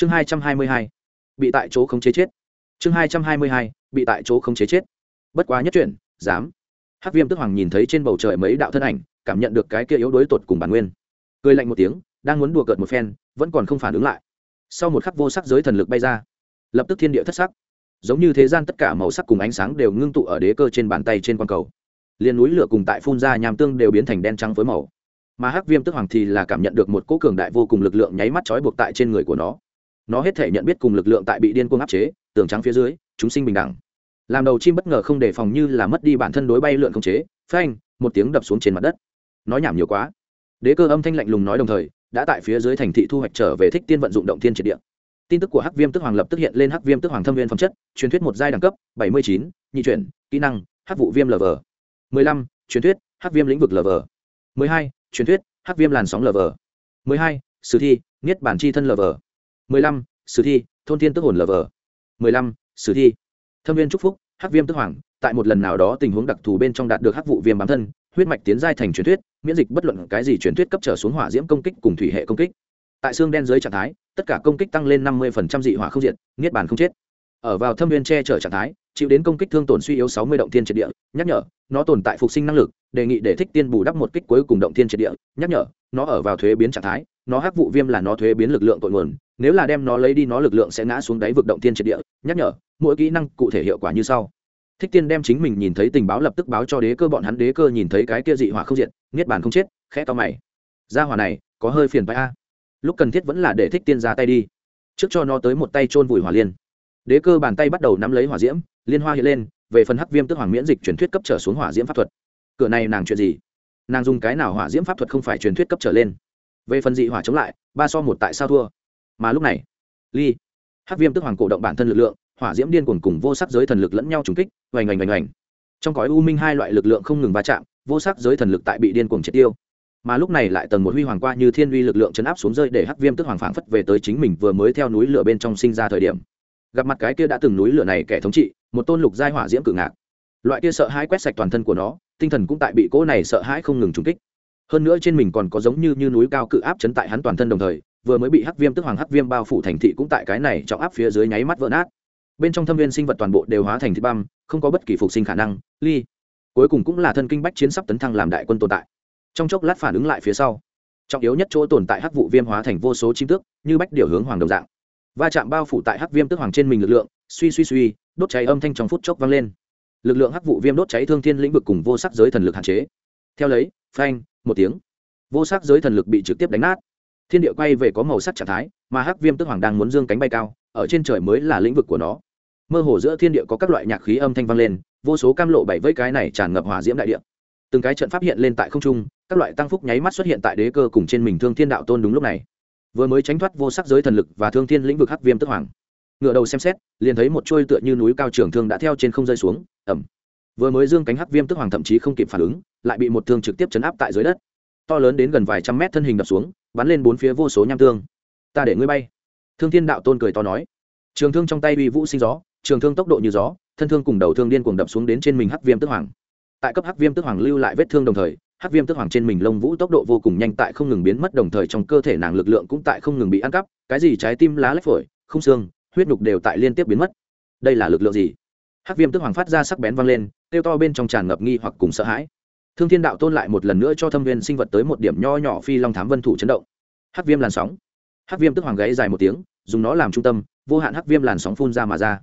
chương hai trăm hai mươi hai, bị tại chỗ không chế chết. Chương hai trăm hai mươi hai, bị tại chỗ không chế chết. Bất quá nhất chuyển dám. Hắc viêm tức hoàng nhìn thấy trên bầu trời mấy đạo thân ảnh, cảm nhận được cái kia yếu đuối tột cùng bản nguyên. Cười lạnh một tiếng, đang muốn đùa cợt một phen, vẫn còn không phản ứng lại. Sau một khắc vô sắc giới thần lực bay ra, lập tức thiên địa thất sắc. Giống như thế gian tất cả màu sắc cùng ánh sáng đều ngưng tụ ở đế cơ trên bàn tay trên quang cầu. Liền núi lửa cùng tại phun ra nham tương đều biến thành đen trắng với màu. Mà hắc viêm tức hoàng thì là cảm nhận được một cỗ cường đại vô cùng lực lượng nháy mắt trói buộc tại trên người của nó nó hết thể nhận biết cùng lực lượng tại bị điên cuồng áp chế, tường trắng phía dưới, chúng sinh bình đẳng. Làm đầu chim bất ngờ không đề phòng như là mất đi bản thân đối bay lượn không chế, phanh, một tiếng đập xuống trên mặt đất. Nói nhảm nhiều quá. Đế cơ âm thanh lạnh lùng nói đồng thời, đã tại phía dưới thành thị thu hoạch trở về thích tiên vận dụng động thiên triệt địa. Tin tức của hắc viêm tức hoàng lập tức hiện lên hắc viêm tức hoàng thâm viên phẩm chất, truyền thuyết một giai đẳng cấp, bảy mươi chín, nhị chuyển, kỹ năng, hắc vụ viêm lv mười lăm, truyền thuyết, hắc viêm lĩnh vực lv mười hai, truyền thuyết, hắc viêm làn sóng lv mười hai, sử thi, niết bản chi thân lv mười lăm, sử thi, thôn thiên tức hồn lv mười lăm, sử thi. Thâm viên trúc phúc, hắc viêm tức hoàng, tại một lần nào đó tình huống đặc thù bên trong đạt được hắc vụ viêm bám thân, huyết mạch tiến giai thành truyền thuyết, miễn dịch bất luận cái gì truyền thuyết cấp trở xuống hỏa diễm công kích cùng thủy hệ công kích. Tại xương đen dưới trạng thái, tất cả công kích tăng lên năm mươi dị hỏa không diện niết bàn không chết. Ở vào thâm viên che chở trạng thái, chịu đến công kích thương tổn suy yếu sáu mươi động thiên triệt địa, nhắc nhở, nó tồn tại phục sinh năng lực, đề nghị để thích tiên bù đắp một kích cuối cùng động thiên triệt địa, nhắc nhở, nó ở vào thuế biến trạng thái, nó hắc vụ viêm là nó thuế biến lực lượng tội nguồn nếu là đem nó lấy đi, nó lực lượng sẽ ngã xuống đáy vực động thiên triệt địa. Nhắc nhở, mỗi kỹ năng cụ thể hiệu quả như sau. Thích tiên đem chính mình nhìn thấy tình báo lập tức báo cho đế cơ, bọn hắn đế cơ nhìn thấy cái kia dị hỏa không diện niết bàn không chết, khẽ to mày. Ra hỏa này, có hơi phiền phải a. Lúc cần thiết vẫn là để thích tiên ra tay đi. Trước cho nó tới một tay chôn vùi hỏa liên. Đế cơ bàn tay bắt đầu nắm lấy hỏa diễm, liên hoa hiện lên, về phần hắc viêm tức hoàng miễn dịch truyền thuyết cấp trở xuống hỏa diễm pháp thuật. Cửa này nàng chuyện gì? Nàng dùng cái nào hỏa diễm pháp thuật không phải truyền thuyết cấp trở lên? Về phần dị hỏa chống lại, ba so một tại sao thua? Mà lúc này, ly, hắc viêm tức hoàng cổ động bản thân lực lượng, hỏa diễm điên cuồng cùng vô sắc giới thần lực lẫn nhau trùng kích, oành oành oành oành. Trong cõi u minh hai loại lực lượng không ngừng va chạm, vô sắc giới thần lực tại bị điên cuồng triệt tiêu. Mà lúc này lại tầng một huy hoàng qua như thiên uy lực lượng chấn áp xuống rơi để hắc viêm tức hoàng phảng phất về tới chính mình vừa mới theo núi lửa bên trong sinh ra thời điểm. Gặp mặt cái kia đã từng núi lửa này kẻ thống trị, một tôn lục giai hỏa diễm cự ngạc. Loại kia sợ hãi quét sạch toàn thân của nó, tinh thần cũng tại bị cỗ này sợ hãi không ngừng trùng kích. Hơn nữa trên mình còn có giống như như núi cao cự áp chấn tại hắn toàn thân đồng thời vừa mới bị hắc viêm tức hoàng hắc viêm bao phủ thành thị cũng tại cái này trọng áp phía dưới nháy mắt vỡ nát. Bên trong thâm viên sinh vật toàn bộ đều hóa thành thịt băm, không có bất kỳ phục sinh khả năng, ly. Cuối cùng cũng là thân kinh bách chiến sắp tấn thăng làm đại quân tồn tại. Trong chốc lát phản ứng lại phía sau, trọng yếu nhất chỗ tồn tại hắc vụ viêm hóa thành vô số chim tước, như bách điều hướng hoàng đồng dạng. Va chạm bao phủ tại hắc viêm tức hoàng trên mình lực lượng, suy suy suy, đốt cháy âm thanh trong phút chốc vang lên. Lực lượng hắc vụ viêm đốt cháy thương thiên lĩnh vực cùng vô sắc giới thần lực hạn chế. Theo lấy, phanh, một tiếng, vô sắc giới thần lực bị trực tiếp đánh nát thiên địa quay về có màu sắc trạng thái, mà hắc viêm tức hoàng đang muốn dương cánh bay cao, ở trên trời mới là lĩnh vực của nó. Mơ hồ giữa thiên địa có các loại nhạc khí âm thanh vang lên, vô số cam lộ bảy vây cái này tràn ngập hòa diễm đại địa. Từng cái trận pháp hiện lên tại không trung, các loại tăng phúc nháy mắt xuất hiện tại đế cơ cùng trên mình thương thiên đạo tôn đúng lúc này. Vừa mới tránh thoát vô sắc giới thần lực và thương thiên lĩnh vực hắc viêm tức hoàng. Ngựa đầu xem xét, liền thấy một trôi tựa như núi cao trường thương đã theo trên không rơi xuống ẩm vừa mới dương cánh hắc viêm tức hoàng thậm chí không kịp phản ứng, lại bị một thương trực tiếp chấn áp tại dưới đất to lớn đến gần vài trăm mét thân hình đập xuống, bắn lên bốn phía vô số nham tương. Ta để ngươi bay. Thương thiên đạo tôn cười to nói. Trường thương trong tay uy vũ sinh gió, trường thương tốc độ như gió, thân thương cùng đầu thương điên cuồng đập xuống đến trên mình hắc viêm tức hoàng. Tại cấp hắc viêm tức hoàng lưu lại vết thương đồng thời, hắc viêm tức hoàng trên mình lông vũ tốc độ vô cùng nhanh tại không ngừng biến mất đồng thời trong cơ thể nàng lực lượng cũng tại không ngừng bị ăn cắp, cái gì trái tim lá lách phổi, không xương, huyết nhục đều tại liên tiếp biến mất. Đây là lực lượng gì? Hắc viêm tức hoàng phát ra sắc bén vang lên, kêu to bên trong tràn ngập nghi hoặc cùng sợ hãi thương thiên đạo tôn lại một lần nữa cho thâm viên sinh vật tới một điểm nho nhỏ phi long thám vân thủ chấn động. Hắc viêm làn sóng. Hắc viêm tức hoàng gáy dài một tiếng, dùng nó làm trung tâm, vô hạn hắc viêm làn sóng phun ra mà ra.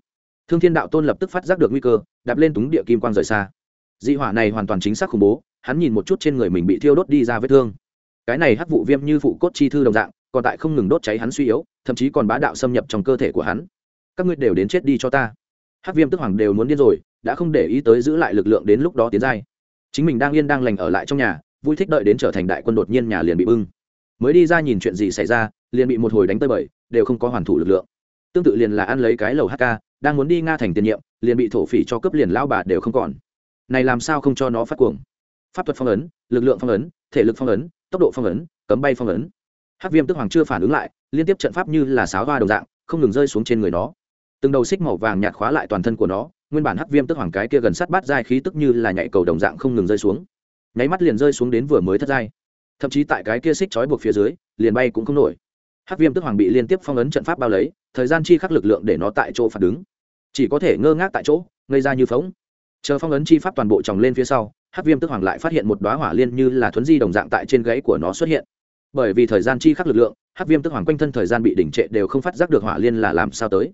Thương thiên đạo tôn lập tức phát giác được nguy cơ, đạp lên túng địa kim quang rời xa. Dị hỏa này hoàn toàn chính xác khủng bố, hắn nhìn một chút trên người mình bị thiêu đốt đi ra vết thương. Cái này hắc vụ viêm như phụ cốt chi thư đồng dạng, còn tại không ngừng đốt cháy hắn suy yếu, thậm chí còn bá đạo xâm nhập trong cơ thể của hắn. Các ngươi đều đến chết đi cho ta. Hắc viêm tức hoàng đều muốn điên rồi, đã không để ý tới giữ lại lực lượng đến lúc đó tiến giai chính mình đang yên đang lành ở lại trong nhà, vui thích đợi đến trở thành đại quân đột nhiên nhà liền bị bưng. Mới đi ra nhìn chuyện gì xảy ra, liền bị một hồi đánh tơi bời, đều không có hoàn thủ lực lượng. Tương tự liền là ăn lấy cái lầu hk đang muốn đi nga thành tiền nhiệm, liền bị thổ phỉ cho cấp liền lao bà đều không còn. Này làm sao không cho nó phát cuồng? Pháp thuật phong ấn, lực lượng phong ấn, thể lực phong ấn, tốc độ phong ấn, cấm bay phong ấn. Hắc viêm tức hoàng chưa phản ứng lại, liên tiếp trận pháp như là sáo hoa đồng dạng, không ngừng rơi xuống trên người nó. Từng đầu xích màu vàng nhạt khóa lại toàn thân của nó nguyên bản hắc viêm tức hoàng cái kia gần sát bát giai khí tức như là nhạy cầu đồng dạng không ngừng rơi xuống. Nháy mắt liền rơi xuống đến vừa mới thất giai, thậm chí tại cái kia xích trói buộc phía dưới liền bay cũng không nổi. Hắc viêm tức hoàng bị liên tiếp phong ấn trận pháp bao lấy thời gian chi khắc lực lượng để nó tại chỗ phản đứng. Chỉ có thể ngơ ngác tại chỗ ngây ra như phóng chờ phong ấn chi pháp toàn bộ tròng lên phía sau hắc viêm tức hoàng lại phát hiện một đoá hỏa liên như là thuấn di đồng dạng tại trên gáy của nó xuất hiện. Bởi vì thời gian chi khắc lực lượng hắc viêm tức hoàng quanh thân thời gian bị đỉnh trệ đều không phát giác được hỏa liên là làm sao tới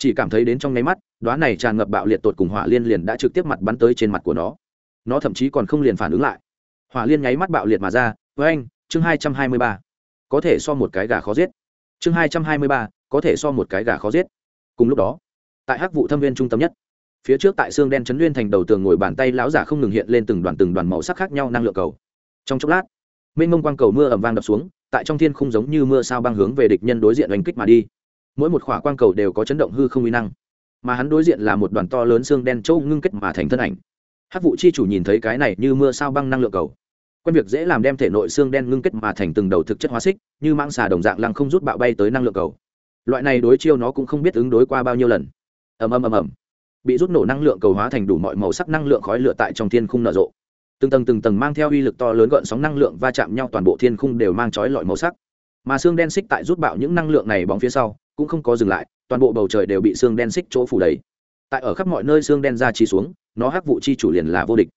chỉ cảm thấy đến trong nháy mắt đoá này tràn ngập bạo liệt tột cùng hỏa liên liền đã trực tiếp mặt bắn tới trên mặt của nó. Nó thậm chí còn không liền phản ứng lại. Hỏa liên nháy mắt bạo liệt mà ra với anh chương hai trăm hai mươi ba. Có thể so một cái gà khó giết. Chương hai trăm hai mươi ba, có thể so một cái gà khó giết. Cùng lúc đó, tại hắc vụ thâm viên trung tâm nhất, phía trước tại xương đen chấn nguyên thành đầu tường ngồi bàn tay lão giả không ngừng hiện lên từng đoàn từng đoàn màu sắc khác nhau năng lượng cầu. Trong chốc lát, mênh mông quang cầu mưa ẩm vang đập xuống, tại trong thiên không giống như mưa sao băng hướng về địch nhân đối diện oanh kích mà đi mỗi một khỏa quang cầu đều có chấn động hư không uy năng, mà hắn đối diện là một đoàn to lớn xương đen châu ngưng kết mà thành thân ảnh. Hát vụ chi chủ nhìn thấy cái này như mưa sao băng năng lượng cầu, quen việc dễ làm đem thể nội xương đen ngưng kết mà thành từng đầu thực chất hóa xích, như mang xà đồng dạng lăng không rút bạo bay tới năng lượng cầu. Loại này đối chiêu nó cũng không biết ứng đối qua bao nhiêu lần. Ầm ầm ầm ầm. Bị rút nổ năng lượng cầu hóa thành đủ mọi màu sắc năng lượng khói lửa tại trong thiên khung nở rộ. Từng tầng từng tầng mang theo uy lực to lớn gợn sóng năng lượng va chạm nhau toàn bộ thiên khung đều mang chói lọi màu sắc. Mà xương đen xích tại rút bạo những năng lượng này bóng phía sau cũng không có dừng lại, toàn bộ bầu trời đều bị xương đen xích chỗ phủ đầy. Tại ở khắp mọi nơi xương đen ra chi xuống, nó hắc vụ chi chủ liền là vô địch.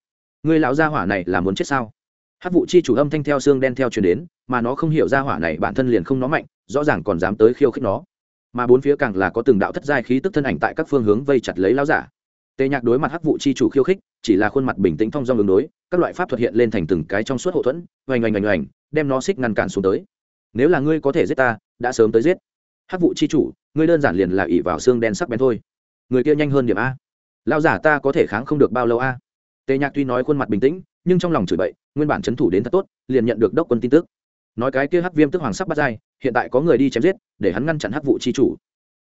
Người lão gia hỏa này là muốn chết sao? Hắc vụ chi chủ âm thanh theo xương đen theo truyền đến, mà nó không hiểu gia hỏa này bản thân liền không nó mạnh, rõ ràng còn dám tới khiêu khích nó. Mà bốn phía càng là có từng đạo thất giai khí tức thân ảnh tại các phương hướng vây chặt lấy lão giả. Tề nhạc đối mặt hắc vụ chi chủ khiêu khích, chỉ là khuôn mặt bình tĩnh thong dong ứng đối, các loại pháp thuật hiện lên thành từng cái trong suốt hậu thuẫn oanh oanh oanh oanh đem nó xích ngăn cản xuống tới. Nếu là ngươi có thể giết ta, đã sớm tới giết hắc vụ chi chủ, ngươi đơn giản liền là ỉ vào xương đen sắc bén thôi. Người kia nhanh hơn điểm a. Lao giả ta có thể kháng không được bao lâu a. Tề nhạc tuy nói khuôn mặt bình tĩnh, nhưng trong lòng chửi bậy, nguyên bản c h ấ n thủ đến thật tốt, liền nhận được đốc quân tin tức. Nói cái kia hắc viêm tức hoàng sắc bắt dai, hiện tại có người đi chém giết, để hắn ngăn chặn hắc vụ chi chủ.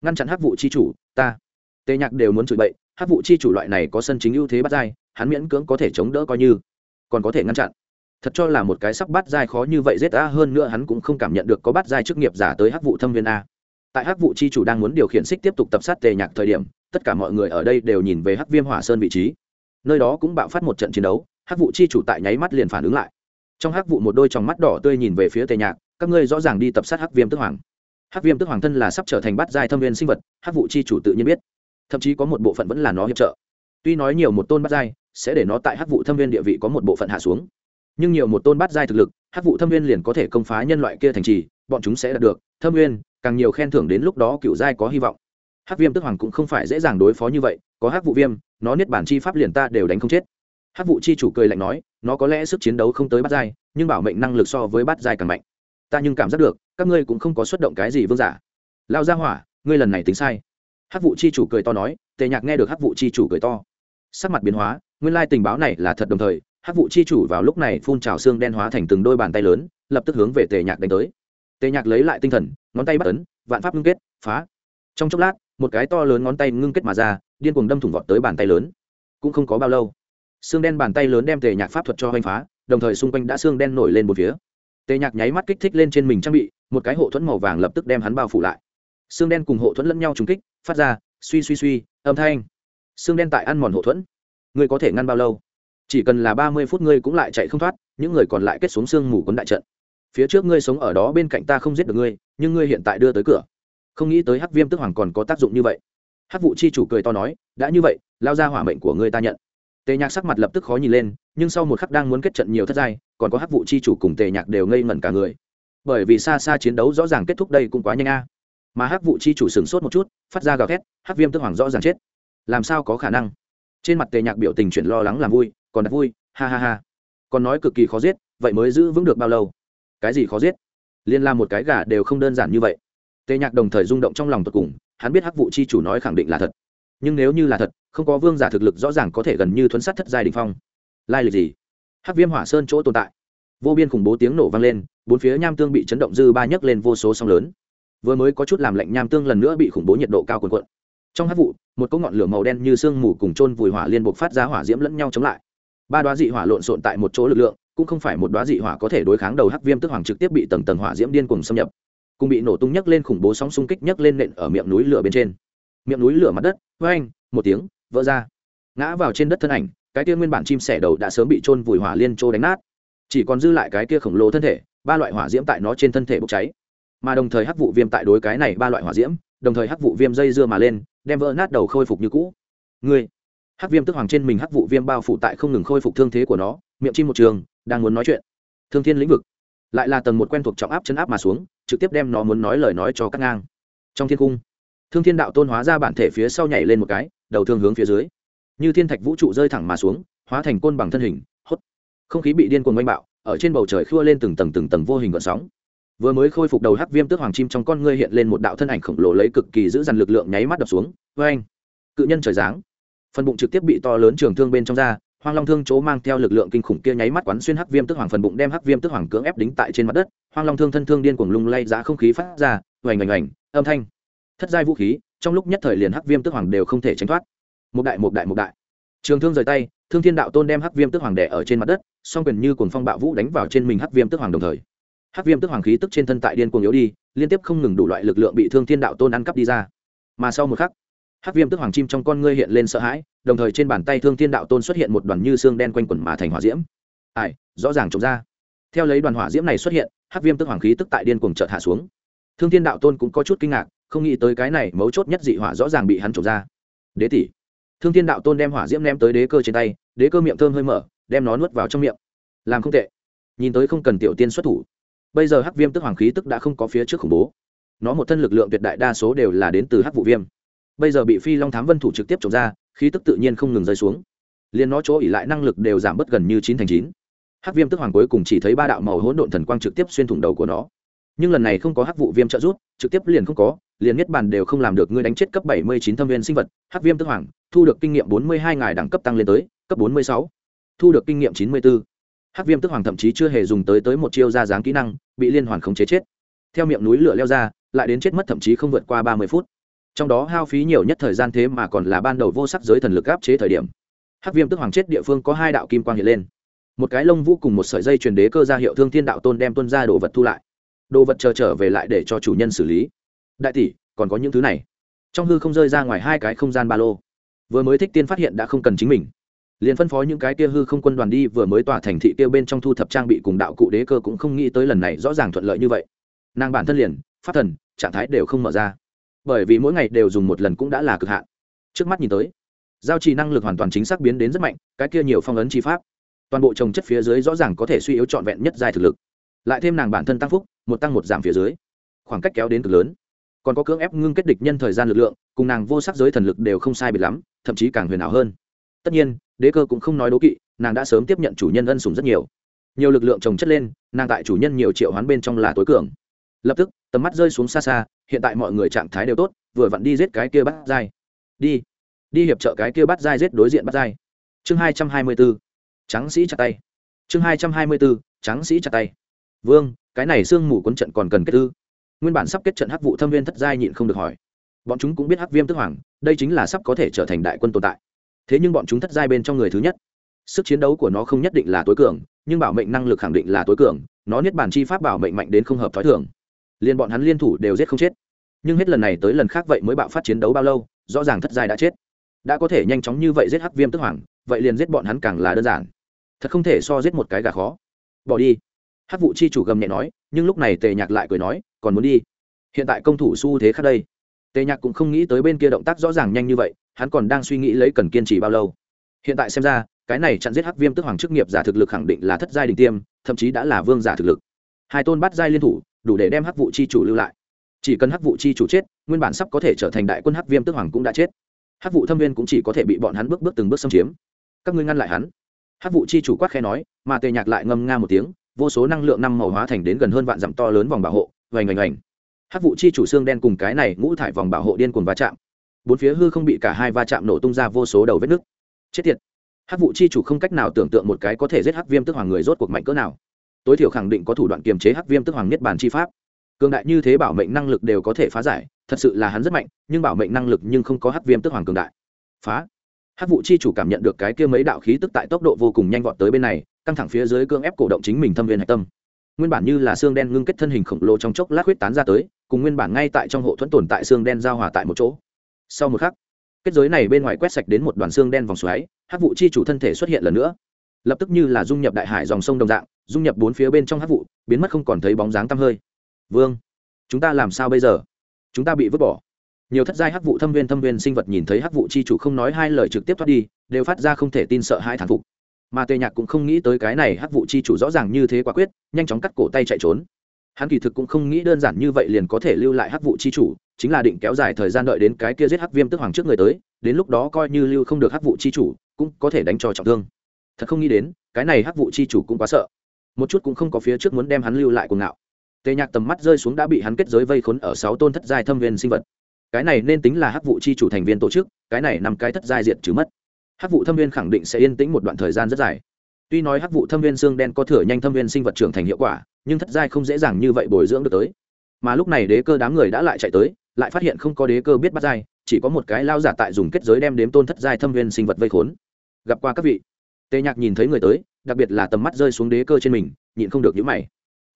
Ngăn chặn hắc vụ chi chủ, ta. Tề nhạc đều muốn chửi bậy, hắc vụ chi chủ loại này có sân chính ưu thế bắt dai, hắn miễn cưỡng có thể chống đỡ coi như, còn có thể ngăn chặn. Thật cho là một cái sắc bắt dai khó như vậy giết a, hơn nữa hắn cũng không cảm nhận được có bắt dai chức nghiệp giả tới hắc vụ thâm viên a tại hắc vụ chi chủ đang muốn điều khiển xích tiếp tục tập sát tề nhạc thời điểm, tất cả mọi người ở đây đều nhìn về hắc viêm hỏa sơn vị trí. Nơi đó cũng bạo phát một trận chiến đấu, hắc vụ chi chủ tại nháy mắt liền phản ứng lại. Trong hắc vụ một đôi tròng mắt đỏ tươi nhìn về phía tề nhạc, các ngươi rõ ràng đi tập sát hắc viêm tức hoàng. Hắc viêm tức hoàng thân là sắp trở thành bát giai thâm viên sinh vật, hắc vụ chi chủ tự nhiên biết. Thậm chí có một bộ phận vẫn là nó hiệp trợ. Tuy nói nhiều một tôn bát giai, sẽ để nó tại hắc vụ thâm viên địa vị có một bộ phận hạ xuống. Nhưng nhiều một tôn bát giai thực lực, hắc vụ thâm viên liền có thể công phá nhân loại kia thành trì, bọn chúng sẽ đạt được thâm viên càng nhiều khen thưởng đến lúc đó cựu giai có hy vọng. Hắc viêm tức hoàng cũng không phải dễ dàng đối phó như vậy, có hắc vụ viêm, nó niết bản chi pháp liền ta đều đánh không chết. Hắc vụ chi chủ cười lạnh nói, nó có lẽ sức chiến đấu không tới bát giai, nhưng bảo mệnh năng lực so với bát giai càng mạnh. Ta nhưng cảm giác được, các ngươi cũng không có xuất động cái gì vương giả. Lao ra hỏa, ngươi lần này tính sai. Hắc vụ chi chủ cười to nói, tề nhạc nghe được hắc vụ chi chủ cười to. Sắc mặt biến hóa, nguyên lai tình báo này là thật đồng thời, hắc vụ chi chủ vào lúc này phun trào xương đen hóa thành từng đôi bàn tay lớn, lập tức hướng về tề nhạc đánh tới tề nhạc lấy lại tinh thần, ngón tay bắt ấn, vạn pháp ngưng kết, phá. Trong chốc lát, một cái to lớn ngón tay ngưng kết mà ra, điên cuồng đâm thủng vọt tới bàn tay lớn. Cũng không có bao lâu, xương đen bàn tay lớn đem tề nhạc pháp thuật cho hoành phá, đồng thời xung quanh đã xương đen nổi lên một phía. Tề nhạc nháy mắt kích thích lên trên mình trang bị, một cái hộ thuẫn màu vàng lập tức đem hắn bao phủ lại. Xương đen cùng hộ thuẫn lẫn nhau trúng kích, phát ra, suy suy suy, âm thanh. Xương đen tại ăn mòn hộ thuẫn. Ngươi có thể ngăn bao lâu? Chỉ cần là ba mươi phút ngươi cũng lại chạy không thoát, những người còn lại kết xuống xương mù quấn đại trận phía trước ngươi sống ở đó bên cạnh ta không giết được ngươi, nhưng ngươi hiện tại đưa tới cửa. Không nghĩ tới hắc viêm tức hoàng còn có tác dụng như vậy. Hắc vụ chi chủ cười to nói, đã như vậy, lao ra hỏa mệnh của ngươi ta nhận. Tề nhạc sắc mặt lập tức khó nhìn lên, nhưng sau một khắc đang muốn kết trận nhiều thất giai, còn có hắc vụ chi chủ cùng tề nhạc đều ngây ngẩn cả người. Bởi vì xa xa chiến đấu rõ ràng kết thúc đây cũng quá nhanh a. Mà hắc vụ chi chủ sửng sốt một chút, phát ra gào thét, hắc viêm tức hoàng rõ ràng chết. Làm sao có khả năng? Trên mặt tề nhạc biểu tình chuyển lo lắng làm vui, còn đặt vui, ha ha ha. Còn nói cực kỳ khó giết, vậy mới giữ vững được bao lâu? Cái gì khó giết? Liên la một cái gà đều không đơn giản như vậy. Tề nhạc đồng thời rung động trong lòng tột cùng, hắn biết hắc vụ chi chủ nói khẳng định là thật. Nhưng nếu như là thật, không có vương giả thực lực rõ ràng có thể gần như thuấn sát thất giai đình phong. Lai lịch gì? Hắc viêm hỏa sơn chỗ tồn tại. Vô biên khủng bố tiếng nổ vang lên, bốn phía nham tương bị chấn động dư ba nhấc lên vô số sóng lớn. Vừa mới có chút làm lạnh nham tương lần nữa bị khủng bố nhiệt độ cao cuồn cuộn. Trong hắc vụ một cỗ ngọn lửa màu đen như sương mù cùng chôn vùi hỏa liên buộc phát ra hỏa diễm lẫn nhau chống lại. Ba đoá dị hỏa lộn xộn tại một chỗ lực lượng cũng không phải một đóa dị hỏa có thể đối kháng đầu hắc viêm tức hoàng trực tiếp bị tầng tầng hỏa diễm điên cùng xâm nhập, cùng bị nổ tung nhấc lên khủng bố sóng xung kích nhấc lên nện ở miệng núi lửa bên trên. Miệng núi lửa mặt đất với anh một tiếng, vỡ ra. Ngã vào trên đất thân ảnh, cái kia nguyên bản chim sẻ đầu đã sớm bị trôn vùi hỏa liên trô đánh nát. Chỉ còn dư lại cái kia khổng lồ thân thể, ba loại hỏa diễm tại nó trên thân thể bốc cháy. Mà đồng thời hắc vụ viêm tại đối cái này ba loại hỏa diễm, đồng thời hắc vụ viêm dây dưa mà lên, đem vỡ nát đầu khôi phục như cũ. Người hắc viêm tức hoàng trên mình hắc vụ viêm bao phủ tại không ngừng khôi phục thương thế của nó, miệng chim một trường đang muốn nói chuyện. Thương thiên lĩnh vực, lại là tầng một quen thuộc trọng áp chân áp mà xuống, trực tiếp đem nó muốn nói lời nói cho cắt ngang. Trong thiên cung, thương thiên đạo tôn hóa ra bản thể phía sau nhảy lên một cái, đầu thương hướng phía dưới. Như thiên thạch vũ trụ rơi thẳng mà xuống, hóa thành côn bằng thân hình, hốt. Không khí bị điên cuồng oanh bạo, ở trên bầu trời khua lên từng tầng từng tầng vô hình gợn sóng. Vừa mới khôi phục đầu hắc viêm tước hoàng chim trong con ngươi hiện lên một đạo thân ảnh khổng lồ lấy cực kỳ giữ dằn lực lượng nháy mắt đập xuống. Vê anh cự nhân trời giáng, phần bụng trực tiếp bị to lớn trường thương bên trong da hoang long thương chỗ mang theo lực lượng kinh khủng kia nháy mắt quán xuyên hắc viêm tức hoàng phần bụng đem hắc viêm tức hoàng cưỡng ép đính tại trên mặt đất. Hoang long thương thân thương điên cuồng lung lay giá không khí phát ra, oành oành oành, âm thanh. Thất giai vũ khí, trong lúc nhất thời liền hắc viêm tức hoàng đều không thể tránh thoát. Một đại một đại một đại. Trường thương rời tay, thương thiên đạo tôn đem hắc viêm tức hoàng đẻ ở trên mặt đất, song quyền như cuồng phong bạo vũ đánh vào trên mình hắc viêm tức hoàng đồng thời. Hắc viêm tức hoàng khí tức trên thân tại điên cuồng yếu đi, liên tiếp không ngừng đủ loại lực lượng bị thương thiên đạo tôn ăn cắp đi ra. Mà sau một khắc hắc viêm tức hoàng chim trong con ngươi hiện lên sợ hãi, đồng thời trên bàn tay thương thiên đạo tôn xuất hiện một đoàn như xương đen quanh quẩn mà thành hỏa diễm. Ai, rõ ràng trồng ra. Theo lấy đoàn hỏa diễm này xuất hiện, hắc viêm tức hoàng khí tức tại điên cuồng chợt hạ xuống. Thương thiên đạo tôn cũng có chút kinh ngạc, không nghĩ tới cái này mấu chốt nhất dị hỏa rõ ràng bị hắn trồng ra. Đế tỷ. Thương thiên đạo tôn đem hỏa diễm ném tới đế cơ trên tay, đế cơ miệng thơm hơi mở, đem nó nuốt vào trong miệng. Làm không tệ. Nhìn tới không cần tiểu tiên xuất thủ. Bây giờ hắc viêm tức hoàng khí tức đã không có phía trước khủng bố. Nó một thân lực lượng tuyệt đại đa số đều là đến từ hắc vụ viêm bây giờ bị phi long thám vân thủ trực tiếp trộm ra, khí tức tự nhiên không ngừng rơi xuống. Liền nó chỗ ỉ lại năng lực đều giảm bớt gần như chín thành chín. Hắc viêm tức hoàng cuối cùng chỉ thấy ba đạo màu hỗn độn thần quang trực tiếp xuyên thủng đầu của nó. Nhưng lần này không có hắc vụ viêm trợ giúp, trực tiếp liền không có, liền nhất bản đều không làm được ngươi đánh chết cấp bảy mươi chín thâm viên sinh vật, hắc viêm tức hoàng, thu được kinh nghiệm bốn mươi hai ngài đẳng cấp tăng lên tới cấp bốn mươi sáu, thu được kinh nghiệm chín mươi bốn hắc viêm tức hoàng thậm chí chưa hề dùng tới tới một chiêu ra dáng kỹ năng, bị liên hoàn khống chế chết. Theo miệng núi lửa leo ra, lại đến chết mất thậm chí không vượt qua ba mươi phút trong đó hao phí nhiều nhất thời gian thế mà còn là ban đầu vô sắc giới thần lực áp chế thời điểm. Hắc viêm tức hoàng chết địa phương có hai đạo kim quang hiện lên. Một cái lông vũ cùng một sợi dây truyền đế cơ ra hiệu thương thiên đạo tôn đem tuân ra đồ vật thu lại. Đồ vật chờ trở về lại để cho chủ nhân xử lý. Đại tỷ, còn có những thứ này. Trong hư không rơi ra ngoài hai cái không gian ba lô. Vừa mới thích tiên phát hiện đã không cần chính mình. Liền phân phó những cái kia hư không quân đoàn đi, vừa mới tỏa thành thị kia bên trong thu thập trang bị cùng đạo cụ đế cơ cũng không nghĩ tới lần này rõ ràng thuận lợi như vậy. Nàng bản thân liền phát thần, trạng thái đều không mở ra bởi vì mỗi ngày đều dùng một lần cũng đã là cực hạn. Trước mắt nhìn tới, giao trì năng lực hoàn toàn chính xác biến đến rất mạnh, cái kia nhiều phong ấn chi pháp, toàn bộ trồng chất phía dưới rõ ràng có thể suy yếu trọn vẹn nhất giai thực lực. Lại thêm nàng bản thân tăng phúc, một tăng một giảm phía dưới, khoảng cách kéo đến cực lớn. Còn có cưỡng ép ngưng kết địch nhân thời gian lực lượng, cùng nàng vô sắc giới thần lực đều không sai biệt lắm, thậm chí càng huyền ảo hơn. Tất nhiên, đế cơ cũng không nói đố kỵ, nàng đã sớm tiếp nhận chủ nhân ân sủng rất nhiều. Nhiều lực lượng trồng chất lên, nàng tại chủ nhân nhiều triệu hoán bên trong là tối cường. Lập tức tầm mắt rơi xuống xa xa, hiện tại mọi người trạng thái đều tốt, vừa vặn đi giết cái kia bắt dai. Đi đi hiệp trợ cái kia bắt dai giết đối diện bắt dai. Chương hai trăm hai mươi b ố tráng sĩ chặt tay. Chương hai trăm hai mươi b ố tráng sĩ chặt tay. Vương, cái này sương mù quân trận còn cần kết tư nguyên bản sắp kết trận hắc vụ thâm viên thất giai nhịn không được hỏi. Bọn chúng cũng biết hắc viêm tức hoàng, đây chính là sắp có thể trở thành đại quân tồn tại. Thế nhưng bọn chúng thất giai bên trong người thứ nhất. Sức chiến đấu của nó không nhất định là tối cường, nhưng bảo mệnh năng lực khẳng định là tối cường, nó niết bản chi pháp bảo mệnh mạnh đến không hợp t h ó i thường liền bọn hắn liên thủ đều giết không chết. Nhưng hết lần này tới lần khác vậy mới bạo phát chiến đấu bao lâu, rõ ràng thất giai đã chết. Đã có thể nhanh chóng như vậy giết hắc viêm tức hoàng, vậy liền giết bọn hắn càng là đơn giản. Thật không thể so giết một cái gà khó. Bỏ đi. Hắc vụ chi chủ gầm nhẹ nói, nhưng lúc này tề nhạc lại cười nói, còn muốn đi. Hiện tại công thủ xu thế khác đây. Tề nhạc cũng không nghĩ tới bên kia động tác rõ ràng nhanh như vậy, hắn còn đang suy nghĩ lấy cần kiên trì bao lâu. Hiện tại xem ra, cái này chặn giết hắc viêm tức hoàng chức nghiệp giả thực lực khẳng định là thất giai đình tiêm, thậm chí đã là vương giả thực lực. Hai tôn bắt giai liên thủ đủ để đem hắc vụ chi chủ lưu lại. Chỉ cần hắc vụ chi chủ chết, nguyên bản sắp có thể trở thành đại quân hắc viêm tức hoàng cũng đã chết. Hắc vụ thâm viên cũng chỉ có thể bị bọn hắn bước bước từng bước xâm chiếm. Các ngươi ngăn lại hắn. Hắc vụ chi chủ quát khe nói, mà tề nhạc lại ngâm nga một tiếng, vô số năng lượng năm màu hóa thành đến gần hơn vạn dặm to lớn vòng bảo hộ, vành vành vành. Hắc vụ chi chủ xương đen cùng cái này ngũ thải vòng bảo hộ điên cuồng va chạm. Bốn phía hư không bị cả hai va chạm nổ tung ra vô số đầu vết nứt. Chết tiệt. Hắc vụ chi chủ không cách nào tưởng tượng một cái có thể giết hắc viêm tức hoàng người rốt cuộc mạnh cỡ nào tối thiểu khẳng định có thủ đoạn kiềm chế hắc viêm tức hoàng niết bàn chi pháp. Cường đại như thế bảo mệnh năng lực đều có thể phá giải, thật sự là hắn rất mạnh, nhưng bảo mệnh năng lực nhưng không có hắc viêm tức hoàng cường đại. Phá. Hắc vụ chi chủ cảm nhận được cái kia mấy đạo khí tức tại tốc độ vô cùng nhanh vọt tới bên này, căng thẳng phía dưới cương ép cổ động chính mình thâm viên hạch tâm. Nguyên bản như là xương đen ngưng kết thân hình khổng lồ trong chốc lát huyết tán ra tới, cùng nguyên bản ngay tại trong hộ thuẫn tồn tại xương đen giao hòa tại một chỗ. Sau một khắc, kết giới này bên ngoài quét sạch đến một đoàn xương đen vòng xoáy, hắc vụ chi chủ thân thể xuất hiện lần nữa. Lập tức như là dung nhập đại hải dòng sông đồng dạng dung nhập bốn phía bên trong hát vụ, biến mất không còn thấy bóng dáng tăm hơi. Vương, chúng ta làm sao bây giờ? Chúng ta bị vứt bỏ. Nhiều thất giai hắc vụ thâm viên thâm viên sinh vật nhìn thấy hắc vụ chi chủ không nói hai lời trực tiếp thoát đi, đều phát ra không thể tin sợ hai thản phục. Mà tề nhạc cũng không nghĩ tới cái này hắc vụ chi chủ rõ ràng như thế quả quyết, nhanh chóng cắt cổ tay chạy trốn. Hắn kỳ thực cũng không nghĩ đơn giản như vậy liền có thể lưu lại hắc vụ chi chủ, chính là định kéo dài thời gian đợi đến cái kia giết hắc viêm tức hoàng trước người tới, đến lúc đó coi như lưu không được hắc vụ chi chủ, cũng có thể đánh cho trọng thương. Thật không nghĩ đến, cái này hắc vụ chi chủ cũng quá sợ một chút cũng không có phía trước muốn đem hắn lưu lại cuồng ngạo. Tề nhạc tầm mắt rơi xuống đã bị hắn kết giới vây khốn ở sáu tôn thất giai thâm viên sinh vật. Cái này nên tính là hắc vụ chi chủ thành viên tổ chức, cái này nằm cái thất giai diệt trừ mất. Hắc vụ thâm viên khẳng định sẽ yên tĩnh một đoạn thời gian rất dài. Tuy nói hắc vụ thâm viên xương đen có thừa nhanh thâm viên sinh vật trưởng thành hiệu quả, nhưng thất giai không dễ dàng như vậy bồi dưỡng được tới. Mà lúc này đế cơ đám người đã lại chạy tới, lại phát hiện không có đế cơ biết bắt giai, chỉ có một cái lao giả tại dùng kết giới đem đếm tôn thất giai thâm viên sinh vật vây khốn. Gặp qua các vị tề nhạc nhìn thấy người tới, đặc biệt là tầm mắt rơi xuống đế cơ trên mình, nhịn không được nhíu mày.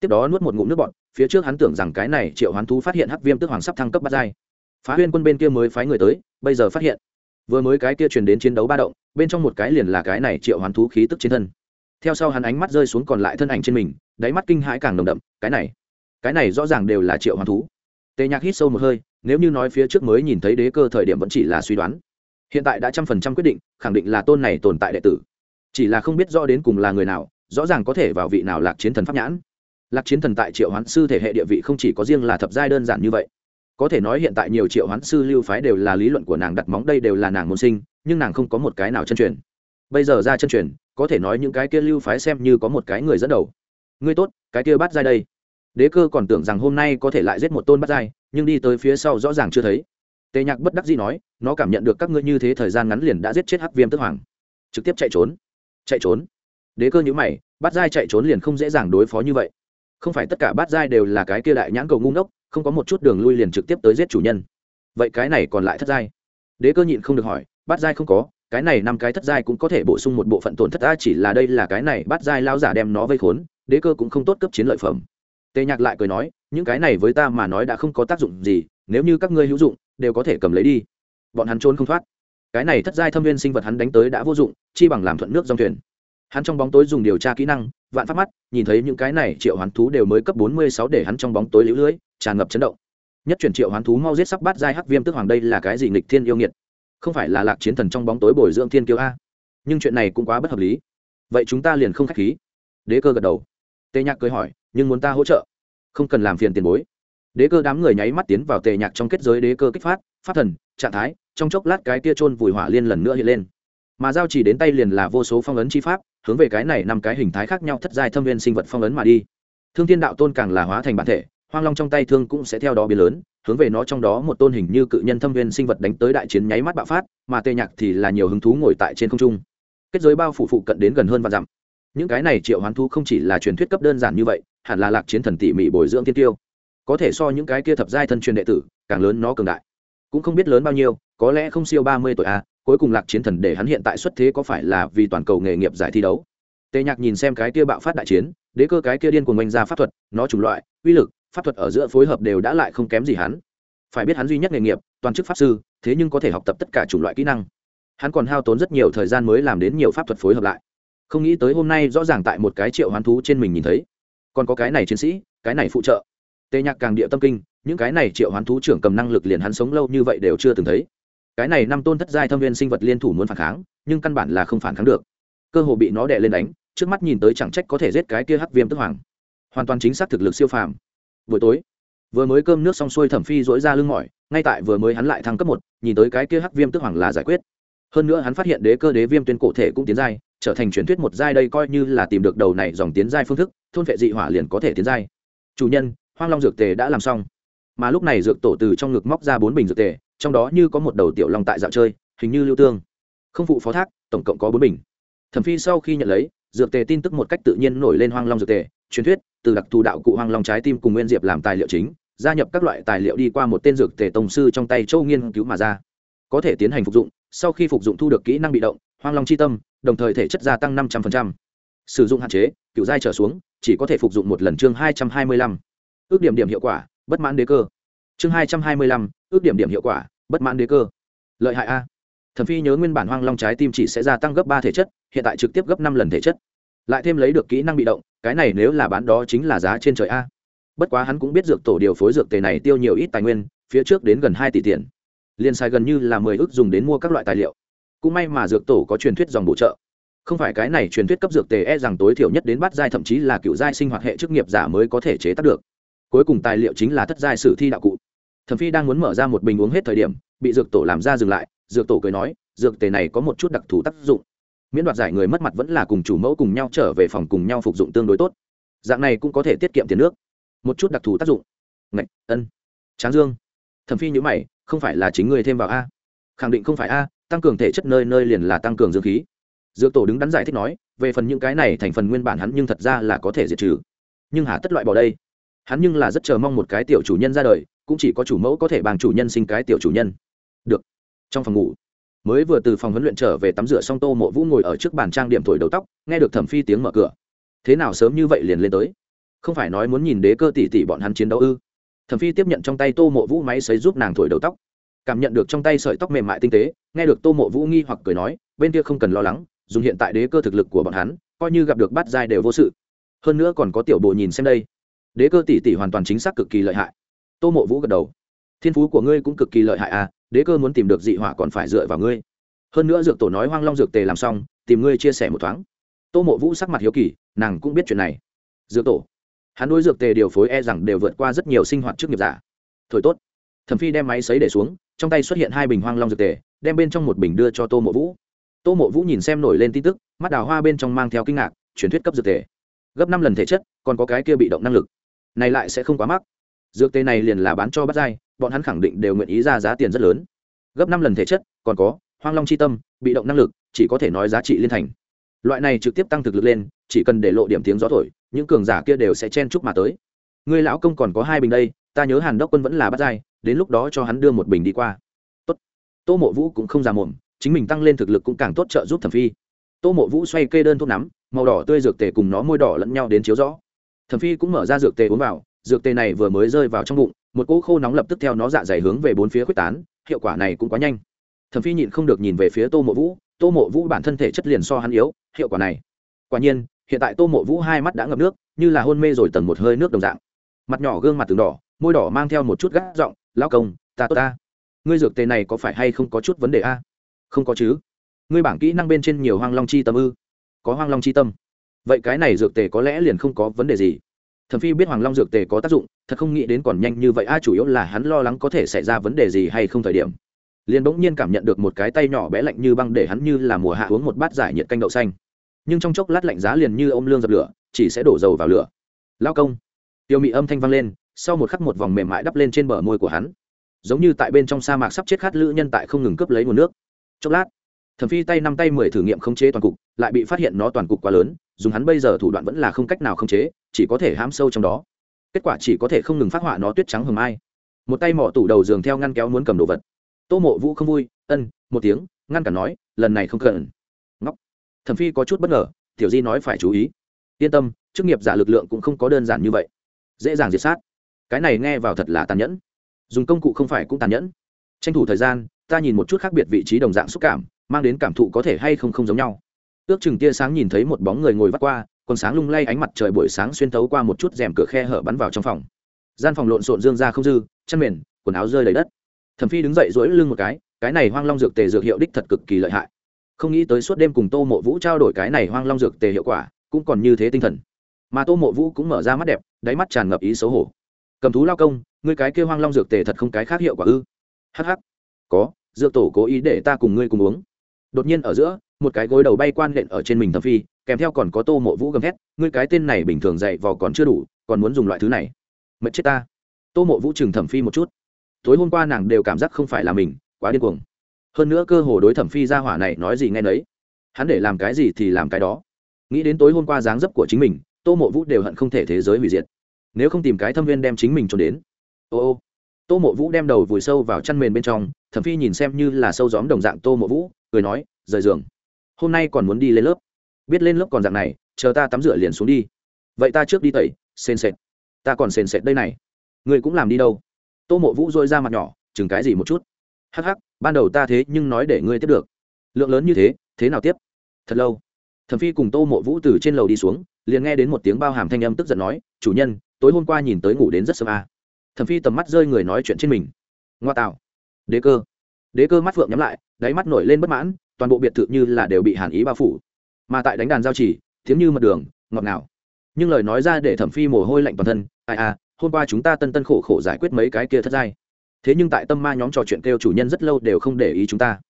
Tiếp đó nuốt một ngụm nước bọt, phía trước hắn tưởng rằng cái này triệu hoán thú phát hiện hắc viêm tức hoàng sắp thăng cấp bắt giai. Phá huyên quân bên kia mới phái người tới, bây giờ phát hiện. Vừa mới cái kia truyền đến chiến đấu ba động, bên trong một cái liền là cái này triệu hoán thú khí tức trên thân. Theo sau hắn ánh mắt rơi xuống còn lại thân ảnh trên mình, đáy mắt kinh hãi càng nồng đậm, cái này cái này rõ ràng đều là triệu hoán thú. Tề nhạc hít sâu một hơi, nếu như nói phía trước mới nhìn thấy đế cơ thời điểm vẫn chỉ là suy đoán. Hiện tại đã trăm phần trăm quyết định, khẳng định là tôn này tồn tại đệ tử chỉ là không biết rõ đến cùng là người nào, rõ ràng có thể vào vị nào lạc chiến thần pháp nhãn. Lạc chiến thần tại triệu hoán sư thể hệ địa vị không chỉ có riêng là thập giai đơn giản như vậy. Có thể nói hiện tại nhiều triệu hoán sư lưu phái đều là lý luận của nàng đặt móng đây đều là nàng môn sinh, nhưng nàng không có một cái nào chân truyền. Bây giờ ra chân truyền, có thể nói những cái kia lưu phái xem như có một cái người dẫn đầu. Ngươi tốt, cái kia bắt giai đây. Đế cơ còn tưởng rằng hôm nay có thể lại giết một tôn bắt giai, nhưng đi tới phía sau rõ ràng chưa thấy. Tề nhạc bất đắc dĩ nói, nó cảm nhận được các ngươi như thế thời gian ngắn liền đã giết chết hắc viêm tức hoàng. Trực tiếp chạy trốn chạy trốn. Đế cơ nhữ mày, bát giai chạy trốn liền không dễ dàng đối phó như vậy. Không phải tất cả bát giai đều là cái kia đại nhãn cầu ngu ngốc, không có một chút đường lui liền trực tiếp tới giết chủ nhân. Vậy cái này còn lại thất giai? Đế cơ nhịn không được hỏi, bát giai không có, cái này năm cái thất giai cũng có thể bổ sung một bộ phận tổn thất ta chỉ là đây là cái này bát giai lao giả đem nó vây khốn, đế cơ cũng không tốt cấp chiến lợi phẩm. Tề nhạc lại cười nói, những cái này với ta mà nói đã không có tác dụng gì, nếu như các ngươi hữu dụng, đều có thể cầm lấy đi. Bọn hắn trốn không thoát cái này thất giai thâm viên sinh vật hắn đánh tới đã vô dụng, chi bằng làm thuận nước dòng thuyền. Hắn trong bóng tối dùng điều tra kỹ năng, vạn phát mắt, nhìn thấy những cái này triệu hoán thú đều mới cấp bốn mươi sáu để hắn trong bóng tối lũ lưỡi tràn ngập chấn động. Nhất chuyển triệu hoán thú mau giết sắp bắt giai hắc viêm tức hoàng đây là cái gì nghịch thiên yêu nghiệt? Không phải là lạc chiến thần trong bóng tối bồi dưỡng thiên kiêu a? Nhưng chuyện này cũng quá bất hợp lý. Vậy chúng ta liền không khách khí. Đế cơ gật đầu. Tề nhạc cười hỏi, nhưng muốn ta hỗ trợ? Không cần làm phiền tiền bối. Đế cơ đám người nháy mắt tiến vào tề nhạc trong kết giới đế cơ kích phát phát thần, trạng thái trong chốc lát cái kia trôn vùi hỏa liên lần nữa hiện lên. Mà giao chỉ đến tay liền là vô số phong ấn chi pháp, hướng về cái này năm cái hình thái khác nhau thất giai thâm viên sinh vật phong ấn mà đi. Thương thiên đạo tôn càng là hóa thành bản thể, hoang long trong tay thương cũng sẽ theo đó biến lớn, hướng về nó trong đó một tôn hình như cự nhân thâm viên sinh vật đánh tới đại chiến nháy mắt bạo phát, mà tê nhạc thì là nhiều hứng thú ngồi tại trên không trung. Kết giới bao phủ phụ cận đến gần hơn và dặm. Những cái này triệu hoán thú không chỉ là truyền thuyết cấp đơn giản như vậy, hẳn là lạc chiến thần tỉ mỉ bồi dưỡng tiên tiêu. Có thể so những cái kia thập giai thân truyền đệ tử, càng lớn nó cường đại cũng không biết lớn bao nhiêu, có lẽ không siêu ba mươi tuổi a cuối cùng lạc chiến thần để hắn hiện tại xuất thế có phải là vì toàn cầu nghề nghiệp giải thi đấu? Tề nhạc nhìn xem cái kia bạo phát đại chiến, đế cơ cái kia điên cuồng oanh ra pháp thuật, nó chủng loại, uy lực, pháp thuật ở giữa phối hợp đều đã lại không kém gì hắn. Phải biết hắn duy nhất nghề nghiệp, toàn chức pháp sư, thế nhưng có thể học tập tất cả chủng loại kỹ năng. Hắn còn hao tốn rất nhiều thời gian mới làm đến nhiều pháp thuật phối hợp lại. Không nghĩ tới hôm nay rõ ràng tại một cái triệu hoán thú trên mình nhìn thấy. Còn có cái này chiến sĩ, cái này phụ trợ tề nhạc càng địa tâm kinh, những cái này triệu hoán thú trưởng cầm năng lực liền hắn sống lâu như vậy đều chưa từng thấy. Cái này năm tôn thất giai thâm viên sinh vật liên thủ muốn phản kháng, nhưng căn bản là không phản kháng được. Cơ hồ bị nó đè lên đánh, trước mắt nhìn tới chẳng trách có thể giết cái kia hắc viêm tức hoàng. Hoàn toàn chính xác thực lực siêu phàm. Buổi tối, vừa mới cơm nước xong xuôi thẩm phi dỗi ra lưng mỏi, ngay tại vừa mới hắn lại thăng cấp một, nhìn tới cái kia hắc viêm tức hoàng là giải quyết. Hơn nữa hắn phát hiện đế cơ đế viêm tuyên cổ thể cũng tiến giai, trở thành truyền thuyết một giai đây coi như là tìm được đầu này dòng tiến giai phương thức, thôn vệ dị hỏa liền có thể tiến giai. Chủ nhân hoang long dược tề đã làm xong. Mà lúc này dược tổ từ trong ngực móc ra bốn bình dược tề, trong đó như có một đầu tiểu long tại dạo chơi, hình như lưu tương. Không phụ phó thác, tổng cộng có bốn bình. Thẩm phi sau khi nhận lấy, dược tề tin tức một cách tự nhiên nổi lên hoang long dược tề, truyền thuyết, từ đặc thù đạo cụ hoang long trái tim cùng nguyên diệp làm tài liệu chính, gia nhập các loại tài liệu đi qua một tên dược tề tổng sư trong tay châu nghiên cứu mà ra. Có thể tiến hành phục dụng, sau khi phục dụng thu được kỹ năng bị động, hoang long chi tâm, đồng thời thể chất gia tăng năm trăm linh sử dụng hạn chế, cựu giai trở xuống, chỉ có thể phục dụng một lần chương hai trăm hai mươi lăm ước điểm điểm hiệu quả, bất mãn đế cơ. Chương hai trăm hai mươi lăm, ước điểm điểm hiệu quả, bất mãn đế cơ. Lợi hại a. Thẩm phi nhớ nguyên bản hoang long trái tim chỉ sẽ gia tăng gấp ba thể chất, hiện tại trực tiếp gấp năm lần thể chất. Lại thêm lấy được kỹ năng bị động, cái này nếu là bán đó chính là giá trên trời a. Bất quá hắn cũng biết dược tổ điều phối dược tề này tiêu nhiều ít tài nguyên, phía trước đến gần hai tỷ tiền. Liền xài gần như là mười ước dùng đến mua các loại tài liệu. Cũng may mà dược tổ có truyền thuyết dòng bổ trợ. Không phải cái này truyền thuyết cấp dược tề e rằng tối thiểu nhất đến bát giai thậm chí là cựu giai sinh hoạt hệ chức nghiệp giả mới có thể chế tác được cuối cùng tài liệu chính là thất giai sử thi đạo cụ. Thẩm phi đang muốn mở ra một bình uống hết thời điểm, bị dược tổ làm ra dừng lại, dược tổ cười nói, dược tề này có một chút đặc thù tác dụng. Miễn đoạt giải người mất mặt vẫn là cùng chủ mẫu cùng nhau trở về phòng cùng nhau phục dụng tương đối tốt. Dạng này cũng có thể tiết kiệm tiền nước. Một chút đặc thù tác dụng. Ngạch, ân. Tráng dương. Thẩm phi nhữ mày, không phải là chính người thêm vào a. Khẳng định không phải a, tăng cường thể chất nơi nơi liền là tăng cường dương khí. Dược tổ đứng đắn giải thích nói, về phần những cái này thành phần nguyên bản hắn nhưng thật ra là có thể diệt trừ. Nhưng hà tất loại bỏ đây hắn nhưng là rất chờ mong một cái tiểu chủ nhân ra đời, cũng chỉ có chủ mẫu có thể bằng chủ nhân sinh cái tiểu chủ nhân. Được. Trong phòng ngủ, mới vừa từ phòng huấn luyện trở về tắm rửa xong tô mộ vũ ngồi ở trước bàn trang điểm thổi đầu tóc, nghe được thẩm phi tiếng mở cửa. Thế nào sớm như vậy liền lên tới? Không phải nói muốn nhìn đế cơ tỷ tỷ bọn hắn chiến đấu ư? Thẩm phi tiếp nhận trong tay tô mộ vũ máy xấy giúp nàng thổi đầu tóc. Cảm nhận được trong tay sợi tóc mềm mại tinh tế, nghe được tô mộ vũ nghi hoặc cười nói, bên kia không cần lo lắng, dùng hiện tại đế cơ thực lực của bọn hắn, coi như gặp được bát giai đều vô sự. Hơn nữa còn có tiểu bộ nhìn xem đây đế cơ tỷ tỷ hoàn toàn chính xác cực kỳ lợi hại. Tô mộ vũ gật đầu. Thiên phú của ngươi cũng cực kỳ lợi hại à đế cơ muốn tìm được dị hỏa còn phải dựa vào ngươi. Hơn nữa dược tổ nói hoang long dược tề làm xong, tìm ngươi chia sẻ một thoáng. Tô mộ vũ sắc mặt hiếu kỳ, nàng cũng biết chuyện này. Dược tổ. Hắn đối dược tề điều phối e rằng đều vượt qua rất nhiều sinh hoạt trước nghiệp giả. Thổi tốt. Thẩm phi đem máy xấy để xuống, trong tay xuất hiện hai bình hoang long dược tề, đem bên trong một bình đưa cho tô mộ vũ. Tô mộ vũ nhìn xem nổi lên tin tức, mắt đào hoa bên trong mang theo kinh ngạc, truyền thuyết cấp dược tề. Gấp năm lần thể chất, còn có cái kia bị động năng lực này lại sẽ không quá mắc. Dược tê này liền là bán cho bắt dai bọn hắn khẳng định đều nguyện ý ra giá tiền rất lớn. Gấp năm lần thể chất, còn có, hoang long c h i tâm, bị động năng lực, chỉ có thể nói giá trị liên thành. Loại này trực tiếp tăng thực lực lên, chỉ cần để lộ điểm tiếng gió thổi, những cường giả kia đều sẽ chen chúc mà tới. Người lão công còn có hai bình đây, ta nhớ hàn đốc quân vẫn là bắt dai đến lúc đó cho hắn đưa một bình đi qua. Tốt. tô mộ vũ cũng không già mồm, chính mình tăng lên thực lực cũng càng tốt trợ giúp thẩm phi. Tô mộ vũ xoay kê đơn thuốc nắm, màu đỏ tươi dược tề cùng nó môi đỏ lẫn nhau đến chiếu rõ thẩm phi cũng mở ra dược tề uống vào, dược tề này vừa mới rơi vào trong bụng, một cỗ khô nóng lập tức theo nó dạ dày hướng về bốn phía quyết tán, hiệu quả này cũng quá nhanh. Thẩm phi nhịn không được nhìn về phía tô mộ vũ, tô mộ vũ bản thân thể chất liền so hắn yếu, hiệu quả này. Quả nhiên, hiện tại tô mộ vũ hai mắt đã ngập nước, như là hôn mê rồi tần một hơi nước đồng dạng. Mặt nhỏ gương mặt từng đỏ, môi đỏ mang theo một chút gác giọng lao công, ta tốt ta. Ngươi dược tề này có phải hay không có chút vấn đề a? Không có chứ. Ngươi bảng kỹ năng bên trên nhiều hoang long chi tâm ư? Có hoang long chi tâm vậy cái này dược tề có lẽ liền không có vấn đề gì. Thẩm phi biết hoàng long dược tề có tác dụng, thật không nghĩ đến còn nhanh như vậy, a, chủ yếu là hắn lo lắng có thể xảy ra vấn đề gì hay không thời điểm. Liền bỗng nhiên cảm nhận được một cái tay nhỏ bé lạnh như băng để hắn như là mùa hạ uống một bát giải nhiệt canh đậu xanh. Nhưng trong chốc lát lạnh giá liền như ôm lương dập lửa, chỉ sẽ đổ dầu vào lửa. Lao công. Tiêu mị âm thanh vang lên, sau một khắc một vòng mềm mại đắp lên trên bờ môi của hắn. Giống như tại bên trong sa mạc sắp chết khát lữ nhân tại không ngừng cướp lấy nguồn nước. Chốc lát thẩm phi tay năm tay mười thử nghiệm khống chế toàn cục, lại bị phát hiện nó toàn cục quá lớn, dùng hắn bây giờ thủ đoạn vẫn là không cách nào khống chế, chỉ có thể hãm sâu trong đó. Kết quả chỉ có thể không ngừng phát họa nó tuyết trắng hừng ai một tay mỏ tủ đầu giường theo ngăn kéo muốn cầm đồ vật. Tô mộ vũ không vui, ân, một tiếng, ngăn cản nói, lần này không cần. Ngóc. Thẩm phi có chút bất ngờ, tiểu di nói phải chú ý. Yên tâm, chức nghiệp giả lực lượng cũng không có đơn giản như vậy. Dễ dàng diệt sát. Cái này nghe vào thật là tàn nhẫn. Dùng công cụ không phải cũng tàn nhẫn. Tranh thủ thời gian ta nhìn một chút khác biệt vị trí đồng dạng xúc cảm, mang đến cảm thụ có thể hay không không giống nhau. Ước chừng tia sáng nhìn thấy một bóng người ngồi vắt qua còn sáng lung lay ánh mặt trời buổi sáng xuyên thấu qua một chút rèm cửa khe hở bắn vào trong phòng. Gian phòng lộn xộn dương ra không dư, chân mền, quần áo rơi đầy đất. Thẩm phi đứng dậy dỗi lưng một cái cái này hoang long dược tề dược hiệu đích thật cực kỳ lợi hại. Không nghĩ tới suốt đêm cùng tô mộ vũ trao đổi cái này hoang long dược tề hiệu quả, cũng còn như thế tinh thần. Mà tô mộ vũ cũng mở ra mắt đẹp, đáy mắt tràn ngập ý xấu hổ. Cầm thú lao công, ngươi cái kêu hoang long dược tề thật không cái khác hiệu quả ư? Hh có dược tổ cố ý để ta cùng ngươi cùng uống. Đột nhiên ở giữa, một cái gối đầu bay quan lện ở trên mình thẩm phi, kèm theo còn có tô mộ vũ gầm thét, ngươi cái tên này bình thường dạy vò còn chưa đủ, còn muốn dùng loại thứ này. Mệt chết ta. Tô mộ vũ chừng thẩm phi một chút. Tối hôm qua nàng đều cảm giác không phải là mình, quá điên cuồng. Hơn nữa cơ hồ đối thẩm phi ra hỏa này nói gì nghe nấy. Hắn để làm cái gì thì làm cái đó. Nghĩ đến tối hôm qua dáng dấp của chính mình, tô mộ vũ đều hận không thể thế giới hủy diệt. Nếu không tìm cái thâm viên đem chính mình trốn đến. Ô ô tô mộ vũ đem đầu vùi sâu vào chăn mền bên trong, thẩm phi nhìn xem như là sâu gióm đồng dạng tô mộ vũ, cười nói, rời giường. Hôm nay còn muốn đi lên lớp. Biết lên lớp còn dạng này, chờ ta tắm rửa liền xuống đi. Vậy ta trước đi tẩy, sền sệt. Ta còn sền sệt đây này. Người cũng làm đi đâu? Tô mộ vũ dôi ra mặt nhỏ, chừng cái gì một chút? Hắc hắc, ban đầu ta thế nhưng nói để ngươi tiếp được. Lượng lớn như thế thế nào tiếp? Thật lâu. Thẩm phi cùng tô mộ vũ từ trên lầu đi xuống, liền nghe đến một tiếng bao hàm thanh âm tức giận nói, chủ nhân, tối hôm qua nhìn tới ngủ đến rất sớm à thẩm phi tầm mắt rơi người nói chuyện trên mình. Ngoa tạo. Đế cơ. Đế cơ mắt phượng nhắm lại, đáy mắt nổi lên bất mãn, toàn bộ biệt thự như là đều bị hàn ý bao phủ. Mà tại đánh đàn giao chỉ tiếng như mật đường, ngọt ngào. Nhưng lời nói ra để thẩm phi mồ hôi lạnh toàn thân, ai à hôm qua chúng ta tân tân khổ khổ giải quyết mấy cái kia thất giai. Thế nhưng tại tâm ma nhóm trò chuyện kêu chủ nhân rất lâu đều không để ý chúng ta.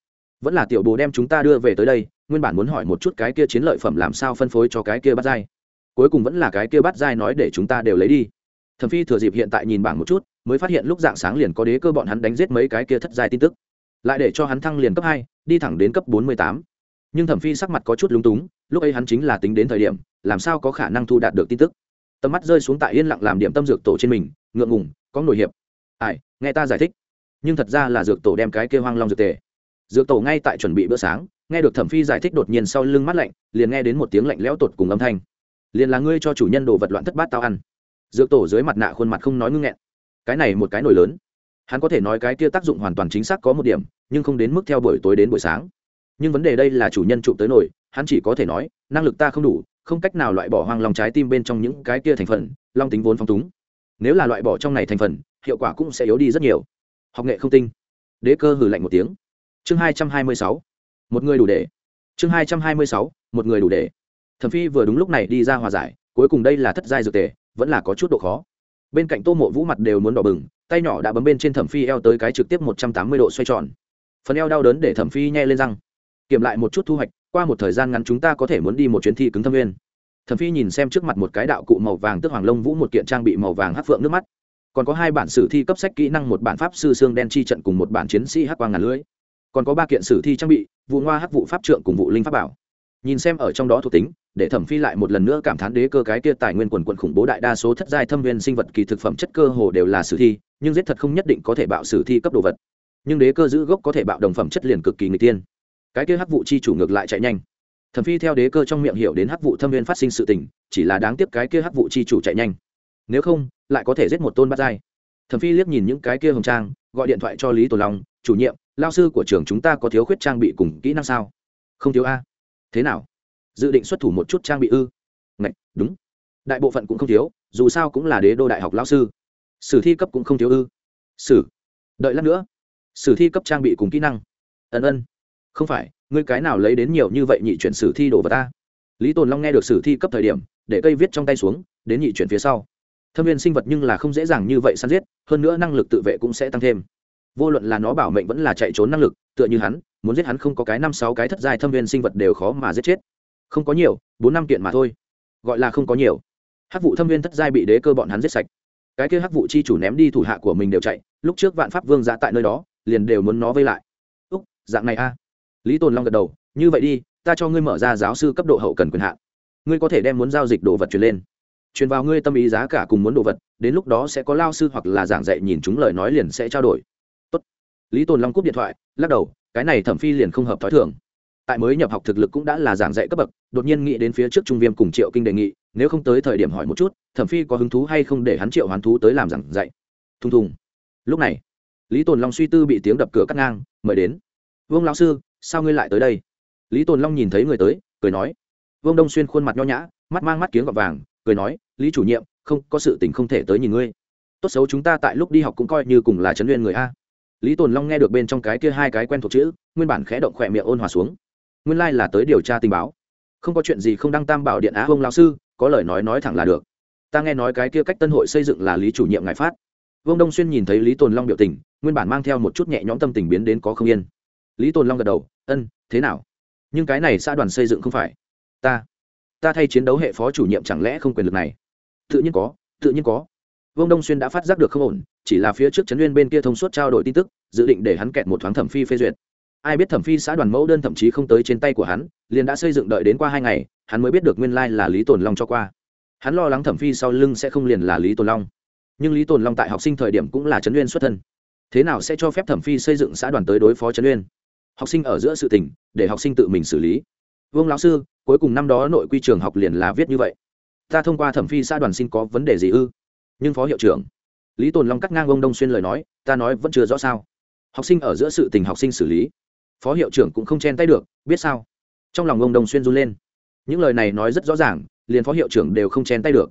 Vẫn là tiểu bồ đem chúng ta đưa về tới đây, nguyên bản muốn hỏi một chút cái kia chiến lợi phẩm làm sao phân phối cho cái kia bắt giai. Cuối cùng vẫn là cái kia bắt giai nói để chúng ta đều lấy đi thẩm phi thừa dịp hiện tại nhìn bảng một chút, mới phát hiện lúc dạng sáng liền có đế cơ bọn hắn đánh giết mấy cái kia thất giai tin tức. Lại để cho hắn thăng liền cấp hai, đi thẳng đến cấp bốn mươi tám. Nhưng thẩm phi sắc mặt có chút lúng túng, lúc ấy hắn chính là tính đến thời điểm, làm sao có khả năng thu đạt được tin tức? Tầm mắt rơi xuống tại yên lặng làm điểm tâm dược tổ trên mình, ngượng ngùng, có nổi hiệp. Ai, nghe ta giải thích. Nhưng thật ra là dược tổ đem cái kêu hoang long dược tề. Dược tổ ngay tại chuẩn bị bữa sáng, nghe được thẩm phi giải thích đột nhiên sau lưng mắt lạnh, liền nghe đến một tiếng lạnh lẽo tột cùng âm thanh. Liền là ngươi cho chủ nhân đồ vật loạn thất bát tao ăn dược tổ dưới mặt nạ khuôn mặt không nói ngưng nghẹn. Cái này một cái nổi lớn. Hắn có thể nói cái kia tác dụng hoàn toàn chính xác có một điểm, nhưng không đến mức theo buổi tối đến buổi sáng. Nhưng vấn đề đây là chủ nhân chụp tới nổi hắn chỉ có thể nói, năng lực ta không đủ, không cách nào loại bỏ hoang lòng trái tim bên trong những cái kia thành phần, long tính vốn phong túng. Nếu là loại bỏ trong này thành phần, hiệu quả cũng sẽ yếu đi rất nhiều. Học nghệ không tinh. Đế cơ hử lạnh một tiếng. Chương hai trăm hai mươi sáu. Một người đủ để. Chương hai trăm hai mươi sáu. Một người đủ để. Thẩm phi vừa đúng lúc này đi ra hòa giải, cuối cùng đây là thất giai dược tề vẫn là có chút độ khó. Bên cạnh tô mộ vũ mặt đều muốn đỏ bừng, tay nhỏ đã bấm bên trên thẩm phi eo tới cái trực tiếp một trăm tám mươi độ xoay tròn. Phần eo đau đớn để thẩm phi nhẹ lên răng. Kiểm lại một chút thu hoạch, qua một thời gian ngắn chúng ta có thể muốn đi một chuyến thi cứng thâm viên thẩm phi nhìn xem trước mặt một cái đạo cụ màu vàng tức hoàng lông vũ một kiện trang bị màu vàng hắc phượng nước mắt. Còn có hai bản sử thi cấp sách kỹ năng, một bản pháp sư xương đen chi trận cùng một bản chiến sĩ hắc quang ngàn lưới còn có ba kiện sử thi trang bị, vụ ngoa hắc vụ pháp trượng cùng vụ linh pháp bảo nhìn xem ở trong đó thuộc tính, để thẩm phi lại một lần nữa cảm thán đế cơ cái kia tài nguyên quần quận khủng bố đại đa số thất giai thâm viên sinh vật kỳ thực phẩm chất cơ hồ đều là sử thi, nhưng giết thật không nhất định có thể bạo sử thi cấp đồ vật. Nhưng đế cơ giữ gốc có thể bạo đồng phẩm chất liền cực kỳ người tiên. Cái kia hắc vụ chi chủ ngược lại chạy nhanh. Thẩm phi theo đế cơ trong miệng hiểu đến hắc vụ thâm viên phát sinh sự tình, chỉ là đáng tiếc cái kia hắc vụ chi chủ chạy nhanh. Nếu không, lại có thể giết một tôn bát giai. Thẩm phi liếc nhìn những cái kia hồng trang, gọi điện thoại cho lý tổ long, chủ nhiệm, lao sư của trường chúng ta có thiếu khuyết trang bị cùng kỹ năng sao? Không thiếu a thế nào? Dự định xuất thủ một chút trang bị ư? Ngạch, đúng. Đại bộ phận cũng không thiếu dù sao cũng là đế đô đại học lao sư. Sử thi cấp cũng không thiếu ư? Sử. Đợi lát nữa. Sử thi cấp trang bị cùng kỹ năng. Ân ân. Không phải ngươi cái nào lấy đến nhiều như vậy nhị chuyển sử thi đồ vào ta? Lý tồn long nghe được sử thi cấp thời điểm để cây viết trong tay xuống đến nhị chuyển phía sau. Thâm viên sinh vật nhưng là không dễ dàng như vậy săn giết hơn nữa năng lực tự vệ cũng sẽ tăng thêm. Vô luận là nó bảo mệnh vẫn là chạy trốn năng lực tựa như hắn muốn giết hắn không có cái năm sáu cái thất giai thâm viên sinh vật đều khó mà giết chết. Không có nhiều, bốn năm kiện mà thôi. Gọi là không có nhiều. Hắc vụ thâm viên thất giai bị đế cơ bọn hắn giết sạch. Cái kia hắc vụ chi chủ ném đi thủ hạ của mình đều chạy, lúc trước vạn pháp vương ra tại nơi đó, liền đều muốn nó vây lại. Úc, dạng này a. Lý tồn long gật đầu, như vậy đi, ta cho ngươi mở ra giáo sư cấp độ hậu cần quyền hạn. Ngươi có thể đem muốn giao dịch đồ vật truyền lên. Truyền vào ngươi tâm ý giá cả cùng muốn đồ vật, đến lúc đó sẽ có lao sư hoặc là giảng dạy nhìn chúng lời nói liền sẽ trao đổi. Tốt. lý tồn long cúp điện thoại, lắc đầu cái này thẩm phi liền không hợp thói thường. Tại mới nhập học thực lực cũng đã là giảng dạy cấp bậc, đột nhiên nghĩ đến phía trước trung viêm cùng triệu kinh đề nghị, nếu không tới thời điểm hỏi một chút, thẩm phi có hứng thú hay không để hắn triệu hoán thú tới làm giảng dạy. Thùng thùng. Lúc này, lý tồn long suy tư bị tiếng đập cửa cắt ngang, mời đến. Vương lão sư, sao ngươi lại tới đây? Lý tồn long nhìn thấy người tới, cười nói. Vương đông xuyên khuôn mặt nho nhã, mắt mang mắt kiếng gọt vàng, cười nói, lý chủ nhiệm, không, có sự tình không thể tới nhìn ngươi. Tốt xấu chúng ta tại lúc đi học cũng coi như cùng là chấn nguyên người a lý tồn long nghe được bên trong cái kia hai cái quen thuộc chữ, nguyên bản khẽ động khỏe miệng ôn hòa xuống. Nguyên lai、like、là tới điều tra tình báo. Không có chuyện gì không đăng tam bảo điện á ông lao sư, có lời nói nói thẳng là được. Ta nghe nói cái kia cách tân hội xây dựng là lý chủ nhiệm ngài phát. Vương đông xuyên nhìn thấy lý tồn long biểu tình, nguyên bản mang theo một chút nhẹ nhõm tâm tình biến đến có không yên. Lý tồn long gật đầu, ân, thế nào? Nhưng cái này xã đoàn xây dựng không phải ta. Ta thay chiến đấu hệ phó chủ nhiệm chẳng lẽ không quyền lực này? Tự nhiên có, tự nhiên có vương đông xuyên đã phát giác được không ổn, chỉ là phía trước trấn Nguyên bên kia thông suốt trao đổi tin tức, dự định để hắn kẹt một thoáng thẩm phi phê duyệt. Ai biết thẩm phi xã đoàn mẫu đơn thậm chí không tới trên tay của hắn, liền đã xây dựng đợi đến qua hai ngày, hắn mới biết được nguyên lai là lý tồn long cho qua. Hắn lo lắng thẩm phi sau lưng sẽ không liền là lý tồn long. Nhưng lý tồn long tại học sinh thời điểm cũng là trấn Nguyên xuất thân. Thế nào sẽ cho phép thẩm phi xây dựng xã đoàn tới đối phó trấn Nguyên? học sinh ở giữa sự tình, để học sinh tự mình xử lý. Vương lão sư, cuối cùng năm đó nội quy trường học liền là viết như vậy. Ta thông qua thẩm phi xã đoàn xin có vấn đề gì ư? Nhưng phó hiệu trưởng, lý tồn long cắt ngang ông đông xuyên lời nói, ta nói vẫn chưa rõ sao. Học sinh ở giữa sự tình học sinh xử lý. Phó hiệu trưởng cũng không chen tay được, biết sao? Trong lòng ông đông xuyên run lên. Những lời này nói rất rõ ràng, liền phó hiệu trưởng đều không chen tay được.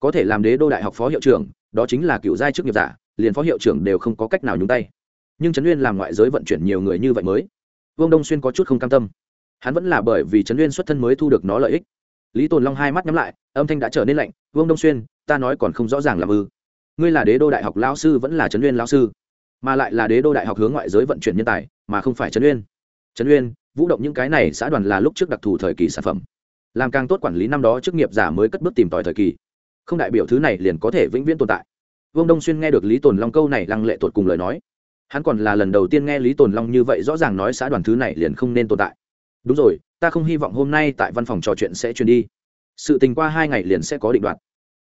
Có thể làm đế đô đại học phó hiệu trưởng, đó chính là cựu giai chức nghiệp giả, liền phó hiệu trưởng đều không có cách nào nhúng tay. Nhưng trấn uyên làm ngoại giới vận chuyển nhiều người như vậy mới vương đông xuyên có chút không cam tâm. Hắn vẫn là bởi vì trấn uyên xuất thân mới thu được nó lợi ích lý tồn long hai mắt nhắm lại, âm thanh đã trở nên lạnh, vương đông xuyên, ta nói còn không rõ ràng làm ư. Ngươi là đế đô đại học lao sư vẫn là trấn uyên lao sư, mà lại là đế đô đại học hướng ngoại giới vận chuyển nhân tài, mà không phải trấn uyên trấn uyên vũ động những cái này xã đoàn là lúc trước đặc thù thời kỳ sản phẩm. Làm càng tốt quản lý năm đó chức nghiệp giả mới cất bước tìm tòi thời kỳ. Không đại biểu thứ này liền có thể vĩnh viễn tồn tại. Vương đông xuyên nghe được lý tồn long câu này lăng lệ tuột cùng lời nói. Hắn còn là lần đầu tiên nghe lý tồn long như vậy rõ ràng nói xã đoàn thứ này liền không nên tồn tại đúng rồi, ta không hy vọng hôm nay tại văn phòng trò chuyện sẽ truyền đi. Sự tình qua hai ngày liền sẽ có định đoạt.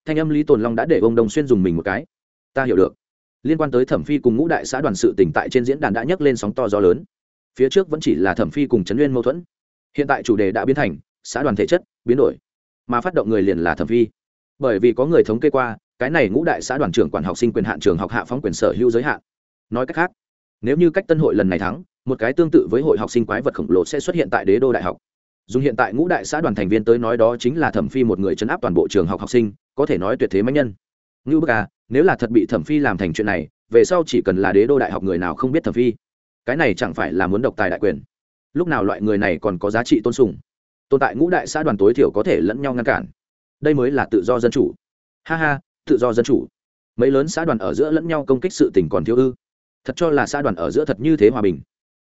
Thanh âm lý tồn long đã để ông Đồng xuyên dùng mình một cái. Ta hiểu được. Liên quan tới thẩm phi cùng ngũ đại xã đoàn sự tỉnh tại trên diễn đàn đã nhấc lên sóng to gió lớn. Phía trước vẫn chỉ là thẩm phi cùng trấn nguyên mâu thuẫn. Hiện tại chủ đề đã biến thành xã đoàn thể chất, biến đổi. Mà phát động người liền là thẩm phi. Bởi vì có người thống kê qua, cái này ngũ đại xã đoàn trưởng quản học sinh quyền hạn trường học hạ phóng quyền sở hữu giới hạn. Nói cách khác, nếu như cách tân hội lần này thắng một cái tương tự với hội học sinh quái vật khổng lồ sẽ xuất hiện tại đế đô đại học. Dùng hiện tại ngũ đại xã đoàn thành viên tới nói đó chính là thẩm phi một người chấn áp toàn bộ trường học học sinh, có thể nói tuyệt thế mạnh nhân. Ngưu bức à nếu là thật bị thẩm phi làm thành chuyện này, về sau chỉ cần là đế đô đại học người nào không biết thẩm phi, cái này chẳng phải là muốn độc tài đại quyền. Lúc nào loại người này còn có giá trị tôn sùng? Tồn tại ngũ đại xã đoàn tối thiểu có thể lẫn nhau ngăn cản. Đây mới là tự do dân chủ. Ha ha, tự do dân chủ. Mấy lớn xã đoàn ở giữa lẫn nhau công kích sự tình còn thiếu ư? Thật cho là xã đoàn ở giữa thật như thế hòa bình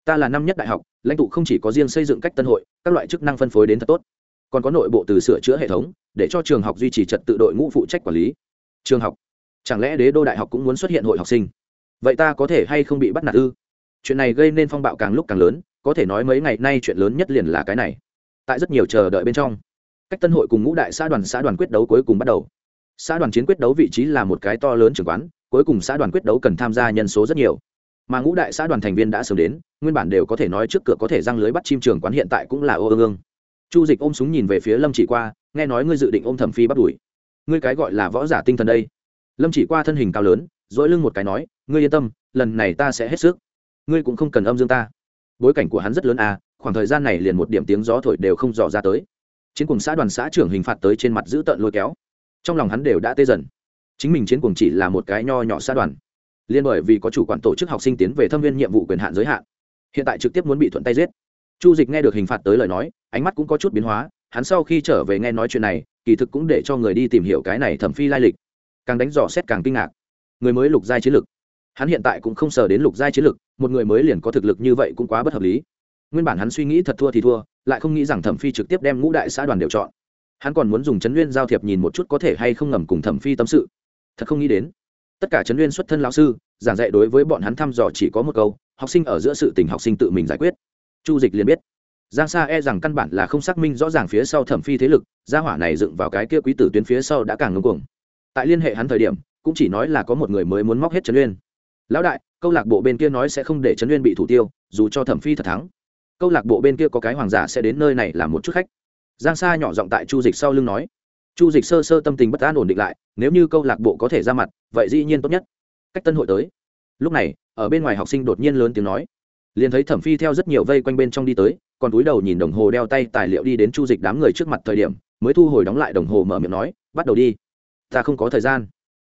ta là năm nhất đại học, lãnh tụ không chỉ có riêng xây dựng cách tân hội, các loại chức năng phân phối đến thật tốt. Còn có nội bộ từ sửa chữa hệ thống, để cho trường học duy trì trật tự đội ngũ phụ trách quản lý. Trường học. Chẳng lẽ đế đô đại học cũng muốn xuất hiện hội học sinh? Vậy ta có thể hay không bị bắt nạt ư? Chuyện này gây nên phong bạo càng lúc càng lớn, có thể nói mấy ngày nay chuyện lớn nhất liền là cái này. Tại rất nhiều chờ đợi bên trong, cách tân hội cùng ngũ đại xã đoàn xã đoàn quyết đấu cuối cùng bắt đầu. Xã đoàn chiến quyết đấu vị trí là một cái to lớn trường quán, cuối cùng xã đoàn quyết đấu cần tham gia nhân số rất nhiều mà ngũ đại xã đoàn thành viên đã sớm đến, nguyên bản đều có thể nói trước cửa có thể răng lưới bắt chim trường quán hiện tại cũng là ô ương ương. Chu dịch ôm súng nhìn về phía lâm chỉ qua, nghe nói ngươi dự định ôm thẩm phi bắt đuổi. Ngươi cái gọi là võ giả tinh thần đây. Lâm chỉ qua thân hình cao lớn, dỗi lưng một cái nói, ngươi yên tâm, lần này ta sẽ hết sức. Ngươi cũng không cần âm dương ta. Bối cảnh của hắn rất lớn à khoảng thời gian này liền một điểm tiếng gió thổi đều không dò ra tới. Chiến cùng xã đoàn xã trưởng hình phạt tới trên mặt giữ tợn lôi kéo. Trong lòng hắn đều đã tê dần. Chính mình chiến cùng chỉ là một cái nho nhỏ xã đoàn liên bởi vì có chủ quản tổ chức học sinh tiến về thâm viên nhiệm vụ quyền hạn giới hạn, hiện tại trực tiếp muốn bị thuận tay giết. Chu dịch nghe được hình phạt tới lời nói, ánh mắt cũng có chút biến hóa, hắn sau khi trở về nghe nói chuyện này, kỳ thực cũng để cho người đi tìm hiểu cái này thẩm phi lai lịch. Càng đánh dò xét càng kinh ngạc. Người mới lục giai chiến lực. Hắn hiện tại cũng không sờ đến lục giai chiến lực, một người mới liền có thực lực như vậy cũng quá bất hợp lý. Nguyên bản hắn suy nghĩ thật thua thì thua, lại không nghĩ rằng thẩm phi trực tiếp đem ngũ đại xã đoàn đều chọn. Hắn còn muốn dùng chấn nguyên giao thiệp nhìn một chút có thể hay không ngầm cùng thẩm phi tâm sự. Thật không nghĩ đến tất cả chấn nguyên xuất thân lão sư, giảng dạy đối với bọn hắn thăm dò chỉ có một câu, học sinh ở giữa sự tình học sinh tự mình giải quyết. Chu dịch liền biết. Giang sa e rằng căn bản là không xác minh rõ ràng phía sau thẩm phi thế lực, gia hỏa này dựng vào cái kia quý tử tuyến phía sau đã càng ngưng cuồng. Tại liên hệ hắn thời điểm, cũng chỉ nói là có một người mới muốn móc hết trấn uyên lão đại, câu lạc bộ bên kia nói sẽ không để trấn uyên bị thủ tiêu, dù cho thẩm phi thật thắng. Câu lạc bộ bên kia có cái hoàng giả sẽ đến nơi này làm một chút khách. Giang sa nhỏ giọng tại chu dịch sau lưng nói chu dịch sơ sơ tâm tình bất an ổn định lại, nếu như câu lạc bộ có thể ra mặt, vậy dĩ nhiên tốt nhất. Cách tân hội tới. Lúc này, ở bên ngoài học sinh đột nhiên lớn tiếng nói. Liền thấy thẩm phi theo rất nhiều vây quanh bên trong đi tới, còn túi đầu nhìn đồng hồ đeo tay tài liệu đi đến chu dịch đám người trước mặt thời điểm, mới thu hồi đóng lại đồng hồ mở miệng nói, bắt đầu đi. Ta không có thời gian.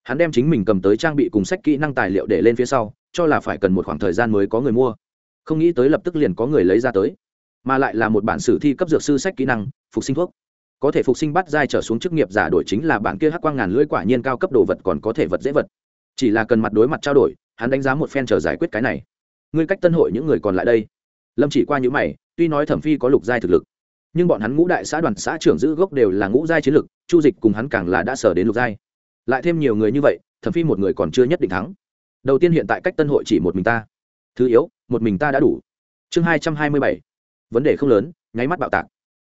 Hắn đem chính mình cầm tới trang bị cùng sách kỹ năng tài liệu để lên phía sau, cho là phải cần một khoảng thời gian mới có người mua. Không nghĩ tới lập tức liền có người lấy ra tới. Mà lại là một bản sử thi cấp dược sư sách kỹ năng, phục sinh thuốc có thể phục sinh bắt dai trở xuống chức nghiệp giả đổi chính là bản kia hắc quang ngàn lưỡi quả nhiên cao cấp đồ vật còn có thể vật dễ vật. Chỉ là cần mặt đối mặt trao đổi, hắn đánh giá một phen chờ giải quyết cái này. Ngươi cách tân hội những người còn lại đây. Lâm chỉ qua những mày, tuy nói thẩm phi có lục giai thực lực, nhưng bọn hắn ngũ đại xã đoàn xã trưởng giữ gốc đều là ngũ giai chiến lực, chu dịch cùng hắn càng là đã sở đến lục giai. Lại thêm nhiều người như vậy, thẩm phi một người còn chưa nhất định thắng. Đầu tiên hiện tại cách tân hội chỉ một mình ta. Thứ yếu, một mình ta đã đủ. Chương hai trăm hai mươi bảy. Vấn đề không lớn, nháy mắt bạo tạc.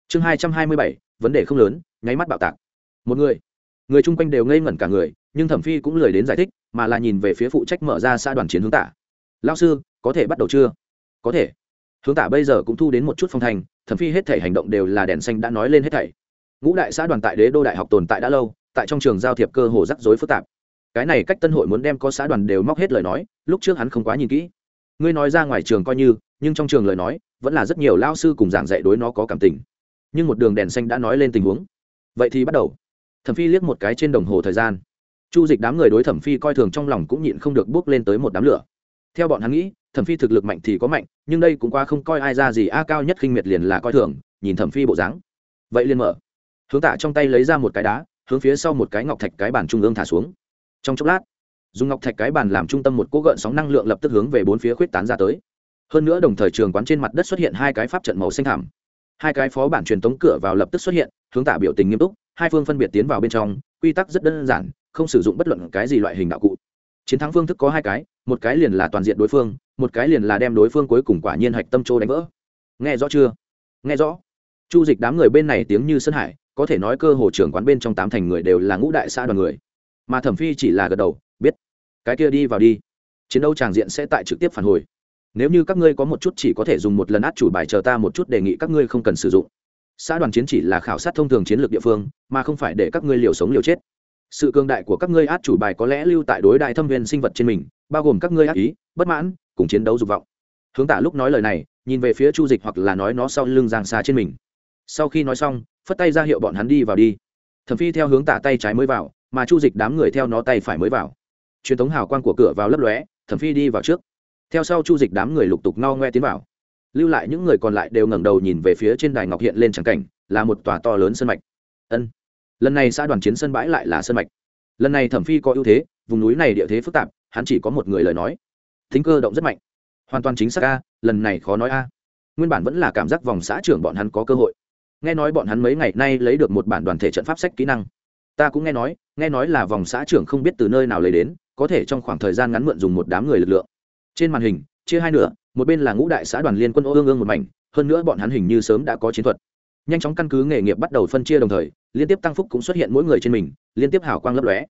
Chương hai trăm hai mươi bảy vấn đề không lớn, nháy mắt bạo tạc. Một người người chung quanh đều ngây ngẩn cả người, nhưng thẩm phi cũng lười đến giải thích, mà là nhìn về phía phụ trách mở ra xã đoàn chiến hướng tả. Lao sư, có thể bắt đầu chưa? Có thể. Hướng tả bây giờ cũng thu đến một chút phong thành thẩm phi hết thể hành động đều là đèn xanh đã nói lên hết thảy. Ngũ đại xã đoàn tại đế đô đại học tồn tại đã lâu, tại trong trường giao thiệp cơ hồ rắc rối phức tạp. Cái này cách tân hội muốn đem có xã đoàn đều móc hết lời nói, lúc trước hắn không quá nhìn kỹ. Ngươi nói ra ngoài trường coi như, nhưng trong trường lời nói, vẫn là rất nhiều lao sư cùng giảng dạy đối nó có cảm tình nhưng một đường đèn xanh đã nói lên tình huống. Vậy thì bắt đầu. Thẩm phi liếc một cái trên đồng hồ thời gian. Chu dịch đám người đối thẩm phi coi thường trong lòng cũng nhịn không được bước lên tới một đám lửa. Theo bọn hắn nghĩ, thẩm phi thực lực mạnh thì có mạnh, nhưng đây cũng qua không coi ai ra gì, a cao nhất khinh miệt liền là coi thường, nhìn thẩm phi bộ dáng. Vậy liền mở. Hướng tạ trong tay lấy ra một cái đá, hướng phía sau một cái ngọc thạch cái bàn trung ương thả xuống. Trong chốc lát, dùng ngọc thạch cái bàn làm trung tâm một cỗ gợn sóng năng lượng lập tức hướng về bốn phía khuyết tán ra tới. Hơn nữa đồng thời trường quán trên mặt đất xuất hiện hai cái pháp trận màu xanh thảm hai cái phó bản truyền tống cửa vào lập tức xuất hiện, hướng tả biểu tình nghiêm túc, hai phương phân biệt tiến vào bên trong, quy tắc rất đơn giản, không sử dụng bất luận cái gì loại hình đạo cụ. Chiến thắng phương thức có hai cái, một cái liền là toàn diện đối phương, một cái liền là đem đối phương cuối cùng quả nhiên hạch tâm trô đánh vỡ. Nghe rõ chưa? Nghe rõ. Chu dịch đám người bên này tiếng như sơn hải, có thể nói cơ hồ trưởng quán bên trong tám thành người đều là ngũ đại xã đoàn người. Mà thẩm phi chỉ là gật đầu, biết. Cái kia đi vào đi. Chiến đấu tràng diện sẽ tại trực tiếp phản hồi nếu như các ngươi có một chút chỉ có thể dùng một lần át chủ bài chờ ta một chút đề nghị các ngươi không cần sử dụng. Xã đoàn chiến chỉ là khảo sát thông thường chiến lược địa phương, mà không phải để các ngươi liều sống liều chết. Sự cường đại của các ngươi át chủ bài có lẽ lưu tại đối đại thâm viên sinh vật trên mình, bao gồm các ngươi ác ý, bất mãn, cùng chiến đấu dục vọng. Hướng tả lúc nói lời này, nhìn về phía chu dịch hoặc là nói nó sau lưng giang xa trên mình. Sau khi nói xong, phất tay ra hiệu bọn hắn đi vào đi. Thẩm phi theo hướng tả tay trái mới vào, mà chu dịch đám người theo nó tay phải mới vào. Truyền thống hào quang của cửa vào lấp lóe, thẩm phi đi vào trước theo sau chu dịch đám người lục tục no ngoe tiến vào. Lưu lại những người còn lại đều ngẩng đầu nhìn về phía trên đài ngọc hiện lên trắng cảnh, là một tòa to lớn sân mạch. Ân. Lần này xã đoàn chiến sân bãi lại là sân mạch. Lần này thẩm phi có ưu thế, vùng núi này địa thế phức tạp, hắn chỉ có một người lời nói. Thính cơ động rất mạnh. Hoàn toàn chính xác a, lần này khó nói a. Nguyên bản vẫn là cảm giác vòng xã trưởng bọn hắn có cơ hội. Nghe nói bọn hắn mấy ngày nay lấy được một bản đoàn thể trận pháp sách kỹ năng. Ta cũng nghe nói nghe nói là vòng xã trưởng không biết từ nơi nào lấy đến, có thể trong khoảng thời gian ngắn mượn dùng một đám người lực lượng trên màn hình, chia hai nửa, một bên là ngũ đại xã đoàn liên quân ô ương ương một mảnh, hơn nữa bọn hắn hình như sớm đã có chiến thuật. Nhanh chóng căn cứ nghề nghiệp bắt đầu phân chia đồng thời, liên tiếp tăng phúc cũng xuất hiện mỗi người trên mình, liên tiếp hào quang lấp lóe.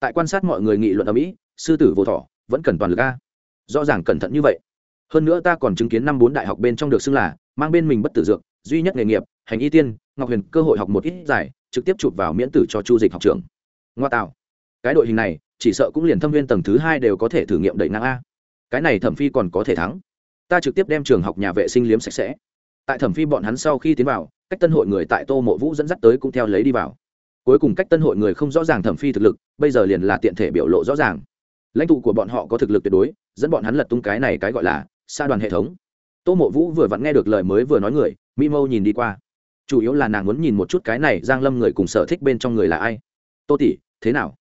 Tại quan sát mọi người nghị luận ở mỹ, sư tử vô thỏ, vẫn cần toàn lực a. Rõ ràng cẩn thận như vậy. Hơn nữa ta còn chứng kiến năm bốn đại học bên trong được xưng là, mang bên mình bất tử dược, duy nhất nghề nghiệp, hành y tiên, ngọc huyền cơ hội học một ít giải, trực tiếp chụp vào miễn tử cho chu dịch học trường ngoa tạo. Cái đội hình này, chỉ sợ cũng liền thâm viên tầng thứ hai đều có thể thử nghiệm đẩy năng a cái này thẩm phi còn có thể thắng. Ta trực tiếp đem trường học nhà vệ sinh liếm sạch sẽ. Tại thẩm phi bọn hắn sau khi tiến vào, cách tân hội người tại tô mộ vũ dẫn dắt tới cũng theo lấy đi vào. Cuối cùng cách tân hội người không rõ ràng thẩm phi thực lực, bây giờ liền là tiện thể biểu lộ rõ ràng. Lãnh tụ của bọn họ có thực lực tuyệt đối, dẫn bọn hắn lật tung cái này cái gọi là xa đoàn hệ thống. Tô mộ vũ vừa vặn nghe được lời mới vừa nói người, mỹ mâu nhìn đi qua. Chủ yếu là nàng muốn nhìn một chút cái này giang lâm người cùng sở thích bên trong người là ai. Tô tỷ, thế nào?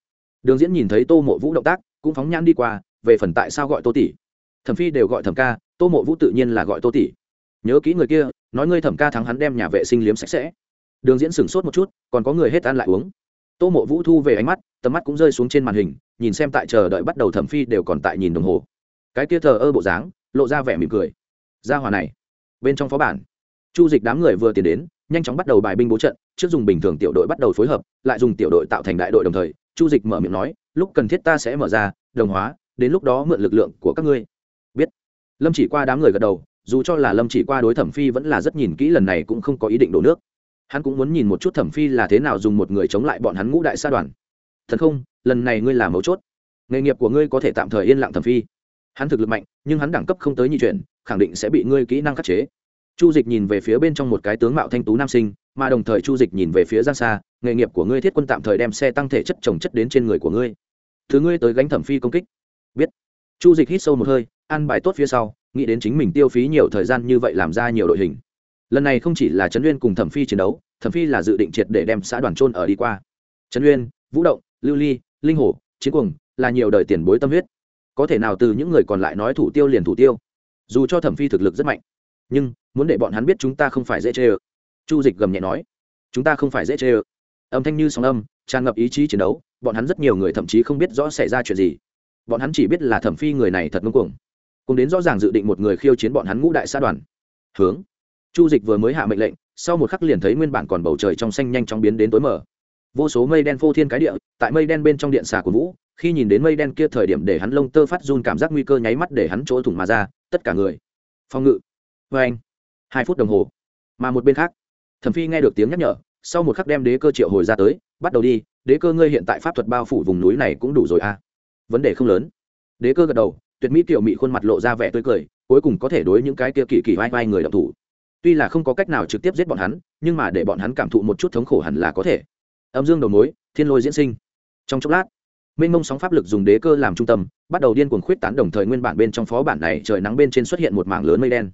Đường diễn nhìn thấy tô mộ vũ động tác, cũng phóng nhãn đi qua về phần tại sao gọi tô tỷ? Thẩm phi đều gọi thẩm ca, tô mộ vũ tự nhiên là gọi tô tỷ. Nhớ kỹ người kia, nói ngươi thẩm ca thắng hắn đem nhà vệ sinh liếm sạch sẽ. Đường diễn sửng sốt một chút, còn có người hết ăn lại uống. Tô mộ vũ thu về ánh mắt, tầm mắt cũng rơi xuống trên màn hình, nhìn xem tại chờ đợi bắt đầu thẩm phi đều còn tại nhìn đồng hồ. Cái kia thờ ơ bộ dáng, lộ ra vẻ mỉm cười. Ra hòa này, bên trong phó bản. Chu dịch đám người vừa tiến đến, nhanh chóng bắt đầu bài binh bố trận, trước dùng bình thường tiểu đội bắt đầu phối hợp, lại dùng tiểu đội tạo thành đại đội đồng thời, chu dịch mở miệng nói, lúc cần thiết ta sẽ mở ra, đồng hóa đến lúc đó mượn lực lượng của các ngươi. Biết. Lâm chỉ qua đám người gật đầu, dù cho là lâm chỉ qua đối thẩm phi vẫn là rất nhìn kỹ, lần này cũng không có ý định đổ nước. Hắn cũng muốn nhìn một chút thẩm phi là thế nào dùng một người chống lại bọn hắn ngũ đại sa đoàn. Thật không? Lần này ngươi là mấu chốt. Nghề nghiệp của ngươi có thể tạm thời yên lặng, thẩm phi. Hắn thực lực mạnh, nhưng hắn đẳng cấp không tới nhị chuyển, khẳng định sẽ bị ngươi kỹ năng khắc chế. Chu dịch nhìn về phía bên trong một cái tướng mạo thanh tú nam sinh, mà đồng thời chu dịch nhìn về phía giang xa nghề nghiệp của ngươi thiết quân tạm thời đem xe tăng thể chất trồng chất đến trên người của ngươi. Thứ ngươi tới gánh thẩm phi công kích biết. Chu dịch hít sâu một hơi ăn bài tốt phía sau, nghĩ đến chính mình tiêu phí nhiều thời gian như vậy làm ra nhiều đội hình. Lần này không chỉ là trấn uyên cùng thẩm phi chiến đấu, thẩm phi là dự định triệt để đem xã đoàn trôn ở đi qua. Trấn uyên, vũ động, lưu ly, linh hồ chiến cuồng là nhiều đời tiền bối tâm huyết. Có thể nào từ những người còn lại nói thủ tiêu liền thủ tiêu? Dù cho thẩm phi thực lực rất mạnh, nhưng muốn để bọn hắn biết chúng ta không phải dễ chê ơ. Chu dịch gầm nhẹ nói, chúng ta không phải dễ chê ơ. Âm thanh như sóng âm, tràn ngập ý chí chiến đấu, bọn hắn rất nhiều người thậm chí không biết rõ xảy ra chuyện gì bọn hắn chỉ biết là thẩm phi người này thật ngông cuồng. Cùng đến rõ ràng dự định một người khiêu chiến bọn hắn ngũ đại xã đoàn. Hướng. Chu dịch vừa mới hạ mệnh lệnh, sau một khắc liền thấy nguyên bản còn bầu trời trong xanh nhanh chóng biến đến tối mờ. Vô số mây đen phô thiên cái địa, tại mây đen bên trong điện xà của vũ, khi nhìn đến mây đen kia thời điểm để hắn lông tơ phát run cảm giác nguy cơ nháy mắt để hắn chỗ thủng mà ra, tất cả người. Phòng ngự. Vê anh. Hai phút đồng hồ. Mà một bên khác, thẩm phi nghe được tiếng nhắc nhở, sau một khắc đem đế cơ triệu hồi ra tới, bắt đầu đi, đế cơ ngươi hiện tại pháp thuật bao phủ vùng núi này cũng đủ rồi à vấn đề không lớn. Đế cơ gật đầu, tuyệt mỹ tiểu mỹ khuôn mặt lộ ra vẻ tươi cười, cuối cùng có thể đối những cái kia kỳ kỳ vai vai người đọc thủ. Tuy là không có cách nào trực tiếp giết bọn hắn, nhưng mà để bọn hắn cảm thụ một chút thống khổ hẳn là có thể. Âm dương đầu mối, thiên lôi diễn sinh. Trong chốc lát, mênh mông sóng pháp lực dùng đế cơ làm trung tâm, bắt đầu điên cuồng khuyết tán đồng thời nguyên bản bên trong phó bản này trời nắng bên trên xuất hiện một mảng lớn mây đen.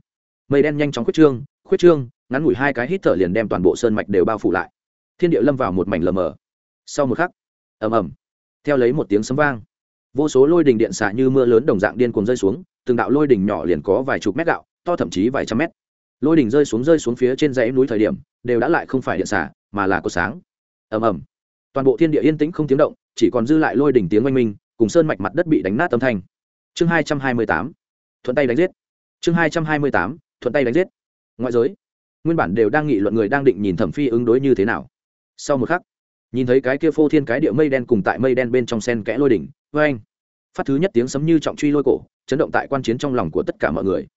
Mây đen nhanh chóng khuyết trương khuyết trương, ngắn ngủi hai cái hít thở liền đem toàn bộ sơn mạch đều bao phủ lại. Thiên địa lâm vào một mảnh lờ mờ. Sau một khắc, ầm ầm, theo lấy một tiếng sấm vang vô số lôi đình điện xả như mưa lớn đồng dạng điên cuồng rơi xuống, từng đạo lôi đình nhỏ liền có vài chục mét gạo, to thậm chí vài trăm mét. Lôi đình rơi xuống rơi xuống phía trên dãy núi thời điểm, đều đã lại không phải điện xả, mà là cột sáng. Ầm ầm. Toàn bộ thiên địa yên tĩnh không tiếng động, chỉ còn dư lại lôi đỉnh tiếng oanh minh, cùng sơn mạch mặt đất bị đánh nát âm thanh. Chương hai trăm hai mươi tám. Thuận tay đánh giết. Chương hai trăm hai mươi tám. Thuận tay đánh giết. Ngoại giới. Nguyên bản đều đang nghị luận người đang định nhìn thẩm phi ứng đối như thế nào. Sau một khắc nhìn thấy cái kia phô thiên cái địa mây đen cùng tại mây đen bên trong sen kẽ lôi đỉnh vê anh, phát thứ nhất tiếng sấm như trọng truy lôi cổ, chấn động tại quan chiến trong lòng của tất cả mọi người.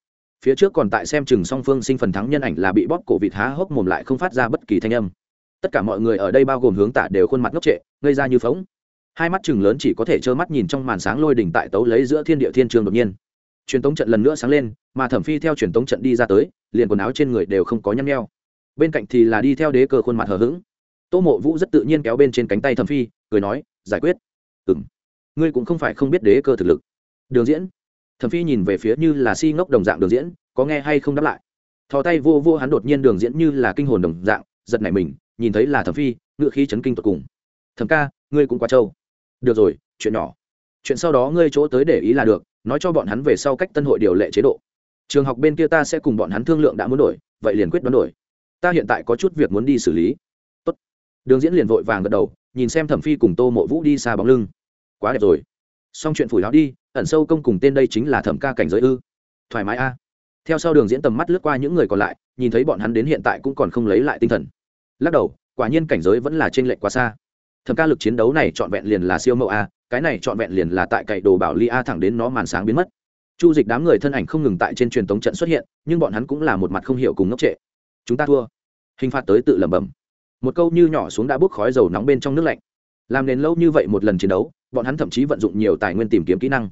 Phía trước còn tại xem chừng song phương sinh phần thắng nhân ảnh là bị bóp cổ vịt há hốc mồm lại không phát ra bất kỳ thanh âm. Tất cả mọi người ở đây bao gồm hướng tả đều khuôn mặt ngốc trệ gây ra như phóng hai mắt chừng lớn chỉ có thể trơ mắt nhìn trong màn sáng lôi đỉnh tại tấu lấy giữa thiên địa thiên trường đột nhiên. Truyền tống trận lần nữa sáng lên, mà thẩm phi theo truyền tống trận đi ra tới, liền quần áo trên người đều không có nhăn nheo. Bên cạnh thì là đi theo đế cơ khuôn mặt hờ hững tô mộ vũ rất tự nhiên kéo bên trên cánh tay thẩm phi, cười nói, giải quyết. Ừng ngươi cũng không phải không biết đế cơ thực lực. Đường diễn. Thẩm phi nhìn về phía như là si ngốc đồng dạng đường diễn, có nghe hay không đáp lại? Thò tay vô vô hắn đột nhiên đường diễn như là kinh hồn đồng dạng, giật nảy mình, nhìn thấy là thẩm phi, ngựa khí chấn kinh tột cùng. Thẩm ca, ngươi cũng quá trâu. Được rồi, chuyện nhỏ. Chuyện sau đó ngươi chỗ tới để ý là được, nói cho bọn hắn về sau cách tân hội điều lệ chế độ. Trường học bên kia ta sẽ cùng bọn hắn thương lượng đã muốn đổi, vậy liền quyết đoán đổi. Ta hiện tại có chút việc muốn đi xử lý đường diễn liền vội vàng gật đầu, nhìn xem thẩm phi cùng tô mộ vũ đi xa bóng lưng. Quá đẹp rồi. Xong chuyện phủi láo đi, ẩn sâu công cùng tên đây chính là thẩm ca cảnh giới ư. Thoải mái a. Theo sau đường diễn tầm mắt lướt qua những người còn lại, nhìn thấy bọn hắn đến hiện tại cũng còn không lấy lại tinh thần. Lắc đầu, quả nhiên cảnh giới vẫn là trên lệnh quá xa. Thẩm ca lực chiến đấu này trọn vẹn liền là siêu mẫu a, cái này trọn vẹn liền là tại cậy đồ bảo ly a thẳng đến nó màn sáng biến mất. Chu dịch đám người thân ảnh không ngừng tại trên truyền tống trận xuất hiện, nhưng bọn hắn cũng là một mặt không hiểu cùng ngốc trệ. Chúng ta thua. Hình phạt tới tự lẩm bẩm một câu như nhỏ xuống đã bốc khói dầu nóng bên trong nước lạnh. Làm nền lâu như vậy một lần chiến đấu, bọn hắn thậm chí vận dụng nhiều tài nguyên tìm kiếm kỹ năng.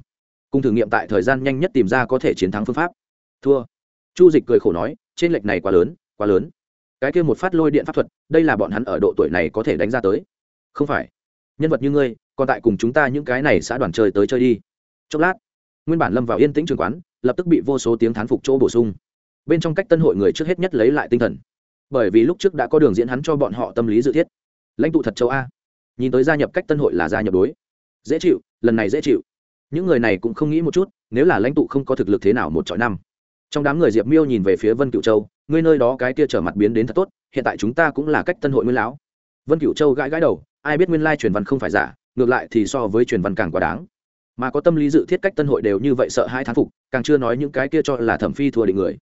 Cùng thử nghiệm tại thời gian nhanh nhất tìm ra có thể chiến thắng phương pháp. Thua. Chu dịch cười khổ nói, trên lệch này quá lớn quá lớn. Cái kia một phát lôi điện pháp thuật, đây là bọn hắn ở độ tuổi này có thể đánh ra tới. Không phải. Nhân vật như ngươi, còn tại cùng chúng ta những cái này xã đoàn chơi tới chơi đi. Chốc lát, nguyên bản lâm vào yên tĩnh trường quán, lập tức bị vô số tiếng thán phục chỗ bổ sung. Bên trong cách tân hội người trước hết nhất lấy lại tinh thần bởi vì lúc trước đã có đường diễn hắn cho bọn họ tâm lý dự thiết. Lãnh tụ thật châu a. Nhìn tới gia nhập cách tân hội là gia nhập đối. Dễ chịu, lần này dễ chịu. Những người này cũng không nghĩ một chút, nếu là lãnh tụ không có thực lực thế nào một chọi năm. Trong đám người diệp miêu nhìn về phía vân cựu châu, ngươi nơi đó cái kia trở mặt biến đến thật tốt, hiện tại chúng ta cũng là cách tân hội nguyên lão. Vân cựu châu gãi gãi đầu, ai biết nguyên lai truyền văn không phải giả, ngược lại thì so với truyền văn càng quá đáng. Mà có tâm lý dự thiết cách tân hội đều như vậy sợ hai thán phục, càng chưa nói những cái kia cho là thẩm phi thua định người.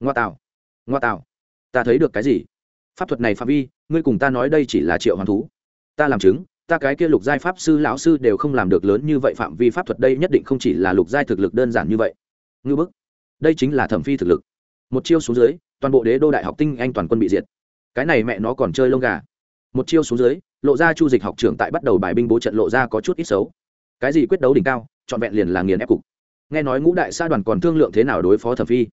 Ngoa tạo ngoa tạo ta thấy được cái gì? Pháp thuật này phạm vi, ngươi cùng ta nói đây chỉ là triệu hoàn thú. Ta làm chứng, ta cái kia lục giai pháp sư lão sư đều không làm được lớn như vậy phạm vi pháp thuật đây nhất định không chỉ là lục giai thực lực đơn giản như vậy. Ngư bức, đây chính là thẩm phi thực lực. Một chiêu xuống dưới, toàn bộ đế đô đại học tinh anh toàn quân bị diệt. Cái này mẹ nó còn chơi lông gà. Một chiêu xuống dưới, lộ ra chu dịch học trưởng tại bắt đầu bài binh bố trận lộ ra có chút ít xấu. Cái gì quyết đấu đỉnh cao, trọn vẹn liền là nghiền ép cục. Nghe nói ngũ đại sa đoàn còn thương lượng thế nào đối phó thẩm phi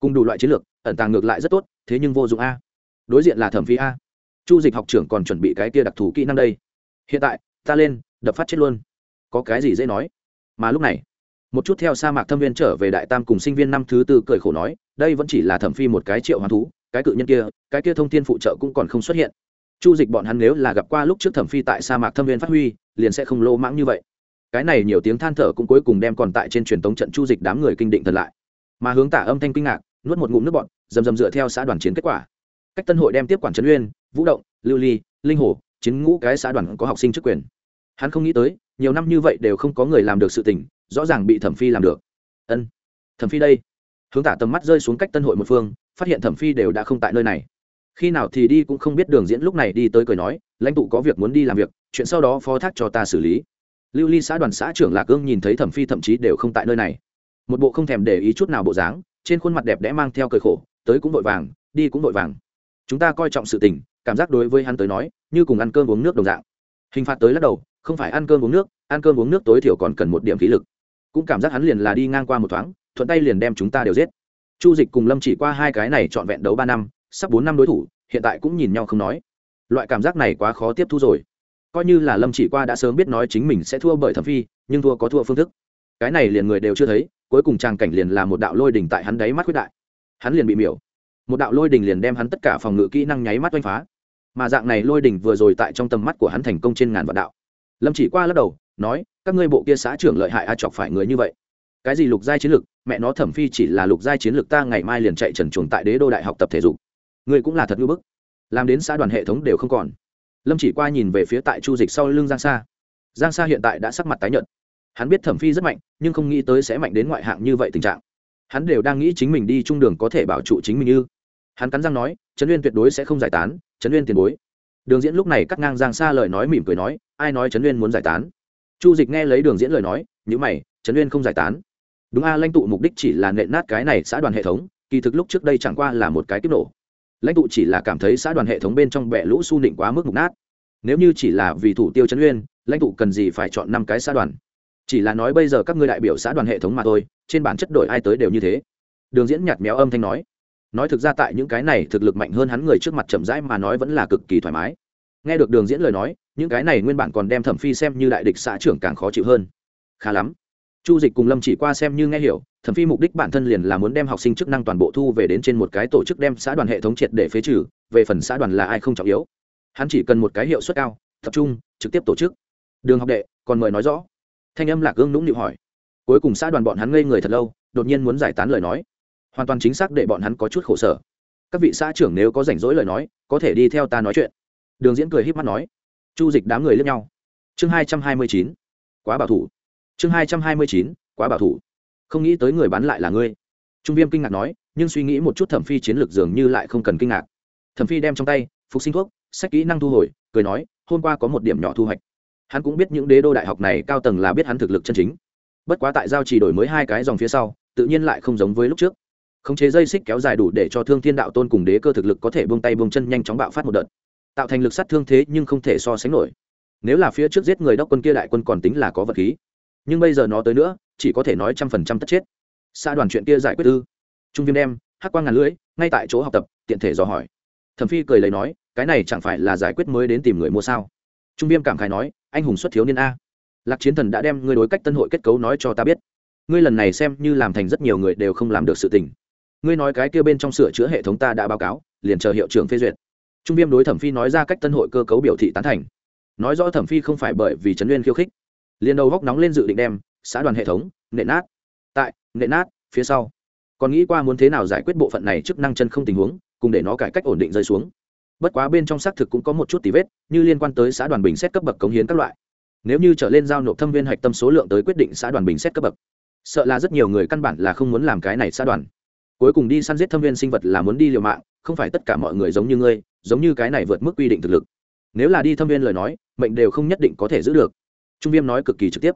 cùng đủ loại chiến lược, ẩn tàng ngược lại rất tốt, thế nhưng vô dụng a. Đối diện là thẩm phi a. Chu dịch học trưởng còn chuẩn bị cái kia đặc thù kỹ năng đây. Hiện tại, ta lên, đập phát chết luôn. Có cái gì dễ nói? Mà lúc này, một chút theo sa mạc thâm viên trở về đại tam cùng sinh viên năm thứ tư cười khổ nói, đây vẫn chỉ là thẩm phi một cái triệu hoán thú, cái cự nhân kia, cái kia thông tin phụ trợ cũng còn không xuất hiện. Chu dịch bọn hắn nếu là gặp qua lúc trước thẩm phi tại sa mạc thâm viên phát huy, liền sẽ không lô mãng như vậy. Cái này nhiều tiếng than thở cũng cuối cùng đem còn tại trên truyền tống trận chu dịch đám người kinh định thật lại. Mà hướng tả âm thanh kinh ngạc nuốt một ngụm nước bọn dầm dầm dựa theo xã đoàn chiến kết quả. Cách tân hội đem tiếp quản trấn uyên, vũ động, lưu ly, linh hồ, chiến ngũ cái xã đoàn có học sinh chức quyền. Hắn không nghĩ tới, nhiều năm như vậy đều không có người làm được sự tình, rõ ràng bị thẩm phi làm được. Ân, thẩm phi đây. Hướng tả tầm mắt rơi xuống cách tân hội một phương, phát hiện thẩm phi đều đã không tại nơi này. Khi nào thì đi cũng không biết đường diễn lúc này đi tới cười nói, lãnh tụ có việc muốn đi làm việc, chuyện sau đó phó thác cho ta xử lý. Lưu ly xã đoàn xã trưởng lạc ương nhìn thấy thẩm phi thậm chí đều không tại nơi này. Một bộ không thèm để ý chút nào bộ dáng trên khuôn mặt đẹp đẽ mang theo cười khổ, tới cũng vội vàng, đi cũng vội vàng. Chúng ta coi trọng sự tình, cảm giác đối với hắn tới nói, như cùng ăn cơm uống nước đồng dạng. Hình phạt tới lắc đầu, không phải ăn cơm uống nước, ăn cơm uống nước tối thiểu còn cần một điểm khí lực. Cũng cảm giác hắn liền là đi ngang qua một thoáng, thuận tay liền đem chúng ta đều giết. Chu dịch cùng lâm chỉ qua hai cái này trọn vẹn đấu ba năm, sắp bốn năm đối thủ, hiện tại cũng nhìn nhau không nói. Loại cảm giác này quá khó tiếp thu rồi. Coi như là lâm chỉ qua đã sớm biết nói chính mình sẽ thua bởi thẩm phi, nhưng thua có thua phương thức cái này liền người đều chưa thấy, cuối cùng trang cảnh liền là một đạo lôi đỉnh tại hắn đáy mắt quyết đại. Hắn liền bị miểu. Một đạo lôi đỉnh liền đem hắn tất cả phòng ngự kỹ năng nháy mắt oanh phá. Mà dạng này lôi đỉnh vừa rồi tại trong tầm mắt của hắn thành công trên ngàn vạn đạo. Lâm chỉ qua lắc đầu, nói, các ngươi bộ kia xã trưởng lợi hại a, chọc phải người như vậy. Cái gì lục giai chiến lược mẹ nó thẩm phi chỉ là lục giai chiến lược ta ngày mai liền chạy trần chuồng tại đế đô đại học tập thể dục. Ngươi cũng là thật ngưỡng bức. Làm đến xã đoàn hệ thống đều không còn. Lâm chỉ qua nhìn về phía tại chu dịch sau lưng giang sa. Giang sa hiện tại đã sắc mặt tái nhợt hắn biết thẩm phi rất mạnh, nhưng không nghĩ tới sẽ mạnh đến ngoại hạng như vậy tình trạng. Hắn đều đang nghĩ chính mình đi trung đường có thể bảo trụ chính mình như. Hắn cắn răng nói, trấn uyên tuyệt đối sẽ không giải tán, trấn uyên tiền bối. Đường diễn lúc này cắt ngang giang xa lời nói mỉm cười nói, ai nói trấn uyên muốn giải tán? Chu dịch nghe lấy đường diễn lời nói, nhữ mày, trấn uyên không giải tán. Đúng a, lãnh tụ mục đích chỉ là nện nát cái này xã đoàn hệ thống, kỳ thực lúc trước đây chẳng qua là một cái kích nổ. Lãnh tụ chỉ là cảm thấy xã đoàn hệ thống bên trong bẹ lũ su nịnh quá mức mục nát. Nếu như chỉ là vì thủ tiêu trấn uyên, lãnh tụ cần gì phải chọn năm cái xã đoàn? Chỉ là nói bây giờ các ngươi đại biểu xã đoàn hệ thống mà thôi, trên bản chất đổi ai tới đều như thế. Đường diễn nhạt méo âm thanh nói. Nói thực ra tại những cái này thực lực mạnh hơn hắn người trước mặt chậm rãi mà nói vẫn là cực kỳ thoải mái. Nghe được đường diễn lời nói, những cái này nguyên bản còn đem thẩm phi xem như đại địch xã trưởng càng khó chịu hơn. Khá lắm. Chu dịch cùng lâm chỉ qua xem như nghe hiểu, thẩm phi mục đích bản thân liền là muốn đem học sinh chức năng toàn bộ thu về đến trên một cái tổ chức đem xã đoàn hệ thống triệt để phế trừ, về phần xã đoàn là ai không trọng yếu. Hắn chỉ cần một cái hiệu suất cao, tập trung, trực tiếp tổ chức. Đường học đệ, còn mời nói rõ thanh âm lạc gương nũng nịu hỏi. Cuối cùng xã đoàn bọn hắn ngây người thật lâu, đột nhiên muốn giải tán lời nói. Hoàn toàn chính xác để bọn hắn có chút khổ sở. Các vị xã trưởng nếu có rảnh rỗi lời nói, có thể đi theo ta nói chuyện. Đường diễn cười h í p mắt nói. Chu dịch đám người lướt nhau. Chương hai trăm hai mươi chín. Quá bảo thủ. Chương hai trăm hai mươi chín. Quá bảo thủ. Không nghĩ tới người bán lại là ngươi. Trung viêm kinh ngạc nói, nhưng suy nghĩ một chút thẩm phi chiến lược dường như lại không cần kinh ngạc. Thẩm phi đem trong tay, phục sinh thuốc, sách kỹ năng thu hồi, cười nói, hôm qua có một điểm nhỏ thu hoạch hắn cũng biết những đế đô đại học này cao tầng là biết hắn thực lực chân chính. Bất quá tại giao chỉ đổi mới hai cái dòng phía sau, tự nhiên lại không giống với lúc trước. Khống chế dây xích kéo dài đủ để cho thương thiên đạo tôn cùng đế cơ thực lực có thể buông tay buông chân nhanh chóng bạo phát một đợt. Tạo thành lực sát thương thế nhưng không thể so sánh nổi. Nếu là phía trước giết người đốc quân kia đại quân còn tính là có vật khí. Nhưng bây giờ nó tới nữa, chỉ có thể nói trăm phần trăm tất chết. Xa đoàn chuyện kia giải quyết ư? Trung viêm đem, hắc quang ngàn lưỡi, ngay tại chỗ học tập, tiện thể dò hỏi. Thẩm phi cười lấy nói, cái này chẳng phải là giải quyết mới đến tìm người mua sao? Trung viêm cảm khái nói, anh hùng xuất thiếu niên a. Lạc chiến thần đã đem ngươi đối cách tân hội kết cấu nói cho ta biết. Ngươi lần này xem như làm thành rất nhiều người đều không làm được sự tình. Ngươi nói cái kia bên trong sửa chữa hệ thống ta đã báo cáo, liền chờ hiệu trưởng phê duyệt. Trung viêm đối thẩm phi nói ra cách tân hội cơ cấu biểu thị tán thành. Nói rõ thẩm phi không phải bởi vì trấn nguyên khiêu khích. Liền đầu góc nóng lên dự định đem, xã đoàn hệ thống, nệ nát. Tại, nệ nát, phía sau. Còn nghĩ qua muốn thế nào giải quyết bộ phận này chức năng chân không tình huống, cùng để nó cải cách ổn định rơi xuống bất quá bên trong xác thực cũng có một chút tí vết, như liên quan tới xã đoàn bình xét cấp bậc cống hiến các loại. Nếu như trở lên giao nộp thâm viên hạch tâm số lượng tới quyết định xã đoàn bình xét cấp bậc, sợ là rất nhiều người căn bản là không muốn làm cái này xã đoàn. Cuối cùng đi săn giết thâm viên sinh vật là muốn đi liều mạng, không phải tất cả mọi người giống như ngươi, giống như cái này vượt mức quy định thực lực. Nếu là đi thâm viên lời nói, mệnh đều không nhất định có thể giữ được. Trung viêm nói cực kỳ trực tiếp.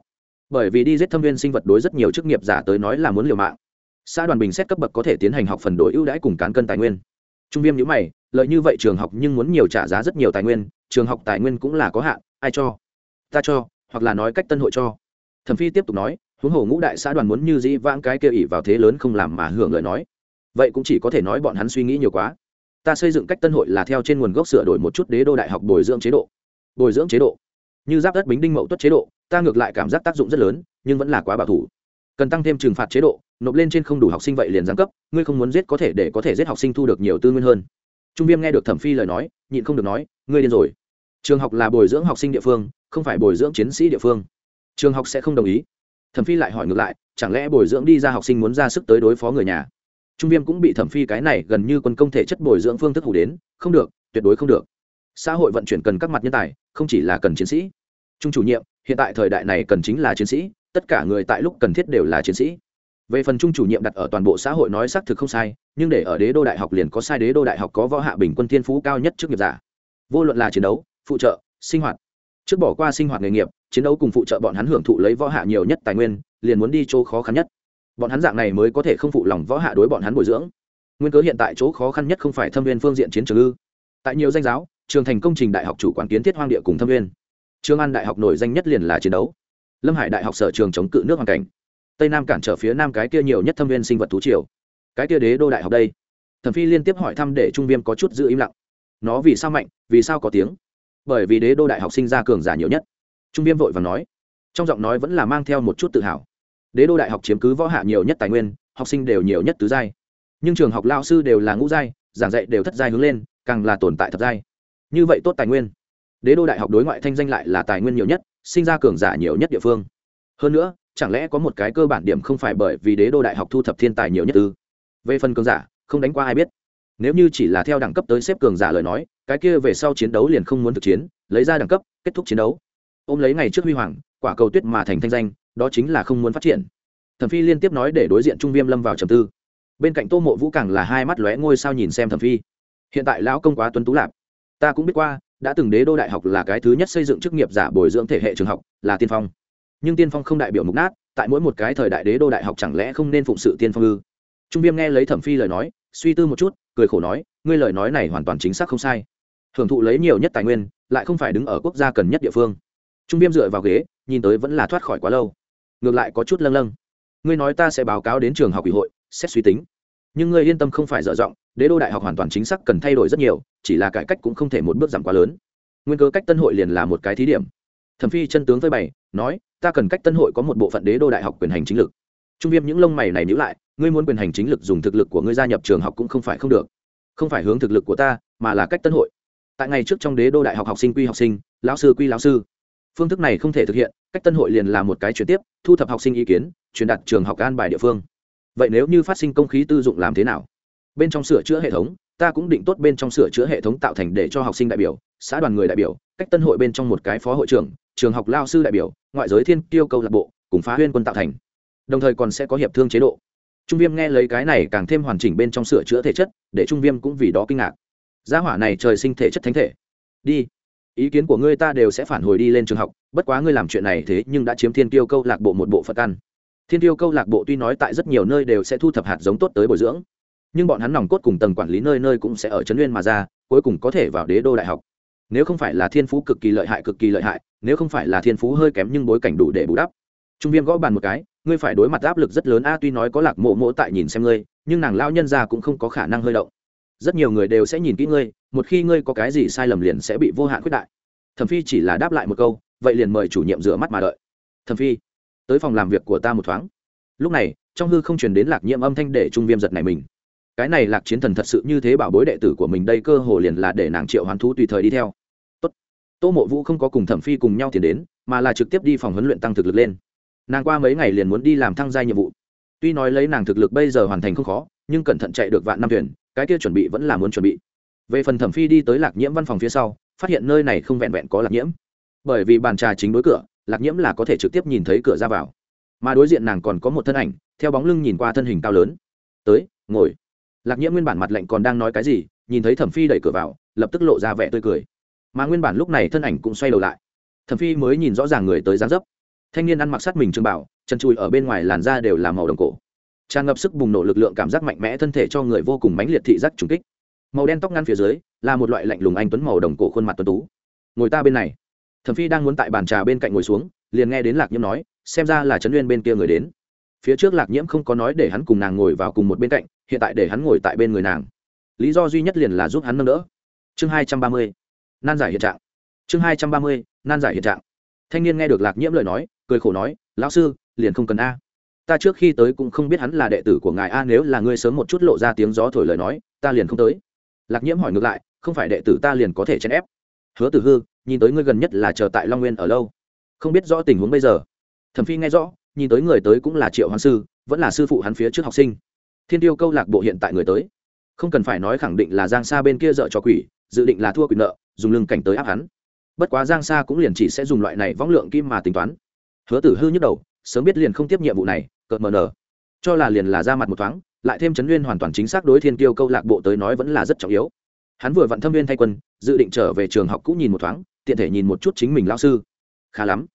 Bởi vì đi giết thâm viên sinh vật đối rất nhiều chức nghiệp giả tới nói là muốn liều mạng. Xã đoàn bình xét cấp bậc có thể tiến hành học phần đổi ưu đãi cùng cán cân tài nguyên. Trung viêm nhữ mày lợi như vậy trường học nhưng muốn nhiều trả giá rất nhiều tài nguyên, trường học tài nguyên cũng là có hạn, ai cho? Ta cho, hoặc là nói cách tân hội cho. Thẩm phi tiếp tục nói, huống hồ ngũ đại xã đoàn muốn như dĩ vãng cái kia ỉ vào thế lớn không làm mà hưởng lời nói. Vậy cũng chỉ có thể nói bọn hắn suy nghĩ nhiều quá. Ta xây dựng cách tân hội là theo trên nguồn gốc sửa đổi một chút đế đô đại học bồi dưỡng chế độ. Bồi dưỡng chế độ. Như giáp đất bính đinh mậu tuất chế độ, ta ngược lại cảm giác tác dụng rất lớn, nhưng vẫn là quá bảo thủ. Cần tăng thêm trừng phạt chế độ, nộp lên trên không đủ học sinh vậy liền giáng cấp, ngươi không muốn giết có thể để có thể giết học sinh thu được nhiều tư nguyên hơn trung viêm nghe được thẩm phi lời nói, nhịn không được nói, ngươi điên rồi. Trường học là bồi dưỡng học sinh địa phương, không phải bồi dưỡng chiến sĩ địa phương. Trường học sẽ không đồng ý. Thẩm phi lại hỏi ngược lại, chẳng lẽ bồi dưỡng đi ra học sinh muốn ra sức tới đối phó người nhà? Trung viêm cũng bị thẩm phi cái này gần như quân công thể chất bồi dưỡng phương thức hủ đến, không được, tuyệt đối không được. Xã hội vận chuyển cần các mặt nhân tài, không chỉ là cần chiến sĩ. Trung chủ nhiệm, hiện tại thời đại này cần chính là chiến sĩ, tất cả người tại lúc cần thiết đều là chiến sĩ về phần trung chủ nhiệm đặt ở toàn bộ xã hội nói xác thực không sai, nhưng để ở đế đô đại học liền có sai đế đô đại học có võ hạ bình quân thiên phú cao nhất trước nghiệp giả. Vô luận là chiến đấu, phụ trợ, sinh hoạt, trước bỏ qua sinh hoạt nghề nghiệp, chiến đấu cùng phụ trợ bọn hắn hưởng thụ lấy võ hạ nhiều nhất tài nguyên, liền muốn đi chỗ khó khăn nhất. Bọn hắn dạng này mới có thể không phụ lòng võ hạ đối bọn hắn bồi dưỡng. Nguyên cớ hiện tại chỗ khó khăn nhất không phải thâm viên phương diện chiến trường ư. Tại nhiều danh giáo, trường thành công trình đại học chủ quản kiến thiết hoang địa cùng thâm viên. Trường an đại học nổi danh nhất liền là chiến đấu. Lâm hải đại học sở trường chống cự nước hoàn cảnh tây nam cản trở phía nam cái kia nhiều nhất thâm viên sinh vật thú triều. Cái kia đế đô đại học đây. Thẩm phi liên tiếp hỏi thăm để trung viêm có chút giữ im lặng. Nó vì sao mạnh, vì sao có tiếng? Bởi vì đế đô đại học sinh ra cường giả nhiều nhất. Trung viêm vội và nói. Trong giọng nói vẫn là mang theo một chút tự hào. Đế đô đại học chiếm cứ võ hạ nhiều nhất tài nguyên, học sinh đều nhiều nhất tứ giai. Nhưng trường học lao sư đều là ngũ giai, giảng dạy đều thất giai hướng lên, càng là tồn tại thập giai. Như vậy tốt tài nguyên. Đế đô đại học đối ngoại thanh danh lại là tài nguyên nhiều nhất, sinh ra cường giả nhiều nhất địa phương. Hơn nữa chẳng lẽ có một cái cơ bản điểm không phải bởi vì đế đô đại học thu thập thiên tài nhiều nhất ư? Về phần cường giả, không đánh qua ai biết. Nếu như chỉ là theo đẳng cấp tới xếp cường giả lời nói, cái kia về sau chiến đấu liền không muốn thực chiến, lấy ra đẳng cấp, kết thúc chiến đấu. Ôm lấy ngày trước huy hoàng, quả cầu tuyết mà thành thanh danh, đó chính là không muốn phát triển. Thẩm phi liên tiếp nói để đối diện trung viêm lâm vào trầm tư. Bên cạnh tô mộ vũ càng là hai mắt lóe ngôi sao nhìn xem thẩm phi. Hiện tại lão công quá tuấn tú lạp. Ta cũng biết qua, đã từng đế đô đại học là cái thứ nhất xây dựng chức nghiệp giả bồi dưỡng thể hệ trường học, là tiên phong nhưng tiên phong không đại biểu mục nát, tại mỗi một cái thời đại đế đô đại học chẳng lẽ không nên phụng sự tiên phong ư? Trung viêm nghe lấy thẩm phi lời nói, suy tư một chút, cười khổ nói, ngươi lời nói này hoàn toàn chính xác không sai. Hưởng thụ lấy nhiều nhất tài nguyên, lại không phải đứng ở quốc gia cần nhất địa phương. Trung viêm dựa vào ghế, nhìn tới vẫn là thoát khỏi quá lâu. Ngược lại có chút lâng lâng. Ngươi nói ta sẽ báo cáo đến trường học ủy hội, xét suy tính. Nhưng ngươi yên tâm không phải dở dọng đế đô đại học hoàn toàn chính xác cần thay đổi rất nhiều, chỉ là cải cách cũng không thể một bước giảm quá lớn. Nguyên cơ cách tân hội liền là một cái thí điểm thẩm phi chân tướng với bảy nói, ta cần cách tân hội có một bộ phận đế đô đại học quyền hành chính lực. Trung viêm những lông mày này nhữ lại, ngươi muốn quyền hành chính lực dùng thực lực của ngươi gia nhập trường học cũng không phải không được. Không phải hướng thực lực của ta, mà là cách tân hội. Tại ngày trước trong đế đô đại học học sinh quy học sinh, lão sư quy lão sư. Phương thức này không thể thực hiện, cách tân hội liền là một cái chuyển tiếp, thu thập học sinh ý kiến, truyền đặt trường học an bài địa phương. Vậy nếu như phát sinh công khí tư dụng làm thế nào? Bên trong sửa chữa hệ thống, ta cũng định tốt bên trong sửa chữa hệ thống tạo thành để cho học sinh đại biểu, xã đoàn người đại biểu, cách tân hội bên trong một cái phó hội trưởng trường học lao sư đại biểu, ngoại giới thiên tiêu câu lạc bộ, cùng phá huyên quân tạo thành. Đồng thời còn sẽ có hiệp thương chế độ. Trung viêm nghe lấy cái này càng thêm hoàn chỉnh bên trong sửa chữa thể chất, để trung viêm cũng vì đó kinh ngạc. Gia hỏa này trời sinh thể chất thánh thể. Đi. Ý kiến của ngươi ta đều sẽ phản hồi đi lên trường học, bất quá ngươi làm chuyện này thế nhưng đã chiếm thiên tiêu câu lạc bộ một bộ phận ăn thiên tiêu câu lạc bộ tuy nói tại rất nhiều nơi đều sẽ thu thập hạt giống tốt tới bồi dưỡng, nhưng bọn hắn nòng cốt cùng tầng quản lý nơi nơi cũng sẽ ở trấn nguyên mà ra, cuối cùng có thể vào đế đô đại học nếu không phải là thiên phú cực kỳ lợi hại, cực kỳ lợi hại, nếu không phải là thiên phú hơi kém nhưng bối cảnh đủ để bù đắp. Trung viêm gõ bàn một cái, ngươi phải đối mặt áp lực rất lớn. A, tuy nói có lạc mộ mộ tại nhìn xem ngươi, nhưng nàng lao nhân ra cũng không có khả năng hơi động. Rất nhiều người đều sẽ nhìn kỹ ngươi, một khi ngươi có cái gì sai lầm liền sẽ bị vô hạn quyết đại. Thẩm phi chỉ là đáp lại một câu, vậy liền mời chủ nhiệm rửa mắt mà đợi. Thẩm phi, tới phòng làm việc của ta một thoáng. Lúc này, trong hư không truyền đến lạc nhiễm âm thanh để trung viêm giật này mình cái này lạc chiến thần thật sự như thế bảo bối đệ tử của mình đây cơ hồ liền là để nàng triệu hoán thú tùy thời đi theo. Tốt. Tô mộ vũ không có cùng thẩm phi cùng nhau tiền đến, mà là trực tiếp đi phòng huấn luyện tăng thực lực lên. Nàng qua mấy ngày liền muốn đi làm thăng gia nhiệm vụ. Tuy nói lấy nàng thực lực bây giờ hoàn thành không khó, nhưng cẩn thận chạy được vạn năm thuyền, cái kia chuẩn bị vẫn là muốn chuẩn bị. Về phần thẩm phi đi tới lạc nhiễm văn phòng phía sau, phát hiện nơi này không vẹn vẹn có lạc nhiễm. Bởi vì bàn trà chính đối cửa, lạc nhiễm là có thể trực tiếp nhìn thấy cửa ra vào. Mà đối diện nàng còn có một thân ảnh, theo bóng lưng nhìn qua thân hình cao lớn. Tới, ngồi lạc nhiễm nguyên bản mặt lạnh còn đang nói cái gì, nhìn thấy thẩm phi đẩy cửa vào, lập tức lộ ra vẻ tươi cười. Mà nguyên bản lúc này thân ảnh cũng xoay đầu lại. Thẩm phi mới nhìn rõ ràng người tới dáng dấp. Thanh niên ăn mặc sát mình trưng bảo, chân chui ở bên ngoài làn da đều là màu đồng cổ. Tràn ngập sức bùng nổ lực lượng cảm giác mạnh mẽ thân thể cho người vô cùng mãnh liệt thị giác trùng kích. Màu đen tóc ngăn phía dưới, là một loại lạnh lùng anh tuấn màu đồng cổ khuôn mặt tuấn tú. Ngồi ta bên này. Thẩm phi đang muốn tại bàn trà bên cạnh ngồi xuống, liền nghe đến lạc nhiễm nói, xem ra là trấn uyên bên kia người đến. Phía trước lạc nhiễm không có nói để hắn cùng nàng ngồi vào cùng một bên cạnh hiện tại để hắn ngồi tại bên người nàng. Lý do duy nhất liền là giúp hắn nâng đỡ. Chương hai trăm ba mươi, nan giải hiện trạng. Chương hai trăm ba mươi, nan giải hiện trạng. Thanh niên nghe được lạc nhiễm lời nói, cười khổ nói, lão sư, liền không cần a. Ta trước khi tới cũng không biết hắn là đệ tử của ngài a, nếu là ngươi sớm một chút lộ ra tiếng gió thổi lời nói, ta liền không tới. Lạc nhiễm hỏi ngược lại, không phải đệ tử ta liền có thể chèn ép? Hứa tử hư, nhìn tới ngươi gần nhất là chờ tại long nguyên ở lâu. Không biết rõ tình huống bây giờ. Thẩm phi nghe rõ, nhìn tới người tới cũng là triệu hoàng sư, vẫn là sư phụ hắn phía trước học sinh thiên tiêu câu lạc bộ hiện tại người tới. Không cần phải nói khẳng định là giang sa bên kia dợ cho quỷ, dự định là thua quyền nợ, dùng lưng cảnh tới áp hắn. Bất quá giang sa cũng liền chỉ sẽ dùng loại này võng lượng kim mà tính toán. Hứa tử hư nhức đầu, sớm biết liền không tiếp nhiệm vụ này, cợt mờ nở. Cho là liền là ra mặt một thoáng, lại thêm chấn nguyên hoàn toàn chính xác đối thiên tiêu câu lạc bộ tới nói vẫn là rất trọng yếu. Hắn vừa vặn thâm viên thay quân, dự định trở về trường học cũ nhìn một thoáng, tiện thể nhìn một chút chính mình lao sư. Khá lắm.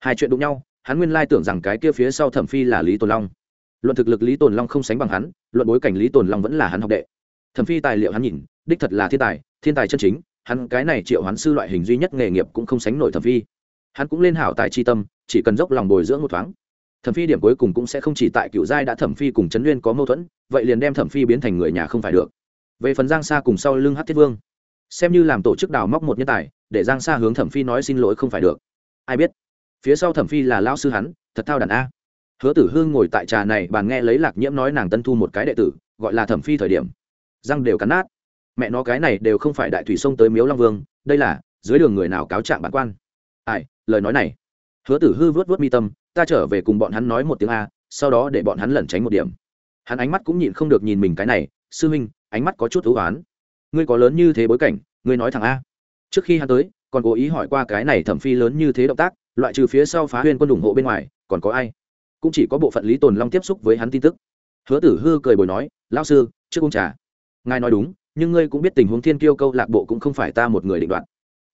Hai chuyện đụng nhau, hắn nguyên lai tưởng rằng cái kia phía sau thẩm phi là lý tồn long luận thực lực lý tồn long không sánh bằng hắn, luận bối cảnh lý tồn long vẫn là hắn học đệ. Thẩm phi tài liệu hắn nhìn, đích thật là thiên tài thiên tài chân chính, hắn cái này triệu hắn sư loại hình duy nhất nghề nghiệp cũng không sánh nổi thẩm phi. Hắn cũng lên hảo tài chi tâm, chỉ cần dốc lòng bồi dưỡng một thoáng. Thẩm phi điểm cuối cùng cũng sẽ không chỉ tại cựu giai đã thẩm phi cùng trấn nguyên có mâu thuẫn, vậy liền đem thẩm phi biến thành người nhà không phải được. Về phần giang sa cùng sau lưng hát thiết vương, xem như làm tổ chức đào móc một nhân tài, để giang sa hướng thẩm phi nói xin lỗi không phải được. Ai biết, phía sau thẩm phi là lao sư hắn, thật thao đàn a hứa tử hương ngồi tại trà này, bàn nghe lấy lạc nhiễm nói nàng tân thu một cái đệ tử, gọi là thẩm phi thời điểm, răng đều cắn nát. Mẹ nó cái này đều không phải đại thủy sông tới miếu long vương, đây là, dưới đường người nào cáo trạng bản quan. Ai, lời nói này. Hứa tử hư vớt vớt mi tâm, ta trở về cùng bọn hắn nói một tiếng a, sau đó để bọn hắn lẩn tránh một điểm. Hắn ánh mắt cũng nhịn không được nhìn mình cái này, sư huynh, ánh mắt có chút thú oán. Ngươi có lớn như thế bối cảnh, ngươi nói thằng a. Trước khi hắn tới, còn cố ý hỏi qua cái này thẩm phi lớn như thế động tác, loại trừ phía sau phá huyên quân ủng hộ bên ngoài, còn có ai? Cũng chỉ có bộ phận lý tồn long tiếp xúc với hắn tin tức. Hứa tử hư cười bồi nói, lão sư, trước ông trà. Ngài nói đúng, nhưng ngươi cũng biết tình huống thiên tiêu câu lạc bộ cũng không phải ta một người định đoạt.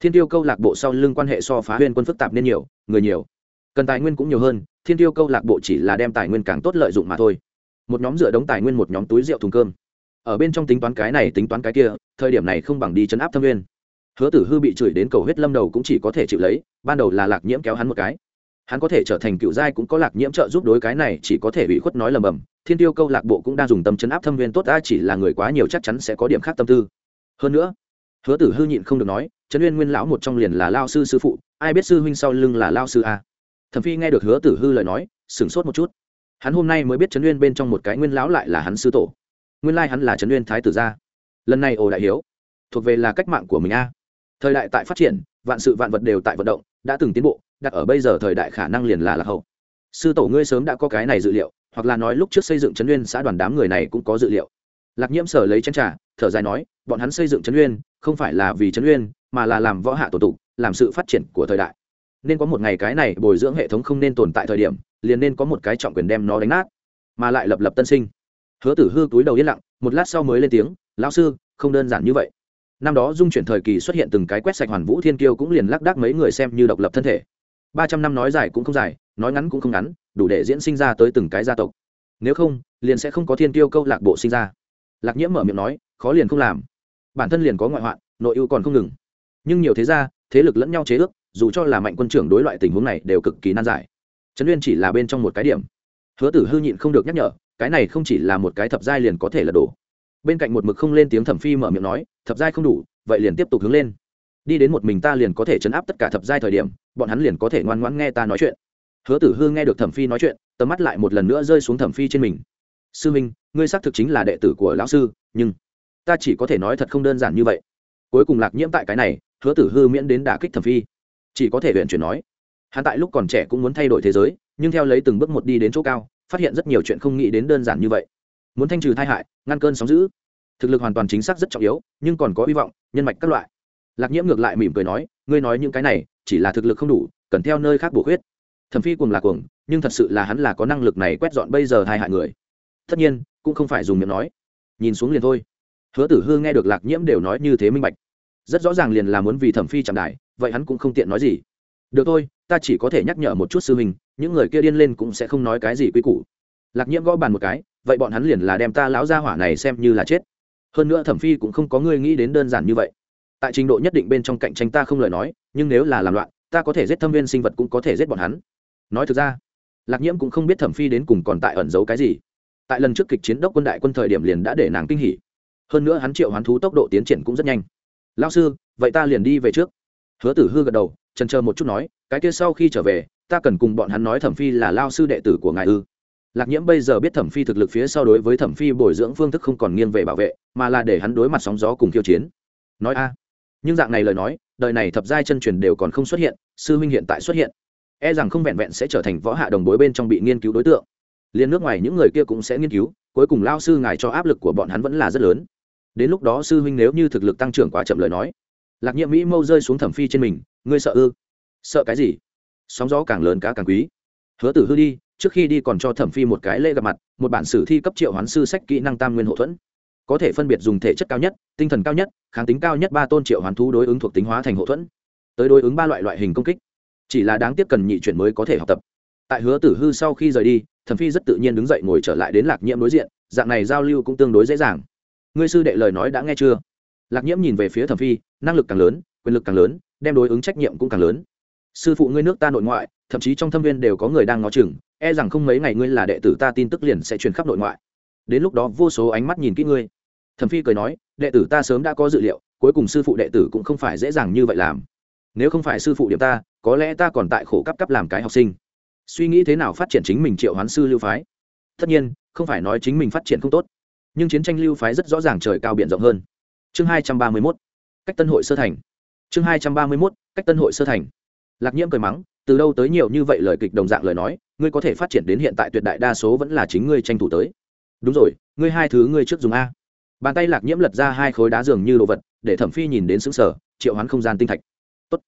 Thiên tiêu câu lạc bộ sau lưng quan hệ so phá huyên quân phức tạp nên nhiều, người nhiều. Cần tài nguyên cũng nhiều hơn, thiên tiêu câu lạc bộ chỉ là đem tài nguyên càng tốt lợi dụng mà thôi. Một nhóm dựa đống tài nguyên một nhóm túi rượu thùng cơm. Ở bên trong tính toán cái này, tính toán cái kia, thời điểm này không bằng đi chấn áp thâm nguyên. Hứa tử hư bị chửi đến cầu huyết lâm đầu cũng chỉ có thể chịu lấy, ban đầu là lạc nhiễm kéo hắn một cái hắn có thể trở thành cựu giai cũng có lạc nhiễm trợ giúp đối cái này, chỉ có thể bị khuất nói lầm bầm. Thiên tiêu câu lạc bộ cũng đang dùng tâm chấn áp thâm viên tốt ta chỉ là người quá nhiều chắc chắn sẽ có điểm khác tâm tư. Hơn nữa, hứa tử hư nhịn không được nói, trấn uyên nguyên lão một trong liền là lao sư sư phụ, ai biết sư huynh sau lưng là lao sư a? Thẩm phi nghe được hứa tử hư lời nói, sửng sốt một chút. Hắn hôm nay mới biết trấn uyên bên trong một cái nguyên lão lại là hắn sư tổ. Nguyên lai hắn là trấn uyên thái tử gia. Lần này ồ đại hiếu, thuộc về là cách mạng của mình a. Thời đại tại phát triển, vạn sự vạn vật đều tại vận động, đã từng tiến bộ đặt ở bây giờ thời đại khả năng liền là lạc hậu. Sư tổ ngươi sớm đã có cái này dự liệu, hoặc là nói lúc trước xây dựng trấn nguyên xã đoàn đám người này cũng có dự liệu. Lạc nhiễm sở lấy chén trà, thở dài nói, bọn hắn xây dựng trấn nguyên, không phải là vì trấn nguyên, mà là làm võ hạ tổ tục, làm sự phát triển của thời đại. Nên có một ngày cái này bồi dưỡng hệ thống không nên tồn tại thời điểm, liền nên có một cái trọng quyền đem nó đánh nát. Mà lại lập lập tân sinh. Hứa tử hư túi đầu yên lặng, một lát sau mới lên tiếng, lão sư, không đơn giản như vậy. Năm đó dung chuyển thời kỳ xuất hiện từng cái quét sạch hoàn vũ thiên kiêu cũng liền lác đác mấy người xem như độc lập thân thể ba trăm năm nói dài cũng không dài nói ngắn cũng không ngắn đủ để diễn sinh ra tới từng cái gia tộc. Nếu không liền sẽ không có thiên tiêu câu lạc bộ sinh ra. Lạc nhiễm mở miệng nói khó liền không làm. Bản thân liền có ngoại hoạn nội ưu còn không ngừng. Nhưng nhiều thế gia, thế lực lẫn nhau chế ước dù cho là mạnh quân trưởng đối loại tình huống này đều cực kỳ nan giải. Trấn uyên chỉ là bên trong một cái điểm. Hứa tử hư nhịn không được nhắc nhở cái này không chỉ là một cái thập giai liền có thể là đổ bên cạnh một mực không lên tiếng thẩm phi mở miệng nói thập giai không đủ vậy liền tiếp tục hướng lên đi đến một mình ta liền có thể chấn áp tất cả thập giai thời điểm, bọn hắn liền có thể ngoan ngoãn nghe ta nói chuyện. Hứa tử hư nghe được thẩm phi nói chuyện, tầm mắt lại một lần nữa rơi xuống thẩm phi trên mình. Sư minh, ngươi xác thực chính là đệ tử của lão sư, nhưng ta chỉ có thể nói thật không đơn giản như vậy. Cuối cùng lạc nhiễm tại cái này, hứa tử hư miễn đến đả kích thẩm phi. Chỉ có thể huyện chuyển nói, hắn tại lúc còn trẻ cũng muốn thay đổi thế giới, nhưng theo lấy từng bước một đi đến chỗ cao, phát hiện rất nhiều chuyện không nghĩ đến đơn giản như vậy. Muốn thanh trừ tai hại, ngăn cơn sóng giữ thực lực hoàn toàn chính xác rất trọng yếu, nhưng còn có hy vọng, nhân mạch các loại lạc nhiễm ngược lại mỉm cười nói ngươi nói những cái này chỉ là thực lực không đủ cần theo nơi khác bổ khuyết. Thẩm phi cùng là cuồng nhưng thật sự là hắn là có năng lực này quét dọn bây giờ hai hại người. Tất nhiên cũng không phải dùng miệng nói. Nhìn xuống liền thôi. Hứa tử hư nghe được lạc nhiễm đều nói như thế minh bạch. Rất rõ ràng liền là muốn vì thẩm phi chẳng đại vậy hắn cũng không tiện nói gì. Được thôi ta chỉ có thể nhắc nhở một chút sư hình, những người kia điên lên cũng sẽ không nói cái gì quy củ. Lạc nhiễm gõ bàn một cái vậy bọn hắn liền là đem ta lão gia hỏa này xem như là chết. Hơn nữa thẩm phi cũng không có người nghĩ đến đơn giản như vậy tại trình độ nhất định bên trong cạnh tranh ta không lời nói, nhưng nếu là làm loạn, ta có thể giết thâm viên sinh vật cũng có thể giết bọn hắn. Nói thực ra, lạc nhiễm cũng không biết thẩm phi đến cùng còn tại ẩn giấu cái gì. Tại lần trước kịch chiến đốc quân đại quân thời điểm liền đã để nàng kinh hỉ. Hơn nữa hắn triệu hoán thú tốc độ tiến triển cũng rất nhanh. Lao sư, vậy ta liền đi về trước. Hứa tử hư gật đầu, trần chờ một chút nói, cái kia sau khi trở về, ta cần cùng bọn hắn nói thẩm phi là lao sư đệ tử của ngài ư. Lạc nhiễm bây giờ biết thẩm phi thực lực phía sau đối với thẩm phi bồi dưỡng phương thức không còn nghiêng về bảo vệ, mà là để hắn đối mặt sóng gió cùng khiêu chiến. Nói a nhưng dạng này lời nói, đời này thập giai chân truyền đều còn không xuất hiện, sư huynh hiện tại xuất hiện. E rằng không vẹn vẹn sẽ trở thành võ hạ đồng bối bên trong bị nghiên cứu đối tượng. Liên nước ngoài những người kia cũng sẽ nghiên cứu, cuối cùng lao sư ngài cho áp lực của bọn hắn vẫn là rất lớn. Đến lúc đó sư huynh nếu như thực lực tăng trưởng quá chậm lời nói, lạc nhiệm mỹ mâu rơi xuống thẩm phi trên mình, ngươi sợ ư? Sợ cái gì? Sóng gió càng lớn cá càng quý. Hứa tử hư đi, trước khi đi còn cho thẩm phi một cái lễ gặp mặt, một bản sử thi cấp triệu hoán sư sách kỹ năng tam nguyên hậu thuẫn có thể phân biệt dùng thể chất cao nhất, tinh thần cao nhất, kháng tính cao nhất ba tôn triệu hoán thú đối ứng thuộc tính hóa thành hậu thuẫn, tới đối ứng ba loại loại hình công kích. Chỉ là đáng tiếc cần nhị chuyển mới có thể học tập. Tại hứa tử hư sau khi rời đi, thẩm phi rất tự nhiên đứng dậy ngồi trở lại đến lạc nhiễm đối diện, dạng này giao lưu cũng tương đối dễ dàng. Ngươi sư đệ lời nói đã nghe chưa? Lạc nhiễm nhìn về phía thẩm phi, năng lực càng lớn, quyền lực càng lớn, đem đối ứng trách nhiệm cũng càng lớn. Sư phụ ngươi nước ta nội ngoại, thậm chí trong thâm viên đều có người đang ngó chừng e rằng không mấy ngày ngươi là đệ tử ta tin tức liền sẽ truyền khắp nội ngoại. Đến lúc đó vô số ánh mắt nhìn kỹ ngươi thẩm phi cười nói, đệ tử ta sớm đã có dự liệu, cuối cùng sư phụ đệ tử cũng không phải dễ dàng như vậy làm. Nếu không phải sư phụ điểm ta, có lẽ ta còn tại khổ cấp cấp làm cái học sinh. Suy nghĩ thế nào phát triển chính mình triệu hoán sư lưu phái? Tất nhiên, không phải nói chính mình phát triển không tốt, nhưng chiến tranh lưu phái rất rõ ràng trời cao biển rộng hơn. Chương hai trăm ba mươi mốt, cách tân hội sơ thành. Chương hai trăm ba mươi mốt, cách tân hội sơ thành. Lạc nhiễm cười mắng, từ đâu tới nhiều như vậy lời kịch đồng dạng lời nói, ngươi có thể phát triển đến hiện tại tuyệt đại đa số vẫn là chính ngươi tranh thủ tới. Đúng rồi, ngươi hai thứ ngươi trước dùng a bàn tay lạc nhiễm lật ra hai khối đá dường như đồ vật, để thẩm phi nhìn đến xứng sở triệu hoán không gian tinh thạch. Tốt.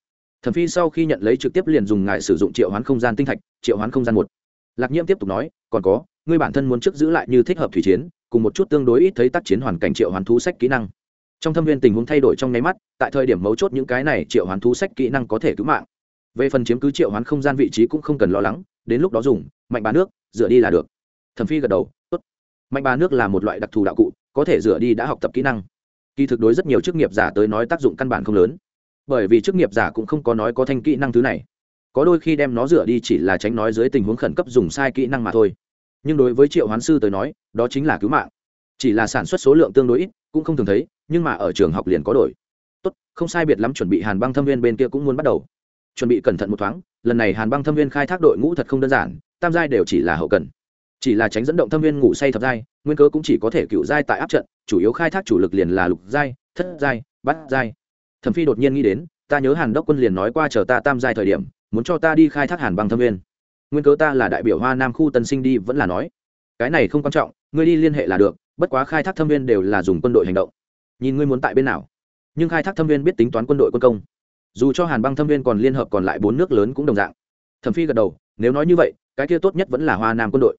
thẩm phi sau khi nhận lấy trực tiếp liền dùng ngài sử dụng triệu hoán không gian tinh thạch, triệu hoán không gian một. Lạc nhiễm tiếp tục nói, còn có, ngươi bản thân muốn trước giữ lại như thích hợp thủy chiến, cùng một chút tương đối ít thấy tác chiến hoàn cảnh triệu hoán thú sách kỹ năng. Trong thâm viên tình huống thay đổi trong nháy mắt, tại thời điểm mấu chốt những cái này triệu hoán thú sách kỹ năng có thể cứu mạng. Về phần chiếm cứ triệu hoán không gian vị trí cũng không cần lo lắng, đến lúc đó dùng, mạnh bà nước, rửa đi là được. Thẩm phi gật đầu, tốt. Mạnh bà nước là một loại đặc thù đạo cụ có thể rửa đi đã học tập kỹ năng. Kỳ thực đối rất nhiều chức nghiệp giả tới nói tác dụng căn bản không lớn. Bởi vì chức nghiệp giả cũng không có nói có thanh kỹ năng thứ này. Có đôi khi đem nó rửa đi chỉ là tránh nói dưới tình huống khẩn cấp dùng sai kỹ năng mà thôi. Nhưng đối với triệu hoán sư tới nói, đó chính là cứu mạng. Chỉ là sản xuất số lượng tương đối ít, cũng không thường thấy, nhưng mà ở trường học liền có đổi. Tốt, không sai biệt lắm chuẩn bị hàn băng thâm viên bên kia cũng muốn bắt đầu. Chuẩn bị cẩn thận một thoáng, lần này hàn băng thâm viên khai thác đội ngũ thật không đơn giản, tam giai đều chỉ là hậu cần chỉ là tránh dẫn động thâm viên ngủ say thập giai, nguyên cớ cũng chỉ có thể cựu giai tại áp trận, chủ yếu khai thác chủ lực liền là lục giai, thất giai, bát giai. Thẩm phi đột nhiên nghĩ đến, ta nhớ hàn đốc quân liền nói qua chờ ta tam giai thời điểm, muốn cho ta đi khai thác hàn băng thâm viên nguyên cớ ta là đại biểu hoa nam khu tân sinh đi, vẫn là nói, cái này không quan trọng, ngươi đi liên hệ là được, bất quá khai thác thâm viên đều là dùng quân đội hành động. Nhìn ngươi muốn tại bên nào. Nhưng khai thác thâm viên biết tính toán quân đội quân công. Dù cho hàn băng thâm viên còn liên hợp còn lại bốn nước lớn cũng đồng dạng. Thẩm phi gật đầu, nếu nói như vậy, cái kia tốt nhất vẫn là hoa nam quân đội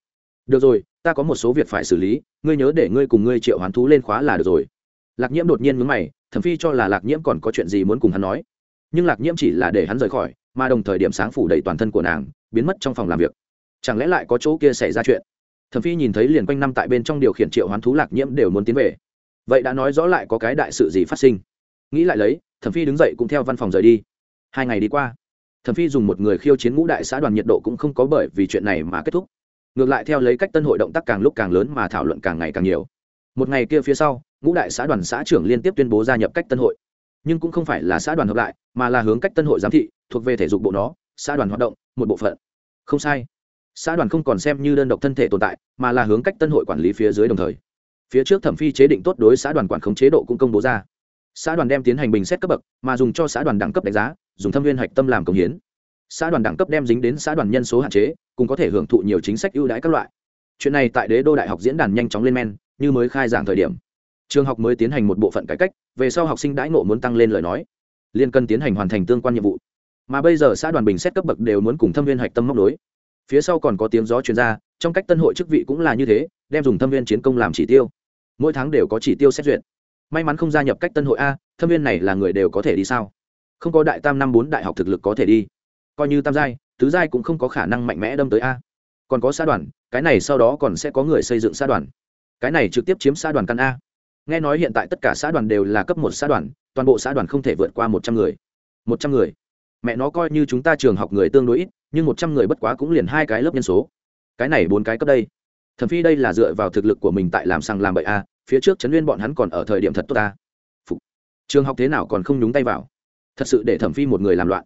được rồi, ta có một số việc phải xử lý, ngươi nhớ để ngươi cùng ngươi triệu hoán thú lên khóa là được rồi. Lạc nhiễm đột nhiên mướn mày, thẩm phi cho là lạc nhiễm còn có chuyện gì muốn cùng hắn nói. Nhưng lạc nhiễm chỉ là để hắn rời khỏi, mà đồng thời điểm sáng phủ đầy toàn thân của nàng, biến mất trong phòng làm việc. Chẳng lẽ lại có chỗ kia xảy ra chuyện? Thẩm phi nhìn thấy liền quanh năm tại bên trong điều khiển triệu hoán thú lạc nhiễm đều muốn tiến về. Vậy đã nói rõ lại có cái đại sự gì phát sinh? Nghĩ lại lấy, thẩm phi đứng dậy cũng theo văn phòng rời đi. Hai ngày đi qua, thẩm phi dùng một người khiêu chiến ngũ đại xã đoàn nhiệt độ cũng không có bởi vì chuyện này mà kết thúc ngược lại theo lấy cách tân hội động tác càng lúc càng lớn mà thảo luận càng ngày càng nhiều. Một ngày kia phía sau, ngũ đại xã đoàn xã trưởng liên tiếp tuyên bố gia nhập cách tân hội. Nhưng cũng không phải là xã đoàn hợp lại, mà là hướng cách tân hội giám thị, thuộc về thể dục bộ nó, xã đoàn hoạt động, một bộ phận. Không sai. Xã đoàn không còn xem như đơn độc thân thể tồn tại, mà là hướng cách tân hội quản lý phía dưới đồng thời. Phía trước thẩm phi chế định tốt đối xã đoàn quản khống chế độ cũng công bố ra. Xã đoàn đem tiến hành bình xét cấp bậc, mà dùng cho xã đoàn đẳng cấp đánh giá, dùng thâm viên hạch tâm làm công hiến xã đoàn đẳng cấp đem dính đến xã đoàn nhân số hạn chế cũng có thể hưởng thụ nhiều chính sách ưu đãi các loại. Chuyện này tại đế đô đại học diễn đàn nhanh chóng lên men, như mới khai giảng thời điểm. Trường học mới tiến hành một bộ phận cải cách, về sau học sinh đãi ngộ muốn tăng lên lời nói. Liên cần tiến hành hoàn thành tương quan nhiệm vụ. Mà bây giờ xã đoàn bình xét cấp bậc đều muốn cùng thâm viên hạch tâm móc đối phía sau còn có tiếng gió chuyên gia trong cách tân hội chức vị cũng là như thế, đem dùng thâm viên chiến công làm chỉ tiêu. Mỗi tháng đều có chỉ tiêu xét duyệt. May mắn không gia nhập cách tân hội a, thâm viên này là người đều có thể đi sao? Không có đại tam năm bốn đại học thực lực có thể đi coi như tam giai, tứ giai cũng không có khả năng mạnh mẽ đâm tới a. Còn có xã đoàn, cái này sau đó còn sẽ có người xây dựng xã đoàn. Cái này trực tiếp chiếm xã đoàn căn a. Nghe nói hiện tại tất cả xã đoàn đều là cấp một xã đoàn, toàn bộ xã đoàn không thể vượt qua một trăm người. Một trăm người. Mẹ nó coi như chúng ta trường học người tương đối ít, nhưng một trăm người bất quá cũng liền hai cái lớp nhân số. Cái này bốn cái cấp đây. Thẩm phi đây là dựa vào thực lực của mình tại làm sằng làm bậy a, phía trước trấn nguyên bọn hắn còn ở thời điểm thật tốt ta Phục. trường học thế nào còn không nhúng tay vào. Thật sự để thẩm phi một người làm loạn.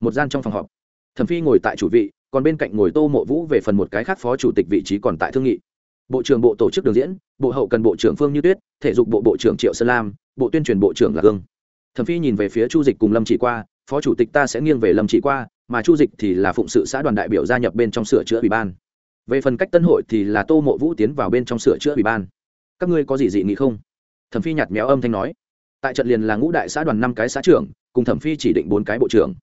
Một gian trong phòng họp thẩm phi ngồi tại chủ vị, còn bên cạnh ngồi tô mộ vũ về phần một cái khác phó chủ tịch vị trí còn tại thương nghị. Bộ trưởng bộ tổ chức đường diễn, bộ hậu cần bộ trưởng phương như tuyết, thể dục bộ bộ trưởng triệu sơn lam, bộ tuyên truyền bộ trưởng là gương thẩm phi nhìn về phía chu dịch cùng lâm chỉ qua, phó chủ tịch ta sẽ nghiêng về lâm chỉ qua, mà chu dịch thì là phụng sự xã đoàn đại biểu gia nhập bên trong sửa chữa ủy ban. Về phần cách tân hội thì là tô mộ vũ tiến vào bên trong sửa chữa ủy ban. Các ngươi có gì dị nghị không? Thẩm phi nhạt méo âm thanh nói. Tại trận liền là ngũ đại xã đoàn năm cái xã trưởng, cùng thẩm phi chỉ định bốn cái bộ trưởng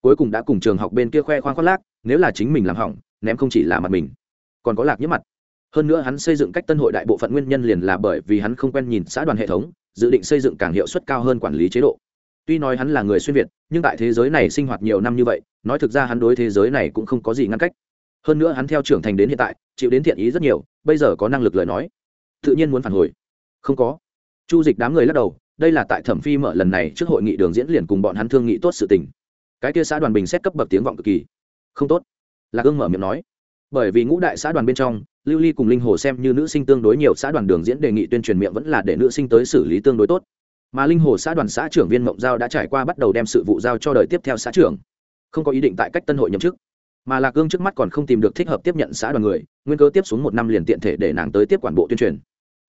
cuối cùng đã cùng trường học bên kia khoe khoang khoác lác, nếu là chính mình làm hỏng, ném không chỉ là mặt mình, còn có lạc nhất mặt. Hơn nữa hắn xây dựng cách tân hội đại bộ phận nguyên nhân liền là bởi vì hắn không quen nhìn xã đoàn hệ thống, dự định xây dựng càng hiệu suất cao hơn quản lý chế độ. Tuy nói hắn là người xuyên việt, nhưng tại thế giới này sinh hoạt nhiều năm như vậy, nói thực ra hắn đối thế giới này cũng không có gì ngăn cách. Hơn nữa hắn theo trưởng thành đến hiện tại, chịu đến thiện ý rất nhiều, bây giờ có năng lực lời nói. Tự nhiên muốn phản hồi. Không có. Chu dịch đám người lắc đầu, đây là tại thẩm phi mở lần này trước hội nghị đường diễn liền cùng bọn hắn thương nghị tốt sự tình cái kia xã đoàn bình xét cấp bậc tiếng vọng cực kỳ. Không tốt. Lạc ương mở miệng nói. Bởi vì ngũ đại xã đoàn bên trong, lưu ly cùng linh hồ xem như nữ sinh tương đối nhiều, xã đoàn đường diễn đề nghị tuyên truyền miệng vẫn là để nữ sinh tới xử lý tương đối tốt. Mà linh hồ xã đoàn xã trưởng viên mộng giao đã trải qua bắt đầu đem sự vụ giao cho đời tiếp theo xã trưởng. Không có ý định tại cách tân hội nhậm chức. Mà lạc cương trước mắt còn không tìm được thích hợp tiếp nhận xã đoàn người, nguyên cơ tiếp xuống một năm liền tiện thể để nàng tới tiếp quản bộ tuyên truyền.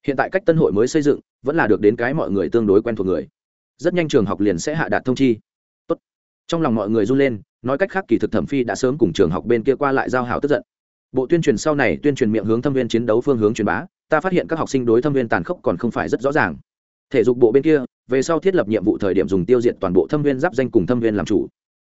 Hiện tại cách tân hội mới xây dựng, vẫn là được đến cái mọi người tương đối quen thuộc người. Rất nhanh trường học liền sẽ hạ đạt thông chi trong lòng mọi người run lên, nói cách khác kỳ thực thẩm phi đã sớm cùng trường học bên kia qua lại giao hảo tức giận. Bộ tuyên truyền sau này tuyên truyền miệng hướng thâm viên chiến đấu phương hướng truyền bá, ta phát hiện các học sinh đối thâm viên tàn khốc còn không phải rất rõ ràng. Thể dục bộ bên kia, về sau thiết lập nhiệm vụ thời điểm dùng tiêu diệt toàn bộ thâm viên giáp danh cùng thâm viên làm chủ.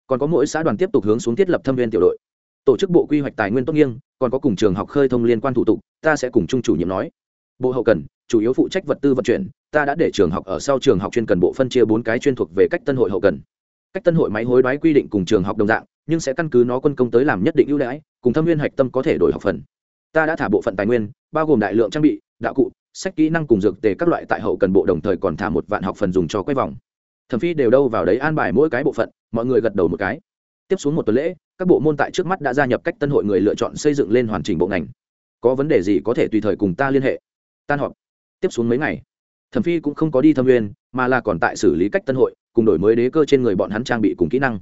Còn có mỗi xã đoàn tiếp tục hướng xuống thiết lập thâm viên tiểu đội. Tổ chức bộ quy hoạch tài nguyên tốt nghiêng, còn có cùng trường học khơi thông liên quan thủ tục, ta sẽ cùng chung chủ nhiệm nói. Bộ hậu cần, chủ yếu phụ trách vật tư vận chuyển, ta đã để trường học ở sau trường học chuyên cần bộ phân chia bốn cái chuyên thuộc về cách tân hội hậu cần cách tân hội máy hối đoái quy định cùng trường học đồng dạng, nhưng sẽ căn cứ nó quân công tới làm nhất định ưu đãi, cùng thâm viên hạch tâm có thể đổi học phần. Ta đã thả bộ phận tài nguyên, bao gồm đại lượng trang bị, đạo cụ, sách kỹ năng cùng dược tề các loại tại hậu cần bộ đồng thời còn thả một vạn học phần dùng cho quay vòng. Thẩm phi đều đâu vào đấy an bài mỗi cái bộ phận, mọi người gật đầu một cái. Tiếp xuống một tuần lễ, các bộ môn tại trước mắt đã gia nhập cách tân hội người lựa chọn xây dựng lên hoàn chỉnh bộ ngành. Có vấn đề gì có thể tùy thời cùng ta liên hệ. Tan họp. Tiếp xuống mấy ngày, thẩm phi cũng không có đi thâm nguyên mà là còn tại xử lý cách tân hội cùng đổi mới đế cơ trên người bọn hắn trang bị cùng kỹ năng.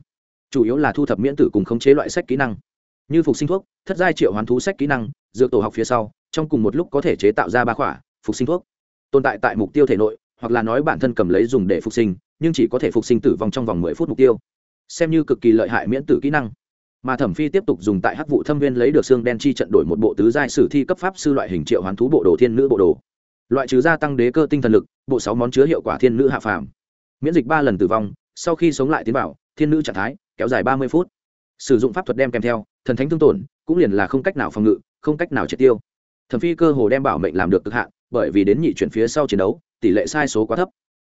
Chủ yếu là thu thập miễn tử cùng khống chế loại sách kỹ năng. Như phục sinh thuốc, thất giai triệu hoán thú sách kỹ năng, dược tổ học phía sau, trong cùng một lúc có thể chế tạo ra ba khỏa, phục sinh thuốc. Tồn tại tại mục tiêu thể nội, hoặc là nói bản thân cầm lấy dùng để phục sinh, nhưng chỉ có thể phục sinh tử vong trong vòng mười phút mục tiêu. Xem như cực kỳ lợi hại miễn tử kỹ năng. Mà thẩm phi tiếp tục dùng tại hắc vụ thâm viên lấy được xương đen chi trận đổi một bộ tứ giai sử thi cấp pháp sư loại hình triệu hoán thú bộ đồ thiên nữ bộ đồ. Loại trừ gia tăng đế cơ tinh thần lực, bộ sáu món chứa hiệu quả thiên nữ hạ phàm miễn dịch ba lần tử vong, sau khi sống lại tiến vào, thiên nữ trạng thái kéo dài ba mươi phút. Sử dụng pháp thuật đem kèm theo, thần thánh thương tổn, cũng liền là không cách nào phòng ngự, không cách nào triệt tiêu. Thẩm phi cơ hồ đem bảo mệnh làm được cực hạn, bởi vì đến nhị chuyển phía sau chiến đấu, tỷ lệ sai số quá thấp.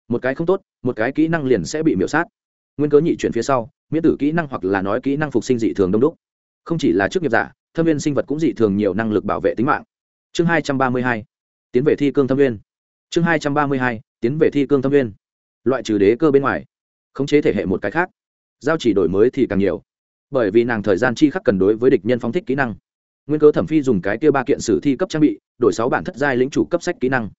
Một cái không tốt, một cái kỹ năng liền sẽ bị miễu sát. Nguyên cớ nhị chuyển phía sau, miễn tử kỹ năng hoặc là nói kỹ năng phục sinh dị thường đông đúc. Không chỉ là chức nghiệp giả, thâm viên sinh vật cũng dị thường nhiều năng lực bảo vệ tính mạng. Chương hai trăm ba mươi hai, tiến về thi cương thâm viên. Chương hai trăm ba mươi hai, tiến về thi cương thâm viên loại trừ đế cơ bên ngoài, khống chế thể hệ một cái khác. Giao chỉ đổi mới thì càng nhiều, bởi vì nàng thời gian chi khắc cần đối với địch nhân phóng thích kỹ năng. Nguyên cớ thẩm phi dùng cái kia ba kiện sử thi cấp trang bị, đổi sáu bản thất giai lĩnh chủ cấp sách kỹ năng.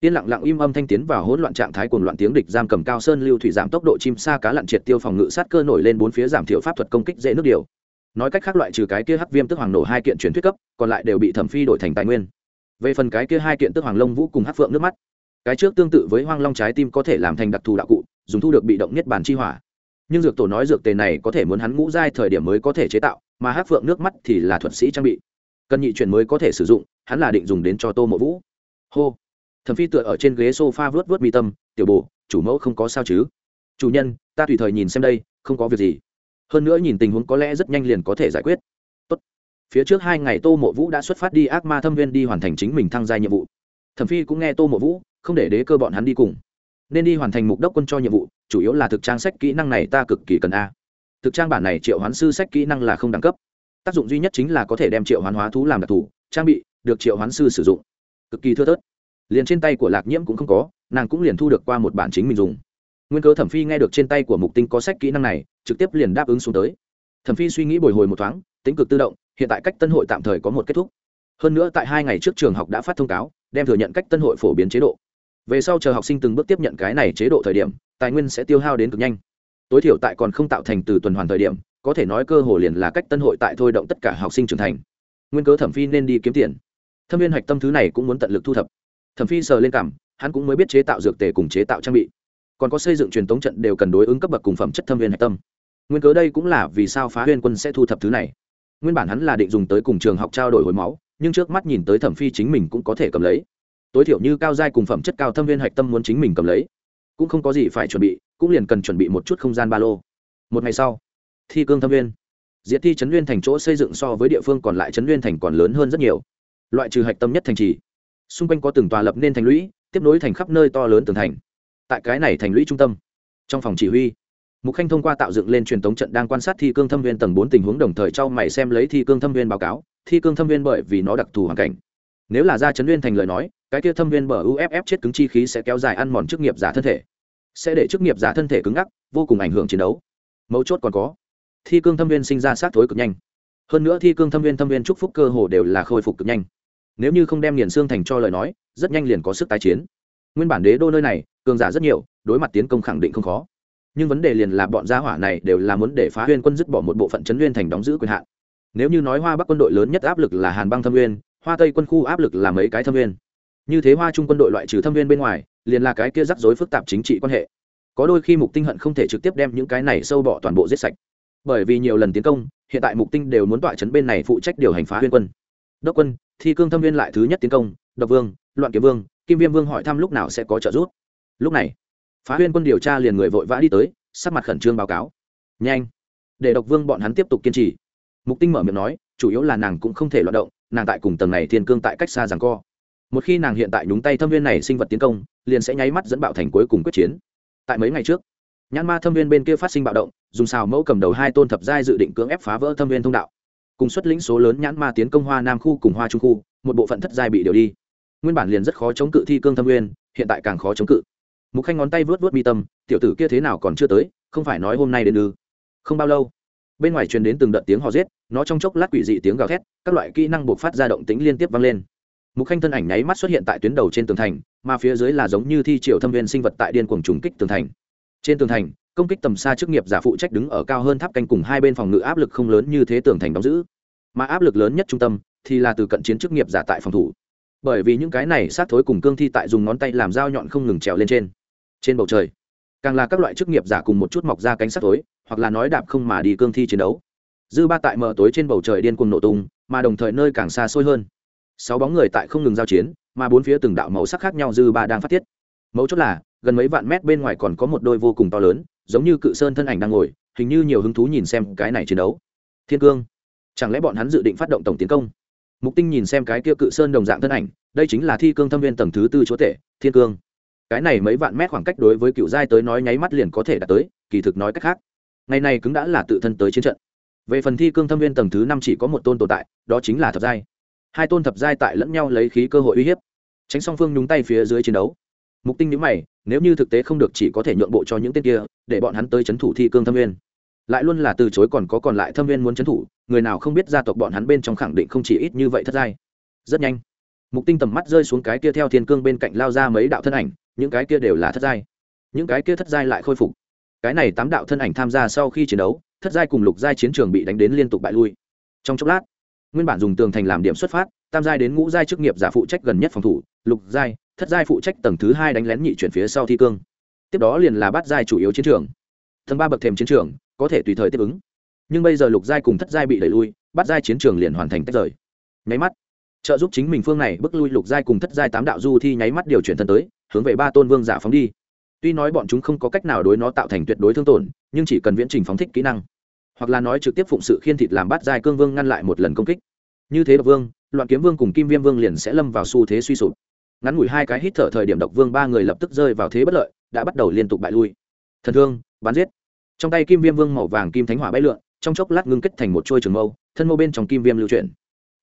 Yên lặng lặng im âm thanh tiến vào hỗn loạn trạng thái cuồng loạn tiếng địch giam cầm cao sơn lưu thủy giảm tốc độ chim xa cá lặn triệt tiêu phòng ngự sát cơ nổi lên bốn phía giảm thiểu pháp thuật công kích dễ nước điều. Nói cách khác loại trừ cái kia hắc viêm tức hoàng nổ hai kiện truyền thuyết cấp, còn lại đều bị thẩm phi đổi thành tài nguyên. Về phần cái kia hai kiện tức hoàng lông vũ cùng hắc phượng nước mắt cái trước tương tự với hoang long trái tim có thể làm thành đặc thù đạo cụ, dùng thu được bị động nhất bản chi hỏa. Nhưng dược tổ nói dược tề này có thể muốn hắn ngũ giai thời điểm mới có thể chế tạo, mà hắc phượng nước mắt thì là thuật sĩ trang bị. Cần nhị chuyển mới có thể sử dụng, hắn là định dùng đến cho tô mộ vũ. Hô. Thẩm phi tựa ở trên ghế sofa vớt vớt mi tâm, tiểu bồ, chủ mẫu không có sao chứ? Chủ nhân, ta tùy thời nhìn xem đây, không có việc gì. Hơn nữa nhìn tình huống có lẽ rất nhanh liền có thể giải quyết. Tốt. phía trước hai ngày tô mộ vũ đã xuất phát đi ác ma thâm viên đi hoàn thành chính mình thăng gia nhiệm vụ. Thẩm phi cũng nghe tô mộ vũ không để đế cơ bọn hắn đi cùng. Nên đi hoàn thành mục đốc quân cho nhiệm vụ, chủ yếu là thực trang sách kỹ năng này ta cực kỳ cần a. Thực trang bản này triệu hoán sư sách kỹ năng là không đẳng cấp. Tác dụng duy nhất chính là có thể đem triệu hoán hóa thú làm đặc thù, trang bị được triệu hoán sư sử dụng. Cực kỳ thưa thớt. Liền trên tay của lạc nhiễm cũng không có, nàng cũng liền thu được qua một bản chính mình dùng. Nguyên cớ thẩm phi nghe được trên tay của mục tinh có sách kỹ năng này, trực tiếp liền đáp ứng xuống tới. Thẩm phi suy nghĩ bồi hồi một thoáng, tính cực tự động, hiện tại cách tân hội tạm thời có một kết thúc. Hơn nữa tại hai ngày trước trường học đã phát thông cáo, đem thừa nhận cách tân hội phổ biến chế độ về sau chờ học sinh từng bước tiếp nhận cái này chế độ thời điểm, tài nguyên sẽ tiêu hao đến cực nhanh. Tối thiểu tại còn không tạo thành từ tuần hoàn thời điểm, có thể nói cơ hồ liền là cách tân hội tại thôi động tất cả học sinh trưởng thành. Nguyên cớ thẩm phi nên đi kiếm tiền. Thâm viên hạch tâm thứ này cũng muốn tận lực thu thập. Thẩm phi sờ lên cảm, hắn cũng mới biết chế tạo dược tề cùng chế tạo trang bị. Còn có xây dựng truyền thống trận đều cần đối ứng cấp bậc cùng phẩm chất thâm viên hạch tâm. Nguyên cớ đây cũng là vì sao phá huyên quân sẽ thu thập thứ này. Nguyên bản hắn là định dùng tới cùng trường học trao đổi hồi máu, nhưng trước mắt nhìn tới thẩm phi chính mình cũng có thể cầm lấy tối thiểu như cao giai cùng phẩm chất cao thâm viên hạch tâm muốn chính mình cầm lấy. Cũng không có gì phải chuẩn bị, cũng liền cần chuẩn bị một chút không gian ba lô. Một ngày sau, thi cương thâm viên. Diệt thi chấn nguyên thành chỗ xây dựng so với địa phương còn lại chấn nguyên thành còn lớn hơn rất nhiều. Loại trừ hạch tâm nhất thành trì, xung quanh có từng tòa lập nên thành lũy, tiếp nối thành khắp nơi to lớn tường thành. Tại cái này thành lũy trung tâm, trong phòng chỉ huy, mục khanh thông qua tạo dựng lên truyền thống trận đang quan sát thi cương thâm viên tầng bốn tình huống đồng thời trao mày xem lấy thi cương thâm viên báo cáo. Thi cương thâm viên bởi vì nó đặc thù hoàn cảnh. Nếu là ra chấn viên thành lời nói cái kia thâm viên bờ uff chết cứng chi khí sẽ kéo dài ăn mòn chức nghiệp giả thân thể. Sẽ để chức nghiệp giả thân thể cứng ngắc, vô cùng ảnh hưởng chiến đấu. Mấu chốt còn có, thi cương thâm viên sinh ra sát thối cực nhanh. Hơn nữa thi cương thâm viên thâm viên chúc phúc cơ hồ đều là khôi phục cực nhanh. Nếu như không đem nghiền xương thành cho lời nói, rất nhanh liền có sức tái chiến. Nguyên bản đế đô nơi này, cường giả rất nhiều, đối mặt tiến công khẳng định không khó. Nhưng vấn đề liền là bọn gia hỏa này đều là muốn để phá huyên quân dứt bỏ một bộ phận chấn nguyên thành đóng giữ quyền hạn. Nếu như nói hoa bắc quân đội lớn nhất áp lực là hàn băng thâm nguyên, hoa tây quân khu áp lực là mấy cái thâm nguyên như thế hoa trung quân đội loại trừ thâm viên bên ngoài, liền là cái kia rắc rối phức tạp chính trị quan hệ. Có đôi khi mục tinh hận không thể trực tiếp đem những cái này sâu bỏ toàn bộ giết sạch. Bởi vì nhiều lần tiến công, hiện tại mục tinh đều muốn tọa chấn bên này phụ trách điều hành phá huyên quân. Đốc quân, thi cương thâm viên lại thứ nhất tiến công, độc vương, loạn kiếm vương, kim viêm vương hỏi thăm lúc nào sẽ có trợ giúp. Lúc này, phá huyên quân điều tra liền người vội vã đi tới, sắc mặt khẩn trương báo cáo. Nhanh, để độc vương bọn hắn tiếp tục kiên trì. Mục tinh mở miệng nói, chủ yếu là nàng cũng không thể loạt động, nàng tại cùng tầng này thiên cương tại cách xa rằng co một khi nàng hiện tại nhúng tay thâm viên này sinh vật tiến công, liền sẽ nháy mắt dẫn bạo thành cuối cùng quyết chiến. Tại mấy ngày trước, nhãn ma thâm viên bên kia phát sinh bạo động, dùng xào mẫu cầm đầu hai tôn thập giai dự định cưỡng ép phá vỡ thâm viên thông đạo. Cùng xuất lĩnh số lớn nhãn ma tiến công hoa nam khu cùng hoa trung khu, một bộ phận thất giai bị điều đi. Nguyên bản liền rất khó chống cự thi cương thâm viên, hiện tại càng khó chống cự. Mục khanh ngón tay vớt vớt mi tâm, tiểu tử kia thế nào còn chưa tới, không phải nói hôm nay đến ư? Không bao lâu, bên ngoài truyền đến từng đợt tiếng hò rết, nó trong chốc lát quỷ dị tiếng gào thét, các loại kỹ năng buộc phát ra động tĩnh liên tiếp vang lên mục khanh thân ảnh nháy mắt xuất hiện tại tuyến đầu trên tường thành, mà phía dưới là giống như thi triều thâm viên sinh vật tại điên cuồng trùng kích tường thành. Trên tường thành, công kích tầm xa chức nghiệp giả phụ trách đứng ở cao hơn tháp canh cùng hai bên phòng ngự áp lực không lớn như thế tường thành đóng giữ. Mà áp lực lớn nhất trung tâm thì là từ cận chiến chức nghiệp giả tại phòng thủ. Bởi vì những cái này sát thối cùng cương thi tại dùng ngón tay làm dao nhọn không ngừng trèo lên trên. Trên bầu trời, càng là các loại chức nghiệp giả cùng một chút mọc ra cánh sát thối, hoặc là nói đạp không mà đi cương thi chiến đấu. Dư ba tại mờ tối trên bầu trời điên cuồng nổ tung, mà đồng thời nơi càng xa xôi hơn sáu bóng người tại không ngừng giao chiến, mà bốn phía từng đạo màu sắc khác nhau dư ba đang phát tiết. Mấu chốt là, gần mấy vạn mét bên ngoài còn có một đôi vô cùng to lớn, giống như cự sơn thân ảnh đang ngồi, hình như nhiều hứng thú nhìn xem cái này chiến đấu. Thiên cương, chẳng lẽ bọn hắn dự định phát động tổng tiến công? Mục tinh nhìn xem cái kia cự sơn đồng dạng thân ảnh, đây chính là thi cương thâm viên tầng thứ tư chúa tể, thiên cương. Cái này mấy vạn mét khoảng cách đối với cựu giai tới nói nháy mắt liền có thể đạt tới, kỳ thực nói cách khác, ngày này cứng đã là tự thân tới chiến trận. Về phần thi cương thâm viên tầng thứ năm chỉ có một tôn tồn tại, đó chính là thập giai hai tôn thập giai tại lẫn nhau lấy khí cơ hội uy hiếp, tránh song phương nhúng tay phía dưới chiến đấu. Mục tinh nhữ mày, nếu như thực tế không được chỉ có thể nhượng bộ cho những tên kia, để bọn hắn tới c h ấ n thủ thi cương thâm viên lại luôn là từ chối còn có còn lại thâm viên muốn c h ấ n thủ, người nào không biết gia tộc bọn hắn bên trong khẳng định không chỉ ít như vậy thất giai. Rất nhanh, mục tinh tầm mắt rơi xuống cái kia theo thiên cương bên cạnh lao ra mấy đạo thân ảnh, những cái kia đều là thất giai. Những cái kia thất giai lại khôi phục. Cái này tám đạo thân ảnh tham gia sau khi chiến đấu, thất giai cùng lục giai chiến trường bị đánh đến liên tục bại lui. Trong chốc lát nguyên bản dùng tường thành làm điểm xuất phát, tam giai đến ngũ giai chức nghiệp giả phụ trách gần nhất phòng thủ, lục giai, thất giai phụ trách tầng thứ hai đánh lén nhị chuyển phía sau thi cương. Tiếp đó liền là bát giai chủ yếu chiến trường. Tầng ba bậc thềm chiến trường, có thể tùy thời tiếp ứng. Nhưng bây giờ lục giai cùng thất giai bị đẩy lui, bát giai chiến trường liền hoàn thành tách rời. Nháy mắt, trợ giúp chính mình phương này bước lui lục giai cùng thất giai tám đạo du thi nháy mắt điều chuyển thân tới, hướng về ba tôn vương giả phóng đi. Tuy nói bọn chúng không có cách nào đối nó tạo thành tuyệt đối thương tổn, nhưng chỉ cần viễn trình phóng thích kỹ năng hoặc là nói trực tiếp phụng sự khiên thịt làm bát giai cương vương ngăn lại một lần công kích. Như thế độc vương, loạn kiếm vương cùng kim viêm vương liền sẽ lâm vào xu thế suy sụp. Ngắn ngủi hai cái hít thở thời điểm độc vương ba người lập tức rơi vào thế bất lợi, đã bắt đầu liên tục bại lui. Thần thương, bắn giết. Trong tay kim viêm vương màu vàng kim thánh hỏa bay lượn, trong chốc lát ngưng kết thành một chuôi trường mâu, thân mâu bên trong kim viêm lưu chuyển.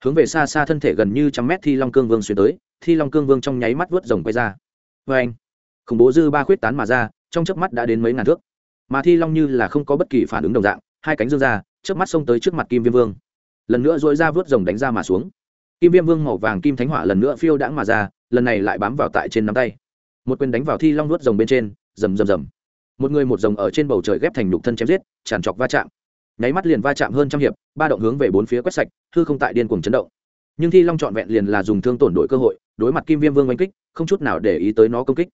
Hướng về xa xa thân thể gần như trăm mét thi long cương vương xuyên tới, thi long cương vương trong nháy mắt vớt rồng quay ra. Vê anh khủng bố dư ba khuyết tán mà ra, trong chớp mắt đã đến mấy ngàn thước. Mà thi long như là không có bất kỳ phản ứng đồng dạng hai cánh dương ra trước mắt xông tới trước mặt kim viêm vương. Lần nữa dội ra vớt rồng đánh ra mà xuống. Kim viêm vương màu vàng kim thánh hỏa lần nữa phiêu đãng mà ra, lần này lại bám vào tại trên nắm tay. Một quyền đánh vào thi long vớt rồng bên trên, rầm rầm rầm. Một người một rồng ở trên bầu trời ghép thành nhục thân chém giết, tràn trọc va chạm. Nháy mắt liền va chạm hơn trăm hiệp, ba động hướng về bốn phía quét sạch, hư không tại điên cuồng chấn động. Nhưng thi long trọn vẹn liền là dùng thương tổn đổi cơ hội, đối mặt kim viêm vương oanh kích, không chút nào để ý tới nó công kích.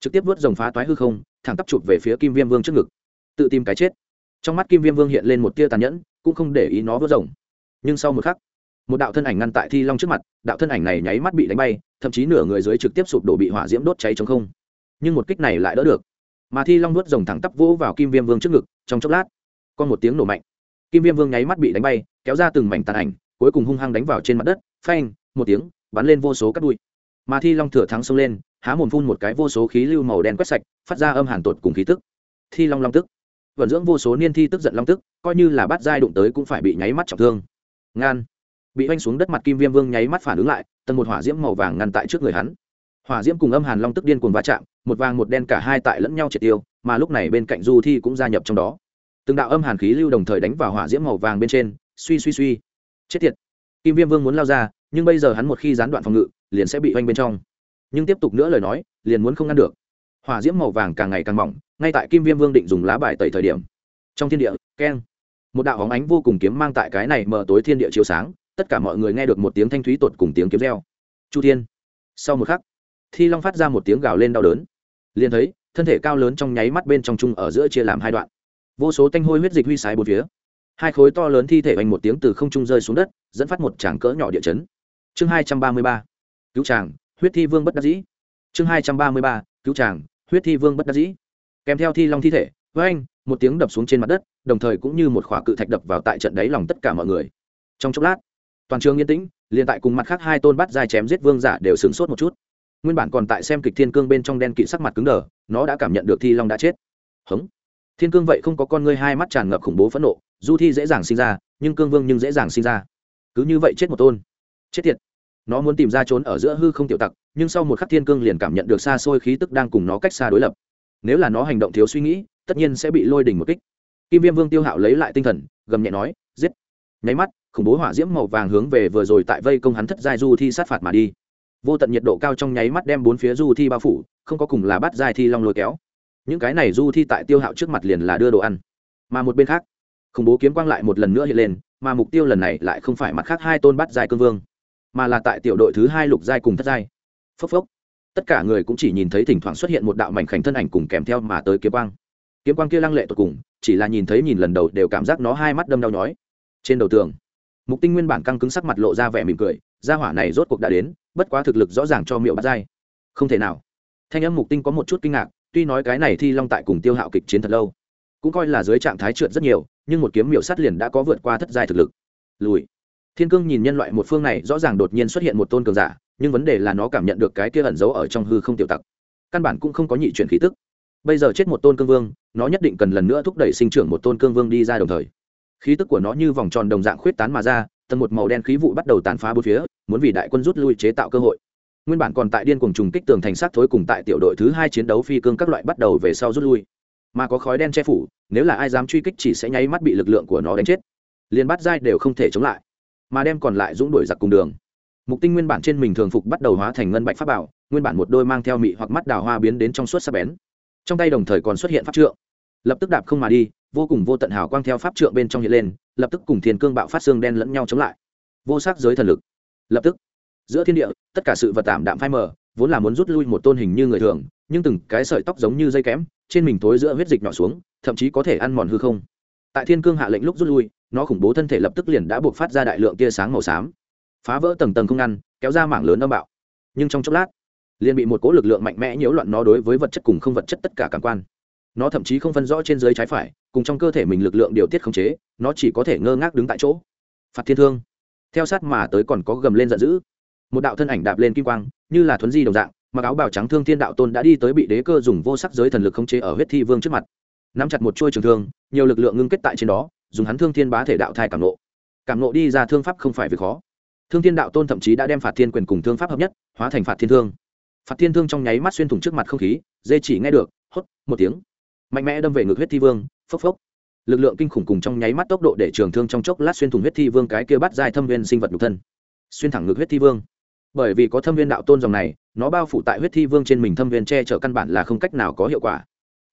Trực tiếp vớt rồng phá toái hư không, thẳng tắp chụp về phía kim viêm vương trước ngực. Tự tìm cái chết trong mắt kim viêm vương hiện lên một tia tàn nhẫn, cũng không để ý nó vớt rồng. Nhưng sau một khắc, một đạo thân ảnh ngăn tại thi long trước mặt, đạo thân ảnh này nháy mắt bị đánh bay, thậm chí nửa người dưới trực tiếp sụp đổ bị hỏa diễm đốt cháy chống không. Nhưng một kích này lại đỡ được. Mà thi long nuốt rồng thẳng tắp vỗ vào kim viêm vương trước ngực, trong chốc lát còn một tiếng nổ mạnh. Kim viêm vương nháy mắt bị đánh bay, kéo ra từng mảnh tàn ảnh, cuối cùng hung hăng đánh vào trên mặt đất, phanh, một tiếng, bắn lên vô số cắt đuôi mà thi long thừa thắng xông lên, há mồm phun một cái vô số khí lưu màu đen quét sạch, phát ra âm hàn tột cùng khí tức. Thi long long tức vận dưỡng vô số niên thi tức giận long tức, coi như là bắt giai đụng tới cũng phải bị nháy mắt trọng thương. Ngan. Bị oanh xuống đất mặt kim viêm vương nháy mắt phản ứng lại, tầng một hỏa diễm màu vàng ngăn tại trước người hắn. Hỏa diễm cùng âm hàn long tức điên cuồng va chạm, một vàng một đen cả hai tại lẫn nhau triệt tiêu, mà lúc này bên cạnh du thi cũng gia nhập trong đó. Từng đạo âm hàn khí lưu đồng thời đánh vào hỏa diễm màu vàng bên trên, suy suy suy. Chết tiệt. Kim viêm vương muốn lao ra, nhưng bây giờ hắn một khi gián đoạn phòng ngự, liền sẽ bị oanh bên trong. Nhưng tiếp tục nữa lời nói, liền muốn không ngăn được. Hỏa diễm màu vàng càng ngày càng mỏng ngay tại kim viêm vương định dùng lá bài tẩy thời điểm. Trong thiên địa, keng. Một đạo hóng ánh vô cùng kiếm mang tại cái này mở tối thiên địa chiếu sáng, tất cả mọi người nghe được một tiếng thanh thúy tột cùng tiếng kiếm reo. Chu thiên. Sau một khắc, thi long phát ra một tiếng gào lên đau đớn. Liền thấy, thân thể cao lớn trong nháy mắt bên trong chung ở giữa chia làm hai đoạn. Vô số tanh hôi huyết dịch huy sái bốn phía. Hai khối to lớn thi thể vành một tiếng từ không trung rơi xuống đất, dẫn phát một tràng cỡ nhỏ địa chấn. Chương hai trăm ba mươi ba. Cứu tràng huyết thi vương bất đắc dĩ. Chương hai trăm ba mươi ba, cứu tràng huyết thi vương bất đắc dĩ kèm theo thi long thi thể, với anh, một tiếng đập xuống trên mặt đất, đồng thời cũng như một khỏa cự thạch đập vào tại trận đáy lòng tất cả mọi người. Trong chốc lát, toàn trường yên tĩnh, liền tại cùng mặt khác hai tôn bắt dài chém giết vương giả đều sửng sốt một chút. Nguyên bản còn tại xem kịch thiên cương bên trong đen kỵ sắc mặt cứng đờ, nó đã cảm nhận được thi long đã chết. Hống. Thiên cương vậy không có con ngươi hai mắt tràn ngập khủng bố phẫn nộ, du thi dễ dàng sinh ra, nhưng cương vương nhưng dễ dàng sinh ra. Cứ như vậy chết một tôn. Chết tiệt. Nó muốn tìm ra trốn ở giữa hư không tiểu tặc, nhưng sau một khắc thiên cương liền cảm nhận được xa xôi khí tức đang cùng nó cách xa đối lập nếu là nó hành động thiếu suy nghĩ, tất nhiên sẽ bị lôi đỉnh một kích. Kim viêm vương tiêu hạo lấy lại tinh thần, gầm nhẹ nói, giết. Nháy mắt, khủng bố hỏa diễm màu vàng hướng về vừa rồi tại vây công hắn thất giai du thi sát phạt mà đi. Vô tận nhiệt độ cao trong nháy mắt đem bốn phía du thi bao phủ, không có cùng là bắt giai thi long lôi kéo. Những cái này du thi tại tiêu hạo trước mặt liền là đưa đồ ăn. Mà một bên khác, khủng bố kiếm quang lại một lần nữa hiện lên, mà mục tiêu lần này lại không phải mặt khác hai tôn bắt giai cương vương, mà là tại tiểu đội thứ hai lục giai cùng thất giai. Phốc phốc tất cả người cũng chỉ nhìn thấy thỉnh thoảng xuất hiện một đạo mảnh khảnh thân ảnh cùng kèm theo mà tới kiếm quang. Kiếm quang kia lăng lệ tột cùng, chỉ là nhìn thấy nhìn lần đầu đều cảm giác nó hai mắt đâm đau nhói. Trên đầu tường, mục tinh nguyên bản căng cứng sắc mặt lộ ra vẻ mỉm cười, gia hỏa này rốt cuộc đã đến, bất quá thực lực rõ ràng cho miệu bắt dai. Không thể nào. Thanh âm mục tinh có một chút kinh ngạc, tuy nói cái này thi long tại cùng tiêu hạo kịch chiến thật lâu, cũng coi là dưới trạng thái trượt rất nhiều, nhưng một kiếm miệu sắt liền đã có vượt qua thất giai thực lực. Lùi. Thiên cương nhìn nhân loại một phương này, rõ ràng đột nhiên xuất hiện một tôn cường giả nhưng vấn đề là nó cảm nhận được cái kia ẩn giấu ở trong hư không tiểu tặc. Căn bản cũng không có nhị chuyển khí tức. Bây giờ chết một tôn cương vương, nó nhất định cần lần nữa thúc đẩy sinh trưởng một tôn cương vương đi ra đồng thời. Khí tức của nó như vòng tròn đồng dạng khuyết tán mà ra, tầng một màu đen khí vụ bắt đầu tàn phá bốn phía, muốn vì đại quân rút lui chế tạo cơ hội. Nguyên bản còn tại điên cuồng trùng kích tường thành sát thối cùng tại tiểu đội thứ hai chiến đấu phi cương các loại bắt đầu về sau rút lui. Mà có khói đen che phủ, nếu là ai dám truy kích chỉ sẽ nháy mắt bị lực lượng của nó đánh chết. Liền bắt dai đều không thể chống lại, mà đem còn lại dũng đuổi giặc cùng đường mục tinh nguyên bản trên mình thường phục bắt đầu hóa thành ngân bạch pháp bảo, nguyên bản một đôi mang theo mị hoặc mắt đào hoa biến đến trong suốt sắc bén. Trong tay đồng thời còn xuất hiện pháp trượng. Lập tức đạp không mà đi, vô cùng vô tận hào quang theo pháp trượng bên trong hiện lên, lập tức cùng thiên cương bạo phát xương đen lẫn nhau chống lại. Vô sắc giới thần lực. Lập tức, giữa thiên địa, tất cả sự vật tạm đạm phai mờ, vốn là muốn rút lui một tôn hình như người thường, nhưng từng cái sợi tóc giống như dây kém, trên mình tối giữa huyết dịch nhỏ xuống, thậm chí có thể ăn mòn hư không. Tại thiên cương hạ lệnh lúc rút lui, nó khủng bố thân thể lập tức liền đã buộc phát ra đại lượng tia sáng màu xám phá vỡ tầng tầng không ngăn, kéo ra mảng lớn âm bạo. Nhưng trong chốc lát, liền bị một cỗ lực lượng mạnh mẽ nhiễu loạn nó đối với vật chất cùng không vật chất tất cả cảm quan. Nó thậm chí không phân rõ trên dưới trái phải, cùng trong cơ thể mình lực lượng điều tiết khống chế, nó chỉ có thể ngơ ngác đứng tại chỗ. Phạt thiên thương. Theo sát mà tới còn có gầm lên giận dữ. Một đạo thân ảnh đạp lên kim quang, như là thuấn di đồng dạng, mặc áo bào trắng thương thiên đạo tôn đã đi tới bị đế cơ dùng vô sắc giới thần lực khống chế ở huyết thi vương trước mặt. Nắm chặt một chuôi trường thương, nhiều lực lượng ngưng kết tại trên đó, dùng hắn thương thiên bá thể đạo thai cảm nộ. Cảm nộ đi ra thương pháp không phải việc khó thương thiên đạo tôn thậm chí đã đem phạt thiên quyền cùng thương pháp hợp nhất, hóa thành phạt thiên thương. Phạt thiên thương trong nháy mắt xuyên thủng trước mặt không khí, dê chỉ nghe được, hốt, một tiếng. Mạnh mẽ đâm về ngực huyết thi vương, phốc phốc. Lực lượng kinh khủng cùng trong nháy mắt tốc độ để trường thương trong chốc lát xuyên thủng huyết thi vương cái kia bắt dài thâm viên sinh vật nhục thân. Xuyên thẳng ngực huyết thi vương. Bởi vì có thâm viên đạo tôn dòng này, nó bao phủ tại huyết thi vương trên mình thâm viên che chở căn bản là không cách nào có hiệu quả.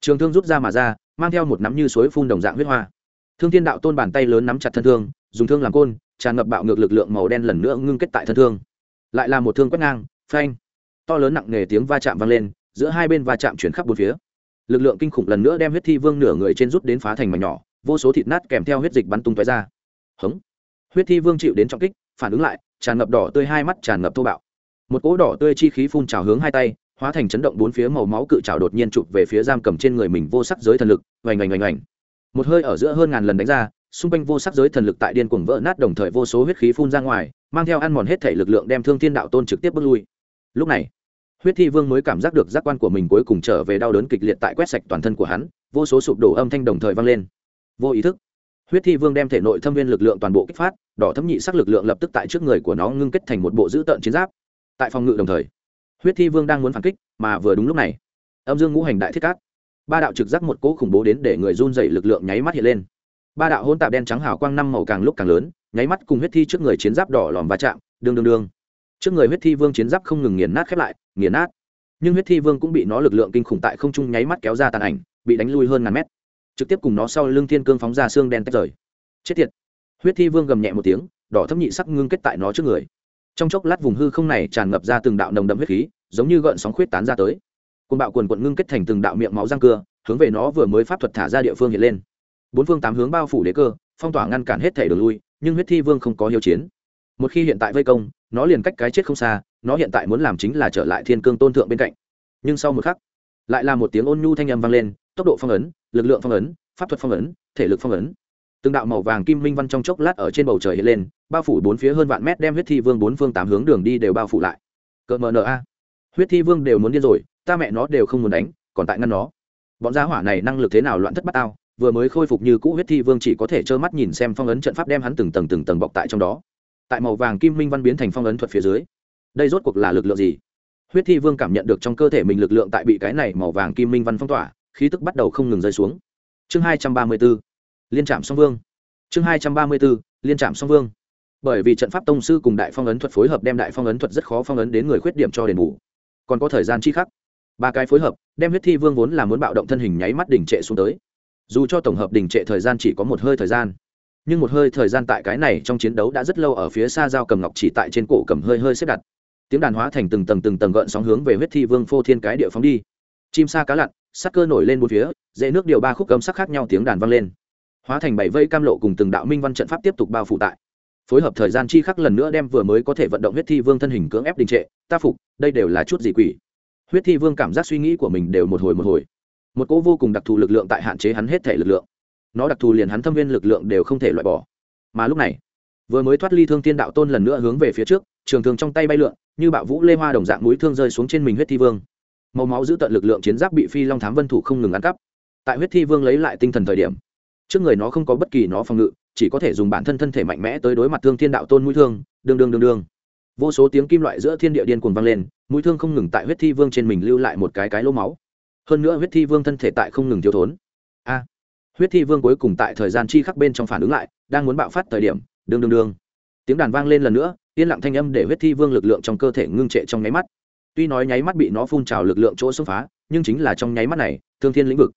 Trường thương rút ra mà ra, mang theo một nắm như suối phun đồng dạng huyết hoa. Thương thiên đạo tôn bàn tay lớn nắm chặt thân thương, dùng thương làm côn tràn ngập bạo ngược lực lượng màu đen lần nữa ngưng kết tại thân thương. Lại là một thương quét ngang, phanh. To lớn nặng nề tiếng va chạm vang lên, giữa hai bên va chạm chuyển khắp bốn phía. Lực lượng kinh khủng lần nữa đem huyết thi vương nửa người trên rút đến phá thành mảnh nhỏ, vô số thịt nát kèm theo huyết dịch bắn tung tóe ra. Hống. Huyết thi vương chịu đến trọng kích, phản ứng lại, tràn ngập đỏ tươi hai mắt tràn ngập thô bạo. Một cỗ đỏ tươi chi khí phun trào hướng hai tay, hóa thành chấn động bốn phía màu máu cự trào đột nhiên chụp về phía giam cầm trên người mình vô sắc giới thần lực, oành oành oành oành. Một hơi ở giữa hơn ngàn lần đánh ra xung quanh vô sắc giới thần lực tại điên cuồng vỡ nát đồng thời vô số huyết khí phun ra ngoài, mang theo ăn mòn hết thể lực lượng đem thương thiên đạo tôn trực tiếp bước lui. Lúc này, huyết thi vương mới cảm giác được giác quan của mình cuối cùng trở về đau đớn kịch liệt tại quét sạch toàn thân của hắn, vô số sụp đổ âm thanh đồng thời vang lên. Vô ý thức, huyết thi vương đem thể nội thâm viên lực lượng toàn bộ kích phát, đỏ thâm nhị sắc lực lượng lập tức tại trước người của nó ngưng kết thành một bộ dữ tợn chiến giáp. Tại phòng ngự đồng thời, huyết thi vương đang muốn phản kích, mà vừa đúng lúc này, âm dương ngũ hành đại thiết cát, ba đạo trực giác một cỗ khủng bố đến để người run dày lực lượng nháy mắt hiện lên ba đạo hôn tạp đen trắng hào quang năm màu càng lúc càng lớn, nháy mắt cùng huyết thi trước người chiến giáp đỏ lòm va chạm, đương đương đương. Trước người huyết thi vương chiến giáp không ngừng nghiền nát khép lại, nghiền nát. Nhưng huyết thi vương cũng bị nó lực lượng kinh khủng tại không trung nháy mắt kéo ra tàn ảnh, bị đánh lui hơn ngàn mét. Trực tiếp cùng nó sau lưng thiên cương phóng ra xương đen tách rời. Chết tiệt. Huyết thi vương gầm nhẹ một tiếng, đỏ thấp nhị sắc ngưng kết tại nó trước người. Trong chốc lát vùng hư không này tràn ngập ra từng đạo nồng đậm huyết khí, giống như gợn sóng khuyết tán ra tới. Côn bạo quần quận ngưng kết thành từng đạo miệng máu răng cưa, hướng về nó vừa mới pháp thuật thả ra địa phương hiện lên bốn phương tám hướng bao phủ đế cơ, phong tỏa ngăn cản hết thể đường lui, nhưng huyết thi vương không có hiếu chiến. Một khi hiện tại vây công, nó liền cách cái chết không xa, nó hiện tại muốn làm chính là trở lại thiên cương tôn thượng bên cạnh. Nhưng sau một khắc, lại là một tiếng ôn nhu thanh âm vang lên, tốc độ phong ấn, lực lượng phong ấn, pháp thuật phong ấn, thể lực phong ấn. Từng đạo màu vàng kim minh văn trong chốc lát ở trên bầu trời hiện lên, bao phủ bốn phía hơn vạn mét đem huyết thi vương bốn phương tám hướng đường đi đều bao phủ lại. Cỡ mờ a. Huyết thi vương đều muốn điên rồi, ta mẹ nó đều không muốn đánh, còn tại ngăn nó. Bọn gia hỏa này năng lực thế nào loạn thất bát ao vừa mới khôi phục như cũ huyết thi vương chỉ có thể trơ mắt nhìn xem phong ấn trận pháp đem hắn từng tầng từng tầng bọc tại trong đó. Tại màu vàng kim minh văn biến thành phong ấn thuật phía dưới, đây rốt cuộc là lực lượng gì? Huyết thi vương cảm nhận được trong cơ thể mình lực lượng tại bị cái này màu vàng kim minh văn phong tỏa, khí tức bắt đầu không ngừng rơi xuống. Chương hai trăm ba mươi b ố liên trạm song vương. Chương hai trăm ba mươi b ố liên trạm song vương. Bởi vì trận pháp tông sư cùng đại phong ấn thuật phối hợp đem đại phong ấn thuật rất khó phong ấn đến người khuyết điểm cho đền bù. Còn có thời gian chi khắc. Ba cái phối hợp, đem huyết thi vương vốn là muốn bạo động thân hình nháy mắt đỉnh trệ xuống tới dù cho tổng hợp đình trệ thời gian chỉ có một hơi thời gian, nhưng một hơi thời gian tại cái này trong chiến đấu đã rất lâu ở phía xa giao cầm ngọc chỉ tại trên cổ cầm hơi hơi xếp đặt. Tiếng đàn hóa thành từng tầng từng tầng gợn sóng hướng về huyết thi vương phô thiên cái địa phóng đi. Chim sa cá lặn, sắc cơ nổi lên một phía, dễ nước điều ba khúc cấm sắc khác nhau tiếng đàn vang lên. Hóa thành bảy vây cam lộ cùng từng đạo minh văn trận pháp tiếp tục bao phủ tại. Phối hợp thời gian chi khắc lần nữa đem vừa mới có thể vận động huyết thi vương thân hình cưỡng ép đình trệ, ta phục, đây đều là chút gì quỷ. Huyết thi vương cảm giác suy nghĩ của mình đều một hồi một hồi một cỗ vô cùng đặc thù lực lượng tại hạn chế hắn hết thể lực lượng. Nó đặc thù liền hắn thâm viên lực lượng đều không thể loại bỏ. Mà lúc này, vừa mới thoát ly thương thiên đạo tôn lần nữa hướng về phía trước, trường thường trong tay bay lượn, như bạo vũ lê hoa đồng dạng mũi thương rơi xuống trên mình huyết thi vương. Màu máu giữ tận lực lượng chiến giáp bị phi long thám vân thủ không ngừng ăn cắp. Tại huyết thi vương lấy lại tinh thần thời điểm, trước người nó không có bất kỳ nó phòng ngự, chỉ có thể dùng bản thân thân thể mạnh mẽ tới đối mặt thương thiên đạo tôn mũi thương. Đương đương đương đương. Vô số tiếng kim loại giữa thiên địa điên cuồng vang lên, mũi thương không ngừng tại huyết thi vương trên mình lưu lại một cái cái lỗ máu hơn nữa huyết thi vương thân thể tại không ngừng thiếu thốn. A, huyết thi vương cuối cùng tại thời gian chi khắc bên trong phản ứng lại, đang muốn bạo phát thời điểm, đương đương đương. Tiếng đàn vang lên lần nữa, yên lặng thanh âm để huyết thi vương lực lượng trong cơ thể ngưng trệ trong nháy mắt. Tuy nói nháy mắt bị nó phun trào lực lượng chỗ xông phá, nhưng chính là trong nháy mắt này, thương thiên lĩnh vực.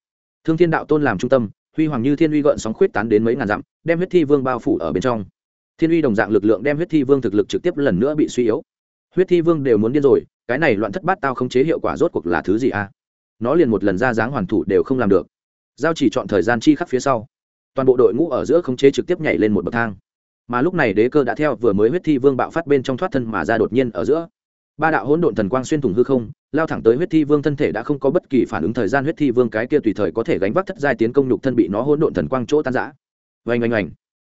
Thương thiên đạo tôn làm trung tâm, huy hoàng như thiên uy gợn sóng khuyết tán đến mấy ngàn dặm, đem huyết thi vương bao phủ ở bên trong. Thiên uy đồng dạng lực lượng đem huyết thi vương thực lực trực tiếp lần nữa bị suy yếu. Huyết thi vương đều muốn điên rồi, cái này loạn thất bát tao không chế hiệu quả rốt cuộc là thứ gì à nó liền một lần ra dáng hoàn thủ đều không làm được. Giao chỉ chọn thời gian chi khắc phía sau, toàn bộ đội ngũ ở giữa không chế trực tiếp nhảy lên một bậc thang. Mà lúc này đế cơ đã theo vừa mới huyết thi vương bạo phát bên trong thoát thân mà ra đột nhiên ở giữa. Ba đạo hỗn độn thần quang xuyên thủng hư không, lao thẳng tới huyết thi vương thân thể đã không có bất kỳ phản ứng thời gian huyết thi vương cái kia tùy thời có thể gánh vác thất giai tiến công nhục thân bị nó hỗn độn thần quang chỗ tan giã oanh oanh oanh.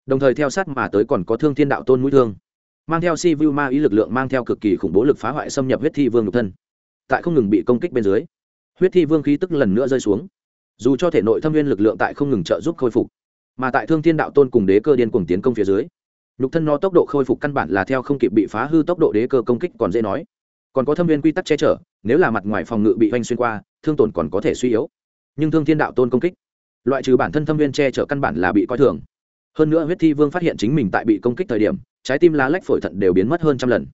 Đồng thời theo sát mà tới còn có thương thiên đạo tôn mũi thương, mang theo si vu ma ý lực lượng mang theo cực kỳ khủng bố lực phá hoại xâm nhập huyết thi vương nhục thân. Tại không ngừng bị công kích bên dưới huyết thi vương khí tức lần nữa rơi xuống. Dù cho thể nội thâm viên lực lượng tại không ngừng trợ giúp khôi phục, mà tại thương thiên đạo tôn cùng đế cơ điên cùng tiến công phía dưới, nhục thân nó tốc độ khôi phục căn bản là theo không kịp bị phá hư tốc độ đế cơ công kích còn dễ nói. Còn có thâm viên quy tắc che chở, nếu là mặt ngoài phòng ngự bị oanh xuyên qua, thương tổn còn có thể suy yếu. Nhưng thương thiên đạo tôn công kích, loại trừ bản thân thâm viên che chở căn bản là bị coi thường. Hơn nữa huyết thi vương phát hiện chính mình tại bị công kích thời điểm, trái tim lá lách phổi thận đều biến mất hơn trăm lần.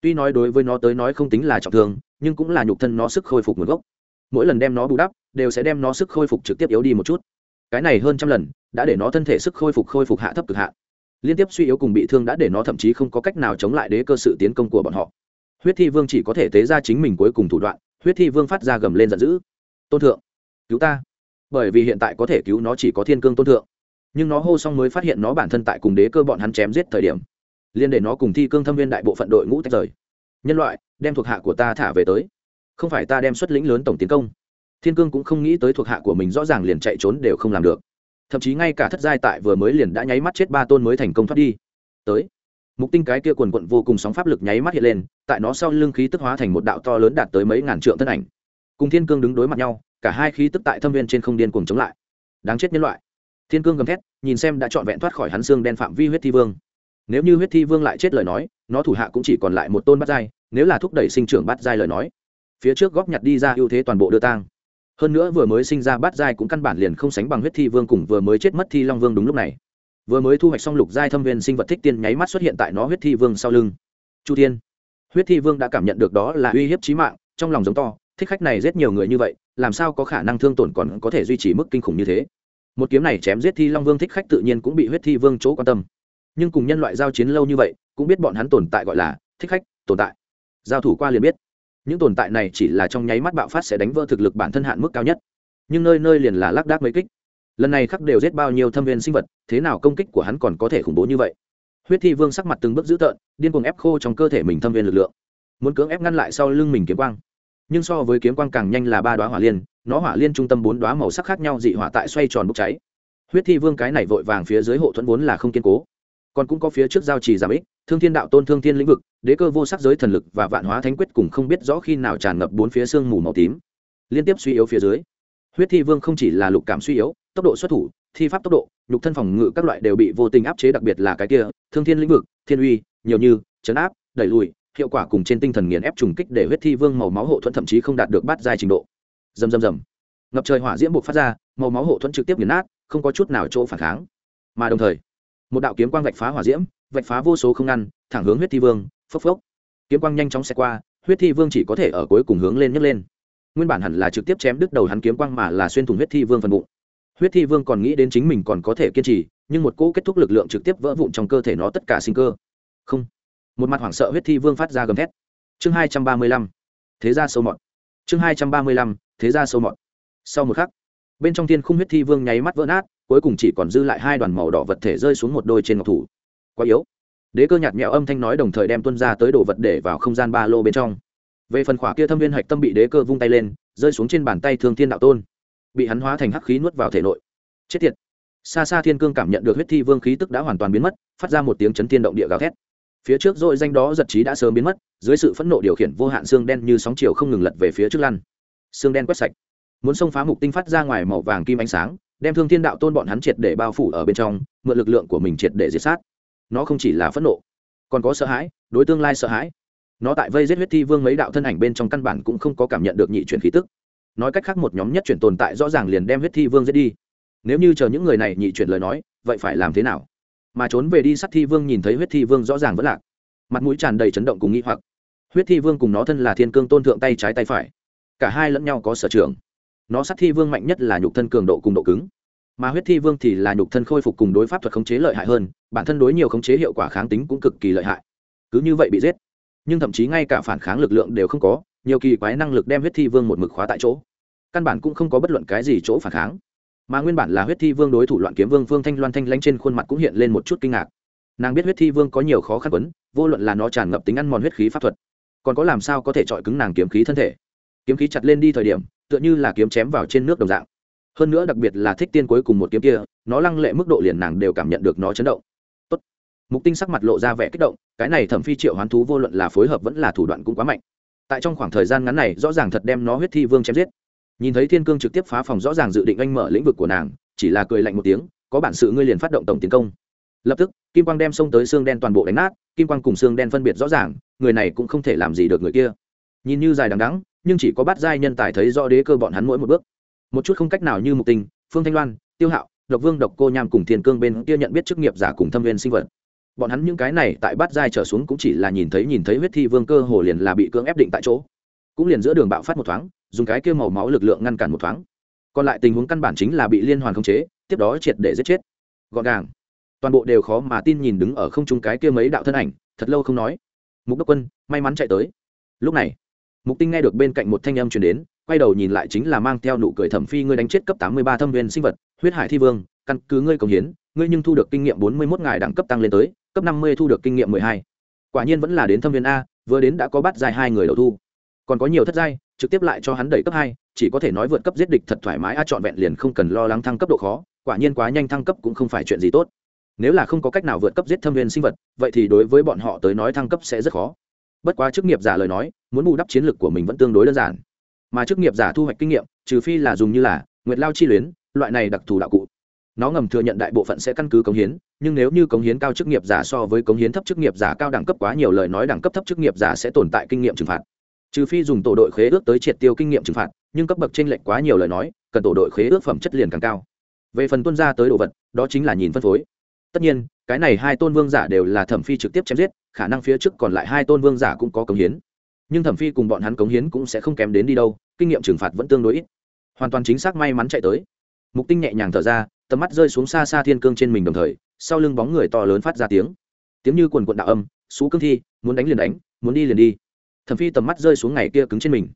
Tuy nói đối với nó tới nói không tính là trọng thương, nhưng cũng là nhục thân nó sức khôi phục nguồn gốc mỗi lần đem nó bù đắp, đều sẽ đem nó sức khôi phục trực tiếp yếu đi một chút. Cái này hơn trăm lần, đã để nó thân thể sức khôi phục khôi phục hạ thấp cực hạ liên tiếp suy yếu cùng bị thương đã để nó thậm chí không có cách nào chống lại đế cơ sự tiến công của bọn họ. Huyết thi vương chỉ có thể tế ra chính mình cuối cùng thủ đoạn, huyết thi vương phát ra gầm lên giận dữ. Tôn thượng, cứu ta. Bởi vì hiện tại có thể cứu nó chỉ có thiên cương tôn thượng. Nhưng nó hô xong mới phát hiện nó bản thân tại cùng đế cơ bọn hắn chém giết thời điểm. Liên để nó cùng thi cương thâm viên đại bộ phận đội ngũ tách rời. Nhân loại, đem thuộc hạ của ta thả về tới không phải ta đem xuất lĩnh lớn tổng tiến công. Thiên cương cũng không nghĩ tới thuộc hạ của mình rõ ràng liền chạy trốn đều không làm được. Thậm chí ngay cả thất giai tại vừa mới liền đã nháy mắt chết ba tôn mới thành công thoát đi. Tới. Mục tinh cái kia quần quận vô cùng sóng pháp lực nháy mắt hiện lên, tại nó sau lưng khí tức hóa thành một đạo to lớn đạt tới mấy ngàn trượng thân ảnh. Cùng thiên cương đứng đối mặt nhau, cả hai khí tức tại thâm viên trên không điên cùng chống lại. Đáng chết nhân loại. Thiên cương gầm thét, nhìn xem đã trọn vẹn thoát khỏi hắn xương đen phạm vi huyết thi vương. Nếu như huyết thi vương lại chết lời nói, nó thủ hạ cũng chỉ còn lại một tôn bắt giai, nếu là thúc đẩy sinh trưởng bắt giai lời nói phía trước góp nhặt đi ra ưu thế toàn bộ đưa tang. Hơn nữa vừa mới sinh ra bát giai cũng căn bản liền không sánh bằng huyết thi vương cùng vừa mới chết mất thi long vương đúng lúc này. Vừa mới thu hoạch xong lục giai thâm viên sinh vật thích tiên nháy mắt xuất hiện tại nó huyết thi vương sau lưng. Chu tiên huyết thi vương đã cảm nhận được đó là uy hiếp trí mạng, trong lòng giống to, thích khách này giết nhiều người như vậy, làm sao có khả năng thương tổn còn có thể duy trì mức kinh khủng như thế? Một kiếm này chém giết thi long vương thích khách tự nhiên cũng bị huyết thi vương chỗ quan tâm. Nhưng cùng nhân loại giao chiến lâu như vậy, cũng biết bọn hắn tồn tại gọi là thích khách, tồn tại. Giao thủ qua liền biết những tồn tại này chỉ là trong nháy mắt bạo phát sẽ đánh vỡ thực lực bản thân hạn mức cao nhất. Nhưng nơi nơi liền là lác đác mấy kích. Lần này khắc đều giết bao nhiêu thâm viên sinh vật, thế nào công kích của hắn còn có thể khủng bố như vậy? Huyết thi vương sắc mặt từng bước dữ tợn, điên cuồng ép khô trong cơ thể mình thâm viên lực lượng. Muốn cưỡng ép ngăn lại sau lưng mình kiếm quang. Nhưng so với kiếm quang càng nhanh là ba đoá hỏa liên, nó hỏa liên trung tâm bốn đoá màu sắc khác nhau dị hỏa tại xoay tròn bốc cháy. Huyết thi vương cái này vội vàng phía dưới hộ thuẫn vốn là không kiên cố còn cũng có phía trước giao trì giảm ích, thương thiên đạo tôn thương thiên lĩnh vực, đế cơ vô sắc giới thần lực và vạn hóa thánh quyết cùng không biết rõ khi nào tràn ngập bốn phía sương mù màu tím. Liên tiếp suy yếu phía dưới, huyết thi vương không chỉ là lục cảm suy yếu, tốc độ xuất thủ, thi pháp tốc độ, nhục thân phòng ngự các loại đều bị vô tình áp chế đặc biệt là cái kia, thương thiên lĩnh vực, thiên uy, nhiều như, chấn áp, đẩy lùi, hiệu quả cùng trên tinh thần nghiền ép trùng kích để huyết thi vương màu máu hộ thuẫn thậm chí không đạt được bát dài trình độ. Dầm dầm dầm ngập trời hỏa diễm buộc phát ra, màu máu hộ thuẫn trực tiếp nghiền nát, không có chút nào chỗ phản kháng. Mà đồng thời một đạo kiếm quang vạch phá hỏa diễm, vạch phá vô số không ngăn, thẳng hướng huyết thi vương, phốc phốc. Kiếm quang nhanh chóng xẹt qua, huyết thi vương chỉ có thể ở cuối cùng hướng lên nhấc lên. Nguyên bản hẳn là trực tiếp chém đứt đầu hắn kiếm quang mà là xuyên thủng huyết thi vương phần bụng. Huyết thi vương còn nghĩ đến chính mình còn có thể kiên trì, nhưng một cỗ kết thúc lực lượng trực tiếp vỡ vụn trong cơ thể nó tất cả sinh cơ. Không. Một mặt hoảng sợ huyết thi vương phát ra gầm thét. Chương hai trăm ba mươi lăm. Thế ra sâu mọt. Chương hai trăm ba mươi lăm. Thế ra sâu mọt. Sau một khắc, bên trong thiên khung huyết thi vương nháy mắt vỡ nát cuối cùng chỉ còn dư lại hai đoàn màu đỏ vật thể rơi xuống một đôi trên ngọc thủ. Quá yếu. Đế cơ nhạt mẹo âm thanh nói đồng thời đem tuân ra tới đồ vật để vào không gian ba lô bên trong. Về phần khỏa kia thâm viên hạch tâm bị đế cơ vung tay lên, rơi xuống trên bàn tay thương thiên đạo tôn. Bị hắn hóa thành hắc khí nuốt vào thể nội. Chết tiệt. Xa xa thiên cương cảm nhận được huyết thi vương khí tức đã hoàn toàn biến mất, phát ra một tiếng chấn thiên động địa gào thét. Phía trước dội danh đó giật trí đã sớm biến mất, dưới sự phẫn nộ điều khiển vô hạn xương đen như sóng chiều không ngừng lật về phía trước lăn. Xương đen quét sạch. Muốn xông phá mục tinh phát ra ngoài màu vàng kim ánh sáng đem thương thiên đạo tôn bọn hắn triệt để bao phủ ở bên trong, mượn lực lượng của mình triệt để diệt sát. Nó không chỉ là phẫn nộ, còn có sợ hãi, đối tương lai sợ hãi. Nó tại vây giết huyết thi vương mấy đạo thân ảnh bên trong căn bản cũng không có cảm nhận được nhị chuyển khí tức. Nói cách khác một nhóm nhất chuyển tồn tại rõ ràng liền đem huyết thi vương giết đi. Nếu như chờ những người này nhị chuyển lời nói, vậy phải làm thế nào? Mà trốn về đi sát thi vương nhìn thấy huyết thi vương rõ ràng vẫn lạc. Mặt mũi tràn đầy chấn động cùng nghĩ hoặc. Huyết thi vương cùng nó thân là thiên cương tôn thượng tay trái tay phải. Cả hai lẫn nhau có sở trường nó sát thi vương mạnh nhất là nhục thân cường độ cùng độ cứng. Mà huyết thi vương thì là nhục thân khôi phục cùng đối pháp thuật khống chế lợi hại hơn, bản thân đối nhiều khống chế hiệu quả kháng tính cũng cực kỳ lợi hại. Cứ như vậy bị giết. Nhưng thậm chí ngay cả phản kháng lực lượng đều không có, nhiều kỳ quái năng lực đem huyết thi vương một mực khóa tại chỗ. Căn bản cũng không có bất luận cái gì chỗ phản kháng. Mà nguyên bản là huyết thi vương đối thủ loạn kiếm vương vương thanh loan thanh lanh trên khuôn mặt cũng hiện lên một chút kinh ngạc. Nàng biết huyết thi vương có nhiều khó khăn quấn, vô luận là nó tràn ngập tính ăn mòn huyết khí pháp thuật, còn có làm sao có thể chọi cứng nàng kiếm khí thân thể kiếm khí chặt lên đi thời điểm, tựa như là kiếm chém vào trên nước đồng dạng. Hơn nữa đặc biệt là thích tiên cuối cùng một kiếm kia, nó lăng lệ mức độ liền nàng đều cảm nhận được nó chấn động. Tốt. mục tinh sắc mặt lộ ra vẻ kích động, cái này thẩm phi triệu hoán thú vô luận là phối hợp vẫn là thủ đoạn cũng quá mạnh. Tại trong khoảng thời gian ngắn này, rõ ràng thật đem nó huyết thi vương chém giết. Nhìn thấy thiên cương trực tiếp phá phòng rõ ràng dự định anh mở lĩnh vực của nàng, chỉ là cười lạnh một tiếng, có bản sự ngươi liền phát động tổng tiến công. Lập tức, kim quang đem xông tới xương đen toàn bộ đánh nát, kim quang cùng xương đen phân biệt rõ ràng, người này cũng không thể làm gì được người kia. Nhìn như dài đằng đắng nhưng chỉ có bát giai nhân tài thấy rõ đế cơ bọn hắn mỗi một bước. Một chút không cách nào như mục tình phương thanh loan, tiêu hạo, độc vương, độc cô nham cùng thiên cương bên kia nhận biết chức nghiệp giả cùng thâm viên sinh vật. Bọn hắn những cái này tại bát giai trở xuống cũng chỉ là nhìn thấy nhìn thấy huyết thi vương cơ hồ liền là bị cưỡng ép định tại chỗ. Cũng liền giữa đường bạo phát một thoáng, dùng cái kia màu máu lực lượng ngăn cản một thoáng. Còn lại tình huống căn bản chính là bị liên hoàn khống chế, tiếp đó triệt để giết chết. Gọn gàng. Toàn bộ đều khó mà tin nhìn đứng ở không trung cái kia mấy đạo thân ảnh, thật lâu không nói. Mục đốc quân, may mắn chạy tới. Lúc này mục tinh nghe được bên cạnh một thanh âm chuyển đến, quay đầu nhìn lại chính là mang theo nụ cười thẩm phi ngươi đánh chết cấp tám mươi ba thâm viên sinh vật, huyết hải thi vương, căn cứ ngươi công hiến, ngươi nhưng thu được kinh nghiệm bốn mươi mốt ngài đẳng cấp tăng lên tới, cấp năm mươi thu được kinh nghiệm mười hai. Quả nhiên vẫn là đến thâm viên a, vừa đến đã có bắt dài hai người đầu thu. Còn có nhiều thất giai, trực tiếp lại cho hắn đẩy cấp hai, chỉ có thể nói vượt cấp giết địch thật thoải mái, a trọn vẹn liền không cần lo lắng thăng cấp độ khó, quả nhiên quá nhanh thăng cấp cũng không phải chuyện gì tốt. Nếu là không có cách nào vượt cấp giết thâm viên sinh vật, vậy thì đối với bọn họ tới nói thăng cấp sẽ rất khó. Bất quá chức nghiệp giả lời nói muốn bù đắp chiến lược của mình vẫn tương đối đơn giản. Mà chức nghiệp giả thu hoạch kinh nghiệm, trừ phi là dùng như là nguyệt lao chi luyến, loại này đặc thù đạo cụ. Nó ngầm thừa nhận đại bộ phận sẽ căn cứ cống hiến, nhưng nếu như cống hiến cao chức nghiệp giả so với cống hiến thấp chức nghiệp giả cao đẳng cấp quá nhiều lời nói đẳng cấp thấp chức nghiệp giả sẽ tồn tại kinh nghiệm trừng phạt. Trừ phi dùng tổ đội khế ước tới triệt tiêu kinh nghiệm trừng phạt, nhưng cấp bậc tranh lệch quá nhiều lời nói, cần tổ đội khế ước phẩm chất liền càng cao. Về phần tuân ra tới đồ vật, đó chính là nhìn phân phối. Tất nhiên, cái này hai tôn vương giả đều là thẩm phi trực tiếp chém giết, khả năng phía trước còn lại hai tôn vương giả cũng có cống hiến nhưng thẩm phi cùng bọn hắn cống hiến cũng sẽ không kém đến đi đâu, kinh nghiệm trừng phạt vẫn tương đối ít. Hoàn toàn chính xác may mắn chạy tới. Mục tinh nhẹ nhàng thở ra, tầm mắt rơi xuống xa xa thiên cương trên mình đồng thời, sau lưng bóng người to lớn phát ra tiếng. Tiếng như quần quận đạo âm xú cương thi, muốn đánh liền đánh, muốn đi liền đi. Thẩm phi tầm mắt rơi xuống ngày kia cứng trên mình.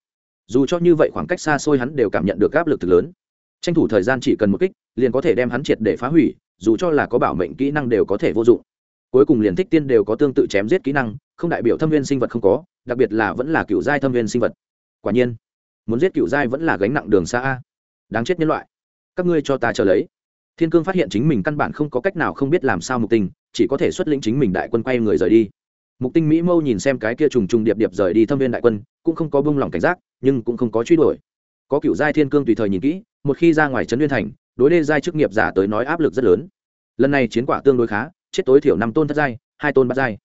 Dù cho như vậy khoảng cách xa xôi hắn đều cảm nhận được áp lực thực lớn. Tranh thủ thời gian chỉ cần một kích, liền có thể đem hắn triệt để phá hủy, dù cho là có bảo mệnh kỹ năng đều có thể vô dụng cuối cùng liền thích tiên đều có tương tự chém giết kỹ năng không đại biểu thâm viên sinh vật không có đặc biệt là vẫn là cựu giai thâm viên sinh vật. Quả nhiên muốn giết cựu giai vẫn là gánh nặng đường xa a. Đáng chết nhân loại. Các ngươi cho ta chờ lấy. Thiên cương phát hiện chính mình căn bản không có cách nào không biết làm sao mục tình, chỉ có thể xuất lĩnh chính mình đại quân quay người rời đi. Mục tinh mỹ mâu nhìn xem cái kia trùng trùng điệp điệp rời đi thâm viên đại quân cũng không có bông lỏng cảnh giác nhưng cũng không có truy đuổi. Có cựu giai thiên cương tùy thời nhìn kỹ một khi ra ngoài trấn liên thành đối đê giai chức nghiệp giả tới nói áp lực rất lớn. Lần này chiến quả tương đối khá chết tối thiểu năm tôn thất giai, hai tôn bát giai.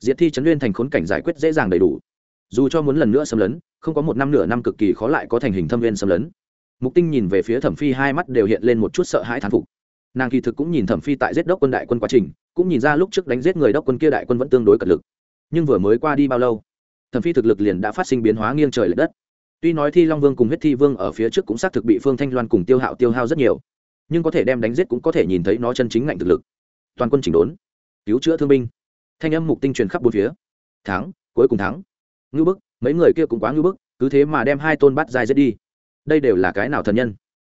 Diệt thi trấn nguyên thành khốn cảnh giải quyết dễ dàng đầy đủ. Dù cho muốn lần nữa xâm lấn, không có một năm nửa năm cực kỳ khó lại có thành hình thâm viên xâm lấn. Mục tinh nhìn về phía thẩm phi, hai mắt đều hiện lên một chút sợ hãi thán phục. Nàng kỳ thực cũng nhìn thẩm phi tại giết đốc quân đại quân quá trình, cũng nhìn ra lúc trước đánh giết người đốc quân kia đại quân vẫn tương đối cật lực. Nhưng vừa mới qua đi bao lâu, thẩm phi thực lực liền đã phát sinh biến hóa nghiêng trời l ệ đất. Tuy nói thi long vương cùng huyết thi vương ở phía trước cũng xác thực bị phương thanh loan cùng tiêu hạo tiêu hao rất nhiều, nhưng có thể đem đánh giết cũng có thể nhìn thấy nó chân chính ngạnh thực lực toàn quân chỉnh đốn. Cứu chữa thương binh. Thanh âm mục tinh truyền khắp bốn phía. Thắng, cuối cùng thắng. Ngư bức, mấy người kia cũng quá ngư bức, cứ thế mà đem hai tôn bắt dài giết đi. Đây đều là cái nào thần nhân?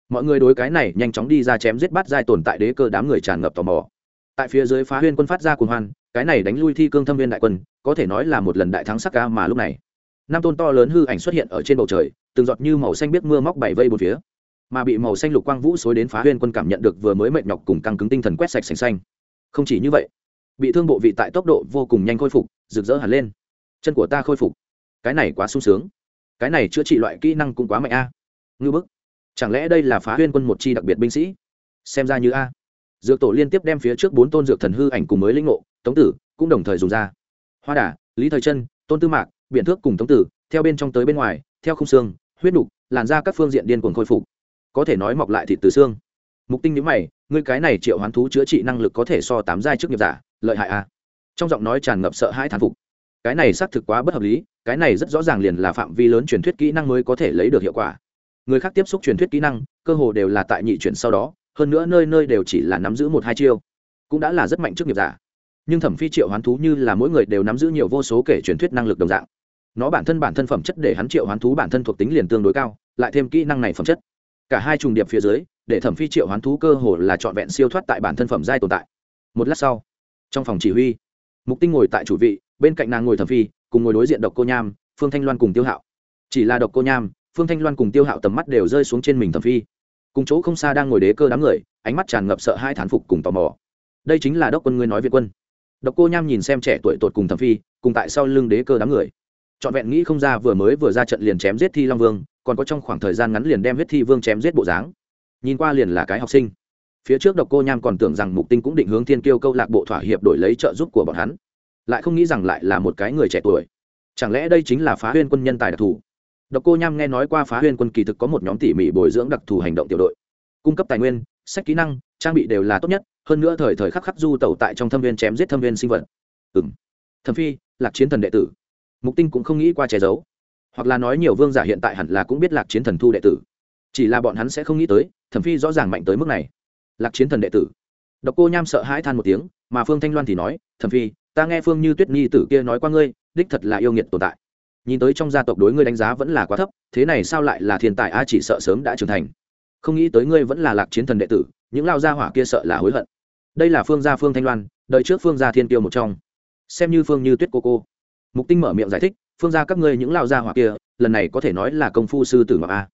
Mọi người đối cái này nhanh chóng đi ra chém giết bắt dài tồn tại đế cơ đám người tràn ngập tò mò. Tại phía dưới phá huyên quân phát ra cuồng hoan, cái này đánh lui thi cương thâm viên đại quân, có thể nói là một lần đại thắng sắc ca mà lúc này. Năm tôn to lớn hư ảnh xuất hiện ở trên bầu trời, từng giọt như màu xanh biết mưa móc bảy vây một phía. Mà bị màu xanh lục quang vũ xối đến phá huyên quân cảm nhận được vừa mới mệt nhọc cùng căng cứng tinh thần quét sạch sành xanh không chỉ như vậy, bị thương bộ vị tại tốc độ vô cùng nhanh khôi phục, rực rỡ hẳn lên. Chân của ta khôi phục. Cái này quá sung sướng. Cái này chữa trị loại kỹ năng cũng quá mạnh a. Ngư bức. Chẳng lẽ đây là phá huyên quân một chi đặc biệt binh sĩ? Xem ra như a. Dược tổ liên tiếp đem phía trước bốn tôn dược thần hư ảnh cùng mới linh ngộ, tống tử cũng đồng thời dùng ra. Hoa đà, lý thời chân, tôn tư mạc biện thước cùng tống tử, theo bên trong tới bên ngoài, theo khung xương, huyết nục, làn ra các phương diện điên cuồng khôi phục. Có thể nói mọc lại thịt từ xương. Mục tinh nhữ mày ngươi cái này triệu hoán thú chữa trị năng lực có thể so tám giai trước nghiệp giả, lợi hại à? trong giọng nói tràn ngập sợ hãi thán phục. Cái này xác thực quá bất hợp lý, cái này rất rõ ràng liền là phạm vi lớn truyền thuyết kỹ năng mới có thể lấy được hiệu quả. Người khác tiếp xúc truyền thuyết kỹ năng, cơ hồ đều là tại nhị chuyển sau đó, hơn nữa nơi nơi đều chỉ là nắm giữ một hai chiêu, cũng đã là rất mạnh trước nghiệp giả. Nhưng thẩm phi triệu hoán thú như là mỗi người đều nắm giữ nhiều vô số kể truyền thuyết năng lực đồng dạng. Nó bản thân bản thân phẩm chất để hắn triệu hoán thú bản thân thuộc tính liền tương đối cao, lại thêm kỹ năng này phẩm chất. Cả hai trùng điệp phía dưới để thẩm phi triệu hoán thú cơ hồ là trọn vẹn siêu thoát tại bản thân phẩm giai tồn tại. Một lát sau, trong phòng chỉ huy, mục tinh ngồi tại chủ vị, bên cạnh nàng ngồi thẩm phi, cùng ngồi đối diện độc cô nham, phương thanh loan cùng tiêu hạo. Chỉ là độc cô nham, phương thanh loan cùng tiêu hạo tầm mắt đều rơi xuống trên mình thẩm phi. Cùng chỗ không xa đang ngồi đế cơ đám người, ánh mắt tràn ngập sợ hai thán phục cùng tò mò. Đây chính là đốc quân ngươi nói việt quân. Độc cô nham nhìn xem trẻ tuổi tột cùng thẩm phi, cùng tại sau lưng đế cơ đám người. Trọn vẹn nghĩ không ra vừa mới vừa ra trận liền chém giết thi long vương, còn có trong khoảng thời gian ngắn liền đem huyết thi vương chém giết bộ dáng nhìn qua liền là cái học sinh. Phía trước độc cô nham còn tưởng rằng mục tinh cũng định hướng thiên kiêu câu lạc bộ thỏa hiệp đổi lấy trợ giúp của bọn hắn. Lại không nghĩ rằng lại là một cái người trẻ tuổi. Chẳng lẽ đây chính là phá huyên quân nhân tài đặc thù? Độc cô nham nghe nói qua phá huyên quân kỳ thực có một nhóm tỉ mỉ bồi dưỡng đặc thù hành động tiểu đội. Cung cấp tài nguyên, sách kỹ năng, trang bị đều là tốt nhất, hơn nữa thời thời khắc khắc du tẩu tại trong thâm viên chém giết thâm viên sinh vật. Ừ m thẩm phi, lạc chiến thần đệ tử. Mục tinh cũng không nghĩ qua che giấu. Hoặc là nói nhiều vương giả hiện tại hẳn là cũng biết lạc chiến thần thu đệ tử chỉ là bọn hắn sẽ không nghĩ tới, thẩm phi rõ ràng mạnh tới mức này. Lạc chiến thần đệ tử. Độc cô nham sợ hãi than một tiếng, mà phương thanh loan thì nói, thẩm phi, ta nghe phương như tuyết nhi tử kia nói qua ngươi, đích thật là yêu nghiệt tồn tại. Nhìn tới trong gia tộc đối ngươi đánh giá vẫn là quá thấp, thế này sao lại là thiên tài a, chỉ sợ sớm đã trưởng thành. Không nghĩ tới ngươi vẫn là lạc chiến thần đệ tử, những lao gia hỏa kia sợ là hối hận. Đây là phương gia phương thanh loan đợi trước phương gia thiên tiêu một trong. Xem như phương như tuyết cô cô. Mục tinh mở miệng giải thích, phương gia các ngươi những lao gia hỏa kia, lần này có thể nói là công phu sư tử ngọc a.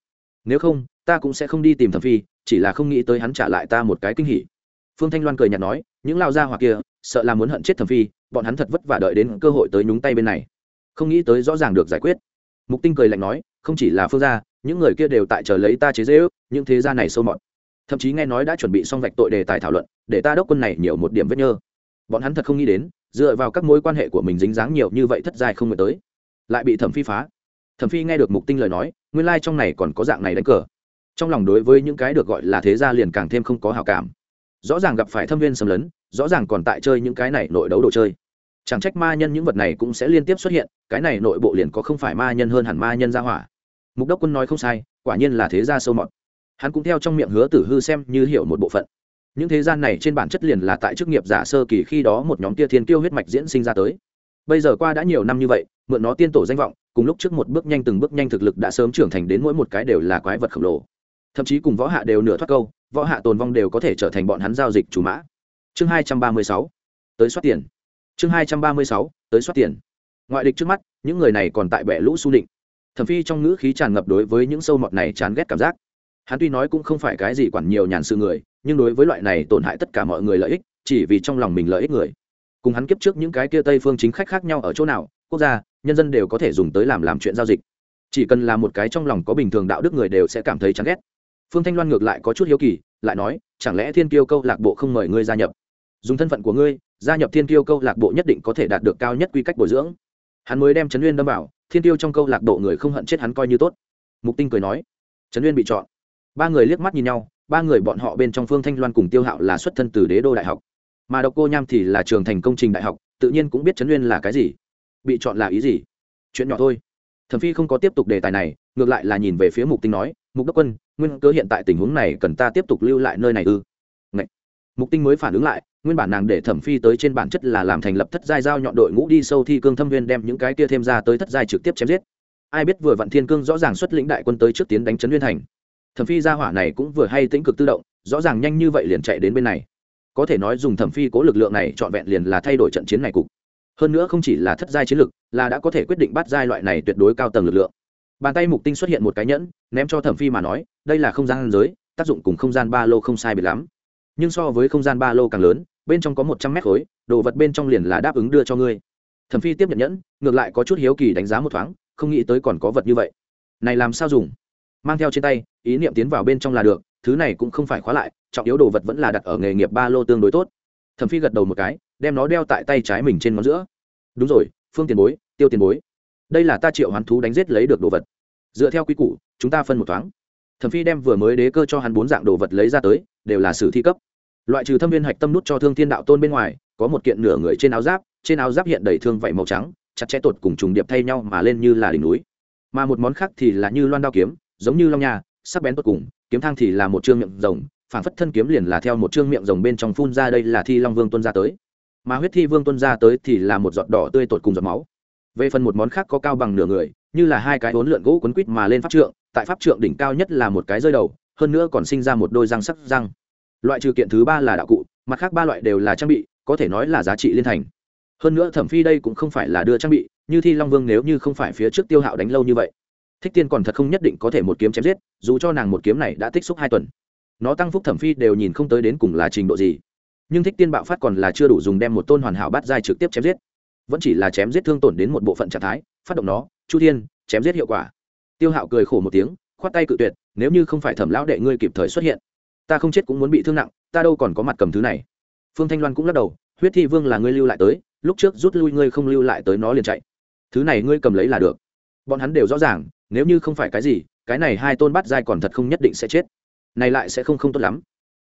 Nếu không ta cũng sẽ không đi tìm thẩm phi, chỉ là không nghĩ tới hắn trả lại ta một cái kinh hỉ. Phương thanh loan cười nhạt nói, những lao gia hoặc kia, sợ là muốn hận chết thẩm phi, bọn hắn thật vất vả đợi đến cơ hội tới nhúng tay bên này. Không nghĩ tới rõ ràng được giải quyết. Mục tinh cười lạnh nói, không chỉ là phương gia, những người kia đều tại chờ lấy ta chế dễ ước những thế gia này sâu mọt. Thậm chí nghe nói đã chuẩn bị xong vạch tội đề tài thảo luận, để ta đốc quân này nhiều một điểm vết nhơ. Bọn hắn thật không nghĩ đến, dựa vào các mối quan hệ của mình dính dáng nhiều như vậy thất dài không ngờ tới, lại bị thẩm phi phá. Thẩm phi nghe được mục tinh lời nói, nguyên lai trong này còn có dạng này đánh cờ trong lòng đối với những cái được gọi là thế gia liền càng thêm không có hào cảm. Rõ ràng gặp phải thâm viên xâm lấn, rõ ràng còn tại chơi những cái này nội đấu đồ chơi. Chẳng trách ma nhân những vật này cũng sẽ liên tiếp xuất hiện, cái này nội bộ liền có không phải ma nhân hơn hẳn ma nhân ra hỏa. Mục đốc quân nói không sai, quả nhiên là thế gia sâu mọt. Hắn cũng theo trong miệng hứa tử hư xem như hiểu một bộ phận. Những thế gian này trên bản chất liền là tại chức nghiệp giả sơ kỳ khi đó một nhóm tia thiên tiêu huyết mạch diễn sinh ra tới. Bây giờ qua đã nhiều năm như vậy, mượn nó tiên tổ danh vọng, cùng lúc trước một bước nhanh từng bước nhanh thực lực đã sớm trưởng thành đến mỗi một cái đều là quái vật khổng lồ thậm chí cùng võ hạ đều nửa thoát câu, võ hạ tồn vong đều có thể trở thành bọn hắn giao dịch chủ mã. Chương hai trăm ba mươi sáu, tới soát tiền. Chương hai trăm ba mươi sáu, tới soát tiền. Ngoại địch trước mắt, những người này còn tại bệ lũ su định. Thẩm phi trong ngữ khí tràn ngập đối với những sâu mọt này chán ghét cảm giác. Hắn tuy nói cũng không phải cái gì quản nhiều nhàn sự người, nhưng đối với loại này tổn hại tất cả mọi người lợi ích, chỉ vì trong lòng mình lợi ích người. Cùng hắn kiếp trước những cái kia tây phương chính khách khác nhau ở chỗ nào, quốc gia, nhân dân đều có thể dùng tới làm làm chuyện giao dịch. Chỉ cần là một cái trong lòng có bình thường đạo đức người đều sẽ cảm thấy chán ghét phương thanh loan ngược lại có chút hiếu kỳ, lại nói, chẳng lẽ thiên kiêu câu lạc bộ không mời ngươi gia nhập? Dùng thân phận của ngươi, gia nhập thiên kiêu câu lạc bộ nhất định có thể đạt được cao nhất quy cách bồi dưỡng. Hắn mới đem trấn uyên đâm vào, thiên tiêu trong câu lạc bộ người không hận chết hắn coi như tốt. Mục tinh cười nói, trấn uyên bị chọn. Ba người liếc mắt nhìn nhau, ba người bọn họ bên trong phương thanh loan cùng tiêu hạo là xuất thân từ đế đô đại học. Mà độc cô nham thì là trường thành công trình đại học, tự nhiên cũng biết trấn uyên là cái gì. Bị chọn là ý gì? Chuyện nhỏ thôi. Thẩm phi không có tiếp tục đề tài này ngược lại là nhìn về phía mục tinh nói, mục đốc quân, nguyên cớ hiện tại tình huống này cần ta tiếp tục lưu lại nơi này ư? Ngậy. mục tinh mới phản ứng lại, nguyên bản nàng để thẩm phi tới trên bản chất là làm thành lập thất giai giao nhọn đội ngũ đi sâu thi cương thâm viên đem những cái kia thêm ra tới thất giai trực tiếp chém giết. Ai biết vừa vạn thiên cương rõ ràng xuất lĩnh đại quân tới trước tiến đánh trấn nguyên thành. Thẩm phi gia hỏa này cũng vừa hay tĩnh cực tự động, rõ ràng nhanh như vậy liền chạy đến bên này. Có thể nói dùng thẩm phi cố lực lượng này trọn vẹn liền là thay đổi trận chiến này cục. Hơn nữa không chỉ là thất giai chiến lực, là đã có thể quyết định bắt giai loại này tuyệt đối cao tầng lực lượng bàn tay mục tinh xuất hiện một cái nhẫn, ném cho thẩm phi mà nói, đây là không gian giới, tác dụng cùng không gian ba lô không sai biệt lắm. Nhưng so với không gian ba lô càng lớn, bên trong có một trăm mét khối, đồ vật bên trong liền là đáp ứng đưa cho ngươi. Thẩm phi tiếp nhận nhẫn, ngược lại có chút hiếu kỳ đánh giá một thoáng, không nghĩ tới còn có vật như vậy. Này làm sao dùng? Mang theo trên tay, ý niệm tiến vào bên trong là được, thứ này cũng không phải khóa lại, trọng yếu đồ vật vẫn là đặt ở nghề nghiệp ba lô tương đối tốt. Thẩm phi gật đầu một cái, đem nó đeo tại tay trái mình trên ngón giữa. Đúng rồi, phương tiền bối, tiêu tiền bối đây là ta triệu hoán thú đánh giết lấy được đồ vật. Dựa theo quy củ, chúng ta phân một thoáng. Thẩm phi đem vừa mới đế cơ cho hắn bốn dạng đồ vật lấy ra tới, đều là sử thi cấp. Loại trừ thâm viên hạch tâm nút cho thương thiên đạo tôn bên ngoài, có một kiện nửa người trên áo giáp, trên áo giáp hiện đầy thương vảy màu trắng, chặt chẽ tột cùng trùng điệp thay nhau mà lên như là đỉnh núi. Mà một món khác thì là như loan đao kiếm, giống như long nhà sắc bén tột cùng, kiếm thang thì là một chương miệng rồng phản phất thân kiếm liền là theo một chương miệng rồng bên trong phun ra đây là thi long vương tuân ra tới. Mà huyết thi vương tuân ra tới thì là một giọt đỏ tươi tột cùng giọt máu về phần một món khác có cao bằng nửa người, như là hai cái hốn lượn gỗ quấn quít mà lên pháp trượng, tại pháp trượng đỉnh cao nhất là một cái rơi đầu, hơn nữa còn sinh ra một đôi răng sắc răng. Loại trừ kiện thứ ba là đạo cụ, mặt khác ba loại đều là trang bị, có thể nói là giá trị liên thành. Hơn nữa thẩm phi đây cũng không phải là đưa trang bị, như thi long vương nếu như không phải phía trước tiêu hạo đánh lâu như vậy, thích tiên còn thật không nhất định có thể một kiếm chém giết, dù cho nàng một kiếm này đã tích xúc hai tuần. Nó tăng phúc thẩm phi đều nhìn không tới đến cùng là trình độ gì. Nhưng thích tiên bạo phát còn là chưa đủ dùng đem một tôn hoàn hảo bắt dai trực tiếp chém giết vẫn chỉ là chém giết thương tổn đến một bộ phận trạng thái, phát động nó, chu thiên, chém giết hiệu quả. Tiêu hạo cười khổ một tiếng, khoát tay cự tuyệt, nếu như không phải thẩm lão đệ ngươi kịp thời xuất hiện, ta không chết cũng muốn bị thương nặng, ta đâu còn có mặt cầm thứ này. Phương thanh loan cũng lắc đầu, huyết thi vương là ngươi lưu lại tới, lúc trước rút lui ngươi không lưu lại tới nó liền chạy. Thứ này ngươi cầm lấy là được. Bọn hắn đều rõ ràng, nếu như không phải cái gì, cái này hai tôn bắt dai còn thật không nhất định sẽ chết. Này lại sẽ không không tốt lắm.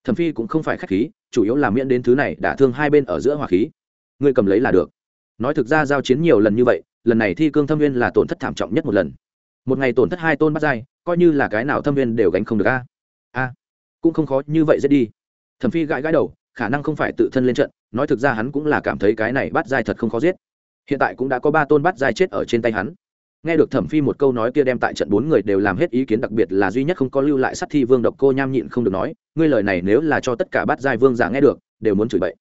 Thẩm phi cũng không phải khách khí, chủ yếu là miễn đến thứ này đã thương hai bên ở giữa hỏa khí. Ngươi cầm lấy là được nói thực ra giao chiến nhiều lần như vậy, lần này thi cương thâm viên là tổn thất thảm trọng nhất một lần. Một ngày tổn thất hai tôn bắt dai coi như là cái nào thâm viên đều gánh không được a. A, cũng không khó như vậy dễ đi. Thẩm phi gãi gãi đầu, khả năng không phải tự thân lên trận, nói thực ra hắn cũng là cảm thấy cái này bắt dai thật không khó giết. Hiện tại cũng đã có ba tôn bắt dai chết ở trên tay hắn. Nghe được thẩm phi một câu nói kia đem tại trận bốn người đều làm hết ý kiến, đặc biệt là duy nhất không có lưu lại sát thi vương độc cô nham nhịn không được nói, ngươi lời này nếu là cho tất cả bát giai vương giả nghe được, đều muốn chửi bậy.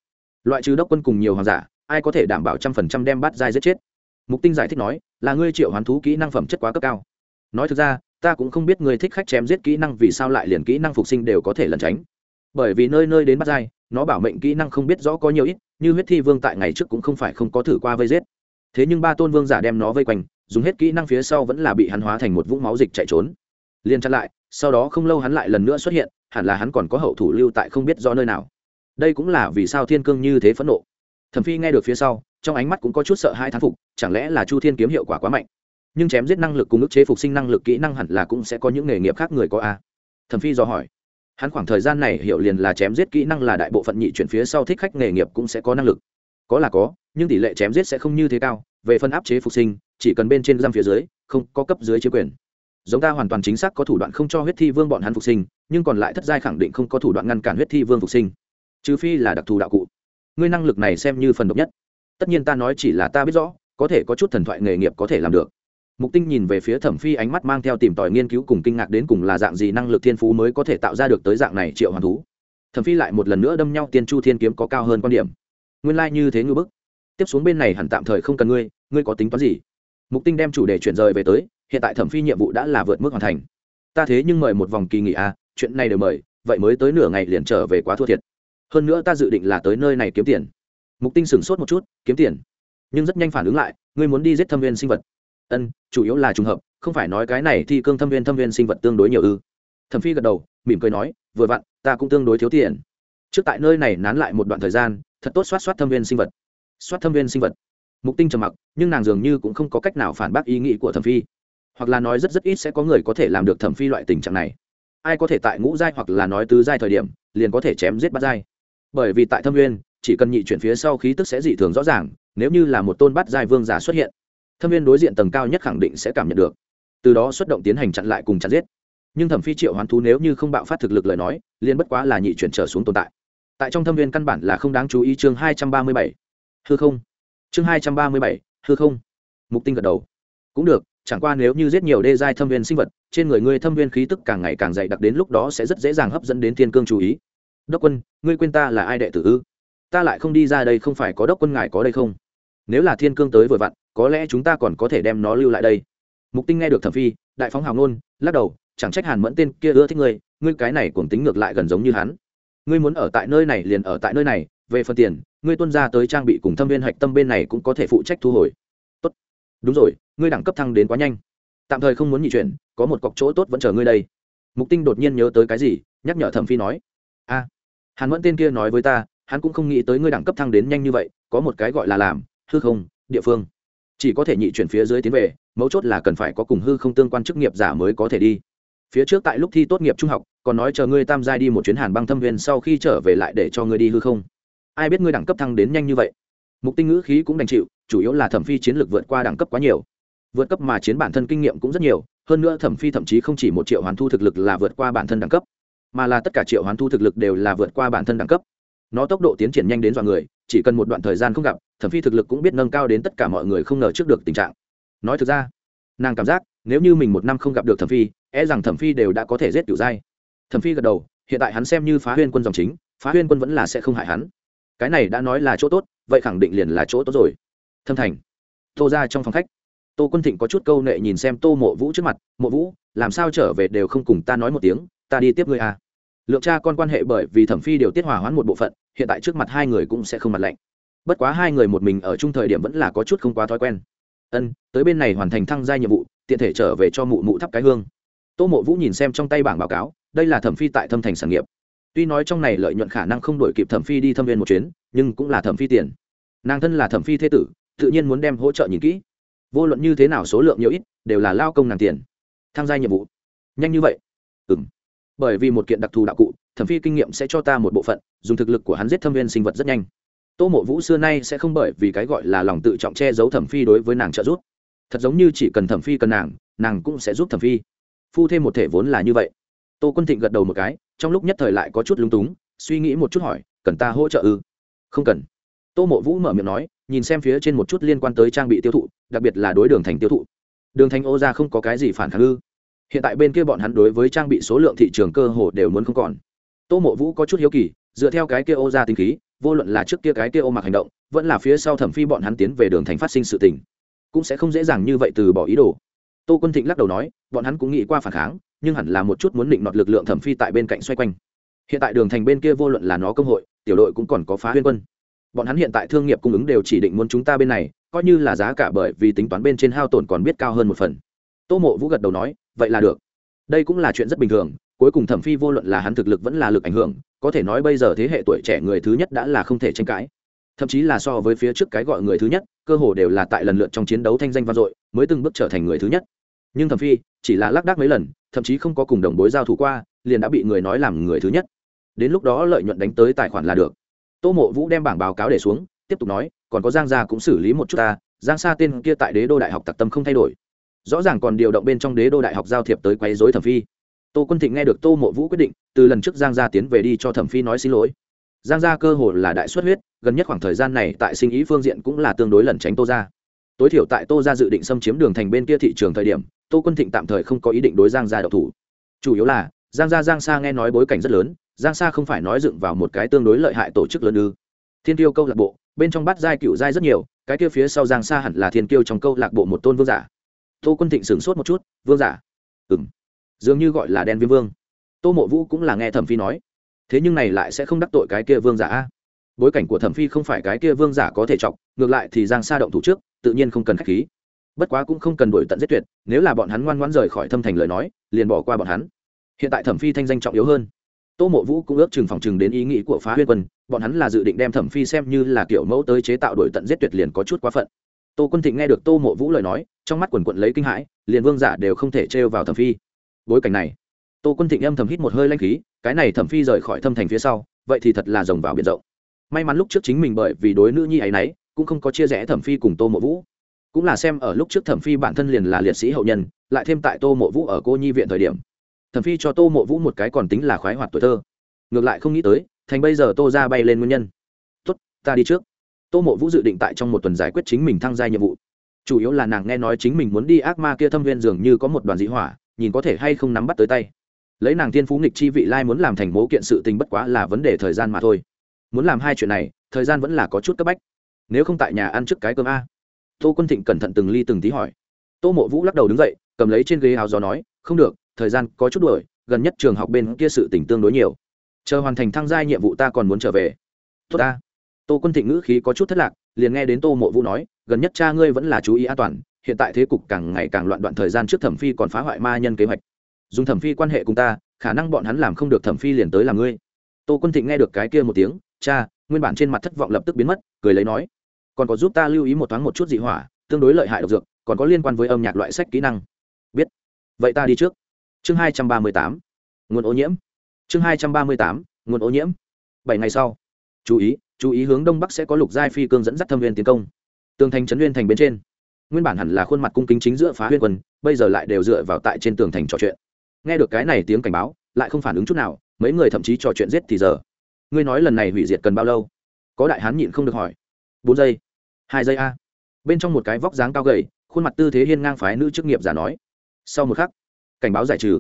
Loại trừ đốc quân cùng nhiều hoàng giả ai có thể đảm bảo trăm phần trăm đem bát giai giết chết? Mục tinh giải thích nói, là ngươi triệu hoán thú kỹ năng phẩm chất quá cấp cao. Nói thực ra, ta cũng không biết ngươi thích khách chém giết kỹ năng vì sao lại liền kỹ năng phục sinh đều có thể lẩn tránh. Bởi vì nơi nơi đến bát dai nó bảo mệnh kỹ năng không biết rõ có nhiều ít, như huyết thi vương tại ngày trước cũng không phải không có thử qua vây giết. Thế nhưng ba tôn vương giả đem nó vây quanh, dùng hết kỹ năng phía sau vẫn là bị hắn hóa thành một vũng máu dịch chạy trốn. Liền chặn lại, sau đó không lâu hắn lại lần nữa xuất hiện, hẳn là hắn còn có hậu thủ lưu tại không biết do nơi nào. Đây cũng là vì sao thiên cương như thế phẫn nộ thẩm phi nghe được phía sau, trong ánh mắt cũng có chút sợ hai thán phục, chẳng lẽ là chu thiên kiếm hiệu quả quá mạnh? Nhưng chém giết năng lực cùng ức chế phục sinh năng lực kỹ năng hẳn là cũng sẽ có những nghề nghiệp khác người có a. Thẩm phi do hỏi. Hắn khoảng thời gian này hiểu liền là chém giết kỹ năng là đại bộ phận nhị chuyển phía sau thích khách nghề nghiệp cũng sẽ có năng lực. Có là có, nhưng tỷ lệ chém giết sẽ không như thế cao, về phân áp chế phục sinh, chỉ cần bên trên giam phía dưới, không có cấp dưới chiếm quyền. Giống ta hoàn toàn chính xác có thủ đoạn không cho huyết thi vương bọn hắn phục sinh, nhưng còn lại thất giai khẳng định không có thủ đoạn ngăn cản huyết thi vương phục sinh. Trừ phi là đặc thù đạo cụ ngươi năng lực này xem như phần độc nhất. Tất nhiên ta nói chỉ là ta biết rõ, có thể có chút thần thoại nghề nghiệp có thể làm được. Mục tinh nhìn về phía thẩm phi ánh mắt mang theo tìm tòi nghiên cứu cùng kinh ngạc đến cùng là dạng gì năng lực thiên phú mới có thể tạo ra được tới dạng này triệu hoàn thú. Thẩm phi lại một lần nữa đâm nhau tiên chu thiên kiếm có cao hơn quan điểm. Nguyên lai、like、như thế ngư bức. Tiếp xuống bên này hẳn tạm thời không cần ngươi ngươi có tính toán gì? Mục tinh đem chủ đề chuyển rời về tới, hiện tại thẩm phi nhiệm vụ đã là vượt mức hoàn thành. Ta thế nhưng mời một vòng kỳ nghỉ à chuyện này đều mời, vậy mới tới nửa ngày liền trở về quá thua thiệt hơn nữa ta dự định là tới nơi này kiếm tiền. Mục tinh sửng sốt một chút, kiếm tiền. Nhưng rất nhanh phản ứng lại, ngươi muốn đi giết thâm viên sinh vật. Ân, chủ yếu là trùng hợp, không phải nói cái này thì cương thâm viên thâm viên sinh vật tương đối nhiều ư. Thẩm phi gật đầu, mỉm cười nói, vừa vặn, ta cũng tương đối thiếu tiền. Trước tại nơi này nán lại một đoạn thời gian, thật tốt soát soát thâm viên sinh vật. Soát thâm viên sinh vật. Mục tinh trầm mặc, nhưng nàng dường như cũng không có cách nào phản bác ý nghĩ của thẩm phi. Hoặc là nói rất rất ít sẽ có người có thể làm được thẩm phi loại tình trạng này. Ai có thể tại ngũ giai hoặc là nói tứ giai thời điểm, liền có thể chém giết bắt giai bởi vì tại thâm Nguyên, chỉ cần nhị chuyển phía sau khí tức sẽ dị thường rõ ràng, nếu như là một tôn bắt giai vương giả xuất hiện, thâm viên đối diện tầng cao nhất khẳng định sẽ cảm nhận được. Từ đó xuất động tiến hành chặn lại cùng chặn giết. Nhưng thẩm phi triệu hoán thú nếu như không bạo phát thực lực lời nói, liền bất quá là nhị chuyển trở xuống tồn tại. Tại trong thâm viên căn bản là không đáng chú ý chương hai trăm ba mươi bảy. Hư không. Chương hai trăm ba mươi bảy, hư không. Mục tinh gật đầu. Cũng được, chẳng qua nếu như giết nhiều đê giai thâm viên sinh vật, trên người ngươi thâm viên khí tức càng ngày càng dày đặc đến lúc đó sẽ rất dễ dàng hấp dẫn đến thiên cương chú ý đốc quân, ngươi quên ta là ai đệ tử ư? Ta lại không đi ra đây không phải có đốc quân ngài có đây không? Nếu là thiên cương tới vừa vặn, có lẽ chúng ta còn có thể đem nó lưu lại đây. Mục tinh nghe được thẩm phi, đại phóng hào ngôn, lắc đầu, chẳng trách hàn mẫn tên kia ưa thích ngươi ngươi cái này cuồng tính ngược lại gần giống như hắn. Ngươi muốn ở tại nơi này liền ở tại nơi này, về phần tiền, ngươi tuân ra tới trang bị cùng thâm viên hạch tâm bên này cũng có thể phụ trách thu hồi. Tốt. Đúng rồi, ngươi đẳng cấp thăng đến quá nhanh. Tạm thời không muốn nhị chuyển, có một cọc chỗ tốt vẫn chờ ngươi đây. Mục tinh đột nhiên nhớ tới cái gì, nhắc nhở thẩm phi nói hàn mẫn tên kia nói với ta, hắn cũng không nghĩ tới ngươi đẳng cấp thăng đến nhanh như vậy, có một cái gọi là làm, hư không, địa phương. Chỉ có thể nhị chuyển phía dưới tiến về, mấu chốt là cần phải có cùng hư không tương quan chức nghiệp giả mới có thể đi. Phía trước tại lúc thi tốt nghiệp trung học, còn nói chờ ngươi tam giai đi một chuyến hàn băng thâm viên sau khi trở về lại để cho ngươi đi hư không. Ai biết ngươi đẳng cấp thăng đến nhanh như vậy? Mục tinh ngữ khí cũng đành chịu, chủ yếu là thẩm phi chiến lược vượt qua đẳng cấp quá nhiều. Vượt cấp mà chiến bản thân kinh nghiệm cũng rất nhiều, hơn nữa thẩm phi thậm chí không chỉ một triệu hoàn thu thực lực là vượt qua bản thân đẳng cấp mà là tất cả triệu hoán thu thực lực đều là vượt qua bản thân đẳng cấp. Nó tốc độ tiến triển nhanh đến dọa người, chỉ cần một đoạn thời gian không gặp, thẩm phi thực lực cũng biết nâng cao đến tất cả mọi người không ngờ trước được tình trạng. Nói thực ra, nàng cảm giác, nếu như mình một năm không gặp được thẩm phi e rằng thẩm phi đều đã có thể giết kiểu giai thẩm phi gật đầu, hiện tại hắn xem như phá huyên quân dòng chính, phá huyên quân vẫn là sẽ không hại hắn. Cái này đã nói là chỗ tốt, vậy khẳng định liền là chỗ tốt rồi. Thâm thành, tô ra trong phòng khách. Tô quân thịnh có chút câu nệ nhìn xem tô mộ vũ trước mặt, mộ vũ, làm sao trở về đều không cùng ta nói một tiếng, ta đi tiếp ngươi à? Lượng cha con quan hệ bởi vì thẩm phi điều tiết hòa hoãn một bộ phận, hiện tại trước mặt hai người cũng sẽ không mặt lạnh. Bất quá hai người một mình ở chung thời điểm vẫn là có chút không quá thói quen. Ân, tới bên này hoàn thành thăng gia nhiệm vụ, tiện thể trở về cho mụ mụ thắp cái hương. Tô mộ vũ nhìn xem trong tay bảng báo cáo, đây là thẩm phi tại thâm thành sản nghiệp. Tuy nói trong này lợi nhuận khả năng không đổi kịp thẩm phi đi thâm viên một chuyến, nhưng cũng là thẩm phi tiền. Nàng thân là thẩm phi thế tử, tự nhiên muốn đem hỗ trợ nhìn kỹ. Vô luận như thế nào số lượng nhiều ít, đều là lao công nàng tiền. Tham gia nhiệm vụ. Nhanh như vậy. Ừ bởi vì một kiện đặc thù đạo cụ, thẩm phi kinh nghiệm sẽ cho ta một bộ phận, dùng thực lực của hắn giết thâm viên sinh vật rất nhanh. Tô mộ vũ xưa nay sẽ không bởi vì cái gọi là lòng tự trọng che giấu thẩm phi đối với nàng trợ giúp. Thật giống như chỉ cần thẩm phi cần nàng nàng cũng sẽ giúp thẩm phi. Phu thêm một thể vốn là như vậy. Tô quân thịnh gật đầu một cái, trong lúc nhất thời lại có chút lung túng, suy nghĩ một chút hỏi, cần ta hỗ trợ ư? Không cần. Tô mộ vũ mở miệng nói, nhìn xem phía trên một chút liên quan tới trang bị tiêu thụ, đặc biệt là đối đường thành tiêu thụ. Đường thành ô ra không có cái gì phản kháng ư? Hiện tại bên kia bọn hắn đối với trang bị số lượng thị trường cơ hồ đều muốn không còn. Tô mộ vũ có chút hiếu kỳ, dựa theo cái kia ô ra tinh khí, vô luận là trước kia cái kia ô mặc hành động, vẫn là phía sau thẩm phi bọn hắn tiến về đường thành phát sinh sự tình, cũng sẽ không dễ dàng như vậy từ bỏ ý đồ. Tô quân thịnh lắc đầu nói, bọn hắn cũng nghĩ qua phản kháng, nhưng hẳn là một chút muốn định nọt lực lượng thẩm phi tại bên cạnh xoay quanh. Hiện tại đường thành bên kia vô luận là nó công hội, tiểu đội cũng còn có phá huyên quân. Bọn hắn hiện tại thương nghiệp cung ứng đều chỉ định muốn chúng ta bên này, coi như là giá cả bởi vì tính toán bên trên hao tổn còn biết cao hơn một phần. Tô mộ vũ gật đầu nói vậy là được. Đây cũng là chuyện rất bình thường, cuối cùng thẩm phi vô luận là hắn thực lực vẫn là lực ảnh hưởng, có thể nói bây giờ thế hệ tuổi trẻ người thứ nhất đã là không thể tranh cãi. Thậm chí là so với phía trước cái gọi người thứ nhất, cơ hồ đều là tại lần lượt trong chiến đấu thanh danh vang dội, mới từng bước trở thành người thứ nhất. Nhưng thẩm phi, chỉ là lác đác mấy lần, thậm chí không có cùng đồng bối giao thủ qua, liền đã bị người nói làm người thứ nhất. Đến lúc đó lợi nhuận đánh tới tài khoản là được. Tô mộ vũ đem bảng báo cáo để xuống, tiếp tục nói, còn có giang gia cũng xử lý một chút ta, giang sa tên kia tại đế đô đại học tặc tâm không thay đổi rõ ràng còn điều động bên trong đế đô đại học giao thiệp tới quấy dối thẩm phi. Tô quân thịnh nghe được tô mộ vũ quyết định, từ lần trước giang gia tiến về đi cho thẩm phi nói xin lỗi. Giang gia cơ hồ là đại xuất huyết, gần nhất khoảng thời gian này tại sinh ý phương diện cũng là tương đối lẩn tránh tô gia. Tối thiểu tại tô gia dự định xâm chiếm đường thành bên kia thị trường thời điểm, tô quân thịnh tạm thời không có ý định đối giang gia độc thủ. Chủ yếu là, giang gia, giang sa nghe nói bối cảnh rất lớn, giang sa không phải nói dựng vào một cái tương đối lợi hại tổ chức lớn ư. Thiên tiêu câu lạc bộ, bên trong bát giai cựu giai rất nhiều, cái kia phía sau giang sa hẳn là thiên tiêu trong câu lạc bộ một tôn vương giả tô quân thịnh sửng sốt một chút, vương giả? Ừ m dường như gọi là đen viêm vương. Tô mộ vũ cũng là nghe thẩm phi nói. Thế nhưng này lại sẽ không đắc tội cái kia vương giả a? Bối cảnh của thẩm phi không phải cái kia vương giả có thể chọc, ngược lại thì giang sa động thủ trước, tự nhiên không cần k h á c h khí. Bất quá cũng không cần đổi tận giết tuyệt, nếu là bọn hắn ngoan ngoãn rời khỏi thâm thành lời nói, liền bỏ qua bọn hắn. Hiện tại thẩm phi thanh danh trọng yếu hơn. Tô mộ vũ cũng ước chừng phòng chừng đến ý nghĩ của phá huyên quân, bọn hắn là dự định đem thẩm phi xem như là kiểu mẫu tới chế tạo đổi tận giết tuyệt liền có chút quá phận tô quân thịnh nghe được tô mộ vũ lời nói, trong mắt quần quận lấy kinh hãi, liền vương giả đều không thể trêu vào thẩm phi. Bối cảnh này, tô quân thịnh âm thầm hít một hơi lanh khí, cái này thẩm phi rời khỏi thâm thành phía sau, vậy thì thật là rồng vào biển rộng. May mắn lúc trước chính mình bởi vì đối nữ nhi ấy nấy, cũng không có chia rẽ thẩm phi cùng tô mộ vũ. Cũng là xem ở lúc trước thẩm phi bản thân liền là liệt sĩ hậu nhân, lại thêm tại tô mộ vũ ở cô nhi viện thời điểm. Thẩm phi cho tô mộ vũ một cái còn tính là khoái hoạt tuổi thơ. Ngược lại không nghĩ tới, thành bây giờ tô ra bay lên nguyên nhân. Tốt, ta đi trước tô mộ vũ dự định tại trong một tuần giải quyết chính mình thăng gia nhiệm vụ. Chủ yếu là nàng nghe nói chính mình muốn đi ác ma kia thâm viên dường như có một đoàn dị hỏa, nhìn có thể hay không nắm bắt tới tay. Lấy nàng tiên phú nghịch chi vị lai muốn làm thành mố kiện sự tình bất quá là vấn đề thời gian mà thôi. Muốn làm hai chuyện này, thời gian vẫn là có chút cấp bách. Nếu không tại nhà ăn trước cái cơm a. Tô quân thịnh cẩn thận từng ly từng tí hỏi. Tô mộ vũ lắc đầu đứng dậy, cầm lấy trên ghế áo gió nói, không được, thời gian có chút đuổi, gần nhất trường học bên kia sự tỉnh tương đối nhiều. Chờ hoàn thành thăng gia nhiệm vụ ta còn muốn trở về. Tốt ta tô quân thịnh ngữ khí có chút thất lạc, liền nghe đến tô mộ vũ nói, gần nhất cha ngươi vẫn là chú ý an toàn, hiện tại thế cục càng ngày càng loạn đoạn thời gian trước thẩm phi còn phá hoại ma nhân kế hoạch. Dùng thẩm phi quan hệ cùng ta, khả năng bọn hắn làm không được thẩm phi liền tới làm ngươi. Tô quân thịnh nghe được cái kia một tiếng, cha, nguyên bản trên mặt thất vọng lập tức biến mất, cười lấy nói, còn có giúp ta lưu ý một thoáng một chút dị hỏa, tương đối lợi hại độc dược, còn có liên quan với âm nhạc loại sách kỹ năng. Biết. Vậy ta đi trước. Chương hai trăm ba mươi tám, nguồn ô nhiễm. Chương hai trăm ba mươi tám, nguồn ô nhiễm. Bảy ngày sau chú ý chú ý hướng đông bắc sẽ có lục giai phi cương dẫn dắt thâm viên tiến công. Tường thành trấn viên thành bên trên. Nguyên bản hẳn là khuôn mặt cung kính chính giữa phá huyên quân, bây giờ lại đều dựa vào tại trên tường thành trò chuyện. Nghe được cái này tiếng cảnh báo, lại không phản ứng chút nào, mấy người thậm chí trò chuyện giết thì giờ. Ngươi nói lần này hủy diệt cần bao lâu? Có đại hán nhịn không được hỏi. Bốn giây. Hai giây a. Bên trong một cái vóc dáng cao gầy, khuôn mặt tư thế hiên ngang phái nữ chức nghiệp giả nói. Sau một khắc, cảnh báo giải trừ.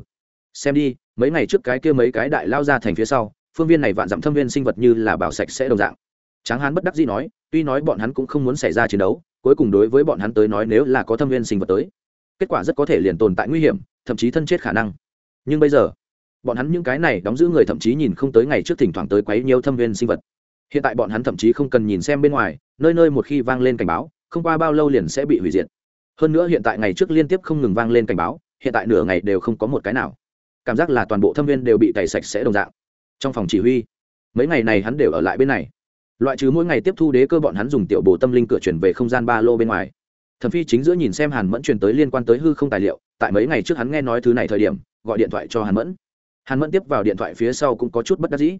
Xem đi, mấy ngày trước cái kia mấy cái đại lao ra thành phía sau phương viên này vạn dặm thâm viên sinh vật như là bảo sạch sẽ đồng dạng. Tráng hán bất đắc dĩ nói, tuy nói bọn hắn cũng không muốn xảy ra chiến đấu, cuối cùng đối với bọn hắn tới nói nếu là có thâm viên sinh vật tới, kết quả rất có thể liền tồn tại nguy hiểm, thậm chí thân chết khả năng. Nhưng bây giờ, bọn hắn những cái này đóng giữ người thậm chí nhìn không tới ngày trước thỉnh thoảng tới quấy nhiều thâm viên sinh vật. Hiện tại bọn hắn thậm chí không cần nhìn xem bên ngoài, nơi nơi một khi vang lên cảnh báo, không qua bao lâu liền sẽ bị hủy diệt. Hơn nữa hiện tại ngày trước liên tiếp không ngừng vang lên cảnh báo, hiện tại nửa ngày đều không có một cái nào. Cảm giác là toàn bộ thâm viên đều bị tẩy sạch sẽ đồng dạng trong phòng chỉ huy. Mấy ngày này hắn đều ở lại bên này. Loại trừ mỗi ngày tiếp thu đế cơ bọn hắn dùng tiểu bồ tâm linh cửa chuyển về không gian ba lô bên ngoài. Thẩm phi chính giữa nhìn xem hàn mẫn truyền tới liên quan tới hư không tài liệu, tại mấy ngày trước hắn nghe nói thứ này thời điểm, gọi điện thoại cho hàn mẫn. Hàn mẫn tiếp vào điện thoại phía sau cũng có chút bất đắc dĩ.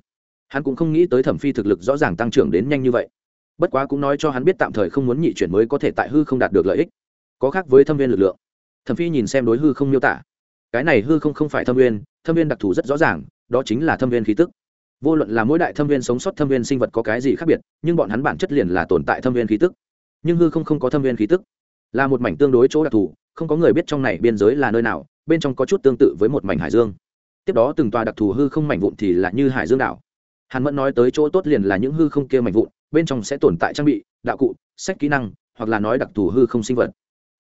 Hắn cũng không nghĩ tới thẩm phi thực lực rõ ràng tăng trưởng đến nhanh như vậy. Bất quá cũng nói cho hắn biết tạm thời không muốn nhị chuyển mới có thể tại hư không đạt được lợi ích. Có khác với thâm viên lực lượng. Thẩm phi nhìn xem đối hư không miêu tả. Cái này hư không không phải thâm viên thâm viên đặc thù rất rõ ràng đó chính là thâm viên khí tức. Vô luận là mỗi đại thâm viên sống sót thâm viên sinh vật có cái gì khác biệt, nhưng bọn hắn bản chất liền là tồn tại thâm viên khí tức. Nhưng hư không không có thâm viên khí tức, là một mảnh tương đối chỗ đặc thù, không có người biết trong này biên giới là nơi nào, bên trong có chút tương tự với một mảnh hải dương. Tiếp đó từng tòa đặc thù hư không mảnh vụn thì là như hải dương đảo. Hàn mẫn nói tới chỗ tốt liền là những hư không kia mảnh vụn, bên trong sẽ tồn tại trang bị, đạo cụ, sách kỹ năng, hoặc là nói đặc thù hư không sinh vật.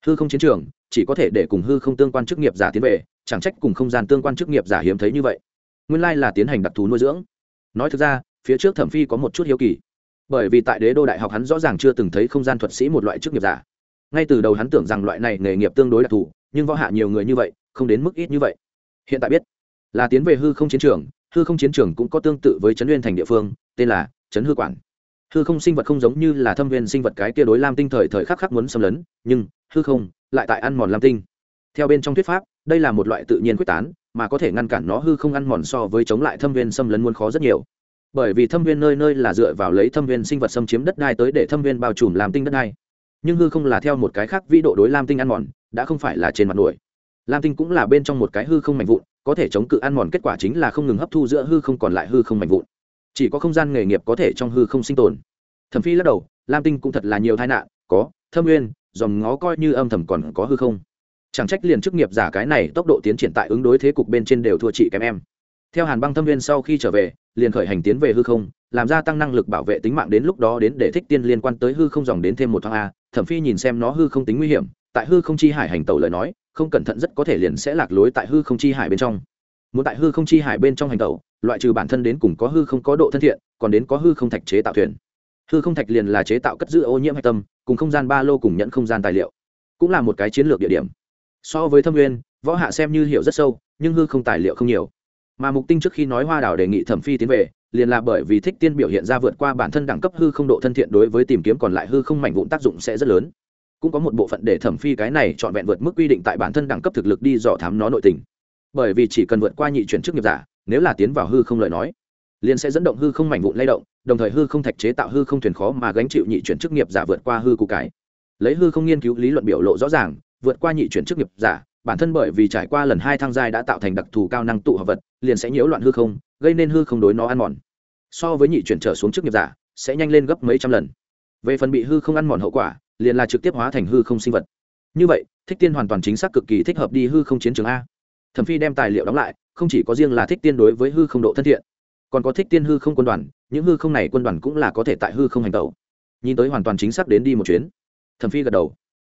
Hư không chiến trường, chỉ có thể để cùng hư không tương quan chức nghiệp giả tiến về, chẳng trách cùng không gian tương quan chức nghiệp giả hiếm thấy như vậy nguyên lai là tiến hành đặc thù nuôi dưỡng. Nói thực ra, phía trước thẩm phi có một chút hiếu kỳ, bởi vì tại đế đô đại học hắn rõ ràng chưa từng thấy không gian thuật sĩ một loại chức nghiệp giả. Ngay từ đầu hắn tưởng rằng loại này nghề nghiệp tương đối đặc thù, nhưng võ hạ nhiều người như vậy, không đến mức ít như vậy. Hiện tại biết, là tiến về hư không chiến trường, hư không chiến trường cũng có tương tự với trấn nguyên thành địa phương, tên là trấn hư quản. Hư không sinh vật không giống như là thâm viên sinh vật cái kia đối lam tinh thời thời khắc khắc muốn xâm lấn, nhưng hư không lại tại ăn mòn lam tinh. Theo bên trong thuyết pháp, đây là một loại tự nhiên quyết tán mà có thể ngăn cản nó hư không ăn mòn so với chống lại thâm viên xâm lấn muốn khó rất nhiều. Bởi vì thâm viên nơi nơi là dựa vào lấy thâm viên sinh vật xâm chiếm đất đai tới để thâm viên bao trùm làm tinh đất đai. Nhưng hư không là theo một cái khác vĩ độ đối lam tinh ăn mòn, đã không phải là trên mặt nổi lam tinh cũng là bên trong một cái hư không mạnh vụn, có thể chống cự ăn mòn kết quả chính là không ngừng hấp thu giữa hư không còn lại hư không mạnh vụn. Chỉ có không gian nghề nghiệp có thể trong hư không sinh tồn. Thẩm phi lắc đầu lam tinh cũng thật là nhiều tai nạn, có, thâm nguyên dòng ngó coi như âm thầm còn có hư không chẳng trách liền chức nghiệp giả cái này tốc độ tiến triển tại ứng đối thế cục bên trên đều thua chị kém em. Theo hàn băng thâm viên sau khi trở về, liền khởi hành tiến về hư không, làm gia tăng năng lực bảo vệ tính mạng đến lúc đó đến để thích tiên liên quan tới hư không dòng đến thêm một thoáng a, thẩm phi nhìn xem nó hư không tính nguy hiểm, tại hư không chi hải hành tẩu lời nói, không cẩn thận rất có thể liền sẽ lạc lối tại hư không chi hải bên trong. Muốn tại hư không chi hải bên trong hành tẩu, loại trừ bản thân đến cùng có hư không có độ thân thiện, còn đến có hư không thạch chế tạo thuyền. Hư không thạch liền là chế tạo cất giữ ô nhiễm hạch tâm, cùng không gian ba lô cùng nhận không gian tài liệu. Cũng là một cái chiến lược địa điểm so với thâm nguyên, võ hạ xem như hiểu rất sâu, nhưng hư không tài liệu không nhiều. Mà mục tinh trước khi nói hoa đảo đề nghị thẩm phi tiến về, liền là bởi vì thích tiên biểu hiện ra vượt qua bản thân đẳng cấp hư không độ thân thiện đối với tìm kiếm còn lại hư không mảnh vụn tác dụng sẽ rất lớn. Cũng có một bộ phận để thẩm phi cái này chọn vẹn vượt mức quy định tại bản thân đẳng cấp thực lực đi dò thám nó nội tình. Bởi vì chỉ cần vượt qua nhị chuyển chức nghiệp giả, nếu là tiến vào hư không lời nói, liền sẽ dẫn động hư không mảnh vụn lay động, đồng thời hư không thạch chế tạo hư không thuyền khó mà gánh chịu nhị chuyển chức nghiệp giả vượt qua hư cụ cái. Lấy hư không nghiên cứu lý luận biểu lộ rõ ràng vượt qua nhị chuyển chức nghiệp giả, bản thân bởi vì trải qua lần hai thang giai đã tạo thành đặc thù cao năng tụ hợp vật, liền sẽ nhiễu loạn hư không, gây nên hư không đối nó ăn mòn. So với nhị chuyển trở xuống chức nghiệp giả, sẽ nhanh lên gấp mấy trăm lần. Về phần bị hư không ăn mòn hậu quả, liền là trực tiếp hóa thành hư không sinh vật. Như vậy, thích tiên hoàn toàn chính xác cực kỳ thích hợp đi hư không chiến trường a. Thẩm phi đem tài liệu đóng lại, không chỉ có riêng là thích tiên đối với hư không độ thân thiện, còn có thích tiên hư không quân đoàn, những hư không này quân đoàn cũng là có thể tại hư không hành tẩu. Nhìn tới hoàn toàn chính xác đến đi một chuyến. Thẩm phi gật đầu.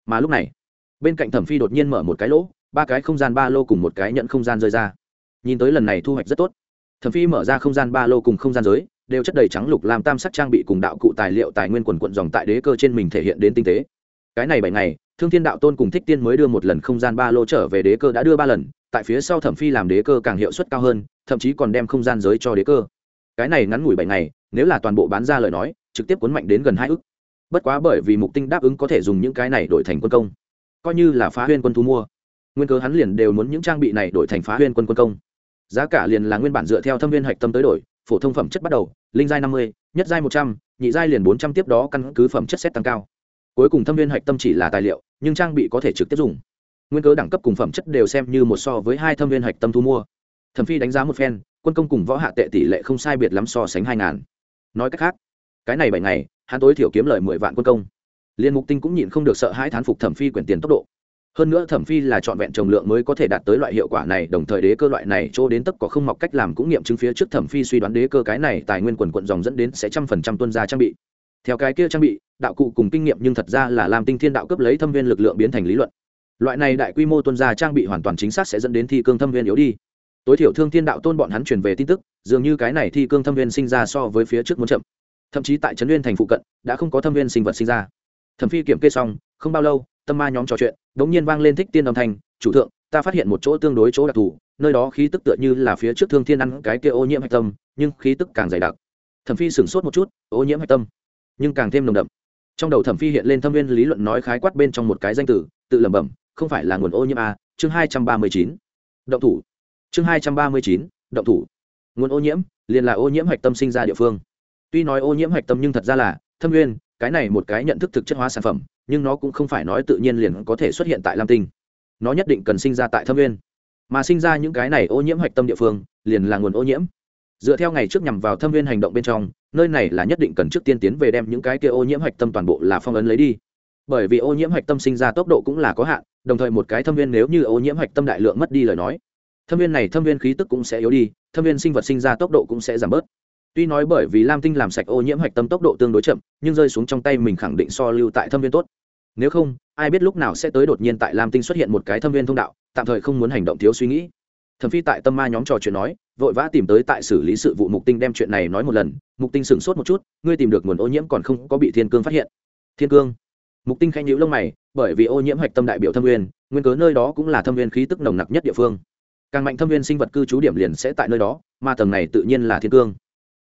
Mà lúc này bên cạnh thẩm phi đột nhiên mở một cái lỗ, ba cái không gian ba lô cùng một cái nhận không gian rơi ra. Nhìn tới lần này thu hoạch rất tốt. Thẩm phi mở ra không gian ba lô cùng không gian giới, đều chất đầy trắng lục làm tam sắc trang bị cùng đạo cụ tài liệu tài nguyên quần quận dòng tại đế cơ trên mình thể hiện đến tinh tế. Cái này bảy ngày, thương thiên đạo tôn cùng thích tiên mới đưa một lần không gian ba lô trở về đế cơ đã đưa ba lần, tại phía sau thẩm phi làm đế cơ càng hiệu suất cao hơn, thậm chí còn đem không gian giới cho đế cơ. Cái này ngắn ngủi bảy ngày, nếu là toàn bộ bán ra lời nói, trực tiếp cuốn mạnh đến gần hai ức. Bất quá bởi vì mục tinh đáp ứng có thể dùng những cái này đổi thành quân công coi như là phá huyên quân thu mua. Nguyên cớ hắn liền đều muốn những trang bị này đổi thành phá huyên quân quân công. Giá cả liền là nguyên bản dựa theo thâm viên hạch tâm tới đổi, phổ thông phẩm chất bắt đầu, linh giai năm mươi, nhất giai một trăm, nhị giai liền bốn trăm tiếp đó căn cứ phẩm chất xét tăng cao. Cuối cùng thâm viên hạch tâm chỉ là tài liệu, nhưng trang bị có thể trực tiếp dùng. Nguyên cớ đẳng cấp cùng phẩm chất đều xem như một so với hai thâm viên hạch tâm thu mua. Thẩm phi đánh giá một phen, quân công cùng võ hạ tệ tỷ lệ không sai biệt lắm so sánh hai ngàn. Nói cách khác, cái này bảy ngày, hắn tối thiểu kiếm lời mười vạn quân công liên mục tinh cũng nhịn không được sợ hãi thán phục thẩm phi quyển tiền tốc độ. Hơn nữa thẩm phi là trọn vẹn trồng lượng mới có thể đạt tới loại hiệu quả này, đồng thời đế cơ loại này chỗ đến tất có không mọc cách làm cũng nghiệm chứng phía trước thẩm phi suy đoán đế cơ cái này tài nguyên quần quận dòng dẫn đến sẽ trăm phần trăm tuân ra trang bị. Theo cái kia trang bị, đạo cụ cùng kinh nghiệm nhưng thật ra là làm tinh thiên đạo cấp lấy thâm viên lực lượng biến thành lý luận. Loại này đại quy mô tuân ra trang bị hoàn toàn chính xác sẽ dẫn đến thi cương thâm viên yếu đi. Tối thiểu thương thiên đạo tôn bọn hắn truyền về tin tức, dường như cái này thi cương thâm viên sinh ra so với phía trước muốn chậm. Thậm chí tại trấn nguyên thành phụ cận, đã không có thâm viên sinh vật sinh ra thẩm phi kiểm kê xong, không bao lâu, tâm ma nhóm trò chuyện đ ỗ n g nhiên vang lên thích tiên âm thanh, chủ thượng, ta phát hiện một chỗ tương đối chỗ đặc thù, nơi đó khí tức tựa như là phía trước thương thiên ăn cái kia ô nhiễm hạch tâm, nhưng khí tức càng dày đặc. Thẩm phi sửng sốt một chút, ô nhiễm hạch tâm? Nhưng càng thêm nồng đậm. Trong đầu thẩm phi hiện lên thâm viên lý luận nói khái quát bên trong một cái danh tử, tự lẩm bẩm, không phải là nguồn ô nhiễm a, chương hai trăm ba mươi chín. Động thủ. Chương hai trăm ba mươi chín, động thủ. Nguồn ô nhiễm, liền là ô nhiễm hạch tâm sinh ra địa phương. Tuy nói ô nhiễm hạch tâm nhưng thật ra là thâm nguyên cái này một cái nhận thức thực chất hóa sản phẩm, nhưng nó cũng không phải nói tự nhiên liền có thể xuất hiện tại lam tinh. Nó nhất định cần sinh ra tại thâm nguyên. Mà sinh ra những cái này ô nhiễm hạch tâm địa phương, liền là nguồn ô nhiễm. Dựa theo ngày trước nhằm vào thâm viên hành động bên trong, nơi này là nhất định cần trước tiên tiến về đem những cái kia ô nhiễm hạch tâm toàn bộ là phong ấn lấy đi. Bởi vì ô nhiễm hạch tâm sinh ra tốc độ cũng là có hạn, đồng thời một cái thâm viên nếu như ô nhiễm hạch tâm đại lượng mất đi lời nói, thâm viên này thâm viên khí tức cũng sẽ yếu đi, thâm viên sinh vật sinh ra tốc độ cũng sẽ giảm bớt tuy nói bởi vì lam tinh làm sạch ô nhiễm hạch tâm tốc độ tương đối chậm nhưng rơi xuống trong tay mình khẳng định so lưu tại thâm viên tốt. Nếu không ai biết lúc nào sẽ tới đột nhiên tại lam tinh xuất hiện một cái thâm viên thông đạo tạm thời không muốn hành động thiếu suy nghĩ. Thẩm phi tại tâm ma nhóm trò chuyện nói vội vã tìm tới tại xử lý sự vụ mục tinh đem chuyện này nói một lần. Mục tinh sửng sốt một chút ngươi tìm được nguồn ô nhiễm còn không có bị thiên cương phát hiện. Thiên cương? Mục tinh khanh nhíu lông mày bởi vì ô nhiễm hạch tâm đại biểu thâm nguyên, nguyên cớ nơi đó cũng là thâm nguyên khí tức nồng nặc nhất địa phương. Càng mạnh thâm nguyên sinh vật cư trú điểm liền sẽ tại nơi đó mà tầng này tự nhiên là thiên cương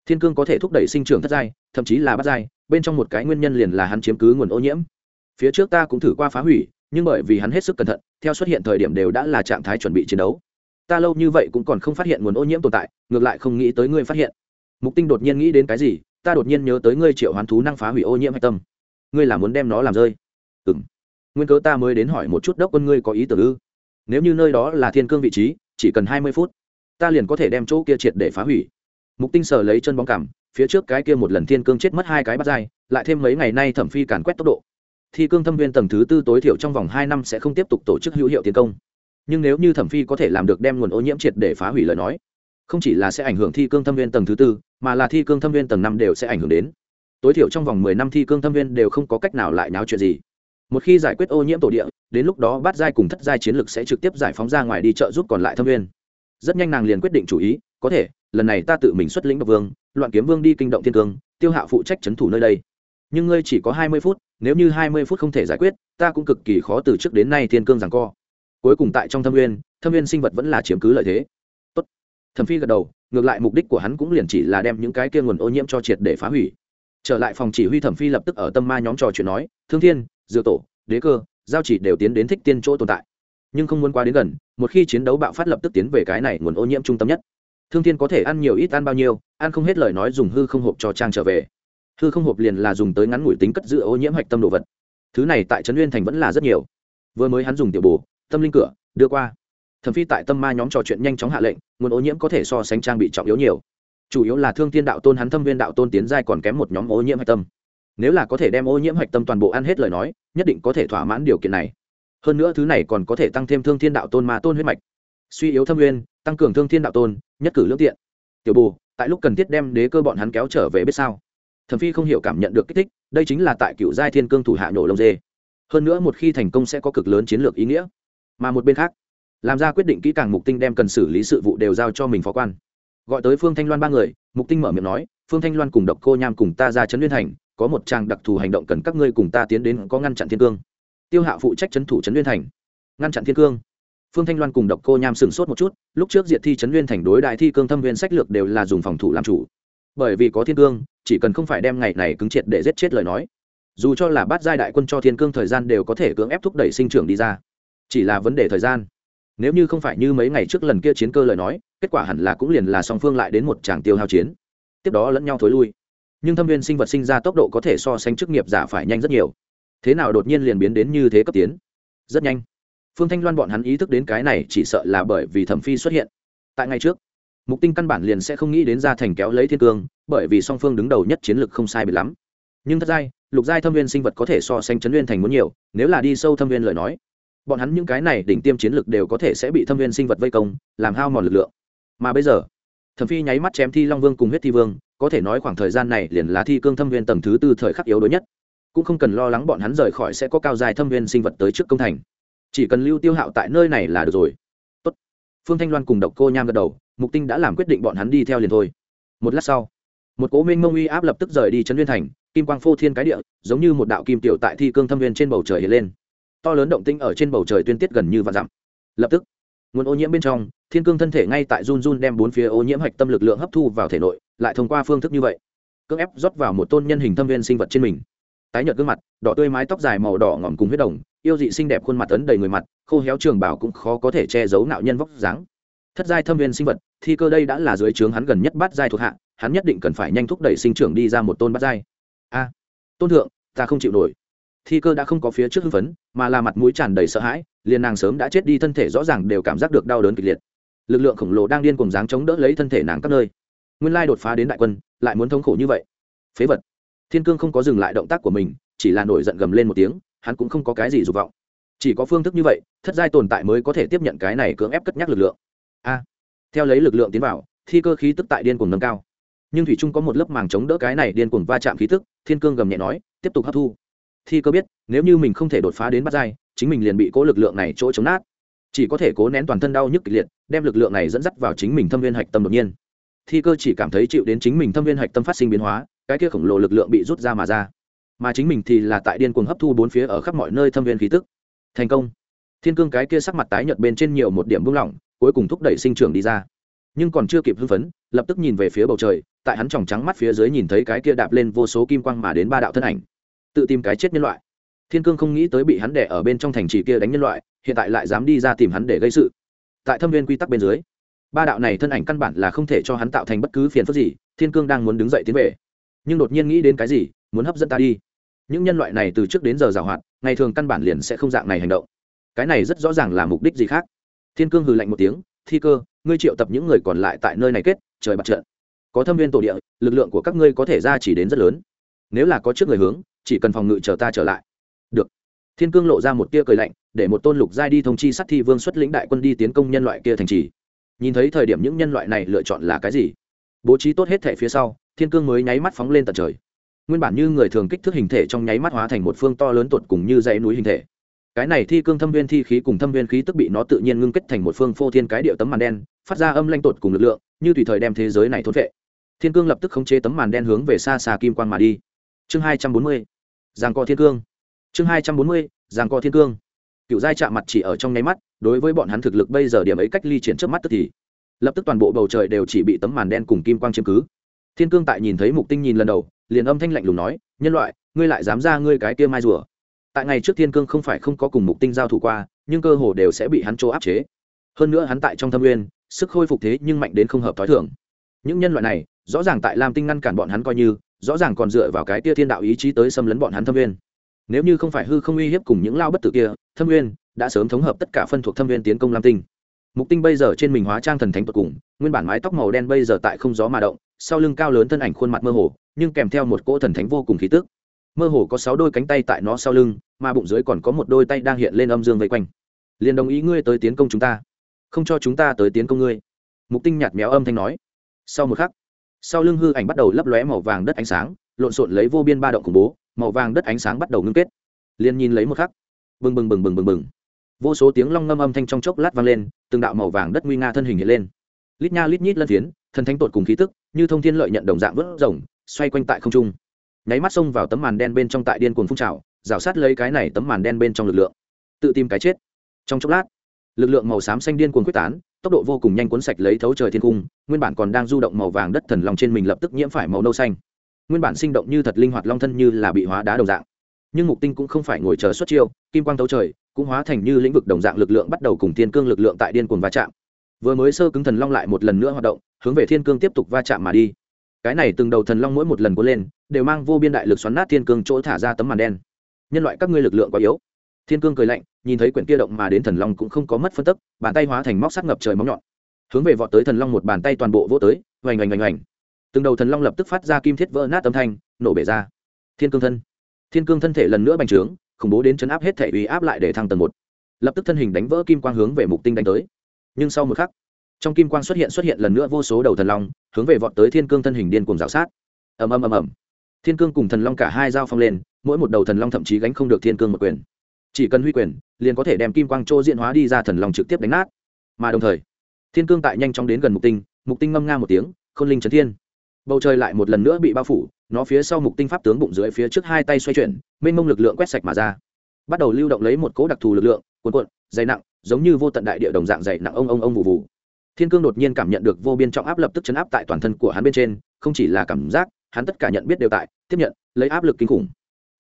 thiên cương có thể thúc đẩy sinh trưởng thất giai, thậm chí là bắt giai, bên trong một cái nguyên nhân liền là hắn chiếm cứ nguồn ô nhiễm. Phía trước ta cũng thử qua phá hủy, nhưng bởi vì hắn hết sức cẩn thận, theo xuất hiện thời điểm đều đã là trạng thái chuẩn bị chiến đấu. Ta lâu như vậy cũng còn không phát hiện nguồn ô nhiễm tồn tại, ngược lại không nghĩ tới ngươi phát hiện. Mục tinh đột nhiên nghĩ đến cái gì, ta đột nhiên nhớ tới ngươi triệu hoán thú năng phá hủy ô nhiễm hạch tâm. Ngươi là muốn đem nó làm rơi. Ừ m nguyên cớ ta mới đến hỏi một chút đốc quân ngươi có ý tưởng ư? Nếu như nơi đó là thiên cương vị trí, chỉ cần hai mươi phút, ta liền có thể đem chỗ kia triệt để phá hủy mục tinh sờ lấy chân bóng cảm, phía trước cái kia một lần thiên cương chết mất hai cái bắt dai, lại thêm mấy ngày nay thẩm phi càn quét tốc độ. Thi cương thâm viên tầng thứ tư tối thiểu trong vòng hai năm sẽ không tiếp tục tổ chức hữu hiệu tiến công. Nhưng nếu như thẩm phi có thể làm được đem nguồn ô nhiễm triệt để phá hủy lời nói, không chỉ là sẽ ảnh hưởng thi cương thâm viên tầng thứ tư, mà là thi cương thâm viên tầng năm đều sẽ ảnh hưởng đến. Tối thiểu trong vòng mười năm thi cương thâm viên đều không có cách nào lại náo chuyện gì. Một khi giải quyết ô nhiễm tổ địa, đến lúc đó bát giai cùng thất giai chiến lực sẽ trực tiếp giải phóng ra ngoài đi trợ giúp còn lại thâm viên. Rất nhanh nàng liền quyết định chủ ý, có thể lần này ta tự mình xuất lĩnh độc vương, loạn kiếm vương đi kinh động thiên cương, tiêu hạo phụ trách c h ấ n thủ nơi đây. Nhưng ngươi chỉ có hai mươi phút, nếu như hai mươi phút không thể giải quyết, ta cũng cực kỳ khó từ trước đến nay thiên cương rằng co. Cuối cùng tại trong thâm viên thâm viên sinh vật vẫn là chiếm cứ lợi thế. Tốt. thẩm phi gật đầu, ngược lại mục đích của hắn cũng liền chỉ là đem những cái kia nguồn ô nhiễm cho triệt để phá hủy. Trở lại phòng chỉ huy thẩm phi lập tức ở tâm ma nhóm trò chuyện nói, thương thiên dựa tổ, đế cơ, giao chỉ đều tiến đến thích tiên chỗ tồn tại. Nhưng không muốn qua đến gần, một khi chiến đấu bạo phát lập tức tiến về cái này nguồn ô nhiễm trung tâm nhất thương thiên có thể ăn nhiều ít ăn bao nhiêu, ăn không hết lời nói dùng hư không hộp cho trang trở về. Hư không hộp liền là dùng tới ngắn ngủi tính cất giữ ô nhiễm hạch tâm đồ vật. Thứ này tại trấn nguyên thành vẫn là rất nhiều. Vừa mới hắn dùng tiểu bồ tâm linh cửa, đưa qua. Thẩm phi tại tâm ma nhóm trò chuyện nhanh chóng hạ lệnh, nguồn ô nhiễm có thể so sánh trang bị trọng yếu nhiều. Chủ yếu là thương thiên đạo tôn hắn thâm viên đạo tôn tiến giai còn kém một nhóm ô nhiễm hạch tâm. Nếu là có thể đem ô nhiễm hạch tâm toàn bộ ăn hết lời nói, nhất định có thể thỏa mãn điều kiện này. Hơn nữa thứ này còn có thể tăng thêm thương thiên đạo tôn ma tôn huyết mạch suy yếu thâm nguyên, tăng cường thương thiên đạo tôn, nhất cử lương tiện. Tiểu bù tại lúc cần thiết đem đế cơ bọn hắn kéo trở về biết sao? Thẩm phi không hiểu cảm nhận được kích thích, đây chính là tại cựu giai thiên cương thủ hạ nổ lông dê. Hơn nữa một khi thành công sẽ có cực lớn chiến lược ý nghĩa. Mà một bên khác, làm ra quyết định kỹ càng mục tinh đem cần xử lý sự vụ đều giao cho mình phó quan. Gọi tới phương thanh loan ba người, mục tinh mở miệng nói, phương thanh loan cùng độc cô nham cùng ta ra chấn liên thành, có một trang đặc thù hành động cần các ngươi cùng ta tiến đến có ngăn chặn thiên cương. Tiêu hạ phụ trách trấn thủ trấn liên thành. Ngăn chặn thiên cương? Phương thanh loan cùng độc cô nham sửng sốt một chút, lúc trước diệt thi trấn Nguyên thành đối đại thi cương thâm viên sách lược đều là dùng phòng thủ làm chủ. Bởi vì có thiên cương, chỉ cần không phải đem ngày này cứng triệt để giết chết lời nói. Dù cho là bắt giai đại quân cho thiên cương thời gian đều có thể cưỡng ép thúc đẩy sinh trưởng đi ra. Chỉ là vấn đề thời gian. Nếu như không phải như mấy ngày trước lần kia chiến cơ lời nói, kết quả hẳn là cũng liền là song phương lại đến một tràng tiêu hao chiến. Tiếp đó lẫn nhau thối lui. Nhưng thâm viên sinh vật sinh ra tốc độ có thể so sánh chức nghiệp giả phải nhanh rất nhiều. Thế nào đột nhiên liền biến đến như thế cấp tiến? Rất nhanh phương thanh loan bọn hắn ý thức đến cái này chỉ sợ là bởi vì thẩm phi xuất hiện. Tại ngày trước, mục tinh căn bản liền sẽ không nghĩ đến ra thành kéo lấy thiên cương, bởi vì song phương đứng đầu nhất chiến lược không sai bị lắm. Nhưng thật giai lục giai thâm viên sinh vật có thể so sánh chấn viên thành muốn nhiều, nếu là đi sâu thâm viên lời nói, bọn hắn những cái này đỉnh tiêm chiến lược đều có thể sẽ bị thâm viên sinh vật vây công, làm hao mòn lực lượng. Mà bây giờ, thẩm phi nháy mắt chém thi long vương cùng huyết thi vương, có thể nói khoảng thời gian này liền là thi cương thâm viên tầng thứ tư thời khắc yếu đuối nhất. Cũng không cần lo lắng bọn hắn rời khỏi sẽ có cao dài thâm viên sinh vật tới trước công thành chỉ cần lưu tiêu hạo tại nơi này là được rồi. Tốt. phương thanh loan cùng độc cô nham gật đầu, mục tinh đã làm quyết định bọn hắn đi theo liền thôi. Một lát sau, một cố minh mông uy áp lập tức rời đi trấn nguyên thành, kim quang phô thiên cái địa, giống như một đạo kim tiểu tại thi cương thâm viên trên bầu trời hiện lên. To lớn động tinh ở trên bầu trời tuyên tiết gần như vạn dặm. Lập tức, nguồn ô nhiễm bên trong, thiên cương thân thể ngay tại run run đem bốn phía ô nhiễm hạch tâm lực lượng hấp thu vào thể nội, lại thông qua phương thức như vậy, cưỡng ép rót vào một tôn nhân hình thâm viên sinh vật trên mình. Tái nhợt gương mặt, đỏ tươi mái tóc dài màu đỏ ngỏm cùng huyết đồng yêu dị xinh đẹp khuôn mặt ấn đầy người mặt, khô héo trường bảo cũng khó có thể che giấu nạo nhân vóc dáng. Thất giai thâm viên sinh vật, thi cơ đây đã là dưới trướng hắn gần nhất bát giai thuộc hạ, hắn nhất định cần phải nhanh thúc đẩy sinh trưởng đi ra một tôn bát giai. A, tôn thượng, ta không chịu nổi. Thi cơ đã không có phía trước hưng phấn, mà là mặt mũi tràn đầy sợ hãi, liền nàng sớm đã chết đi thân thể rõ ràng đều cảm giác được đau đớn kịch liệt. Lực lượng khổng lồ đang điên cùng dáng chống đỡ lấy thân thể nàng các nơi. Nguyên lai đột phá đến đại quân, lại muốn thống khổ như vậy. Phế vật. Thiên cương không có dừng lại động tác của mình, chỉ là nổi giận gầm lên một tiếng hắn cũng không có cái gì dục vọng. Chỉ có phương thức như vậy, thất giai tồn tại mới có thể tiếp nhận cái này cưỡng ép cất nhắc lực lượng. A. Theo lấy lực lượng tiến vào, thi cơ khí tức tại điên cuồng nâng cao. Nhưng thủy trung có một lớp màng chống đỡ cái này điên cuồng va chạm khí tức, thiên cương gầm nhẹ nói, tiếp tục hấp thu. Thi cơ biết, nếu như mình không thể đột phá đến bắt giai, chính mình liền bị cố lực lượng này chỗ chống nát. Chỉ có thể cố nén toàn thân đau nhức kịch liệt, đem lực lượng này dẫn dắt vào chính mình thâm viên hạch tâm đột nhiên. Thi cơ chỉ cảm thấy chịu đến chính mình thâm viên hạch tâm phát sinh biến hóa, cái kia khổng lồ lực lượng bị rút ra mà ra mà chính mình thì là tại điên cuồng hấp thu bốn phía ở khắp mọi nơi thâm viên khí tức. Thành công. Thiên cương cái kia sắc mặt tái nhợt bên trên nhiều một điểm buông lỏng, cuối cùng thúc đẩy sinh trưởng đi ra. Nhưng còn chưa kịp hưng phấn, lập tức nhìn về phía bầu trời, tại hắn tròng trắng mắt phía dưới nhìn thấy cái kia đạp lên vô số kim quang mà đến ba đạo thân ảnh. Tự tìm cái chết nhân loại. Thiên cương không nghĩ tới bị hắn đẻ ở bên trong thành trì kia đánh nhân loại, hiện tại lại dám đi ra tìm hắn để gây sự. Tại thâm viên quy tắc bên dưới, ba đạo này thân ảnh căn bản là không thể cho hắn tạo thành bất cứ phiền phức gì, thiên cương đang muốn đứng dậy tiến về. Nhưng đột nhiên nghĩ đến cái gì, muốn hấp dẫn ta đi những nhân loại này từ trước đến giờ giảo hoạt, ngày thường căn bản liền sẽ không dạng này hành động. Cái này rất rõ ràng là mục đích gì khác. Thiên cương hừ lạnh một tiếng, thi cơ, ngươi triệu tập những người còn lại tại nơi này kết, trời mặt trận. Có thâm viên tổ địa, lực lượng của các ngươi có thể ra chỉ đến rất lớn. Nếu là có trước người hướng, chỉ cần phòng ngự chờ ta trở lại. Được. Thiên cương lộ ra một tia cười lạnh, để một tôn lục giai đi thông chi sát thi vương xuất lĩnh đại quân đi tiến công nhân loại kia thành trì. Nhìn thấy thời điểm những nhân loại này lựa chọn là cái gì? Bố trí tốt hết thể phía sau, thiên cương mới nháy mắt phóng lên tận trời nguyên bản như người thường kích thước hình thể trong nháy mắt hóa thành một phương to lớn tột cùng như dãy núi hình thể. Cái này thi cương thâm viên thi khí cùng thâm viên khí tức bị nó tự nhiên ngưng kết thành một phương phô thiên cái điệu tấm màn đen, phát ra âm lanh tột cùng lực lượng, như tùy thời đem thế giới này thốt vệ. Thiên cương lập tức khống chế tấm màn đen hướng về xa xa kim quan mà đi. Chương hai trăm bốn mươi, giang co thiên cương. Chương hai trăm bốn mươi, giang co thiên cương. Cựu giai chạm mặt chỉ ở trong nháy mắt, đối với bọn hắn thực lực bây giờ điểm ấy cách ly triển trước mắt tức thì, lập tức toàn bộ bầu trời đều chỉ bị tấm màn đen cùng kim quang chiếm cứ. Thiên cương tại nhìn thấy mục tinh nhìn lần đầu liền âm thanh lạnh lùng nói, nhân loại, ngươi lại dám ra ngươi cái kia mai rùa. Tại ngày trước thiên cương không phải không có cùng mục tinh giao thủ qua, nhưng cơ hồ đều sẽ bị hắn chỗ áp chế. Hơn nữa hắn tại trong thâm nguyên sức khôi phục thế nhưng mạnh đến không hợp t h i thường. Những nhân loại này, rõ ràng tại lam tinh ngăn cản bọn hắn coi như, rõ ràng còn dựa vào cái kia thiên đạo ý chí tới xâm lấn bọn hắn thâm nguyên nếu như không phải hư không uy hiếp cùng những lao bất tử kia, thâm nguyên đã sớm thống hợp tất cả phân thuộc thâm nguyên tiến công lam tinh. Mục tinh bây giờ trên mình hóa trang thần thánh tột cùng, nguyên bản mái tóc màu đen bây giờ tại không gió mà động sau lưng cao lớn thân ảnh khuôn mặt mơ hồ, nhưng kèm theo một cỗ thần thánh vô cùng khí tức. Mơ hồ có sáu đôi cánh tay tại nó sau lưng, mà bụng dưới còn có một đôi tay đang hiện lên âm dương vây quanh. Liền đồng ý ngươi tới tiến công chúng ta, không cho chúng ta tới tiến công ngươi. Mục tinh nhạt méo âm thanh nói. Sau một khắc, sau lưng hư ảnh bắt đầu lấp lóe màu vàng đất ánh sáng, lộn xộn lấy vô biên ba động khủng bố, màu vàng đất ánh sáng bắt đầu ngưng kết. Liền nhìn lấy một khắc, bừng bừng bừng bừng bừng bừng. Vô số tiếng long ngâm âm thanh trong chốc lát vang lên, từng đạo màu vàng đất nguy nga thân hình hiện lên lít nha lít nhít lân phiến, thần thánh tột cùng khí tức, như thông thiên lợi nhận đồng dạng vớt rồng, xoay quanh tại không trung. Nháy mắt xông vào tấm màn đen bên trong tại điên cuồng phun trào, rào sát lấy cái này tấm màn đen bên trong lực lượng. Tự tìm cái chết. Trong chốc lát, lực lượng màu xám xanh điên cuồng quyết tán, tốc độ vô cùng nhanh cuốn sạch lấy thấu trời thiên cung, nguyên bản còn đang du động màu vàng đất thần lòng trên mình lập tức nhiễm phải màu nâu xanh. Nguyên bản sinh động như thật linh hoạt long thân như là bị hóa đá đồng dạng. Nhưng mục tinh cũng không phải ngồi chờ xuất chiêu, kim quang thấu trời, cũng hóa thành như lĩnh vực đồng dạng lực lượng bắt đầu cùng thiên cương lực lượng tại điên cuồng va chạm vừa mới sơ cứng thần long lại một lần nữa hoạt động, hướng về thiên cương tiếp tục va chạm mà đi. Cái này từng đầu thần long mỗi một lần cuốn lên, đều mang vô biên đại lực xoắn nát thiên cương chỗ thả ra tấm màn đen. Nhân loại các ngươi lực lượng quá yếu. Thiên cương cười lạnh, nhìn thấy quyển kia động mà đến thần long cũng không có mất phân tức, bàn tay hóa thành móc sắc ngập trời móng nhọn. Hướng về vọt tới thần long một bàn tay toàn bộ vỗ tới, oành oành oành oành. Từng đầu thần long lập tức phát ra kim thiết vỡ nát âm thanh, nổ bể ra. Thiên cương thân. Thiên cương thân thể lần nữa bành trướng, khủng bố đến chấn áp hết thể uy áp lại để thăng tầng một. Lập tức thân hình đánh vỡ kim quang hướng về mục tinh đánh tới nhưng sau một khắc, trong kim quang xuất hiện xuất hiện lần nữa vô số đầu thần long, hướng về vọt tới thiên cương thân hình điên cùng rào sát. Ầm ầm ầm ầm. Thiên cương cùng thần long cả hai giao phong lên, mỗi một đầu thần long thậm chí gánh không được thiên cương một quyền. Chỉ cần huy quyền, liền có thể đem kim quang chỗ diện hóa đi ra thần long trực tiếp đánh nát. Mà đồng thời, thiên cương tại nhanh chóng đến gần mục tinh mục tinh ngâm nga một tiếng, khôn linh trấn thiên. Bầu trời lại một lần nữa bị bao phủ, nó phía sau mục tinh pháp tướng bụng dưới phía trước hai tay xoay chuyển, mênh mông lực lượng quét sạch mà ra. Bắt đầu lưu động lấy một cỗ đặc thù lực lượng cuồn cuộn, dày nặng giống như vô tận đại địa đồng dạng dày nặng ông ông ông vụ vụ thiên cương đột nhiên cảm nhận được vô biên trọng áp lập tức chấn áp tại toàn thân của hắn bên trên, không chỉ là cảm giác, hắn tất cả nhận biết đều tại, tiếp nhận, lấy áp lực kinh khủng.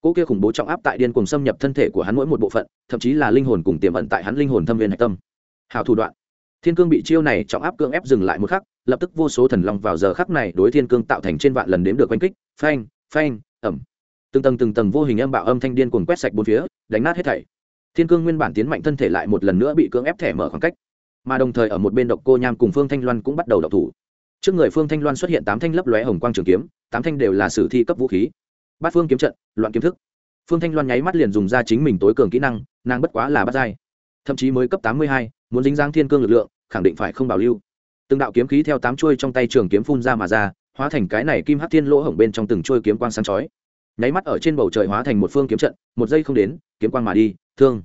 Cỗ kia khủng bố trọng áp tại điên cùng xâm nhập thân thể của hắn mỗi một bộ phận, thậm chí là linh hồn cùng tiềm ẩn tại hắn linh hồn thâm viên hạch tâm. Hào thủ đoạn. Thiên cương bị chiêu này trọng áp cương ép dừng lại một khắc, lập tức vô số thần long vào giờ khắc này đối thiên cương tạo thành trên vạn lần đếm được oanh kích, phanh phanh, ẩm. Từng tầng từng tầng vô hình âm bạo âm thanh điên cuồng quét sạch bốn phía, đánh nát hết thảy thiên cương nguyên bản tiến mạnh thân thể lại một lần nữa bị cưỡng ép thẻ mở khoảng cách, mà đồng thời ở một bên độc cô nham cùng phương thanh loan cũng bắt đầu độc thủ. Trước người phương thanh loan xuất hiện tám thanh lấp lóe hồng quang trường kiếm, tám thanh đều là sử thi cấp vũ khí. Bát phương kiếm trận, loạn kiếm thức. Phương thanh loan nháy mắt liền dùng ra chính mình tối cường kỹ năng, nàng bất quá là bắt dai thậm chí mới cấp tám mươi hai, muốn dính dáng thiên cương lực lượng, khẳng định phải không bảo lưu. Từng đạo kiếm khí theo tám chuôi trong tay trường kiếm phun ra mà ra, hóa thành cái này kim hát thiên lỗ hổng bên trong từng chuôi kiếm quang sáng chói nháy mắt ở trên bầu trời hóa thành một phương kiếm trận, một giây không đến, kiếm quang mà đi, thương.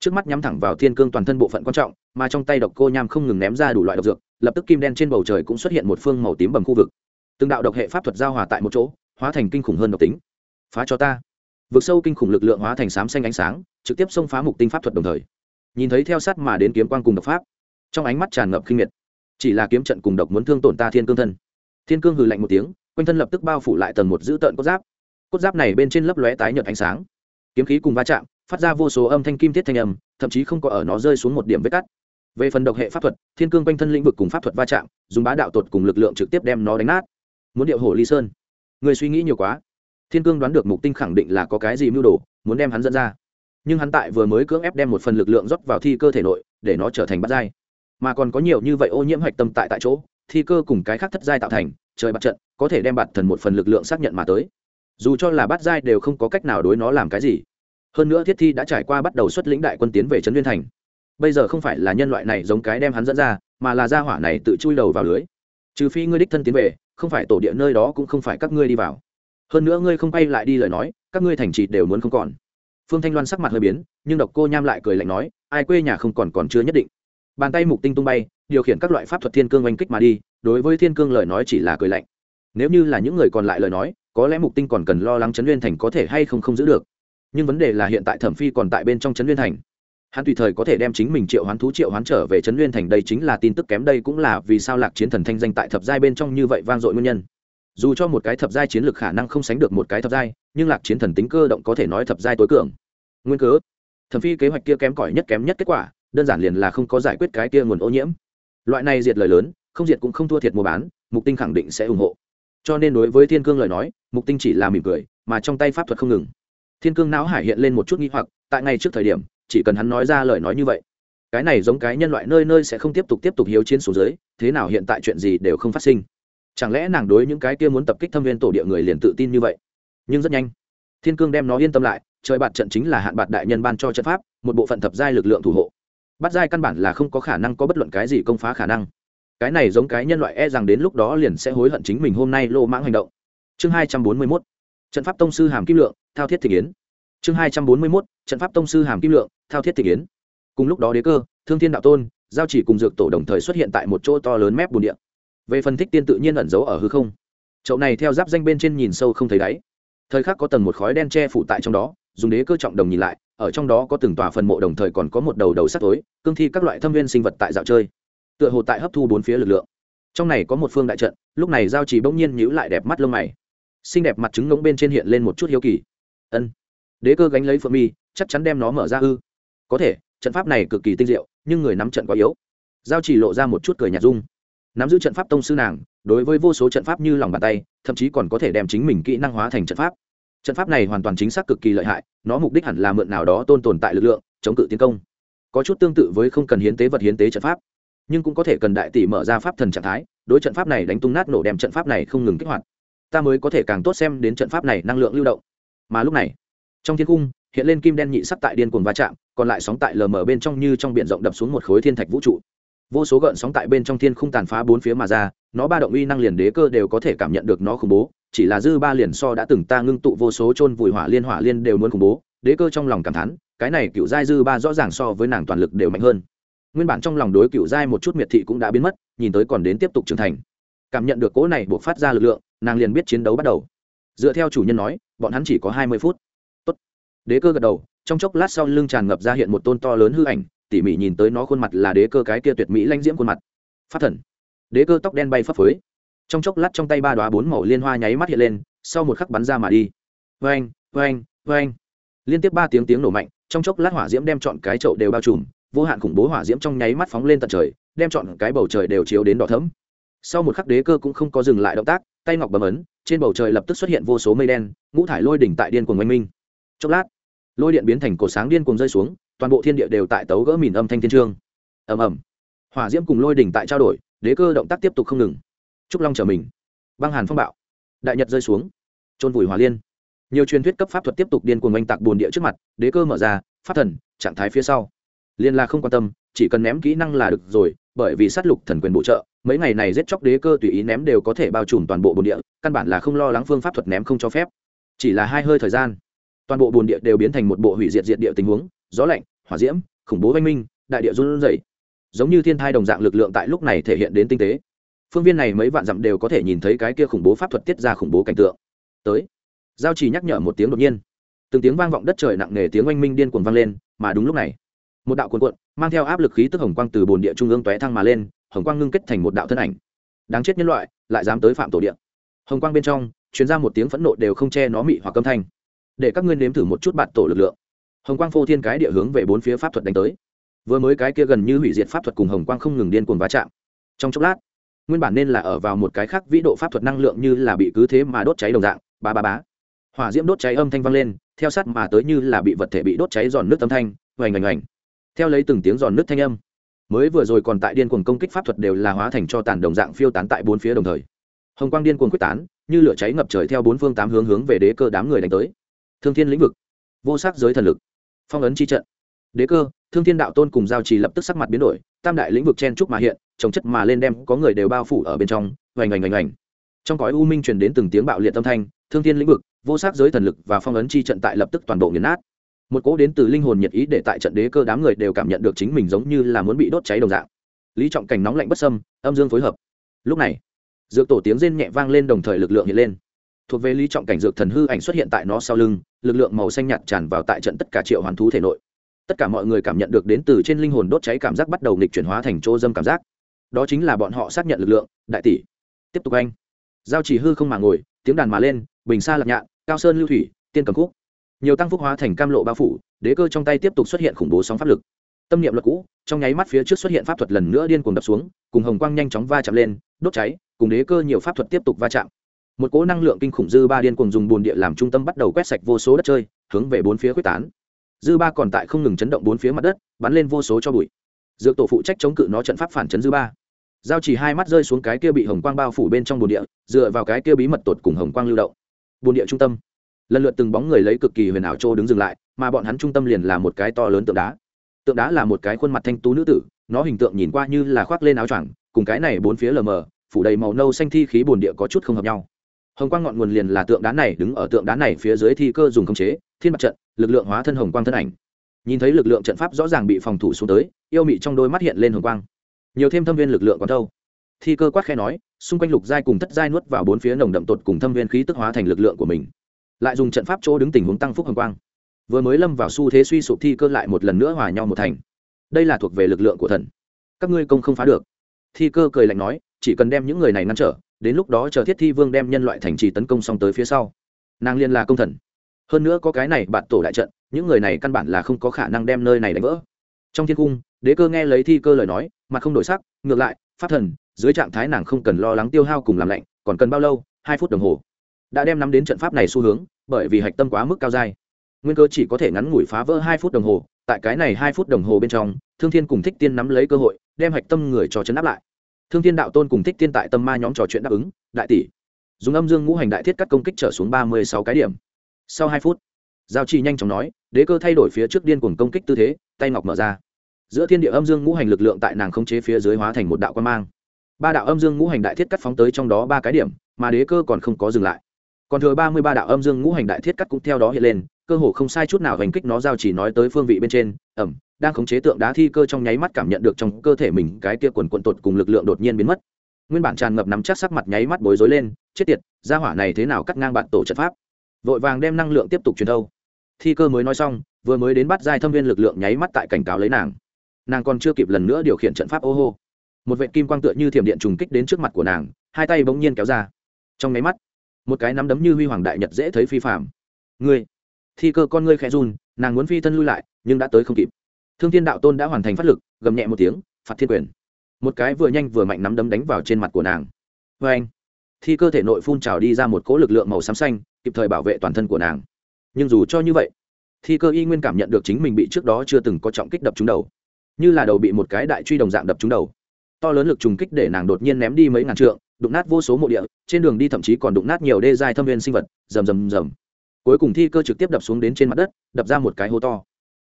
Trước mắt nhắm thẳng vào thiên cương toàn thân bộ phận quan trọng, mà trong tay độc cô nham không ngừng ném ra đủ loại độc dược, lập tức kim đen trên bầu trời cũng xuất hiện một phương màu tím bầm khu vực. Từng đạo độc hệ pháp thuật giao hòa tại một chỗ, hóa thành kinh khủng hơn độc tính. Phá cho ta. Vượt sâu kinh khủng lực lượng hóa thành sám xanh ánh sáng, trực tiếp xông phá mục tinh pháp thuật đồng thời. Nhìn thấy theo sát mà đến kiếm quan cùng độc pháp, trong ánh mắt tràn ngập kinh miệt. Chỉ là kiếm trận cùng độc muốn thương tổn ta thiên cương thân. Thiên cương hừ lạnh một tiếng, quanh thân lập tức bao phủ lại tầng một giữ tợn cốt giáp cốt giáp này bên trên lấp lóe tái nhợt ánh sáng. Kiếm khí cùng va chạm, phát ra vô số âm thanh kim thiết thanh âm, thậm chí không có ở nó rơi xuống một điểm vết cắt. Về phần độc hệ pháp thuật, thiên cương quanh thân lĩnh vực cùng pháp thuật va chạm, dùng bá đạo tột cùng lực lượng trực tiếp đem nó đánh nát. Muốn điệu hổ ly sơn. Người suy nghĩ nhiều quá. Thiên cương đoán được mục tinh khẳng định là có cái gì mưu đồ, muốn đem hắn dẫn ra. Nhưng hắn tại vừa mới cưỡng ép đem một phần lực lượng rót vào thi cơ thể nội, để nó trở thành bắt dai mà còn có nhiều như vậy ô nhiễm hạch tâm tại tại chỗ, thi cơ cùng cái khác thất giai tạo thành, trời bắt trận, có thể đem bạt thần một phần lực lượng xác nhận mà tới dù cho là bát giai đều không có cách nào đối nó làm cái gì. Hơn nữa thiết thi đã trải qua bắt đầu xuất lĩnh đại quân tiến về trấn liên thành. Bây giờ không phải là nhân loại này giống cái đem hắn dẫn ra, mà là gia hỏa này tự chui đầu vào lưới. Trừ phi ngươi đích thân tiến về, không phải tổ địa nơi đó cũng không phải các ngươi đi vào. Hơn nữa ngươi không quay lại đi lời nói, các ngươi thành trì đều muốn không còn. Phương thanh loan sắc mặt hơi biến, nhưng độc cô nham lại cười lạnh nói, ai quê nhà không còn còn chưa nhất định. Bàn tay mục tinh tung bay, điều khiển các loại pháp thuật thiên cương oanh kích mà đi, đối với thiên cương lời nói chỉ là cười lạnh. Nếu như là những người còn lại lời nói có lẽ mục tinh còn cần lo lắng chấn liên thành có thể hay không không giữ được. Nhưng vấn đề là hiện tại thẩm phi còn tại bên trong chấn liên thành. Hắn tùy thời có thể đem chính mình triệu hoán thú triệu hoán trở về trấn nguyên thành, đây chính là tin tức kém, đây cũng là vì sao lạc chiến thần thanh danh tại thập giai bên trong như vậy vang dội nguyên nhân. Dù cho một cái thập giai chiến lược khả năng không sánh được một cái thập giai, nhưng lạc chiến thần tính cơ động có thể nói thập giai tối cường. Nguyên cớ, thẩm phi kế hoạch kia kém cỏi nhất kém nhất kết quả, đơn giản liền là không có giải quyết cái kia nguồn ô nhiễm. Loại này diệt lời lớn, không diệt cũng không thua thiệt mua bán, mục tinh khẳng định sẽ ủng hộ cho nên đối với thiên cương lời nói, mục tinh chỉ là mỉm cười, mà trong tay pháp thuật không ngừng. Thiên cương não hải hiện lên một chút nghi hoặc, tại ngay trước thời điểm, chỉ cần hắn nói ra lời nói như vậy, cái này giống cái nhân loại nơi nơi sẽ không tiếp tục tiếp tục hiếu chiến xuống dưới, thế nào hiện tại chuyện gì đều không phát sinh. Chẳng lẽ nàng đối những cái kia muốn tập kích thâm viên tổ địa người liền tự tin như vậy? Nhưng rất nhanh, thiên cương đem nó yên tâm lại, trời bạt trận chính là hạn bạt đại nhân ban cho trận pháp, một bộ phận thập giai lực lượng thủ hộ. Bắt giai căn bản là không có khả năng có bất luận cái gì công phá khả năng cái này giống cái nhân loại e rằng đến lúc đó liền sẽ hối hận chính mình hôm nay lô mãng hành động. Chương hai trăm bốn mươi mốt, trận pháp tông sư hàm kim lượng, thao thiết thị kiến. Chương hai trăm bốn mươi mốt, trận pháp tông sư hàm kim lượng, thao thiết thị kiến. Cùng lúc đó đế cơ, thương thiên đạo tôn, giao chỉ cùng dược tổ đồng thời xuất hiện tại một chỗ to lớn mép bùn địa. Về phần thích tiên tự nhiên ẩn giấu ở hư không. Chậu này theo giáp danh bên trên nhìn sâu không thấy đáy. Thời khắc có tầng một khói đen che phủ tại trong đó, dùng đế cơ trọng đồng nhìn lại, ở trong đó có từng tòa phần mộ đồng thời còn có một đầu đầu sắt tối, cương thi các loại thâm viên sinh vật tại dạo chơi tựa hồ tại hấp thu bốn phía lực lượng. Trong này có một phương đại trận, lúc này giao chỉ bỗng nhiên nhíu lại đẹp mắt lông mày. Xinh đẹp mặt trứng ngỗng bên trên hiện lên một chút hiếu kỳ. Ân. Đế cơ gánh lấy phượng mi, chắc chắn đem nó mở ra ư. Có thể, trận pháp này cực kỳ tinh diệu, nhưng người nắm trận quá yếu. Giao chỉ lộ ra một chút cười nhạt dung. Nắm giữ trận pháp tông sư nàng, đối với vô số trận pháp như lòng bàn tay, thậm chí còn có thể đem chính mình kỹ năng hóa thành trận pháp. Trận pháp này hoàn toàn chính xác cực kỳ lợi hại, nó mục đích hẳn là mượn nào đó tôn tồn tại lực lượng, chống cự tiến công. Có chút tương tự với không cần hiến tế vật hiến tế trận pháp nhưng cũng có thể cần đại tỷ mở ra pháp thần trạng thái, đối trận pháp này đánh tung nát nổ đem trận pháp này không ngừng kích hoạt. Ta mới có thể càng tốt xem đến trận pháp này năng lượng lưu động. Mà lúc này, trong thiên cung, hiện lên kim đen nhị sắc tại điên cuồng va chạm, còn lại sóng tại lờ mờ bên trong như trong biển rộng đập xuống một khối thiên thạch vũ trụ. Vô số gợn sóng tại bên trong thiên không tàn phá bốn phía mà ra, nó ba động uy năng liền đế cơ đều có thể cảm nhận được nó khủng bố, chỉ là dư ba liền so đã từng ta ngưng tụ vô số chôn vùi hỏa liên hỏa liên đều muốn khủng bố, đế cơ trong lòng cảm thán, cái này cựu giai dư ba rõ ràng so với nàng toàn lực đều mạnh hơn nguyên bản trong lòng đối cựu giai một chút miệt thị cũng đã biến mất, nhìn tới còn đến tiếp tục trưởng thành. Cảm nhận được cỗ này buộc phát ra lực lượng, nàng liền biết chiến đấu bắt đầu. Dựa theo chủ nhân nói, bọn hắn chỉ có hai mươi phút. Tốt. đế cơ gật đầu, trong chốc lát sau lưng tràn ngập ra hiện một tôn to lớn hư ảnh, tỉ mỉ nhìn tới nó khuôn mặt là đế cơ cái kia tuyệt mỹ lanh diễm khuôn mặt. Phát thần. Đế cơ tóc đen bay phấp phới. Trong chốc lát trong tay ba đoá bốn màu liên hoa nháy mắt hiện lên, sau một khắc bắn ra mà đi. Vang vang vang liên tiếp ba tiếng tiếng nổ mạnh, trong chốc lát hỏa diễm đem chọn cái chậu đều bao trùm vô hạn khủng bố hỏa diễm trong nháy mắt phóng lên tận trời, đem chọn cái bầu trời đều chiếu đến đỏ thẫm. Sau một khắc đế cơ cũng không có dừng lại động tác, tay ngọc bấm ấn, trên bầu trời lập tức xuất hiện vô số mây đen, ngũ thải lôi đỉnh tại điên cuồng oanh minh. Chốc lát, lôi điện biến thành cổ sáng điên cuồng rơi xuống, toàn bộ thiên địa đều tại tấu gỡ mìn âm thanh thiên trương. Ầm ầm. Hỏa diễm cùng lôi đỉnh tại trao đổi, đế cơ động tác tiếp tục không ngừng. Trúc long trở mình. Băng hàn phong bạo. Đại nhật rơi xuống. Trôn vùi hỏa liên. Nhiều truyền thuyết cấp pháp thuật tiếp tục điên cuồng oanh tạc bồn địa trước mặt, đế cơ mở ra, pháp thần, trạng thái phía sau liên là không quan tâm, chỉ cần ném kỹ năng là được rồi, bởi vì sát lục thần quyền bổ trợ, mấy ngày này giết chóc đế cơ tùy ý ném đều có thể bao trùm toàn bộ bồn địa, căn bản là không lo lắng phương pháp thuật ném không cho phép. Chỉ là hai hơi thời gian, toàn bộ bồn địa đều biến thành một bộ hủy diệt diệt địa tình huống, gió lạnh, hỏa diễm, khủng bố văn minh, đại địa run rẩy. Giống như thiên thai đồng dạng lực lượng tại lúc này thể hiện đến tinh tế. Phương viên này mấy vạn dặm đều có thể nhìn thấy cái kia khủng bố pháp thuật tiết ra khủng bố cảnh tượng. Tới, giao chỉ nhắc nhở một tiếng đột nhiên. Từng tiếng vang vọng đất trời nặng nề tiếng oanh minh điên cuồng vang lên, mà đúng lúc này một đạo cuồn cuộn, mang theo áp lực khí tức hồng quang từ bồn địa trung ương tóe thăng mà lên, hồng quang ngưng kết thành một đạo thân ảnh. Đáng chết nhân loại, lại dám tới phạm tổ địa. Hồng quang bên trong chuyến ra một tiếng phẫn nộ đều không che nó mị hoặc âm thanh. Để các ngươi nếm thử một chút bạn tổ lực lượng. Hồng quang phô thiên cái địa hướng về bốn phía pháp thuật đánh tới. Vừa mới cái kia gần như hủy diệt pháp thuật cùng hồng quang không ngừng điên cuồng va chạm. Trong chốc lát, nguyên bản nên là ở vào một cái khác vĩ độ pháp thuật năng lượng như là bị cứ thế mà đốt cháy đồng dạng, ba ba bá hỏa diễm đốt cháy âm thanh vang lên, theo sát mà tới như là bị vật thể bị đốt cháy giòn nước âm thanh hoành hoành hoành theo lấy từng tiếng giòn nước thanh âm, mới vừa rồi còn tại điên cuồng công kích pháp thuật đều là hóa thành cho tàn đồng dạng phiêu tán tại bốn phía đồng thời. Hồng quang điên cuồng quyết tán, như lửa cháy ngập trời theo bốn phương tám hướng hướng về đế cơ đám người đánh tới. Thương thiên lĩnh vực, vô sắc giới thần lực, phong ấn chi trận. Đế cơ, thương thiên đạo tôn cùng giao trì lập tức sắc mặt biến đổi, tam đại lĩnh vực chen trúc mà hiện trồng chất mà lên đem có người đều bao phủ ở bên trong, oành oành oành oành. Trong cõi u minh truyền đến từng tiếng bạo liệt tâm thanh, thương thiên lĩnh vực, vô sắc giới thần lực và phong ấn chi trận tại lập tức toàn bộ nghiền nát một cỗ đến từ linh hồn nhiệt ý để tại trận đế cơ đám người đều cảm nhận được chính mình giống như là muốn bị đốt cháy đồng dạng. Lý trọng cảnh nóng lạnh bất sâm âm dương phối hợp. Lúc này, dược tổ tiếng rên nhẹ vang lên đồng thời lực lượng hiện lên. Thuộc về lý trọng cảnh dược thần hư ảnh xuất hiện tại nó sau lưng, lực lượng màu xanh nhạt tràn vào tại trận tất cả triệu hoàn thú thể nội. Tất cả mọi người cảm nhận được đến từ trên linh hồn đốt cháy cảm giác bắt đầu nghịch chuyển hóa thành chỗ dâm cảm giác. Đó chính là bọn họ xác nhận lực lượng, đại tỷ. Tiếp tục anh. Giao chỉ hư không mà ngồi, tiếng đàn mà lên, bình xa lạc nhạn, cao sơn lưu thủy, tiên cầm khúc nhiều tăng phúc hóa thành cam lộ bao phủ, đế cơ trong tay tiếp tục xuất hiện khủng bố sóng pháp lực. Tâm niệm luật cũ, trong nháy mắt phía trước xuất hiện pháp thuật lần nữa điên cuồng đập xuống, cùng hồng quang nhanh chóng va chạm lên, đốt cháy, cùng đế cơ nhiều pháp thuật tiếp tục va chạm. Một cỗ năng lượng kinh khủng dư ba điên cuồng dùng bồn địa làm trung tâm bắt đầu quét sạch vô số đất chơi, hướng về bốn phía quyết tán. Dư ba còn tại không ngừng chấn động bốn phía mặt đất, bắn lên vô số cho bụi. Dược tổ phụ trách chống cự nó trận pháp phản chấn dư ba. Giao chỉ hai mắt rơi xuống cái kia bị hồng quang bao phủ bên trong bồn địa, dựa vào cái kia bí mật tột cùng hồng quang lưu động. Bồn địa trung tâm lần lượt từng bóng người lấy cực kỳ huyền ảo trô đứng dừng lại, mà bọn hắn trung tâm liền là một cái to lớn tượng đá. Tượng đá là một cái khuôn mặt thanh tú nữ tử, nó hình tượng nhìn qua như là khoác lên áo choàng, cùng cái này bốn phía lờ mờ, phủ đầy màu nâu xanh thi khí bồn địa có chút không hợp nhau. Hồng quang ngọn nguồn liền là tượng đá này, đứng ở tượng đá này phía dưới thi cơ dùng khống chế, thiên mặt trận, lực lượng hóa thân hồng quang thân ảnh. Nhìn thấy lực lượng trận pháp rõ ràng bị phòng thủ xuống tới, yêu mị trong đôi mắt hiện lên hồng quang. Nhiều thêm thâm viên lực lượng còn thâu thi cơ quát khe nói, xung quanh lục giai cùng thất giai nuốt vào bốn phía nồng đậm tột cùng thâm viên khí tức hóa thành lực lượng của mình lại dùng trận pháp chỗ đứng tình huống tăng phúc hồng quang. Vừa mới lâm vào xu thế suy sụp thi cơ lại một lần nữa hòa nhau một thành. Đây là thuộc về lực lượng của thần. Các ngươi công không phá được. Thi cơ cười lạnh nói, chỉ cần đem những người này ngăn trở, đến lúc đó chờ thiết thi vương đem nhân loại thành trì tấn công xong tới phía sau. Nàng liên là công thần. Hơn nữa có cái này bạn tổ đại trận, những người này căn bản là không có khả năng đem nơi này đánh vỡ. Trong thiên cung, đế cơ nghe lấy thi cơ lời nói mà không đổi sắc, ngược lại, pháp thần, dưới trạng thái nàng không cần lo lắng tiêu hao cùng làm lạnh, còn cần bao lâu? Hai phút đồng hồ đã đem nắm đến trận pháp này xu hướng, bởi vì hạch tâm quá mức cao dai. Nguyên cơ chỉ có thể ngắn ngủi phá vỡ hai phút đồng hồ, tại cái này hai phút đồng hồ bên trong, thương thiên cùng thích tiên nắm lấy cơ hội, đem hạch tâm người cho chấn áp lại. Thương thiên đạo tôn cùng thích tiên tại tâm ma nhóm trò chuyện đáp ứng, đại tỷ, dùng âm dương ngũ hành đại thiết cắt công kích trở xuống ba mươi sáu cái điểm. Sau hai phút, giao chi nhanh chóng nói, đế cơ thay đổi phía trước điên cuồng công kích tư thế, tay ngọc mở ra. Giữa thiên địa âm dương ngũ hành lực lượng tại nàng không chế phía dưới hóa thành một đạo quan mang. Ba đạo âm dương ngũ hành đại thiết cắt phóng tới trong đó ba cái điểm, mà đế cơ còn không có dừng lại còn thừa ba mươi ba đạo âm dương ngũ hành đại thiết cắt cũng theo đó hiện lên, cơ hồ không sai chút nào hành kích nó giao chỉ nói tới phương vị bên trên, ẩm, đang khống chế tượng đá thi cơ trong nháy mắt cảm nhận được trong cơ thể mình cái kia quần quần tột cùng lực lượng đột nhiên biến mất. Nguyên bản tràn ngập nắm chắc sắc mặt nháy mắt bối rối lên, chết tiệt, gia hỏa này thế nào cắt ngang bạn tổ trận pháp? Vội vàng đem năng lượng tiếp tục truyền thâu. Thi cơ mới nói xong, vừa mới đến bắt giai thâm viên lực lượng nháy mắt tại cảnh cáo lấy nàng. Nàng còn chưa kịp lần nữa điều khiển trận pháp, ô hô. Một vệ kim quang tựa như thiểm điện trùng kích đến trước mặt của nàng, hai tay bỗng nhiên kéo ra. Trong nháy mắt một cái nắm đấm như huy hoàng đại nhật dễ thấy phi phạm. Ngươi, thi cơ con ngươi khẽ run, nàng muốn phi thân lui lại, nhưng đã tới không kịp. Thương thiên đạo tôn đã hoàn thành phát lực, gầm nhẹ một tiếng, phạt thiên quyền. Một cái vừa nhanh vừa mạnh nắm đấm đánh vào trên mặt của nàng. Vê anh thi cơ thể nội phun trào đi ra một cỗ lực lượng màu xám xanh, kịp thời bảo vệ toàn thân của nàng. Nhưng dù cho như vậy, thi cơ y nguyên cảm nhận được chính mình bị trước đó chưa từng có trọng kích đập trúng đầu. Như là đầu bị một cái đại truy đồng dạng đập trúng đầu. To lớn lực trùng kích để nàng đột nhiên ném đi mấy ngàn trượng đụng nát vô số mộ địa, trên đường đi thậm chí còn đụng nát nhiều đê dài thâm viên sinh vật, rầm rầm rầm. Cuối cùng thi cơ trực tiếp đập xuống đến trên mặt đất, đập ra một cái hố to.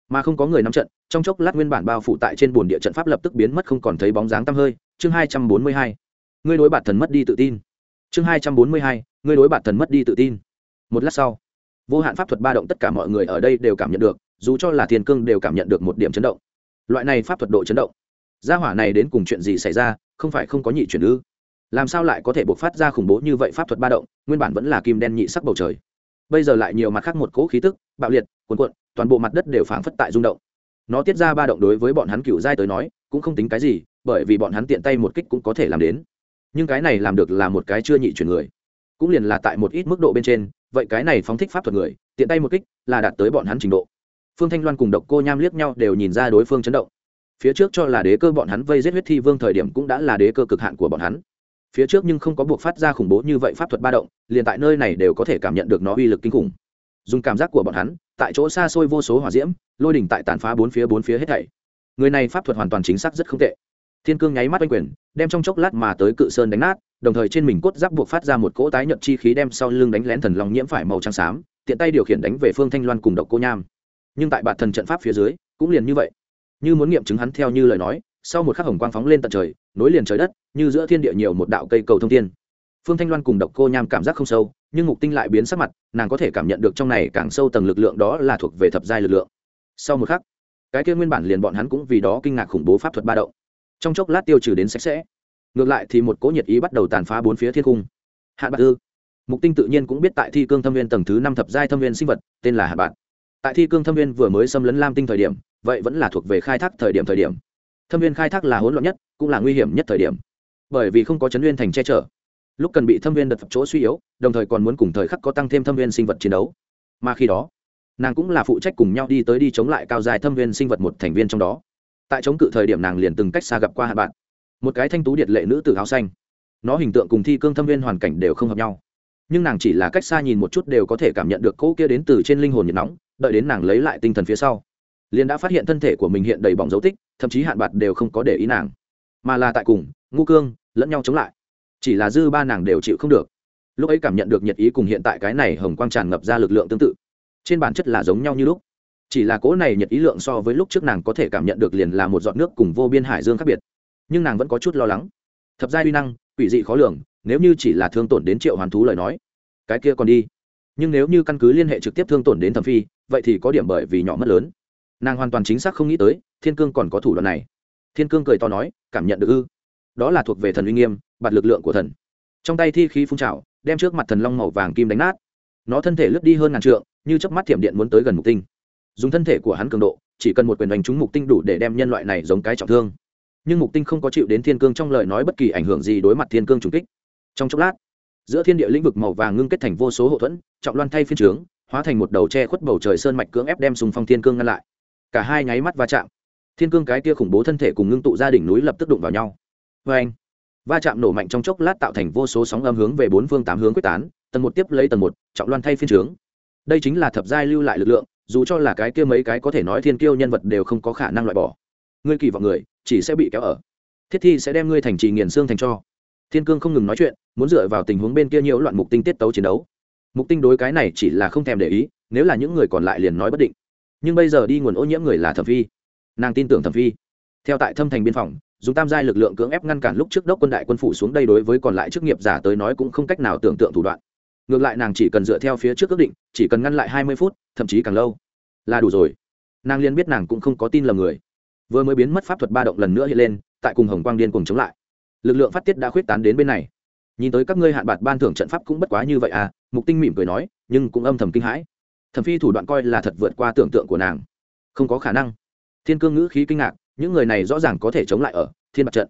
Mà không có người nắm trận, trong chốc lát nguyên bản bao phủ tại trên bồn địa trận pháp lập tức biến mất không còn thấy bóng dáng tăm hơi. Chương hai trăm bốn mươi hai. Ngươi đối bản thần mất đi tự tin. Chương hai trăm bốn mươi hai. Ngươi đối bản thần mất đi tự tin. Một lát sau, vô hạn pháp thuật ba động tất cả mọi người ở đây đều cảm nhận được, dù cho là thiên cương đều cảm nhận được một điểm chấn động. Loại này pháp thuật độ chấn động. Gia hỏa này đến cùng chuyện gì xảy ra, không phải không có nhị chuyển ư? Làm sao lại có thể bộc phát ra khủng bố như vậy pháp thuật ba động, nguyên bản vẫn là kim đen nhị sắc bầu trời. Bây giờ lại nhiều mặt khác một cỗ khí tức, bạo liệt, cuồn cuộn, toàn bộ mặt đất đều phảng phất tại rung động. Nó tiết ra ba động đối với bọn hắn cựu giai tới nói, cũng không tính cái gì, bởi vì bọn hắn tiện tay một kích cũng có thể làm đến. Nhưng cái này làm được là một cái chưa nhị chuyển người. Cũng liền là tại một ít mức độ bên trên, vậy cái này phóng thích pháp thuật người, tiện tay một kích là đạt tới bọn hắn trình độ. Phương thanh loan cùng độc cô nham liếc nhau đều nhìn ra đối phương chấn động. Phía trước cho là đế cơ bọn hắn vây giết huyết thi vương thời điểm cũng đã là đế cơ cực hạn của bọn hắn phía trước nhưng không có buộc phát ra khủng bố như vậy pháp thuật ba động, liền tại nơi này đều có thể cảm nhận được nó uy lực kinh khủng. Dùng cảm giác của bọn hắn, tại chỗ xa xôi vô số hỏa diễm, lôi đỉnh tại tàn phá bốn phía bốn phía hết thảy. Người này pháp thuật hoàn toàn chính xác rất không tệ. Thiên cương nháy mắt oanh quyền đem trong chốc lát mà tới cự sơn đánh nát, đồng thời trên mình cốt giáp buộc phát ra một cỗ tái nhợt chi khí đem sau lưng đánh lén thần long nhiễm phải màu trắng xám, tiện tay điều khiển đánh về phương thanh loan cùng độc cô nham. Nhưng tại bạt thần trận pháp phía dưới, cũng liền như vậy. Như muốn nghiệm chứng hắn theo như lời nói sau một khắc hồng quang phóng lên tận trời, nối liền trời đất, như giữa thiên địa nhiều một đạo cây cầu thông thiên. Phương thanh loan cùng độc cô nham cảm giác không sâu, nhưng mục tinh lại biến sắc mặt, nàng có thể cảm nhận được trong này càng sâu tầng lực lượng đó là thuộc về thập giai lực lượng. Sau một khắc, cái kia nguyên bản liền bọn hắn cũng vì đó kinh ngạc khủng bố pháp thuật ba động. Trong chốc lát tiêu trừ đến sạch sẽ. Ngược lại thì một cỗ nhiệt ý bắt đầu tàn phá bốn phía thiên cung. Hạ bạc ư mục tinh tự nhiên cũng biết tại thi cương thâm viên tầng thứ năm thập giai thâm viên sinh vật, tên là hạ bạc tại thi cương thâm viên vừa mới xâm lấn lam tinh thời điểm, vậy vẫn là thuộc về khai thác thời điểm thời điểm thâm viên khai thác là hỗn loạn nhất, cũng là nguy hiểm nhất thời điểm. Bởi vì không có chấn nguyên thành che chở. Lúc cần bị thâm viên đợt chỗ suy yếu, đồng thời còn muốn cùng thời khắc có tăng thêm thâm viên sinh vật chiến đấu. Mà khi đó, nàng cũng là phụ trách cùng nhau đi tới đi chống lại cao dài thâm viên sinh vật một thành viên trong đó. Tại chống cự thời điểm nàng liền từng cách xa gặp qua hạ bạn. Một cái thanh tú điệt lệ nữ tử áo xanh. Nó hình tượng cùng thi cương thâm viên hoàn cảnh đều không hợp nhau. Nhưng nàng chỉ là cách xa nhìn một chút đều có thể cảm nhận được cỗ kia đến từ trên linh hồn nhiệt nóng, đợi đến nàng lấy lại tinh thần phía sau, liền đã phát hiện thân thể của mình hiện đầy bỏng dấu tích thậm chí hạn bạc đều không có để ý nàng. Mà là tại cùng ngu cương, lẫn nhau chống lại. Chỉ là dư ba nàng đều chịu không được. Lúc ấy cảm nhận được nhiệt ý cùng hiện tại cái này hồng quang tràn ngập ra lực lượng tương tự. Trên bản chất là giống nhau như lúc. Chỉ là cỗ này nhiệt ý lượng so với lúc trước nàng có thể cảm nhận được liền là một giọt nước cùng vô biên hải dương khác biệt. Nhưng nàng vẫn có chút lo lắng. Thập giai uy năng, quỷ dị khó lường, nếu như chỉ là thương tổn đến triệu hoàn thú lời nói, cái kia còn đi. Nhưng nếu như căn cứ liên hệ trực tiếp thương tổn đến thẩm phi, vậy thì có điểm bởi vì nhỏ mất lớn. Nàng hoàn toàn chính xác không nghĩ tới thiên cương còn có thủ đoạn này. Thiên cương cười to nói, cảm nhận được ư. Đó là thuộc về thần uy nghiêm, bạt lực lượng của thần. Trong tay thi khí phun trào, đem trước mặt thần long màu vàng kim đánh nát. Nó thân thể lướt đi hơn ngàn trượng, như chớp mắt thiểm điện muốn tới gần mục tinh. Dùng thân thể của hắn cường độ, chỉ cần một quyền đánh trúng mục tinh đủ để đem nhân loại này giống cái trọng thương. Nhưng mục tinh không có chịu đến thiên cương trong lời nói bất kỳ ảnh hưởng gì đối mặt thiên cương trùng kích. Trong chốc lát, giữa thiên địa lĩnh vực màu vàng ngưng kết thành vô số hậu thuẫn, trọng loan thay phiên trướng, hóa thành một đầu tre khuất bầu trời sơn mạch cưỡng ép đem sùng phong thiên cương ngăn lại. Cả hai nháy mắt va chạm thiên cương cái kia khủng bố thân thể cùng ngưng tụ gia đình núi lập tức đụng vào nhau. Vê anh, va chạm nổ mạnh trong chốc lát tạo thành vô số sóng âm hướng về bốn phương tám hướng quyết tán, tầng một tiếp lấy tầng một, trọng loan thay phiên trướng. Đây chính là thập giai lưu lại lực lượng, dù cho là cái kia mấy cái có thể nói thiên kiêu nhân vật đều không có khả năng loại bỏ. Ngươi kỳ vọng người, chỉ sẽ bị kéo ở. Thiết thi sẽ đem ngươi thành trì nghiền xương thành cho. Thiên cương không ngừng nói chuyện, muốn dựa vào tình huống bên kia nhiễu loạn mục tinh tiết tấu chiến đấu. Mục tinh đối cái này chỉ là không thèm để ý, nếu là những người còn lại liền nói bất định. Nhưng bây giờ đi nguồn ô nhiễm người là thẩm phi nàng tin tưởng thẩm phi. Theo tại thâm thành biên phòng, dùng tam giai lực lượng cưỡng ép ngăn cản lúc trước đốc quân đại quân phủ xuống đây đối với còn lại chức nghiệp giả tới nói cũng không cách nào tưởng tượng thủ đoạn. Ngược lại nàng chỉ cần dựa theo phía trước ước định, chỉ cần ngăn lại hai mươi phút, thậm chí càng lâu, là đủ rồi. Nàng liên biết nàng cũng không có tin lầm người. Vừa mới biến mất pháp thuật ba động lần nữa hiện lên, tại cùng hồng quang điên cùng chống lại. Lực lượng phát tiết đã khuyết tán đến bên này. Nhìn tới các ngươi hạn bạc ban thưởng trận pháp cũng bất quá như vậy à mục tinh mỉm cười nói, nhưng cũng âm thầm kinh hãi. Thẩm phi thủ đoạn coi là thật vượt qua tưởng tượng của nàng. Không có khả năng thiên cương ngữ khí kinh ngạc, những người này rõ ràng có thể chống lại ở thiên mặt trận.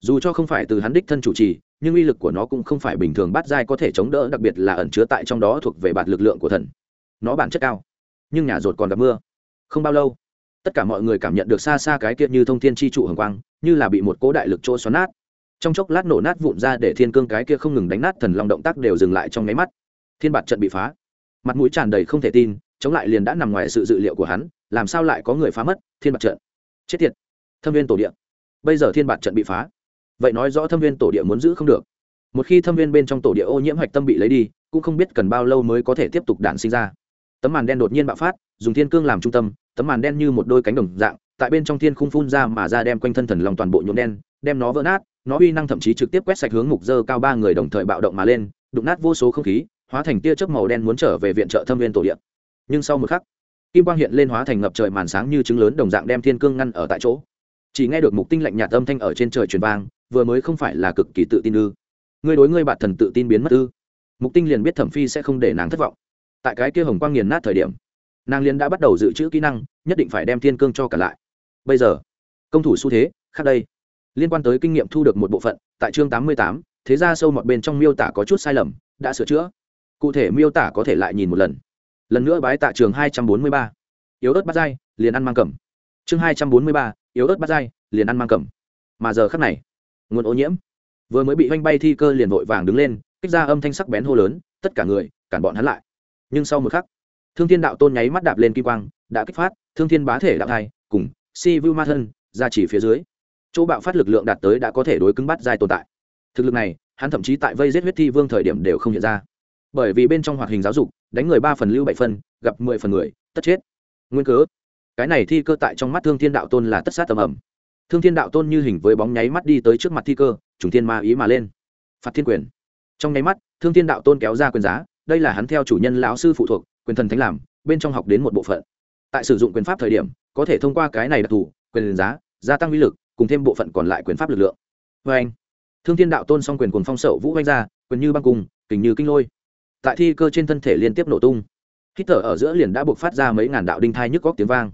Dù cho không phải từ hắn đích thân chủ trì, nhưng uy lực của nó cũng không phải bình thường bát giai có thể chống đỡ, đặc biệt là ẩn chứa tại trong đó thuộc về bạt lực lượng của thần. Nó bản chất cao, nhưng nhà rột còn gặp mưa. Không bao lâu, tất cả mọi người cảm nhận được xa xa cái kia như thông thiên chi trụ hồng quang, như là bị một cố đại lực chỗ xoắn nát. Trong chốc lát nổ nát vụn ra để thiên cương cái kia không ngừng đánh nát thần long động tác đều dừng lại trong nháy mắt. Thiên bạt trận bị phá. Mặt mũi tràn đầy không thể tin, chống lại liền đã nằm ngoài sự dự liệu của hắn, làm sao lại có người phá mất? Thiên bạc trận. Chết tiệt. Thâm viên tổ địa. Bây giờ thiên bạc trận bị phá. Vậy nói rõ thâm viên tổ địa muốn giữ không được. Một khi thâm viên bên trong tổ địa ô nhiễm hạch tâm bị lấy đi, cũng không biết cần bao lâu mới có thể tiếp tục đạn sinh ra. Tấm màn đen đột nhiên bạo phát, dùng thiên cương làm trung tâm, tấm màn đen như một đôi cánh đồng dạng, tại bên trong thiên khung phun ra mà ra đem quanh thân thần lòng toàn bộ nhuộm đen, đem nó vỡ nát, nó uy năng thậm chí trực tiếp quét sạch hướng mục dơ cao ba người đồng thời bạo động mà lên, đụng nát vô số không khí, hóa thành tia chớp màu đen muốn trở về viện trợ thâm viên tổ địa. Nhưng sau một khắc kim quang hiện lên hóa thành ngập trời màn sáng như trứng lớn đồng dạng đem thiên cương ngăn ở tại chỗ. Chỉ nghe được mục tinh lạnh nhạt âm thanh ở trên trời truyền vang, vừa mới không phải là cực kỳ tự tin ư. Ngươi đối ngươi bạn thần tự tin biến mất ư. Mục tinh liền biết thẩm phi sẽ không để nàng thất vọng. Tại cái kia hồng quang nghiền nát thời điểm, nàng liền đã bắt đầu dự trữ kỹ năng, nhất định phải đem thiên cương cho cả lại. Bây giờ, công thủ xu thế, khác đây. Liên quan tới kinh nghiệm thu được một bộ phận, tại chương tám mươi tám, thế ra sâu mọt bên trong miêu tả có chút sai lầm, đã sửa chữa. Cụ thể miêu tả có thể lại nhìn một lần lần nữa bái tạ trường hai trăm bốn mươi ba. Yếu ớt bắt dai, liền ăn mang cầm chương hai trăm bốn mươi ba, yếu ớt bắt dai, liền ăn mang cầm mà giờ khắc này, nguồn ô nhiễm. Vừa mới bị oanh bay thi cơ liền vội vàng đứng lên, kích ra âm thanh sắc bén hô lớn, tất cả người, cản bọn hắn lại. Nhưng sau một khắc, thương thiên đạo tôn nháy mắt đạp lên kim quang, đã kích phát, thương thiên bá thể đạo thai, cùng si vu ma thân, ra chỉ phía dưới. Chỗ bạo phát lực lượng đạt tới đã có thể đối cứng bắt dài tồn tại. Thực lực này, hắn thậm chí tại vây giết huyết thi vương thời điểm đều không hiện ra bởi vì bên trong hoạt hình giáo dục, đánh người ba phần lưu bảy phân gặp mười phần người, tất chết. Nguyên cớ, cái này thi cơ tại trong mắt thương thiên đạo tôn là tất sát tầm ẩm. Thương thiên đạo tôn như hình với bóng nháy mắt đi tới trước mặt thi cơ, trùng thiên ma ý mà lên. Phạt thiên quyền. Trong nháy mắt, thương thiên đạo tôn kéo ra quyền giá, đây là hắn theo chủ nhân lão sư phụ thuộc, quyền thần thánh làm, bên trong học đến một bộ phận. Tại sử dụng quyền pháp thời điểm, có thể thông qua cái này đặc thù, quyền giá, gia tăng uy lực, cùng thêm bộ phận còn lại quyền pháp lực lượng. Vê anh. Thương thiên đạo tôn s quyền cùng phong sậu vũ oanh ra, quyền như băng cùng kình như kinh lôi tại thi cơ trên thân thể liên tiếp nổ tung. Hít thở ở giữa liền đã buộc phát ra mấy ngàn đạo đinh thai nhức góc tiếng vang.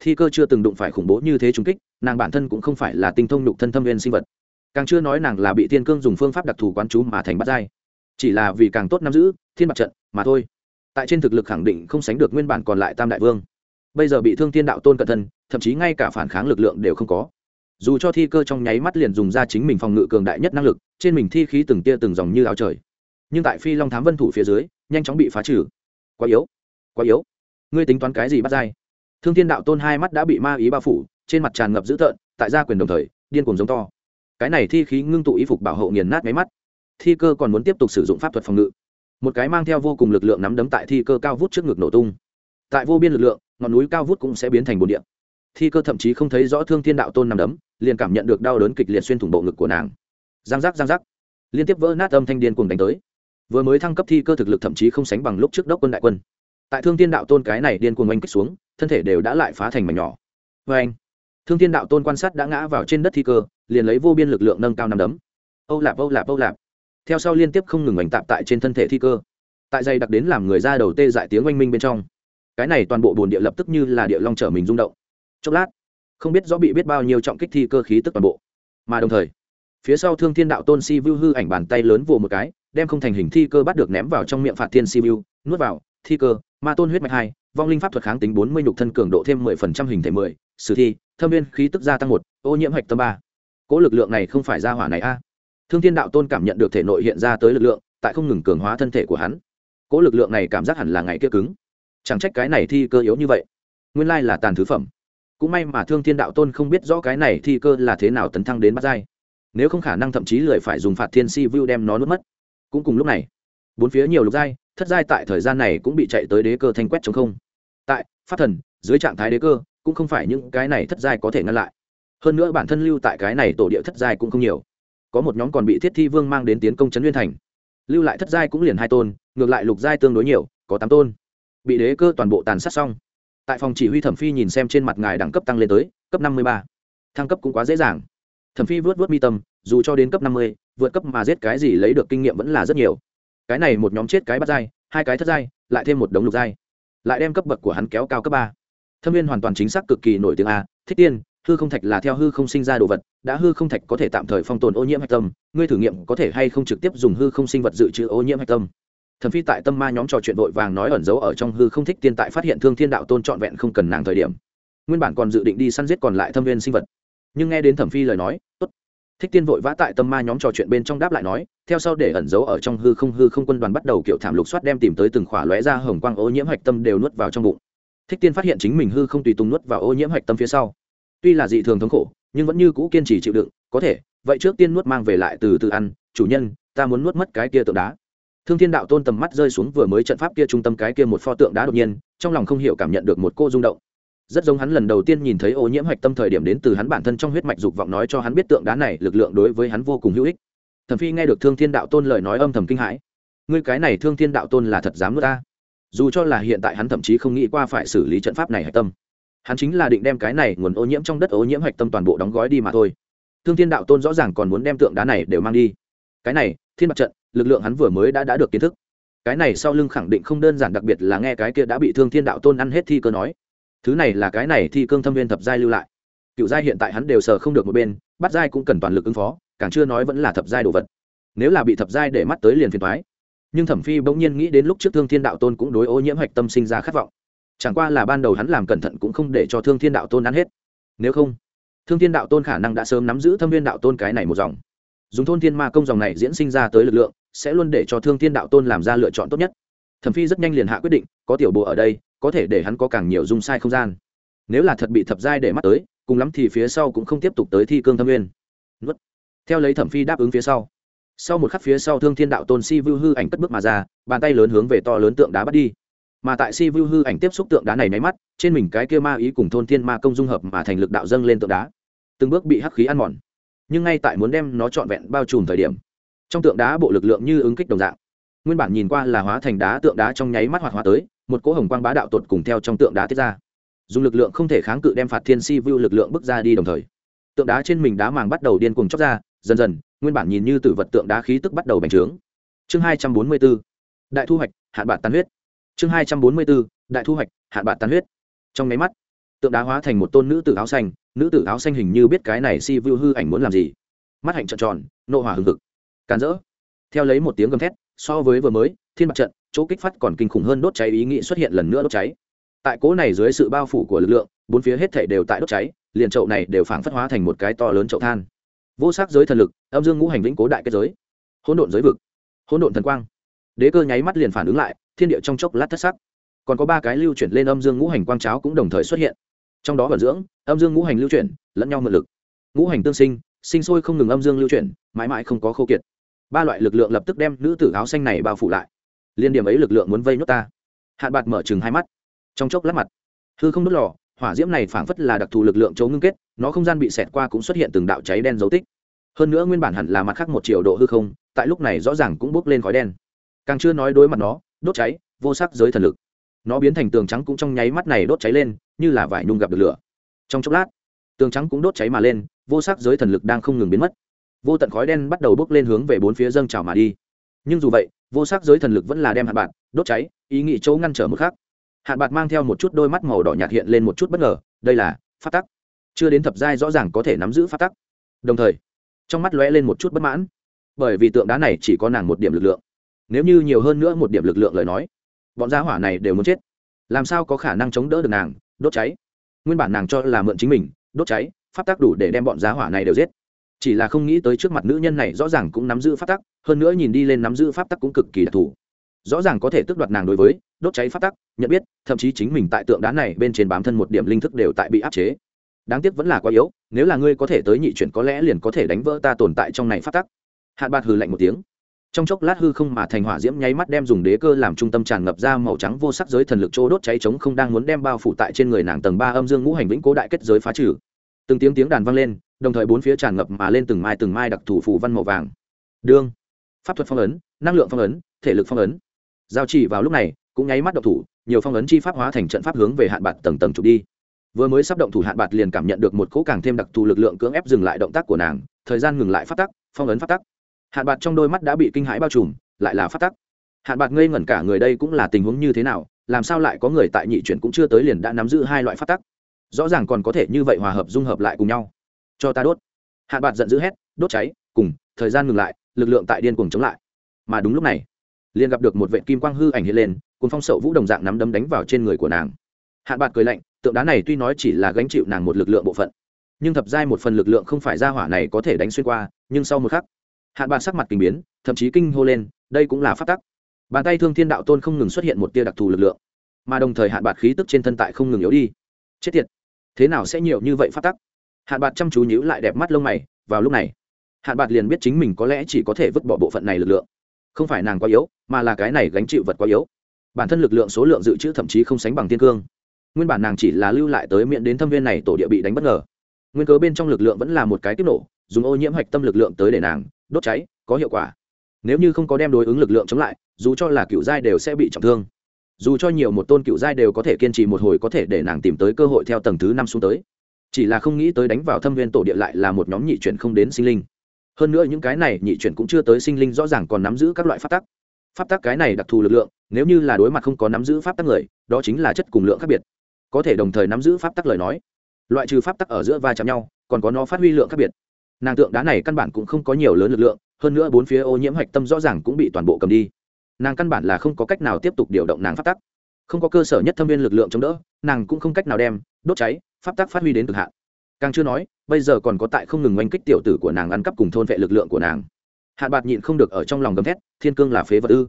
Thi cơ chưa từng đụng phải khủng bố như thế trùng kích, nàng bản thân cũng không phải là tinh thông nhục thân thâm viên sinh vật. Càng chưa nói nàng là bị thiên cương dùng phương pháp đặc thù quán chú mà thành bắt dai chỉ là vì càng tốt nắm giữ, thiên mặt trận, mà thôi. Tại trên thực lực khẳng định không sánh được nguyên bản còn lại tam đại vương. Bây giờ bị thương thiên đạo tôn cận thân, thậm chí ngay cả phản kháng lực lượng đều không có. Dù cho thi cơ trong nháy mắt liền dùng ra chính mình phòng ngự cường đại nhất năng lực, trên mình thi khí từng tia từng dòng như áo trời nhưng tại phi long thám vân thủ phía dưới, nhanh chóng bị phá trừ. Quá yếu quá yếu. Ngươi tính toán cái gì bắt dai? Thương thiên đạo tôn hai mắt đã bị ma ý bao phủ, trên mặt tràn ngập dữ tợn, tại gia quyền đồng thời, điên cuồng giống to. Cái này thi khí ngưng tụ y phục bảo hộ nghiền nát máy mắt. Thi cơ còn muốn tiếp tục sử dụng pháp thuật phòng ngự. Một cái mang theo vô cùng lực lượng nắm đấm tại thi cơ cao vút trước ngực nổ tung. Tại vô biên lực lượng, ngọn núi cao vút cũng sẽ biến thành bồn điện thi cơ thậm chí không thấy rõ thương thiên đạo tôn nằm đấm, liền cảm nhận được đau đớn kịch liệt xuyên thủng bộ ngực của nàng. Giang giác giang giác. Liên tiếp vỡ nát âm thanh điên cùng đánh tới vừa mới thăng cấp thi cơ thực lực thậm chí không sánh bằng lúc trước đốc quân đại quân. Tại thương thiên đạo tôn cái này điên cuồng oanh kích xuống, thân thể đều đã lại phá thành mảnh nhỏ. Vê anh, thương thiên đạo tôn quan sát đã ngã vào trên đất thi cơ, liền lấy vô biên lực lượng nâng cao nằm đấm. Âu lạp âu lạp âu lạp. Theo sau liên tiếp không ngừng oanh tạp tại trên thân thể thi cơ. Tại dây đặc đến làm người ra đầu tê dại tiếng oanh minh bên trong. Cái này toàn bộ bồn địa lập tức như là địa long trở mình rung động. Chốc lát, không biết rõ bị biết bao nhiêu trọng kích thi cơ khí tức toàn bộ. Mà đồng thời, phía sau thương thiên đạo tôn si vu hư ảnh bàn tay lớn vồ một cái đem không thành hình thi cơ bắt được ném vào trong miệng phạt thiên si vu, nuốt vào, thi cơ, ma tôn huyết mạch hai, vong linh pháp thuật kháng tính bốn mươi nhục thân cường độ thêm mười phần trăm hình thể mười, sử thi, thâm viên khí tức gia tăng một, ô nhiễm hạch tâm ba. Cỗ lực lượng này không phải ra hỏa này a. Thương thiên đạo tôn cảm nhận được thể nội hiện ra tới lực lượng, tại không ngừng cường hóa thân thể của hắn. Cỗ lực lượng này cảm giác hẳn là ngày kia cứng. Chẳng trách cái này thi cơ yếu như vậy. Nguyên lai là tàn thứ phẩm. Cũng may mà thương thiên đạo tôn không biết rõ cái này thi cơ là thế nào tấn thăng đến bắt dai nếu không khả năng thậm chí lười phải dùng phạt thiên si vu đem nó nuốt mất cũng cùng lúc này, bốn phía nhiều lục giai, thất giai tại thời gian này cũng bị chạy tới đế cơ thanh quét chống không. Tại phát thần, dưới trạng thái đế cơ, cũng không phải những cái này thất giai có thể ngăn lại. Hơn nữa bản thân lưu tại cái này tổ địa thất giai cũng không nhiều. Có một nhóm còn bị thiết thi vương mang đến tiến công trấn nguyên thành. Lưu lại thất giai cũng liền hai tôn, ngược lại lục giai tương đối nhiều, có tám tôn. Bị đế cơ toàn bộ tàn sát xong. Tại phòng chỉ huy thẩm phi nhìn xem trên mặt ngài đẳng cấp tăng lên tới cấp năm mươi ba. Thăng cấp cũng quá dễ dàng. Thẩm phi vớt vớt mi tâm, dù cho đến cấp năm mươi vượt cấp mà giết cái gì lấy được kinh nghiệm vẫn là rất nhiều. Cái này một nhóm chết cái bắt dai, hai cái thất dai, lại thêm một đống lục dai. Lại đem cấp bậc của hắn kéo cao cấp ba. Thâm viên hoàn toàn chính xác cực kỳ nổi tiếng a, thích tiên, hư không thạch là theo hư không sinh ra đồ vật, đã hư không thạch có thể tạm thời phong tồn ô nhiễm hạch tâm, ngươi thử nghiệm có thể hay không trực tiếp dùng hư không sinh vật dự trữ ô nhiễm hạch tâm. Thẩm phi tại tâm ma nhóm trò chuyện vội vàng nói ẩn giấu ở trong hư không thích tiên tại phát hiện thương thiên đạo tôn trọn vẹn không cần nàng thời điểm. Nguyên bản còn dự định đi săn giết còn lại thâm viên sinh vật. Nhưng nghe đến thẩm phi lời nói, tốt thích tiên vội vã tại tâm ma nhóm trò chuyện bên trong đáp lại nói, theo sau để ẩn giấu ở trong hư không hư không quân đoàn bắt đầu kiểu thảm lục soát đem tìm tới từng khỏa lóe ra hồng quang ô nhiễm hạch tâm đều nuốt vào trong bụng. Thích tiên phát hiện chính mình hư không tùy tung nuốt vào ô nhiễm hạch tâm phía sau. Tuy là dị thường thống khổ, nhưng vẫn như cũ kiên trì chịu đựng, có thể, vậy trước tiên nuốt mang về lại từ từ ăn, chủ nhân, ta muốn nuốt mất cái kia tượng đá. Thương thiên đạo tôn tầm mắt rơi xuống vừa mới trận pháp kia trung tâm cái kia một pho tượng đá đột nhiên, trong lòng không hiểu cảm nhận được một cô rung động rất giống hắn lần đầu tiên nhìn thấy ô nhiễm hạch tâm thời điểm đến từ hắn bản thân trong huyết mạch dục vọng nói cho hắn biết tượng đá này lực lượng đối với hắn vô cùng hữu ích. Thẩm phi nghe được thương thiên đạo tôn lời nói âm thầm kinh hãi. Ngươi cái này thương thiên đạo tôn là thật dám nuốt ta? Dù cho là hiện tại hắn thậm chí không nghĩ qua phải xử lý trận pháp này hạch tâm. Hắn chính là định đem cái này nguồn ô nhiễm trong đất ô nhiễm hạch tâm toàn bộ đóng gói đi mà thôi. Thương thiên đạo tôn rõ ràng còn muốn đem tượng đá này đều mang đi. Cái này, thiên mặt trận, lực lượng hắn vừa mới đã đã được kiến thức. Cái này sau lưng khẳng định không đơn giản, đặc biệt là nghe cái kia đã bị thương thiên đạo tôn ăn hết thi cơ nói thứ này là cái này thi cương thâm viên thập giai lưu lại. Cựu giai hiện tại hắn đều sờ không được một bên bắt giai cũng cần toàn lực ứng phó, càng chưa nói vẫn là thập giai đồ vật. Nếu là bị thập giai để mắt tới liền phiền thoái nhưng thẩm phi bỗng nhiên nghĩ đến lúc trước thương thiên đạo tôn cũng đối ô nhiễm hạch tâm sinh ra khát vọng. Chẳng qua là ban đầu hắn làm cẩn thận cũng không để cho thương thiên đạo tôn ăn hết. Nếu không, thương thiên đạo tôn khả năng đã sớm nắm giữ thâm viên đạo tôn cái này một dòng. Dùng thôn thiên ma công dòng này diễn sinh ra tới lực lượng, sẽ luôn để cho thương thiên đạo tôn làm ra lựa chọn tốt nhất. Thẩm phi rất nhanh liền hạ quyết định, có tiểu bộ ở đây có thể để hắn có càng nhiều dung sai không gian. Nếu là thật bị thập giai để mắt tới, cùng lắm thì phía sau cũng không tiếp tục tới thi cương thâm nguyên. Nuốt. Theo lấy thẩm phi đáp ứng phía sau. Sau một khắc phía sau thương thiên đạo tôn si vu hư ảnh cất bước mà ra, bàn tay lớn hướng về to lớn tượng đá bắt đi. Mà tại si vu hư ảnh tiếp xúc tượng đá này nháy mắt, trên mình cái kia ma ý cùng thôn thiên ma công dung hợp mà thành lực đạo dâng lên tượng đá. Từng bước bị hắc khí ăn mòn. Nhưng ngay tại muốn đem nó trọn vẹn bao trùm thời điểm, trong tượng đá bộ lực lượng như ứng kích đồng dạng nguyên bản nhìn qua là hóa thành đá tượng đá trong nháy mắt hoạt hóa tới, một cỗ hồng quang bá đạo tột cùng theo trong tượng đá tiết ra. Dùng lực lượng không thể kháng cự đem phạt thiên si vu lực lượng bước ra đi đồng thời, tượng đá trên mình đá màng bắt đầu điên cuồng chóc ra, dần dần, nguyên bản nhìn như từ vật tượng đá khí tức bắt đầu bành trướng. Chương hai trăm bốn mươi b ố đại thu hoạch, hạn bạn tan huyết. Chương hai trăm bốn mươi b ố đại thu hoạch, hạn bạn tan huyết. Trong nháy mắt, tượng đá hóa thành một tôn nữ tử áo xanh, nữ tử áo xanh hình như biết cái này si vu hư ảnh muốn làm gì. Mắt hạnh trợn tròn, nộ hỏa hừng hực, càn rỡ. Theo lấy một tiếng gầm thét so với vừa mới, thiên mặt trận, chỗ kích phát còn kinh khủng hơn đốt cháy, ý nghĩ xuất hiện lần nữa đốt cháy. Tại cố này dưới sự bao phủ của lực lượng, bốn phía hết thể đều tại đốt cháy, liền chậu này đều phảng phất hóa thành một cái to lớn chậu than. Vô sắc giới thần lực, âm dương ngũ hành vĩnh cố đại kết giới. Hỗn độn giới vực, hỗn độn thần quang. Đế cơ nháy mắt liền phản ứng lại, thiên địa trong chốc lát thất sắc. Còn có ba cái lưu chuyển lên âm dương ngũ hành quang cháo cũng đồng thời xuất hiện. Trong đó vận dưỡng, âm dương ngũ hành lưu chuyển, lẫn nhau mượn lực. Ngũ hành tương sinh sinh sôi không ngừng âm dương lưu chuyển, mãi mãi không có khâu kiệt ba loại lực lượng lập tức đem nữ tử áo xanh này bao phủ lại. Liên điểm ấy lực lượng muốn vây nhốt ta. Hạn bạt mở chừng hai mắt. Trong chốc lát mặt, hư không đốt lò, hỏa diễm này phảng phất là đặc thù lực lượng chấu ngưng kết, nó không gian bị xẹt qua cũng xuất hiện từng đạo cháy đen dấu tích. Hơn nữa nguyên bản hẳn là mặt khác một triệu độ hư không, tại lúc này rõ ràng cũng bốc lên khói đen. Càng chưa nói đối mặt nó, đốt cháy, vô sắc giới thần lực. Nó biến thành tường trắng cũng trong nháy mắt này đốt cháy lên, như là vải nhung gặp được lửa. Trong chốc lát, tường trắng cũng đốt cháy mà lên, vô sắc giới thần lực đang không ngừng biến mất vô tận khói đen bắt đầu bốc lên hướng về bốn phía dâng trào mà đi. Nhưng dù vậy, vô sắc giới thần lực vẫn là đem hạt bạc đốt cháy, ý nghĩ chỗ ngăn trở mức khác Hạt bạc mang theo một chút đôi mắt màu đỏ nhạt hiện lên một chút bất ngờ, đây là phát tắc. Chưa đến thập giai rõ ràng có thể nắm giữ phát tắc. Đồng thời, trong mắt lóe lên một chút bất mãn, bởi vì tượng đá này chỉ có nàng một điểm lực lượng. Nếu như nhiều hơn nữa một điểm lực lượng lời nói, bọn gia hỏa này đều muốn chết. Làm sao có khả năng chống đỡ được nàng, đốt cháy? Nguyên bản nàng cho là mượn chính mình, đốt cháy phát tắc đủ để đem bọn giá hỏa này đều giết chỉ là không nghĩ tới trước mặt nữ nhân này rõ ràng cũng nắm giữ pháp tắc, hơn nữa nhìn đi lên nắm giữ pháp tắc cũng cực kỳ đặc thù. Rõ ràng có thể tước đoạt nàng đối với đốt cháy pháp tắc, nhận biết, thậm chí chính mình tại tượng đá này bên trên bám thân một điểm linh thức đều tại bị áp chế. Đáng tiếc vẫn là quá yếu, nếu là ngươi có thể tới nhị chuyển có lẽ liền có thể đánh vỡ ta tồn tại trong này pháp tắc. Hạn bạt hừ lạnh một tiếng. Trong chốc lát hư không mà thành hỏa diễm nháy mắt đem dùng đế cơ làm trung tâm tràn ngập ra màu trắng vô sắc giới thần lực chỗ đốt cháy chống không đang muốn đem bao phủ tại trên người nàng tầng ba âm dương ngũ hành vĩnh cố đại kết giới phá trừ. Từng tiếng tiếng đàn vang lên đồng thời bốn phía tràn ngập mà lên từng mai từng mai đặc thủ phù văn màu vàng. Đương, pháp thuật phong ấn, năng lượng phong ấn, thể lực phong ấn. Giao chỉ vào lúc này, cũng nháy mắt động thủ, nhiều phong ấn chi pháp hóa thành trận pháp hướng về hạn bạc tầng tầng trục đi. Vừa mới sắp động thủ hạn bạc liền cảm nhận được một cỗ càng thêm đặc thù lực lượng cưỡng ép dừng lại động tác của nàng, thời gian ngừng lại phát tắc, phong ấn phát tắc. Hạn bạc trong đôi mắt đã bị kinh hãi bao trùm, lại là phát tắc. Hạn bạc ngây ngẩn cả người đây cũng là tình huống như thế nào, làm sao lại có người tại nhị chuyển cũng chưa tới liền đã nắm giữ hai loại phát tắc. Rõ ràng còn có thể như vậy hòa hợp dung hợp lại cùng nhau cho ta đốt. Hạn bạc giận dữ hét, đốt cháy, cùng, thời gian ngừng lại, lực lượng tại điên cuồng chống lại. Mà đúng lúc này, liền gặp được một vệ kim quang hư ảnh hiện lên cùng phong sậu vũ đồng dạng nắm đấm đánh vào trên người của nàng. Hạn bạc cười lạnh, tượng đá này tuy nói chỉ là gánh chịu nàng một lực lượng bộ phận, nhưng thập giai một phần lực lượng không phải ra hỏa này có thể đánh xuyên qua, nhưng sau một khắc hạn bạc sắc mặt kinh biến, thậm chí kinh hô lên, đây cũng là phát tắc. Bàn tay thương thiên đạo tôn không ngừng xuất hiện một tia đặc thù lực lượng, mà đồng thời hạn bạc khí tức trên thân tại không ngừng yếu đi. Chết tiệt, thế nào sẽ nhiều như vậy phát tắc? Hạn bạc chăm chú nhíu lại đẹp mắt lông mày, vào lúc này, hạn bạc liền biết chính mình có lẽ chỉ có thể vứt bỏ bộ phận này lực lượng. Không phải nàng quá yếu, mà là cái này gánh chịu vật quá yếu. Bản thân lực lượng số lượng dự trữ thậm chí không sánh bằng tiên cương. Nguyên bản nàng chỉ là lưu lại tới miệng đến thâm viên này tổ địa bị đánh bất ngờ. Nguyên cớ bên trong lực lượng vẫn là một cái tiếp nổ, dùng ô nhiễm hạch tâm lực lượng tới để nàng đốt cháy, có hiệu quả. Nếu như không có đem đối ứng lực lượng chống lại, dù cho là cựu giai đều sẽ bị trọng thương. Dù cho nhiều một tôn cựu giai đều có thể kiên trì một hồi có thể để nàng tìm tới cơ hội theo tầng thứ năm xuống tới chỉ là không nghĩ tới đánh vào thâm viên tổ địa lại là một nhóm nhị chuyển không đến sinh linh. Hơn nữa những cái này nhị chuyển cũng chưa tới sinh linh rõ ràng còn nắm giữ các loại pháp tắc. Pháp tắc cái này đặc thù lực lượng, nếu như là đối mặt không có nắm giữ pháp tắc người, đó chính là chất cùng lượng khác biệt. Có thể đồng thời nắm giữ pháp tắc lời nói. Loại trừ pháp tắc ở giữa va chạm nhau, còn có nó phát huy lượng khác biệt. Nàng tượng đá này căn bản cũng không có nhiều lớn lực lượng, hơn nữa bốn phía ô nhiễm hạch tâm rõ ràng cũng bị toàn bộ cầm đi. Nàng căn bản là không có cách nào tiếp tục điều động nàng pháp tắc. Không có cơ sở nhất thâm viên lực lượng chống đỡ, nàng cũng không cách nào đem, đốt cháy pháp tắc phát huy đến cực hạn. Càng chưa nói, bây giờ còn có tại không ngừng oanh kích tiểu tử của nàng ăn cắp cùng thôn vệ lực lượng của nàng. Hạn bạc nhịn không được ở trong lòng gầm thét, thiên cương là phế vật ư.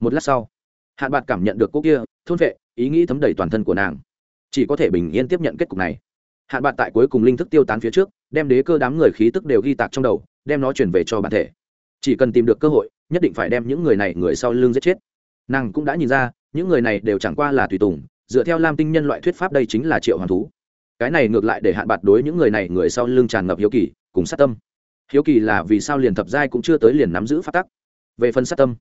Một lát sau, hạn bạc cảm nhận được cô kia, thôn vệ, ý nghĩ thấm đầy toàn thân của nàng. Chỉ có thể bình yên tiếp nhận kết cục này. Hạn bạc tại cuối cùng linh thức tiêu tán phía trước, đem đế cơ đám người khí tức đều ghi tạc trong đầu, đem nó chuyển về cho bản thể. Chỉ cần tìm được cơ hội, nhất định phải đem những người này người sau lưng giết chết. Nàng cũng đã nhìn ra, những người này đều chẳng qua là tùy tùng, dựa theo lam tinh nhân loại thuyết pháp đây chính là triệu hoàn thú cái này ngược lại để hạn bạc đối những người này, người sau lưng tràn ngập hiếu kỳ, cùng sát tâm. Hiếu kỳ là vì sao liền thập giai cũng chưa tới liền nắm giữ phát tắc. Về phần sát tâm,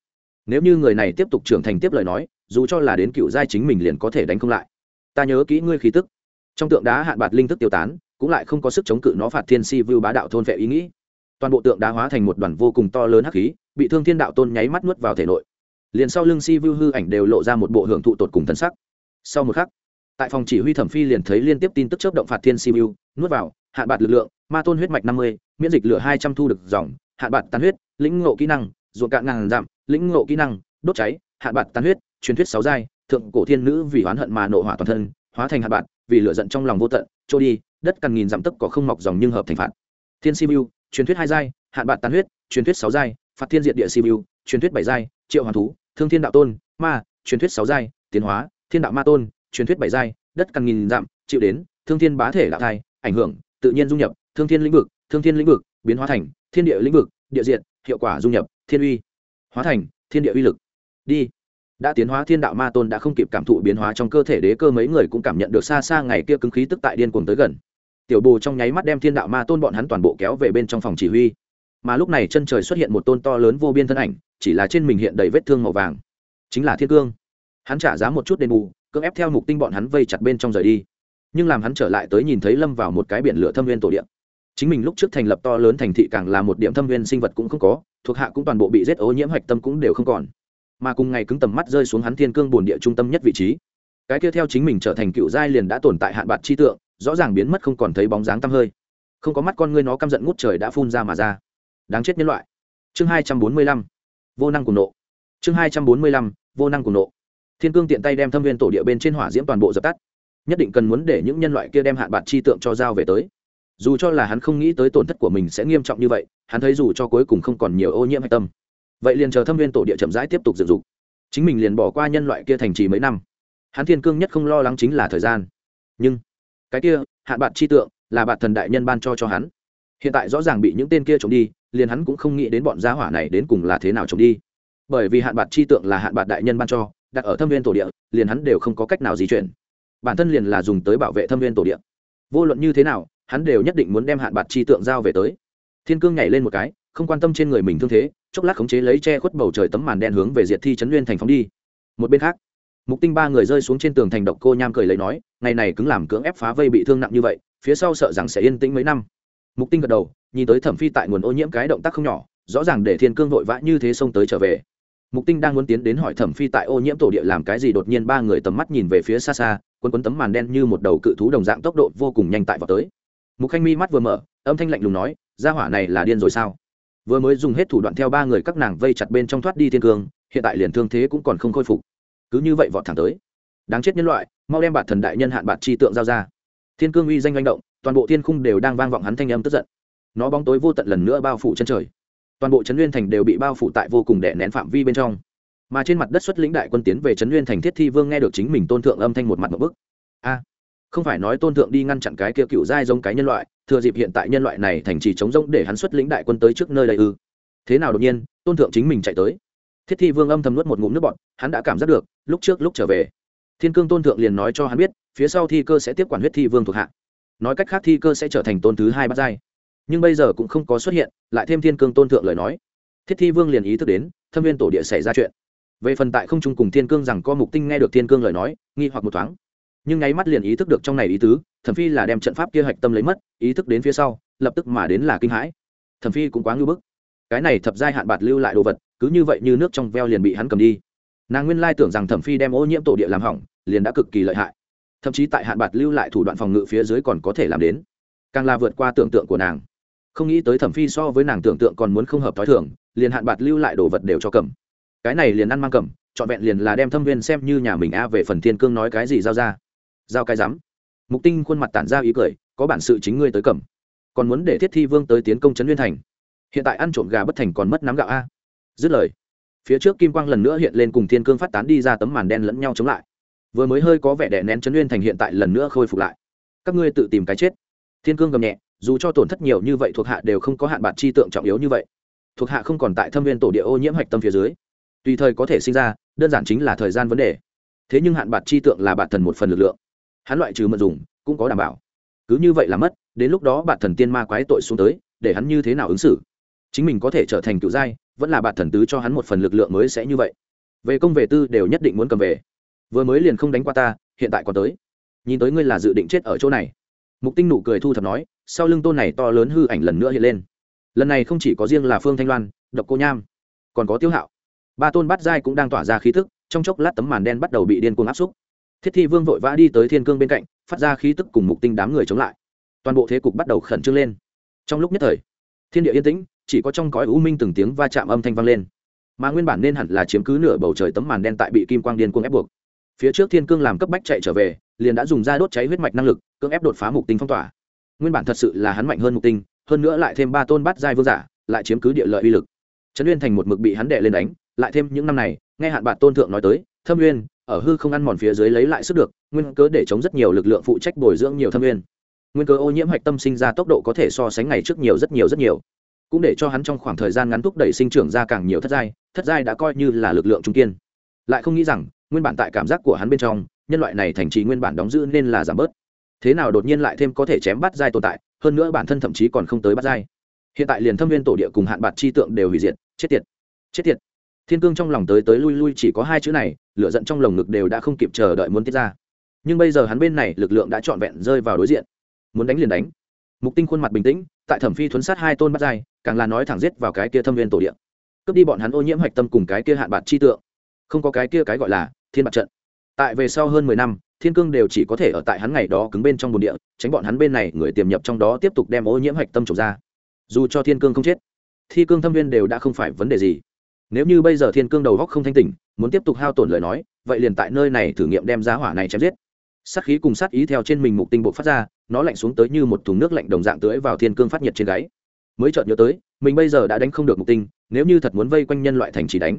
nếu như người này tiếp tục trưởng thành tiếp lời nói, dù cho là đến cựu giai chính mình liền có thể đánh không lại. Ta nhớ kỹ ngươi khí tức. Trong tượng đá hạn bạc linh thức tiêu tán, cũng lại không có sức chống cự nó phạt thiên si vưu bá đạo thôn vệ ý nghĩ. Toàn bộ tượng đá hóa thành một đoàn vô cùng to lớn hắc khí, bị thương thiên đạo tôn nháy mắt nuốt vào thể nội. Liền sau lưng si vưu hư ảnh đều lộ ra một bộ hưởng thụ tột cùng thân sắc. Sau một khắc tại phòng chỉ huy thẩm phi liền thấy liên tiếp tin tức chớp động phạt thiên siêu nuốt vào, hạn bạc lực lượng, ma tôn huyết mạch năm mươi, miễn dịch lửa hai trăm thu được dòng, hạn bạc tàn huyết, lĩnh ngộ kỹ năng, ruộng cạn ngàn dặm, lĩnh ngộ kỹ năng, đốt cháy, hạn bạc tàn huyết, truyền thuyết sáu giai, thượng cổ thiên nữ vì oán hận mà nộ hỏa toàn thân, hóa thành hạn bạc, vì lửa giận trong lòng vô tận, trôi đi, đất cằn nghìn dặm tức có không mọc dòng nhưng hợp thành phạt. Thiên siêu truyền thuyết hai giai, hạn bạc tàn huyết, truyền thuyết sáu giai, phạt thiên diện địa siêu truyền thuyết bảy giai, triệu hoàng thú, thương thiên đạo tôn, ma, truyền thuyết sáu giai, tiến hóa, thiên đạo ma tôn truyền thuyết bảy giai, đất căn nghìn dặm, chịu đến thương thiên bá thể đạo thai, ảnh hưởng, tự nhiên dung nhập, thương thiên lĩnh vực, thương thiên lĩnh vực, biến hóa thành thiên địa lĩnh vực, địa diện hiệu quả dung nhập, thiên uy, hóa thành thiên địa uy lực. Đi. Đã tiến hóa thiên đạo ma tôn đã không kịp cảm thụ biến hóa trong cơ thể đế cơ, mấy người cũng cảm nhận được xa xa ngày kia cứng khí tức tại điên cuồng tới gần. Tiểu bồ trong nháy mắt đem thiên đạo ma tôn bọn hắn toàn bộ kéo về bên trong phòng chỉ huy. Mà lúc này chân trời xuất hiện một tôn to lớn vô biên thân ảnh, chỉ là trên mình hiện đầy vết thương màu vàng. Chính là thiên cương. Hắn trả giá một chút đền bù cưỡng ép theo mục tinh bọn hắn vây chặt bên trong rời đi. Nhưng làm hắn trở lại tới nhìn thấy lâm vào một cái biển lửa thâm viên tổ điện chính mình lúc trước thành lập to lớn thành thị càng là một điểm thâm viên sinh vật cũng không có, thuộc hạ cũng toàn bộ bị giết ô nhiễm hạch tâm cũng đều không còn. Mà cùng ngày cứng tầm mắt rơi xuống hắn thiên cương bồn địa trung tâm nhất vị trí. Cái kia theo chính mình trở thành cựu giai liền đã tồn tại hạn bạc chi tượng, rõ ràng biến mất không còn thấy bóng dáng tăm hơi. Không có mắt con ngươi nó căm giận ngút trời đã phun ra mà ra. Đáng chết nhân loại. Chương hai trăm bốn mươi lăm. Vô năng cùng nộ. Chương hai trăm bốn mươi lăm. Vô năng cùng nộ thiên cương tiện tay đem thâm viên tổ địa bên trên hỏa diễm toàn bộ dập tắt. Nhất định cần muốn để những nhân loại kia đem hạn bạc chi tượng cho giao về tới. Dù cho là hắn không nghĩ tới tổn thất của mình sẽ nghiêm trọng như vậy, hắn thấy dù cho cuối cùng không còn nhiều ô nhiễm hạch tâm. Vậy liền chờ thâm viên tổ địa chậm rãi tiếp tục dựng dục. Chính mình liền bỏ qua nhân loại kia thành trì mấy năm. Hắn thiên cương nhất không lo lắng chính là thời gian. Nhưng, cái kia, hạn bạc chi tượng là bạn thần đại nhân ban cho cho hắn. Hiện tại rõ ràng bị những tên kia trộm đi, liền hắn cũng không nghĩ đến bọn gia hỏa này đến cùng là thế nào trộm đi. Bởi vì hạn bạc chi tượng là hạn bạc đại nhân ban cho đặt ở thâm viên tổ địa, liền hắn đều không có cách nào di chuyển. Bản thân liền là dùng tới bảo vệ thâm viên tổ địa. Vô luận như thế nào, hắn đều nhất định muốn đem hạn bạc chi tượng giao về tới. Thiên cương nhảy lên một cái, không quan tâm trên người mình thương thế, chốc lát khống chế lấy che khuất bầu trời tấm màn đen hướng về diệt thi chấn nguyên thành phóng đi. Một bên khác, mục tinh ba người rơi xuống trên tường thành độc cô nham cười lấy nói, ngày này cứng làm cưỡng ép phá vây bị thương nặng như vậy, phía sau sợ rằng sẽ yên tĩnh mấy năm. Mục tinh gật đầu, nhìn tới thẩm phi tại nguồn ô nhiễm cái động tác không nhỏ, rõ ràng để thiên cương vội vã như thế xông tới trở về mục tinh đang muốn tiến đến hỏi thẩm phi tại ô nhiễm tổ địa làm cái gì, đột nhiên ba người tầm mắt nhìn về phía xa xa quân quấn tấm màn đen như một đầu cự thú đồng dạng tốc độ vô cùng nhanh tại vào tới. Mục khanh mi mắt vừa mở, âm thanh lạnh lùng nói, gia hỏa này là điên rồi sao? Vừa mới dùng hết thủ đoạn theo ba người các nàng vây chặt bên trong thoát đi thiên cương, hiện tại liền thương thế cũng còn không khôi phục. Cứ như vậy vọt thẳng tới. Đáng chết nhân loại, mau đem bạt thần đại nhân hạn bạt chi tượng giao ra. Thiên cương uy danh manh động, toàn bộ thiên khung đều đang vang vọng hắn thanh âm tức giận. Nó bóng tối vô tận lần nữa bao phủ chân trời toàn bộ trấn nguyên thành đều bị bao phủ tại vô cùng đè nén phạm vi bên trong. Mà trên mặt đất xuất lĩnh đại quân tiến về trấn nguyên thành thiết thi vương nghe được chính mình tôn thượng âm thanh một mặt một bức. A, không phải nói tôn thượng đi ngăn chặn cái kia cựu giai giống cái nhân loại, thừa dịp hiện tại nhân loại này thành trì chống rỗng để hắn xuất lĩnh đại quân tới trước nơi đây ư? Thế nào đột nhiên, tôn thượng chính mình chạy tới. Thiết thi vương âm thầm nuốt một ngụm nước bọt, hắn đã cảm giác được, lúc trước lúc trở về. Thiên cương tôn thượng liền nói cho hắn biết, phía sau thi cơ sẽ tiếp quản huyết thi vương thuộc hạ. Nói cách khác thi cơ sẽ trở thành tôn thứ hai bát giai nhưng bây giờ cũng không có xuất hiện, lại thêm thiên cương tôn thượng lời nói. Thiết thi vương liền ý thức đến, thâm viên tổ địa xảy ra chuyện. Về phần tại không trung cùng thiên cương rằng có mục tinh nghe được thiên cương lời nói, nghi hoặc một thoáng. Nhưng nháy mắt liền ý thức được trong này ý tứ, thẩm phi là đem trận pháp kia hạch tâm lấy mất, ý thức đến phía sau, lập tức mà đến là kinh hãi. Thẩm phi cũng quá ngưỡng bức. Cái này thập giai hạn bạt lưu lại đồ vật, cứ như vậy như nước trong veo liền bị hắn cầm đi. Nàng nguyên lai tưởng rằng thẩm phi đem ô nhiễm tổ địa làm hỏng, liền đã cực kỳ lợi hại. Thậm chí tại hạn bạt lưu lại thủ đoạn phòng ngự phía dưới còn có thể làm đến. Càng là vượt qua tưởng tượng của nàng không nghĩ tới thẩm phi so với nàng tưởng tượng còn muốn không hợp t h i thường, liền hạn bạt lưu lại đồ vật đều cho cầm. Cái này liền ăn mang cầm, trọn vẹn liền là đem thâm viên xem như nhà mình a về phần thiên cương nói cái gì giao ra. Giao cái rắm. Mục tinh khuôn mặt tản ra ý cười, có bản sự chính ngươi tới cầm. Còn muốn để thiết thi vương tới tiến công trấn nguyên thành. Hiện tại ăn trộm gà bất thành còn mất nắm gạo a. Dứt lời, phía trước kim quang lần nữa hiện lên cùng thiên cương phát tán đi ra tấm màn đen lẫn nhau chống lại. Vừa mới hơi có vẻ đè nén trấn nguyên thành hiện tại lần nữa khôi phục lại. Các ngươi tự tìm cái chết. Thiên cương gầm nhẹ dù cho tổn thất nhiều như vậy thuộc hạ đều không có hạn bạc chi tượng trọng yếu như vậy. Thuộc hạ không còn tại thâm viên tổ địa ô nhiễm hạch tâm phía dưới. Tùy thời có thể sinh ra, đơn giản chính là thời gian vấn đề. Thế nhưng hạn bạc chi tượng là bạt thần một phần lực lượng. Hắn loại trừ mật dùng, cũng có đảm bảo. Cứ như vậy là mất, đến lúc đó bạt thần tiên ma quái tội xuống tới, để hắn như thế nào ứng xử? Chính mình có thể trở thành cựu giai, vẫn là bạt thần tứ cho hắn một phần lực lượng mới sẽ như vậy. Về công về tư đều nhất định muốn cầm về. Vừa mới liền không đánh qua ta, hiện tại còn tới. Nhìn tới ngươi là dự định chết ở chỗ này. Mục tinh nụ cười thu thập nói sau lưng tôn này to lớn hư ảnh lần nữa hiện lên. Lần này không chỉ có riêng là phương thanh loan, độc cô nham, còn có tiêu hạo. Ba tôn bát giai cũng đang tỏa ra khí thức trong chốc lát tấm màn đen bắt đầu bị điên cuồng áp xúc. Thiết thi vương vội vã đi tới thiên cương bên cạnh, phát ra khí tức cùng mục tinh đám người chống lại. Toàn bộ thế cục bắt đầu khẩn trương lên. Trong lúc nhất thời, thiên địa yên tĩnh, chỉ có trong cõi u minh từng tiếng va chạm âm thanh vang lên. Mà nguyên bản nên hẳn là chiếm cứ nửa bầu trời tấm màn đen tại bị kim quang điên cuồng ép buộc. Phía trước thiên cương làm cấp bách chạy trở về, liền đã dùng ra đốt cháy huyết mạch năng lực, cưỡng ép đột phá mục tinh phong tỏa nguyên bản thật sự là hắn mạnh hơn mục tinh, hơn nữa lại thêm ba tôn bát giai vương giả, lại chiếm cứ địa lợi uy lực. Trấn uyên thành một mực bị hắn đệ lên đánh, lại thêm những năm này, nghe hạn bạn tôn thượng nói tới, thâm uyên ở hư không ăn mòn phía dưới lấy lại sức được, nguyên cớ để chống rất nhiều lực lượng phụ trách bồi dưỡng nhiều thâm uyên nguyên cớ ô nhiễm hạch tâm sinh ra tốc độ có thể so sánh ngày trước nhiều rất nhiều rất nhiều. Cũng để cho hắn trong khoảng thời gian ngắn thúc đẩy sinh trưởng ra càng nhiều thất giai thất giai đã coi như là lực lượng trung kiên. Lại không nghĩ rằng, nguyên bản tại cảm giác của hắn bên trong, nhân loại này thành trì nguyên bản đóng giữ nên là giảm bớt thế nào đột nhiên lại thêm có thể chém bắt giai tồn tại, hơn nữa bản thân thậm chí còn không tới bắt giai. Hiện tại liền thâm viên tổ địa cùng hạn bạc chi tượng đều hủy diệt, chết tiệt chết tiệt. Thiên cương trong lòng tới tới lui lui chỉ có hai chữ này, lửa giận trong lồng ngực đều đã không kịp chờ đợi muốn tiết ra. Nhưng bây giờ hắn bên này lực lượng đã trọn vẹn rơi vào đối diện. Muốn đánh liền đánh. Mục tinh khuôn mặt bình tĩnh, tại thẩm phi thuấn sát hai tôn bắt dai càng là nói thẳng giết vào cái kia thâm viên tổ địa. Cướp đi bọn hắn ô nhiễm hạch tâm cùng cái kia hạn bạc chi tượng. Không có cái kia cái gọi là thiên bạc trận. Tại về sau hơn mười năm thiên cương đều chỉ có thể ở tại hắn ngày đó cứng bên trong bồn địa, tránh bọn hắn bên này người tiềm nhập trong đó tiếp tục đem ô nhiễm hạch tâm trồng ra. Dù cho thiên cương không chết, thi cương thâm viên đều đã không phải vấn đề gì. Nếu như bây giờ thiên cương đầu góc không thanh tỉnh, muốn tiếp tục hao tổn lời nói, vậy liền tại nơi này thử nghiệm đem giá hỏa này chém giết. Sát khí cùng sát ý theo trên mình mục tinh bộ phát ra, nó lạnh xuống tới như một thùng nước lạnh đồng dạng tưới vào thiên cương phát nhiệt trên gáy. Mới chợt nhớ tới, mình bây giờ đã đánh không được mục tinh, nếu như thật muốn vây quanh nhân loại thành trì đánh,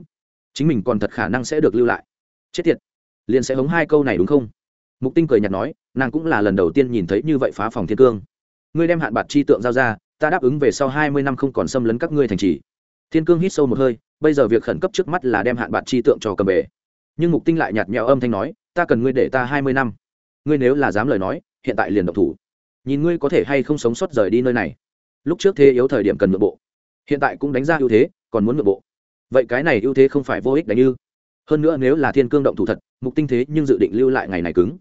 chính mình còn thật khả năng sẽ được lưu lại. Chết tiệt, liền sẽ hống hai câu này đúng không? Mục tinh cười nhạt nói, nàng cũng là lần đầu tiên nhìn thấy như vậy phá phòng thiên cương. Ngươi đem hạn bạc chi tượng giao ra, ta đáp ứng về sau hai mươi năm không còn xâm lấn các ngươi thành trì. Thiên cương hít sâu một hơi, bây giờ việc khẩn cấp trước mắt là đem hạn bạc chi tượng cho cầm về. Nhưng mục tinh lại nhạt nhẽo âm thanh nói, ta cần ngươi để ta hai mươi năm. Ngươi nếu là dám lời nói, hiện tại liền độc thủ. Nhìn ngươi có thể hay không sống sót rời đi nơi này. Lúc trước thế yếu thời điểm cần nội bộ. Hiện tại cũng đánh ra ưu thế, còn muốn nội bộ. Vậy cái này ưu thế không phải vô ích đánh như hơn nữa nếu là thiên cương động thủ thật, mục tinh thế nhưng dự định lưu lại ngày này cứng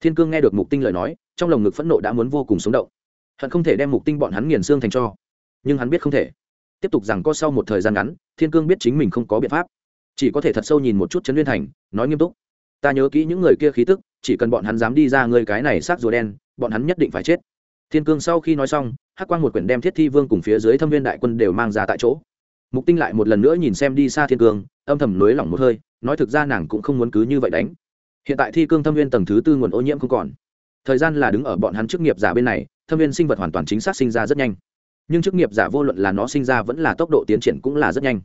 thiên cương nghe được mục tinh lời nói, trong lồng ngực phẫn nộ đã muốn vô cùng sống động. Hận không thể đem mục tinh bọn hắn nghiền xương thành cho. Nhưng hắn biết không thể. Tiếp tục rằng có sau một thời gian ngắn, thiên cương biết chính mình không có biện pháp. Chỉ có thể thật sâu nhìn một chút trấn liên thành, nói nghiêm túc. Ta nhớ kỹ những người kia khí tức, chỉ cần bọn hắn dám đi ra ngươi cái này xác rùa đen, bọn hắn nhất định phải chết. Thiên cương sau khi nói xong, hắc quang một quyển đem thiết thi vương cùng phía dưới thâm viên đại quân đều mang ra tại chỗ. Mục tinh lại một lần nữa nhìn xem đi xa thiên cương, âm thầm nới lỏng một hơi, nói thực ra nàng cũng không muốn cứ như vậy đánh hiện tại thi cương thâm viên tầng thứ tư nguồn ô nhiễm không còn. Thời gian là đứng ở bọn hắn chức nghiệp giả bên này, thâm viên sinh vật hoàn toàn chính xác sinh ra rất nhanh. Nhưng chức nghiệp giả vô luận là nó sinh ra vẫn là tốc độ tiến triển cũng là rất nhanh.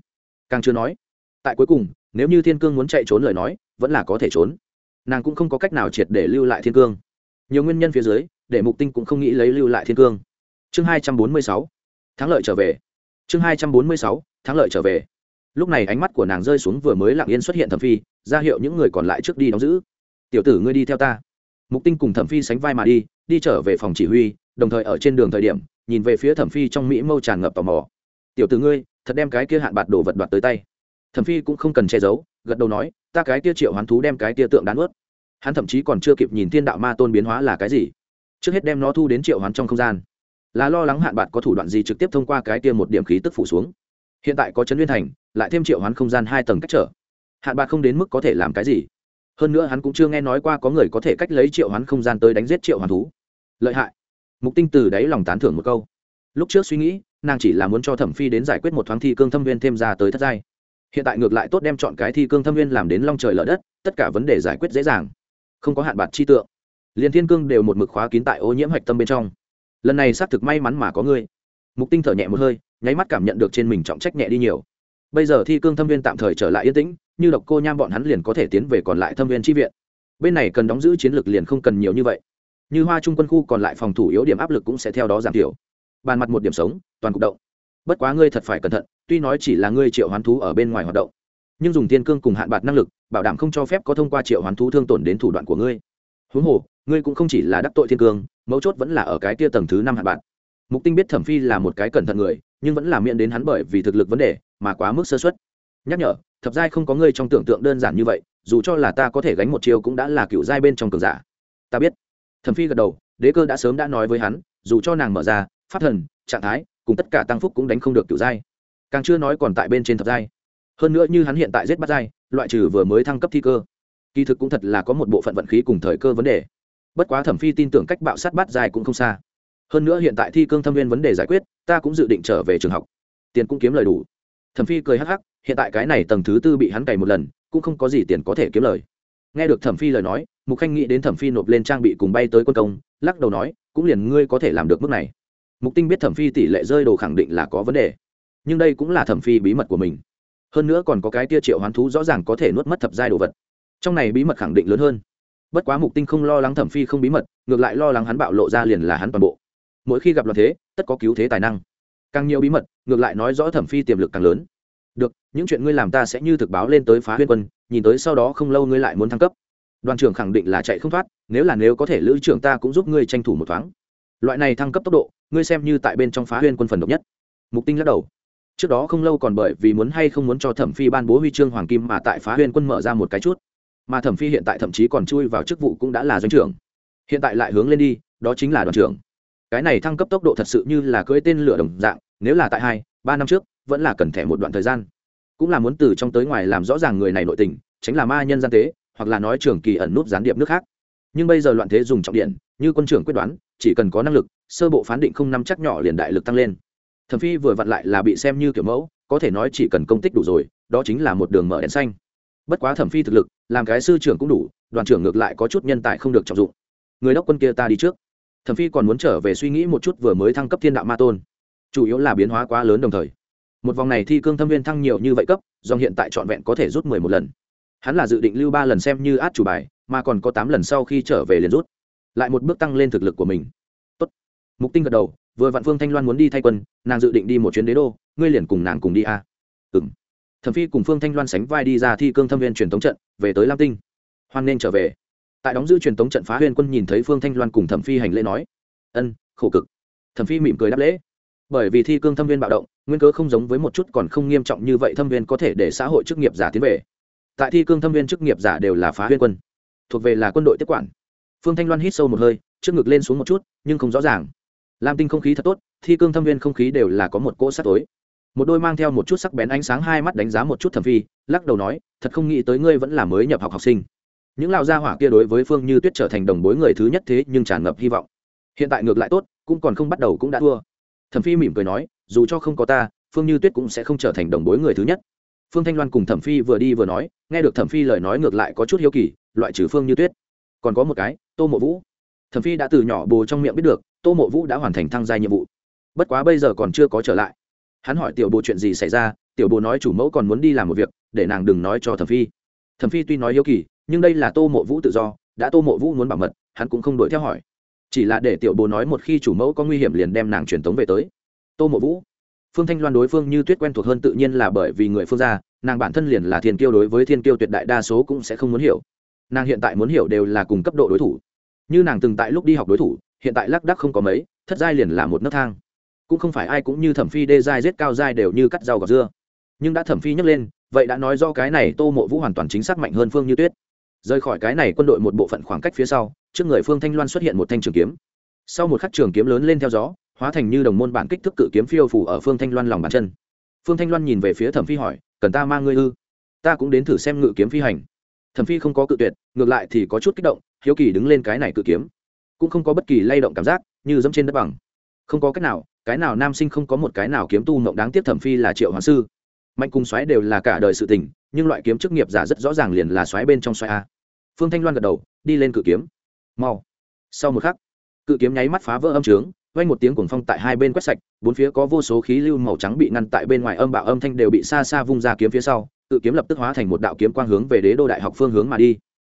Càng chưa nói, tại cuối cùng, nếu như thiên cương muốn chạy trốn lời nói, vẫn là có thể trốn. Nàng cũng không có cách nào triệt để lưu lại thiên cương. Nhiều nguyên nhân phía dưới, để mục tinh cũng không nghĩ lấy lưu lại thiên cương. Chương hai trăm bốn mươi sáu, thắng lợi trở về. Chương hai trăm bốn mươi sáu, thắng lợi trở về lúc này ánh mắt của nàng rơi xuống vừa mới lặng yên xuất hiện thẩm phi, ra hiệu những người còn lại trước đi đóng giữ. Tiểu tử ngươi đi theo ta. Mục tinh cùng thẩm phi sánh vai mà đi đi trở về phòng chỉ huy, đồng thời ở trên đường thời điểm, nhìn về phía thẩm phi trong mỹ mâu tràn ngập tò mò. Tiểu tử ngươi, thật đem cái kia hạn bạt đồ vật đoạt tới tay. Thẩm phi cũng không cần che giấu, gật đầu nói, ta cái kia triệu hoán thú đem cái kia tượng đán ướt hắn thậm chí còn chưa kịp nhìn thiên đạo ma tôn biến hóa là cái gì. Trước hết đem nó thu đến triệu hoán trong không gian. Là lo lắng hạn bạt có thủ đoạn gì trực tiếp thông qua cái kia một điểm khí tức phủ xuống. Hiện tại có chấn liên thành lại thêm triệu hoán không gian hai tầng cách trở. Hạn bạc không đến mức có thể làm cái gì. Hơn nữa hắn cũng chưa nghe nói qua có người có thể cách lấy triệu hoán không gian tới đánh giết triệu hoán thú. Lợi hại. Mục tinh từ đáy lòng tán thưởng một câu. Lúc trước suy nghĩ, nàng chỉ là muốn cho thẩm phi đến giải quyết một thoáng thi cương thâm viên thêm ra tới thất giai. Hiện tại ngược lại tốt đem chọn cái thi cương thâm viên làm đến long trời lở đất, tất cả vấn đề giải quyết dễ dàng. Không có hạn bạc chi tượng. Liền thiên cương đều một mực khóa kín tại ô nhiễm hạch tâm bên trong. Lần này xác thực may mắn mà có ngươi. Mục tinh thở nhẹ một hơi, nháy mắt cảm nhận được trên mình trọng trách nhẹ đi nhiều bây giờ thi cương thâm viên tạm thời trở lại yên tĩnh, như độc cô nham bọn hắn liền có thể tiến về còn lại thâm viên tri viện. Bên này cần đóng giữ chiến lược liền không cần nhiều như vậy. Như hoa trung quân khu còn lại phòng thủ yếu điểm áp lực cũng sẽ theo đó giảm thiểu. Bàn mặt một điểm sống, toàn cục động. Bất quá ngươi thật phải cẩn thận, tuy nói chỉ là ngươi triệu hoán thú ở bên ngoài hoạt động, nhưng dùng tiên cương cùng hạn bạc năng lực, bảo đảm không cho phép có thông qua triệu hoán thú thương tổn đến thủ đoạn của ngươi. Huống hồ, ngươi cũng không chỉ là đắc tội thiên cương, mấu chốt vẫn là ở cái tia tầng thứ năm hạn bạc mục tinh biết thẩm phi là một cái cẩn thận người, nhưng vẫn là miễn đến hắn bởi vì thực lực vấn đề mà quá mức sơ xuất nhắc nhở, thập giai không có ngươi trong tưởng tượng đơn giản như vậy, dù cho là ta có thể gánh một chiêu cũng đã là cựu giai bên trong cường giả. Ta biết. Thẩm phi gật đầu, đế cơ đã sớm đã nói với hắn, dù cho nàng mở ra phát thần, trạng thái, cùng tất cả tăng phúc cũng đánh không được cựu giai. Càng chưa nói còn tại bên trên thập giai. Hơn nữa như hắn hiện tại giết bắt giai, loại trừ vừa mới thăng cấp thi cơ, kỳ thực cũng thật là có một bộ phận vận khí cùng thời cơ vấn đề. Bất quá thẩm phi tin tưởng cách bạo sát bắt giai cũng không xa hơn nữa hiện tại thi cương thâm viên vấn đề giải quyết, ta cũng dự định trở về trường học. Tiền cũng kiếm lời đủ. Thẩm phi cười hắc hắc, hiện tại cái này tầng thứ tư bị hắn cày một lần, cũng không có gì tiền có thể kiếm lời. Nghe được thẩm phi lời nói, mục khanh nghĩ đến thẩm phi nộp lên trang bị cùng bay tới quân công, lắc đầu nói, cũng liền ngươi có thể làm được mức này. Mục tinh biết thẩm phi tỷ lệ rơi đồ khẳng định là có vấn đề, nhưng đây cũng là thẩm phi bí mật của mình. Hơn nữa còn có cái tia triệu hoán thú rõ ràng có thể nuốt mất thập giai đồ vật. Trong này bí mật khẳng định lớn hơn. Bất quá mục tinh không lo lắng thẩm phi không bí mật, ngược lại lo lắng hắn bạo lộ ra liền là hắn toàn bộ mỗi khi gặp loạn thế, tất có cứu thế tài năng. Càng nhiều bí mật, ngược lại nói rõ thẩm phi tiềm lực càng lớn. Được, những chuyện ngươi làm ta sẽ như thực báo lên tới phá huyên quân, nhìn tới sau đó không lâu ngươi lại muốn thăng cấp. Đoàn trưởng khẳng định là chạy không thoát, nếu là nếu có thể lữ trưởng ta cũng giúp ngươi tranh thủ một thoáng. Loại này thăng cấp tốc độ, ngươi xem như tại bên trong phá huyên quân phần độc nhất. Mục tinh lắc đầu. Trước đó không lâu còn bởi vì muốn hay không muốn cho thẩm phi ban bố huy chương hoàng kim mà tại phá huyên quân mở ra một cái chút. Mà thẩm phi hiện tại thậm chí còn chui vào chức vụ cũng đã là doanh trưởng. Hiện tại lại hướng lên đi, đó chính là đoàn trưởng cái này thăng cấp tốc độ thật sự như là cưỡi tên lửa đồng dạng, nếu là tại hai, ba năm trước, vẫn là cần thẻ một đoạn thời gian. Cũng là muốn từ trong tới ngoài làm rõ ràng người này nội tình, tránh là ma nhân gian tế, hoặc là nói trường kỳ ẩn nút gián điệp nước khác. Nhưng bây giờ loạn thế dùng trọng điện, như quân trưởng quyết đoán, chỉ cần có năng lực, sơ bộ phán định không năm chắc nhỏ liền đại lực tăng lên. Thẩm phi vừa vặn lại là bị xem như kiểu mẫu, có thể nói chỉ cần công tích đủ rồi, đó chính là một đường mở đèn xanh. Bất quá thẩm phi thực lực, làm cái sư trưởng cũng đủ, đoàn trưởng ngược lại có chút nhân tài không được trọng dụng. Người đốc quân kia ta đi trước thẩm phi còn muốn trở về suy nghĩ một chút vừa mới thăng cấp thiên đạo ma tôn. Chủ yếu là biến hóa quá lớn đồng thời. Một vòng này thi cương thâm viên thăng nhiều như vậy cấp, dòng hiện tại trọn vẹn có thể rút mười một lần. Hắn là dự định lưu ba lần xem như át chủ bài, mà còn có tám lần sau khi trở về liền rút. Lại một bước tăng lên thực lực của mình. Tốt. mục tinh gật đầu, vừa vạn phương thanh loan muốn đi thay quân, nàng dự định đi một chuyến đế đô, ngươi liền cùng nàng cùng đi a. À? ừng thẩm phi cùng phương thanh loan sánh vai đi ra thi cương thâm viên truyền thống trận, về tới lam tinh. Hoan nên trở về tại đóng giữ truyền thống trận phá huyên quân nhìn thấy phương thanh loan cùng thẩm phi hành lễ nói, ân, khổ cực. Thẩm phi mỉm cười đáp lễ. Bởi vì thi cương thâm viên bạo động, nguyên cớ không giống với một chút còn không nghiêm trọng như vậy thâm viên có thể để xã hội chức nghiệp giả tiến về. Tại thi cương thâm viên chức nghiệp giả đều là phá huyên quân, thuộc về là quân đội tiếp quản. Phương thanh loan hít sâu một hơi, trước ngực lên xuống một chút, nhưng không rõ ràng. Lam tinh không khí thật tốt, thi cương thâm viên không khí đều là có một cỗ sắt tối. Một đôi mang theo một chút sắc bén ánh sáng hai mắt đánh giá một chút thẩm phi, lắc đầu nói, thật không nghĩ tới ngươi vẫn là mới nhập học học sinh những lao gia hỏa kia đối với phương như tuyết trở thành đồng bối người thứ nhất thế nhưng tràn ngập hy vọng. Hiện tại ngược lại tốt, cũng còn không bắt đầu cũng đã thua. Thẩm phi mỉm cười nói, dù cho không có ta, phương như tuyết cũng sẽ không trở thành đồng bối người thứ nhất. Phương thanh loan cùng thẩm phi vừa đi vừa nói, nghe được thẩm phi lời nói ngược lại có chút hiếu kỳ, loại trừ phương như tuyết. Còn có một cái, tô mộ vũ. Thẩm phi đã từ nhỏ bồ trong miệng biết được, tô mộ vũ đã hoàn thành thăng gia nhiệm vụ. Bất quá bây giờ còn chưa có trở lại. Hắn hỏi tiểu bồ chuyện gì xảy ra, tiểu bồ nói chủ mẫu còn muốn đi làm một việc, để nàng đừng nói cho thẩm phi. Thẩm phi tuy nói hiếu kỳ nhưng đây là tô mộ vũ tự do, đã tô mộ vũ muốn bảo mật, hắn cũng không đuổi theo hỏi. Chỉ là để tiểu bồ nói một khi chủ mẫu có nguy hiểm liền đem nàng truyền tống về tới. Tô mộ vũ, phương thanh loan đối phương như tuyết quen thuộc hơn tự nhiên là bởi vì người phương gia, nàng bản thân liền là thiên kiêu đối với thiên kiêu tuyệt đại đa số cũng sẽ không muốn hiểu. Nàng hiện tại muốn hiểu đều là cùng cấp độ đối thủ. Như nàng từng tại lúc đi học đối thủ, hiện tại lác đắc không có mấy, thất giai liền là một nấc thang. Cũng không phải ai cũng như thẩm phi đê giai giết cao giai đều như cắt rau gọt dưa. Nhưng đã thẩm phi nhấc lên, vậy đã nói do cái này tô mộ vũ hoàn toàn chính xác mạnh hơn phương như tuyết rời khỏi cái này quân đội một bộ phận khoảng cách phía sau, trước người phương thanh loan xuất hiện một thanh trường kiếm. Sau một khắc trường kiếm lớn lên theo gió, hóa thành như đồng môn bản kích thước cự kiếm phiêu phủ ở phương thanh loan lòng bàn chân. Phương thanh loan nhìn về phía thẩm phi hỏi, cần ta mang ngươi ư? Ta cũng đến thử xem ngự kiếm phi hành. Thẩm phi không có cự tuyệt, ngược lại thì có chút kích động, hiếu kỳ đứng lên cái này cự kiếm. Cũng không có bất kỳ lay động cảm giác, như dẫm trên đất bằng. Không có cách nào, cái nào nam sinh không có một cái nào kiếm tu mộng đáng tiếc thẩm phi là triệu hoàng sư. Mạnh cùng xoáy đều là cả đời sự tình, nhưng loại kiếm chức nghiệp giả rất rõ ràng liền là xoáy bên trong xoáy a phương thanh loan gật đầu, đi lên cự kiếm. Mau. Sau một khắc, cự kiếm nháy mắt phá vỡ âm trướng, vang một tiếng cuồng phong tại hai bên quét sạch, bốn phía có vô số khí lưu màu trắng bị ngăn tại bên ngoài âm bạo âm thanh đều bị xa xa vung ra kiếm phía sau tự kiếm lập tức hóa thành một đạo kiếm quang hướng về đế đô đại học phương hướng mà đi.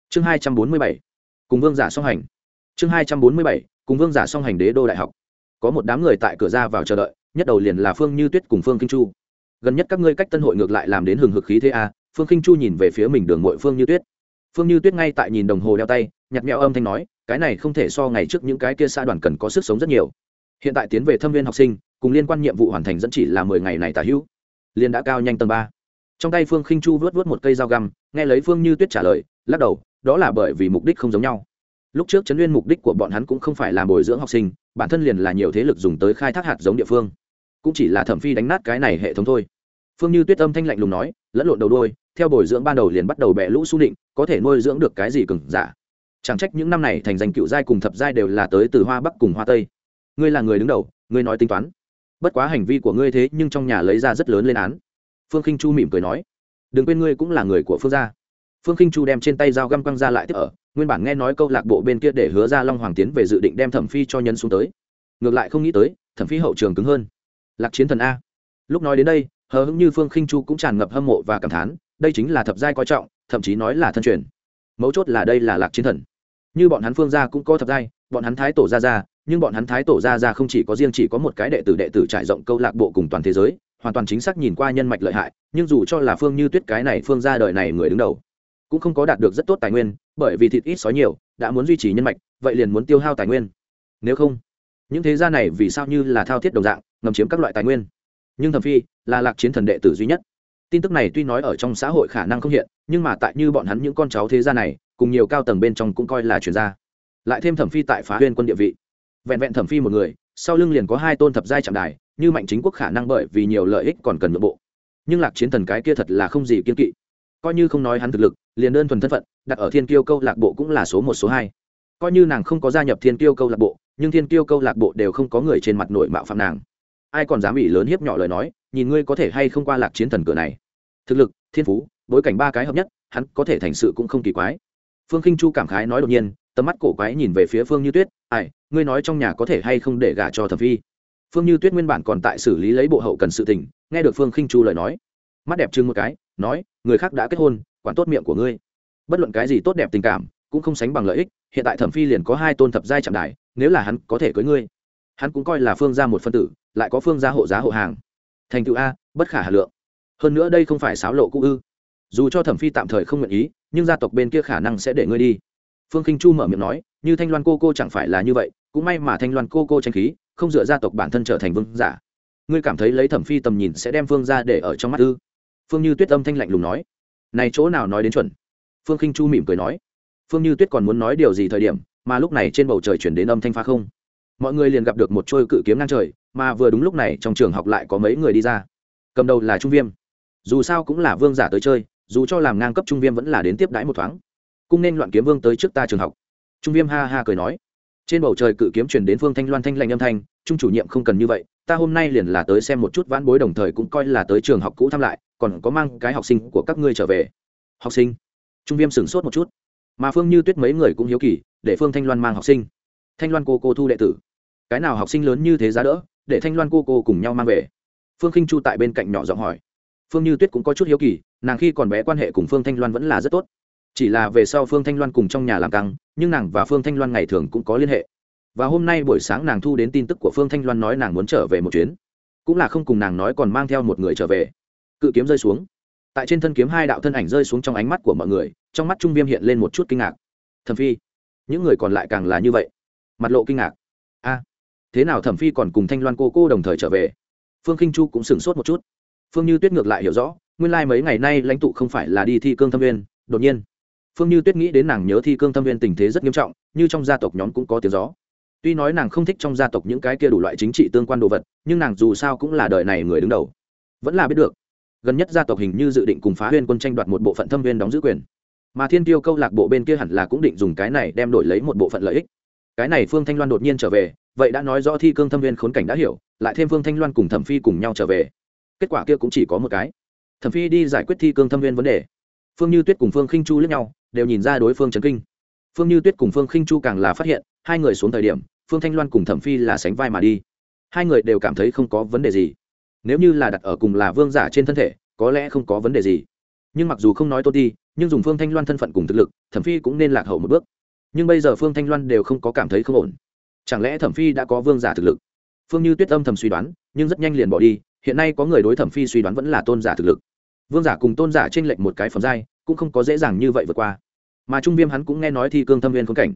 Chương hai trăm bốn mươi bảy, cùng vương giả song hành. Chương hai trăm bốn mươi bảy, cùng vương giả song hành đế đô đại học. Có một đám người tại cửa ra vào chờ đợi, nhất đầu liền là phương như tuyết cùng phương kinh chu. Gần nhất các ngươi cách tân hội ngược lại làm đến hừng hực khí thế a, phương kinh chu nhìn về phía mình đường mội phương như tuyết phương như tuyết ngay tại nhìn đồng hồ đeo tay nhặt mẹo âm thanh nói, cái này không thể so ngày trước những cái kia xã đoàn cần có sức sống rất nhiều. Hiện tại tiến về thâm viên học sinh, cùng liên quan nhiệm vụ hoàn thành dẫn chỉ là mười ngày này tả hữu. Liên đã cao nhanh tầng ba. Trong tay phương khinh chu vớt vớt một cây dao găm, nghe lấy phương như tuyết trả lời, lắc đầu, đó là bởi vì mục đích không giống nhau. Lúc trước chấn nguyên mục đích của bọn hắn cũng không phải là bồi dưỡng học sinh, bản thân liền là nhiều thế lực dùng tới khai thác hạt giống địa phương. Cũng chỉ là thẩm phi đánh nát cái này hệ thống thôi. Phương như tuyết âm thanh lạnh lùng nói, lẫn lộn đầu đôi theo bồi dưỡng ban đầu liền bắt đầu bẻ lũ su định, có thể nuôi dưỡng được cái gì cừng giả? Chẳng trách những năm này thành danh cựu giai cùng thập giai đều là tới từ hoa bắc cùng hoa tây. Ngươi là người đứng đầu, ngươi nói tính toán. Bất quá hành vi của ngươi thế nhưng trong nhà lấy ra rất lớn lên án. Phương khinh chu mỉm cười nói. Đừng quên ngươi cũng là người của phương gia. Phương khinh chu đem trên tay dao găm quăng ra lại tiếp ở, nguyên bản nghe nói câu lạc bộ bên kia để hứa ra long hoàng tiến về dự định đem thẩm phi cho nhân xuống tới. Ngược lại không nghĩ tới, thẩm phi hậu trường cứng hơn. Lạc chiến thần a. Lúc nói đến đây, hờ hững như phương khinh chu cũng tràn ngập hâm mộ và cảm thán đây chính là thập giai coi trọng, thậm chí nói là thân truyền. Mấu chốt là đây là lạc chiến thần. Như bọn hắn phương gia cũng có thập giai, bọn hắn thái tổ gia gia, nhưng bọn hắn thái tổ gia gia không chỉ có riêng chỉ có một cái đệ tử đệ tử trải rộng câu lạc bộ cùng toàn thế giới, hoàn toàn chính xác nhìn qua nhân mạch lợi hại, nhưng dù cho là phương như tuyết cái này phương gia đời này người đứng đầu, cũng không có đạt được rất tốt tài nguyên, bởi vì thịt ít sói nhiều, đã muốn duy trì nhân mạch, vậy liền muốn tiêu hao tài nguyên. Nếu không, những thế gia này vì sao như là thao thiết đồng dạng, ngầm chiếm các loại tài nguyên? Nhưng thẩm phi, là lạc chiến thần đệ tử duy nhất tin tức này tuy nói ở trong xã hội khả năng không hiện, nhưng mà tại như bọn hắn những con cháu thế gia này, cùng nhiều cao tầng bên trong cũng coi là chuyển gia. Lại thêm thẩm phi tại phá huyên quân địa vị. Vẹn vẹn thẩm phi một người, sau lưng liền có hai tôn thập giai trạm đài, như mạnh chính quốc khả năng bởi vì nhiều lợi ích còn cần nội bộ. Nhưng lạc chiến thần cái kia thật là không gì kiên kỵ. Coi như không nói hắn thực lực, liền đơn thuần thân phận, đặt ở thiên kiêu câu lạc bộ cũng là số một, số hai. Coi như nàng không có gia nhập thiên kiêu câu lạc bộ, nhưng thiên kiêu câu lạc bộ đều không có người trên mặt nội mạo phạm nàng. Ai còn dám ủy lớn hiếp nhỏ lời nói nhìn ngươi có thể hay không qua lạc chiến thần cửa này. Thực lực, thiên phú, bối cảnh ba cái hợp nhất, hắn có thể thành sự cũng không kỳ quái. Phương khinh chu cảm khái nói đột nhiên, tầm mắt cổ quái nhìn về phía phương như tuyết, ai, ngươi nói trong nhà có thể hay không để gả cho thẩm phi? Phương như tuyết nguyên bản còn tại xử lý lấy bộ hậu cần sự tình, nghe được phương khinh chu lời nói, mắt đẹp chừng một cái, nói, người khác đã kết hôn, quản tốt miệng của ngươi. Bất luận cái gì tốt đẹp tình cảm, cũng không sánh bằng lợi ích, hiện tại thẩm phi liền có hai tôn thập giai trạm đài, nếu là hắn có thể cưới ngươi. Hắn cũng coi là phương gia một phân tử, lại có phương gia hộ giá hộ hàng thành tựu a, bất khả hà lượng. Hơn nữa đây không phải sáo lộ cũ ư. Dù cho thẩm phi tạm thời không nguyện ý, nhưng gia tộc bên kia khả năng sẽ để ngươi đi. Phương kinh chu mở miệng nói, như thanh loan cô cô chẳng phải là như vậy, cũng may mà thanh loan cô cô tranh khí, không dựa gia tộc bản thân trở thành vương giả. Ngươi cảm thấy lấy thẩm phi tầm nhìn sẽ đem phương ra để ở trong mắt ư? Phương như tuyết âm thanh lạnh lùng nói. Này chỗ nào nói đến chuẩn? Phương kinh chu mỉm cười nói. Phương như tuyết còn muốn nói điều gì thời điểm, mà lúc này trên bầu trời chuyển đến âm thanh phá không. Mọi người liền gặp được một trôi cự kiếm ngang trời mà vừa đúng lúc này trong trường học lại có mấy người đi ra. Cầm đầu là trung viêm. Dù sao cũng là vương giả tới chơi, dù cho làm ngang cấp trung viêm vẫn là đến tiếp đãi một thoáng. Cũng nên loạn kiếm vương tới trước ta trường học. Trung viêm ha ha cười nói. Trên bầu trời cự kiếm truyền đến phương thanh loan thanh lạnh âm thanh, trung chủ nhiệm không cần như vậy, ta hôm nay liền là tới xem một chút vãn bối đồng thời cũng coi là tới trường học cũ thăm lại, còn có mang cái học sinh của các ngươi trở về. Học sinh? Trung viêm sửng sốt một chút. Mà phương như tuyết mấy người cũng hiếu kỳ, để phương thanh loan mang học sinh. Thanh loan cô cô thu đệ tử. Cái nào học sinh lớn như thế giá đỡ để thanh loan cô cô cùng nhau mang về phương khinh chu tại bên cạnh nhỏ giọng hỏi phương như tuyết cũng có chút hiếu kỳ nàng khi còn bé quan hệ cùng phương thanh loan vẫn là rất tốt chỉ là về sau phương thanh loan cùng trong nhà làm căng nhưng nàng và phương thanh loan ngày thường cũng có liên hệ và hôm nay buổi sáng nàng thu đến tin tức của phương thanh loan nói nàng muốn trở về một chuyến cũng là không cùng nàng nói còn mang theo một người trở về cự kiếm rơi xuống tại trên thân kiếm hai đạo thân ảnh rơi xuống trong ánh mắt của mọi người trong mắt trung viêm hiện lên một chút kinh ngạc thầm phi những người còn lại càng là như vậy mặt lộ kinh ngạc thế nào thẩm phi còn cùng thanh loan cô cô đồng thời trở về? Phương khinh chu cũng sửng sốt một chút. Phương như tuyết ngược lại hiểu rõ, nguyên lai、like、mấy ngày nay lãnh tụ không phải là đi thi cương thâm viên, đột nhiên, phương như tuyết nghĩ đến nàng nhớ thi cương thâm viên tình thế rất nghiêm trọng, như trong gia tộc nhóm cũng có tiếng gió. Tuy nói nàng không thích trong gia tộc những cái kia đủ loại chính trị tương quan đồ vật, nhưng nàng dù sao cũng là đời này người đứng đầu. Vẫn là biết được, gần nhất gia tộc hình như dự định cùng phá huyên quân tranh đoạt một bộ phận thâm viên đóng giữ quyền. Mà thiên tiêu câu lạc bộ bên kia hẳn là cũng định dùng cái này đem đổi lấy một bộ phận lợi ích. Cái này phương thanh loan đột nhiên trở về vậy đã nói rõ thi cương thâm viên khốn cảnh đã hiểu, lại thêm vương thanh loan cùng thẩm phi cùng nhau trở về. Kết quả kia cũng chỉ có một cái. Thẩm phi đi giải quyết thi cương thâm viên vấn đề. Phương như tuyết cùng phương khinh chu lẫn nhau, đều nhìn ra đối phương trấn kinh. Phương như tuyết cùng phương khinh chu càng là phát hiện, hai người xuống thời điểm, phương thanh loan cùng thẩm phi là sánh vai mà đi. Hai người đều cảm thấy không có vấn đề gì. Nếu như là đặt ở cùng là vương giả trên thân thể, có lẽ không có vấn đề gì. Nhưng mặc dù không nói tốt đi, nhưng dùng phương thanh loan thân phận cùng thực lực, thẩm phi cũng nên lạc hậu một bước. Nhưng bây giờ phương thanh loan đều không có cảm thấy không ổn chẳng lẽ thẩm phi đã có vương giả thực lực? Phương như tuyết âm thầm suy đoán, nhưng rất nhanh liền bỏ đi. Hiện nay có người đối thẩm phi suy đoán vẫn là tôn giả thực lực. Vương giả cùng tôn giả t r ê n lệch một cái phẩm giai, cũng không có dễ dàng như vậy vượt qua. Mà trung viêm hắn cũng nghe nói thi cương thâm viên khốn cảnh.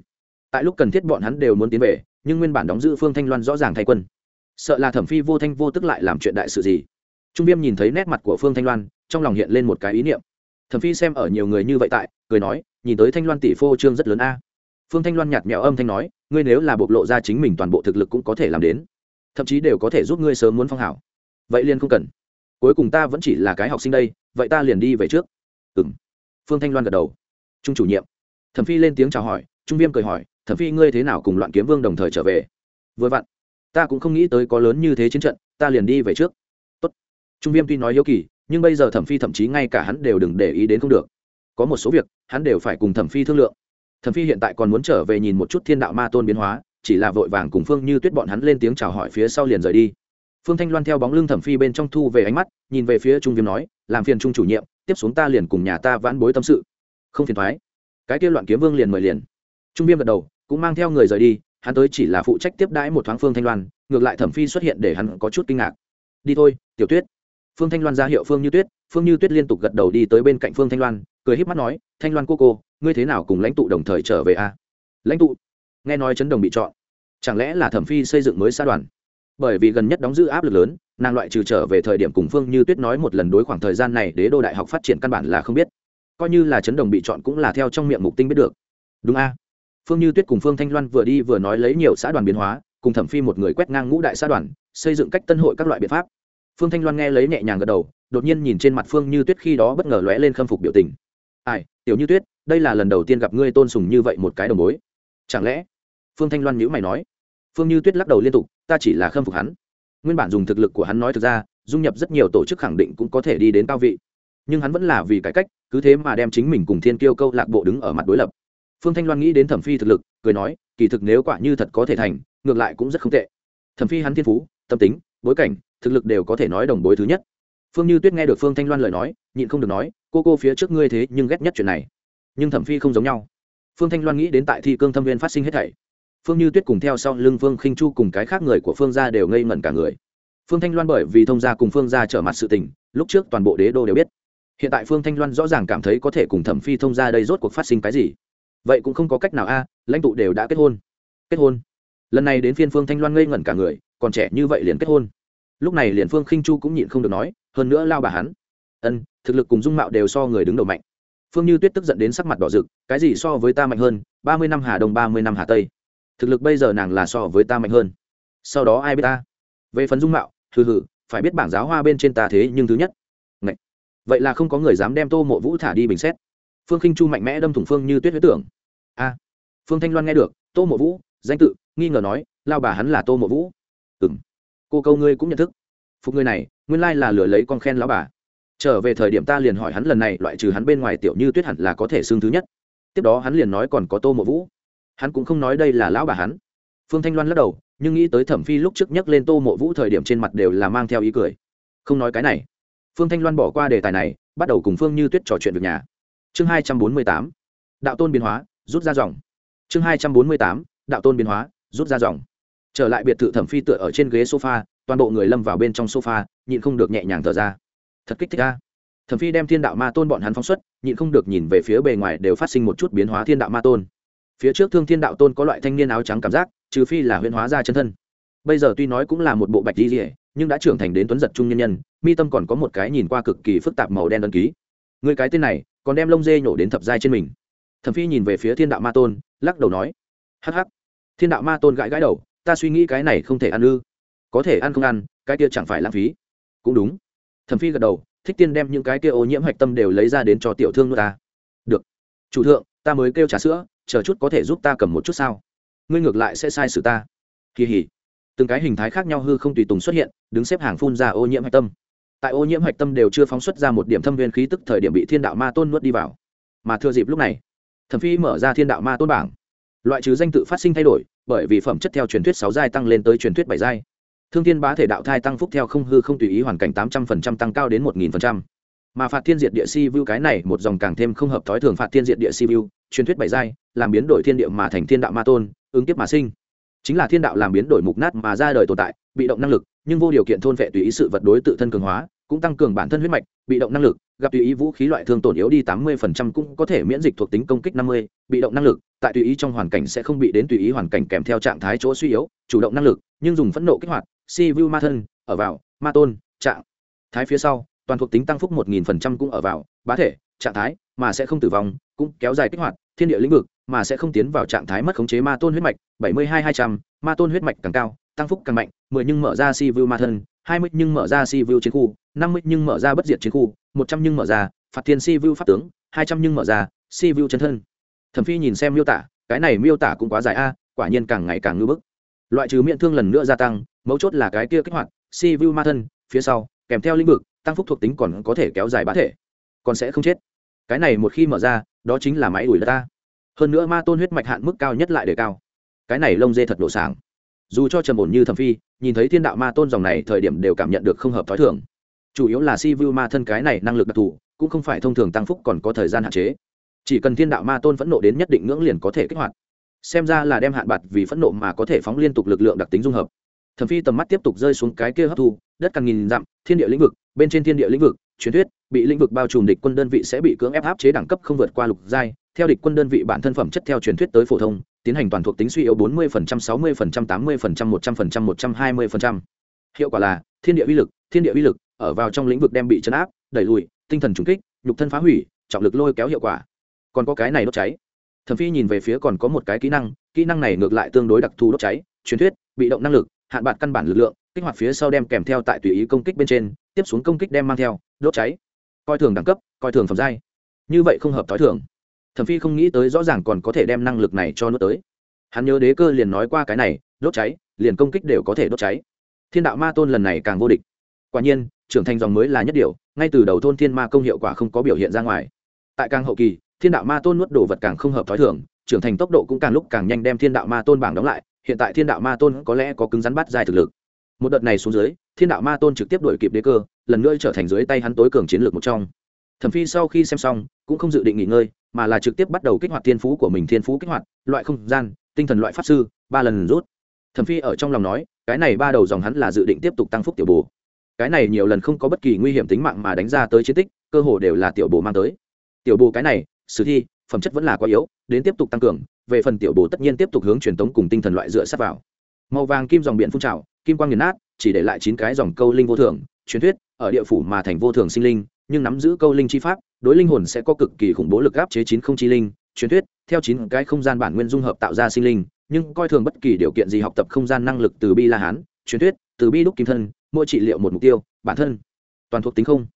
Tại lúc cần thiết bọn hắn đều muốn tiến về, nhưng nguyên bản đóng giữ phương thanh loan rõ ràng thay quân. Sợ là thẩm phi vô thanh vô tức lại làm chuyện đại sự gì? Trung viêm nhìn thấy nét mặt của phương thanh loan, trong lòng hiện lên một cái ý niệm. Thẩm phi xem ở nhiều người như vậy tại, cười nói, nhìn tới thanh loan tỷ phô trương rất lớn a. Phương thanh loan nhạt mẹo âm thanh nói ngươi nếu là bộc lộ ra chính mình toàn bộ thực lực cũng có thể làm đến. Thậm chí đều có thể giúp ngươi sớm muốn phong hảo. Vậy liền không cần. Cuối cùng ta vẫn chỉ là cái học sinh đây, vậy ta liền đi về trước. Ừ m phương thanh loan gật đầu. Trung chủ nhiệm. Thẩm phi lên tiếng chào hỏi, trung viêm cười hỏi, thẩm phi, ngươi thế nào cùng loạn kiếm vương đồng thời trở về? Vừa vặn. Ta cũng không nghĩ tới có lớn như thế chiến trận, ta liền đi về trước. Tốt. trung viêm tuy nói hiếu kỳ, nhưng bây giờ thẩm phi thậm chí ngay cả hắn đều đừng để ý đến không được. Có một số việc, hắn đều phải cùng thẩm phi thương lượng thẩm phi hiện tại còn muốn trở về nhìn một chút thiên đạo ma tôn biến hóa, chỉ là vội vàng cùng phương như tuyết bọn hắn lên tiếng chào hỏi phía sau liền rời đi. Phương thanh loan theo bóng lưng thẩm phi bên trong thu về ánh mắt, nhìn về phía trung viêm nói, làm phiền trung chủ nhiệm, tiếp xuống ta liền cùng nhà ta vãn bối tâm sự. Không phiền thoái. Cái kia loạn kiếm vương liền mời liền. Trung viêm gật đầu, cũng mang theo người rời đi, hắn tới chỉ là phụ trách tiếp đãi một thoáng phương thanh loan, ngược lại thẩm phi xuất hiện để hắn có chút kinh ngạc. Đi thôi, tiểu tuyết. Phương thanh loan ra hiệu phương như tuyết, phương như tuyết liên tục gật đầu đi tới bên cạnh phương thanh loan, cười híp mắt nói, thanh loan cô cô ngươi thế nào cùng lãnh tụ đồng thời trở về a lãnh tụ? Nghe nói chấn đồng bị chọn. Chẳng lẽ là thẩm phi xây dựng mới xã đoàn? Bởi vì gần nhất đóng giữ áp lực lớn, nàng loại trừ trở về thời điểm cùng phương như tuyết nói một lần đối khoảng thời gian này đế đô đại học phát triển căn bản là không biết. Coi như là chấn đồng bị chọn cũng là theo trong miệng mục tinh biết được. Đúng a. Phương như tuyết cùng phương thanh loan vừa đi vừa nói lấy nhiều xã đoàn biến hóa, cùng thẩm phi một người quét ngang ngũ đại xã đoàn, xây dựng cách tân hội các loại biện pháp. Phương thanh loan nghe lấy nhẹ nhàng gật đầu, đột nhiên nhìn trên mặt phương như tuyết khi đó bất ngờ lóe lên khâm phục biểu tình ai, tiểu như tuyết, đây là lần đầu tiên gặp ngươi tôn sùng như vậy một cái đầu mối chẳng lẽ? Phương thanh loan nhữ mày nói. Phương như tuyết lắc đầu liên tục, ta chỉ là khâm phục hắn. Nguyên bản dùng thực lực của hắn nói thực ra, dung nhập rất nhiều tổ chức khẳng định cũng có thể đi đến cao vị. Nhưng hắn vẫn là vì cải cách, cứ thế mà đem chính mình cùng thiên kiêu câu lạc bộ đứng ở mặt đối lập. Phương thanh loan nghĩ đến thẩm phi thực lực, cười nói, kỳ thực nếu quả như thật có thể thành, ngược lại cũng rất không tệ. Thẩm phi hắn thiên phú, tâm tính, bối cảnh, thực lực đều có thể nói đồng bối thứ nhất. Phương như tuyết nghe được phương thanh loan lời nói, nhịn không được nói cô cô phía trước ngươi thế nhưng ghét nhất chuyện này. Nhưng thẩm phi không giống nhau. Phương thanh loan nghĩ đến tại thi cương thâm viên phát sinh hết thảy. Phương như tuyết cùng theo sau lưng phương khinh chu cùng cái khác người của phương gia đều ngây ngẩn cả người. Phương thanh loan bởi vì thông gia cùng phương gia trở mặt sự tình, lúc trước toàn bộ đế đô đều biết. Hiện tại phương thanh loan rõ ràng cảm thấy có thể cùng thẩm phi thông gia đây rốt cuộc phát sinh cái gì. Vậy cũng không có cách nào a, lãnh tụ đều đã kết hôn. Kết hôn. Lần này đến phiên phương thanh loan ngây ngẩn cả người, còn trẻ như vậy liền kết hôn. Lúc này liền phương khinh chu cũng nhịn không được nói, hơn nữa lao bà hắn. Ân thực lực cùng dung mạo đều so người đứng đầu mạnh. Phương như tuyết tức giận đến sắc mặt đỏ rực, cái gì so với ta mạnh hơn, ba mươi năm hà đông, ba mươi năm hà tây. Thực lực bây giờ nàng là so với ta mạnh hơn. Sau đó ai biết ta? Về phần dung mạo, hừ hừ, phải biết bảng giáo hoa bên trên ta thế nhưng thứ nhất. Ngậy. vậy là không có người dám đem tô mộ vũ thả đi bình xét. Phương khinh chu mạnh mẽ đâm thủng phương như tuyết huyết tưởng. A. Phương thanh loan nghe được, tô mộ vũ, danh tự, nghi ngờ nói, lao bà hắn là tô mộ vũ. Ừ m cô câu ngươi cũng nhận thức. Phục người này, nguyên lai là lừa lấy con khen lão bà trở về thời điểm ta liền hỏi hắn lần này, loại trừ hắn bên ngoài tiểu như tuyết hẳn là có thể xương thứ nhất. Tiếp đó hắn liền nói còn có tô mộ vũ. Hắn cũng không nói đây là lão bà hắn. Phương thanh loan lắc đầu, nhưng nghĩ tới thẩm phi lúc trước nhắc lên tô mộ vũ thời điểm trên mặt đều là mang theo ý cười. Không nói cái này. Phương thanh loan bỏ qua đề tài này, bắt đầu cùng phương như tuyết trò chuyện việc nhà. Chương hai trăm bốn mươi tám. Đạo tôn biến hóa, rút ra dòng. Chương hai trăm bốn mươi tám. Đạo tôn biến hóa, rút ra dòng. Trở lại biệt thự thẩm phi tựa ở trên ghế sofa, toàn bộ người lâm vào bên trong sofa, nhịn không được nhẹ nhàng thở ra thật kích thích a. Thẩm phi đem thiên đạo ma tôn bọn hắn phóng xuất, nhịn không được nhìn về phía bề ngoài đều phát sinh một chút biến hóa thiên đạo ma tôn. Phía trước thương thiên đạo tôn có loại thanh niên áo trắng cảm giác, trừ phi là huyễn hóa ra chân thân. Bây giờ tuy nói cũng là một bộ bạch di rỉa nhưng đã trưởng thành đến tuấn giật trung nhân nhân, mi tâm còn có một cái nhìn qua cực kỳ phức tạp màu đen đơn ký. Người cái tên này, còn đem lông dê nhổ đến thập giai trên mình. Thẩm phi nhìn về phía thiên đạo ma tôn, lắc đầu nói, hắc hắc. Thiên đạo ma tôn gãi gãi đầu, ta suy nghĩ cái này không thể ăn ư. Có thể ăn không ăn, cái kia chẳng phải lãng phí. Cũng đúng thẩm phi gật đầu, thích tiên đem những cái kia ô nhiễm hạch tâm đều lấy ra đến cho tiểu thương nước ta. Được. Chủ thượng, ta mới kêu trà sữa, chờ chút có thể giúp ta cầm một chút sao? Ngươi ngược lại sẽ sai sự ta. Kỳ hỉ. Từng cái hình thái khác nhau hư không tùy tùng xuất hiện, đứng xếp hàng phun ra ô nhiễm hạch tâm. Tại ô nhiễm hạch tâm đều chưa phóng xuất ra một điểm thâm viên khí tức, thời điểm bị thiên đạo ma tôn nuốt đi vào. Mà thừa dịp lúc này, thẩm phi mở ra thiên đạo ma tôn bảng. Loại trừ danh tự phát sinh thay đổi, bởi vì phẩm chất theo truyền thuyết sáu giai tăng lên tới truyền thuyết bảy giai thương thiên bá thể đạo thai tăng phúc theo không hư không tùy ý hoàn cảnh tám trăm phần trăm tăng cao đến một nghìn phần trăm. Mà phạt thiên diệt địa si vu cái này một dòng càng thêm không hợp thói thường phạt thiên diệt địa si vu truyền thuyết bảy giai, làm biến đổi thiên địa mà thành thiên đạo ma tôn, ứng tiếp mà sinh. Chính là thiên đạo làm biến đổi mục nát mà ra đời tồn tại, bị động năng lực, nhưng vô điều kiện thôn vệ tùy ý sự vật đối tự thân cường hóa, cũng tăng cường bản thân huyết mạch, bị động năng lực gặp tùy ý vũ khí loại thương tổn yếu đi tám mươi phần trăm cũng có thể miễn dịch thuộc tính công kích năm mươi, bị động năng lực, tại tùy ý trong hoàn cảnh sẽ không bị đến tùy ý hoàn cảnh kèm theo trạng thái chỗ suy yếu, chủ động năng lực, nhưng dùng phẫn nộ kích hoạt, si vu ma thân, ở vào, ma tôn, trạng thái phía sau, toàn thuộc tính tăng phúc một nghìn phần trăm cũng ở vào, bá thể, trạng thái, mà sẽ không tử vong, cũng kéo dài kích hoạt, thiên địa lĩnh vực, mà sẽ không tiến vào trạng thái mất khống chế ma tôn huyết mạch, bảy mươi hai hai trăm, ma tôn huyết mạch càng cao, tăng phúc càng mạnh, mười nhưng mở ra si vu ma thân, hai mươi nhưng mở ra si vu chiến khu năm mươi nhưng mở ra bất diệt chiến khu, một trăm nhưng mở ra, phạt thiên si vu pháp tướng, hai trăm nhưng mở ra, si vu chân thân. Thẩm phi nhìn xem miêu tả, cái này miêu tả cũng quá dài a, quả nhiên càng ngày càng ngưỡng bức. Loại trừ miệng thương lần nữa gia tăng, mấu chốt là cái kia kích hoạt, si vu ma thân, phía sau, kèm theo lĩnh vực, tăng phúc thuộc tính còn có thể kéo dài bá thể, còn sẽ không chết. Cái này một khi mở ra, đó chính là máy đuổi đất ta. Hơn nữa ma tôn huyết mạch hạn mức cao nhất lại để cao. Cái này lông dê thật độ sáng dù cho trầm ổn như thẩm phi, nhìn thấy thiên đạo ma tôn dòng này, thời điểm đều cảm nhận được không hợp t h ó i thường chủ yếu là si vu ma thân cái này năng lực đặc thù cũng không phải thông thường tăng phúc còn có thời gian hạn chế. Chỉ cần thiên đạo ma tôn phẫn nộ đến nhất định ngưỡng liền có thể kích hoạt. Xem ra là đem hạn bạc vì phẫn nộ mà có thể phóng liên tục lực lượng đặc tính dung hợp. Thẩm phi tầm mắt tiếp tục rơi xuống cái kia hấp thu đất càng nghìn dặm thiên địa lĩnh vực bên trên thiên địa lĩnh vực truyền thuyết bị lĩnh vực bao trùm địch quân đơn vị sẽ bị cưỡng ép áp chế đẳng cấp không vượt qua lục giai. Theo địch quân đơn vị bản thân phẩm chất theo truyền thuyết tới phổ thông tiến hành toàn thuộc tính suy yếu 40%, 60%, 80%, 100%, 120%. hiệu quả là thiên địa uy lực thiên địa uy lực ở vào trong lĩnh vực đem bị chấn áp, đẩy lùi, tinh thần trùng kích, nhục thân phá hủy, trọng lực lôi kéo hiệu quả. Còn có cái này đốt cháy. Thẩm phi nhìn về phía còn có một cái kỹ năng kỹ năng này ngược lại tương đối đặc thù đốt cháy, truyền thuyết, bị động năng lực, hạn bạc căn bản lực lượng, kích hoạt phía sau đem kèm theo tại tùy ý công kích bên trên, tiếp xuống công kích đem mang theo, đốt cháy. Coi thường đẳng cấp, coi thường phẩm giai. Như vậy không hợp t h o i thường. Thẩm phi không nghĩ tới rõ ràng còn có thể đem năng lực này cho nước tới. Hắn nhớ đế cơ liền nói qua cái này, đốt cháy, liền công kích đều có thể đốt cháy. Thiên đạo ma tôn lần này càng vô địch. Quả nhiên trưởng thành dòng mới là nhất điều, ngay từ đầu thôn thiên ma công hiệu quả không có biểu hiện ra ngoài. Tại càng hậu kỳ, thiên đạo ma tôn nuốt đồ vật càng không hợp t h ó i thường, trưởng thành tốc độ cũng càng lúc càng nhanh đem thiên đạo ma tôn bảng đóng lại, hiện tại thiên đạo ma tôn có lẽ có cứng rắn bắt dài thực lực. Một đợt này xuống dưới, thiên đạo ma tôn trực tiếp đổi kịp đế cơ, lần nữa trở thành dưới tay hắn tối cường chiến lược một trong. Thẩm phi sau khi xem xong, cũng không dự định nghỉ ngơi, mà là trực tiếp bắt đầu kích hoạt thiên phú của mình, thiên phú kích hoạt, loại không gian, tinh thần loại pháp sư, ba lần rút. Thẩm phi ở trong lòng nói, cái này ba đầu dòng hắn là dự định tiếp tục tăng phúc tiểu bồ cái này nhiều lần không có bất kỳ nguy hiểm tính mạng mà đánh ra tới chiến tích, cơ hồ đều là tiểu bồ mang tới. Tiểu bồ cái này, sử thi, phẩm chất vẫn là quá yếu, đến tiếp tục tăng cường, về phần tiểu bồ tất nhiên tiếp tục hướng truyền tống cùng tinh thần loại dựa sát vào. Màu vàng kim dòng biển phun trào, kim quang nghiền nát, chỉ để lại chín cái dòng câu linh vô thường, truyền thuyết, ở địa phủ mà thành vô thường sinh linh, nhưng nắm giữ câu linh chi pháp, đối linh hồn sẽ có cực kỳ khủng bố lực áp chế chín không chi linh, truyền thuyết, theo chín cái không gian bản nguyên dung hợp tạo ra sinh linh, nhưng coi thường bất kỳ điều kiện gì học tập không gian năng lực từ bi la hán, truyền thuyết, từ bi đúc kim thân mỗi trị liệu một mục tiêu, bản thân. Toàn thuộc tính không.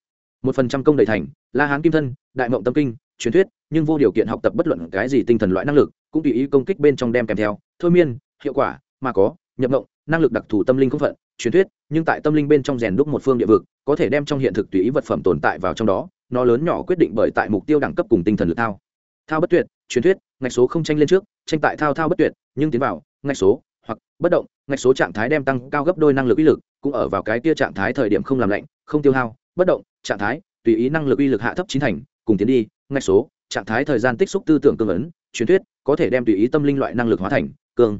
Một phần trăm công đầy thành, la hán kim thân, đại mộng tâm kinh, truyền thuyết, nhưng vô điều kiện học tập bất luận cái gì tinh thần loại năng lực, cũng tùy ý công kích bên trong đem kèm theo, thôi miên, hiệu quả, mà có, nhập mộng, năng lực đặc thù tâm linh không phận, truyền thuyết, nhưng tại tâm linh bên trong rèn đúc một phương địa vực, có thể đem trong hiện thực tùy ý vật phẩm tồn tại vào trong đó, nó lớn nhỏ quyết định bởi tại mục tiêu đẳng cấp cùng tinh thần lực thao. Thao bất tuyệt, truyền thuyết, ngạch số không tranh lên trước, tranh tại thao thao bất tuyệt, nhưng tiến vào, ngạch số hoặc bất động, ngạch số trạng thái đem tăng cao gấp đôi năng lực uy lực, cũng ở vào cái tia trạng thái thời điểm không làm lạnh, không tiêu hao, bất động, trạng thái, tùy ý năng lực uy lực hạ thấp chín thành, cùng tiến đi, ngạch số, trạng thái thời gian tích xúc tư tưởng cương ấn, truyền thuyết, có thể đem tùy ý tâm linh loại năng lực hóa thành, cương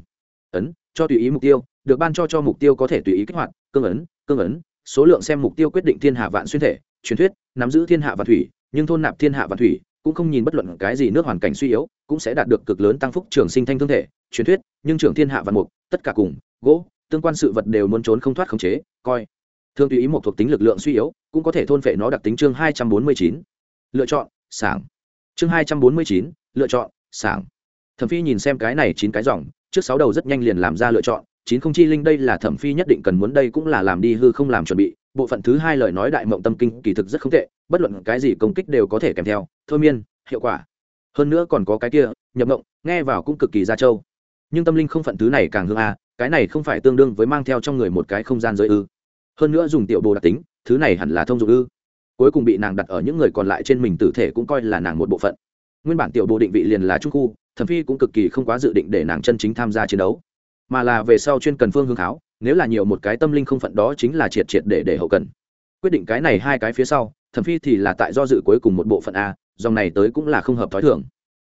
ấn, cho tùy ý mục tiêu, được ban cho cho mục tiêu có thể tùy ý kích hoạt, cương ấn cương ấn, số lượng xem mục tiêu quyết định thiên hạ vạn xuyên thể, truyền thuyết, nắm giữ thiên hạ vạn thủy, nhưng thôn nạp thiên hạ vạn thủy, cũng không nhìn bất luận cái gì nước hoàn cảnh suy yếu, cũng sẽ đạt được cực lớn tăng phúc trường sinh thanh thương thể, truyền thuyết nhưng trưởng thiên hạ văn mục, tất cả cùng, gỗ, tương quan sự vật đều muốn trốn không thoát khống chế, coi. Thương tùy ý một thuộc tính lực lượng suy yếu, cũng có thể thôn phệ nó đặc tính chương hai trăm bốn mươi chín. Lựa chọn, sảng. Chương hai trăm bốn mươi chín, lựa chọn, sảng. Thẩm phi nhìn xem cái này chín cái dòng, trước sáu đầu rất nhanh liền làm ra lựa chọn, chín không chi linh đây là thẩm phi nhất định cần muốn đây cũng là làm đi hư không làm chuẩn bị, bộ phận thứ hai lời nói đại mộng tâm kinh kỳ thực rất không tệ, bất luận cái gì công kích đều có thể kèm theo, thôi miên, hiệu quả. Hơn nữa còn có cái kia, nhập mộng, nghe vào cũng cực kỳ ra trâu nhưng tâm linh không phận thứ này càng hương a, cái này không phải tương đương với mang theo trong người một cái không gian giới ư. Hơn nữa dùng tiểu bồ đặc tính, thứ này hẳn là thông dụng ư. Cuối cùng bị nàng đặt ở những người còn lại trên mình tử thể cũng coi là nàng một bộ phận. Nguyên bản tiểu bộ định vị liền là trung khu, thẩm phi cũng cực kỳ không quá dự định để nàng chân chính tham gia chiến đấu. Mà là về sau chuyên cần phương hướng kháo nếu là nhiều một cái tâm linh không phận đó chính là triệt triệt để để hậu cần. Quyết định cái này hai cái phía sau, thẩm phi thì là tại do dự cuối cùng một bộ phận a, dòng này tới cũng là không hợp thói thường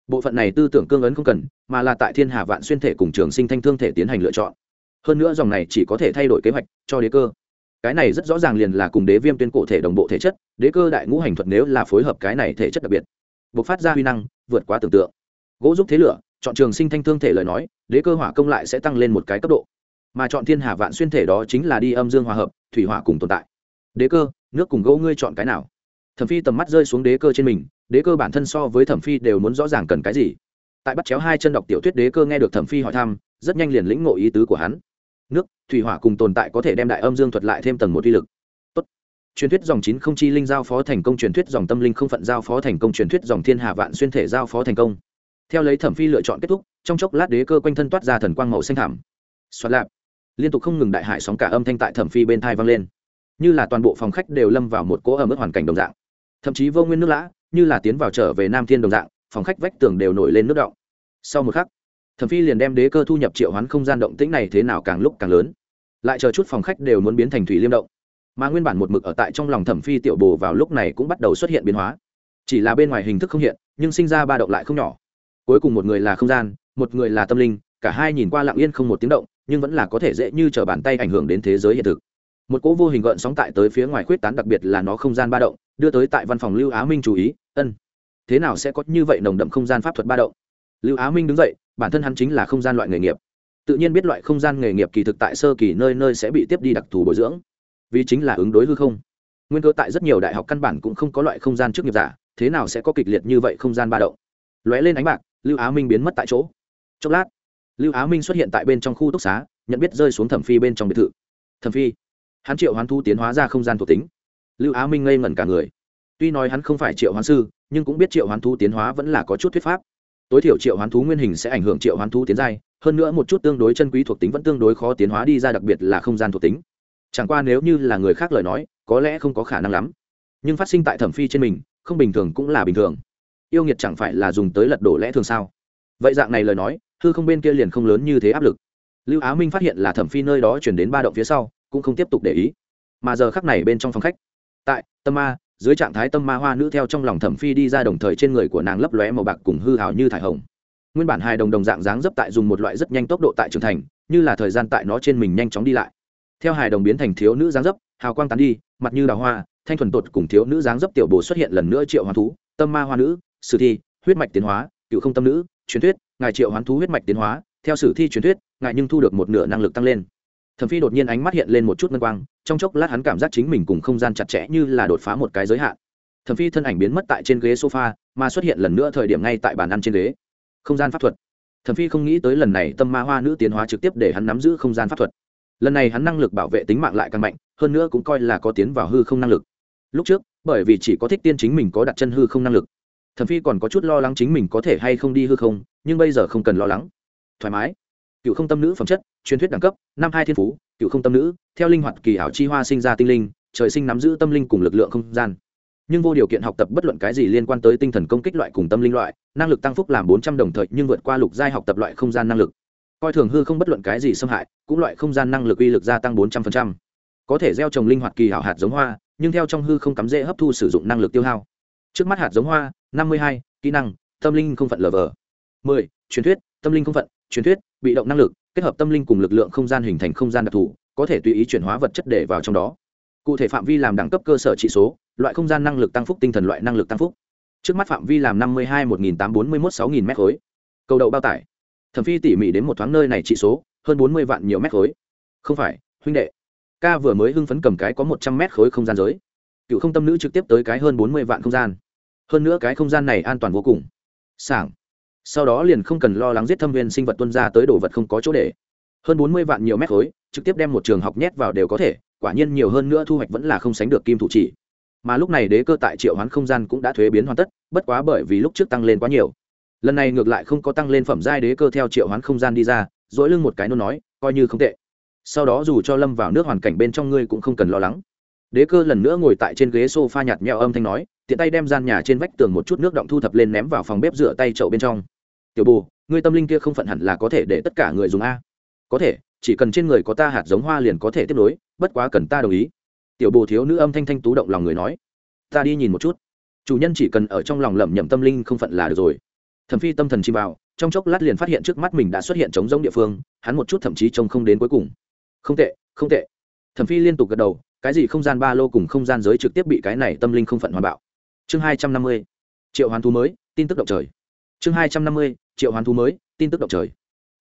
bộ phận này tư tưởng cương ấn không cần, mà là tại thiên hà vạn xuyên thể cùng trường sinh thanh thương thể tiến hành lựa chọn. Hơn nữa dòng này chỉ có thể thay đổi kế hoạch cho đế cơ. Cái này rất rõ ràng liền là cùng đế viêm tuyên cổ thể đồng bộ thể chất, đế cơ đại ngũ hành thuật nếu là phối hợp cái này thể chất đặc biệt buộc phát ra huy năng, vượt quá tưởng tượng. Gỗ giúp thế lửa, chọn trường sinh thanh thương thể lời nói, đế cơ hỏa công lại sẽ tăng lên một cái cấp độ. Mà chọn thiên hà vạn xuyên thể đó chính là đi âm dương hòa hợp, thủy hỏa cùng tồn tại. Đế cơ, nước cùng gỗ ngươi chọn cái nào? Thẩm phi tầm mắt rơi xuống đế cơ trên mình đế cơ bản thân so với thẩm phi đều muốn rõ ràng cần cái gì. Tại bắt chéo hai chân đọc tiểu thuyết đế cơ nghe được thẩm phi hỏi thăm, rất nhanh liền lĩnh ngộ ý tứ của hắn. Nước, thủy hỏa cùng tồn tại có thể đem đại âm dương thuật lại thêm tầng một uy lực. Tốt. truyền thuyết dòng chín không chi linh giao phó thành công, truyền thuyết dòng tâm linh không phận giao phó thành công, truyền thuyết dòng thiên hà vạn xuyên thể giao phó thành công. Theo lấy thẩm phi lựa chọn kết thúc, trong chốc lát đế cơ quanh thân toát ra thần quang màu xanh thảm xoát lạp. Liên tục không ngừng đại hải sóng cả âm thanh tại thẩm phi bên thai vang lên. Như là toàn bộ phòng khách đều lâm vào một cỗ ở mức hoàn cảnh đồng dạng. Thậm chí vô nguyên nước lã như là tiến vào trở về nam thiên đồng dạng, phòng khách vách tường đều nổi lên nước động sau một khắc, thẩm phi liền đem đế cơ thu nhập triệu hoán không gian động tĩnh này thế nào càng lúc càng lớn. Lại chờ chút phòng khách đều muốn biến thành thủy liêm động. Mà nguyên bản một mực ở tại trong lòng thẩm phi tiểu bồ vào lúc này cũng bắt đầu xuất hiện biến hóa. Chỉ là bên ngoài hình thức không hiện, nhưng sinh ra ba động lại không nhỏ. Cuối cùng một người là không gian, một người là tâm linh, cả hai nhìn qua lặng yên không một tiếng động, nhưng vẫn là có thể dễ như t bàn tay ảnh hưởng đến thế giới hiện thực. Một cỗ vô hình gợn sóng tại tới phía ngoài khuyết tán đặc biệt là nó không gian ba động đưa tới tại văn phòng lưu á minh chú ý, ân, thế nào sẽ có như vậy nồng đậm không gian pháp thuật ba động? Lưu á minh đứng dậy, bản thân hắn chính là không gian loại nghề nghiệp. Tự nhiên biết loại không gian nghề nghiệp kỳ thực tại sơ kỳ nơi nơi sẽ bị tiếp đi đặc thù bồi dưỡng, vì chính là ứng đối hư không. Nguyên cơ tại rất nhiều đại học căn bản cũng không có loại không gian trước nghiệp giả, thế nào sẽ có kịch liệt như vậy không gian ba động? Lóe lên ánh bạc, lưu á minh biến mất tại chỗ. Chốc lát, lưu á minh xuất hiện tại bên trong khu túc xá, nhận biết rơi xuống thẩm phi bên trong biệt thự. Thẩm phi. Hắn triệu hoán thu tiến hóa ra không gian thuộc tính lưu á minh ngây ngẩn cả người. Tuy nói hắn không phải triệu hoán sư, nhưng cũng biết triệu hoán Thú tiến hóa vẫn là có chút thuyết pháp. Tối thiểu triệu hoán thú nguyên hình sẽ ảnh hưởng triệu hoán thú tiến giai, hơn nữa một chút tương đối chân quý thuộc tính vẫn tương đối khó tiến hóa đi ra, đặc biệt là không gian thuộc tính. Chẳng qua nếu như là người khác lời nói, có lẽ không có khả năng lắm. Nhưng phát sinh tại thẩm phi trên mình, không bình thường cũng là bình thường. Yêu nghiệt chẳng phải là dùng tới lật đổ lẽ thường sao? Vậy dạng này lời nói, hư không bên kia liền không lớn như thế áp lực. Lưu á minh phát hiện là thẩm phi nơi đó chuyển đến ba động phía sau, cũng không tiếp tục để ý. Mà giờ khắc này bên trong phòng khách tại, tâm ma, dưới trạng thái tâm ma hoa nữ theo trong lòng thẩm phi đi ra đồng thời trên người của nàng lấp lóe màu bạc cùng hư hào như thải hồng. Nguyên bản hai đồng đồng dạng dáng dấp tại dùng một loại rất nhanh tốc độ tại trưởng thành, như là thời gian tại nó trên mình nhanh chóng đi lại. Theo hài đồng biến thành thiếu nữ dáng dấp, hào quang tán đi, mặt như đào hoa, thanh thuần tột cùng thiếu nữ dáng dấp tiểu bồ xuất hiện lần nữa triệu hoán thú, tâm ma hoa nữ, sử thi, huyết mạch tiến hóa, cựu không tâm nữ, truyền thuyết, ngài triệu hoán thú huyết mạch tiến hóa, theo sử thi truyền thuyết, ngài nhưng thu được một nửa năng lực tăng lên thẩm phi đột nhiên ánh mắt hiện lên một chút ngân quang, trong chốc lát hắn cảm giác chính mình cùng không gian chặt chẽ như là đột phá một cái giới hạn. Thẩm phi thân ảnh biến mất tại trên ghế sofa, mà xuất hiện lần nữa thời điểm ngay tại bàn ăn trên ghế. Không gian pháp thuật. Thẩm phi không nghĩ tới lần này tâm ma hoa nữ tiến hóa trực tiếp để hắn nắm giữ không gian pháp thuật. Lần này hắn năng lực bảo vệ tính mạng lại càng mạnh, hơn nữa cũng coi là có tiến vào hư không năng lực. Lúc trước, bởi vì chỉ có thích tiên chính mình có đặt chân hư không năng lực. Thẩm phi còn có chút lo lắng chính mình có thể hay không đi hư không, nhưng bây giờ không cần lo lắng. Thoải mái cựu không tâm nữ phẩm chất, truyền thuyết đẳng cấp, năm hai thiên phú, cựu không tâm nữ, theo linh hoạt kỳ ảo chi hoa sinh ra tinh linh, trời sinh nắm giữ tâm linh cùng lực lượng không gian. Nhưng vô điều kiện học tập bất luận cái gì liên quan tới tinh thần công kích loại cùng tâm linh loại, năng lực tăng phúc làm bốn trăm đồng thời nhưng vượt qua lục giai học tập loại không gian năng lực. Coi thường hư không bất luận cái gì xâm hại, cũng loại không gian năng lực uy lực gia tăng bốn trăm linh có thể gieo trồng linh hoạt kỳ hảo hạt giống hoa, nhưng theo trong hư không cắm dễ hấp thu sử dụng năng lực tiêu hao. Trước mắt hạt giống hoa, năm mươi hai, kỹ năng, tâm linh không phận lờ vờ. mười, truyền thuyết, tâm linh không phận, truyền thuyết bị động năng lực, kết hợp tâm linh cùng lực lượng không gian hình thành không gian đặc thù, có thể tùy ý chuyển hóa vật chất để vào trong đó. Cụ thể phạm vi làm đẳng cấp cơ sở trị số, loại không gian năng lực tăng phúc tinh thần loại năng lực tăng phúc. Trước mắt phạm vi làm năm mươi hai một nghìn tám bốn mươi một sáu nghìn m khối. Cầu đậu bao tải. Thẩm phi tỉ mỉ đến một thoáng nơi này trị số, hơn bốn mươi vạn nhiều mét khối. Không phải, huynh đệ. Ca vừa mới hưng phấn cầm cái có một trăm mét khối không gian giới. Cựu không tâm nữ trực tiếp tới cái hơn bốn mươi vạn không gian. Hơn nữa cái không gian này an toàn vô cùng. Sảng sau đó liền không cần lo lắng giết thâm viên sinh vật tuân ra tới đồ vật không có chỗ để. Hơn bốn mươi vạn nhiều mét khối, trực tiếp đem một trường học nhét vào đều có thể, quả nhiên nhiều hơn nữa thu hoạch vẫn là không sánh được kim thủ chỉ. Mà lúc này đế cơ tại triệu hoán không gian cũng đã thuế biến hoàn tất, bất quá bởi vì lúc trước tăng lên quá nhiều. Lần này ngược lại không có tăng lên phẩm giai đế cơ theo triệu hoán không gian đi ra, dỗi lưng một cái nôn nói, coi như không tệ. Sau đó dù cho lâm vào nước hoàn cảnh bên trong ngươi cũng không cần lo lắng. Đế cơ lần nữa ngồi tại trên ghế s o f a nhạt nhẽo âm thanh nói, tiện tay đem gian nhà trên vách tường một chút nước động thu thập lên ném vào phòng bếp rửa tay chậu bên trong tiểu bù, ngươi tâm linh kia không phận hẳn là có thể để tất cả người dùng a. Có thể, chỉ cần trên người có ta hạt giống hoa liền có thể tiếp nối, bất quá cần ta đồng ý. Tiểu bồ thiếu nữ âm thanh thanh tú động lòng người nói. Ta đi nhìn một chút. Chủ nhân chỉ cần ở trong lòng lẩm nhẩm tâm linh không phận là được rồi. Thẩm phi tâm thần chìm vào, trong chốc lát liền phát hiện trước mắt mình đã xuất hiện trống rỗng địa phương, hắn một chút thậm chí trông không đến cuối cùng. Không tệ không tệ. Thẩm phi liên tục gật đầu, cái gì không gian ba lô cùng không gian giới trực tiếp bị cái này tâm linh không phận hoàn bạo. Chương hai trăm năm mươi. Triệu hoàn thú mới, tin tức động trời chương hai trăm năm mươi, triệu hoàn thú mới, tin tức động trời.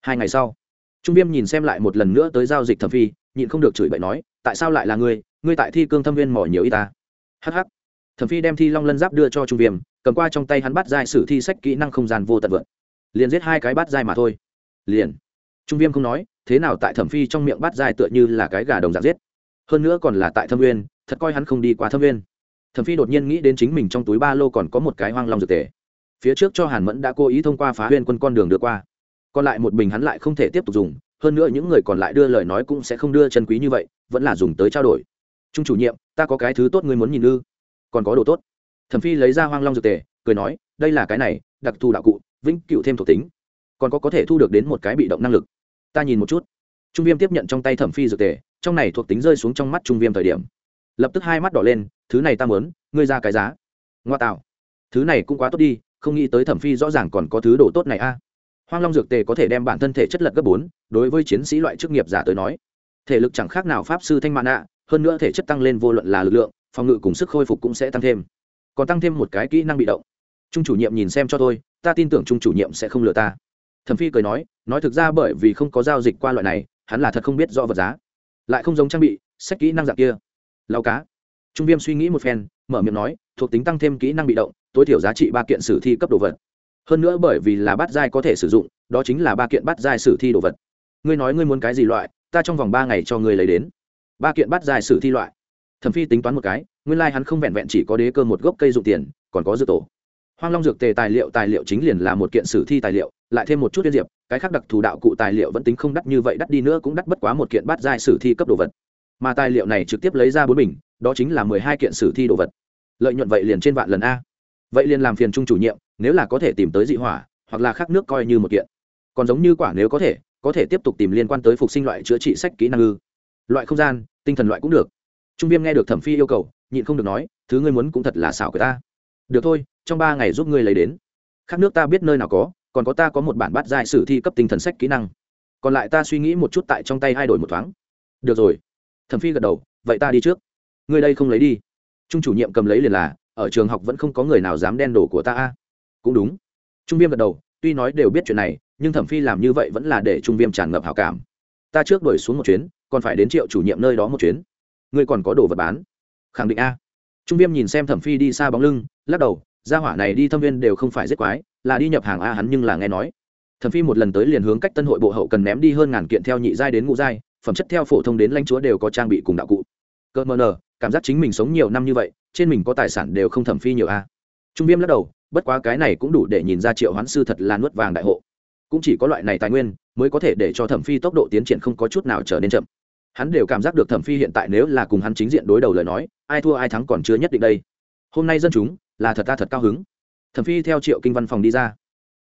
Hai ngày sau, trung viêm nhìn xem lại một lần nữa tới giao dịch thẩm phi, nhịn không được chửi bậy nói, tại sao lại là ngươi? Ngươi tại thi cương thâm viên mỏ nhiều y ta? Hh thẩm phi đem thi long lân giáp đưa cho trung viêm, cầm qua trong tay hắn bắt giai sử thi sách kỹ năng không gian vô tận vượn. Liền giết hai cái bắt giai mà thôi. Liền. Trung viêm không nói, thế nào tại thẩm phi trong miệng bắt giai tựa như là cái gà đồng dạng giết? Hơn nữa còn là tại thâm viên, thật coi hắn không đi qua thâm viên. Thẩm phi đột nhiên nghĩ đến chính mình trong túi ba lô còn có một cái hoang long dược tề phía trước cho hàn mẫn đã cố ý thông qua phá huyên quân con đường đưa qua. Còn lại một bình hắn lại không thể tiếp tục dùng, hơn nữa những người còn lại đưa lời nói cũng sẽ không đưa chân quý như vậy, vẫn là dùng tới trao đổi. Trung chủ nhiệm, ta có cái thứ tốt ngươi muốn nhìn ư? Còn có đồ tốt. Thẩm phi lấy ra hoang long dược tề, cười nói, đây là cái này, đặc thù đạo cụ, vĩnh cựu thêm thuộc tính, còn có có thể thu được đến một cái bị động năng lực. Ta nhìn một chút. Trung viêm tiếp nhận trong tay thẩm phi dược tề, trong này thuộc tính rơi xuống trong mắt trung viêm thời điểm. Lập tức hai mắt đỏ lên, thứ này ta muốn, ngươi ra cái giá. Ngoa tạo, thứ này cũng quá tốt đi không nghĩ tới thẩm phi rõ ràng còn có thứ đồ tốt này a. Hoang long dược tề có thể đem bản thân thể chất lật gấp bốn, đối với chiến sĩ loại chức nghiệp giả tới nói, thể lực chẳng khác nào pháp sư thanh mạn ạ, hơn nữa thể chất tăng lên vô luận là lực lượng, phòng ngự cùng sức khôi phục cũng sẽ tăng thêm. Còn tăng thêm một cái kỹ năng bị động. Trung chủ nhiệm nhìn xem cho tôi, ta tin tưởng trung chủ nhiệm sẽ không lừa ta. Thẩm phi cười nói nói thực ra bởi vì không có giao dịch qua loại này, hắn là thật không biết rõ vật giá. Lại không giống trang bị, sách kỹ năng dạng kia. Lao cá. Trung viêm suy nghĩ một phen, mở miệng nói, thuộc tính tăng thêm kỹ năng bị động tối thiểu giá trị ba kiện sử thi cấp đồ vật. Hơn nữa bởi vì là bát giai có thể sử dụng, đó chính là ba kiện bát giai sử thi đồ vật. Ngươi nói ngươi muốn cái gì loại, ta trong vòng ba ngày cho ngươi lấy đến. Ba kiện bát giai sử thi loại. Thẩm phi tính toán một cái, nguyên lai hắn không vẹn vẹn chỉ có đế cơ một gốc cây dụng tiền, còn có dược tổ. Hoang long dược tề tài liệu tài liệu chính liền là một kiện sử thi tài liệu, lại thêm một chút liên diệp, cái khác đặc thù đạo cụ tài liệu vẫn tính không đắt như vậy, đắt đi nữa cũng đắt bất quá một kiện bát giai sử thi cấp đồ vật. Mà tài liệu này trực tiếp lấy ra bốn bình, đó chính là mười hai kiện sử thi đồ vật. Lợi nhuận vậy liền trên vạn lần a vậy liền làm phiền trung chủ nhiệm, nếu là có thể tìm tới dị hỏa, hoặc là khác nước coi như một kiện. Còn giống như quả nếu có thể có thể tiếp tục tìm liên quan tới phục sinh loại chữa trị sách kỹ năng ư. Loại không gian, tinh thần loại cũng được. Trung viêm nghe được thẩm phi yêu cầu, nhịn không được nói, thứ ngươi muốn cũng thật là xảo của ta. Được thôi, trong ba ngày giúp ngươi lấy đến. Khác nước ta biết nơi nào có, còn có ta có một bản bát giai sử thi cấp tinh thần sách kỹ năng. Còn lại ta suy nghĩ một chút tại trong tay hai đổi một thoáng. Được rồi. Thẩm phi gật đầu, vậy ta đi trước. Ngươi đây không lấy đi. Trung chủ nhiệm cầm lấy liền là ở trường học vẫn không có người nào dám đen đồ của ta a. Cũng đúng. Trung viêm gật đầu, tuy nói đều biết chuyện này, nhưng thẩm phi làm như vậy vẫn là để trung viêm tràn ngập hảo cảm. Ta trước đổi xuống một chuyến, còn phải đến triệu chủ nhiệm nơi đó một chuyến. Ngươi còn có đồ vật bán? Khẳng định a. Trung viêm nhìn xem thẩm phi đi xa bóng lưng, lắc đầu, gia hỏa này đi thâm viên đều không phải giết quái, là đi nhập hàng a hắn nhưng là nghe nói. Thẩm phi một lần tới liền hướng cách tân hội bộ hậu cần ném đi hơn ngàn kiện theo nhị giai đến ngũ giai, phẩm chất theo phổ thông đến lãnh chúa đều có trang bị cùng đạo cụ cơ mờ nờ cảm giác chính mình sống nhiều năm như vậy, trên mình có tài sản đều không thẩm phi nhiều a. Trung viêm lắc đầu, bất quá cái này cũng đủ để nhìn ra triệu hoán sư thật là nuốt vàng đại hộ. Cũng chỉ có loại này tài nguyên, mới có thể để cho thẩm phi tốc độ tiến triển không có chút nào trở nên chậm. Hắn đều cảm giác được thẩm phi hiện tại nếu là cùng hắn chính diện đối đầu lời nói, ai thua ai thắng còn chưa nhất định đây. Hôm nay dân chúng, là thật ta thật cao hứng. Thẩm phi theo triệu kinh văn phòng đi ra.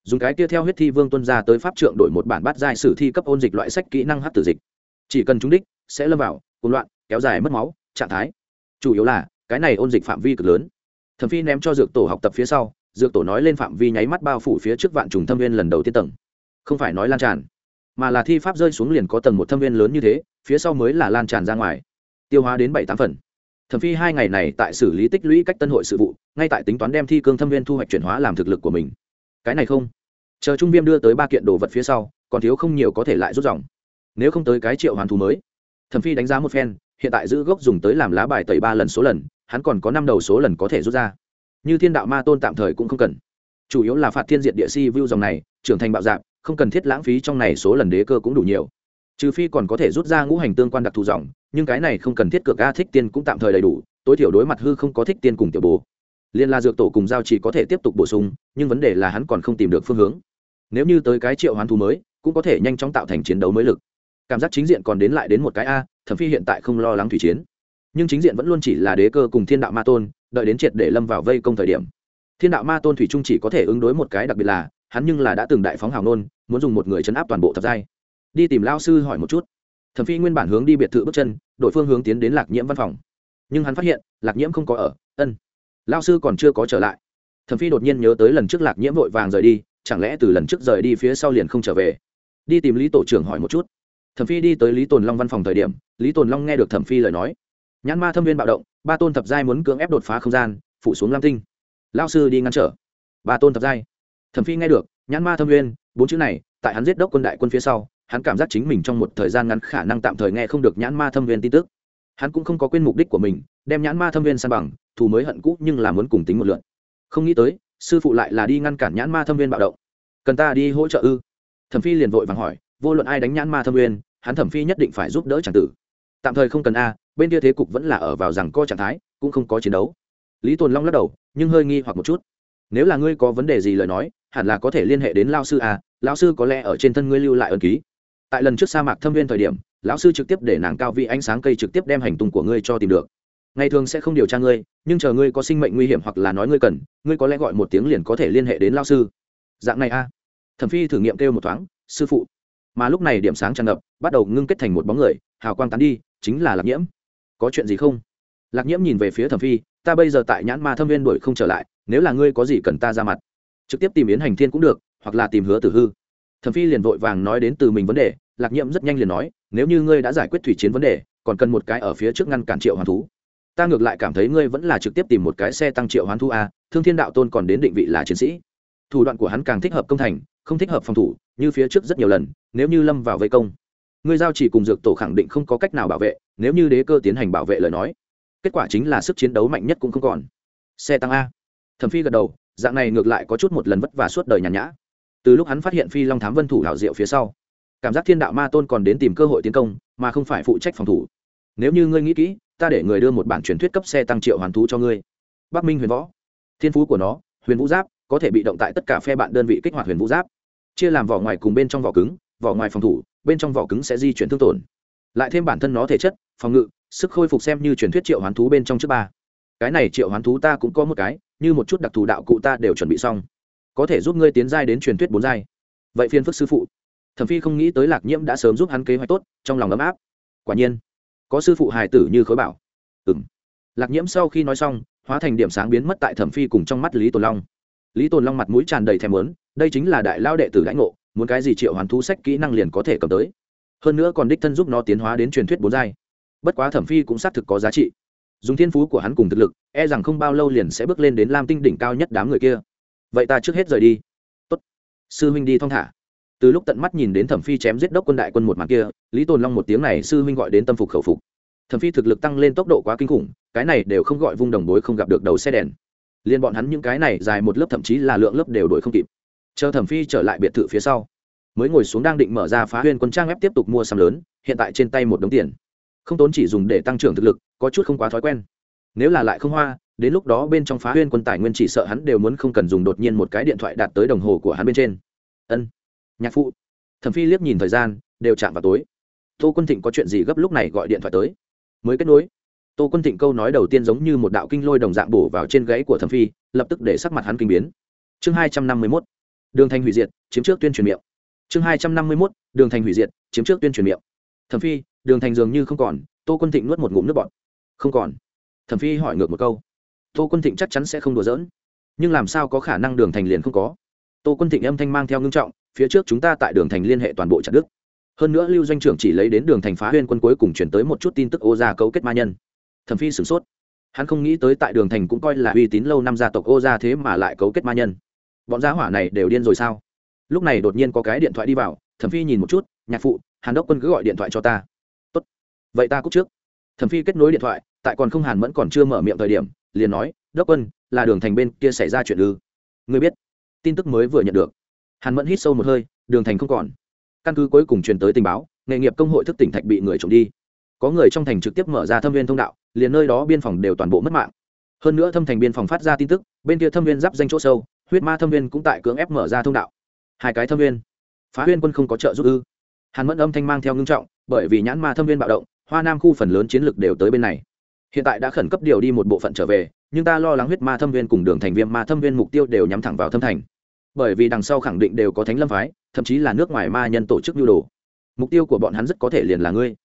Dùng cái kia theo huyết thi vương tuân ra tới pháp trượng đổi một bản bát giai sử thi cấp ôn dịch loại sách kỹ năng hát tử dịch. Chỉ cần trúng đích, sẽ lâm vào hỗn loạn, kéo dài mất máu trạng thái. Chủ yếu là, cái này ôn dịch phạm vi cực lớn. Thẩm phi ném cho dược tổ học tập phía sau, dược tổ nói lên phạm vi nháy mắt bao phủ phía trước vạn trùng thâm viên lần đầu tiên tầng. Không phải nói lan tràn, mà là thi pháp rơi xuống liền có tầng một thâm viên lớn như thế, phía sau mới là lan tràn ra ngoài. Tiêu hóa đến bảy tám phần. Thẩm phi hai ngày này tại xử lý tích lũy cách tân hội sự vụ, ngay tại tính toán đem thi cương thâm viên thu hoạch chuyển hóa làm thực lực của mình. Cái này không. Chờ trung viêm đưa tới ba kiện đồ vật phía sau, còn thiếu không nhiều có thể lại rút dòng. Nếu không tới cái triệu hoàn thú mới. Thẩm phi đánh giá một phen hiện tại giữ gốc dùng tới làm lá bài tẩy ba lần số lần, hắn còn có năm đầu số lần có thể rút ra. Như thiên đạo ma tôn tạm thời cũng không cần. Chủ yếu là phạt thiên diện địa si view dòng này, trưởng thành bạo dạng không cần thiết lãng phí trong này số lần đế cơ cũng đủ nhiều. Trừ phi còn có thể rút ra ngũ hành tương quan đặc thù dòng, nhưng cái này không cần thiết cược a thích tiên cũng tạm thời đầy đủ, tối thiểu đối mặt hư không có thích tiên cùng tiểu bố liên la dược tổ cùng giao chỉ có thể tiếp tục bổ sung, nhưng vấn đề là hắn còn không tìm được phương hướng. Nếu như tới cái triệu hoán thú mới, cũng có thể nhanh chóng tạo thành chiến đấu mới lực cảm giác chính diện còn đến lại đến một cái a, thẩm phi hiện tại không lo lắng thủy chiến. Nhưng chính diện vẫn luôn chỉ là đế cơ cùng thiên đạo ma tôn, đợi đến triệt để lâm vào vây công thời điểm. Thiên đạo ma tôn thủy trung chỉ có thể ứng đối một cái đặc biệt là, hắn nhưng là đã từng đại phóng hào nôn, muốn dùng một người chấn áp toàn bộ thập giai. Đi tìm lao sư hỏi một chút. Thẩm phi nguyên bản hướng đi biệt thự bước chân đội phương hướng tiến đến lạc nhiễm văn phòng. Nhưng hắn phát hiện, lạc nhiễm không có ở, ân. Lao sư còn chưa có trở lại. Thẩm phi đột nhiên nhớ tới lần trước lạc nhiễm vội vàng rời đi, chẳng lẽ từ lần trước rời đi phía sau liền không trở về? Đi tìm lý tổ trưởng hỏi một chút thẩm phi đi tới lý tồn long văn phòng thời điểm, lý tồn long nghe được thẩm phi lời nói. Nhãn ma thâm viên bạo động, ba tôn thập giai muốn cưỡng ép đột phá không gian phụ xuống lam tinh. Lao sư đi ngăn trở. Ba tôn thập giai. Thẩm phi nghe được, nhãn ma thâm viên, bốn chữ này, tại hắn giết đốc quân đại quân phía sau, hắn cảm giác chính mình trong một thời gian ngắn khả năng tạm thời nghe không được nhãn ma thâm viên tin tức. Hắn cũng không có quên mục đích của mình, đem nhãn ma thâm viên san bằng, thù mới hận cũ nhưng là muốn cùng tính một lượn. Không nghĩ tới, sư phụ lại là đi ngăn cản nhãn ma thâm viên bạo động. Cần ta đi hỗ trợ ư? Thẩm phi liền vội vàng hỏi vô luận ai đánh nhãn ma thâm Nguyên, hắn thẩm phi nhất định phải giúp đỡ c tử. Tạm thời không cần a bên kia thế cục vẫn là ở vào rằng co trạng thái cũng không có chiến đấu. Lý tồn long lắc đầu nhưng hơi nghi hoặc một chút. Nếu là ngươi có vấn đề gì lời nói hẳn là có thể liên hệ đến lao sư a lão sư có lẽ ở trên thân ngươi lưu lại ân ký. Tại lần trước sa mạc thâm viên thời điểm lão sư trực tiếp để nàng cao vị ánh sáng cây trực tiếp đem hành tung của ngươi cho tìm được. Ngày thường sẽ không điều tra ngươi nhưng chờ ngươi có sinh mệnh nguy hiểm hoặc là nói ngươi cần ngươi có lẽ gọi một tiếng liền có thể liên hệ đến lao sư. Dạng này a. Thẩm phi thử nghiệm kêu một thoáng sư phụ mà lúc này điểm sáng tràn ngập, bắt đầu ngưng kết thành một bóng người, hào quang tán đi, chính là lạc nhiễm. Có chuyện gì không? Lạc nhiễm nhìn về phía thẩm phi, ta bây giờ tại nhãn ma thâm viên đuổi không trở lại, nếu là ngươi có gì cần ta ra mặt, trực tiếp tìm yến hành thiên cũng được, hoặc là tìm hứa tử hư. Thẩm phi liền vội vàng nói đến từ mình vấn đề, lạc nhiễm rất nhanh liền nói, nếu như ngươi đã giải quyết thủy chiến vấn đề, còn cần một cái ở phía trước ngăn cản triệu hoàn thú. Ta ngược lại cảm thấy ngươi vẫn là trực tiếp tìm một cái xe tăng triệu hoán thu a, thương thiên đạo tôn còn đến định vị là chiến sĩ. Thủ đoạn của hắn càng thích hợp công thành, không thích hợp phòng thủ như phía trước rất nhiều lần, nếu như lâm vào vây công, ngươi giao chỉ cùng dược tổ khẳng định không có cách nào bảo vệ, nếu như đế cơ tiến hành bảo vệ lời nói, kết quả chính là sức chiến đấu mạnh nhất cũng không còn. Xe tăng a. Thẩm phi gật đầu, dạng này ngược lại có chút một lần vất vả suốt đời nhàn nhã. Từ lúc hắn phát hiện phi long thám vân thủ hảo diệu phía sau, cảm giác thiên đạo ma tôn còn đến tìm cơ hội tiến công, mà không phải phụ trách phòng thủ. Nếu như ngươi nghĩ kỹ, ta để người đưa một bản truyền thuyết cấp xe tăng triệu hoàn thú cho ngươi. Bắc minh huyền võ. Thiên phú của nó, huyền vũ giáp, có thể bị động tại tất cả phe bạn đơn vị kích hoạt huyền vũ giáp chia làm vỏ ngoài cùng bên trong vỏ cứng, vỏ ngoài phòng thủ, bên trong vỏ cứng sẽ di chuyển thương tổn. Lại thêm bản thân nó thể chất, phòng ngự, sức khôi phục xem như truyền thuyết triệu hoán thú bên trong trước ba. Cái này triệu hoán thú ta cũng có một cái, như một chút đặc thù đạo cụ ta đều chuẩn bị xong. Có thể giúp ngươi tiến giai đến truyền thuyết bốn giai. Vậy phiên phức sư phụ. Thẩm phi không nghĩ tới lạc nhiễm đã sớm giúp hắn kế hoạch tốt, trong lòng ấm áp. Quả nhiên, có sư phụ hài tử như khối bảo. Ừng lạc nhiễm sau khi nói xong, hóa thành điểm sáng biến mất tại thẩm phi cùng trong mắt lý tổ long lý tồn long mặt mũi tràn đầy thèm lớn đây chính là đại lao đệ tử lãnh ngộ, muốn cái gì triệu hoàn thú sách kỹ năng liền có thể cầm tới. Hơn nữa còn đích thân giúp nó tiến hóa đến truyền thuyết bốn giai. Bất quá thẩm phi cũng xác thực có giá trị. Dùng thiên phú của hắn cùng thực lực e rằng không bao lâu liền sẽ bước lên đến lam tinh đỉnh cao nhất đám người kia. Vậy ta trước hết rời đi. Tốt. Sư huynh đi thong thả. Từ lúc tận mắt nhìn đến thẩm phi chém giết đốc quân đại quân một màn kia, lý tồn long một tiếng này sư huynh gọi đến tâm phục khẩu phục. Thẩm phi thực lực tăng lên tốc độ quá kinh khủng, cái này đều không gọi vung đồng bối không gặp được đầu xe đèn liên bọn hắn những cái này dài một lớp thậm chí là lượng lớp đều đổi không kịp. Chờ thẩm phi trở lại biệt thự phía sau, mới ngồi xuống đang định mở ra phá huyên quân trang ép tiếp tục mua sắm lớn, hiện tại trên tay một đống tiền. Không tốn chỉ dùng để tăng trưởng thực lực, có chút không quá thói quen. Nếu là lại không hoa, đến lúc đó bên trong phá huyên quân tài nguyên chỉ sợ hắn đều muốn không cần dùng đột nhiên một cái điện thoại đạt tới đồng hồ của hắn bên trên. Ân, nhạc phụ. Thẩm phi liếc nhìn thời gian, đều chạm vào tối. Tô quân thịnh có chuyện gì gấp lúc này gọi điện thoại tới. Mới kết nối tô quân thịnh câu nói đầu tiên giống như một đạo kinh lôi đồng dạng bổ vào trên gãy của thẩm phi, lập tức để sắc mặt hắn kinh biến. Chương hai trăm năm mươi mốt, đường thành hủy diệt, chiếm trước tuyên truyền miệng. Chương hai trăm năm mươi mốt, đường thành hủy diệt, chiếm trước tuyên truyền miệng. Thẩm phi, đường thành dường như không còn, tô quân thịnh nuốt một ngụm nước bọt. Không còn. Thẩm phi hỏi ngược một câu. Tô quân thịnh chắc chắn sẽ không đùa giỡn. Nhưng làm sao có khả năng đường thành liền không có? Tô quân thịnh âm thanh mang theo ngưng trọng, phía trước chúng ta tại đường thành liên hệ toàn bộ chặt đức hơn nữa lưu doanh trưởng chỉ lấy đến đường thành phá huyên quân cuối cùng chuyển tới một chút tin tức ô gia cấu kết ma nhân thẩm phi sửng sốt. Hắn không nghĩ tới tại đường thành cũng coi là uy tín lâu năm gia tộc ô gia thế mà lại cấu kết ma nhân. Bọn gia hỏa này đều điên rồi sao? Lúc này đột nhiên có cái điện thoại đi vào, thẩm phi nhìn một chút, nhạc phụ, hàn đốc quân cứ gọi điện thoại cho ta. Tốt, vậy ta cúc trước. Thẩm phi kết nối điện thoại, tại còn không hàn mẫn còn chưa mở miệng thời điểm, liền nói, đốc quân, là đường thành bên kia xảy ra chuyện ư? Ngươi biết. Tin tức mới vừa nhận được. Hàn mẫn hít sâu một hơi, đường thành không còn. Căn cứ cuối cùng truyền tới tình báo, nghề nghiệp công hội thức tỉnh thạch bị người trộm đi có người trong thành trực tiếp mở ra thâm viên thông đạo, liền nơi đó biên phòng đều toàn bộ mất mạng. Hơn nữa thâm thành biên phòng phát ra tin tức, bên kia thâm viên giáp danh chỗ sâu, huyết ma thâm viên cũng tại cưỡng ép mở ra thông đạo. Hai cái thâm viên. Phá huyên quân không có trợ giúp ư? Hàn mẫn âm thanh mang theo ngưng trọng, bởi vì nhãn ma thâm viên bạo động, hoa nam khu phần lớn chiến lược đều tới bên này. Hiện tại đã khẩn cấp điều đi một bộ phận trở về, nhưng ta lo lắng huyết ma thâm viên cùng đường thành viêm ma thâm viên mục tiêu đều nhắm thẳng vào thâm thành. Bởi vì đằng sau khẳng định đều có thánh lâm phái, thậm chí là nước ngoài ma nhân tổ chức nhu đồ. Mục tiêu của bọn hắn rất có thể liền là ngươi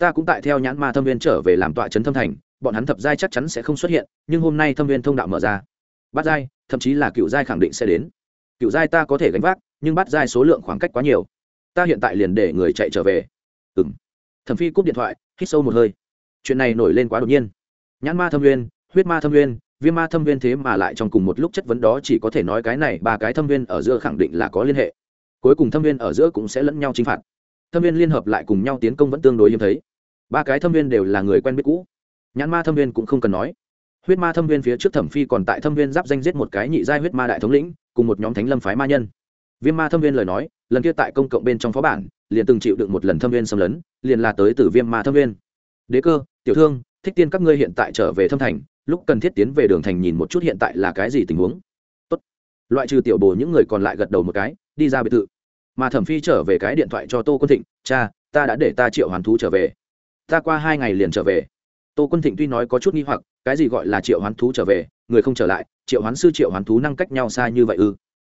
ta cũng tại theo nhãn ma thâm viên trở về làm tọa trấn thâm thành, bọn hắn thập giai chắc chắn sẽ không xuất hiện, nhưng hôm nay thâm viên thông đạo mở ra. Bát giai, thậm chí là cựu giai khẳng định sẽ đến. Cựu giai ta có thể gánh vác, nhưng bát giai số lượng khoảng cách quá nhiều. Ta hiện tại liền để người chạy trở về. Ừ m thẩm phi cúp điện thoại, hít sâu một hơi. Chuyện này nổi lên quá đột nhiên. Nhãn ma thâm viên, huyết ma thâm viên, viêm ma thâm viên thế mà lại trong cùng một lúc chất vấn đó chỉ có thể nói cái này, ba cái thâm viên ở giữa khẳng định là có liên hệ. Cuối cùng thâm viên ở giữa cũng sẽ lẫn nhau chinh phạt. Thâm viên liên hợp lại cùng nhau tiến công vẫn tương đối hiếm thấy ba cái thâm viên đều là người quen biết cũ. Nhãn ma thâm viên cũng không cần nói. Huyết ma thâm viên phía trước thẩm phi còn tại thâm viên giáp danh giết một cái nhị giai huyết ma đại thống lĩnh, cùng một nhóm thánh lâm phái ma nhân. Viêm ma thâm viên lời nói, lần kia tại công cộng bên trong phó bản, liền từng chịu đựng một lần thâm viên xâm lấn, liền là tới từ viêm ma thâm viên. Đế cơ, tiểu thương, thích tiên các ngươi hiện tại trở về thâm thành, lúc cần thiết tiến về đường thành nhìn một chút hiện tại là cái gì tình huống. Tốt. loại trừ tiểu bồ những người còn lại gật đầu một cái, đi ra biệt thự. Mà thẩm phi trở về cái điện thoại cho tô quân thịnh, cha, ta đã để ta triệu hoàn thú trở về ta qua hai ngày liền trở về. Tô quân thịnh tuy nói có chút nghi hoặc, cái gì gọi là triệu hoán thú trở về, người không trở lại, triệu hoán sư, triệu hoán thú năng cách nhau xa như vậy ư?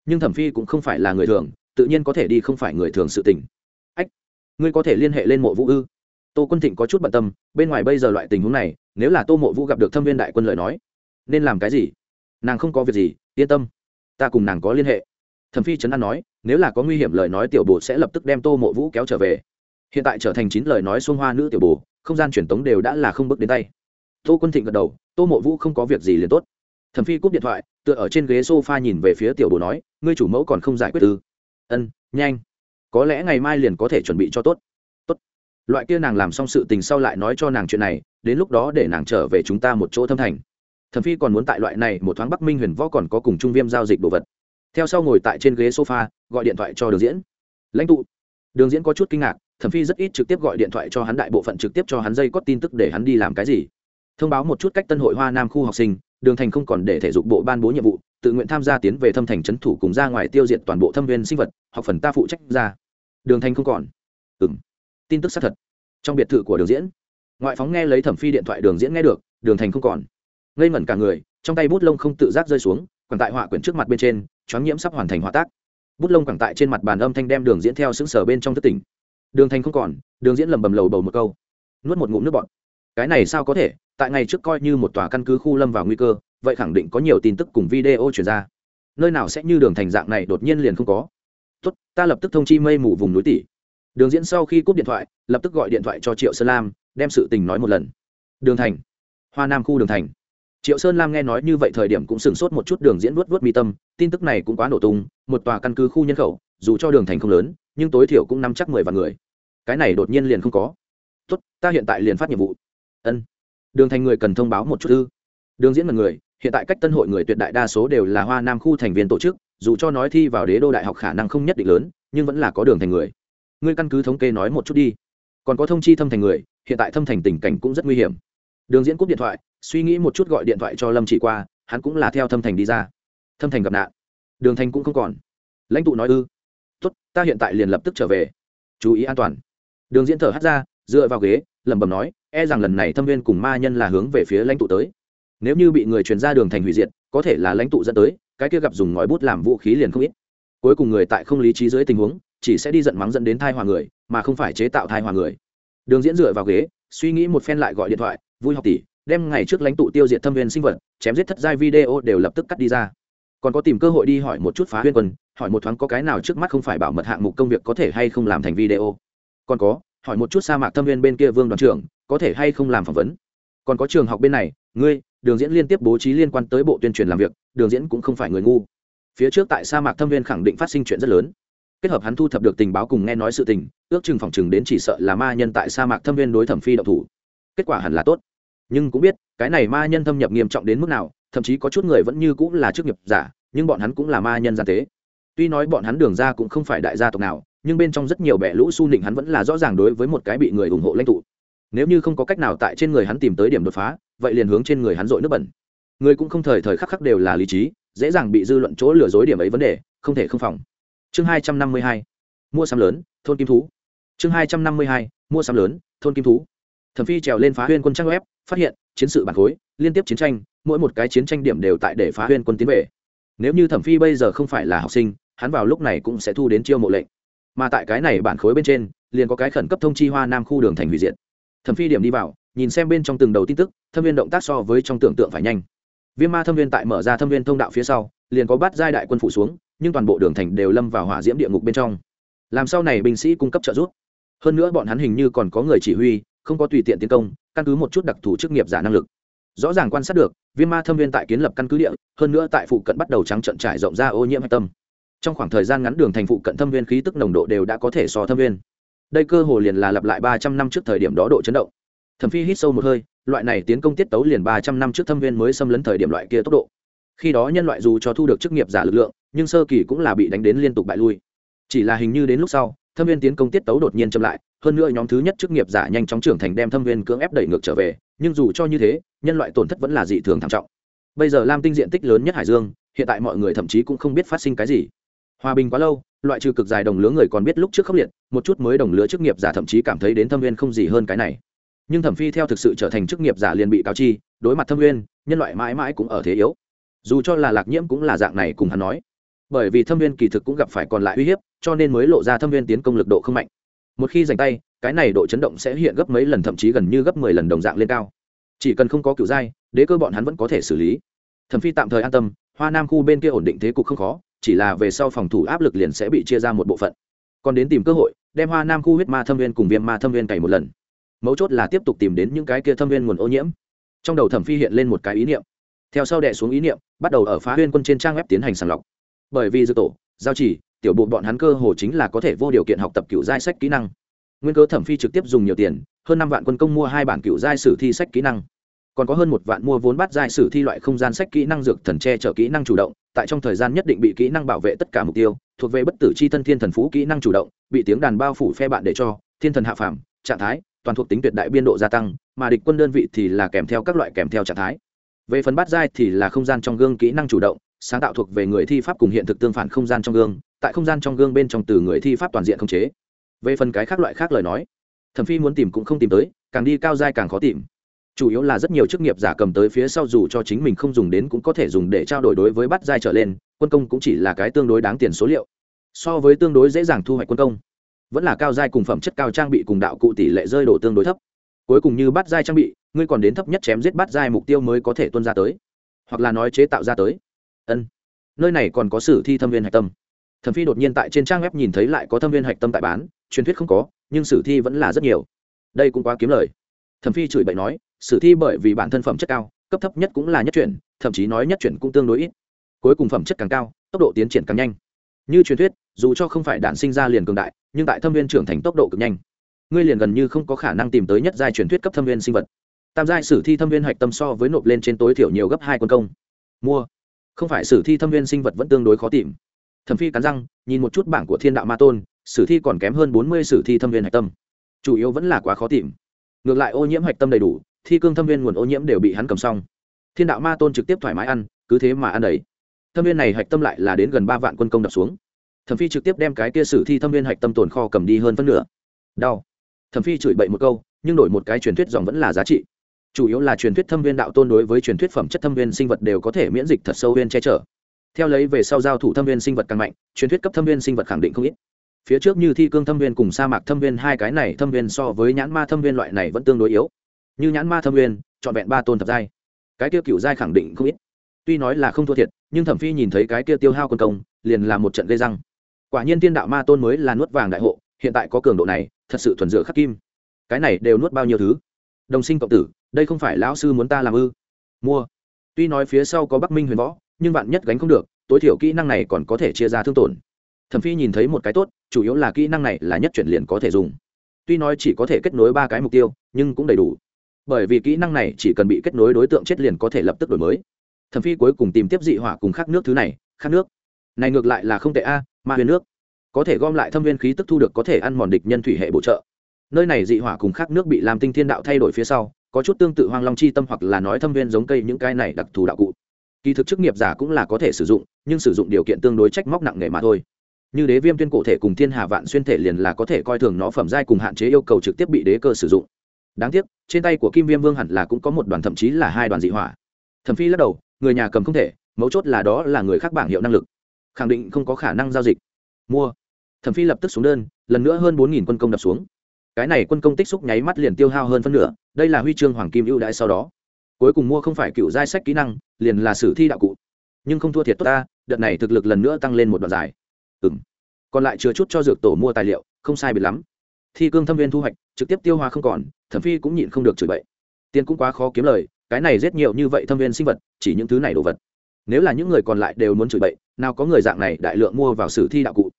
Nhưng thẩm phi cũng không phải là người thường, tự nhiên có thể đi không phải người thường sự tình. Ách, ngươi có thể liên hệ lên mộ vũ ư? Tô quân thịnh có chút bận tâm, bên ngoài bây giờ loại tình huống này, nếu là tô mộ vũ gặp được thâm viên đại quân lời nói, nên làm cái gì? Nàng không có việc gì, yên tâm, ta cùng nàng có liên hệ. Thẩm phi trấn an nói, nếu là có nguy hiểm lời nói tiểu bồ sẽ lập tức đem tô mộ vũ kéo trở về hiện tại trở thành chín lời nói xuông hoa nữ tiểu bồ, không gian truyền tống đều đã là không bước đến tay. Tô quân thịnh gật đầu, tô mộ vũ không có việc gì liền tốt. Thẩm phi cúp điện thoại, tựa ở trên ghế s o f a nhìn về phía tiểu bồ nói, ngươi chủ mẫu còn không giải quyết ư? Ân, nhanh. Có lẽ ngày mai liền có thể chuẩn bị cho tốt. Tốt. Loại kia nàng làm xong sự tình sau lại nói cho nàng chuyện này, đến lúc đó để nàng trở về chúng ta một chỗ thâm thành. Thẩm phi còn muốn tại loại này một thoáng bắc minh huyền võ còn có cùng trung viêm giao dịch đồ vật. Theo sau ngồi tại trên ghế sofa, gọi điện thoại cho đường diễn. Lãnh tụ. Đường diễn có chút kinh ngạc thẩm phi rất ít trực tiếp gọi điện thoại cho hắn, đại bộ phận trực tiếp cho hắn dây có tin tức để hắn đi làm cái gì. Thông báo một chút cách tân hội hoa nam khu học sinh, đường thành không còn để thể dục bộ ban bố nhiệm vụ, tự nguyện tham gia tiến về thâm thành trấn thủ cùng ra ngoài tiêu diệt toàn bộ thâm viên sinh vật, học phần ta phụ trách ra. Đường thành không còn. Ừ m tin tức xác thật. Trong biệt thự của đường diễn. Ngoại phóng nghe lấy thẩm phi điện thoại đường diễn nghe được, đường thành không còn. Ngây ngẩn cả người, trong tay bút lông không tự giác rơi xuống, quẳng tại họa quyển trước mặt bên trên, choáng nhiễm sắp hoàn thành họa tác. Bút lông quẳng tại trên mặt bàn âm thanh đem đường diễn theo xứng sở bên trong thất tỉnh đường thành không còn, đường diễn lầm bầm lầu bầu một câu. Nuốt một ngụm nước bọt. Cái này sao có thể? Tại ngày trước coi như một tòa căn cứ khu lâm vào nguy cơ, vậy khẳng định có nhiều tin tức cùng video chuyển ra. Nơi nào sẽ như đường thành dạng này đột nhiên liền không có? Tốt, ta lập tức thông chi mây mù vùng núi tỷ. Đường diễn sau khi cúp điện thoại, lập tức gọi điện thoại cho triệu sơn lam, đem sự tình nói một lần. Đường thành. Hoa nam khu đường thành. Triệu sơn lam nghe nói như vậy thời điểm cũng sửng sốt một chút, đường diễn vuốt vuốt mi tâm, tin tức này cũng quá nổ tung, một tòa căn cứ khu nhân khẩu, dù cho đường thành không lớn nhưng tối thiểu cũng năm chắc mười vạn người. Cái này đột nhiên liền không có. Tốt, ta hiện tại liền phát nhiệm vụ. Ân. Đường thành người cần thông báo một chút ư. Đường diễn mật người, hiện tại cách tân hội người tuyệt đại đa số đều là hoa nam khu thành viên tổ chức, dù cho nói thi vào đế đô đại học khả năng không nhất định lớn, nhưng vẫn là có đường thành người. Ngươi căn cứ thống kê nói một chút đi. Còn có thông chi thâm thành người, hiện tại thâm thành tình cảnh cũng rất nguy hiểm. Đường diễn cúp điện thoại, suy nghĩ một chút gọi điện thoại cho lâm chỉ qua, hắn cũng là theo thâm thành đi ra. Thâm thành gặp nạn. Đường thành cũng không còn. Lãnh tụ nói ư tốt, ta hiện tại liền lập tức trở về. Chú ý an toàn. Đường diễn thở hắt ra, dựa vào ghế, lẩm bẩm nói e rằng lần này thâm viên cùng ma nhân là hướng về phía lãnh tụ tới. Nếu như bị người truyền ra đường thành hủy diệt, có thể là lãnh tụ dẫn tới, cái kia gặp dùng ngòi bút làm vũ khí liền không ít. Cuối cùng người tại không lý trí dưới tình huống, chỉ sẽ đi giận mắng dẫn đến thai hòa người, mà không phải chế tạo thai hòa người. Đường diễn dựa vào ghế, suy nghĩ một phen lại gọi điện thoại, vui học tỷ, đem ngày trước lãnh tụ tiêu diệt thâm viên sinh vật, chém giết thất giai video đều lập tức cắt đi ra còn có tìm cơ hội đi hỏi một chút phá huyên quân, hỏi một thoáng có cái nào trước mắt không phải bảo mật hạng mục công việc có thể hay không làm thành video. Còn có, hỏi một chút sa mạc thâm viên bên kia vương đoàn trưởng, có thể hay không làm phỏng vấn. Còn có trường học bên này, ngươi, đường diễn liên tiếp bố trí liên quan tới bộ tuyên truyền làm việc, đường diễn cũng không phải người ngu. Phía trước tại sa mạc thâm viên khẳng định phát sinh chuyện rất lớn. Kết hợp hắn thu thập được tình báo cùng nghe nói sự tình, ước chừng phòng chừng đến chỉ sợ là ma nhân tại sa mạc thâm viên đối thẩm phi đậu thủ. Kết quả hẳn là tốt. Nhưng cũng biết, cái này ma nhân thâm nhập nghiêm trọng đến mức nào thậm chí có chút người vẫn như cũng là chức nghiệp giả, nhưng bọn hắn cũng là ma nhân gian tế. Tuy nói bọn hắn đường ra cũng không phải đại gia tộc nào, nhưng bên trong rất nhiều bẻ lũ su nịnh hắn vẫn là rõ ràng đối với một cái bị người ủng hộ lãnh tụ. Nếu như không có cách nào tại trên người hắn tìm tới điểm đột phá, vậy liền hướng trên người hắn dội nước bẩn. Người cũng không thời thời khắc khắc đều là lý trí, dễ dàng bị dư luận chỗ lừa dối điểm ấy vấn đề, không thể không phòng. Chương hai trăm năm mươi hai, mua sắm lớn, thôn kim thú. Chương hai trăm năm mươi hai, mua sắm lớn, thôn kim thú. Thẩm phi trèo lên phá huyên quân trang web, phát hiện chiến sự bản khối, liên tiếp chiến tranh, mỗi một cái chiến tranh điểm đều tại để phá huyên quân tiến về. Nếu như thẩm phi bây giờ không phải là học sinh, hắn vào lúc này cũng sẽ thu đến chiêu mộ lệnh. Mà tại cái này bản khối bên trên, liền có cái khẩn cấp thông chi hoa nam khu đường thành hủy diệt. Thẩm phi điểm đi vào, nhìn xem bên trong từng đầu tin tức, thâm viên động tác so với trong tưởng tượng phải nhanh. Viêm ma thâm viên tại mở ra thâm viên thông đạo phía sau, liền có bắt giai đại quân phủ xuống, nhưng toàn bộ đường thành đều lâm vào hỏa diễm địa ngục bên trong. Làm sau này binh sĩ cung cấp trợ giúp. Hơn nữa bọn hắn hình như còn có người chỉ huy không có tùy tiện tiến công, căn cứ một chút đặc thù chức nghiệp giả năng lực. Rõ ràng quan sát được, viêm ma thâm viên tại kiến lập căn cứ địa, hơn nữa tại phụ cận bắt đầu trắng trận trải rộng ra ô nhiễm hạch tâm. Trong khoảng thời gian ngắn đường thành phụ cận thâm viên khí tức nồng độ đều đã có thể so thâm viên. Đây cơ hồ liền là lặp lại ba trăm năm trước thời điểm đó độ chấn động. Thẩm phi hít sâu một hơi, loại này tiến công tiết tấu liền ba trăm năm trước thâm viên mới xâm lấn thời điểm loại kia tốc độ. Khi đó nhân loại dù cho thu được chức nghiệp giả lực lượng, nhưng sơ kỳ cũng là bị đánh đến liên tục bại lui. Chỉ là hình như đến lúc sau, thâm viên tiến công tiết tấu đột nhiên chậm lại hơn nữa nhóm thứ nhất chức nghiệp giả nhanh chóng trưởng thành đem thâm viên cưỡng ép đẩy ngược trở về, nhưng dù cho như thế, nhân loại tổn thất vẫn là dị thường thảm trọng. Bây giờ lam tinh diện tích lớn nhất hải dương, hiện tại mọi người thậm chí cũng không biết phát sinh cái gì. Hòa bình quá lâu, loại trừ cực dài đồng lứa người còn biết lúc trước khốc liệt, một chút mới đồng lứa chức nghiệp giả thậm chí cảm thấy đến thâm viên không gì hơn cái này. Nhưng thẩm phi theo thực sự trở thành chức nghiệp giả liền bị cáo chi, đối mặt thâm viên, nhân loại mãi mãi cũng ở thế yếu. Dù cho là lạc nhiễm cũng là dạng này cùng hắn nói. Bởi vì thâm viên kỳ thực cũng gặp phải còn lại uy hiếp, cho nên mới lộ ra thâm viên tiến công lực độ không mạnh một khi giành tay, cái này độ chấn động sẽ hiện gấp mấy lần, thậm chí gần như gấp mười lần đồng dạng lên cao. Chỉ cần không có cựu giai, đế cơ bọn hắn vẫn có thể xử lý. Thẩm phi tạm thời an tâm, hoa nam khu bên kia ổn định thế cục không khó, chỉ là về sau phòng thủ áp lực liền sẽ bị chia ra một bộ phận. Còn đến tìm cơ hội, đem hoa nam khu huyết ma thâm viên cùng viêm ma thâm viên cày một lần. Mấu chốt là tiếp tục tìm đến những cái kia thâm viên nguồn ô nhiễm. Trong đầu thẩm phi hiện lên một cái ý niệm. Theo sau đệ xuống ý niệm, bắt đầu ở phá huyên quân trên trang web tiến hành sàng lọc. Bởi vì dự tổ, giao chỉ tiểu bộ bọn hắn cơ hồ chính là có thể vô điều kiện học tập cựu giai sách kỹ năng. Nguyên cơ thẩm phi trực tiếp dùng nhiều tiền, hơn năm vạn quân công mua hai bản cựu giai sử thi sách kỹ năng. Còn có hơn một vạn mua vốn bắt giai sử thi loại không gian sách kỹ năng dược thần che chở kỹ năng chủ động, tại trong thời gian nhất định bị kỹ năng bảo vệ tất cả mục tiêu, thuộc về bất tử c h i thân thiên thần phú kỹ năng chủ động, bị tiếng đàn bao phủ phe bạn để cho, thiên thần hạ phàm, trạng thái, toàn thuộc tính tuyệt đại biên độ gia tăng, mà địch quân đơn vị thì là kèm theo các loại kèm theo trạng thái. Về phần bát giai thì là không gian trong gương kỹ năng chủ động sáng tạo thuộc về người thi pháp cùng hiện thực tương phản không gian trong gương, tại không gian trong gương bên trong từ người thi pháp toàn diện không chế. Về phần cái khác loại khác lời nói, thẩm phi muốn tìm cũng không tìm tới, càng đi cao giai càng khó tìm. Chủ yếu là rất nhiều chức nghiệp giả cầm tới phía sau dù cho chính mình không dùng đến cũng có thể dùng để trao đổi đối với bắt giai trở lên, quân công cũng chỉ là cái tương đối đáng tiền số liệu. So với tương đối dễ dàng thu hoạch quân công, vẫn là cao giai cùng phẩm chất cao trang bị cùng đạo cụ tỷ lệ rơi đổ tương đối thấp. Cuối cùng như bắt giai trang bị, ngươi còn đến thấp nhất chém giết bắt giai mục tiêu mới có thể tuân ra tới, hoặc là nói chế tạo ra tới ân. Nơi này còn có sử thi thâm viên hạch tâm. Thẩm phi đột nhiên tại trên trang web nhìn thấy lại có thâm viên hạch tâm tại bán, truyền thuyết không có, nhưng sử thi vẫn là rất nhiều. Đây cũng quá kiếm lời. Thẩm phi chửi bậy nói, sử thi bởi vì bản thân phẩm chất cao, cấp thấp nhất cũng là nhất chuyển, thậm chí nói nhất chuyển cũng tương đối ít. Cuối cùng phẩm chất càng cao, tốc độ tiến triển càng nhanh. Như truyền thuyết, dù cho không phải đạn sinh ra liền cường đại, nhưng tại thâm viên trưởng thành tốc độ cực nhanh. Ngươi liền gần như không có khả năng tìm tới nhất giai truyền thuyết cấp thâm viên sinh vật. Tam giai sử thi thâm viên hạch tâm so với nộp lên trên tối thiểu nhiều gấp hai quân công. Mua không phải sử thi thâm viên sinh vật vẫn tương đối khó tìm. Thẩm phi cắn răng, nhìn một chút bảng của thiên đạo ma tôn, sử thi còn kém hơn bốn mươi sử thi thâm viên hạch tâm. Chủ yếu vẫn là quá khó tìm. Ngược lại ô nhiễm hạch tâm đầy đủ, thi cương thâm viên nguồn ô nhiễm đều bị hắn cầm xong. Thiên đạo ma tôn trực tiếp thoải mái ăn, cứ thế mà ăn đấy. Thâm viên này hạch tâm lại là đến gần ba vạn quân công đập xuống. Thẩm phi trực tiếp đem cái kia sử thi thâm viên hạch tâm tồn kho cầm đi hơn phân nửa. Đau. Thẩm phi chửi bậy một câu, nhưng đổi một cái truyền thuyết dòng vẫn là giá trị chủ yếu là truyền thuyết thâm viên đạo tôn đối với truyền thuyết phẩm chất thâm viên sinh vật đều có thể miễn dịch thật sâu viên che chở. Theo lấy về sau giao thủ thâm viên sinh vật càng mạnh, truyền thuyết cấp thâm viên sinh vật khẳng định không ít. Phía trước như thi cương thâm viên cùng sa mạc thâm viên hai cái này thâm viên so với nhãn ma thâm viên loại này vẫn tương đối yếu. Như nhãn ma thâm viên, trọn vẹn ba tôn thập giai. Cái kia cựu giai khẳng định không ít. Tuy nói là không thua thiệt, nhưng thẩm phi nhìn thấy cái kia tiêu hao quân công, liền là một trận gây răng. Quả nhiên tiên đạo ma tôn mới là nuốt vàng đại hộ, hiện tại có cường độ này, thật sự thuần dựa khắc kim. Cái này đều nuốt bao nhiêu thứ? Đồng sinh cộng tử, đây không phải lão sư muốn ta làm ư? Mua. Tuy nói phía sau có bắc minh huyền võ, nhưng bạn nhất gánh không được, tối thiểu kỹ năng này còn có thể chia ra thương tổn. Thẩm phi nhìn thấy một cái tốt, chủ yếu là kỹ năng này là nhất chuyển liền có thể dùng. Tuy nói chỉ có thể kết nối ba cái mục tiêu, nhưng cũng đầy đủ. Bởi vì kỹ năng này chỉ cần bị kết nối đối tượng chết liền có thể lập tức đổi mới. Thẩm phi cuối cùng tìm tiếp dị hỏa cùng khác nước thứ này khác nước. Này ngược lại là không tệ a, ma huyền nước. Có thể gom lại thâm viên khí tức thu được có thể ăn mòn địch nhân thủy hệ bổ trợ nơi này dị hỏa cùng khác nước bị làm tinh thiên đạo thay đổi phía sau, có chút tương tự hoang long chi tâm hoặc là nói thâm viên giống cây những cái này đặc thù đạo cụ. Kỳ thực chức nghiệp giả cũng là có thể sử dụng, nhưng sử dụng điều kiện tương đối trách móc nặng nề mà thôi. Như đế viêm tuyên cổ thể cùng thiên hà vạn xuyên thể liền là có thể coi thường nó phẩm giai cùng hạn chế yêu cầu trực tiếp bị đế cơ sử dụng. Đáng tiếc, trên tay của kim viêm vương hẳn là cũng có một đoàn thậm chí là hai đoàn dị hỏa. Thẩm phi lắc đầu, người nhà cầm không thể, mấu chốt là đó là người khác bảng hiệu năng lực. Khẳng định không có khả năng giao dịch. Mua. Thẩm phi lập tức xuống đơn, lần nữa hơn bốn nghìn quân công đập xuống cái này quân công tích xúc nháy mắt liền tiêu hao hơn phân nửa, đây là huy chương hoàng kim ưu đãi sau đó. Cuối cùng mua không phải cựu giai sách kỹ năng, liền là sử thi đạo cụ. Nhưng không thua thiệt tốt ta, đợt này thực lực lần nữa tăng lên một đoạn dài. Ừng còn lại chứa chút cho dược tổ mua tài liệu, không sai biệt lắm. Thi cương thâm viên thu hoạch, trực tiếp tiêu hóa không còn, thẩm phi cũng nhịn không được chửi bậy. Tiền cũng quá khó kiếm lời, cái này rất nhiều như vậy thâm viên sinh vật, chỉ những thứ này đồ vật. Nếu là những người còn lại đều muốn chửi bậy, nào có người dạng này đại lượng mua vào sử thi đạo cụ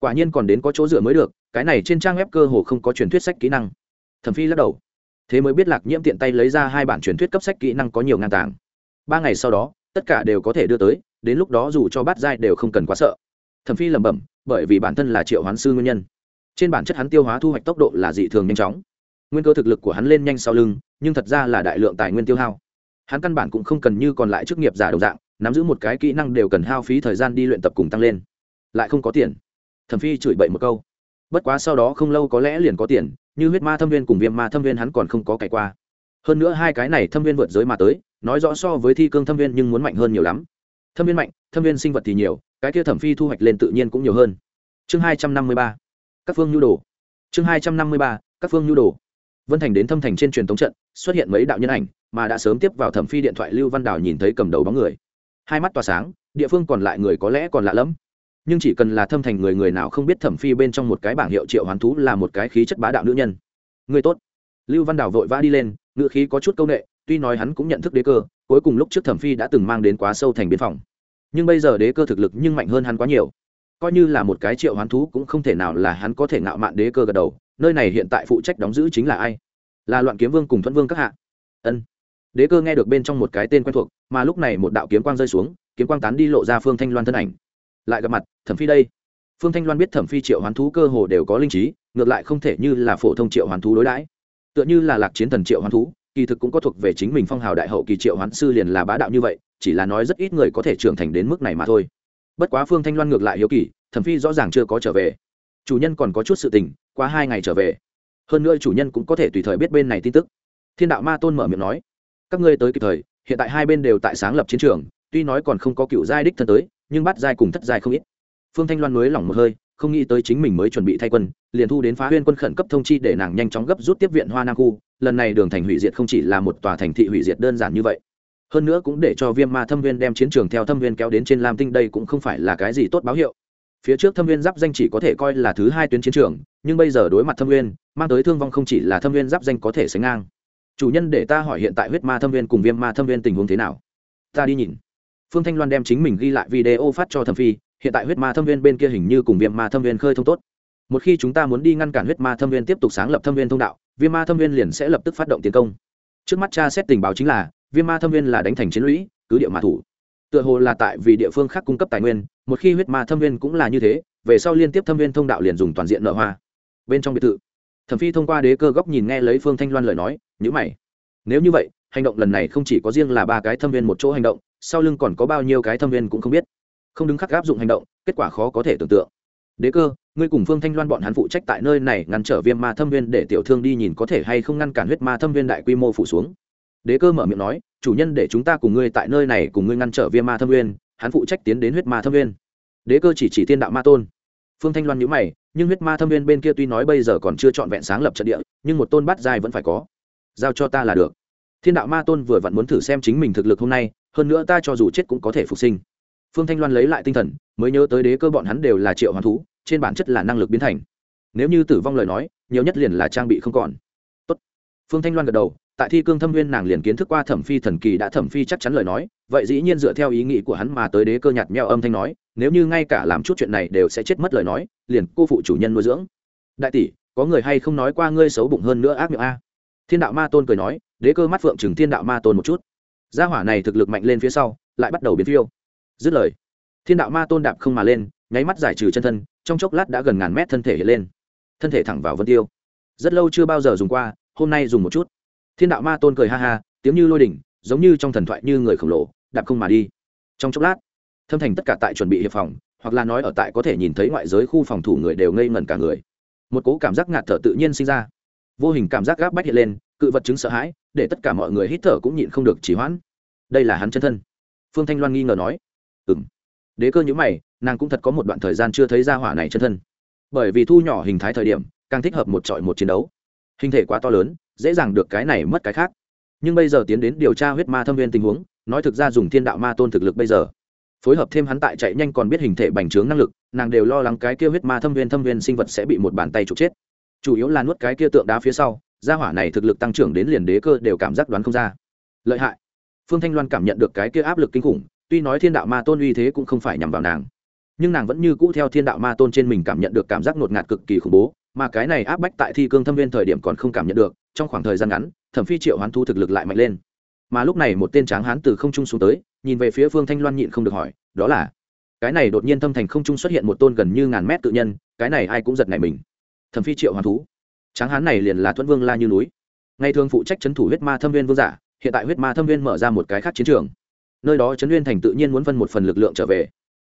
quả nhiên còn đến có chỗ dựa mới được, cái này trên trang web cơ hồ không có truyền thuyết sách kỹ năng. Thẩm phi lắc đầu. Thế mới biết lạc nhiễm tiện tay lấy ra hai bản truyền thuyết cấp sách kỹ năng có nhiều ngang tàng. Ba ngày sau đó, tất cả đều có thể đưa tới, đến lúc đó dù cho bát giai đều không cần quá sợ. Thẩm phi lẩm bẩm, bởi vì bản thân là triệu hoán sư nguyên nhân. Trên bản chất hắn tiêu hóa thu hoạch tốc độ là dị thường nhanh chóng. Nguyên cơ thực lực của hắn lên nhanh sau lưng, nhưng thật ra là đại lượng tài nguyên tiêu hao. Hắn căn bản cũng không cần như còn lại chức nghiệp giả đồng dạng, nắm giữ một cái kỹ năng đều cần hao phí thời gian đi luyện tập cùng tăng lên. Lại không có tiền thẩm phi chửi bậy một câu. Bất quá sau đó không lâu có lẽ liền có tiền, như huyết ma thâm viên cùng viêm ma thâm viên hắn còn không có cải qua. Hơn nữa hai cái này thâm viên vượt giới mà tới, nói rõ so với thi cương thâm viên nhưng muốn mạnh hơn nhiều lắm. Thâm viên mạnh, thâm viên sinh vật thì nhiều, cái kia thẩm phi thu hoạch lên tự nhiên cũng nhiều hơn. Chương hai trăm năm mươi ba, các phương nhu đồ. Chương hai trăm năm mươi ba, các phương nhu đồ. Vân thành đến thâm thành trên truyền thống trận, xuất hiện mấy đạo nhân ảnh, mà đã sớm tiếp vào thẩm phi điện thoại lưu văn đào nhìn thấy cầm đầu bóng người. Hai mắt tỏa sáng, địa phương còn lại người có lẽ còn lạ lẫm nhưng chỉ cần là thâm thành người người nào không biết thẩm phi bên trong một cái bảng hiệu triệu hoán thú là một cái khí chất bá đạo nữ nhân. Người tốt. Lưu văn đào vội vã đi lên ngựa khí có chút c â u n ệ tuy nói hắn cũng nhận thức đế cơ, cuối cùng lúc trước thẩm phi đã từng mang đến quá sâu thành biên phòng. Nhưng bây giờ đế cơ thực lực nhưng mạnh hơn hắn quá nhiều. Coi như là một cái triệu hoán thú cũng không thể nào là hắn có thể ngạo mạn đế cơ gật đầu, nơi này hiện tại phụ trách đóng giữ chính là ai? Là loạn kiếm vương cùng thuẫn vương các hạ. Ân. Đế cơ nghe được bên trong một cái tên quen thuộc, mà lúc này một đạo kiếm quang rơi xuống, kiếm quang tán đi lộ ra phương thanh loan thân ảnh. Lại gặp mặt thẩm phi đây. Phương thanh loan biết thẩm phi triệu hoán thú cơ hồ đều có linh trí, ngược lại không thể như là phổ thông triệu hoán thú đối đãi. Tựa như là lạc chiến thần triệu hoán thú, kỳ thực cũng có thuộc về chính mình phong hào đại hậu kỳ triệu hoán sư liền là bá đạo như vậy, chỉ là nói rất ít người có thể trưởng thành đến mức này mà thôi. Bất quá phương thanh loan ngược lại hiếu kỳ, thẩm phi rõ ràng chưa có trở về. Chủ nhân còn có chút sự tình, qua hai ngày trở về. Hơn nữa chủ nhân cũng có thể tùy thời biết bên này tin tức. Thiên đạo ma tôn mở miệng nói, các ngươi tới kịp thời, hiện tại hai bên đều tại sáng lập chiến trường, tuy nói còn không có cựu giai đích thân tới, nhưng bắt giai cùng thất giai không ít phương thanh loan nới lỏng một hơi, không nghĩ tới chính mình mới chuẩn bị thay quân, liền thu đến phá huyên quân khẩn cấp thông chi để nàng nhanh chóng gấp rút tiếp viện hoa nam khu. Lần này đường thành hủy diệt không chỉ là một tòa thành thị hủy diệt đơn giản như vậy, hơn nữa cũng để cho viêm ma thâm viên đem chiến trường theo thâm viên kéo đến trên lam tinh, đây cũng không phải là cái gì tốt báo hiệu. Phía trước thâm viên giáp danh chỉ có thể coi là thứ hai tuyến chiến trường, nhưng bây giờ đối mặt thâm viên, mang tới thương vong không chỉ là thâm viên giáp danh có thể sánh ngang. Chủ nhân để ta hỏi hiện tại huyết ma thâm viên cùng viêm ma thâm viên tình huống thế nào? Ta đi nhìn. Phương thanh loan đem chính mình ghi lại video phát cho thẩm phi hiện tại huyết ma thâm viên bên kia hình như cùng viêm ma thâm viên khơi thông tốt một khi chúng ta muốn đi ngăn cản huyết ma thâm viên tiếp tục sáng lập thâm viên thông đạo viêm ma thâm viên liền sẽ lập tức phát động tiến công trước mắt cha xét tình báo chính là viêm ma thâm viên là đánh thành chiến lũy cứ địa mà thủ tựa hồ là tại vì địa phương khác cung cấp tài nguyên một khi huyết ma thâm viên cũng là như thế về sau liên tiếp thâm viên thông đạo liền dùng toàn diện nợ hoa bên trong biệt thự thẩm phi thông qua đế cơ góc nhìn nghe lấy phương thanh loan lời nói nhữ mày nếu như vậy hành động lần này không chỉ có riêng là ba cái thâm viên một chỗ hành động sau lưng còn có bao nhiêu cái thâm viên cũng không biết không đứng khắc áp dụng hành động, kết quả khó có thể tưởng tượng. Đế cơ, ngươi cùng phương thanh loan bọn hắn phụ trách tại nơi này ngăn trở viêm ma thâm viên để tiểu thương đi nhìn có thể hay không ngăn cản huyết ma thâm viên đại quy mô phủ xuống. Đế cơ mở miệng nói, chủ nhân để chúng ta cùng ngươi tại nơi này cùng ngươi ngăn trở viêm ma thâm viên, hắn phụ trách tiến đến huyết ma thâm viên. Đế cơ chỉ chỉ tiên đạo ma tôn. Phương thanh loan nhữ mày, nhưng huyết ma thâm viên bên kia tuy nói bây giờ còn chưa trọn vẹn sáng lập trận địa, nhưng một tôn bát dài vẫn phải có. Giao cho ta là được. Thiên đạo ma tôn vừa vặn muốn thử xem chính mình thực lực hôm nay, hơn nữa ta cho dù chết cũng có thể phục sinh phương thanh loan lấy lại tinh thần, mới nhớ tới đế cơ bọn hắn đều là triệu hoàn thú, trên bản chất là năng lực biến thành. Nếu như tử vong lời nói, nhiều nhất liền là trang bị không còn. Tốt. phương thanh loan gật đầu, tại thi cương thâm viên nàng liền kiến thức qua thẩm phi thần kỳ đã thẩm phi chắc chắn lời nói, vậy dĩ nhiên dựa theo ý nghĩ của hắn mà tới đế cơ nhạt meo âm thanh nói, nếu như ngay cả làm chút chuyện này đều sẽ chết mất lời nói, liền cô phụ chủ nhân nuôi dưỡng. Đại tỷ, có người hay không nói qua ngươi xấu bụng hơn nữa ác miệng a? Thiên đạo ma tôn cười nói, đế cơ mắt phượng chừng thiên đạo ma tôn một chút. Gia hỏa này thực lực mạnh lên phía sau, lại bắt đầu biến phiêu dứt lời. Thiên đạo ma tôn đạp không mà lên, nháy mắt giải trừ chân thân, trong chốc lát đã gần ngàn mét thân thể hiện lên. Thân thể thẳng vào vân tiêu. Rất lâu chưa bao giờ dùng qua, hôm nay dùng một chút. Thiên đạo ma tôn cười ha ha, tiếng như lôi đỉnh, giống như trong thần thoại như người khổng lồ, đạp không mà đi. Trong chốc lát, thâm thành tất cả tại chuẩn bị hiệp phòng, hoặc là nói ở tại có thể nhìn thấy ngoại giới khu phòng thủ người đều ngây ngẩn cả người. Một cố cảm giác ngạt thở tự nhiên sinh ra. Vô hình cảm giác gáp bách hiện lên, cự vật chứng sợ hãi, để tất cả mọi người hít thở cũng nhịn không được chỉ hoãn. Đây là hắn chân thân. Phương thanh loan nghi ngờ nói ừ đế cơ nhữ mày, nàng cũng thật có một đoạn thời gian chưa thấy ra hỏa này chân thân. Bởi vì thu nhỏ hình thái thời điểm, càng thích hợp một trọi một chiến đấu. Hình thể quá to lớn, dễ dàng được cái này mất cái khác. Nhưng bây giờ tiến đến điều tra huyết ma thâm viên tình huống, nói thực ra dùng thiên đạo ma tôn thực lực bây giờ, phối hợp thêm hắn tại chạy nhanh còn biết hình thể bành trướng năng lực, nàng đều lo lắng cái kia huyết ma thâm viên thâm viên sinh vật sẽ bị một bàn tay trục chết. Chủ yếu là nuốt cái kia tượng đá phía sau gia hỏa này thực lực tăng trưởng đến liền đế cơ đều cảm giác đoán không ra. Lợi hại. Phương thanh loan cảm nhận được cái kia áp lực kinh khủng tuy nói thiên đạo ma tôn uy thế cũng không phải nhằm vào nàng, nhưng nàng vẫn như cũ theo thiên đạo ma tôn trên mình cảm nhận được cảm giác ngột ngạt cực kỳ khủng bố, mà cái này áp bách tại thi cương thâm viên thời điểm còn không cảm nhận được, trong khoảng thời gian ngắn, thẩm phi triệu hoán thu thực lực lại mạnh lên. Mà lúc này một tên tráng hán từ không trung xuống tới, nhìn về phía phương thanh loan nhịn không được hỏi, đó là? Cái này đột nhiên thâm thành không trung xuất hiện một tôn gần như ngàn mét tự nhân, cái này ai cũng giật này mình. Thẩm phi triệu hoán thú. Tráng hán này liền là thuẫn vương la như núi. Ngày thường phụ trách c h ấ n thủ huyết ma thâm viên vương giả, hiện tại huyết ma thâm viên mở ra một cái khác chiến trường nơi đó trấn nguyên thành tự nhiên muốn phân một phần lực lượng trở về,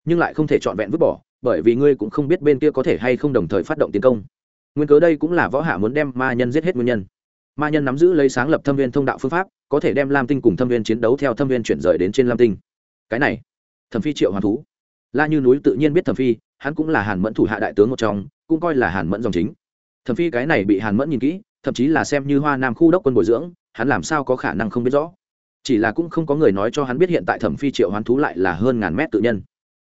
nhưng lại không thể trọn vẹn vứt bỏ, bởi vì ngươi cũng không biết bên kia có thể hay không đồng thời phát động tiến công. Nguyên cớ đây cũng là võ hạ muốn đem ma nhân giết hết nguyên nhân. Ma nhân nắm giữ lấy sáng lập thâm viên thông đạo phương pháp, có thể đem lam tinh cùng thâm viên chiến đấu theo thâm viên chuyển rời đến trên lam tinh. Cái này, thẩm phi triệu hoàn thú. La như núi tự nhiên biết thẩm phi, hắn cũng là hàn mẫn thủ hạ đại tướng một trong, cũng coi là hàn mẫn dòng chính. Thẩm phi cái này bị hàn mẫn nhìn kỹ, thậm chí là xem như hoa nam khu đốc quân bồi dưỡng, hắn làm sao có khả năng không biết rõ chỉ là cũng không có người nói cho hắn biết hiện tại thẩm phi triệu hoán thú lại là hơn ngàn mét tự nhân.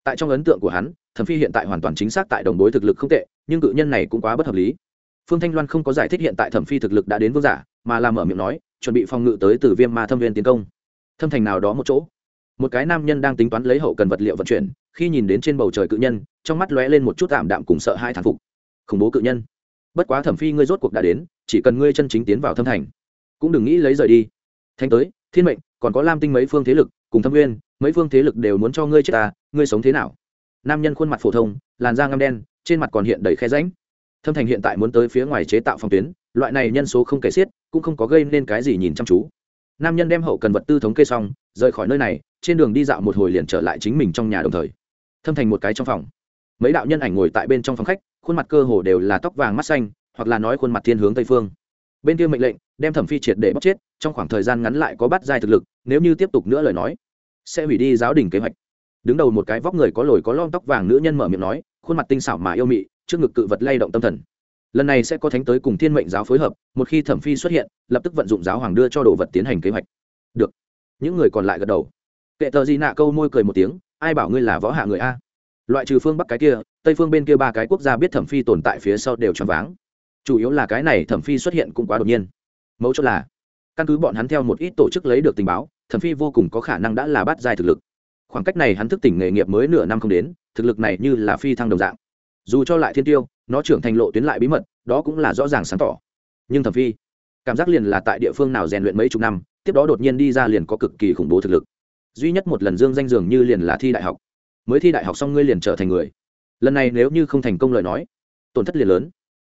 Tại trong ấn tượng của hắn, thẩm phi hiện tại hoàn toàn chính xác tại đồng đối thực lực không tệ, nhưng cự nhân này cũng quá bất hợp lý. Phương thanh loan không có giải thích hiện tại thẩm phi thực lực đã đến vương giả, mà làm mở miệng nói, chuẩn bị phòng ngự tới từ viêm ma thâm viên tiến công. Thâm thành nào đó một chỗ. Một cái nam nhân đang tính toán lấy hậu cần vật liệu vận chuyển, khi nhìn đến trên bầu trời cự nhân, trong mắt lóe lên một chút tạm đạm cùng sợ hai thán phục. Khủng bố cự nhân. Bất quá thẩm phi ngươi rốt cuộc đã đến, chỉ cần ngươi chân chính tiến vào thâm thành. Cũng đừng nghĩ lấy rời đi. Thanh tới, thiên mệnh còn có lam tinh mấy phương thế lực, cùng thâm nguyên, mấy phương thế lực đều muốn cho ngươi chết ta, ngươi sống thế nào? Nam nhân khuôn mặt phổ thông, làn da ngăm đen, trên mặt còn hiện đầy khe ránh thâm thành hiện tại muốn tới phía ngoài chế tạo phòng tuyến, loại này nhân số không kể xiết, cũng không có gây nên cái gì nhìn chăm chú. Nam nhân đem hậu cần vật tư thống kê xong, rời khỏi nơi này, trên đường đi dạo một hồi liền trở lại chính mình trong nhà đồng thời. Thâm thành một cái trong phòng. Mấy đạo nhân ảnh ngồi tại bên trong phòng khách, khuôn mặt cơ hồ đều là tóc vàng mắt xanh, hoặc là nói khuôn mặt thiên hướng tây phương bên kia mệnh lệnh, đem thẩm phi triệt để bóc chết, trong khoảng thời gian ngắn lại có bắt giai thực lực, nếu như tiếp tục nữa lời nói, sẽ hủy đi giáo đình kế hoạch. Đứng đầu một cái vóc người có lồi có lon tóc vàng nữ nhân mở miệng nói, khuôn mặt tinh xảo mà yêu mị, trước ngực cự vật lay động tâm thần. Lần này sẽ có thánh tới cùng thiên mệnh giáo phối hợp, một khi thẩm phi xuất hiện, lập tức vận dụng giáo hoàng đưa cho đồ vật tiến hành kế hoạch. Được. Những người còn lại gật đầu. Kệ tờ gì nạ câu môi cười một tiếng, ai bảo ngươi là võ hạ người a? Loại trừ phương bắc cái kia, tây phương bên kia ba cái quốc gia biết thẩm phi tồn tại phía sau đều choáng váng chủ yếu là cái này thẩm phi xuất hiện cũng quá đột nhiên. Mẫu chốt là, căn cứ bọn hắn theo một ít tổ chức lấy được tình báo, thẩm phi vô cùng có khả năng đã là bắt dài thực lực. Khoảng cách này hắn thức tỉnh nghề nghiệp mới nửa năm không đến, thực lực này như là phi thăng đồng dạng. Dù cho lại thiên tiêu, nó trưởng thành lộ tuyến lại bí mật, đó cũng là rõ ràng sáng tỏ. Nhưng thẩm phi, cảm giác liền là tại địa phương nào rèn luyện mấy chục năm, tiếp đó đột nhiên đi ra liền có cực kỳ khủng bố thực lực. Duy nhất một lần dương danh dường như liền là thi đại học. Mới thi đại học xong ngươi liền trở thành người. Lần này nếu như không thành công lời nói, tổn thất liền lớn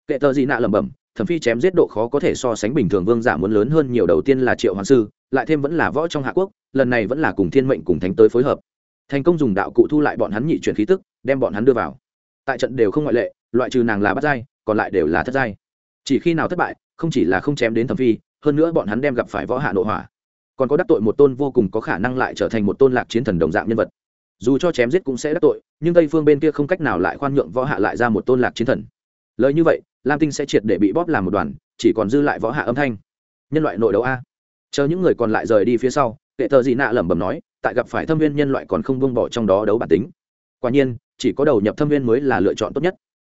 kệ tờ gì nạ lẩm bẩm thẩm phi chém giết độ khó có thể so sánh bình thường vương giả muốn lớn hơn nhiều đầu tiên là triệu hoàng sư lại thêm vẫn là võ trong hạ quốc lần này vẫn là cùng thiên mệnh cùng thánh tới phối hợp. Thành công dùng đạo cụ thu lại bọn hắn nhị chuyển khí tức đem bọn hắn đưa vào. Tại trận đều không ngoại lệ loại trừ nàng là bắt dai, còn lại đều là thất dai. chỉ khi nào thất bại không chỉ là không chém đến thẩm phi hơn nữa bọn hắn đem gặp phải võ hạ nội hỏa. Còn có đắc tội một tôn vô cùng có khả năng lại trở thành một tôn lạc chiến thần đồng dạng nhân vật. Dù cho chém giết cũng sẽ đắc tội nhưng tây phương bên kia không cách nào lại khoan nhượng võ hạ lại ra một tôn lạc chiến thần. Lời như vậy lam tinh sẽ triệt để bị bóp làm một đoàn, chỉ còn dư lại võ hạ âm thanh. Nhân loại nội đấu a. Chờ những người còn lại rời đi phía sau kệ tờ dị nạ lẩm bẩm nói, tại gặp phải thâm viên nhân loại còn không buông bỏ trong đó đấu bản tính. Quả nhiên, chỉ có đầu nhập thâm viên mới là lựa chọn tốt nhất.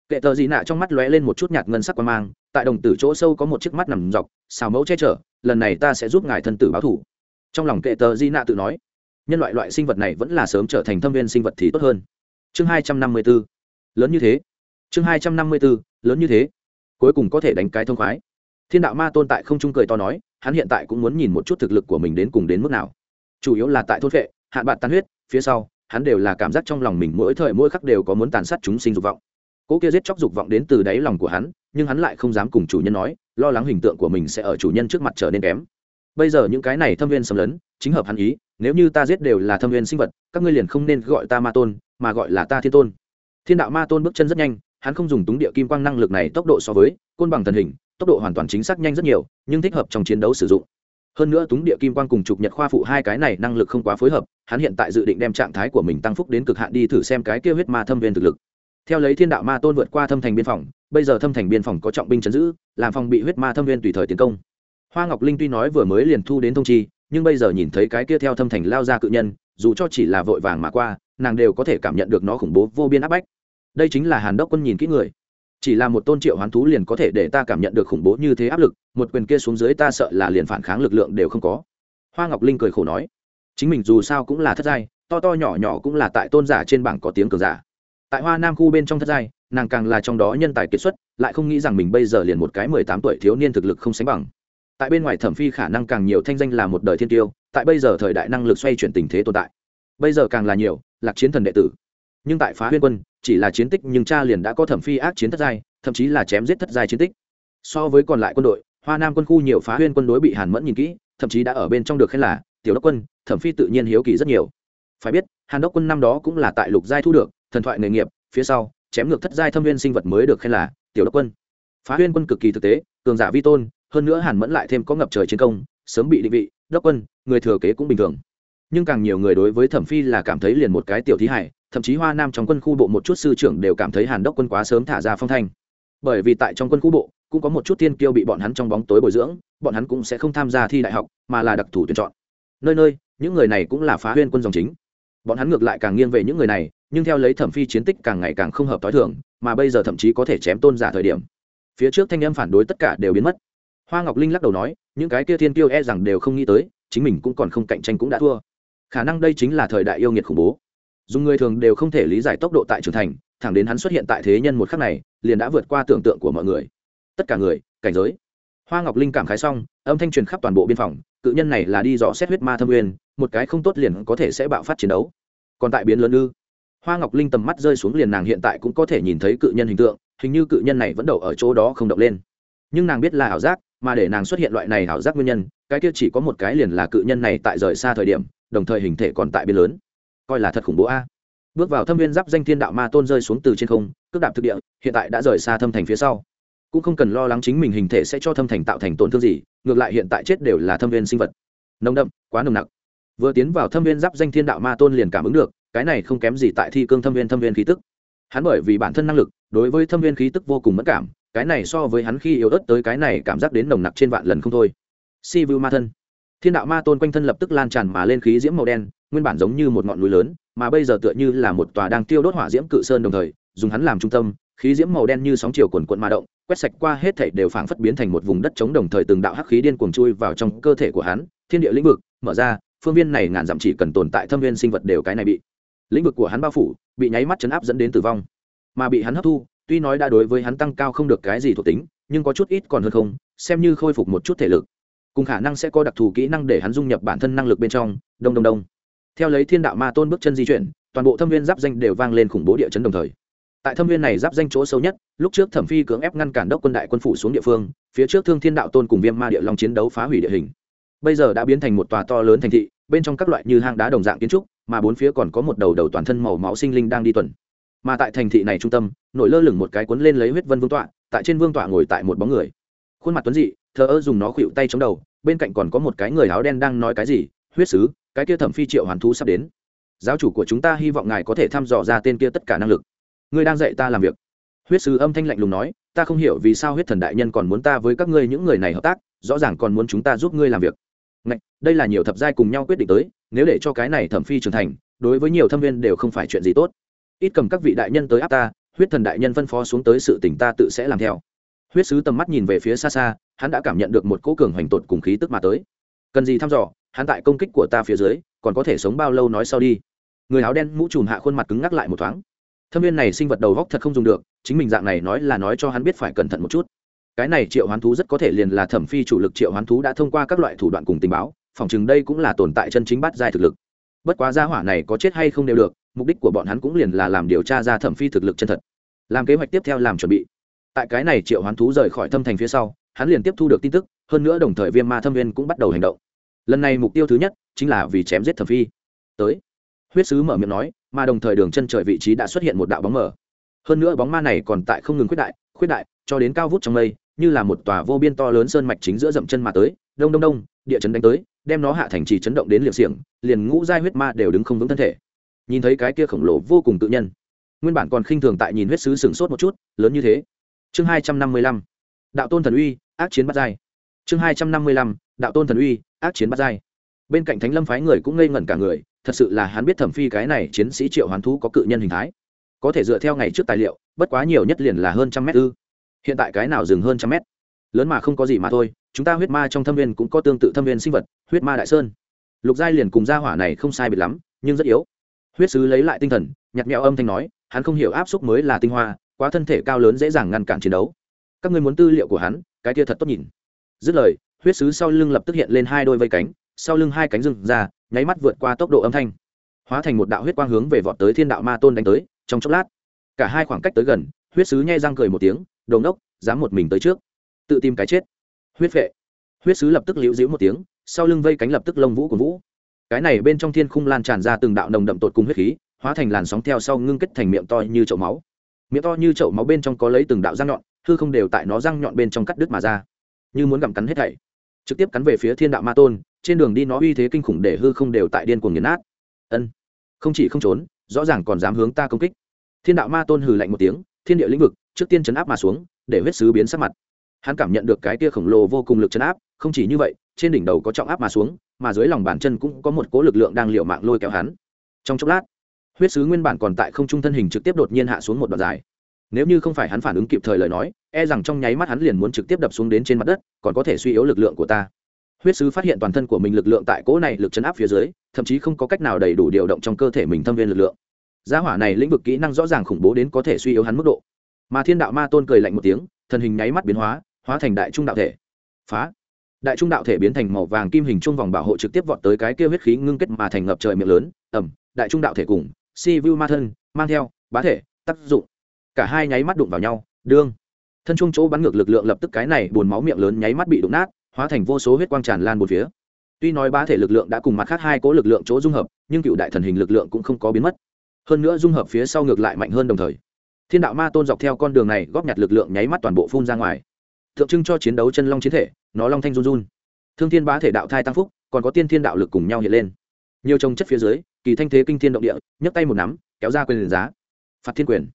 Kệ tờ dị nạ trong mắt lóe lên một chút nhạt ngân sắc quan mang, tại đồng tử chỗ sâu có một chiếc mắt nằm dọc, xào mẫu che chở, lần này ta sẽ giúp ngài thân tử báo thủ. Trong lòng kệ tờ di nạ tự nói, nhân loại loại sinh vật này vẫn là sớm trở thành thâm viên sinh vật thì tốt hơn. Chương hai trăm năm mươi b ố lớn như thế. Chương hai trăm năm mươi b ố lớn như thế cuối cùng có thể đánh cái thông khoái. Thiên đạo ma tôn tại không trung cười to nói, hắn hiện tại cũng muốn nhìn một chút thực lực của mình đến cùng đến mức nào. Chủ yếu là tại thôn vệ hạn bạn tan huyết, phía sau, hắn đều là cảm giác trong lòng mình mỗi thời mỗi khắc đều có muốn tàn sát chúng sinh dục vọng. Cỗ kia giết chóc dục vọng đến từ đáy lòng của hắn, nhưng hắn lại không dám cùng chủ nhân nói, lo lắng hình tượng của mình sẽ ở chủ nhân trước mặt trở nên kém. Bây giờ những cái này thâm viên xâm lấn, chính hợp hắn ý, nếu như ta giết đều là thâm viên sinh vật, các ngươi liền không nên gọi ta ma tôn, mà gọi là ta thiên tôn. Thiên đạo ma tôn bước chân rất nhanh hắn không dùng túng địa kim quang năng lực này tốc độ so với côn bằng thần hình, tốc độ hoàn toàn chính xác nhanh rất nhiều, nhưng thích hợp trong chiến đấu sử dụng. Hơn nữa túng địa kim quang cùng trục nhật khoa phụ hai cái này năng lực không quá phối hợp, hắn hiện tại dự định đem trạng thái của mình tăng phúc đến cực hạn đi thử xem cái kêu huyết ma thâm viên thực lực. Theo lấy thiên đạo ma tôn vượt qua thâm thành biên phòng, bây giờ thâm thành biên phòng có trọng binh chấn giữ, làm phòng bị huyết ma thâm viên tùy thời tiến công. Hoa ngọc linh tuy nói vừa mới liền thu đến thông chi, nhưng bây giờ nhìn thấy cái kia theo thâm thành lao ra cự nhân, dù cho chỉ là vội vàng mà qua, nàng đều có thể cảm nhận được nó khủng bố vô biên áp bách đây chính là hàn đốc quân nhìn kỹ người. Chỉ là một tôn triệu hoán thú liền có thể để ta cảm nhận được khủng bố như thế áp lực, một quyền kia xuống dưới ta sợ là liền phản kháng lực lượng đều không có. Hoa ngọc linh cười khổ nói. Chính mình dù sao cũng là thất giai, to to nhỏ nhỏ cũng là tại tôn giả trên bảng có tiếng cường giả. Tại hoa nam khu bên trong thất giai, nàng càng là trong đó nhân tài kiệt xuất, lại không nghĩ rằng mình bây giờ liền một cái mười tám tuổi thiếu niên thực lực không sánh bằng. Tại bên ngoài thẩm phi khả năng càng nhiều thanh danh là một đời thiên tiêu, tại bây giờ thời đại năng lực xoay chuyển tình thế tồn tại. Bây giờ càng là nhiều, lạc chiến thần đệ tử. Nhưng tại phá huyên quân chỉ là chiến tích nhưng cha liền đã có thẩm phi ác chiến thất giai, thậm chí là chém giết thất giai chiến tích. So với còn lại quân đội, hoa nam quân khu nhiều phá huyên quân đối bị hàn mẫn nhìn kỹ, thậm chí đã ở bên trong được khen là, tiểu đốc quân, thẩm phi tự nhiên hiếu kỳ rất nhiều. Phải biết, hàn đốc quân năm đó cũng là tại lục giai thu được, thần thoại nghề nghiệp, phía sau, chém ngược thất giai thâm viên sinh vật mới được khen là, tiểu đốc quân. Phá huyên quân cực kỳ thực tế, cường giả vi tôn, hơn nữa hàn mẫn lại thêm có ngập trời chiến công, sớm bị định vị, đốc quân, người thừa kế cũng bình thường. Nhưng càng nhiều người đối với thẩm phi là cảm thấy liền một cái tiểu thí hải thậm chí hoa nam trong quân khu bộ một chút sư trưởng đều cảm thấy hàn đốc quân quá sớm thả ra phong thanh. Bởi vì tại trong quân khu bộ, cũng có một chút thiên kiêu bị bọn hắn trong bóng tối bồi dưỡng, bọn hắn cũng sẽ không tham gia thi đại học, mà là đặc thù tuyển chọn. Nơi nơi, những người này cũng là phá huyên quân dòng chính. Bọn hắn ngược lại càng nghiêng về những người này, nhưng theo lấy thẩm phi chiến tích càng ngày càng không hợp t h o i thường, mà bây giờ thậm chí có thể chém tôn giả thời điểm. Phía trước thanh em phản đối tất cả đều biến mất. Hoa ngọc linh lắc đầu nói, những cái kia thiên kiêu e rằng đều không nghĩ tới, chính mình cũng còn không cạnh tranh cũng đã thua. Khả năng đây chính là thời đại yêu nghiệt khủng bố dùng người thường đều không thể lý giải tốc độ tại trưởng thành, thẳng đến hắn xuất hiện tại thế nhân một khắc này, liền đã vượt qua tưởng tượng của mọi người. Tất cả người, cảnh giới. Hoa ngọc linh cảm khái xong, âm thanh truyền khắp toàn bộ biên phòng, cự nhân này là đi dò xét huyết ma thâm uyên một cái không tốt liền có thể sẽ bạo phát chiến đấu. Còn tại biến lớn ư? Hoa ngọc linh tầm mắt rơi xuống liền nàng hiện tại cũng có thể nhìn thấy cự nhân hình tượng, hình như cự nhân này vẫn đậu ở chỗ đó không động lên. Nhưng nàng biết là ảo giác, mà để nàng xuất hiện loại này ảo giác nguyên nhân, cái kia chỉ có một cái liền là cự nhân này tại rời xa thời điểm, đồng thời hình thể còn tại biên lớn coi là thật khủng bố a. Bước vào thâm viên giáp danh thiên đạo ma tôn rơi xuống từ trên không, cước đạp thực địa, hiện tại đã rời xa thâm thành phía sau. Cũng không cần lo lắng chính mình hình thể sẽ cho thâm thành tạo thành tổn thương gì, ngược lại hiện tại chết đều là thâm viên sinh vật. Nồng đậm, quá nồng nặc. Vừa tiến vào thâm viên giáp danh thiên đạo ma tôn liền cảm ứng được, cái này không kém gì tại thi cương thâm viên thâm viên khí tức. Hắn bởi vì bản thân năng lực, đối với thâm viên khí tức vô cùng mất cảm, cái này so với hắn khi yếu ớt tới cái này cảm giác đến nồng nặc trên vạn lần không thôi. Si vu ma thân. Thiên đạo ma tôn quanh thân lập tức lan tràn mà lên khí diễm màu đen nguyên bản giống như một ngọn núi lớn, mà bây giờ tựa như là một tòa đang tiêu đốt hỏa diễm cự sơn đồng thời, dùng hắn làm trung tâm, khí diễm màu đen như sóng chiều cuồn cuộn mà động, quét sạch qua hết thảy đều phảng phất biến thành một vùng đất chống đồng thời từng đạo hắc khí điên cuồng chui vào trong cơ thể của hắn. Thiên địa lĩnh vực, mở ra, phương viên này ngàn dặm chỉ cần tồn tại thâm viên sinh vật đều cái này bị. Lĩnh vực của hắn bao phủ, bị nháy mắt chấn áp dẫn đến tử vong. Mà bị hắn hấp thu, tuy nói đã đối với hắn tăng cao không được cái gì thuộc tính, nhưng có chút ít còn hơn không, xem như khôi phục một chút thể lực. Cùng khả năng sẽ có đặc thù kỹ năng để hắn dung nhập bản thân năng lực bên trong. Đông đông đông theo lấy thiên đạo ma tôn bước chân di chuyển, toàn bộ thâm viên giáp danh đều vang lên khủng bố địa chấn đồng thời. Tại thâm viên này giáp danh chỗ sâu nhất, lúc trước thẩm phi cưỡng ép ngăn cản đốc quân đại quân phủ xuống địa phương, phía trước thương thiên đạo tôn cùng viêm ma địa long chiến đấu phá hủy địa hình. Bây giờ đã biến thành một tòa to lớn thành thị, bên trong các loại như hang đá đồng dạng kiến trúc, mà bốn phía còn có một đầu đầu toàn thân màu máu sinh linh đang đi tuần. Mà tại thành thị này trung tâm, nổi lơ lửng một cái cuốn lên lấy huyết vân vương tọa, tại trên vương tọa ngồi tại một bóng người. Khuôn mặt tuấn dị, thờ ơ dùng nó khuỵu tay chống đầu, bên cạnh còn có một cái người áo đen đang nói cái gì, huyết sứ cái kia thẩm phi triệu hoàn thú sắp đến. Giáo chủ của chúng ta hy vọng ngài có thể thăm dò ra tên kia tất cả năng lực. Ngươi đang dạy ta làm việc. Huyết sứ âm thanh lạnh lùng nói ta không hiểu vì sao huyết thần đại nhân còn muốn ta với các ngươi những người này hợp tác rõ ràng còn muốn chúng ta giúp ngươi làm việc. Ngạch, đây là nhiều thập giai cùng nhau quyết định tới nếu để cho cái này thẩm phi trưởng thành đối với nhiều thâm viên đều không phải chuyện gì tốt. Ít cầm các vị đại nhân tới áp ta huyết thần đại nhân phân phó xuống tới sự tỉnh ta tự sẽ làm theo. Huyết sứ tầm mắt nhìn về phía xa xa hắn đã cảm nhận được một cỗ cường hoành tột cùng khí tức mà tới. Cần gì thăm dò? Hắn tại công kích của ta phía dưới, còn có thể sống bao lâu nói sau đi. Người áo đen mũ trùm hạ khuôn mặt cứng ngắc lại một thoáng. Thâm viên này sinh vật đầu góc thật không dùng được, chính mình dạng này nói là nói cho hắn biết phải cẩn thận một chút. Cái này triệu hoán thú rất có thể liền là thẩm phi chủ lực triệu hoán thú đã thông qua các loại thủ đoạn cùng tình báo, phòng chừng đây cũng là tồn tại chân chính bắt dài thực lực. Bất quá gia hỏa này có chết hay không đều được, mục đích của bọn hắn cũng liền là làm điều tra ra thẩm phi thực lực chân thật. Làm kế hoạch tiếp theo làm chuẩn bị. Tại cái này triệu hoán thú rời khỏi thâm thành phía sau, hắn liền tiếp thu được tin tức, hơn nữa đồng thời viêm ma thâm viên cũng bắt đầu hành động lần này mục tiêu thứ nhất chính là vì chém giết thẩm phi. Tới. Huyết sứ mở miệng nói, mà đồng thời đường chân trời vị trí đã xuất hiện một đạo bóng mở hơn nữa bóng ma này còn tại không ngừng khuyết đại khuyết đại, cho đến cao vút trong mây, như là một tòa vô biên to lớn sơn mạch chính giữa dậm chân mà tới, đông đông đông, địa chấn đánh tới, đem nó hạ thành trì chấn động đến liệm xiềng, liền ngũ giai huyết ma đều đứng không vững thân thể. Nhìn thấy cái kia khổng lồ vô cùng tự nhân, nguyên bản còn khinh thường tại nhìn huyết sứ sừng sốt một chút, lớn như thế. Chương hai trăm năm mươi lăm. Đạo tôn thần uy, ác chiến bắt giai. Chương hai trăm năm mươi lăm đạo tôn thần uy, ác chiến bắt giai. Bên cạnh thánh lâm phái người cũng ngây ngẩn cả người, thật sự là hắn biết thẩm phi cái này chiến sĩ triệu hoán thú có cự nhân hình thái. Có thể dựa theo ngày trước tài liệu, bất quá nhiều nhất liền là hơn trăm mét ư. Hiện tại cái nào dừng hơn trăm mét? Lớn mà không có gì mà thôi, chúng ta huyết ma trong thâm viên cũng có tương tự thâm viên sinh vật, huyết ma đại sơn. Lục giai liền cùng gia hỏa này không sai biệt lắm, nhưng rất yếu. Huyết sứ lấy lại tinh thần nhặt mẹo âm thanh nói, hắn không hiểu áp xúc mới là tinh hoa, quá thân thể cao lớn dễ dàng ngăn cản chiến đấu. Các ngươi muốn tư liệu của hắn, cái kia thật tốt nhìn. Dứt lời huyết sứ sau lưng lập tức hiện lên hai đôi vây cánh, sau lưng hai cánh rừng ra, nháy mắt vượt qua tốc độ âm thanh. Hóa thành một đạo huyết quang hướng về vọt tới thiên đạo ma tôn đánh tới, trong chốc lát, cả hai khoảng cách tới gần, huyết sứ nhai răng cười một tiếng đồn đốc dám một mình tới trước, tự tìm cái chết. Huyết vệ. Huyết sứ lập tức liễu dĩu một tiếng, sau lưng vây cánh lập tức lông vũ của vũ. Cái này bên trong thiên khung lan tràn ra từng đạo nồng đậm tột cùng huyết khí, hóa thành làn sóng theo sau ngưng kết thành miệng to như chậu máu. Miệng to như chậu máu bên trong có lấy từng đạo răng nhọn, hư không đều tại nó răng nhọn bên trong cắt đứt mà ra. Như muốn gặm cắn hết thảy trực tiếp cắn về phía thiên đạo ma tôn, trên đường đi nó uy thế kinh khủng để hư không đều tại điên cuồng nghiền nát. Ân, không chỉ không trốn, rõ ràng còn dám hướng ta công kích. Thiên đạo ma tôn hừ lạnh một tiếng, thiên địa lĩnh vực, trước tiên chấn áp mà xuống, để huyết sứ biến sắc mặt. Hắn cảm nhận được cái tia khổng lồ vô cùng lực chấn áp, không chỉ như vậy, trên đỉnh đầu có trọng áp mà xuống, mà dưới lòng bàn chân cũng có một cố lực lượng đang liệu mạng lôi kéo hắn. Trong chốc lát, huyết sứ nguyên bản còn tại không trung thân hình trực tiếp đột nhiên hạ xuống một đoạn dài nếu như không phải hắn phản ứng kịp thời lời nói e rằng trong nháy mắt hắn liền muốn trực tiếp đập xuống đến trên mặt đất, còn có thể suy yếu lực lượng của ta. Huyết sứ phát hiện toàn thân của mình lực lượng tại cỗ này lực chấn áp phía dưới, thậm chí không có cách nào đầy đủ điều động trong cơ thể mình thâm viên lực lượng. Gia hỏa này lĩnh vực kỹ năng rõ ràng khủng bố đến có thể suy yếu hắn mức độ. Mà thiên đạo ma tôn cười lạnh một tiếng, thân hình nháy mắt biến hóa hóa thành đại trung đạo thể. Phá! Đại trung đạo thể biến thành màu vàng kim hình trung vòng bảo hộ trực tiếp vọt tới cái kia huyết khí ngưng kết mà thành ngập trời miệng lớn ẩm đại trung đạo thể cùng, si vu ma thân, mang theo, bá thể, tác dụng cả hai nháy mắt đụng vào nhau, đương. Thân chung chỗ bắn ngược lực lượng lập tức cái này buồn máu miệng lớn nháy mắt bị đụng nát, hóa thành vô số huyết quang tràn lan một phía. Tuy nói bá thể lực lượng đã cùng mặt khác hai cố lực lượng chỗ dung hợp, nhưng cựu đại thần hình lực lượng cũng không có biến mất. Hơn nữa dung hợp phía sau ngược lại mạnh hơn đồng thời. Thiên đạo ma tôn dọc theo con đường này góp nhặt lực lượng nháy mắt toàn bộ phun ra ngoài. Tượng trưng cho chiến đấu chân long chiến thể, nó long thanh run run. Thương thiên bá thể đạo thai tăng phúc, còn có tiên thiên đạo lực cùng nhau hiện lên. Nhiều trồng chất phía dưới, kỳ thanh thế kinh thiên động địa, nhấc tay một nắm, kéo ra quyền giá. Phạt thiên quyền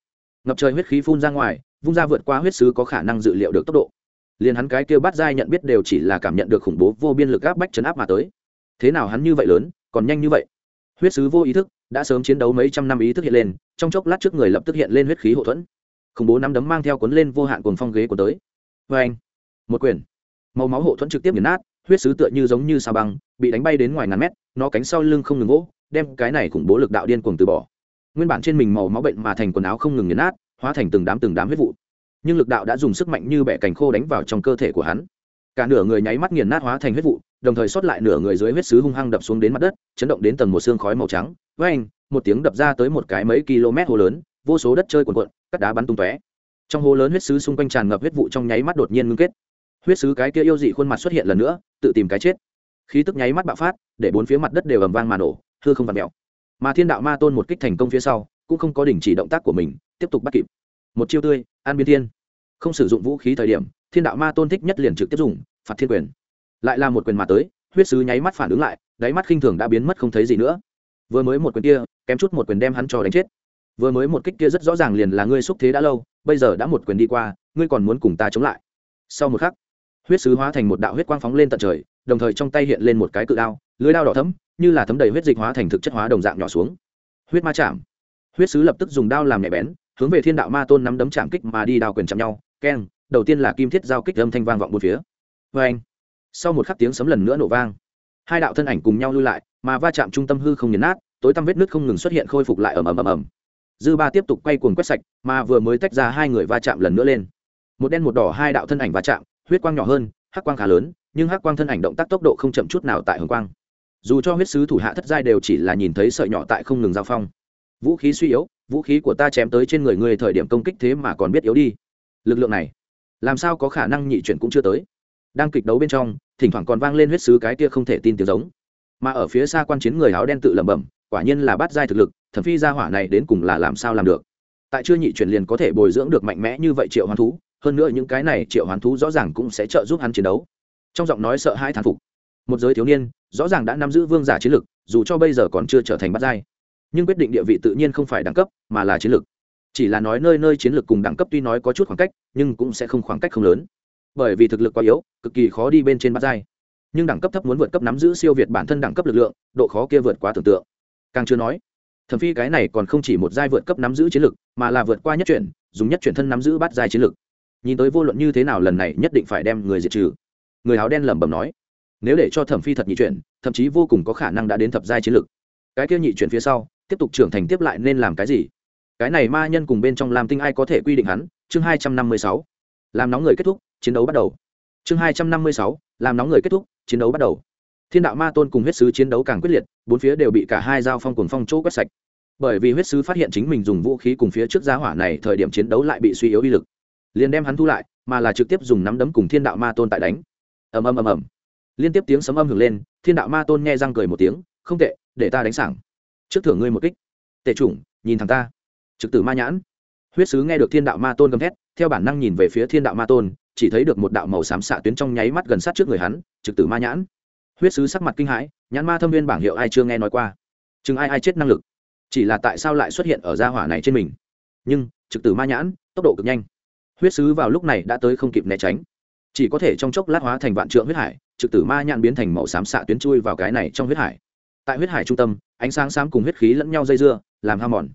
ngập trời huyết khí phun ra ngoài vung ra vượt qua huyết sứ có khả năng dự liệu được tốc độ. Liền hắn cái kia bắt dai nhận biết đều chỉ là cảm nhận được khủng bố vô biên lực áp bách chấn áp mà tới. Thế nào hắn như vậy lớn còn nhanh như vậy? Huyết sứ vô ý thức đã sớm chiến đấu mấy trăm năm ý thức hiện lên trong chốc lát trước người lập tức hiện lên huyết khí hậu thuẫn. Khủng bố nắm đấm mang theo cuốn lên vô hạn cuồng phong ghế của tới. Vê anh một quyền. Màu máu hộ thuẫn trực tiếp nghiền nát huyết sứ tựa như giống như sao băng bị đánh bay đến ngoài ngàn mét nó cánh sau lưng không ngừng gỗ, đem cái này khủng bố lực đạo điên cuồng từ bỏ nguyên bản trên mình màu máu bệnh mà thành quần áo không ngừng nghiền nát, hóa thành từng đám từng đám huyết vụ. Nhưng lực đạo đã dùng sức mạnh như bẻ cành khô đánh vào trong cơ thể của hắn. Cả nửa người nháy mắt nghiền nát hóa thành huyết vụ, đồng thời sót lại nửa người dưới huyết sứ hung hăng đập xuống đến mặt đất, chấn động đến tầng một xương khói màu trắng. Với anh một tiếng đập ra tới một cái mấy km hồ lớn, vô số đất chơi cuồn cuộn, cắt đá bắn tung tóe. Trong hồ lớn huyết sứ xung quanh tràn ngập huyết vụ trong nháy mắt đột nhiên ngưng kết. Huyết sứ cái kia yêu dị khuôn mặt xuất hiện lần nữa, tự tìm cái chết. Khí tức nháy mắt bạo phát, để bốn phía mặt đất đều ầm vang mà nổ, hư không vặt mèo mà thiên đạo ma tôn một kích thành công phía sau, cũng không có đình chỉ động tác của mình, tiếp tục bắt kịp. Một chiêu tươi, an biên thiên. Không sử dụng vũ khí thời điểm, thiên đạo ma tôn thích nhất liền trực tiếp dùng, phạt thiên quyền. Lại là một quyền mà tới, huyết sứ nháy mắt phản ứng lại, đáy mắt khinh thường đã biến mất không thấy gì nữa. Vừa mới một quyền kia, kém chút một quyền đem hắn cho đánh chết. Vừa mới một kích kia rất rõ ràng liền là ngươi xúc thế đã lâu, bây giờ đã một quyền đi qua, ngươi còn muốn cùng ta chống lại. Sau một khắc, huyết sứ hóa thành một đạo huyết quang phóng lên tận trời đồng thời trong tay hiện lên một cái cự đao, lưới đao đỏ thấm như là thấm đầy huyết dịch hóa thành thực chất hóa đồng dạng nhỏ xuống. Huyết ma chạm. Huyết sứ lập tức dùng đao làm nhẹ bén, hướng về thiên đạo ma tôn nắm đấm chạm kích mà đi đao quyền chạm nhau, keng, đầu tiên là kim thiết giao kích âm thanh vang vọng một phía. Vê anh sau một khắc tiếng sấm lần nữa nổ vang, hai đạo thân ảnh cùng nhau lui lại, mà va chạm trung tâm hư không nhấn nát, tối tăm vết nước không ngừng xuất hiện khôi phục lại ầm ầm ầm ầm. Dư ba tiếp tục quay cuồng quét sạch, mà vừa mới tách ra hai người va chạm lần nữa lên. Một đen một đỏ hai đạo thân ảnh va chạm, huyết quang nhỏ hơn, hắc quang khá lớn nhưng hắc quang thân ảnh động tác tốc độ không chậm chút nào tại hồng quang. Dù cho huyết sứ thủ hạ thất giai đều chỉ là nhìn thấy sợi nhỏ tại không ngừng giao phong. Vũ khí suy yếu, vũ khí của ta chém tới trên người người thời điểm công kích thế mà còn biết yếu đi. Lực lượng này, làm sao có khả năng nhị chuyển cũng chưa tới? Đang kịch đấu bên trong, thỉnh thoảng còn vang lên huyết sứ cái kia không thể tin tiếng giống. Mà ở phía xa quan chiến người áo đen tự lẩm bẩm, quả nhiên là bắt giai thực lực, thẩm phi gia hỏa này đến cùng là làm sao làm được? Tại chưa nhị chuyển liền có thể bồi dưỡng được mạnh mẽ như vậy triệu hoán thú, hơn nữa những cái này triệu hoán thú rõ ràng cũng sẽ trợ giúp hắn chiến đấu trong giọng nói sợ hãi thán phục, một giới thiếu niên rõ ràng đã nắm giữ vương giả chiến lực, dù cho bây giờ còn chưa trở thành bắt giai, nhưng quyết định địa vị tự nhiên không phải đẳng cấp, mà là chiến lược chỉ là nói nơi nơi chiến lược cùng đẳng cấp tuy nói có chút khoảng cách, nhưng cũng sẽ không khoảng cách không lớn. Bởi vì thực lực quá yếu, cực kỳ khó đi bên trên bát giai. Nhưng đẳng cấp thấp muốn vượt cấp nắm giữ siêu việt bản thân đẳng cấp lực lượng, độ khó kia vượt quá tưởng tượng. Càng chưa nói, thẩm phi cái này còn không chỉ một giai vượt cấp nắm giữ chiến lược mà là vượt qua nhất chuyển, dùng nhất chuyển thân nắm giữ bát giai chiến lược nhìn tới vô luận như thế nào lần này nhất định phải đem người diệt trừ người áo đen lẩm bẩm nói, nếu để cho thẩm phi thật nhị chuyển, thậm chí vô cùng có khả năng đã đến thập giai chiến lực. cái kia nhị chuyển phía sau, tiếp tục trưởng thành tiếp lại nên làm cái gì? Cái này ma nhân cùng bên trong làm tinh ai có thể quy định hắn? Chương hai trăm năm mươi sáu. Làm nóng người kết thúc, chiến đấu bắt đầu. Chương hai trăm năm mươi sáu. Làm nóng người kết thúc, chiến đấu bắt đầu. Thiên đạo ma tôn cùng huyết sứ chiến đấu càng quyết liệt, bốn phía đều bị cả hai dao phong cùng phong chỗ quét sạch. Bởi vì huyết sứ phát hiện chính mình dùng vũ khí cùng phía trước giá hỏa này, thời điểm chiến đấu lại bị suy yếu uy lực. Liền đem hắn thu lại, mà là trực tiếp dùng nắm đấm cùng thiên đạo ma tôn tại đánh ầm ầm ầm ầm. Liên tiếp tiếng sấm âm hưởng lên, thiên đạo ma tôn nghe răng cười một tiếng, không tệ, để ta đánh sảng. Trước thưởng ngươi một kích. Tệ chủng, nhìn thằng ta. Trực tử ma nhãn. Huyết sứ nghe được thiên đạo ma tôn gầm thét, theo bản năng nhìn về phía thiên đạo ma tôn, chỉ thấy được một đạo màu xám xạ tuyến trong nháy mắt gần sát trước người hắn, trực tử ma nhãn. Huyết sứ sắc mặt kinh hãi, nhãn ma thâm viên bảng hiệu ai chưa nghe nói qua. Chừng ai ai chết năng lực. Chỉ là tại sao lại xuất hiện ở gia hỏa này trên mình? Nhưng, trực tử ma nhãn, tốc độ cực nhanh. Huyết sứ vào lúc này đã tới không kịp né tránh chỉ có thể trong chốc lát hóa thành vạn trượng huyết hải, trực tử ma nhãn biến thành màu xám xạ tuyến chui vào cái này trong huyết hải. Tại huyết hải trung tâm, ánh sáng xám cùng huyết khí lẫn nhau dây dưa, làm ham mòn.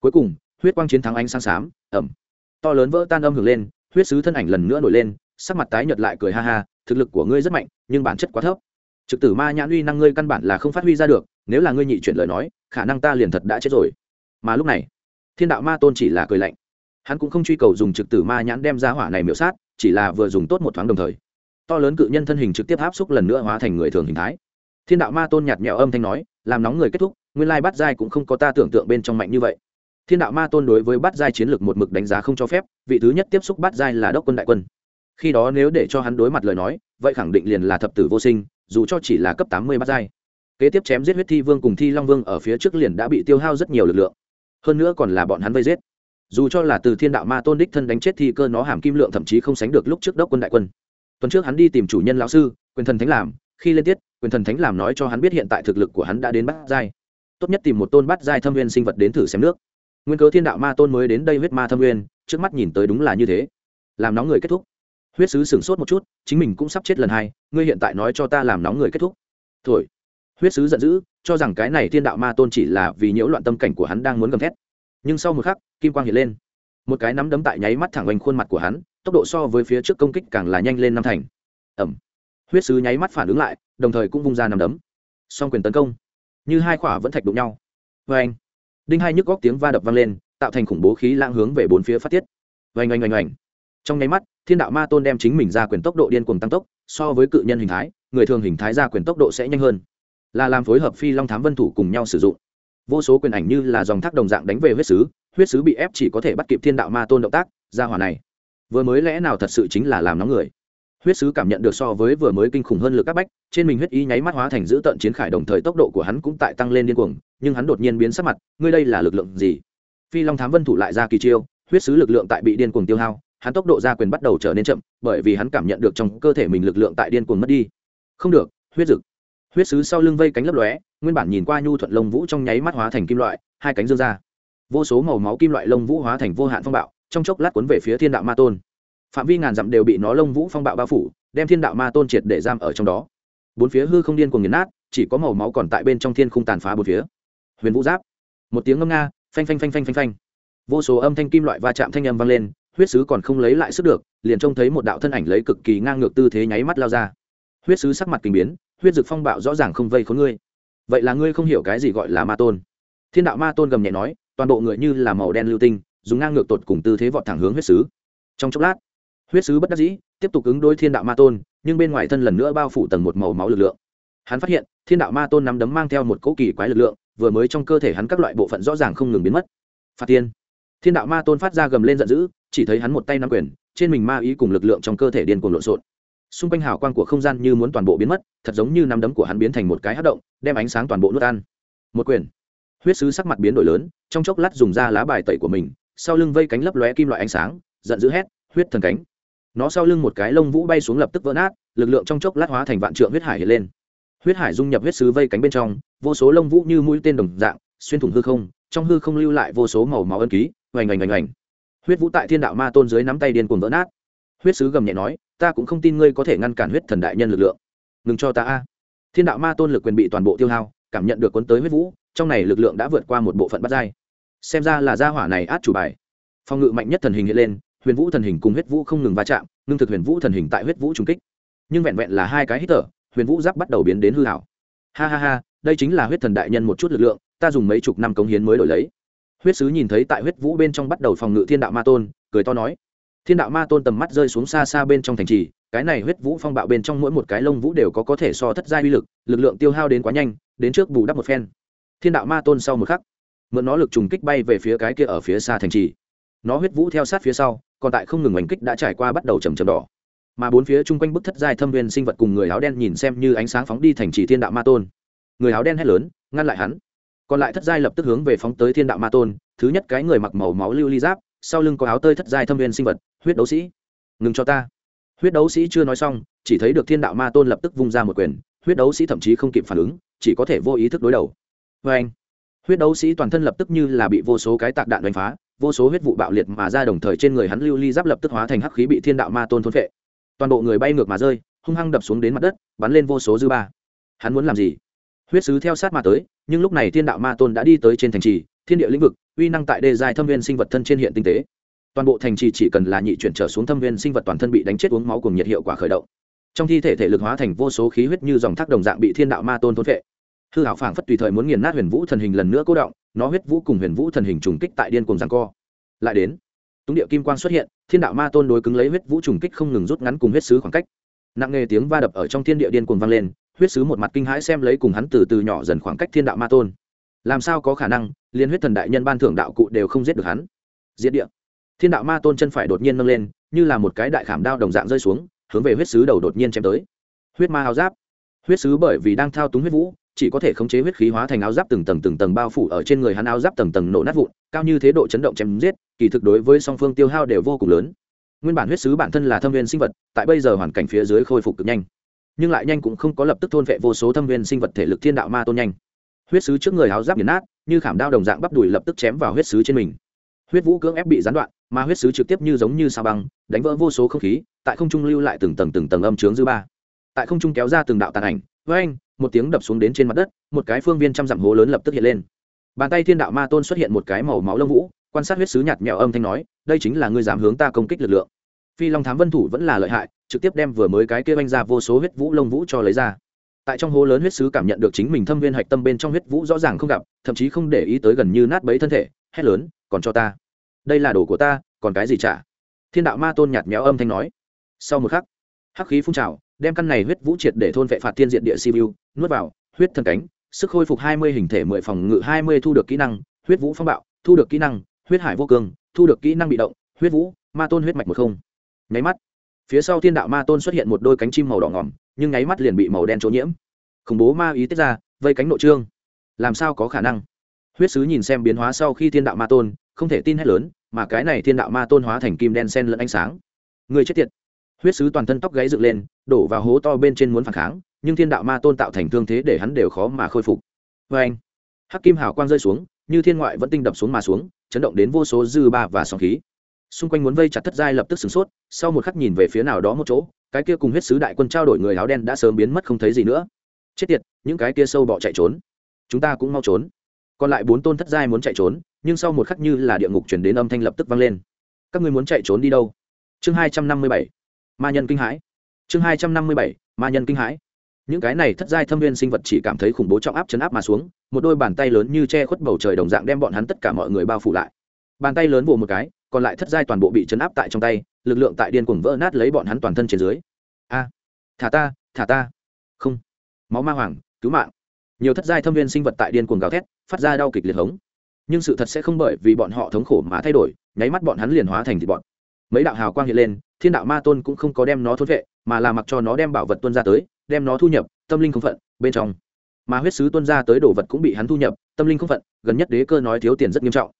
Cuối cùng, huyết quang chiến thắng ánh sáng xám ẩm to lớn vỡ tan âm hưởng lên, huyết sứ thân ảnh lần nữa nổi lên, sắc mặt tái nhợt lại cười ha ha, thực lực của ngươi rất mạnh, nhưng bản chất quá thấp. Trực tử ma nhãn uy năng ngươi căn bản là không phát huy ra được, nếu là ngươi nhị chuyển lời nói, khả năng ta liền thật đã chết rồi. Mà lúc này, thiên đạo ma tôn chỉ là cười lạnh. Hắn cũng không truy cầu dùng trực tử ma nhãn đem ra hỏa này miểu sát chỉ là vừa dùng tốt một thoáng đồng thời. To lớn cự nhân thân hình trực tiếp áp xúc lần nữa hóa thành người thường hình thái. Thiên đạo ma tôn nhạt nhẽo âm thanh nói, làm nóng người kết thúc, nguyên lai bắt giai cũng không có ta tưởng tượng bên trong mạnh như vậy. Thiên đạo ma tôn đối với bắt giai chiến lược một mực đánh giá không cho phép, vị thứ nhất tiếp xúc bắt giai là đốc quân đại quân. Khi đó nếu để cho hắn đối mặt lời nói, vậy khẳng định liền là thập tử vô sinh, dù cho chỉ là cấp tám mươi bắt giai. Kế tiếp chém giết huyết thi vương cùng thi long vương ở phía trước liền đã bị tiêu hao rất nhiều lực lượng. Hơn nữa còn là bọn hắn vây giết dù cho là từ thiên đạo ma tôn đích thân đánh chết thi cơ nó hàm kim lượng thậm chí không sánh được lúc trước đốc quân đại quân. Tuần trước hắn đi tìm chủ nhân lão sư, quyền thần thánh làm, khi lên tiết, quyền thần thánh làm nói cho hắn biết hiện tại thực lực của hắn đã đến bát giai. Tốt nhất tìm một tôn bát giai thâm viên sinh vật đến thử xem nước. Nguyên cớ thiên đạo ma tôn mới đến đây huyết ma thâm nguyên, trước mắt nhìn tới đúng là như thế. Làm nóng người kết thúc. Huyết sứ sửng sốt một chút, chính mình cũng sắp chết lần hai, ngươi hiện tại nói cho ta làm nóng người kết thúc. Thổi. Huyết sứ giận dữ, cho rằng cái này thiên đạo ma tôn chỉ là vì nhiễu loạn tâm cảnh của hắn đang muốn gầm thét nhưng sau một khắc, kim quang hiện lên. Một cái nắm đấm tại nháy mắt thẳng quanh khuôn mặt của hắn, tốc độ so với phía trước công kích càng là nhanh lên năm thành. Ẩm huyết sứ nháy mắt phản ứng lại, đồng thời cũng vung ra nắm đấm. Song quyền tấn công. Như hai khỏa vẫn thạch đụng nhau. Vê anh đinh hai nhức góc tiếng va đập vang lên, tạo thành khủng bố khí lãng hướng về bốn phía phát tiết. Oanh oanh oanh oanh trong nháy mắt, thiên đạo ma tôn đem chính mình ra quyền tốc độ điên cuồng tăng tốc, so với cự nhân hình thái, người thường hình thái ra quyền tốc độ sẽ nhanh hơn. Là làm phối hợp phi long thám vân thủ cùng nhau sử dụng vô số quyền ảnh như là dòng thác đồng dạng đánh về huyết sứ huyết sứ bị ép chỉ có thể bắt kịp thiên đạo ma tôn động tác ra hỏa này. Vừa mới lẽ nào thật sự chính là làm nóng người? Huyết sứ cảm nhận được so với vừa mới kinh khủng hơn lực các bách, trên mình huyết ý nháy mắt hóa thành giữ tận chiến khải đồng thời tốc độ của hắn cũng tại tăng lên điên cuồng, nhưng hắn đột nhiên biến sắc mặt, ngươi đây là lực lượng gì? Phi long thám vân thủ lại ra kỳ chiêu, huyết sứ lực lượng tại bị điên cuồng tiêu hao, hắn tốc độ ra quyền bắt đầu trở nên chậm, bởi vì hắn cảm nhận được trong cơ thể mình lực lượng tại điên cuồng mất đi. Không được, huyết dực. Huyết sứ sau lưng vây cánh lấp lóe nguyên bản nhìn qua nhu thuận lông vũ trong nháy mắt hóa thành kim loại, hai cánh dương ra. Vô số màu máu kim loại lông vũ hóa thành vô hạn phong bạo, trong chốc lát cuốn về phía thiên đạo ma tôn. Phạm vi ngàn dặm đều bị nó lông vũ phong bạo bao phủ, đem thiên đạo ma tôn triệt để giam ở trong đó. Bốn phía hư không điên cuồng nghiền nát, chỉ có màu máu còn tại bên trong thiên không tàn phá bốn phía. Huyền vũ giáp. Một tiếng ngâm nga, phanh phanh phanh phanh phanh phanh. Vô số âm thanh kim loại va chạm thanh âm vang lên, huyết sứ còn không lấy lại sức được, liền trông thấy một đạo thân ảnh lấy cực kỳ ngang ngược tư thế nháy mắt lao ra. Huyết sứ sắc mặt kinh biến, huyết dực phong bạo rõ ràng không vây khốn ngươi vậy là ngươi không hiểu cái gì gọi là ma tôn. Thiên đạo ma tôn gầm nhẹ nói, toàn bộ người như là màu đen lưu tinh, dùng ngang ngược tột cùng tư thế vọt thẳng hướng huyết sứ. Trong chốc lát, huyết sứ bất đắc dĩ, tiếp tục ứng đối thiên đạo ma tôn, nhưng bên ngoài thân lần nữa bao phủ tầng một màu máu lực lượng. Hắn phát hiện, thiên đạo ma tôn nắm đấm mang theo một cỗ kỳ quái lực lượng, vừa mới trong cơ thể hắn các loại bộ phận rõ ràng không ngừng biến mất. Phạt tiên. Thiên đạo ma tôn phát ra gầm lên giận dữ, chỉ thấy hắn một tay nắm quyền, trên mình ma ý cùng lực lượng trong cơ thể điên cuồng lộn xộn xung quanh hào quang của không gian như muốn toàn bộ biến mất, thật giống như nắm đấm của hắn biến thành một cái hát động, đem ánh sáng toàn bộ nuốt ăn. Một quyền. Huyết sứ sắc mặt biến đổi lớn, trong chốc lát dùng ra lá bài tẩy của mình, sau lưng vây cánh lấp lóe kim loại ánh sáng, giận dữ hét, huyết thần cánh. Nó sau lưng một cái lông vũ bay xuống lập tức vỡ nát, lực lượng trong chốc lát hóa thành vạn trượng huyết hải hiện lên. Huyết hải dung nhập huyết sứ vây cánh bên trong, vô số lông vũ như mũi tên đồng dạng, xuyên thủng hư không, trong hư không lưu lại vô số màu máu ân ký, oành oành oành oành. Huyết vũ tại thiên đạo ma tôn dưới nắm tay điên cuồng vỡ nát. Huyết sứ gầm nhẹ nói ta cũng không tin ngươi có thể ngăn cản huyết thần đại nhân lực lượng. Ngừng cho ta a. Thiên đạo ma tôn lực quyền bị toàn bộ tiêu hao, cảm nhận được cuốn tới huyết vũ, trong này lực lượng đã vượt qua một bộ phận bắt dai xem ra là gia hỏa này át chủ bài. Phòng ngự mạnh nhất thần hình hiện lên, huyền vũ thần hình cùng huyết vũ không ngừng va chạm, ngưng thực huyền vũ thần hình tại huyết vũ trung kích. Nhưng vẹn vẹn là hai cái hít thở, huyền vũ giáp bắt đầu biến đến hư hảo. Ha ha ha, đây chính là huyết thần đại nhân một chút lực lượng, ta dùng mấy chục năm cống hiến mới đổi lấy. Huyết sứ nhìn thấy tại huyết vũ bên trong bắt đầu phòng ngự thiên đạo ma tôn, cười to nói thiên đạo ma tôn tầm mắt rơi xuống xa xa bên trong thành trì, cái này huyết vũ phong bạo bên trong mỗi một cái lông vũ đều có có thể so thất giai uy lực lực lượng tiêu hao đến quá nhanh, đến trước bù đắp một phen. Thiên đạo ma tôn sau một khắc, mượn nó lực trùng kích bay về phía cái kia ở phía xa thành trì. Nó huyết vũ theo sát phía sau, còn tại không ngừng oanh kích đã trải qua bắt đầu trầm trầm đỏ. Mà bốn phía chung quanh bức thất giai thâm viên sinh vật cùng người áo đen nhìn xem như ánh sáng phóng đi thành trì thiên đạo ma tôn. Người áo đen hét lớn, ngăn lại hắn. Còn lại thất giai lập tức hướng về phóng tới thiên đạo ma tôn, thứ nhất cái người mặc màu máu lưu ly giáp sau lưng có áo tơi thất giai thâm viên sinh vật, huyết đấu sĩ. Ngừng cho ta. Huyết đấu sĩ chưa nói xong, chỉ thấy được thiên đạo ma tôn lập tức vung ra một quyền, huyết đấu sĩ thậm chí không kịp phản ứng, chỉ có thể vô ý thức đối đầu. Vê anh, huyết đấu sĩ toàn thân lập tức như là bị vô số cái tạc đạn đánh phá, vô số huyết vụ bạo liệt mà ra đồng thời trên người hắn lưu ly giáp lập tức hóa thành hắc khí bị thiên đạo ma tôn thôn phệ. Toàn bộ người bay ngược mà rơi, hung hăng đập xuống đến mặt đất, bắn lên vô số dư ba. Hắn muốn làm gì? Huyết sứ theo sát mà tới, nhưng lúc này thiên đạo ma tôn đã đi tới trên thành trì thiên địa lĩnh vực, uy năng tại đề dài thâm viên sinh vật thân trên hiện tinh tế. Toàn bộ thành trì chỉ cần là nhị chuyển trở xuống thâm viên sinh vật toàn thân bị đánh chết uống máu cùng nhiệt hiệu quả khởi động. Trong thi thể thể lực hóa thành vô số khí huyết như dòng thác đồng dạng bị thiên đạo ma tôn thôn vệ hư hảo phảng phất tùy thời muốn nghiền nát huyền vũ thần hình lần nữa cố động, nó huyết vũ cùng huyền vũ thần hình trùng kích tại điên cùng giang co. Lại đến, túng địa kim quan xuất hiện, thiên đạo ma tôn đối cứng lấy huyết vũ trùng kích không ngừng rút ngắn cùng huyết sứ khoảng cách. Nặng nề tiếng va đập ở trong thiên địa điên cuồng vang lên, huyết sứ một mặt kinh hãi xem lấy cùng hắn từ từ nhỏ dần khoảng cách thiên đạo ma tôn làm sao có khả năng, liên huyết thần đại nhân ban thưởng đạo cụ đều không giết được hắn? Diễn địa. Thiên đạo ma tôn chân phải đột nhiên nâng lên, như là một cái đại khảm đao đồng dạng rơi xuống, hướng về huyết sứ đầu đột nhiên chém tới. Huyết ma áo giáp. Huyết sứ bởi vì đang thao túng huyết vũ, chỉ có thể khống chế huyết khí hóa thành áo giáp từng tầng từng tầng bao phủ ở trên người hắn áo giáp tầng tầng nổ nát vụn, cao như thế độ chấn động chém giết, kỳ thực đối với song phương tiêu hao đều vô cùng lớn. Nguyên bản huyết sứ bản thân là thâm viên sinh vật, tại bây giờ hoàn cảnh phía dưới khôi phục cực nhanh. Nhưng lại nhanh cũng không có lập tức thôn vệ vô số thâm viên sinh vật thể lực thiên đạo ma tôn nhanh huyết sứ trước người áo giáp nghiền nát, như khảm đao đồng dạng bắp đùi lập tức chém vào huyết sứ trên mình. Huyết vũ cưỡng ép bị gián đoạn, mà huyết sứ trực tiếp như giống như sao băng, đánh vỡ vô số không khí, tại không trung lưu lại từng tầng từng tầng âm trướng dư ba. Tại không trung kéo ra từng đạo tàn ảnh với anh một tiếng đập xuống đến trên mặt đất, một cái phương viên trăm dặm hố lớn lập tức hiện lên. Bàn tay thiên đạo ma tôn xuất hiện một cái màu máu lông vũ, quan sát huyết sứ nhạt mèo âm thanh nói, đây chính là ngươi dám hướng ta công kích lực lượng. Phi long thám vân thủ vẫn là lợi hại, trực tiếp đem vừa mới cái kia anh ra vô số huyết vũ lông vũ cho lấy ra tại trong hố lớn huyết sứ cảm nhận được chính mình thâm viên hạch tâm bên trong huyết vũ rõ ràng không gặp, thậm chí không để ý tới gần như nát bấy thân thể, hét lớn, còn cho ta. Đây là đồ của ta, còn cái gì trả? Thiên đạo ma tôn nhạt méo âm thanh nói. Sau một khắc, hắc khí phun trào, đem căn này huyết vũ triệt để thôn vệ phạt thiên diện địa siêu nuốt vào, huyết thần cánh, sức khôi phục hai mươi hình thể mười phòng ngự hai mươi thu được kỹ năng, huyết vũ phong bạo, thu được kỹ năng, huyết hải vô cường thu được kỹ năng bị động, huyết vũ, ma tôn huyết mạch một không. Nháy mắt, phía sau thiên đạo ma tôn xuất hiện một đôi cánh chim màu đỏ ngỏm nhưng nháy mắt liền bị màu đen chỗ nhiễm. Khủng bố ma ý tiết ra, vây cánh nội trương. Làm sao có khả năng? Huyết sứ nhìn xem biến hóa sau khi thiên đạo ma tôn, không thể tin hết lớn, mà cái này thiên đạo ma tôn hóa thành kim đen sen lẫn ánh sáng. Người chết tiệt. Huyết sứ toàn thân tóc gáy dựng lên, đổ vào hố to bên trên muốn phản kháng, nhưng thiên đạo ma tôn tạo thành thương thế để hắn đều khó mà khôi phục. Vê anh, hắc kim hào quang rơi xuống, như thiên ngoại vẫn tinh đập xuống mà xuống, chấn động đến vô số dư ba và sóng khí. Xung quanh muốn vây chặt thất giai lập tức sửng sốt, sau một khắc nhìn về phía nào đó một chỗ cái kia cùng huyết sứ đại quân trao đổi người áo đen đã sớm biến mất không thấy gì nữa. Chết tiệt, những cái kia sâu bọ chạy trốn. Chúng ta cũng mau trốn. Còn lại bốn tôn thất giai muốn chạy trốn, nhưng sau một khắc như là địa ngục chuyển đến âm thanh lập tức vang lên. Các ngươi muốn chạy trốn đi đâu? Chương hai trăm năm mươi bảy, ma nhân kinh hãi. Chương hai trăm năm mươi bảy, ma nhân kinh hãi. Những cái này thất giai thâm viên sinh vật chỉ cảm thấy khủng bố trọng áp chấn áp mà xuống, một đôi bàn tay lớn như che khuất bầu trời đồng dạng đem bọn hắn tất cả mọi người bao phủ lại. Bàn tay lớn vồ một cái còn lại thất giai toàn bộ bị chấn áp tại trong tay, lực lượng tại điên cuồng vỡ nát lấy bọn hắn toàn thân trên dưới. A, thả ta thả ta. Không. Máu ma hoàng, cứu mạng. Nhiều thất giai thâm viên sinh vật tại điên cuồng gào thét, phát ra đau kịch liệt hống. Nhưng sự thật sẽ không bởi vì bọn họ thống khổ mà thay đổi, nháy mắt bọn hắn liền hóa thành thịt bọn mấy đạo hào quang hiện lên, thiên đạo ma tôn cũng không có đem nó thốt vệ, mà là mặc cho nó đem bảo vật tuân ra tới, đem nó thu nhập, tâm linh không phận, bên trong. Mà huyết sứ tuân ra tới đồ vật cũng bị hắn thu nhập, tâm linh không phận, gần nhất đế cơ nói thiếu tiền rất nghiêm trọng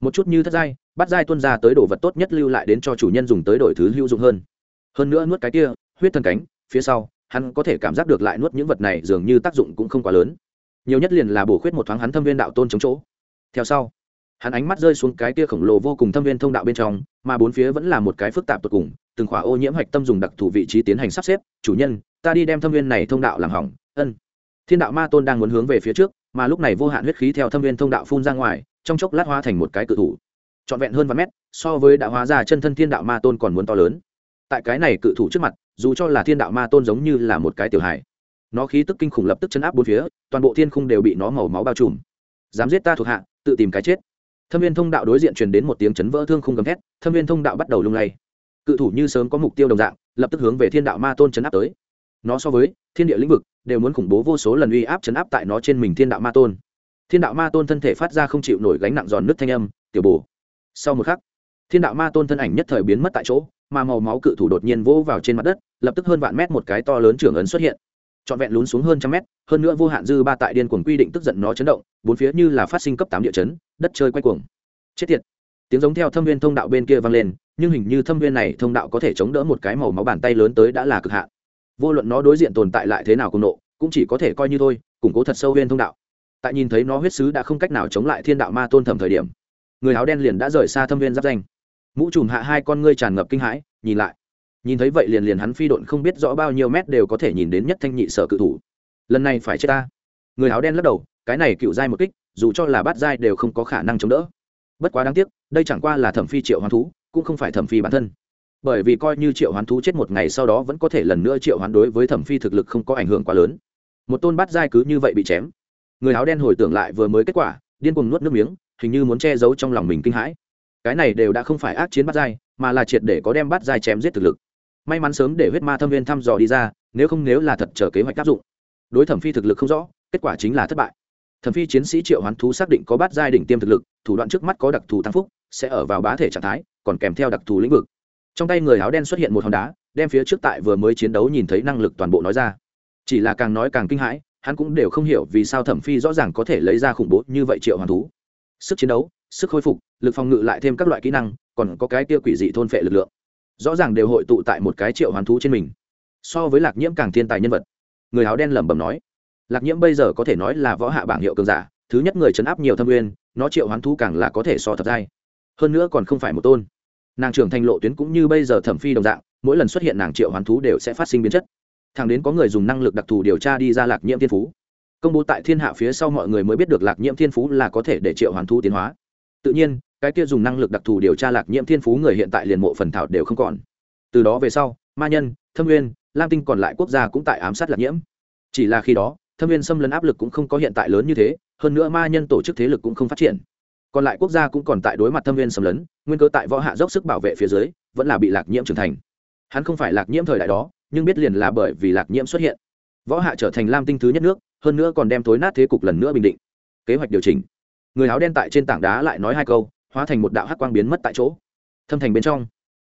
một chút như thất giai, bắt giai tuân ra tới đồ vật tốt nhất lưu lại đến cho chủ nhân dùng tới đổi thứ hữu dụng hơn. Hơn nữa nuốt cái kia, huyết thần cánh, phía sau, hắn có thể cảm giác được lại nuốt những vật này dường như tác dụng cũng không quá lớn. Nhiều nhất liền là bổ khuyết một thoáng hắn thâm viên đạo tôn chống chỗ. Theo sau, hắn ánh mắt rơi xuống cái kia khổng lồ vô cùng thâm viên thông đạo bên trong, mà bốn phía vẫn là một cái phức tạp tột cùng, từng khỏa ô nhiễm hạch tâm dùng đặc thù vị trí tiến hành sắp xếp. Chủ nhân, ta đi đem thâm viên này thông đạo làm hỏng. Ân. Thiên đạo ma tôn đang muốn hướng về phía trước, mà lúc này vô hạn huyết khí theo thâm viên thông đạo phun ra ngoài trong chốc lát hóa thành một cái cự thủ. Trọn vẹn hơn vài mét, so với đã hóa ra chân thân thiên đạo ma tôn còn muốn to lớn. Tại cái này cự thủ trước mặt, dù cho là thiên đạo ma tôn giống như là một cái tiểu hài, nó khí tức kinh khủng lập tức chấn áp bốn phía, toàn bộ thiên khung đều bị nó màu máu bao trùm. Dám giết ta thuộc hạ, tự tìm cái chết. Thâm viên thông đạo đối diện truyền đến một tiếng chấn vỡ thương khung gầm thét, thâm viên thông đạo bắt đầu lung lay. Cự thủ như sớm có mục tiêu đồng dạng, lập tức hướng về thiên đạo ma tôn chấn áp tới. Nó so với thiên địa lĩnh vực, đều muốn khủng bố vô số lần uy áp chấn áp tại nó trên mình thiên đạo ma tôn thiên đạo ma tôn thân thể phát ra không chịu nổi gánh nặng giòn nước thanh âm, tiểu bồ. Sau một khắc, thiên đạo ma tôn thân ảnh nhất thời biến mất tại chỗ, mà màu máu cự thủ đột nhiên vỗ vào trên mặt đất, lập tức hơn vạn mét một cái to lớn trưởng ấn xuất hiện. Trọn vẹn lún xuống hơn trăm mét, hơn nữa vô hạn dư ba tại điên cuồng quy định tức giận nó chấn động, bốn phía như là phát sinh cấp tám địa chấn, đất chơi quay cuồng. Chết tiệt. Tiếng giống theo thâm viên thông đạo bên kia vang lên, nhưng hình như thâm viên này thông đạo có thể chống đỡ một cái màu máu bàn tay lớn tới đã là cực hạn. Vô luận nó đối diện tồn tại lại thế nào cùng nộ, cũng chỉ có thể coi như thôi, củng cố thật sâu viên thông đạo tại nhìn thấy nó huyết sứ đã không cách nào chống lại thiên đạo ma tôn thẩm thời điểm, người áo đen liền đã rời xa thâm viên giáp danh. Mũ trùm hạ hai con ngươi tràn ngập kinh hãi, nhìn lại. Nhìn thấy vậy liền liền hắn phi độn không biết rõ bao nhiêu mét đều có thể nhìn đến nhất thanh nhị sở cự thủ. Lần này phải chết ta. Người áo đen lắc đầu, cái này cựu dai một kích, dù cho là bát dai đều không có khả năng chống đỡ. Bất quá đáng tiếc, đây chẳng qua là thẩm phi triệu hoán thú, cũng không phải thẩm phi bản thân. Bởi vì coi như triệu hoán thú chết một ngày sau đó vẫn có thể lần nữa triệu hoán đối với thẩm phi thực lực không có ảnh hưởng quá lớn. Một tôn bát dai cứ như vậy bị chém người áo đen hồi tưởng lại vừa mới kết quả, điên cuồng nuốt nước miếng, hình như muốn che giấu trong lòng mình kinh hãi. Cái này đều đã không phải ác chiến bắt dai mà là triệt để có đem bắt dai chém giết thực lực. May mắn sớm để huyết ma thâm viên thăm dò đi ra, nếu không nếu là thật chờ kế hoạch áp dụng. Đối thẩm phi thực lực không rõ, kết quả chính là thất bại. Thẩm phi chiến sĩ triệu hoán thú xác định có bát giai đỉnh tiêm thực lực, thủ đoạn trước mắt có đặc thù tăng phúc, sẽ ở vào bá thể trạng thái, còn kèm theo đặc thù lĩnh vực. Trong tay người áo đen xuất hiện một hòn đá, đem phía trước tại vừa mới chiến đấu nhìn thấy năng lực toàn bộ nói ra. Chỉ là càng nói càng kinh hãi hắn cũng đều không hiểu vì sao thẩm phi rõ ràng có thể lấy ra khủng bố như vậy triệu hoàn thú. Sức chiến đấu, sức khôi phục, lực phòng ngự lại thêm các loại kỹ năng, còn có cái kia quỷ dị thôn phệ lực lượng. Rõ ràng đều hội tụ tại một cái triệu hoàn thú trên mình. So với lạc nhiễm càng thiên tài nhân vật. Người áo đen lẩm bẩm nói, lạc nhiễm bây giờ có thể nói là võ hạ bảng hiệu cường giả, thứ nhất người chấn áp nhiều thâm nguyên, nó triệu hoán thú càng là có thể so thật dai. Hơn nữa còn không phải một tôn. Nàng trưởng thành lộ tuyến cũng như bây giờ thẩm phi đồng dạng, mỗi lần xuất hiện nàng triệu hoán thú đều sẽ phát sinh biến chất thẳng đến có người dùng năng lực đặc thù điều tra đi ra lạc nhiễm thiên phú. Công bố tại thiên hạ phía sau mọi người mới biết được lạc nhiễm thiên phú là có thể để triệu hoàn thu tiến hóa. Tự nhiên, cái kia dùng năng lực đặc thù điều tra lạc nhiễm thiên phú người hiện tại liền mộ phần thảo đều không còn. Từ đó về sau, ma nhân, thâm nguyên, lam tinh còn lại quốc gia cũng tại ám sát lạc nhiễm. Chỉ là khi đó, thâm nguyên xâm lấn áp lực cũng không có hiện tại lớn như thế, hơn nữa ma nhân tổ chức thế lực cũng không phát triển. Còn lại quốc gia cũng còn tại đối mặt thâm nguyên xâm lấn, nguyên cơ tại võ hạ dốc sức bảo vệ phía dưới, vẫn là bị lạc nhiễm trưởng thành hắn không phải lạc nhiễm thời đại đó, nhưng biết liền là bởi vì lạc nhiễm xuất hiện. Võ hạ trở thành lam tinh thứ nhất nước, hơn nữa còn đem thối nát thế cục lần nữa bình định. Kế hoạch điều chỉnh. Người áo đen tại trên tảng đá lại nói hai câu, hóa thành một đạo hắc quang biến mất tại chỗ. Thâm thành bên trong,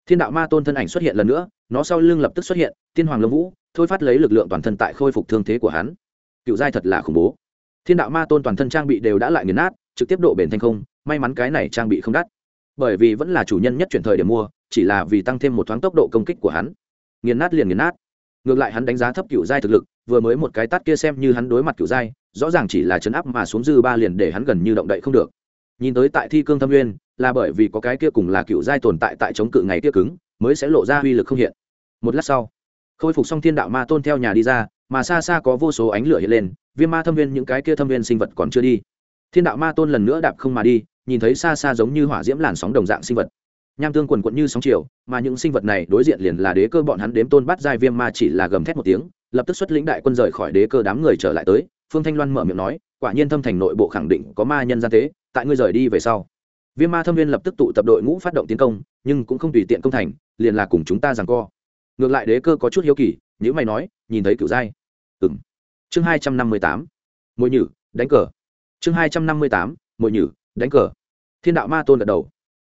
thiên đạo ma tôn thân ảnh xuất hiện lần nữa, nó sau lưng lập tức xuất hiện, tiên hoàng lâm vũ, thôi phát lấy lực lượng toàn thân tại khôi phục thương thế của hắn. Cựu giai thật là khủng bố. Thiên đạo ma tôn toàn thân trang bị đều đã lại nghiền nát, trực tiếp độ bền thành không, may mắn cái này trang bị không đắt. Bởi vì vẫn là chủ nhân nhất chuyển thời để mua chỉ là vì tăng thêm một thoáng tốc độ công kích của hắn. Nghiền nát liền nghiền nát. Ngược lại hắn đánh giá thấp cựu giai thực lực, vừa mới một cái tát kia xem như hắn đối mặt cựu giai, rõ ràng chỉ là chấn áp mà xuống dư ba liền để hắn gần như động đậy không được. Nhìn tới tại thi cương thâm nguyên, là bởi vì có cái kia cùng là cựu giai tồn tại tại chống cự ngày kia cứng, mới sẽ lộ ra uy lực không hiện. Một lát sau, khôi phục xong thiên đạo ma tôn theo nhà đi ra, mà xa xa có vô số ánh lửa hiện lên, viêm ma thâm viên những cái kia thâm viên sinh vật còn chưa đi. Thiên đạo ma tôn lần nữa đạp không mà đi, nhìn thấy xa xa giống như hỏa diễm làn sóng đồng dạng sinh vật nham tương quần quận như sóng chiều, mà những sinh vật này đối diện liền là đế cơ bọn hắn đếm tôn bắt giai viêm ma chỉ là gầm thét một tiếng, lập tức xuất lĩnh đại quân rời khỏi đế cơ đám người trở lại tới, phương thanh loan mở miệng nói, quả nhiên thâm thành nội bộ khẳng định có ma nhân gian tế tại ngươi rời đi về sau. Viêm ma thâm viên lập tức tụ tập đội ngũ phát động tiến công, nhưng cũng không tùy tiện công thành, liền là cùng chúng ta rằng co. Ngược lại đế cơ có chút hiếu kỳ nếu mày nói, nhìn thấy cửu giai ừng chương hai trăm năm mươi tám. Mỗi nhử, đánh cờ. Chương hai trăm năm mươi tám. Mỗi nhử, đánh cờ. Thiên đạo ma tôn gật đầu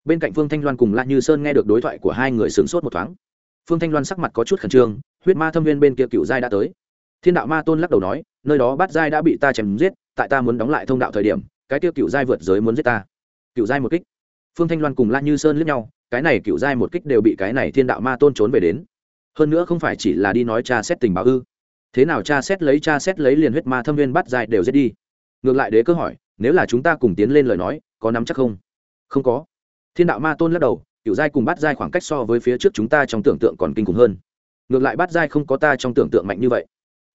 bên cạnh phương thanh loan cùng la như sơn nghe được đối thoại của hai người sửng sốt một thoáng. Phương thanh loan sắc mặt có chút khẩn trương, huyết ma thâm viên bên kia cựu giai đã tới. Thiên đạo ma tôn lắc đầu nói, nơi đó bát giai đã bị ta chém giết, tại ta muốn đóng lại thông đạo thời điểm, cái tiêu cựu giai vượt giới muốn giết ta. Cựu giai một kích. Phương thanh loan cùng la như sơn lướt nhau, cái này cựu giai một kích đều bị cái này thiên đạo ma tôn trốn về đến. Hơn nữa không phải chỉ là đi nói tra xét tình báo ư. Thế nào cha xét lấy cha xét lấy liền huyết ma thâm viên bắt giai đều giết đi. Ngược lại đế cơ hỏi, nếu là chúng ta cùng tiến lên lời nói, có nắm chắc không? Không có thiên đạo ma tôn lắc đầu kiểu giai cùng Bát giai khoảng cách so với phía trước chúng ta trong tưởng tượng còn kinh khủng hơn. Ngược lại Bát giai không có ta trong tưởng tượng mạnh như vậy.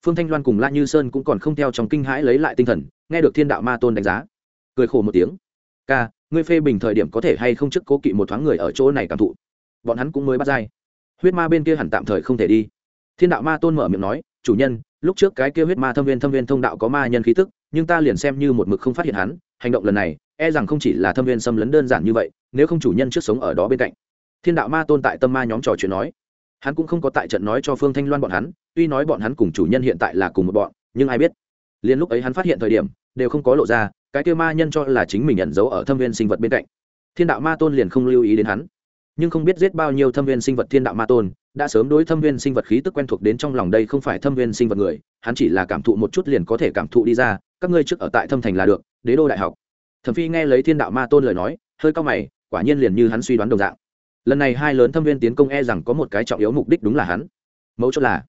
Phương thanh loan cùng la như sơn cũng còn không theo trong kinh hãi lấy lại tinh thần, nghe được thiên đạo ma tôn đánh giá, cười khổ một tiếng. Ca, ngươi phê bình thời điểm có thể hay không chức cố kỵ một thoáng người ở chỗ này cảm thụ? Bọn hắn cũng mới bắt dai huyết ma bên kia hẳn tạm thời không thể đi. Thiên đạo ma tôn mở miệng nói, chủ nhân, lúc trước cái kia huyết ma thâm viên thâm viên thông đạo có ma nhân khí tức, nhưng ta liền xem như một mực không phát hiện hắn hành động lần này e rằng không chỉ là thâm viên xâm lấn đơn giản như vậy, nếu không chủ nhân trước sống ở đó bên cạnh. Thiên đạo ma tôn tại tâm ma nhóm trò chuyện nói. Hắn cũng không có tại trận nói cho phương thanh loan bọn hắn, tuy nói bọn hắn cùng chủ nhân hiện tại là cùng một bọn, nhưng ai biết. Liền lúc ấy hắn phát hiện thời điểm, đều không có lộ ra, cái kia ma nhân cho là chính mình nhận dấu ở thâm viên sinh vật bên cạnh. Thiên đạo ma tôn liền không lưu ý đến hắn. Nhưng không biết giết bao nhiêu thâm viên sinh vật thiên đạo ma tôn đã sớm đối thâm viên sinh vật khí tức quen thuộc đến trong lòng đây không phải thâm viên sinh vật người, hắn chỉ là cảm thụ một chút liền có thể cảm thụ đi ra, các ngươi trước ở tại thâm thành là được, đế đô đại học. Thẩm phi nghe lấy thiên đạo ma tôn lời nói, hơi cao mày, quả nhiên liền như hắn suy đoán đồng dạng. Lần này hai lớn thâm viên tiến công e rằng có một cái trọng yếu mục đích đúng là hắn. Mấu chốt là,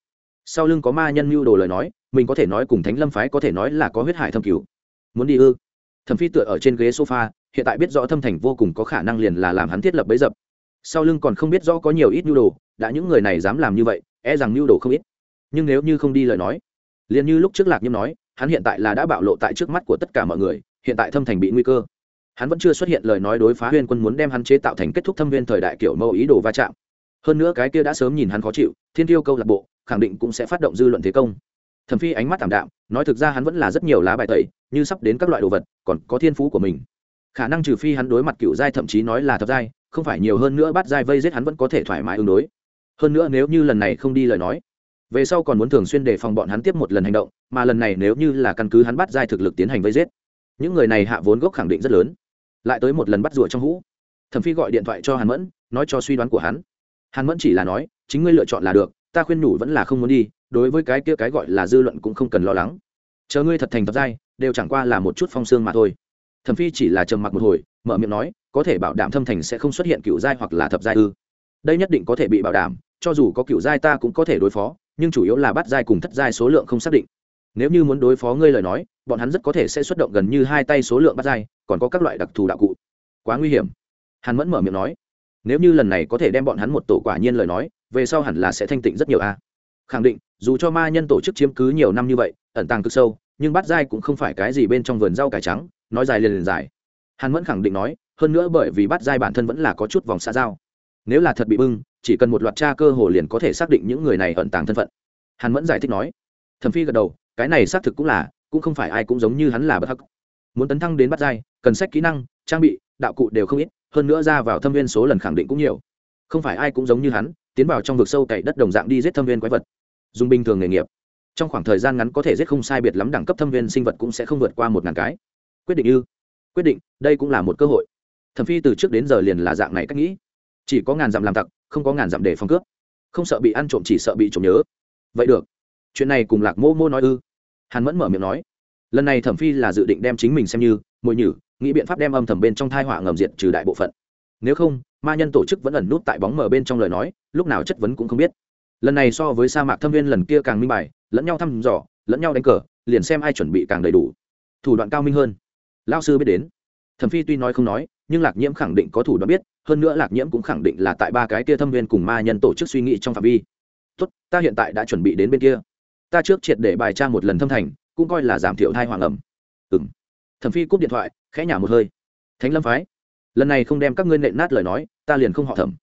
sau lưng có ma nhân mưu đồ lời nói, mình có thể nói cùng thánh lâm phái có thể nói là có huyết hải thâm cứu muốn đi ư? Thẩm phi tựa ở trên ghế sofa, hiện tại biết rõ thâm thành vô cùng có khả năng liền là làm hắn thiết lập bấy dập sau lưng còn không biết rõ có nhiều ít nhu đồ, đã những người này dám làm như vậy e rằng nhu đồ không ít. Nhưng nếu như không đi lời nói, liền như lúc trước lạc nhiễm nói, hắn hiện tại là đã bạo lộ tại trước mắt của tất cả mọi người, hiện tại thâm thành bị nguy cơ. Hắn vẫn chưa xuất hiện lời nói đối phá huyên quân muốn đem hắn chế tạo thành kết thúc thâm viên thời đại kiểu mẫu ý đồ va chạm. Hơn nữa cái kia đã sớm nhìn hắn khó chịu, thiên tiêu câu lạc bộ, khẳng định cũng sẽ phát động dư luận thế công. Thẩm phi ánh mắt thảm đạm, nói thực ra hắn vẫn là rất nhiều lá bài tẩy, như sắp đến các loại đồ vật, còn có thiên phú của mình. Khả năng trừ phi hắn đối mặt cựu giai thậm chí nói là thập giai không phải nhiều hơn nữa bắt dai vây giết hắn vẫn có thể thoải mái ứng đối. Hơn nữa nếu như lần này không đi lời nói, về sau còn muốn thường xuyên đề phòng bọn hắn tiếp một lần hành động, mà lần này nếu như là căn cứ hắn bắt dai thực lực tiến hành vây giết, những người này hạ vốn gốc khẳng định rất lớn. Lại tới một lần bắt rủa trong hũ. Thẩm phi gọi điện thoại cho hàn mẫn, nói cho suy đoán của hắn. Hàn mẫn chỉ là nói, chính ngươi lựa chọn là được, ta khuyên nhủ vẫn là không muốn đi, đối với cái kia cái gọi là dư luận cũng không cần lo lắng. Chờ ngươi thật thành thập giai, đều chẳng qua là một chút phong xương mà thôi. Thẩm phi chỉ là trầm mặc một hồi, mở miệng nói có thể bảo đảm thâm thành sẽ không xuất hiện cựu giai hoặc là thập giai ư. Đây nhất định có thể bị bảo đảm, cho dù có cựu giai ta cũng có thể đối phó, nhưng chủ yếu là bắt giai cùng thất giai số lượng không xác định. Nếu như muốn đối phó ngươi lời nói, bọn hắn rất có thể sẽ xuất động gần như hai tay số lượng bắt giai, còn có các loại đặc thù đạo cụ. Quá nguy hiểm. Hắn mẫn mở miệng nói. Nếu như lần này có thể đem bọn hắn một tổ quả nhiên lời nói, về sau hẳn là sẽ thanh tịnh rất nhiều a. Khẳng định, dù cho ma nhân tổ chức chiếm cứ nhiều năm như vậy, ẩn tàng cực sâu, nhưng bắt giai cũng không phải cái gì bên trong vườn rau cải trắng, nói dài liền liền dài. Hàn mẫn khẳng định nói hơn nữa bởi vì bắt giai bản thân vẫn là có chút vòng xa giao. Nếu là thật bị bưng, chỉ cần một loạt tra cơ hồ liền có thể xác định những người này ẩn tàng thân phận. Hàn mẫn giải thích nói. Thẩm phi gật đầu, cái này xác thực cũng là, cũng không phải ai cũng giống như hắn là bất hắc. Muốn tấn thăng đến bắt giai, cần sách kỹ năng, trang bị, đạo cụ đều không ít, hơn nữa ra vào thâm viên số lần khẳng định cũng nhiều. Không phải ai cũng giống như hắn, tiến vào trong vực sâu cày đất đồng dạng đi giết thâm viên quái vật. Dùng bình thường nghề nghiệp, trong khoảng thời gian ngắn có thể giết không sai biệt lắm đẳng cấp thâm viên sinh vật cũng sẽ không vượt qua một ngàn cái. Quyết định ư? Quyết định, đây cũng là một cơ hội thẩm phi từ trước đến giờ liền là dạng này cách nghĩ. chỉ có ngàn dặm làm tặc, không có ngàn dặm để phòng cướp. không sợ bị ăn trộm, chỉ sợ bị trộm nhớ. vậy được. chuyện này cùng lạc mô mô nói ư. hàn mẫn mở miệng nói. lần này thẩm phi là dự định đem chính mình xem như mồi nhử, nghĩ biện pháp đem âm thầm bên trong thai họa ngầm diện trừ đại bộ phận. nếu không, ma nhân tổ chức vẫn ẩn nút tại bóng mờ bên trong lời nói, lúc nào chất vấn cũng không biết. lần này so với sa mạc thâm viên lần kia càng minh bài, lẫn nhau thăm dò, lẫn nhau đánh cờ, liền xem ai chuẩn bị càng đầy đủ. thủ đoạn cao minh hơn. lao sư biết đến. thẩm phi tuy nói không nói nhưng lạc nhiễm khẳng định có thủ đoạn biết, hơn nữa lạc nhiễm cũng khẳng định là tại ba cái kia thâm viên cùng ma nhân tổ chức suy nghĩ trong phạm vi. Tốt, ta hiện tại đã chuẩn bị đến bên kia. Ta trước triệt để bài tra một lần thâm thành, cũng coi là giảm thiểu thai hoàng ẩm. Ừng thẩm phi cúp điện thoại, khẽ nhả một hơi. Thánh lâm phái, lần này không đem các ngươi nện nát lời nói, ta liền không họ thẩm.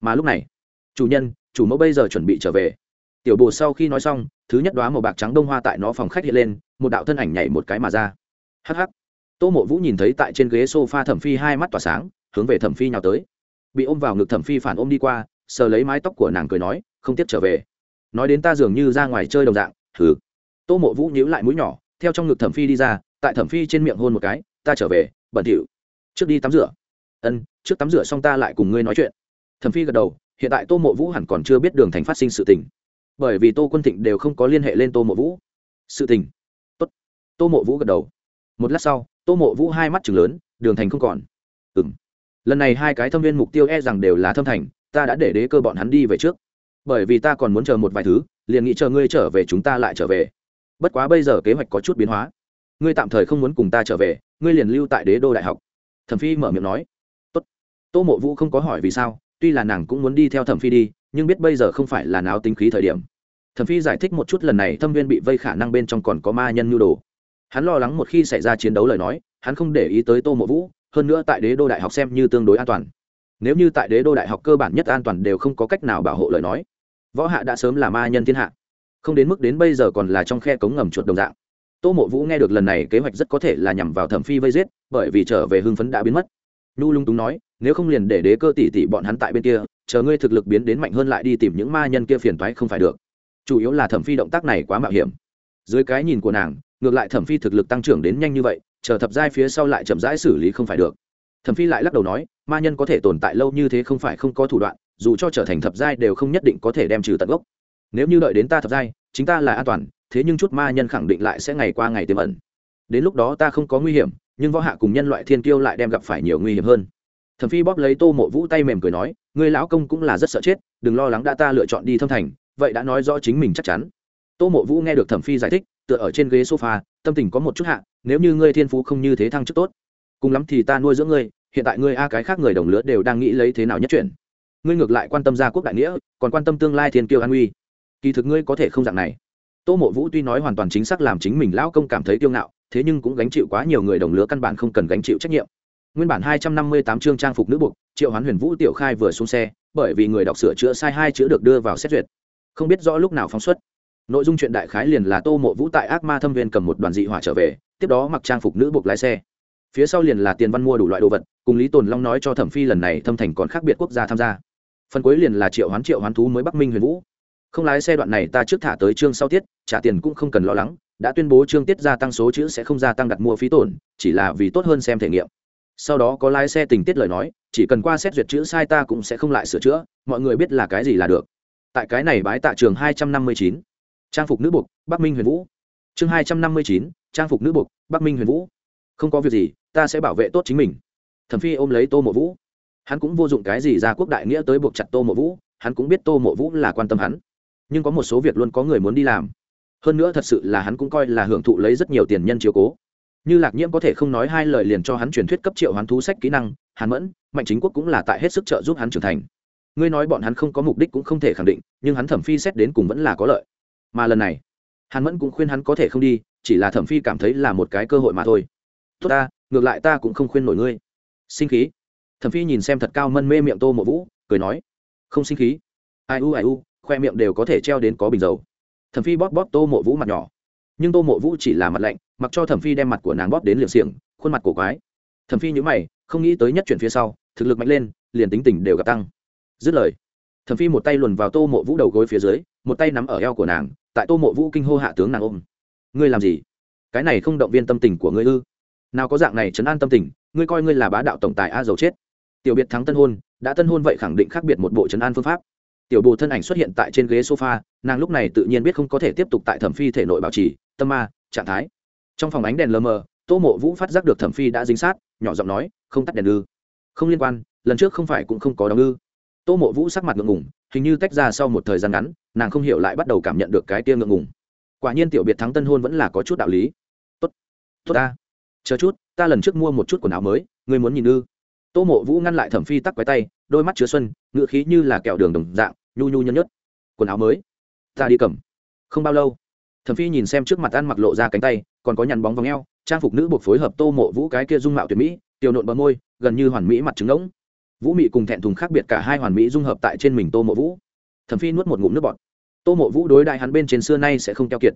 Mà lúc này, chủ nhân, chủ mẫu bây giờ chuẩn bị trở về. Tiểu bồ sau khi nói xong, thứ nhất đoá màu bạc trắng đông hoa tại nó phòng khách hiện lên, một đạo thân ảnh nhảy một cái mà ra. Hh tô mộ vũ nhìn thấy tại trên ghế s o f a thẩm phi hai mắt tỏa sáng, hướng về thẩm phi nhào tới. Bị ôm vào ngực thẩm phi phản ôm đi qua, sờ lấy mái tóc của nàng cười nói, không tiếp trở về. Nói đến ta dường như ra ngoài chơi đồng dạng thử tô mộ vũ nhíu lại mũi nhỏ, theo trong ngực thẩm phi đi ra, tại thẩm phi trên miệng hôn một cái, ta trở về, bẩn thỉu. Trước đi tắm rửa. Ân, trước tắm rửa xong ta lại cùng ngươi nói chuyện. Thẩm phi gật đầu, hiện tại tô mộ vũ hẳn còn chưa biết đường thành phát sinh sự tình. Bởi vì tô quân thịnh đều không có liên hệ lên tô mộ vũ. Sự tình. Tốt. Tô mộ vũ gật đầu. Một lát sau tô mộ vũ hai mắt chừng lớn, đường thành không còn. Ừ m lần này hai cái thâm viên mục tiêu e rằng đều là thâm thành, ta đã để đế cơ bọn hắn đi về trước. Bởi vì ta còn muốn chờ một vài thứ, liền nghĩ chờ ngươi trở về chúng ta lại trở về. Bất quá bây giờ kế hoạch có chút biến hóa. Ngươi tạm thời không muốn cùng ta trở về, ngươi liền lưu tại đế đô đại học. Thẩm phi mở miệng nói. Tốt. Tô mộ vũ không có hỏi vì sao, tuy là nàng cũng muốn đi theo thẩm phi đi, nhưng biết bây giờ không phải là nào tính khí thời điểm. Thẩm phi giải thích một chút lần này thâm viên bị vây khả năng bên trong còn có ma nhân nhu đồ hắn lo lắng một khi xảy ra chiến đấu lời nói, hắn không để ý tới tô mộ vũ, hơn nữa tại đế đô đại học xem như tương đối an toàn. Nếu như tại đế đô đại học cơ bản nhất an toàn đều không có cách nào bảo hộ lời nói, võ hạ đã sớm là ma nhân thiên hạ. Không đến mức đến bây giờ còn là trong khe cống ngầm chuột đồng dạng. Tô mộ vũ nghe được lần này kế hoạch rất có thể là nhằm vào thẩm phi vây giết, bởi vì trở về hưng phấn đã biến mất. Nhu lung túng nói, nếu không liền để đế cơ tỷ tỷ bọn hắn tại bên kia, chờ ngươi thực lực biến đến mạnh hơn lại đi tìm những ma nhân kia phiền toái không phải được. Chủ yếu là thẩm phi động tác này quá mạo hiểm. Dưới cái nhìn của nàng ngược lại thẩm phi thực lực tăng trưởng đến nhanh như vậy, chờ thập giai phía sau lại chậm rãi xử lý không phải được. Thẩm phi lại lắc đầu nói, ma nhân có thể tồn tại lâu như thế không phải không có thủ đoạn, dù cho trở thành thập giai đều không nhất định có thể đem trừ tận gốc. Nếu như đợi đến ta thập giai, chính ta là an toàn, thế nhưng chút ma nhân khẳng định lại sẽ ngày qua ngày tiềm ẩn. Đến lúc đó ta không có nguy hiểm, nhưng võ hạ cùng nhân loại thiên kiêu lại đem gặp phải nhiều nguy hiểm hơn. Thẩm phi bóp lấy tô mộ vũ tay mềm cười nói người lão công cũng là rất sợ chết, đừng lo lắng đã ta lựa chọn đi thâm thành, vậy đã nói rõ chính mình chắc chắn. Tô mộ vũ nghe được thẩm phi giải thích tựa ở trên ghế sofa, tâm tình có một chút hạ, nếu như ngươi thiên phú không như thế thăng chức tốt, cùng lắm thì ta nuôi dưỡng ngươi, hiện tại ngươi a cái khác người đồng lứa đều đang nghĩ lấy thế nào nhất chuyển. Ngươi ngược lại quan tâm gia quốc đại nghĩa, còn quan tâm tương lai thiên kiêu an uy. Kỳ thực ngươi có thể không dạng này. Tô mộ vũ tuy nói hoàn toàn chính xác làm chính mình lão công cảm thấy kiêu ngạo, thế nhưng cũng gánh chịu quá nhiều người đồng lứa căn bản không cần gánh chịu trách nhiệm. Nguyên bản hai trăm năm mươi tám chương trang phục nữ buộc triệu hoán huyền vũ tiểu khai vừa xuống xe, bởi vì người đọc sửa chữa sai hai chữ được đưa vào xét duyệt. Không biết rõ lúc nào phóng xuất nội dung chuyện đại khái liền là tô mộ vũ tại ác ma thâm viên cầm một đoàn dị hỏa trở về, tiếp đó mặc trang phục nữ buộc lái xe. Phía sau liền là tiền văn mua đủ loại đồ vật, cùng lý tồn long nói cho thẩm phi lần này thâm thành còn khác biệt quốc gia tham gia. Phần cuối liền là triệu hoán triệu hoán thú mới bắc minh huyền vũ. Không lái xe đoạn này ta trước thả tới chương sau tiết, trả tiền cũng không cần lo lắng, đã tuyên bố chương tiết gia tăng số chữ sẽ không gia tăng đặt mua phí tổn, chỉ là vì tốt hơn xem thể nghiệm. Sau đó có lái xe tình tiết lời nói, chỉ cần qua xét duyệt chữ sai ta cũng sẽ không lại sửa chữa, mọi người biết là cái gì là được. Tại cái này bái tạ trường hai trăm năm mươi chín trang phục nữ buộc, bắc minh huyền vũ. Chương hai trăm năm mươi chín, trang phục nữ buộc, bắc minh huyền vũ. Không có việc gì, ta sẽ bảo vệ tốt chính mình. Thẩm phi ôm lấy tô mộ vũ. Hắn cũng vô dụng cái gì ra quốc đại nghĩa tới buộc chặt tô mộ vũ, hắn cũng biết tô mộ vũ là quan tâm hắn. Nhưng có một số việc luôn có người muốn đi làm. Hơn nữa thật sự là hắn cũng coi là hưởng thụ lấy rất nhiều tiền nhân chiếu cố. Như lạc nhiễm có thể không nói hai lời liền cho hắn truyền thuyết cấp triệu hoán thú sách kỹ năng, hàn mẫn, mạnh chính quốc cũng là tại hết sức trợ giúp hắn trưởng thành. Ngươi nói bọn hắn không có mục đích cũng không thể khẳng định, nhưng hắn thẩm phi xét đến cùng vẫn là có lợi mà lần này, hàn mẫn cũng khuyên hắn có thể không đi, chỉ là thẩm phi cảm thấy là một cái cơ hội mà thôi. Tốt ta, ngược lại ta cũng không khuyên nổi ngươi. Sinh khí? Thẩm phi nhìn xem thật cao mân mê miệng tô mộ vũ, cười nói. Không sinh khí. Ai u ai u, khoe miệng đều có thể treo đến có bình dầu. Thẩm phi bóp bóp tô mộ vũ mặt nhỏ. Nhưng tô mộ vũ chỉ là mặt lạnh, mặc cho thẩm phi đem mặt của nàng bóp đến liệng xiềng, khuôn mặt cổ quái. Thẩm phi nhữ mày, không nghĩ tới nhất chuyển phía sau, thực lực mạnh lên, liền tính tình đều gặp tăng. Dứt lời thẩm phi một tay luồn vào tô mộ vũ đầu gối phía dưới, một tay nắm ở eo của nàng, tại tô mộ vũ kinh hô hạ tướng nàng ôm. Ngươi làm gì? Cái này không động viên tâm tình của ngươi ư? Nào có dạng này chấn an tâm tình, ngươi coi ngươi là bá đạo tổng tài a dầu chết. Tiểu biệt thắng tân hôn, đã tân hôn vậy khẳng định khác biệt một bộ chấn an phương pháp. Tiểu bồ thân ảnh xuất hiện tại trên ghế sofa, nàng lúc này tự nhiên biết không có thể tiếp tục tại thẩm phi thể nội bảo trì, tâm ma, trạng thái. Trong phòng ánh đèn lờ mờ, tô mộ vũ phát giác được thẩm phi đã dính sát, nhỏ giọng nói, không tắt đèn ư? Không liên quan, lần trước không phải cũng không có đóng ư? Tô mộ vũ sắc mặt ngượng ngùng, hình như tách ra sau một thời gian ngắn, nàng không hiểu lại bắt đầu cảm nhận được cái tia ngượng ngùng. Quả nhiên tiểu biệt thắng tân hôn vẫn là có chút đạo lý. Tốt tốt ta. Chờ chút, ta lần trước mua một chút quần áo mới người muốn nhìn ư? Tô mộ vũ ngăn lại thẩm phi tắc quái tay, đôi mắt chứa xuân ngựa khí như là kẹo đường đồng dạng, nhu nhu nhân nhất quần áo mới? Ta đi cầm. Không bao lâu. Thẩm phi nhìn xem trước mặt ăn mặc lộ ra cánh tay, còn có nhằn bóng vòng eo, trang phục nữ buộc phối hợp tô mộ vũ cái kia dung mạo tuyệt mỹ, tiểu nộn bờ môi, gần như hoàn mỹ mặt trứng ngỗng vũ mị cùng thẹn thùng khác biệt cả hai hoàn mỹ dung hợp tại trên mình tô mộ vũ. Thẩm phi nuốt một ngụm nước bọt. Tô mộ vũ đối đại hắn bên trên xưa nay sẽ không keo kiệt.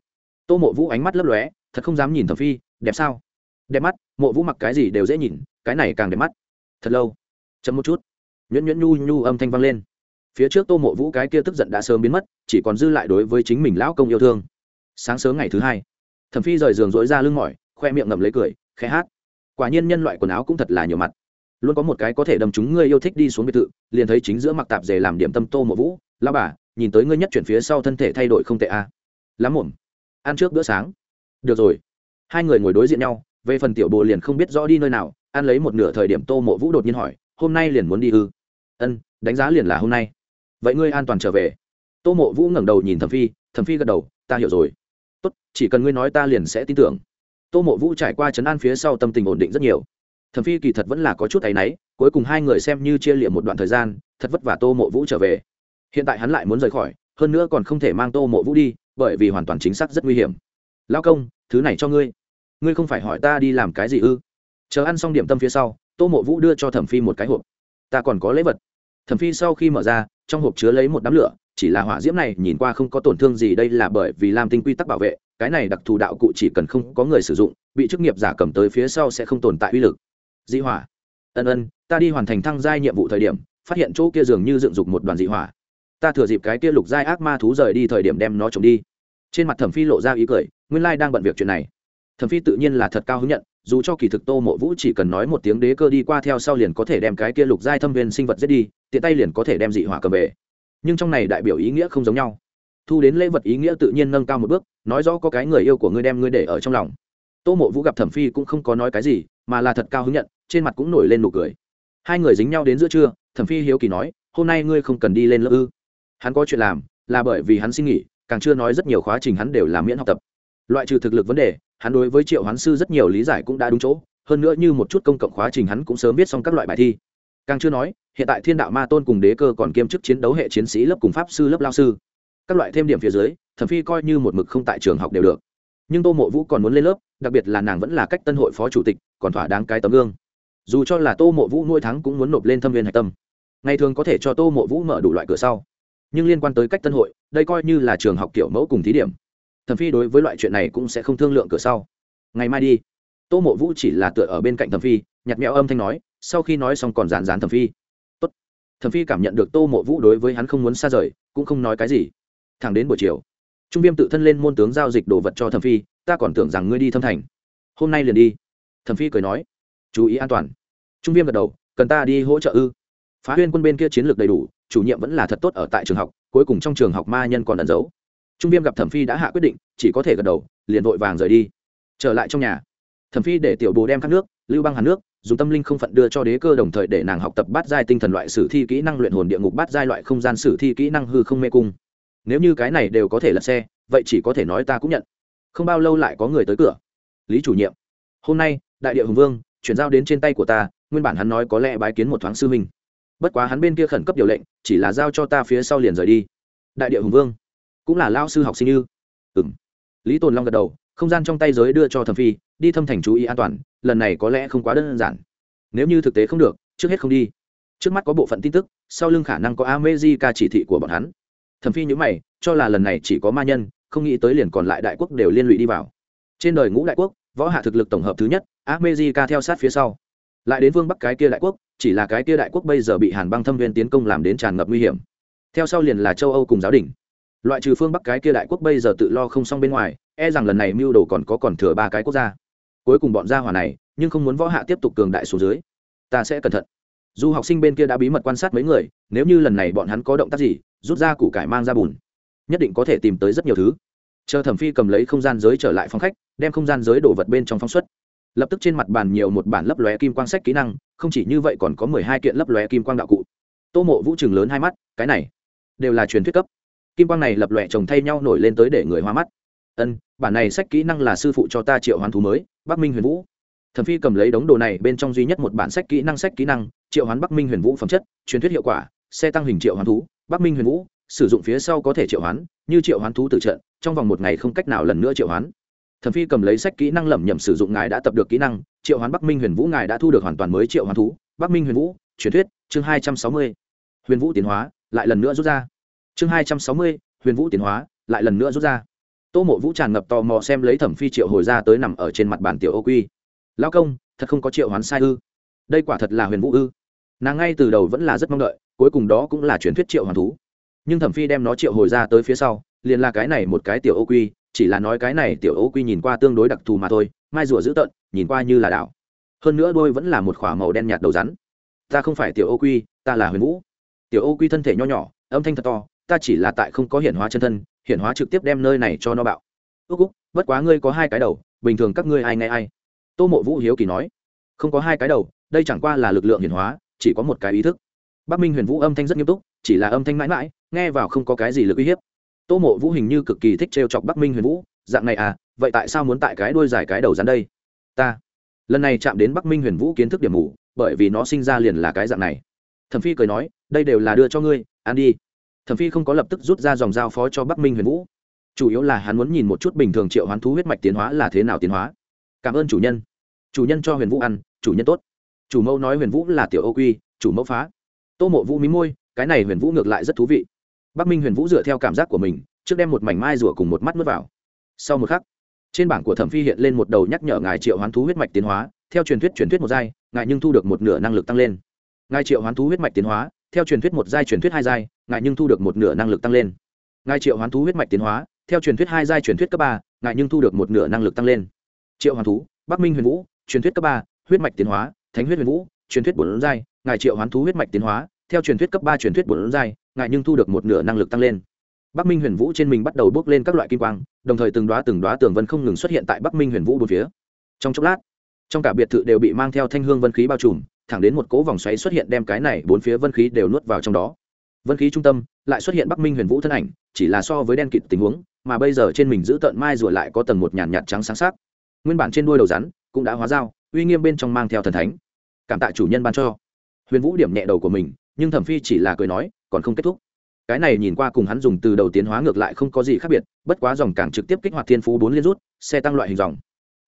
Tô mộ vũ ánh mắt lấp lóe, thật không dám nhìn thẩm phi, đẹp sao? Đẹp mắt, mộ vũ mặc cái gì đều dễ nhìn, cái này càng đẹp mắt. Thật lâu. Chấm một chút. Nhuyễn nhuyễn nhu nhu âm thanh vang lên. Phía trước tô mộ vũ cái kia tức giận đã sớm biến mất, chỉ còn dư lại đối với chính mình lão công yêu thương. Sáng sớm ngày thứ hai, thẩm phi rời giường dối ra lưng mỏi, khoe miệng ngậm lấy cười, khẽ hát. Quả nhiên nhân loại quần áo cũng thật là nhiều mặt luôn có một cái có thể đâm chúng ngươi yêu thích đi xuống biệt thự, liền thấy chính giữa mặc tạp dề làm điểm tâm tô mộ vũ lao bà, nhìn tới ngươi nhất chuyển phía sau thân thể thay đổi không tệ a. À. lắm muộn, ăn trước bữa sáng. Được rồi. Hai người ngồi đối diện nhau, về phần tiểu bồ liền không biết rõ đi nơi nào, ăn lấy một nửa thời điểm tô mộ vũ đột nhiên hỏi, hôm nay liền muốn đi ư? Ân, đánh giá liền là hôm nay. Vậy ngươi an toàn trở về. Tô mộ vũ ngẩng đầu nhìn thẩm phi thẩm phi gật đầu, ta hiểu rồi. Tốt, chỉ cần ngươi nói ta liền sẽ tin tưởng. Tô mộ vũ trải qua chấn an phía sau tâm tình ổn định rất nhiều thẩm phi kỳ thật vẫn là có chút áy náy, cuối cùng hai người xem như chia liệm một đoạn thời gian, thật vất vả tô mộ vũ trở về. Hiện tại hắn lại muốn rời khỏi, hơn nữa còn không thể mang tô mộ vũ đi, bởi vì hoàn toàn chính xác rất nguy hiểm. Lao công, thứ này cho ngươi. Ngươi không phải hỏi ta đi làm cái gì ư? Chờ ăn xong điểm tâm phía sau, tô mộ vũ đưa cho thẩm phi một cái hộp. Ta còn có lễ vật. Thẩm phi sau khi mở ra, trong hộp chứa lấy một đám lửa, chỉ là hỏa diễm này nhìn qua không có tổn thương gì, đây là bởi vì làm tinh quy tắc bảo vệ, cái này đặc thù đạo cụ chỉ cần không có người sử dụng, bị chức nghiệp giả cầm tới phía sau sẽ không tồn tại uy lực dị hỏa. Ân ân, ta đi hoàn thành thăng giai nhiệm vụ thời điểm, phát hiện chỗ kia dường như dựng dục một đoàn dị hỏa. Ta thừa dịp cái kia lục giai ác ma thú rời đi thời điểm đem nó trộm đi. Trên mặt thẩm phi lộ ra ý cười, nguyên lai đang bận việc chuyện này. Thẩm phi tự nhiên là thật cao hứng nhận, dù cho kỳ thực tô mộ vũ chỉ cần nói một tiếng đế cơ đi qua theo sau liền có thể đem cái kia lục giai thâm viên sinh vật giết đi, tiện tay liền có thể đem dị hỏa cầm về. Nhưng trong này đại biểu ý nghĩa không giống nhau. Thu đến lễ vật ý nghĩa tự nhiên nâng cao một bước, nói rõ có cái người yêu của ngươi đem ngươi để ở trong lòng tô mộ vũ gặp thẩm phi cũng không có nói cái gì, mà là thật cao hứng nhận, trên mặt cũng nổi lên nụ cười. Hai người dính nhau đến giữa trưa, thẩm phi hiếu kỳ nói, hôm nay ngươi không cần đi lên lớp ư? Hắn có chuyện làm, là bởi vì hắn xin nghỉ, càng chưa nói rất nhiều khóa trình hắn đều làm miễn học tập. Loại trừ thực lực vấn đề, hắn đối với triệu hoán sư rất nhiều lý giải cũng đã đúng chỗ, hơn nữa như một chút công cộng khóa trình hắn cũng sớm biết xong các loại bài thi. Càng chưa nói, hiện tại thiên đạo ma tôn cùng đế cơ còn kiêm chức chiến đấu hệ chiến sĩ lớp cùng pháp sư lớp lao sư. Các loại thêm điểm phía dưới, thẩm phi coi như một mực không tại trường học đều được nhưng tô mộ vũ còn muốn lên lớp đặc biệt là nàng vẫn là cách tân hội phó chủ tịch còn thỏa đáng cái tấm gương dù cho là tô mộ vũ nuôi thắng cũng muốn nộp lên thâm viên hạch tâm ngày thường có thể cho tô mộ vũ mở đủ loại cửa sau nhưng liên quan tới cách tân hội đây coi như là trường học kiểu mẫu cùng thí điểm thẩm phi đối với loại chuyện này cũng sẽ không thương lượng cửa sau ngày mai đi tô mộ vũ chỉ là tựa ở bên cạnh thẩm phi nhặt mẹo âm thanh nói sau khi nói xong còn dán dán thẩm phi Tốt. thẩm phi cảm nhận được tô mộ vũ đối với hắn không muốn xa rời cũng không nói cái gì thẳng đến buổi chiều trung viêm tự thân lên môn tướng giao dịch đồ vật cho thẩm phi, ta còn tưởng rằng ngươi đi thâm thành. Hôm nay liền đi. Thẩm phi cười nói. Chú ý an toàn. Trung viêm gật đầu, cần ta đi hỗ trợ ư? Phá huyên quân bên kia chiến lược đầy đủ, chủ nhiệm vẫn là thật tốt ở tại trường học, cuối cùng trong trường học ma nhân còn ẩn giấu. Trung viêm gặp thẩm phi đã hạ quyết định, chỉ có thể gật đầu, liền vội vàng rời đi. Trở lại trong nhà. Thẩm phi để tiểu bồ đem khát nước, lưu băng hàn nước, dùng tâm linh không phận đưa cho đế cơ đồng thời để nàng học tập bát giai tinh thần loại sử thi kỹ năng luyện hồn địa ngục bát giai loại không gian sử thi kỹ năng hư không mê cung nếu như cái này đều có thể lật xe, vậy chỉ có thể nói ta cũng nhận. Không bao lâu lại có người tới cửa. Lý chủ nhiệm, hôm nay, đại địa hùng vương, chuyển giao đến trên tay của ta, nguyên bản hắn nói có lẽ bái kiến một thoáng sư minh bất quá hắn bên kia khẩn cấp điều lệnh, chỉ là giao cho ta phía sau liền rời đi. Đại địa hùng vương, cũng là lao sư học sinh như ừ m lý tồn long gật đầu, không gian trong tay giới đưa cho thẩm phi, đi thâm thành chú ý an toàn, lần này có lẽ không quá đơn giản. Nếu như thực tế không được, trước hết không đi. Trước mắt có bộ phận tin tức, sau lưng khả năng có amejica chỉ thị của bọn hắn thẩm phi nhữ mày, cho là lần này chỉ có ma nhân, không nghĩ tới liền còn lại đại quốc đều liên lụy đi vào. Trên đời ngũ đại quốc, võ hạ thực lực tổng hợp thứ nhất amejica theo sát phía sau. Lại đến vương bắc cái kia đại quốc, chỉ là cái kia đại quốc bây giờ bị hàn băng thâm viên tiến công làm đến tràn ngập nguy hiểm. Theo sau liền là châu âu cùng giáo đình. Loại trừ phương bắc cái kia đại quốc bây giờ tự lo không xong bên ngoài e rằng lần này mưu đồ còn có còn thừa ba cái quốc gia. Cuối cùng bọn gia hỏa này, nhưng không muốn võ hạ tiếp tục cường đại số dưới. Ta sẽ cẩn thận. Dù học sinh bên kia đã bí mật quan sát mấy người, nếu như lần này bọn hắn có động tác gì rút ra củ cải mang ra bùn. Nhất định có thể tìm tới rất nhiều thứ. Chờ thẩm phi cầm lấy không gian giới trở lại phòng khách, đem không gian giới đổ vật bên trong phóng xuất. Lập tức trên mặt bàn nhiều một bản lấp lóe kim quang sách kỹ năng, không chỉ như vậy còn có mười hai kiện lấp lóe kim quang đạo cụ. Tô mộ vũ trường lớn hai mắt, cái này đều là truyền thuyết cấp. Kim quang này lập lòe chồng thay nhau nổi lên tới để người hoa mắt. Ân, bản này sách kỹ năng là sư phụ cho ta triệu hoán thú mới, bắc minh huyền vũ. Thẩm phi cầm lấy đống đồ này bên trong duy nhất một bản sách kỹ năng sách kỹ năng, triệu hoán bắc minh huyền vũ phẩm chất, truyền thuyết hiệu quả xe tăng hình triệu hoán thú, bắc minh huyền vũ, sử dụng phía sau có thể triệu hoán, như triệu hoán thú từ trận, trong vòng một ngày không cách nào lần nữa triệu hoán. Thẩm phi cầm lấy sách kỹ năng lẩm nhẩm sử dụng ngài đã tập được kỹ năng, triệu hoán bắc minh huyền vũ ngài đã thu được hoàn toàn mới triệu hoán thú. Bắc minh huyền vũ, truyền thuyết, chương hai trăm sáu mươi. Huyền vũ tiến hóa, lại lần nữa rút ra. Chương hai trăm sáu mươi, huyền vũ tiến hóa, lại lần nữa rút ra. Tô mộ vũ tràn ngập tò mò xem lấy thẩm phi triệu hồi ra tới nằm ở trên mặt bàn tiểu ô quy. Lao công, thật không có triệu hoán sai ư? Đây quả thật là huyền vũ ư? Nàng ngay từ đầu vẫn là rất mong đợi cuối cùng đó cũng là truyền thuyết triệu hoàn thú. Nhưng thẩm phi đem nó triệu hồi ra tới phía sau, liền là cái này một cái tiểu ô quy, chỉ là nói cái này tiểu ô quy nhìn qua tương đối đặc thù mà thôi, mai rùa dữ tợn, nhìn qua như là đảo. Hơn nữa đôi vẫn là một k h ỏ a màu đen nhạt đầu rắn. Ta không phải tiểu ô quy, ta là huyền vũ. Tiểu ô quy thân thể nho nhỏ, âm thanh thật to, ta chỉ là tại không có hiển hóa chân thân, hiển hóa trực tiếp đem nơi này cho nó bạo. Ước úc, bất quá ngươi có hai cái đầu, bình thường các ngươi ai nghe ai? Tô mộ vũ hiếu kỳ nói. Không có hai cái đầu, đây chẳng qua là lực lượng hiển hóa, chỉ có một cái ý thức bắc minh huyền vũ âm thanh rất nghiêm túc, chỉ là âm thanh mãi mãi, nghe vào không có cái gì lực uy hiếp. Tô mộ vũ hình như cực kỳ thích trêu chọc bắc minh huyền vũ, dạng này à vậy tại sao muốn tại cái đuôi dài cái đầu rắn đây? Ta, lần này chạm đến bắc minh huyền vũ kiến thức điểm mù, bởi vì nó sinh ra liền là cái dạng này. Thẩm phi cười nói, đây đều là đưa cho ngươi, ăn đi. Thẩm phi không có lập tức rút ra dòng dao phó cho bắc minh huyền vũ. Chủ yếu là hắn muốn nhìn một chút bình thường triệu hoán thú huyết mạch tiến hóa là thế nào tiến hóa. Cảm ơn chủ nhân. Chủ nhân cho huyền vũ ăn, chủ nhân tốt. Chủ mẫu nói huyền vũ là tiểu ô quy, chủ mẫu phá tô mộ vũ mí môi, cái này huyền vũ ngược lại rất thú vị. Bắc minh huyền vũ dựa theo cảm giác của mình, trước đem một mảnh mai rủa cùng một mắt n vào. Sau một khắc, trên bảng của thẩm phi hiện lên một đầu nhắc nhở ngài triệu hoán thú huyết mạch tiến hóa, theo truyền thuyết truyền thuyết một giai, ngài nhưng thu được một nửa năng lực tăng lên. Ngài triệu hoán thú huyết mạch tiến hóa, theo truyền thuyết một giai, truyền thuyết hai giai, ngài nhưng thu được một nửa năng lực tăng lên. Ngài triệu hoán thú huyết mạch tiến hóa, theo truyền thuyết hai giai, truyền thuyết cấp ba, ngài nhưng thu được một nửa năng lực tăng lên. Triệu hoán thú, bắc minh huyền vũ, truyền thuyết cấp ba, huyết mạch tiến hóa, thánh huyết huyền vũ, truyền thuyết bốn giai ngài triệu hoán thú huyết mạch tiến hóa, theo truyền thuyết cấp ba truyền thuyết bốn giai, ngài nhưng thu được một nửa năng lực tăng lên. Bắc minh huyền vũ trên mình bắt đầu bước lên các loại kim quang, đồng thời từng đoá từng đoá tường vân không ngừng xuất hiện tại bắc minh huyền vũ bốn phía. Trong chốc lát, trong cả biệt thự đều bị mang theo thanh hương vân khí bao trùm, thẳng đến một cỗ vòng xoáy xuất hiện đem cái này bốn phía vân khí đều nuốt vào trong đó. Vân khí trung tâm lại xuất hiện bắc minh huyền vũ thân ảnh, chỉ là so với đen kịt tình huống, mà bây giờ trên mình giữ tợn mai rùa lại có tầng một nhàn nhạt trắng sáng sắc. Nguyên bản trên đuôi đầu rắn cũng đã hóa dao, uy nghiêm bên trong mang theo thần thánh. Cảm tạ chủ nhân ban cho huyền vũ điểm nhẹ đầu của mình, nhưng thẩm phi chỉ là cười nói, còn không kết thúc. Cái này nhìn qua cùng hắn dùng từ đầu tiến hóa ngược lại không có gì khác biệt, bất quá dòng càng trực tiếp kích hoạt thiên phú bốn liên rút, xe tăng loại hình dòng.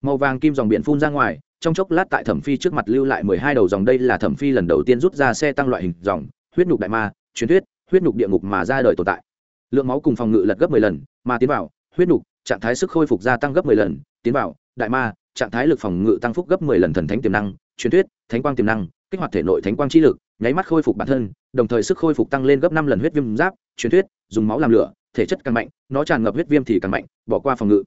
Màu vàng kim dòng biển phun ra ngoài, trong chốc lát tại thẩm phi trước mặt lưu lại mười hai đầu dòng, đây là thẩm phi lần đầu tiên rút ra xe tăng loại hình dòng, huyết nhục đại ma, truyền thuyết, huyết nhục địa ngục mà ra đời tồn tại. Lượng máu cùng phòng ngự lật gấp mười lần, mà tiến vào, huyết nhục, trạng thái sức khôi phục gia tăng gấp mười lần, tiến vào, đại ma, trạng thái lực phòng ngự tăng phúc gấp mười lần thần thánh tiềm năng, truyền thuyết, thánh quang tiềm năng kích hoạt thể nội thánh quang chi lực, nháy mắt khôi phục bản thân, đồng thời sức khôi phục tăng lên gấp năm lần huyết viêm giáp, truyền thuyết, dùng máu làm lửa, thể chất càng mạnh, nó tràn ngập huyết viêm thì càng mạnh, bỏ qua phòng ngự.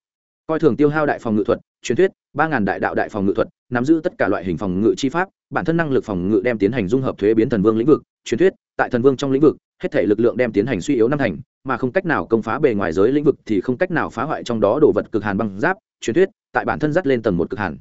Coi thường tiêu hao đại phòng ngự thuật, truyền thuyết, ba ngàn đại đạo đại phòng ngự thuật, nắm giữ tất cả loại hình phòng ngự chi pháp, bản thân năng lực phòng ngự đem tiến hành dung hợp thuế biến thần vương lĩnh vực, truyền thuyết, tại thần vương trong lĩnh vực, hết thể lực lượng đem tiến hành suy yếu năm thành, mà không cách nào công phá bề ngoài giới lĩnh vực thì không cách nào phá hoại trong đó đồ vật cực hàn băng giáp, truyền thuyết, tại bản thân dắt lên tầng một cực hàn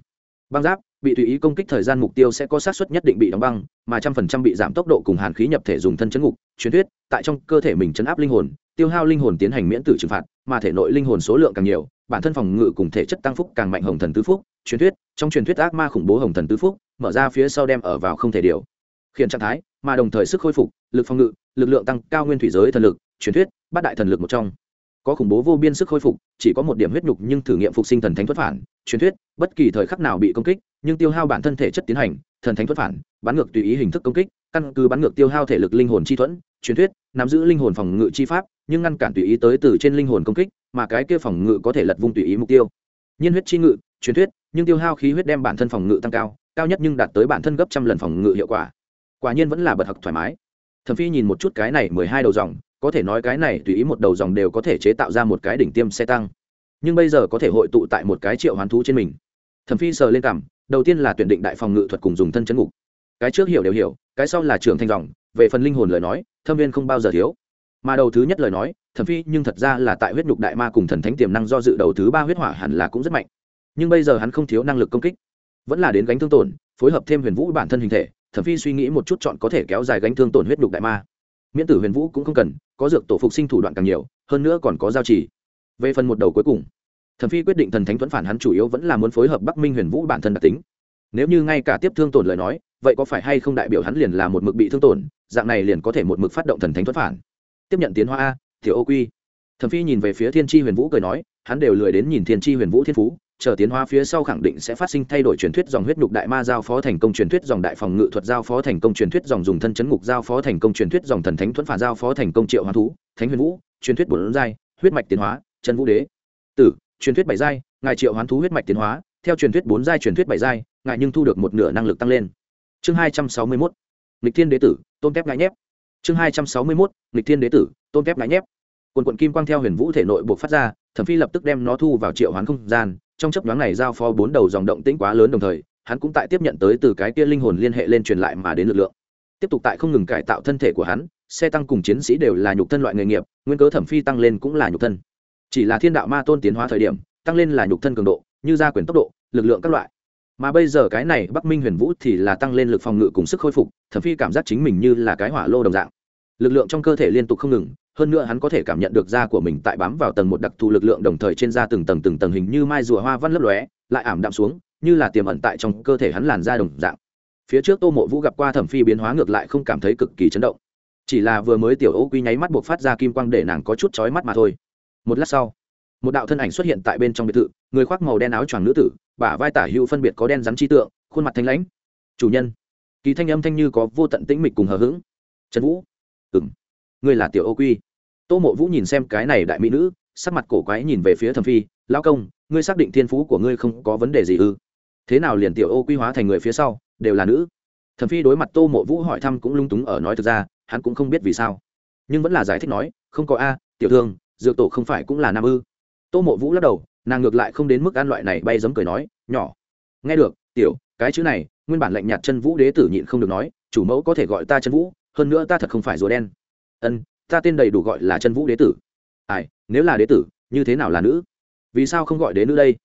băng giáp, bị tùy ý công kích thời gian mục tiêu sẽ có sát suất nhất định bị đóng băng, mà trăm phần trăm bị giảm tốc độ cùng hàn khí nhập thể dùng thân chấn ngục, truyền thuyết, tại trong cơ thể mình chấn áp linh hồn, tiêu hao linh hồn tiến hành miễn tử trừng phạt, mà thể nội linh hồn số lượng càng nhiều, bản thân phòng ngự cùng thể chất tăng phúc càng mạnh hồng thần tứ phúc, truyền thuyết, trong truyền thuyết ác ma khủng bố hồng thần tứ phúc, mở ra phía sau đem ở vào không thể điều. Khiển trạng thái, mà đồng thời sức khôi phục, lực phòng ngự, lực lượng tăng cao nguyên thủy giới thần lực, truyền thuyết, bát đại thần lực một trong có khủng bố vô biên sức khôi phục, chỉ có một điểm huyết nhục nhưng thử nghiệm phục sinh thần thánh thuật phản, truyền thuyết, bất kỳ thời khắc nào bị công kích, nhưng tiêu hao bản thân thể chất tiến hành, thần thánh thuật phản, bắn ngược tùy ý hình thức công kích, căn cứ bắn ngược tiêu hao thể lực linh hồn chi thuẫn, truyền thuyết, nắm giữ linh hồn phòng ngự chi pháp, nhưng ngăn cản tùy ý tới từ trên linh hồn công kích, mà cái kia phòng ngự có thể lật vung tùy ý mục tiêu. Nhiên huyết chi ngự, truyền thuyết, nhưng tiêu hao khí huyết đem bản thân phòng ngự tăng cao cao nhất nhưng đạt tới bản thân gấp trăm lần phòng ngự hiệu quả. Quả nhiên vẫn là bật học thoải mái. Thẩm phi nhìn một chút cái này mười hai đầu dòng có thể nói cái này tùy ý một đầu dòng đều có thể chế tạo ra một cái đỉnh tiêm xe tăng. Nhưng bây giờ có thể hội tụ tại một cái triệu hoán thú trên mình. Thẩm phi sờ lên cảm đầu tiên là tuyển định đại phòng ngự thuật cùng dùng thân chấn ngục. Cái trước hiểu đều hiểu, cái sau là trưởng thành dòng, về phần linh hồn lời nói, thâm viên không bao giờ thiếu. Mà đầu thứ nhất lời nói, thẩm phi nhưng thật ra là tại huyết nhục đại ma cùng thần thánh tiềm năng do dự đầu thứ ba huyết hỏa hẳn là cũng rất mạnh. Nhưng bây giờ hắn không thiếu năng lực công kích. Vẫn là đến gánh thương tổn, phối hợp thêm huyền vũ bản thân hình thể, thẩm phi suy nghĩ một chút chọn có thể kéo dài gánh thương tổn huyết nhục đại ma. Miễn tử huyền vũ cũng không cần có dược tổ phục sinh thủ đoạn càng nhiều, hơn nữa còn có giao trì. Về phần một đầu cuối cùng thẩm phi quyết định thần thánh thuẫn phản hắn chủ yếu vẫn là muốn phối hợp bắc minh huyền vũ bản thân đặc tính. Nếu như ngay cả tiếp thương tổn lời nói, vậy có phải hay không đại biểu hắn liền là một mực bị thương tổn, dạng này liền có thể một mực phát động thần thánh thuẫn phản? Tiếp nhận tiến hóa a, tiểu ô quy. Thẩm phi nhìn về phía thiên tri huyền vũ cười nói, hắn đều lười đến nhìn thiên tri huyền vũ thiên phú chờ tiến hóa phía sau khẳng định sẽ phát sinh thay đổi truyền thuyết dòng huyết nhục đại ma giao phó thành công truyền thuyết dòng đại phòng ngự thuật giao phó thành công truyền thuyết dòng dùng thân chấn ngục giao phó thành công truyền thuyết dòng thần thánh thuẫn phản giao phó thành công triệu hoán thú, thánh huyền vũ, truyền thuyết bổn giai, huyết mạch tiến hóa, chân vũ đế. Tử, truyền thuyết bảy giai, ngài triệu hoán thú huyết mạch tiến hóa, theo truyền thuyết bốn giai truyền thuyết bảy giai, ngài nhưng thu được một nửa năng lực tăng lên. Chương hai trăm sáu mươi mốt lịch thiên đế tử, tôn kép ngại nhép. Chương hai trăm sáu mươi mốt lịch thiên đế tử, tôn kép ngại nhép. Quần quận kim quang theo huyền vũ thể nội buộc phát ra, thẩm phi lập tức đem nó thu vào triệu hoán không gian trong chấp nhoáng này giao phó bốn đầu dòng động tĩnh quá lớn đồng thời, hắn cũng tại tiếp nhận tới từ cái kia linh hồn liên hệ lên truyền lại mà đến lực lượng. Tiếp tục tại không ngừng cải tạo thân thể của hắn, xe tăng cùng chiến sĩ đều là nhục thân loại nghề nghiệp, nguyên cớ thẩm phi tăng lên cũng là nhục thân. Chỉ là thiên đạo ma tôn tiến hóa thời điểm, tăng lên là nhục thân cường độ, như gia quyền tốc độ, lực lượng các loại. Mà bây giờ cái này bắc minh huyền vũ thì là tăng lên lực phòng ngự cùng sức khôi phục, thẩm phi cảm giác chính mình như là cái hỏa lô đồng dạng. Lực lượng trong cơ thể liên tục không ngừng hơn nữa hắn có thể cảm nhận được da của mình tại bám vào tầng một đặc thù lực lượng đồng thời trên da từng tầng từng tầng hình như mai rùa hoa văn lấp lóe, lại ảm đạm xuống, như là tiềm ẩn tại trong cơ thể hắn làn da đồng dạng. Phía trước tô mộ vũ gặp qua thẩm phi biến hóa ngược lại không cảm thấy cực kỳ chấn động. Chỉ là vừa mới tiểu ô quy nháy mắt buộc phát ra kim quang để nàng có chút chói mắt mà thôi. Một lát sau, một đạo thân ảnh xuất hiện tại bên trong biệt thự, người khoác màu đen áo choàng nữ tử, bả vai tả hữu phân biệt có đen rắn chi tượng, khuôn mặt thanh lãnh. Chủ nhân. Kỳ thanh âm thanh như có vô tận tĩnh mịch cùng hờ hững. Trần vũ. Ừng ngươi là tiểu ô quy. Tô mộ vũ nhìn xem cái này đại mỹ nữ, sắc mặt cổ quái nhìn về phía thẩm phi, lão công, ngươi xác định thiên phú của ngươi không có vấn đề gì ư? Thế nào liền tiểu ô quy hóa thành người phía sau, đều là nữ? Thẩm phi đối mặt tô mộ vũ hỏi thăm cũng lung túng ở nói thực ra, hắn cũng không biết vì sao. Nhưng vẫn là giải thích nói, không có a, tiểu thương, dược tổ không phải cũng là nam ư? Tô mộ vũ lắc đầu, nàng ngược lại không đến mức ăn loại này bay giấm cười nói, nhỏ. Nghe được, tiểu, cái chữ này, nguyên bản lạnh nhạt chân vũ đế tử nhịn không được nói, chủ mẫu có thể gọi ta chân vũ, hơn nữa ta thật không phải rùa đen ân, ta tên đầy đủ gọi là chân vũ đế tử. Ai, nếu là đế tử, như thế nào là nữ? Vì sao không gọi đế nữ đây?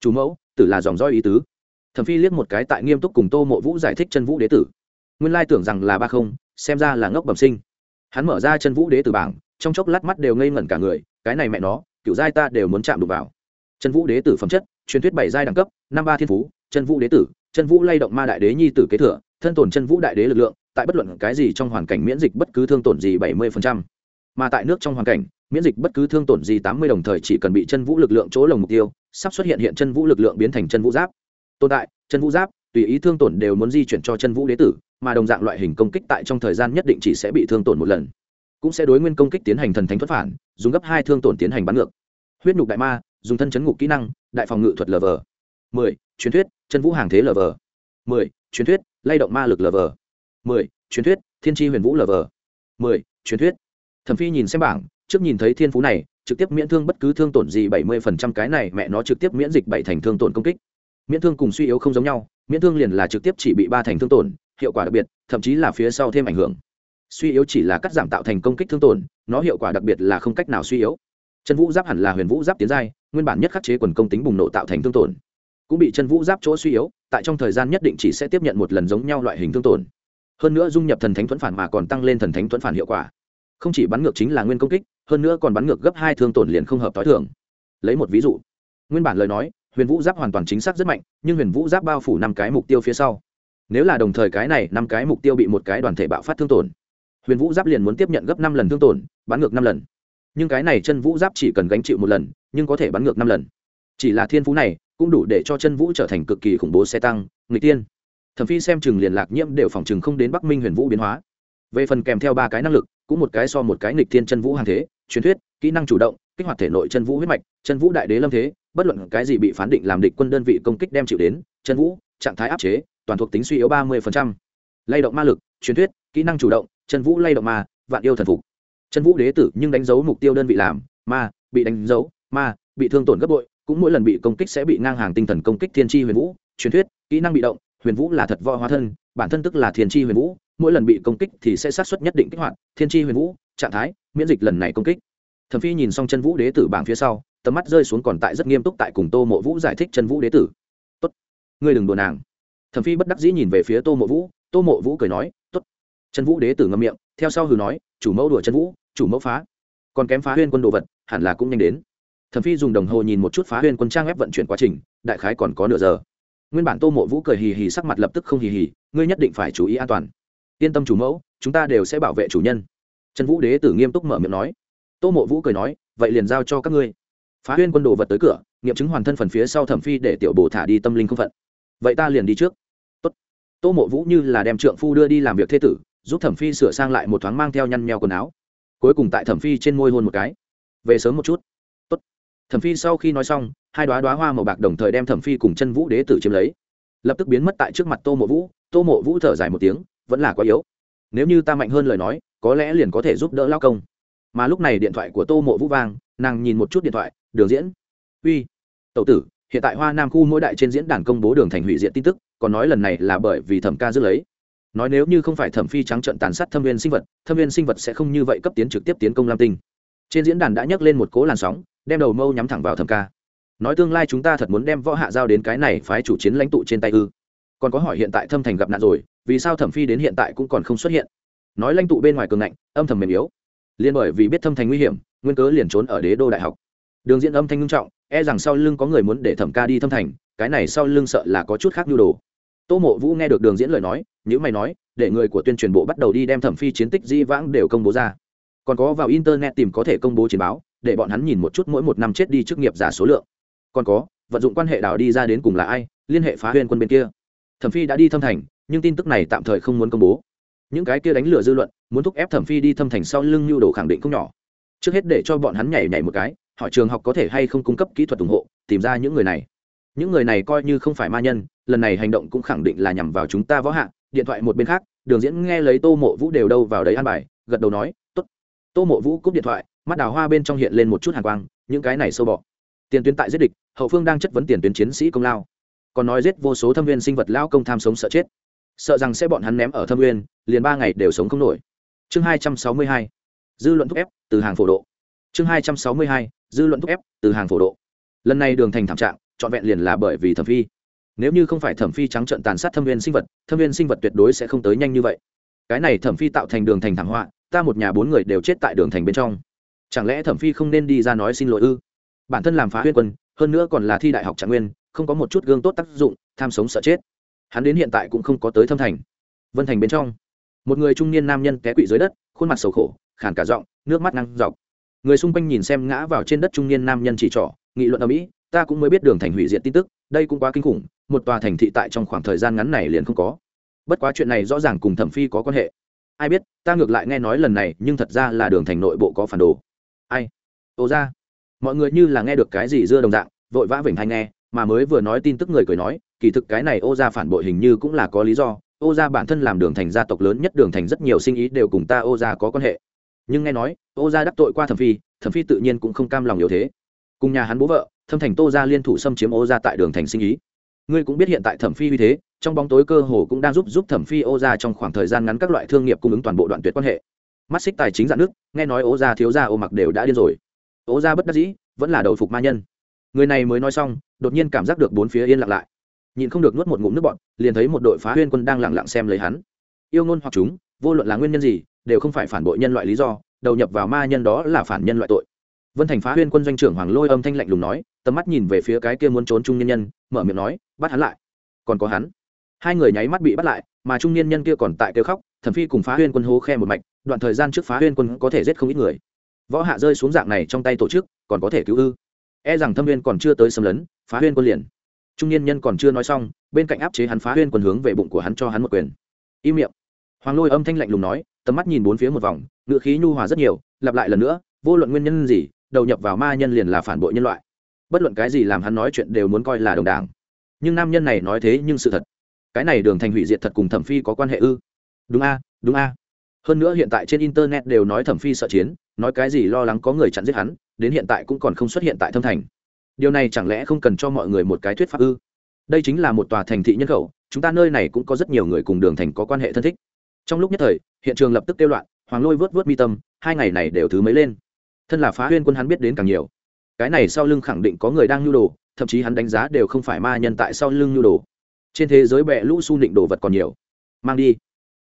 Chủ mẫu, tử là dòng roi ý tứ. Thẩm phi liếc một cái tại nghiêm túc cùng tô mộ vũ giải thích chân vũ đế tử. Nguyên lai tưởng rằng là ba không, xem ra là ngốc bẩm sinh. Hắn mở ra chân vũ đế tử bảng, trong chốc lát mắt đều ngây ngẩn cả người, cái này mẹ nó, kiểu giai ta đều muốn chạm đụng vào. Chân vũ đế tử phẩm chất, truyền thuyết bảy giai đẳng cấp, năm ba thiên phú, chân vũ đế tử, chân vũ lay động ma đại đế nhi tử kế thừa, thân tổn chân vũ đại đế lực lượng tại bất luận cái gì trong hoàn cảnh miễn dịch bất cứ thương tổn gì bảy mươi mà tại nước trong hoàn cảnh, miễn dịch bất cứ thương tổn gì tám mươi đồng thời chỉ cần bị chân vũ lực lượng chỗ lồng mục tiêu, sắp xuất hiện hiện chân vũ lực lượng biến thành chân vũ giáp. Tồn tại, chân vũ giáp, tùy ý thương tổn đều muốn di chuyển cho chân vũ đế tử, mà đồng dạng loại hình công kích tại trong thời gian nhất định chỉ sẽ bị thương tổn một lần. Cũng sẽ đối nguyên công kích tiến hành thần thánh thuật phản, dùng gấp hai thương tổn tiến hành bắn ngược. Huyết nhục đại ma, dùng thân chấn ngục kỹ năng, đại phòng ngự thuật lv mười, truyền thuyết, chân vũ hàng thế lv mười, truyền thuyết, lay động ma lực lv mười, truyền thuyết, thiên tri huyền vũ lv mười, truyền thuyết. Thẩm phi nhìn xem bảng, trước nhìn thấy thiên phú này, trực tiếp miễn thương bất cứ thương tổn gì bảy mươi phần trăm cái này, mẹ nó trực tiếp miễn dịch bảy thành thương tổn công kích. Miễn thương cùng suy yếu không giống nhau, miễn thương liền là trực tiếp chỉ bị ba thành thương tổn, hiệu quả đặc biệt, thậm chí là phía sau thêm ảnh hưởng. Suy yếu chỉ là cắt giảm tạo thành công kích thương tổn, nó hiệu quả đặc biệt là không cách nào suy yếu. Chân vũ giáp hẳn là huyền vũ giáp tiến giai, nguyên bản nhất khắc chế quần công tính bùng nổ tạo thành thương tổn. Cũng bị chân vũ giáp chỗ suy yếu, tại trong thời gian nhất định chỉ sẽ tiếp nhận một lần giống nhau loại hình thương tổn hơn nữa dung nhập thần thánh thuẫn phản mà còn tăng lên thần thánh thuẫn phản hiệu quả. Không chỉ bắn ngược chính là nguyên công kích, hơn nữa còn bắn ngược gấp hai thương tổn liền không hợp t h o i thường. Lấy một ví dụ. Nguyên bản lời nói, huyền vũ giáp hoàn toàn chính xác rất mạnh, nhưng huyền vũ giáp bao phủ năm cái mục tiêu phía sau. Nếu là đồng thời cái này, năm cái mục tiêu bị một cái đoàn thể bạo phát thương tổn, huyền vũ giáp liền muốn tiếp nhận gấp năm lần thương tổn, bắn ngược năm lần. Nhưng cái này chân vũ giáp chỉ cần gánh chịu một lần, nhưng có thể bắn ngược năm lần. Chỉ là thiên phú này, cũng đủ để cho chân vũ trở thành cực kỳ khủng bố xe tăng người tiên thẩm phi xem chừng liền lạc nhiễm đều phòng chừng không đến bắc minh huyền vũ biến hóa. Về phần kèm theo ba cái năng lực, cũng một cái so một cái nghịch thiên chân vũ hàng thế, truyền thuyết, kỹ năng chủ động, kích hoạt thể nội chân vũ huyết mạch, chân vũ đại đế lâm thế, bất luận cái gì bị phán định làm địch quân đơn vị công kích đem chịu đến, chân vũ, trạng thái áp chế, toàn thuộc tính suy yếu ba mươi lay động ma lực, truyền thuyết, kỹ năng chủ động, chân vũ lay động ma, vạn yêu thần phục. Chân vũ đế tử nhưng đánh dấu mục tiêu đơn vị làm, ma, bị đánh dấu, ma, bị thương tổn gấp bội, cũng mỗi lần bị công kích sẽ bị ngang hàng tinh thần công kích thiên tri huyền vũ, truyền thuyết, kỹ năng bị động huyền vũ là thật võ hóa thân, bản thân tức là thiên tri huyền vũ, mỗi lần bị công kích thì sẽ sát xuất nhất định kích hoạt, thiên tri huyền vũ, trạng thái, miễn dịch lần này công kích. Thẩm phi nhìn xong chân vũ đế tử bảng phía sau, tầm mắt rơi xuống còn tại rất nghiêm túc tại cùng tô mộ vũ giải thích chân vũ đế tử. Tốt, ngươi đừng đùa nàng. Thẩm phi bất đắc dĩ nhìn về phía tô mộ vũ, tô mộ vũ cười nói, tốt. Chân vũ đế tử ngâm miệng, theo sau hừ nói, chủ mẫu đùa chân vũ, chủ mẫu phá. Còn kém phá huyên quân đồ vật, hẳn là cũng nhanh đến. Thẩm phi dùng đồng hồ nhìn một chút phá huyên quân trang ép vận chuyển quá trình, đại khái còn có nửa giờ nguyên bản tô mộ vũ cười hì hì sắc mặt lập tức không hì hì, ngươi nhất định phải chú ý an toàn. Yên tâm chủ mẫu, chúng ta đều sẽ bảo vệ chủ nhân. Trần vũ đế tử nghiêm túc mở miệng nói. Tô mộ vũ cười nói, vậy liền giao cho các ngươi. Phá huyên quân đồ vật tới cửa, nghiệm chứng hoàn thân phần phía sau thẩm phi để tiểu bồ thả đi tâm linh không phận. Vậy ta liền đi trước. Tốt. tô mộ vũ như là đem trượng phu đưa đi làm việc thế tử, giúp thẩm phi sửa sang lại một thoáng mang theo nhăn nheo quần áo. Cuối cùng tại thẩm phi trên môi hôn một cái. Về sớm một chút. Tốt. thẩm phi sau khi nói xong hai đoá đoá hoa màu bạc đồng thời đem thẩm phi cùng chân vũ đế tử chiếm lấy. Lập tức biến mất tại trước mặt tô mộ vũ, tô mộ vũ thở dài một tiếng, vẫn là quá yếu. Nếu như ta mạnh hơn lời nói, có lẽ liền có thể giúp đỡ lao công. Mà lúc này điện thoại của tô mộ vũ vang, nàng nhìn một chút điện thoại, đường diễn. Uy tậu tử, hiện tại hoa nam khu mỗi đại trên diễn đàn công bố đường thành hủy diện tin tức, còn nói lần này là bởi vì thẩm ca dứt lấy. Nói nếu như không phải thẩm phi trắng trận tàn sát thâm viên sinh vật, thâm viên sinh vật sẽ không như vậy cấp tiến trực tiếp tiến công lam tinh. Trên diễn đàn đã nhắc lên một cố làn sóng, đem đầu mâu nhắm thẳng vào thẩm ca nói tương lai chúng ta thật muốn đem võ hạ giao đến cái này phái chủ chiến lãnh tụ trên tay ư. Còn có hỏi hiện tại thâm thành gặp nạn rồi, vì sao thẩm phi đến hiện tại cũng còn không xuất hiện? Nói lãnh tụ bên ngoài cường ngạnh, âm thầm mềm yếu. Liên bởi vì biết thâm thành nguy hiểm, nguyên cớ liền trốn ở đế đô đại học. Đường diễn âm thanh nghiêm trọng e rằng sau lưng có người muốn để thẩm ca đi thâm thành, cái này sau lưng sợ là có chút khác nhu đồ. Tô mộ vũ nghe được đường diễn lời nói những mày nói, để người của tuyên truyền bộ bắt đầu đi đem thẩm phi chiến tích di vãng đều công bố ra. Còn có vào internet tìm có thể công bố chiến báo, để bọn hắn nhìn một chút mỗi một năm chết đi chức nghiệp giả số lượng còn có, vận dụng quan hệ đảo đi ra đến cùng là ai, liên hệ phá huyên quân bên kia. Thẩm phi đã đi thâm thành, nhưng tin tức này tạm thời không muốn công bố. Những cái kia đánh lừa dư luận, muốn thúc ép thẩm phi đi thâm thành sau lưng nhu đồ khẳng định không nhỏ. Trước hết để cho bọn hắn nhảy nhảy một cái họ trường học có thể hay không cung cấp kỹ thuật ủng hộ, tìm ra những người này. Những người này coi như không phải ma nhân, lần này hành động cũng khẳng định là nhằm vào chúng ta võ hạ, điện thoại một bên khác, đường diễn nghe lấy tô mộ vũ đều đâu vào đấy an bài, gật đầu nói t ố t tô mộ vũ cúp điện thoại, mắt đào hoa bên trong hiện lên một chút hàng quang, những cái này sâu bọ tiền tuyến tại giết địch, hậu phương đang chất vấn tiền tuyến chiến sĩ công lao. Còn nói giết vô số thâm viên sinh vật lao công tham sống sợ chết. Sợ rằng sẽ bọn hắn ném ở thâm viên liền ba ngày đều sống không nổi. Chương hai trăm sáu mươi hai, dư luận thúc ép, từ hàng phổ độ. Chương hai trăm sáu mươi hai, dư luận thúc ép, từ hàng phổ độ. Lần này đường thành thảm trạng, trọn vẹn liền là bởi vì thẩm phi. Nếu như không phải thẩm phi trắng trợn tàn sát thâm viên sinh vật, thâm viên sinh vật tuyệt đối sẽ không tới nhanh như vậy. Cái này thẩm phi tạo thành đường thành thảm họa, ta một nhà bốn người đều chết tại đường thành bên trong. Chẳng lẽ thẩm phi không nên đi ra nói xin lỗi ư? Bản thân làm phá huyên quân, hơn nữa còn là thi đại học trạng nguyên, không có một chút gương tốt tác dụng, tham sống sợ chết. Hắn đến hiện tại cũng không có tới thâm thành. Vân thành bên trong, một người trung niên nam nhân té quỵ dưới đất, khuôn mặt sầu khổ khản cả giọng, nước mắt ngang dọc. Người xung quanh nhìn xem ngã vào trên đất trung niên nam nhân chỉ trỏ, nghị luận ở mỹ ta cũng mới biết đường thành hủy diệt tin tức, đây cũng quá kinh khủng, một tòa thành thị tại trong khoảng thời gian ngắn này liền không có. Bất quá chuyện này rõ ràng cùng thẩm phi có quan hệ. Ai biết, ta ngược lại nghe nói lần này, nhưng thật ra là đường thành nội bộ có phản đồ. Ai? Ô ra mọi người như là nghe được cái gì dưa đồng dạng, vội vã vểnh hay nghe, mà mới vừa nói tin tức người cười nói, kỳ thực cái này ô gia phản bội hình như cũng là có lý do, ô gia bản thân làm đường thành gia tộc lớn nhất đường thành rất nhiều sinh ý đều cùng ta ô gia có quan hệ. Nhưng nghe nói, ô gia đắc tội qua thẩm phi thẩm phi tự nhiên cũng không cam lòng yếu thế. Cùng nhà hắn bố vợ, thâm thành tô gia liên thủ xâm chiếm ô gia tại đường thành sinh ý. Ngươi cũng biết hiện tại thẩm phi uy thế, trong bóng tối cơ hồ cũng đang giúp giúp thẩm phi ô gia trong khoảng thời gian ngắn các loại thương nghiệp cung ứng toàn bộ đoạn tuyệt quan hệ. Mắt xích tài chính dạn nước, nghe nói ô gia thiếu gia ô mặc đều đã điên rồi ố ra bất đắc dĩ, vẫn là đầu phục ma nhân. Người này mới nói xong, đột nhiên cảm giác được bốn phía yên lặng lại. Nhìn không được nuốt một ngụm nước bọn liền thấy một đội phá huyên quân đang lặng lặng xem lấy hắn. Yêu ngôn hoặc chúng, vô luận là nguyên nhân gì, đều không phải phản bội nhân loại lý do, đầu nhập vào ma nhân đó là phản nhân loại tội. Vân thành phá huyên quân doanh trưởng hoàng lôi âm thanh lạnh lùng nói, tầm mắt nhìn về phía cái kia muốn trốn trung nhân nhân, mở miệng nói, bắt hắn lại. Còn có hắn. Hai người nháy mắt bị bắt lại, mà trung niên nhân kia còn tại kêu khóc, thẩm phi cùng phá huyên quân hố khe một mạch, đoạn thời gian trước phá huyên quân có thể giết không ít người võ hạ rơi xuống dạng này trong tay tổ chức, còn có thể cứu ư? E rằng thâm viên còn chưa tới xâm lấn, phá huyên quân liền. Trung niên nhân còn chưa nói xong, bên cạnh áp chế hắn phá huyên quân hướng về bụng của hắn cho hắn một quyền. Im miệng. Hoàng lôi âm thanh lạnh lùng nói, tầm mắt nhìn bốn phía một vòng ngự khí nhu hòa rất nhiều, lặp lại lần nữa, vô luận nguyên nhân gì, đầu nhập vào ma nhân liền là phản bội nhân loại. Bất luận cái gì làm hắn nói chuyện đều muốn coi là đồng đảng. Nhưng nam nhân này nói thế nhưng sự thật. Cái này đường thành hủy diệt thật cùng thẩm phi có quan hệ ư? Đúng a đúng a. Hơn nữa hiện tại trên internet đều nói thẩm phi sợ chiến nói cái gì lo lắng có người chặn giết hắn, đến hiện tại cũng còn không xuất hiện tại thâm thành. Điều này chẳng lẽ không cần cho mọi người một cái thuyết pháp ư? Đây chính là một tòa thành thị nhân khẩu, chúng ta nơi này cũng có rất nhiều người cùng đường thành có quan hệ thân thích. Trong lúc nhất thời, hiện trường lập tức kêu loạn, hoàng lôi vớt vớt mi tâm, hai ngày này đều thứ mấy lên. Thân là phá huyên quân hắn biết đến càng nhiều. Cái này sau lưng khẳng định có người đang nhu đồ, thậm chí hắn đánh giá đều không phải ma nhân tại sau lưng nhu đồ. Trên thế giới bẹ lũ su nịnh đồ vật còn nhiều. Mang đi.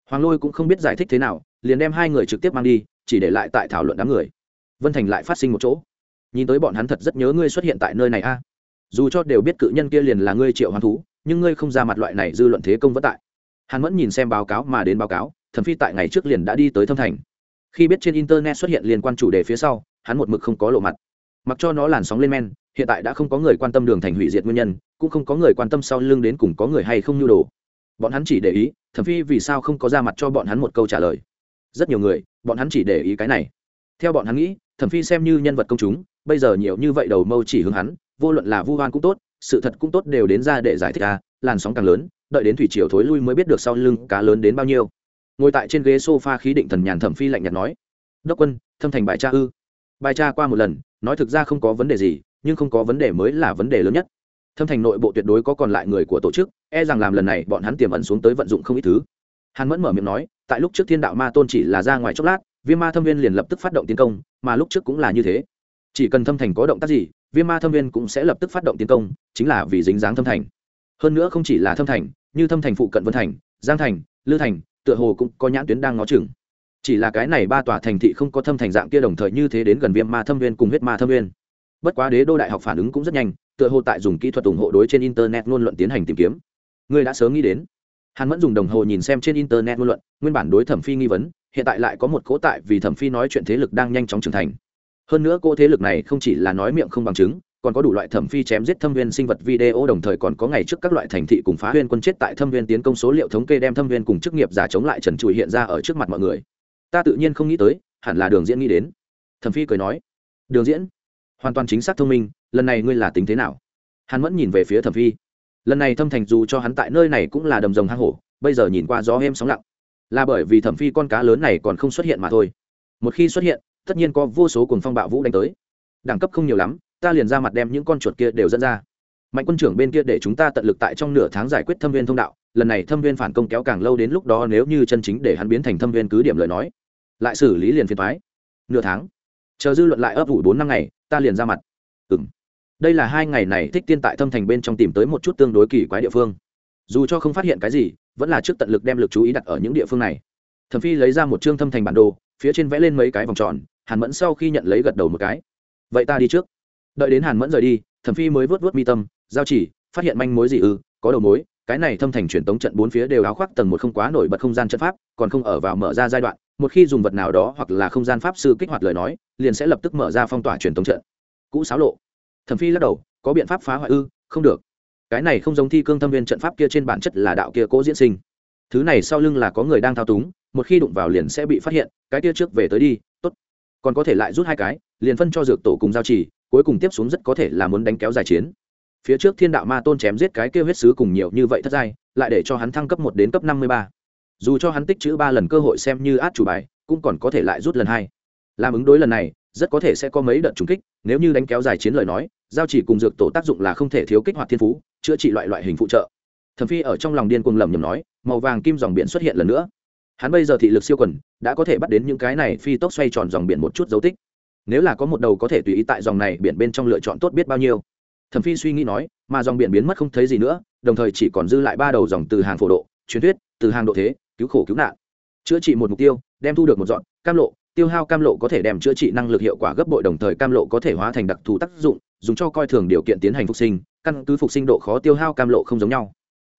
Hoàng lôi cũng không biết giải thích thế nào, liền đem hai người trực tiếp mang đi chỉ để lại tại thảo luận đám người. Vân thành lại phát sinh một chỗ. Nhìn tới bọn hắn thật rất nhớ ngươi xuất hiện tại nơi này a. Dù cho đều biết cự nhân kia liền là ngươi triệu hoán thú, nhưng ngươi không ra mặt loại này dư luận thế công vất tại. Hắn vẫn nhìn xem báo cáo mà đến báo cáo thẩm phi tại ngày trước liền đã đi tới thâm thành. Khi biết trên internet xuất hiện liên quan chủ đề phía sau, hắn một mực không có lộ mặt. Mặc cho nó làn sóng lên men, hiện tại đã không có người quan tâm đường thành hủy diệt nguyên nhân, cũng không có người quan tâm sau lưng đến cùng có người hay không nhu đồ. Bọn hắn chỉ để ý thẩm phi vì sao không có ra mặt cho bọn hắn một câu trả lời rất nhiều người, bọn hắn chỉ để ý cái này. Theo bọn hắn nghĩ, thẩm phi xem như nhân vật công chúng, bây giờ nhiều như vậy đầu mâu chỉ hướng hắn, vô luận là vu hoan cũng tốt, sự thật cũng tốt đều đến ra để giải thích à làn sóng càng lớn, đợi đến thủy triều thối lui mới biết được sau lưng cá lớn đến bao nhiêu. Ngồi tại trên ghế sofa khí định thần nhàn thẩm phi lạnh nhạt nói, đốc quân, thâm thành bài cha ư? Bài cha qua một lần, nói thực ra không có vấn đề gì, nhưng không có vấn đề mới là vấn đề lớn nhất. Thâm thành nội bộ tuyệt đối có còn lại người của tổ chức e rằng làm lần này bọn hắn tiềm ẩn xuống tới vận dụng không ít thứ hàn mẫn mở miệng nói, tại lúc trước thiên đạo ma tôn chỉ là ra ngoài chốc lát, viêm ma thâm viên liền lập tức phát động tiến công, mà lúc trước cũng là như thế. Chỉ cần thâm thành có động tác gì, viêm ma thâm viên cũng sẽ lập tức phát động tiến công, chính là vì dính dáng thâm thành. Hơn nữa không chỉ là thâm thành, như thâm thành phụ cận vân thành, giang thành, lư thành, tựa hồ cũng có nhãn tuyến đang ngó chừng. Chỉ là cái này ba tòa thành thị không có thâm thành dạng kia đồng thời như thế đến gần viêm ma thâm viên cùng huyết ma thâm viên. Bất quá đế đô đại học phản ứng cũng rất nhanh, tựa hồ tại dùng kỹ thuật ủng hộ đối trên internet luôn luận tiến hành tìm kiếm. Người đã sớm nghĩ đến. Hàn vẫn dùng đồng hồ nhìn xem trên internet ngôn luận, nguyên bản đối thẩm phi nghi vấn, hiện tại lại có một cố tại vì thẩm phi nói chuyện thế lực đang nhanh chóng trưởng thành. Hơn nữa cô thế lực này không chỉ là nói miệng không bằng chứng, còn có đủ loại thẩm phi chém giết thâm viên sinh vật video đồng thời còn có ngày trước các loại thành thị cùng phá huyên quân chết tại thâm viên tiến công số liệu thống kê đem thâm viên cùng chức nghiệp giả chống lại trần trụi hiện ra ở trước mặt mọi người. Ta tự nhiên không nghĩ tới, hẳn là đường diễn nghĩ đến. Thẩm phi cười nói, đường diễn, hoàn toàn chính xác thông minh, lần này ngươi là tính thế nào? Hắn vẫn nhìn về phía thẩm phi lần này thâm thành dù cho hắn tại nơi này cũng là đầm rồng hang hổ, bây giờ nhìn qua gió êm sóng lặng. Là bởi vì thẩm phi con cá lớn này còn không xuất hiện mà thôi. Một khi xuất hiện, tất nhiên có vô số cùng phong bạo vũ đánh tới. Đẳng cấp không nhiều lắm, ta liền ra mặt đem những con chuột kia đều dẫn ra. Mạnh quân trưởng bên kia để chúng ta tận lực tại trong nửa tháng giải quyết thâm viên thông đạo, lần này thâm viên phản công kéo càng lâu đến lúc đó nếu như chân chính để hắn biến thành thâm viên cứ điểm lời nói, lại xử lý liền phiền thoái nửa tháng, chờ dư luận lại ấp ủ bốn năm ngày, ta liền ra mặt. Ừng đây là hai ngày này thích tiên tại thâm thành bên trong tìm tới một chút tương đối kỳ quái địa phương. Dù cho không phát hiện cái gì, vẫn là trước tận lực đem lực chú ý đặt ở những địa phương này. Thẩm phi lấy ra một chương thâm thành bản đồ, phía trên vẽ lên mấy cái vòng tròn, hàn mẫn sau khi nhận lấy gật đầu một cái. Vậy ta đi trước. Đợi đến hàn mẫn rời đi, thẩm phi mới vớt vớt mi tâm, giao chỉ, phát hiện manh mối gì ư, có đầu mối, cái này thâm thành truyền tống trận bốn phía đều áo khoác tầng một không quá nổi bật không gian trận pháp, còn không ở vào mở ra giai đoạn, một khi dùng vật nào đó hoặc là không gian pháp sư kích hoạt lời nói, liền sẽ lập tức mở ra phong tỏa truyền tống trận. Cũ xáo lộ thẩm phi lắc đầu, có biện pháp phá hoại ư? Không được. Cái này không giống thi cương thâm viên trận pháp kia trên bản chất là đạo kia cố diễn sinh. Thứ này sau lưng là có người đang thao túng, một khi đụng vào liền sẽ bị phát hiện, cái kia trước về tới đi, tốt. Còn có thể lại rút hai cái, liền phân cho dược tổ cùng giao trì, cuối cùng tiếp xuống rất có thể là muốn đánh kéo dài chiến. Phía trước thiên đạo ma tôn chém giết cái kia huyết sứ cùng nhiều như vậy thất giai, lại để cho hắn thăng cấp một đến cấp năm mươi ba. Dù cho hắn tích chữ ba lần cơ hội xem như át chủ bài, cũng còn có thể lại rút lần hai. Làm ứng đối lần này, rất có thể sẽ có mấy đợt trúng kích, nếu như đánh kéo dài chiến lời nói giao chỉ cùng dược tổ tác dụng là không thể thiếu kích hoạt thiên phú, chữa trị loại loại hình phụ trợ. Thẩm phi ở trong lòng điên cuồng lầm nhầm nói, màu vàng kim dòng biển xuất hiện lần nữa. Hắn bây giờ thị lực siêu quần, đã có thể bắt đến những cái này phi tốc xoay tròn dòng biển một chút dấu tích. Nếu là có một đầu có thể tùy ý tại dòng này biển bên trong lựa chọn tốt biết bao nhiêu. Thẩm phi suy nghĩ nói, mà dòng biển biến mất không thấy gì nữa, đồng thời chỉ còn dư lại ba đầu dòng từ hàng phổ độ, truyền thuyết, từ hàng độ thế, cứu khổ cứu nạn. Chữa trị một mục tiêu, đem thu được một dọn, cam lộ, tiêu hao cam lộ có thể đem chữa trị năng lực hiệu quả gấp bội đồng thời cam lộ có thể hóa thành đặc thù tác dụng dùng cho coi thường điều kiện tiến hành phục sinh, căn cứ phục sinh độ khó tiêu hao cam lộ không giống nhau.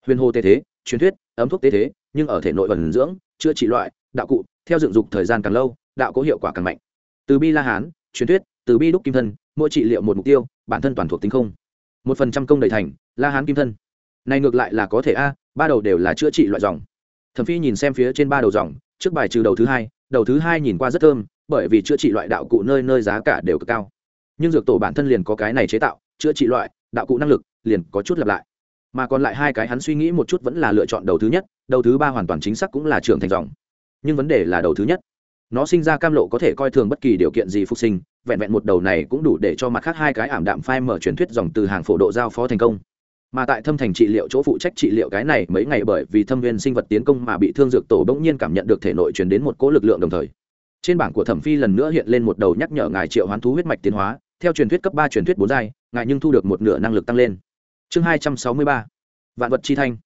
Huyền hồ tế thế, truyền thuyết, ấm thuốc tế thế, nhưng ở thể nội vần dưỡng, chữa trị loại, đạo cụ, theo dựng dục thời gian càng lâu, đạo có hiệu quả càng mạnh. Từ bi la hán, truyền thuyết, từ bi đúc kim thân, mỗi trị liệu một mục tiêu, bản thân toàn thuộc tính không. Một phần trăm công đầy thành, la hán kim thân. Này ngược lại là có thể a, ba đầu đều là chữa trị loại dòng. Thẩm phi nhìn xem phía trên ba đầu dòng, trước bài trừ đầu thứ hai, đầu thứ hai nhìn qua rất thơm, bởi vì chữa trị loại đạo cụ nơi nơi giá cả đều cực cao nhưng dược tổ bản thân liền có cái này chế tạo, chữa trị loại, đạo cụ năng lực, liền có chút lặp lại. Mà còn lại hai cái hắn suy nghĩ một chút vẫn là lựa chọn đầu thứ nhất, đầu thứ ba hoàn toàn chính xác cũng là trưởng thành dòng. Nhưng vấn đề là đầu thứ nhất. Nó sinh ra cam lộ có thể coi thường bất kỳ điều kiện gì phục sinh, vẹn vẹn một đầu này cũng đủ để cho mặt khác hai cái ảm đạm phai mở truyền thuyết dòng từ hàng phổ độ giao phó thành công. Mà tại thâm thành trị liệu chỗ phụ trách trị liệu cái này mấy ngày bởi vì thâm viên sinh vật tiến công mà bị thương dược tổ bỗng nhiên cảm nhận được thể nội truyền đến một cỗ lực lượng đồng thời. Trên bảng của thẩm phi lần nữa hiện lên một đầu nhắc nhở ngài triệu hoán thú huyết mạch tiến hóa theo truyền thuyết cấp ba truyền thuyết bốn giai, ngài nhưng thu được một nửa năng lực tăng lên. Chương hai trăm sáu mươi ba, vạn vật chi thanh.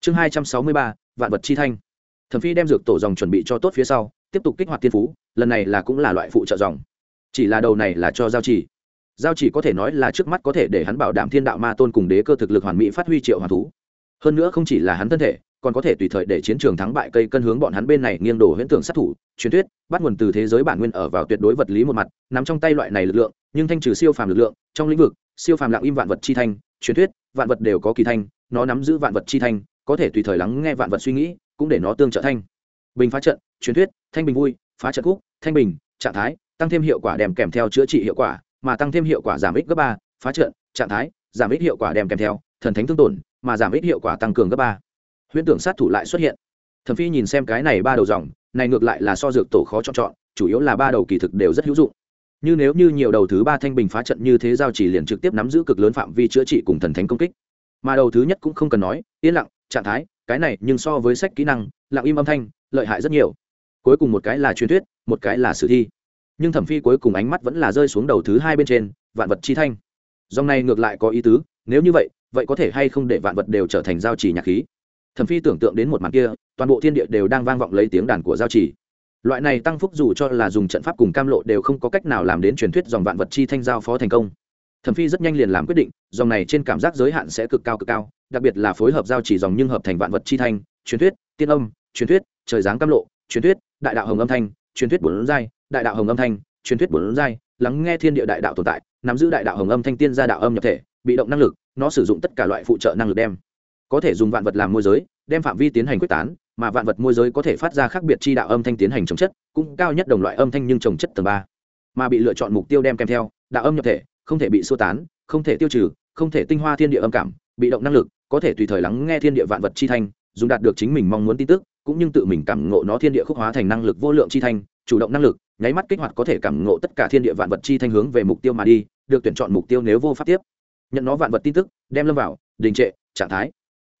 Chương hai trăm sáu mươi ba, vạn vật chi thanh. Thẩm phi đem dược tổ dòng chuẩn bị cho tốt phía sau, tiếp tục kích hoạt tiên phú, lần này là cũng là loại phụ trợ dòng. Chỉ là đầu này là cho giao chỉ. Giao chỉ có thể nói là trước mắt có thể để hắn bảo đảm thiên đạo ma tôn cùng đế cơ thực lực hoàn mỹ phát huy triệu hoàn thú. Hơn nữa không chỉ là hắn thân thể, còn có thể tùy thời để chiến trường thắng bại cây cân hướng bọn hắn bên này nghiêng đổ huyễn tưởng sát thủ, truyền thuyết, bắt nguồn từ thế giới bản nguyên ở vào tuyệt đối vật lý một mặt, nằm trong tay loại này lực lượng nhưng thanh trừ siêu phàm lực lượng, trong lĩnh vực, siêu phàm lặng im vạn vật chi thanh, truyền thuyết, vạn vật đều có kỳ thanh, nó nắm giữ vạn vật chi thanh, có thể tùy thời lắng nghe vạn vật suy nghĩ, cũng để nó tương trợ thanh. Bình phá trận, truyền thuyết, thanh bình vui, phá trận cúc thanh bình, trạng thái, tăng thêm hiệu quả đem kèm theo chữa trị hiệu quả, mà tăng thêm hiệu quả giảm ích gấp ba, phá trận, trạng thái, giảm ích hiệu quả đem kèm theo, thần thánh thương tổn, mà giảm ích hiệu quả tăng cường gấp ba. Huyễn tưởng sát thủ lại xuất hiện. Thẩm phi nhìn xem cái này ba đầu dòng, này ngược lại là so dược tổ khó chọn chọn, chủ yếu là ba đầu kỳ thực đều rất hữu dụng như nếu như nhiều đầu thứ ba thanh bình phá trận như thế giao chỉ liền trực tiếp nắm giữ cực lớn phạm vi chữa trị cùng thần thánh công kích. Mà đầu thứ nhất cũng không cần nói, yên lặng, trạng thái, cái này nhưng so với sách kỹ năng, lặng im âm thanh, lợi hại rất nhiều. Cuối cùng một cái là truyền thuyết, một cái là sử thi. Nhưng thẩm phi cuối cùng ánh mắt vẫn là rơi xuống đầu thứ hai bên trên, vạn vật chi thanh. Dòng này ngược lại có ý tứ, nếu như vậy vậy có thể hay không để vạn vật đều trở thành giao chỉ nhạc khí? Thẩm phi tưởng tượng đến một màn kia, toàn bộ thiên địa đều đang vang vọng lấy tiếng đàn của giao chỉ loại này tăng phúc dù cho là dùng trận pháp cùng cam lộ đều không có cách nào làm đến truyền thuyết dòng vạn vật chi thanh giao phó thành công. Thẩm phi rất nhanh liền làm quyết định, dòng này trên cảm giác giới hạn sẽ cực cao cực cao, đặc biệt là phối hợp giao chỉ dòng nhưng hợp thành vạn vật chi thanh, truyền thuyết, tiên âm, truyền thuyết, trời giáng cam lộ, truyền thuyết, đại đạo hồng âm thanh, truyền thuyết bốn giai, đại đạo hồng âm thanh, truyền thuyết bốn giai, lắng nghe thiên địa đại đạo tồn tại, nắm giữ đại đạo hồng âm thanh tiên gia đạo âm nhập thể, bị động năng lực, nó sử dụng tất cả loại phụ trợ năng lực đem. Có thể dùng vạn vật làm môi giới, đem phạm vi tiến hành quyết tán mà vạn vật môi giới có thể phát ra khác biệt chi đạo âm thanh tiến hành trồng chất, cũng cao nhất đồng loại âm thanh nhưng trồng chất tầng ba. Mà bị lựa chọn mục tiêu đem kèm theo, đạo âm nhập thể, không thể bị xua tán, không thể tiêu trừ, không thể tinh hoa thiên địa âm cảm, bị động năng lực, có thể tùy thời lắng nghe thiên địa vạn vật chi thanh, dùng đạt được chính mình mong muốn tin tức, cũng như tự mình cảm ngộ nó thiên địa khúc hóa thành năng lực vô lượng chi thanh, chủ động năng lực, nháy mắt kích hoạt có thể cảm ngộ tất cả thiên địa vạn vật chi thanh hướng về mục tiêu mà đi, được tuyển chọn mục tiêu nếu vô pháp tiếp. Nhận nó vạn vật tin tức, đem lâm vào, đình trệ, trạng thái.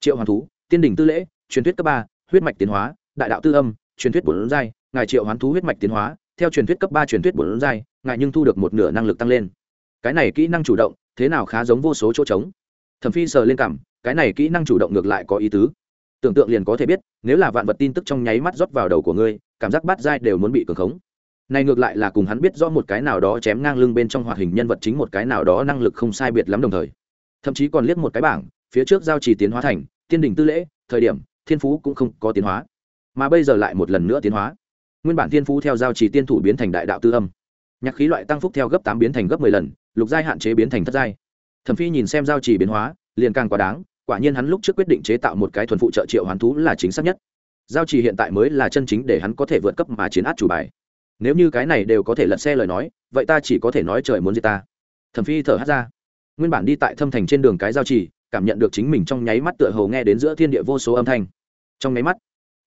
Triệu hoàn thú, tiên đình tư lễ, truyền thuyết cấp ba huyết mạch tiến hóa, đại đạo tư âm, truyền thuyết bốn giai, ngài triệu hoán thú huyết mạch tiến hóa, theo truyền thuyết cấp ba truyền thuyết bốn giai, ngài nhưng thu được một nửa năng lực tăng lên. Cái này kỹ năng chủ động, thế nào khá giống vô số chỗ trống. Thẩm phi sờ lên cảm, cái này kỹ năng chủ động ngược lại có ý tứ. Tưởng tượng liền có thể biết, nếu là vạn vật tin tức trong nháy mắt rót vào đầu của ngươi, cảm giác bát giai đều muốn bị cường khống. Này ngược lại là cùng hắn biết rõ một cái nào đó chém ngang lưng bên trong hoạt hình nhân vật chính một cái nào đó năng lực không sai biệt lắm đồng thời. Thậm chí còn liếc một cái bảng, phía trước giao trì tiến hóa thành, tiên đỉnh tư lễ, thời điểm thiên phú cũng không có tiến hóa, mà bây giờ lại một lần nữa tiến hóa. Nguyên bản thiên phú theo giao chỉ tiên thủ biến thành đại đạo tư âm. Nhạc khí loại tăng phúc theo gấp tám biến thành gấp mười lần, lục giai hạn chế biến thành thất giai. Thẩm phi nhìn xem giao chỉ biến hóa, liền càng quá đáng, quả nhiên hắn lúc trước quyết định chế tạo một cái thuần phụ trợ triệu hoàn thú là chính xác nhất. Giao chỉ hiện tại mới là chân chính để hắn có thể vượt cấp mà chiến át chủ bài. Nếu như cái này đều có thể lật xe lời nói, vậy ta chỉ có thể nói trời muốn gì ta. Thẩm phi thở hát ra. Nguyên bản đi tại thâm thành trên đường cái giao chỉ cảm nhận được chính mình trong nháy mắt tựa hồ nghe đến giữa thiên địa vô số âm thanh trong nháy mắt,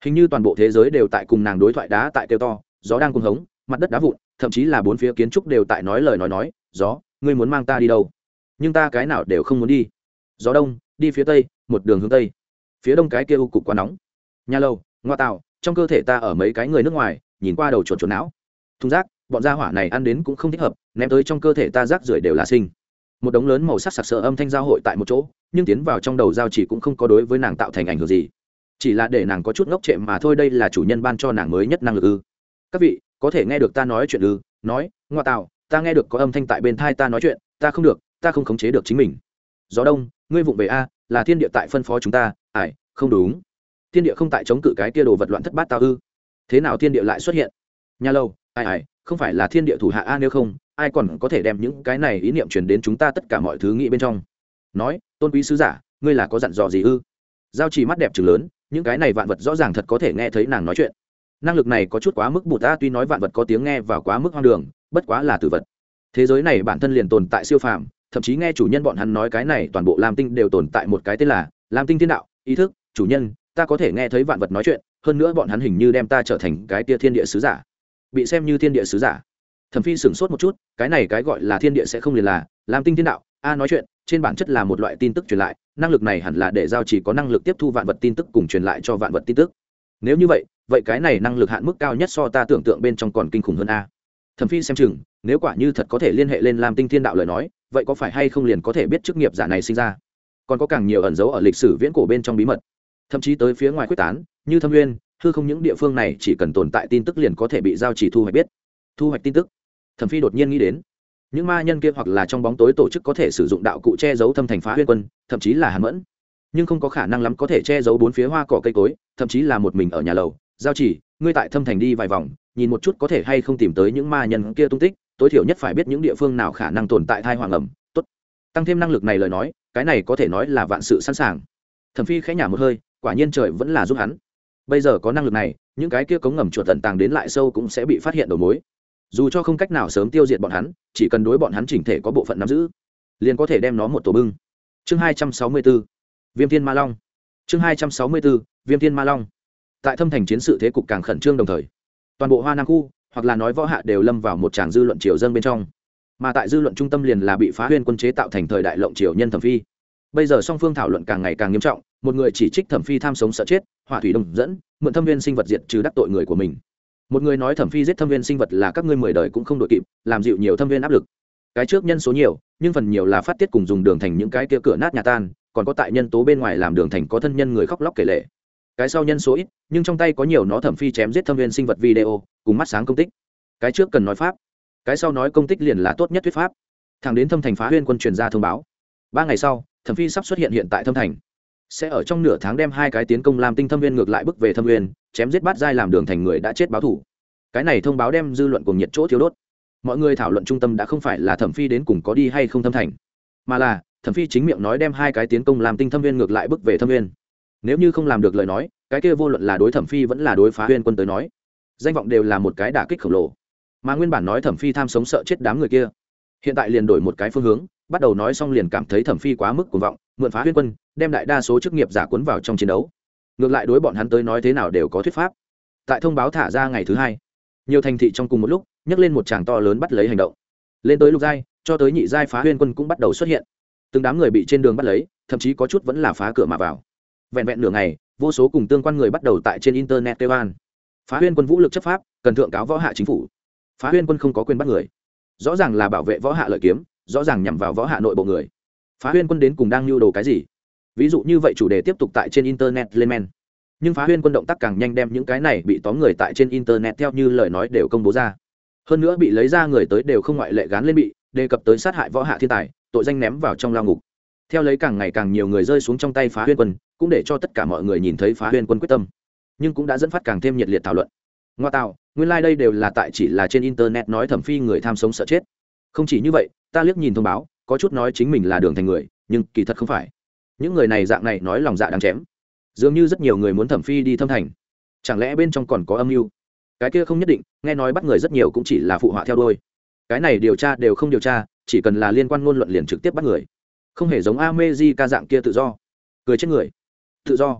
hình như toàn bộ thế giới đều tại cùng nàng đối thoại đá tại kêu to, gió đang cuồng hống, mặt đất đá vụn, thậm chí là bốn phía kiến trúc đều tại nói lời nói nói, gió, ngươi muốn mang ta đi đâu? Nhưng ta cái nào đều không muốn đi. Gió đông, đi phía tây, một đường hướng tây. Phía đông cái kia u cục quá nóng. Nhà lâu ngoa tạo trong cơ thể ta ở mấy cái người nước ngoài, nhìn qua đầu chuột chuột não. Thùng rác, bọn gia hỏa này ăn đến cũng không thích hợp, ném tới trong cơ thể ta rác rưởi đều là sinh. Một đống lớn màu sắc sặc sỡ âm thanh giao hội tại một chỗ, nhưng tiến vào trong đầu giao chỉ cũng không có đối với nàng tạo thành ảnh hưởng gì chỉ là để nàng có chút ngốc trệ mà thôi, đây là chủ nhân ban cho nàng mới nhất năng lực ư. Các vị, có thể nghe được ta nói chuyện ư? Nói, ngoa tạo, ta nghe được có âm thanh tại bên thai ta nói chuyện, ta không được, ta không khống chế được chính mình. Gió đông, ngươi vụng về a, là thiên địa tại phân phó chúng ta, ải, không đúng. Thiên địa không tại chống cự cái kia đồ vật loạn thất bát tao ư. Thế nào thiên địa lại xuất hiện? Nhà lâu ai ai không phải là thiên địa thủ hạ a nếu không, ai còn có thể đem những cái này ý niệm truyền đến chúng ta tất cả mọi thứ nghĩ bên trong? Nói, tôn quý sứ giả, ngươi là có dặn dò gì ư? Giao chỉ mắt đẹp chừng lớn những cái này vạn vật rõ ràng thật có thể nghe thấy nàng nói chuyện. Năng lực này có chút quá mức bụt ta tuy nói vạn vật có tiếng nghe và quá mức hoang đường, bất quá là tử vật. Thế giới này bản thân liền tồn tại siêu phàm, thậm chí nghe chủ nhân bọn hắn nói cái này, toàn bộ lam tinh đều tồn tại một cái tên là lam tinh thiên đạo. Ý thức, chủ nhân, ta có thể nghe thấy vạn vật nói chuyện, hơn nữa bọn hắn hình như đem ta trở thành cái tia thiên địa sứ giả. Bị xem như thiên địa sứ giả. Thẩm phi sửng sốt một chút, cái này cái gọi là thiên địa sẽ không liền là lam tinh thiên đạo. A nói chuyện, trên bản chất là một loại tin tức truyền lại năng lực này hẳn là để giao chỉ có năng lực tiếp thu vạn vật tin tức cùng truyền lại cho vạn vật tin tức. Nếu như vậy vậy cái này năng lực hạn mức cao nhất so ta tưởng tượng bên trong còn kinh khủng hơn a. Thẩm phi xem chừng, nếu quả như thật có thể liên hệ lên lam tinh thiên đạo lời nói, vậy có phải hay không liền có thể biết chức nghiệp giả này sinh ra? Còn có càng nhiều ẩn dấu ở lịch sử viễn cổ bên trong bí mật. Thậm chí tới phía ngoài quyết tán, như thâm nguyên, hư không những địa phương này chỉ cần tồn tại tin tức liền có thể bị giao chỉ thu hoạch biết. Thu hoạch tin tức. Thẩm phi đột nhiên nghĩ đến những ma nhân kia hoặc là trong bóng tối tổ chức có thể sử dụng đạo cụ che giấu thâm thành phá huyên quân, thậm chí là hàn mẫn. Nhưng không có khả năng lắm có thể che giấu bốn phía hoa cỏ cây cối, thậm chí là một mình ở nhà lầu. Giao chỉ, ngươi tại thâm thành đi vài vòng, nhìn một chút có thể hay không tìm tới những ma nhân kia tung tích, tối thiểu nhất phải biết những địa phương nào khả năng tồn tại thai hoàng ẩm. Tốt. Tăng thêm năng lực này lời nói, cái này có thể nói là vạn sự sẵn sàng. Thẩm phi khẽ nhả một hơi, quả nhiên trời vẫn là giúp hắn. Bây giờ có năng lực này, những cái kia cống ngầm chuột tận tàng đến lại sâu cũng sẽ bị phát hiện đầu mối dù cho không cách nào sớm tiêu diệt bọn hắn, chỉ cần đối bọn hắn chỉnh thể có bộ phận nắm giữ, liền có thể đem nó một tổ bưng. Chương hai trăm sáu mươi b ố viêm thiên ma long. Chương hai trăm sáu mươi b ố viêm thiên ma long. Tại thâm thành chiến sự thế cục càng khẩn trương đồng thời, toàn bộ hoa nam khu, hoặc là nói võ hạ đều lâm vào một tràng dư luận triều dân bên trong. Mà tại dư luận trung tâm liền là bị phá huyên quân chế tạo thành thời đại lộng triều nhân thẩm phi. Bây giờ song phương thảo luận càng ngày càng nghiêm trọng, một người chỉ trích thẩm phi tham sống sợ chết hỏa thủy đồng dẫn, mượn thâm viên sinh vật diệt trừ đắc tội người của mình một người nói thẩm phi giết thâm viên sinh vật là các ngươi mười đời cũng không đội kịp, làm dịu nhiều thâm viên áp lực. Cái trước nhân số nhiều, nhưng phần nhiều là phát tiết cùng dùng đường thành những cái kia cửa nát nhà tan, còn có tại nhân tố bên ngoài làm đường thành có thân nhân người khóc lóc kể lệ cái sau nhân số ít, nhưng trong tay có nhiều nó thẩm phi chém giết thâm viên sinh vật video, cùng mắt sáng công tích. Cái trước cần nói pháp, cái sau nói công tích liền là tốt nhất thuyết pháp. Thằng đến thâm thành phá huyên quân truyền ra thông báo. Ba ngày sau, thẩm phi sắp xuất hiện hiện tại thâm thành sẽ ở trong nửa tháng đem hai cái tiến công làm tinh thâm viên ngược lại bước về thâm viên chém giết bát giai làm đường thành người đã chết báo thủ. Cái này thông báo đem dư luận cùng nhiệt chỗ thiếu đốt. Mọi người thảo luận trung tâm đã không phải là thẩm phi đến cùng có đi hay không thâm thành, mà là thẩm phi chính miệng nói đem hai cái tiến công làm tinh thâm viên ngược lại bước về thâm viên nếu như không làm được lời nói, cái kia vô luận là đối thẩm phi vẫn là đối phá huyên quân tới nói, danh vọng đều là một cái đả kích khổng lồ. Mà nguyên bản nói thẩm phi tham sống sợ chết đám người kia, hiện tại liền đổi một cái phương hướng, bắt đầu nói xong liền cảm thấy thẩm phi quá mức cuồng vọng, mượn phá huyên quân đem đại đa số chức nghiệp giả cuốn vào trong chiến đấu. Ngược lại đối bọn hắn tới nói thế nào đều có thuyết pháp. Tại thông báo thả ra ngày thứ hai, nhiều thành thị trong cùng một lúc, nhấc lên một tràng to lớn bắt lấy hành động. Lên tới lục giai, cho tới nhị giai phá huyên quân cũng bắt đầu xuất hiện. Từng đám người bị trên đường bắt lấy, thậm chí có chút vẫn là phá cửa mà vào. Vẹn vẹn nửa ngày, vô số cùng tương quan người bắt đầu tại trên internet tây an. Phá huyên quân vũ lực chấp pháp, cần thượng cáo võ hạ chính phủ. Phá huyên quân không có quyền bắt người. Rõ ràng là bảo vệ võ hạ lợi kiếm, rõ ràng nhằm vào võ hạ nội bộ người. Phá huyên quân đến cùng đang lưu đồ cái gì? Ví dụ như vậy chủ đề tiếp tục tại trên internet lên men. Nhưng phá huyên quân động tác càng nhanh đem những cái này bị tóm người tại trên internet theo như lời nói đều công bố ra. Hơn nữa bị lấy ra người tới đều không ngoại lệ gán lên bị, đề cập tới sát hại võ hạ thiên tài, tội danh ném vào trong lao ngục. Theo lấy càng ngày càng nhiều người rơi xuống trong tay phá huyên quân, cũng để cho tất cả mọi người nhìn thấy phá huyên quân quyết tâm. Nhưng cũng đã dẫn phát càng thêm nhiệt liệt thảo luận. Ngoa tạo, nguyên lai、like、đây đều là tại chỉ là trên internet nói thẩm phi người tham sống sợ chết. Không chỉ như vậy, ta liếc nhìn thông báo, có chút nói chính mình là đường thành người, nhưng kỳ thật không phải những người này dạng này nói lòng dạ đáng chém. Dường như rất nhiều người muốn thẩm phi đi thâm thành. Chẳng lẽ bên trong còn có âm mưu? Cái kia không nhất định, nghe nói bắt người rất nhiều cũng chỉ là phụ họa theo đôi cái này điều tra đều không điều tra, chỉ cần là liên quan ngôn luận liền trực tiếp bắt người. Không hề giống amezi ca dạng kia tự do. Cười chết người. Tự do.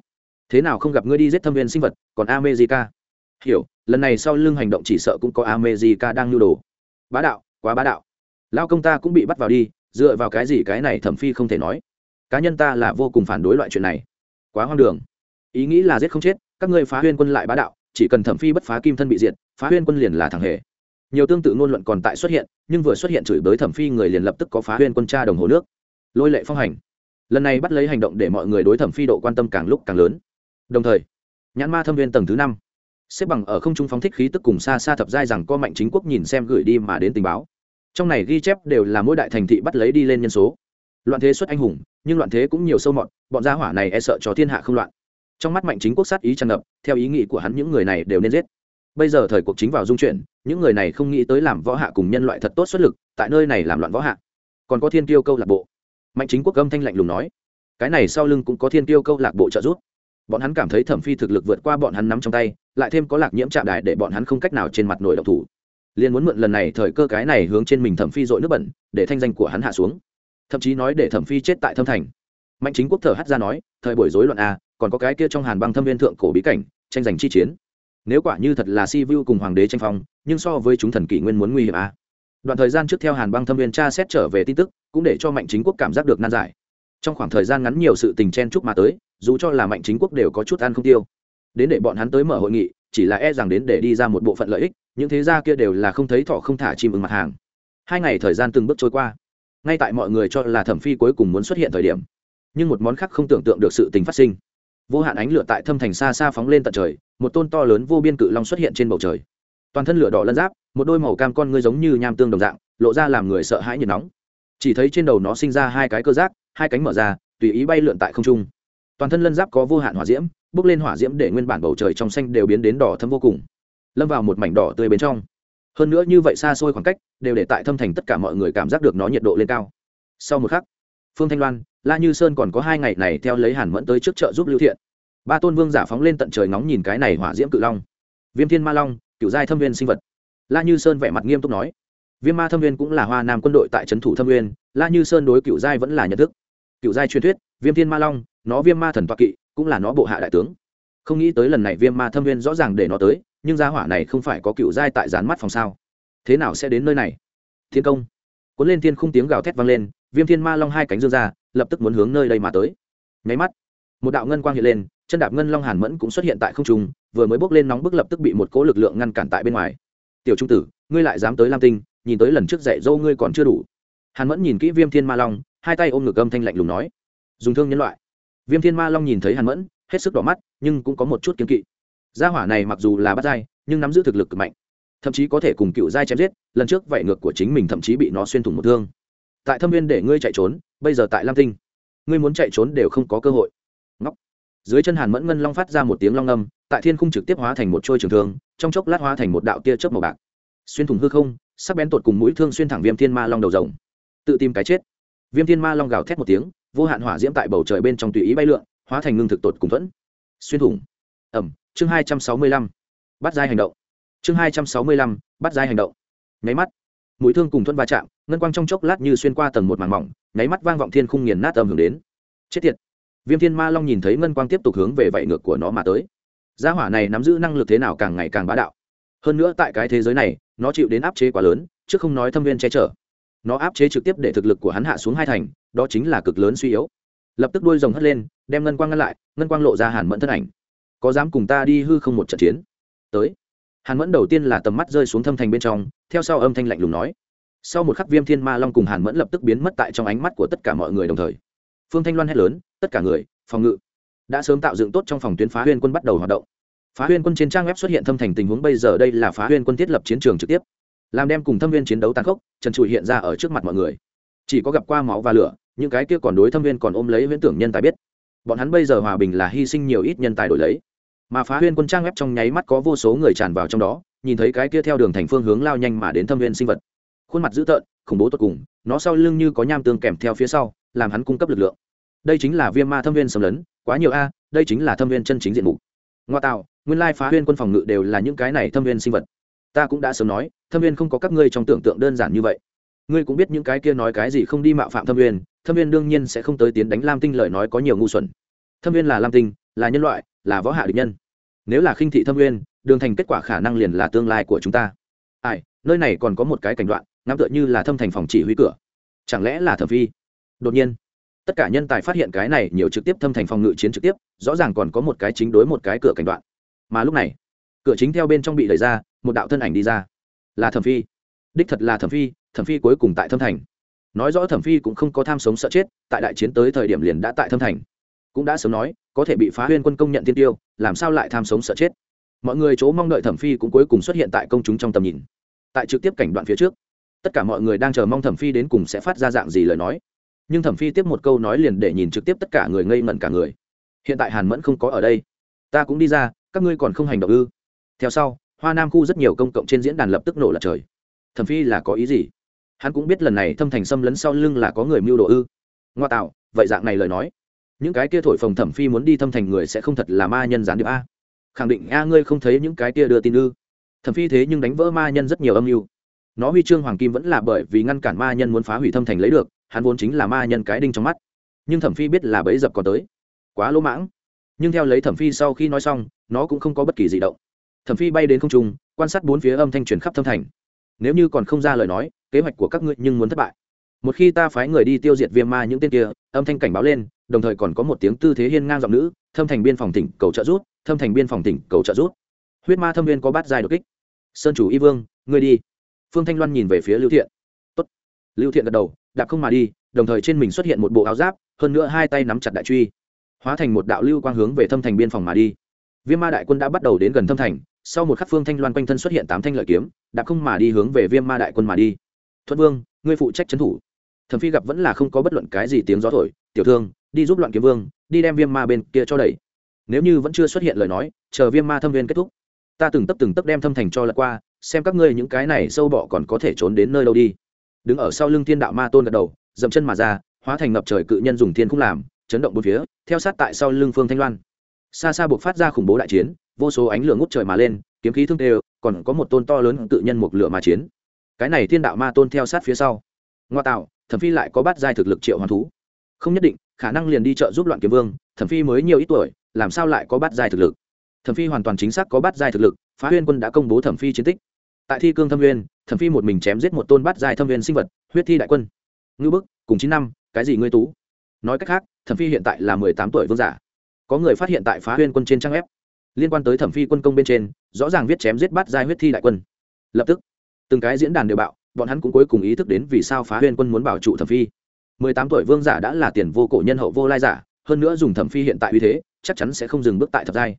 Thế nào không gặp ngươi đi giết thâm viên sinh vật, còn amezi ca hiểu, lần này sau lưng hành động chỉ sợ cũng có amezi ca đang nhu đồ. Bá đạo, quá bá đạo. Lao công ta cũng bị bắt vào đi, dựa vào cái gì cái này thẩm phi không thể nói cá nhân ta là vô cùng phản đối loại chuyện này. Quá hoang đường. Ý nghĩ là giết không chết, các ngươi phá huyên quân lại bá đạo, chỉ cần thẩm phi bất phá kim thân bị diệt, phá huyên quân liền là thằng hề. Nhiều tương tự ngôn luận còn tại xuất hiện, nhưng vừa xuất hiện chửi bới thẩm phi người liền lập tức có phá huyên quân cha đồng hồ nước. Lôi lệ phong hành. Lần này bắt lấy hành động để mọi người đối thẩm phi độ quan tâm càng lúc càng lớn. Đồng thời, nhãn ma thâm viên tầng thứ năm. Xếp bằng ở không trung phóng thích khí tức cùng xa xa thập giai rằng co mạnh chính quốc nhìn xem gửi đi mà đến tình báo. Trong này ghi chép đều là mỗi đại thành thị bắt lấy đi lên nhân số loạn thế xuất anh hùng, nhưng loạn thế cũng nhiều sâu mọt, bọn gia hỏa này e sợ cho thiên hạ không loạn. Trong mắt mạnh chính quốc sát ý tràn ngập, theo ý nghĩ của hắn những người này đều nên giết. Bây giờ thời cuộc chính vào dung chuyển, những người này không nghĩ tới làm võ hạ cùng nhân loại thật tốt xuất lực, tại nơi này làm loạn võ hạ. Còn có thiên tiêu câu lạc bộ. Mạnh chính quốc âm thanh lạnh lùng nói, cái này sau lưng cũng có thiên tiêu câu lạc bộ trợ giúp. Bọn hắn cảm thấy thẩm phi thực lực vượt qua bọn hắn nắm trong tay, lại thêm có lạc nhiễm trạm đài để bọn hắn không cách nào trên mặt nổi độc thủ. Liền muốn mượn lần này thời cơ cái này hướng trên mình thẩm phi dội nước bẩn, để thanh danh của hắn hạ xuống thậm chí nói để thẩm phi chết tại thâm thành. Mạnh chính quốc thở hắt ra nói, thời buổi rối loạn a còn có cái kia trong hàn băng thâm viên thượng cổ bí cảnh, tranh giành chi chiến. Nếu quả như thật là si vu cùng hoàng đế tranh phong, nhưng so với chúng thần kỷ nguyên muốn nguy hiểm a đoạn thời gian trước theo hàn băng thâm viên tra xét trở về tin tức, cũng để cho mạnh chính quốc cảm giác được nan giải. Trong khoảng thời gian ngắn nhiều sự tình chen chúc mà tới, dù cho là mạnh chính quốc đều có chút ăn không tiêu. Đến để bọn hắn tới mở hội nghị, chỉ là e rằng đến để đi ra một bộ phận lợi ích, những thế gia kia đều là không thấy thọ không thả chim ưng mặt hàng. Hai ngày thời gian từng bước trôi qua ngay tại mọi người cho là thẩm phi cuối cùng muốn xuất hiện thời điểm, nhưng một món khác không tưởng tượng được sự tình phát sinh. Vô hạn ánh lửa tại thâm thành xa xa phóng lên tận trời, một tôn to lớn vô biên cự long xuất hiện trên bầu trời. Toàn thân lửa đỏ lân giáp, một đôi màu cam con ngươi giống như nham tương đồng dạng, lộ ra làm người sợ hãi nhiệt nóng. Chỉ thấy trên đầu nó sinh ra hai cái cơ giác, hai cánh mở ra, tùy ý bay lượn tại không trung. Toàn thân lân giáp có vô hạn hỏa diễm, bước lên hỏa diễm để nguyên bản bầu trời trong xanh đều biến đến đỏ thâm vô cùng. Lâm vào một mảnh đỏ tươi bên trong hơn nữa như vậy xa xôi khoảng cách, đều để tại thâm thành tất cả mọi người cảm giác được nó nhiệt độ lên cao. Sau một khắc, phương thanh loan, la như sơn còn có hai ngày này theo lấy hàn mẫn tới trước chợ giúp lưu thiện. Ba tôn vương giả phóng lên tận trời ngóng nhìn cái này hỏa diễm cự long. Viêm thiên ma long, cựu giai thâm viên sinh vật. La như sơn vẻ mặt nghiêm túc nói, viêm ma thâm viên cũng là hoa nam quân đội tại trấn thủ thâm viên, la như sơn đối cựu giai vẫn là nhận thức. Cựu giai truyền thuyết, viêm thiên ma long, nó viêm ma thần toạc kỵ, cũng là nó bộ hạ đại tướng không nghĩ tới lần này viêm ma thâm viên rõ ràng để nó tới, nhưng gia hỏa này không phải có cựu giai tại dán mắt phòng sao? Thế nào sẽ đến nơi này? Thiên công. Cuốn lên thiên khung tiếng gào thét vang lên, viêm thiên ma long hai cánh dương ra, lập tức muốn hướng nơi đây mà tới. Nháy mắt, một đạo ngân quang hiện lên, chân đạp ngân long hàn mẫn cũng xuất hiện tại không trung, vừa mới bốc lên nóng bức lập tức bị một cỗ lực lượng ngăn cản tại bên ngoài. Tiểu trung tử, ngươi lại dám tới lam tinh, nhìn tới lần trước dạy dâu ngươi còn chưa đủ. Hàn mẫn nhìn kỹ viêm thiên ma long, hai tay ôm ngực âm thanh lạnh lùng nói. Dùng thương nhân loại. Viêm thiên ma long nhìn thấy hàn mẫn, hết sức đỏ mắt nhưng cũng có một chút kiên kỵ. Gia hỏa này mặc dù là bắt dai, nhưng nắm giữ thực lực cực mạnh. Thậm chí có thể cùng cựu giai chém giết, lần trước vậy ngược của chính mình thậm chí bị nó xuyên thủng một thương. Tại thâm viên để ngươi chạy trốn, bây giờ tại lam tinh. Ngươi muốn chạy trốn đều không có cơ hội. Ngóc. Dưới chân hàn mẫn ngân long phát ra một tiếng long âm, tại thiên khung trực tiếp hóa thành một trôi trường thương, trong chốc lát hóa thành một đạo tia chớp màu bạc. Xuyên thủng hư không, sắc bén tột cùng mũi thương xuyên thẳng viêm thiên ma long đầu rồng. Tự tìm cái chết. Viêm thiên ma long gào thét một tiếng, vô hạn hỏa diễm tại bầu trời bên trong tùy ý bay lượn, hóa thành ngưng thực tột cùng thuẫn xuyên thủng. Ẩm, chương hai trăm sáu mươi lăm, bắt giai hành động. Chương hai trăm sáu mươi lăm, bắt giai hành động. Nháy mắt, mũi thương cùng thuẫn va chạm, ngân quang trong chốc lát như xuyên qua tầng một màng mỏng, nháy mắt vang vọng thiên khung nghiền nát âm hưởng đến. Chết tiệt. Viêm thiên ma long nhìn thấy ngân quang tiếp tục hướng về vạy ngược của nó mà tới. Gia hỏa này nắm giữ năng lực thế nào càng ngày càng bá đạo. Hơn nữa tại cái thế giới này, nó chịu đến áp chế quá lớn, chứ không nói thâm viên che chở. Nó áp chế trực tiếp để thực lực của hắn hạ xuống hai thành, đó chính là cực lớn suy yếu lập tức đuôi rồng hất lên, đem ngân quang ngăn lại, ngân quang lộ ra hàn mẫn thân ảnh. Có dám cùng ta đi hư không một trận chiến? Tới. Hàn mẫn đầu tiên là tầm mắt rơi xuống thâm thành bên trong, theo sau âm thanh lạnh lùng nói. Sau một khắc viêm thiên ma long cùng hàn mẫn lập tức biến mất tại trong ánh mắt của tất cả mọi người đồng thời. Phương thanh loan hét lớn, tất cả người, phòng ngự. Đã sớm tạo dựng tốt trong phòng tuyến phá huyên quân bắt đầu hoạt động. Phá huyên quân trên trang web xuất hiện thâm thành tình huống, bây giờ đây là phá huyên quân thiết lập chiến trường trực tiếp. Làm đem cùng thâm viên chiến đấu tàn khốc, trần trụi hiện ra ở trước mặt mọi người. Chỉ có gặp qua máu và lửa những cái kia còn đối thâm viên còn ôm lấy huyễn tưởng nhân tài biết. Bọn hắn bây giờ hòa bình là hy sinh nhiều ít nhân tài đổi lấy. Mà phá huyên quân trang web trong nháy mắt có vô số người tràn vào trong đó, nhìn thấy cái kia theo đường thành phương hướng lao nhanh mà đến thâm viên sinh vật. Khuôn mặt dữ tợn, khủng bố tột cùng, nó sau lưng như có nham tương kèm theo phía sau, làm hắn cung cấp lực lượng. Đây chính là viêm ma thâm viên xâm lấn, quá nhiều a, đây chính là thâm viên chân chính diện mục. Ngoa tạo, nguyên lai phá huyên quân phòng ngự đều là những cái này thâm viên sinh vật. Ta cũng đã sớm nói, thâm viên không có các ngươi trong tưởng tượng đơn giản như vậy. Ngươi cũng biết những cái kia nói cái gì không đi mạo phạm thâm viên thâm viên đương nhiên sẽ không tới tiến đánh lam tinh lời nói có nhiều ngu xuẩn. Thâm viên là lam tinh, là nhân loại, là võ hạ địch nhân. Nếu là khinh thị thâm viên, đường thành kết quả khả năng liền là tương lai của chúng ta. Ai, nơi này còn có một cái cảnh đoạn, ngắm tựa như là thâm thành phòng chỉ huy cửa. Chẳng lẽ là thẩm phi? Đột nhiên, tất cả nhân tài phát hiện cái này nhiều trực tiếp thâm thành phòng ngự chiến trực tiếp, rõ ràng còn có một cái chính đối một cái cửa cảnh đoạn. Mà lúc này, cửa chính theo bên trong bị đẩy ra, một đạo thân ảnh đi ra. Là thẩm phi. Đích thật là thẩm phi thẩm phi cuối cùng tại thâm thành nói rõ thẩm phi cũng không có tham sống sợ chết, tại đại chiến tới thời điểm liền đã tại thâm thành. Cũng đã sớm nói, có thể bị phá huyên quân công nhận tiên tiêu, làm sao lại tham sống sợ chết? Mọi người chỗ mong đợi thẩm phi cũng cuối cùng xuất hiện tại công chúng trong tầm nhìn. Tại trực tiếp cảnh đoạn phía trước, tất cả mọi người đang chờ mong thẩm phi đến cùng sẽ phát ra dạng gì lời nói. Nhưng thẩm phi tiếp một câu nói liền để nhìn trực tiếp tất cả người ngây ngẩn cả người. Hiện tại hàn mẫn không có ở đây. Ta cũng đi ra, các ngươi còn không hành động ư? Theo sau, hoa nam khu rất nhiều công cộng trên diễn đàn lập tức nổ lật trời. Thẩm phi là có ý gì? Hắn cũng biết lần này thâm thành xâm lấn sau lưng là có người mưu đồ ư. Ngoa tạo, vậy dạng này lời nói, những cái kia thổi phồng thẩm phi muốn đi thâm thành người sẽ không thật là ma nhân gián điệp a. Khẳng định a, ngươi không thấy những cái kia đưa tin ư. Thẩm phi thế nhưng đánh vỡ ma nhân rất nhiều âm mưu. Nó huy chương hoàng kim vẫn là bởi vì ngăn cản ma nhân muốn phá hủy thâm thành lấy được, hắn vốn chính là ma nhân cái đinh trong mắt. Nhưng thẩm phi biết là bẫy dập còn tới. Quá lỗ mãng. Nhưng theo lấy thẩm phi sau khi nói xong, nó cũng không có bất kỳ gì động. Thẩm phi bay đến không trung, quan sát bốn phía âm thanh truyền khắp thâm thành. Nếu như còn không ra lời nói kế hoạch của các ngươi nhưng muốn thất bại. Một khi ta phái người đi tiêu diệt viêm ma những tên kia, âm thanh cảnh báo lên, đồng thời còn có một tiếng tư thế hiên ngang giọng nữ, thâm thành biên phòng tỉnh cầu trợ rút thâm thành biên phòng tỉnh cầu trợ rút huyết ma thâm viên có bát dài đột kích. Sơn chủ y vương, ngươi đi. Phương thanh loan nhìn về phía lưu thiện. Tốt. lưu thiện gật đầu, đạp không mà đi, đồng thời trên mình xuất hiện một bộ áo giáp, hơn nữa hai tay nắm chặt đại truy. Hóa thành một đạo lưu quang hướng về thâm thành biên phòng mà đi. Viêm ma đại quân đã bắt đầu đến gần thâm thành, sau một khắc phương thanh loan quanh thân xuất hiện tám thanh lợi kiếm, đạp không mà đi hướng về viêm ma đại quân mà đi thuận vương, ngươi phụ trách trấn thủ. Thẩm phi gặp vẫn là không có bất luận cái gì tiếng gió thổi, tiểu thương, đi giúp loạn kiếm vương, đi đem viêm ma bên kia cho đẩy. Nếu như vẫn chưa xuất hiện lời nói, chờ viêm ma thâm viên kết thúc, ta từng tấp từng tấp đem thâm thành cho lật qua, xem các ngươi những cái này sâu bọ còn có thể trốn đến nơi đâu đi. Đứng ở sau lưng thiên đạo ma tôn gật đầu, dậm chân mà ra, hóa thành ngập trời cự nhân dùng thiên không làm, chấn động bốn phía, theo sát tại sau lưng phương thanh loan. Xa xa buộc phát ra khủng bố đại chiến, vô số ánh lửa ngút trời mà lên, kiếm khí thương tê còn có một tôn to lớn cự nhân một lửa mà chiến cái này thiên đạo ma tôn theo sát phía sau. Ngoa tạo, thẩm phi lại có bát giai thực lực triệu hoàn thú. Không nhất định, khả năng liền đi chợ giúp loạn kiếm vương, thẩm phi mới nhiều ít tuổi, làm sao lại có bát giai thực lực? Thẩm phi hoàn toàn chính xác có bát giai thực lực, phá huyên quân đã công bố thẩm phi chiến tích. Tại thi cương thâm viên thẩm phi một mình chém giết một tôn bát giai thâm viên sinh vật, huyết thi đại quân. Ngư bức, cùng chín năm, cái gì ngươi tú? Nói cách khác, thẩm phi hiện tại là mười tám tuổi vương giả. Có người phát hiện tại phá huyên quân trên trang web liên quan tới thẩm phi quân công bên trên, rõ ràng viết chém giết bát giai huyết thi đại quân. Lập tức từng cái diễn đàn đều bạo, bọn hắn cũng cuối cùng ý thức đến vì sao phá huyên quân muốn bảo trụ thẩm phi. Mười tám tuổi vương giả đã là tiền vô cổ nhân hậu vô lai giả, hơn nữa dùng thẩm phi hiện tại uy thế, chắc chắn sẽ không dừng bước tại thập giai.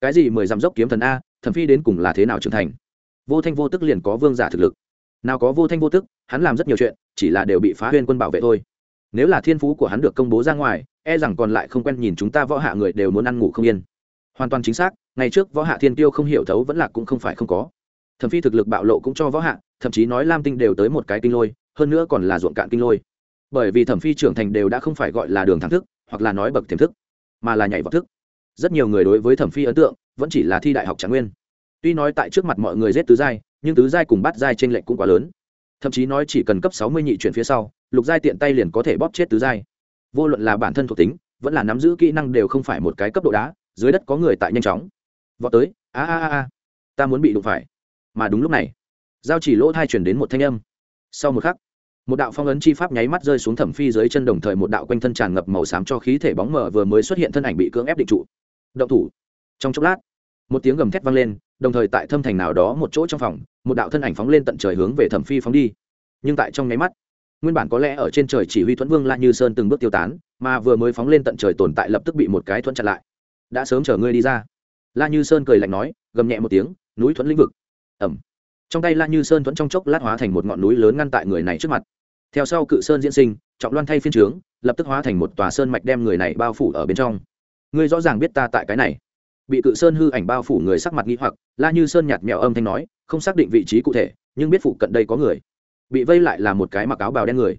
Cái gì mười dám dốc kiếm thần a, thẩm phi đến cùng là thế nào trưởng thành? Vô thanh vô tức liền có vương giả thực lực. Nào có vô thanh vô tức, hắn làm rất nhiều chuyện, chỉ là đều bị phá huyên quân bảo vệ thôi. Nếu là thiên phú của hắn được công bố ra ngoài e rằng còn lại không quen nhìn chúng ta võ hạ người đều muốn ăn ngủ không yên. Hoàn toàn chính xác, ngày trước võ hạ thiên tiêu không hiểu thấu vẫn là cũng không phải không có thẩm phi thực lực bạo lộ cũng cho võ hạ, thậm chí nói lam tinh đều tới một cái kinh lôi, hơn nữa còn là ruộng cạn kinh lôi. Bởi vì thẩm phi trưởng thành đều đã không phải gọi là đường thẳng thức, hoặc là nói bậc tiềm thức, mà là nhảy vào thức. Rất nhiều người đối với thẩm phi ấn tượng, vẫn chỉ là thi đại học trạng nguyên. Tuy nói tại trước mặt mọi người giết tứ giai, nhưng tứ giai cùng bát giai trên lệnh cũng quá lớn. Thậm chí nói chỉ cần cấp sáu mươi nhị chuyển phía sau, lục giai tiện tay liền có thể bóp chết tứ giai. Vô luận là bản thân thuộc tính, vẫn là nắm giữ kỹ năng đều không phải một cái cấp độ đá, dưới đất có người tại nhanh chóng. Vọt tới, a a a a, ta muốn bị đụng phải mà đúng lúc này, giao chỉ lỗ thai chuyển đến một thanh âm. Sau một khắc, một đạo phong ấn chi pháp nháy mắt rơi xuống thẩm phi dưới chân đồng thời một đạo quanh thân tràn ngập màu xám cho khí thể bóng mờ vừa mới xuất hiện thân ảnh bị cưỡng ép định trụ. Động thủ. Trong chốc lát, một tiếng gầm thét vang lên, đồng thời tại thâm thành nào đó một chỗ trong phòng, một đạo thân ảnh phóng lên tận trời hướng về thẩm phi phóng đi. Nhưng tại trong nháy mắt, nguyên bản có lẽ ở trên trời chỉ huy thuẫn vương la như sơn từng bước tiêu tán, mà vừa mới phóng lên tận trời tồn tại lập tức bị một cái thuẫn chặn lại. Đã sớm chở ngươi đi ra. La như sơn cười lạnh nói, gầm nhẹ một tiếng, núi thuẫn lĩnh vực ẩm. Trong tay la như sơn thuẫn trong chốc lát hóa thành một ngọn núi lớn ngăn tại người này trước mặt. Theo sau cự sơn diễn sinh, trọng loan thay phiên trướng, lập tức hóa thành một tòa sơn mạch đem người này bao phủ ở bên trong. Ngươi rõ ràng biết ta tại cái này. Bị cự sơn hư ảnh bao phủ người sắc mặt nghĩ hoặc, la như sơn nhạt mèo âm thanh nói, không xác định vị trí cụ thể, nhưng biết phụ cận đây có người. Bị vây lại là một cái mặc áo bào đen người.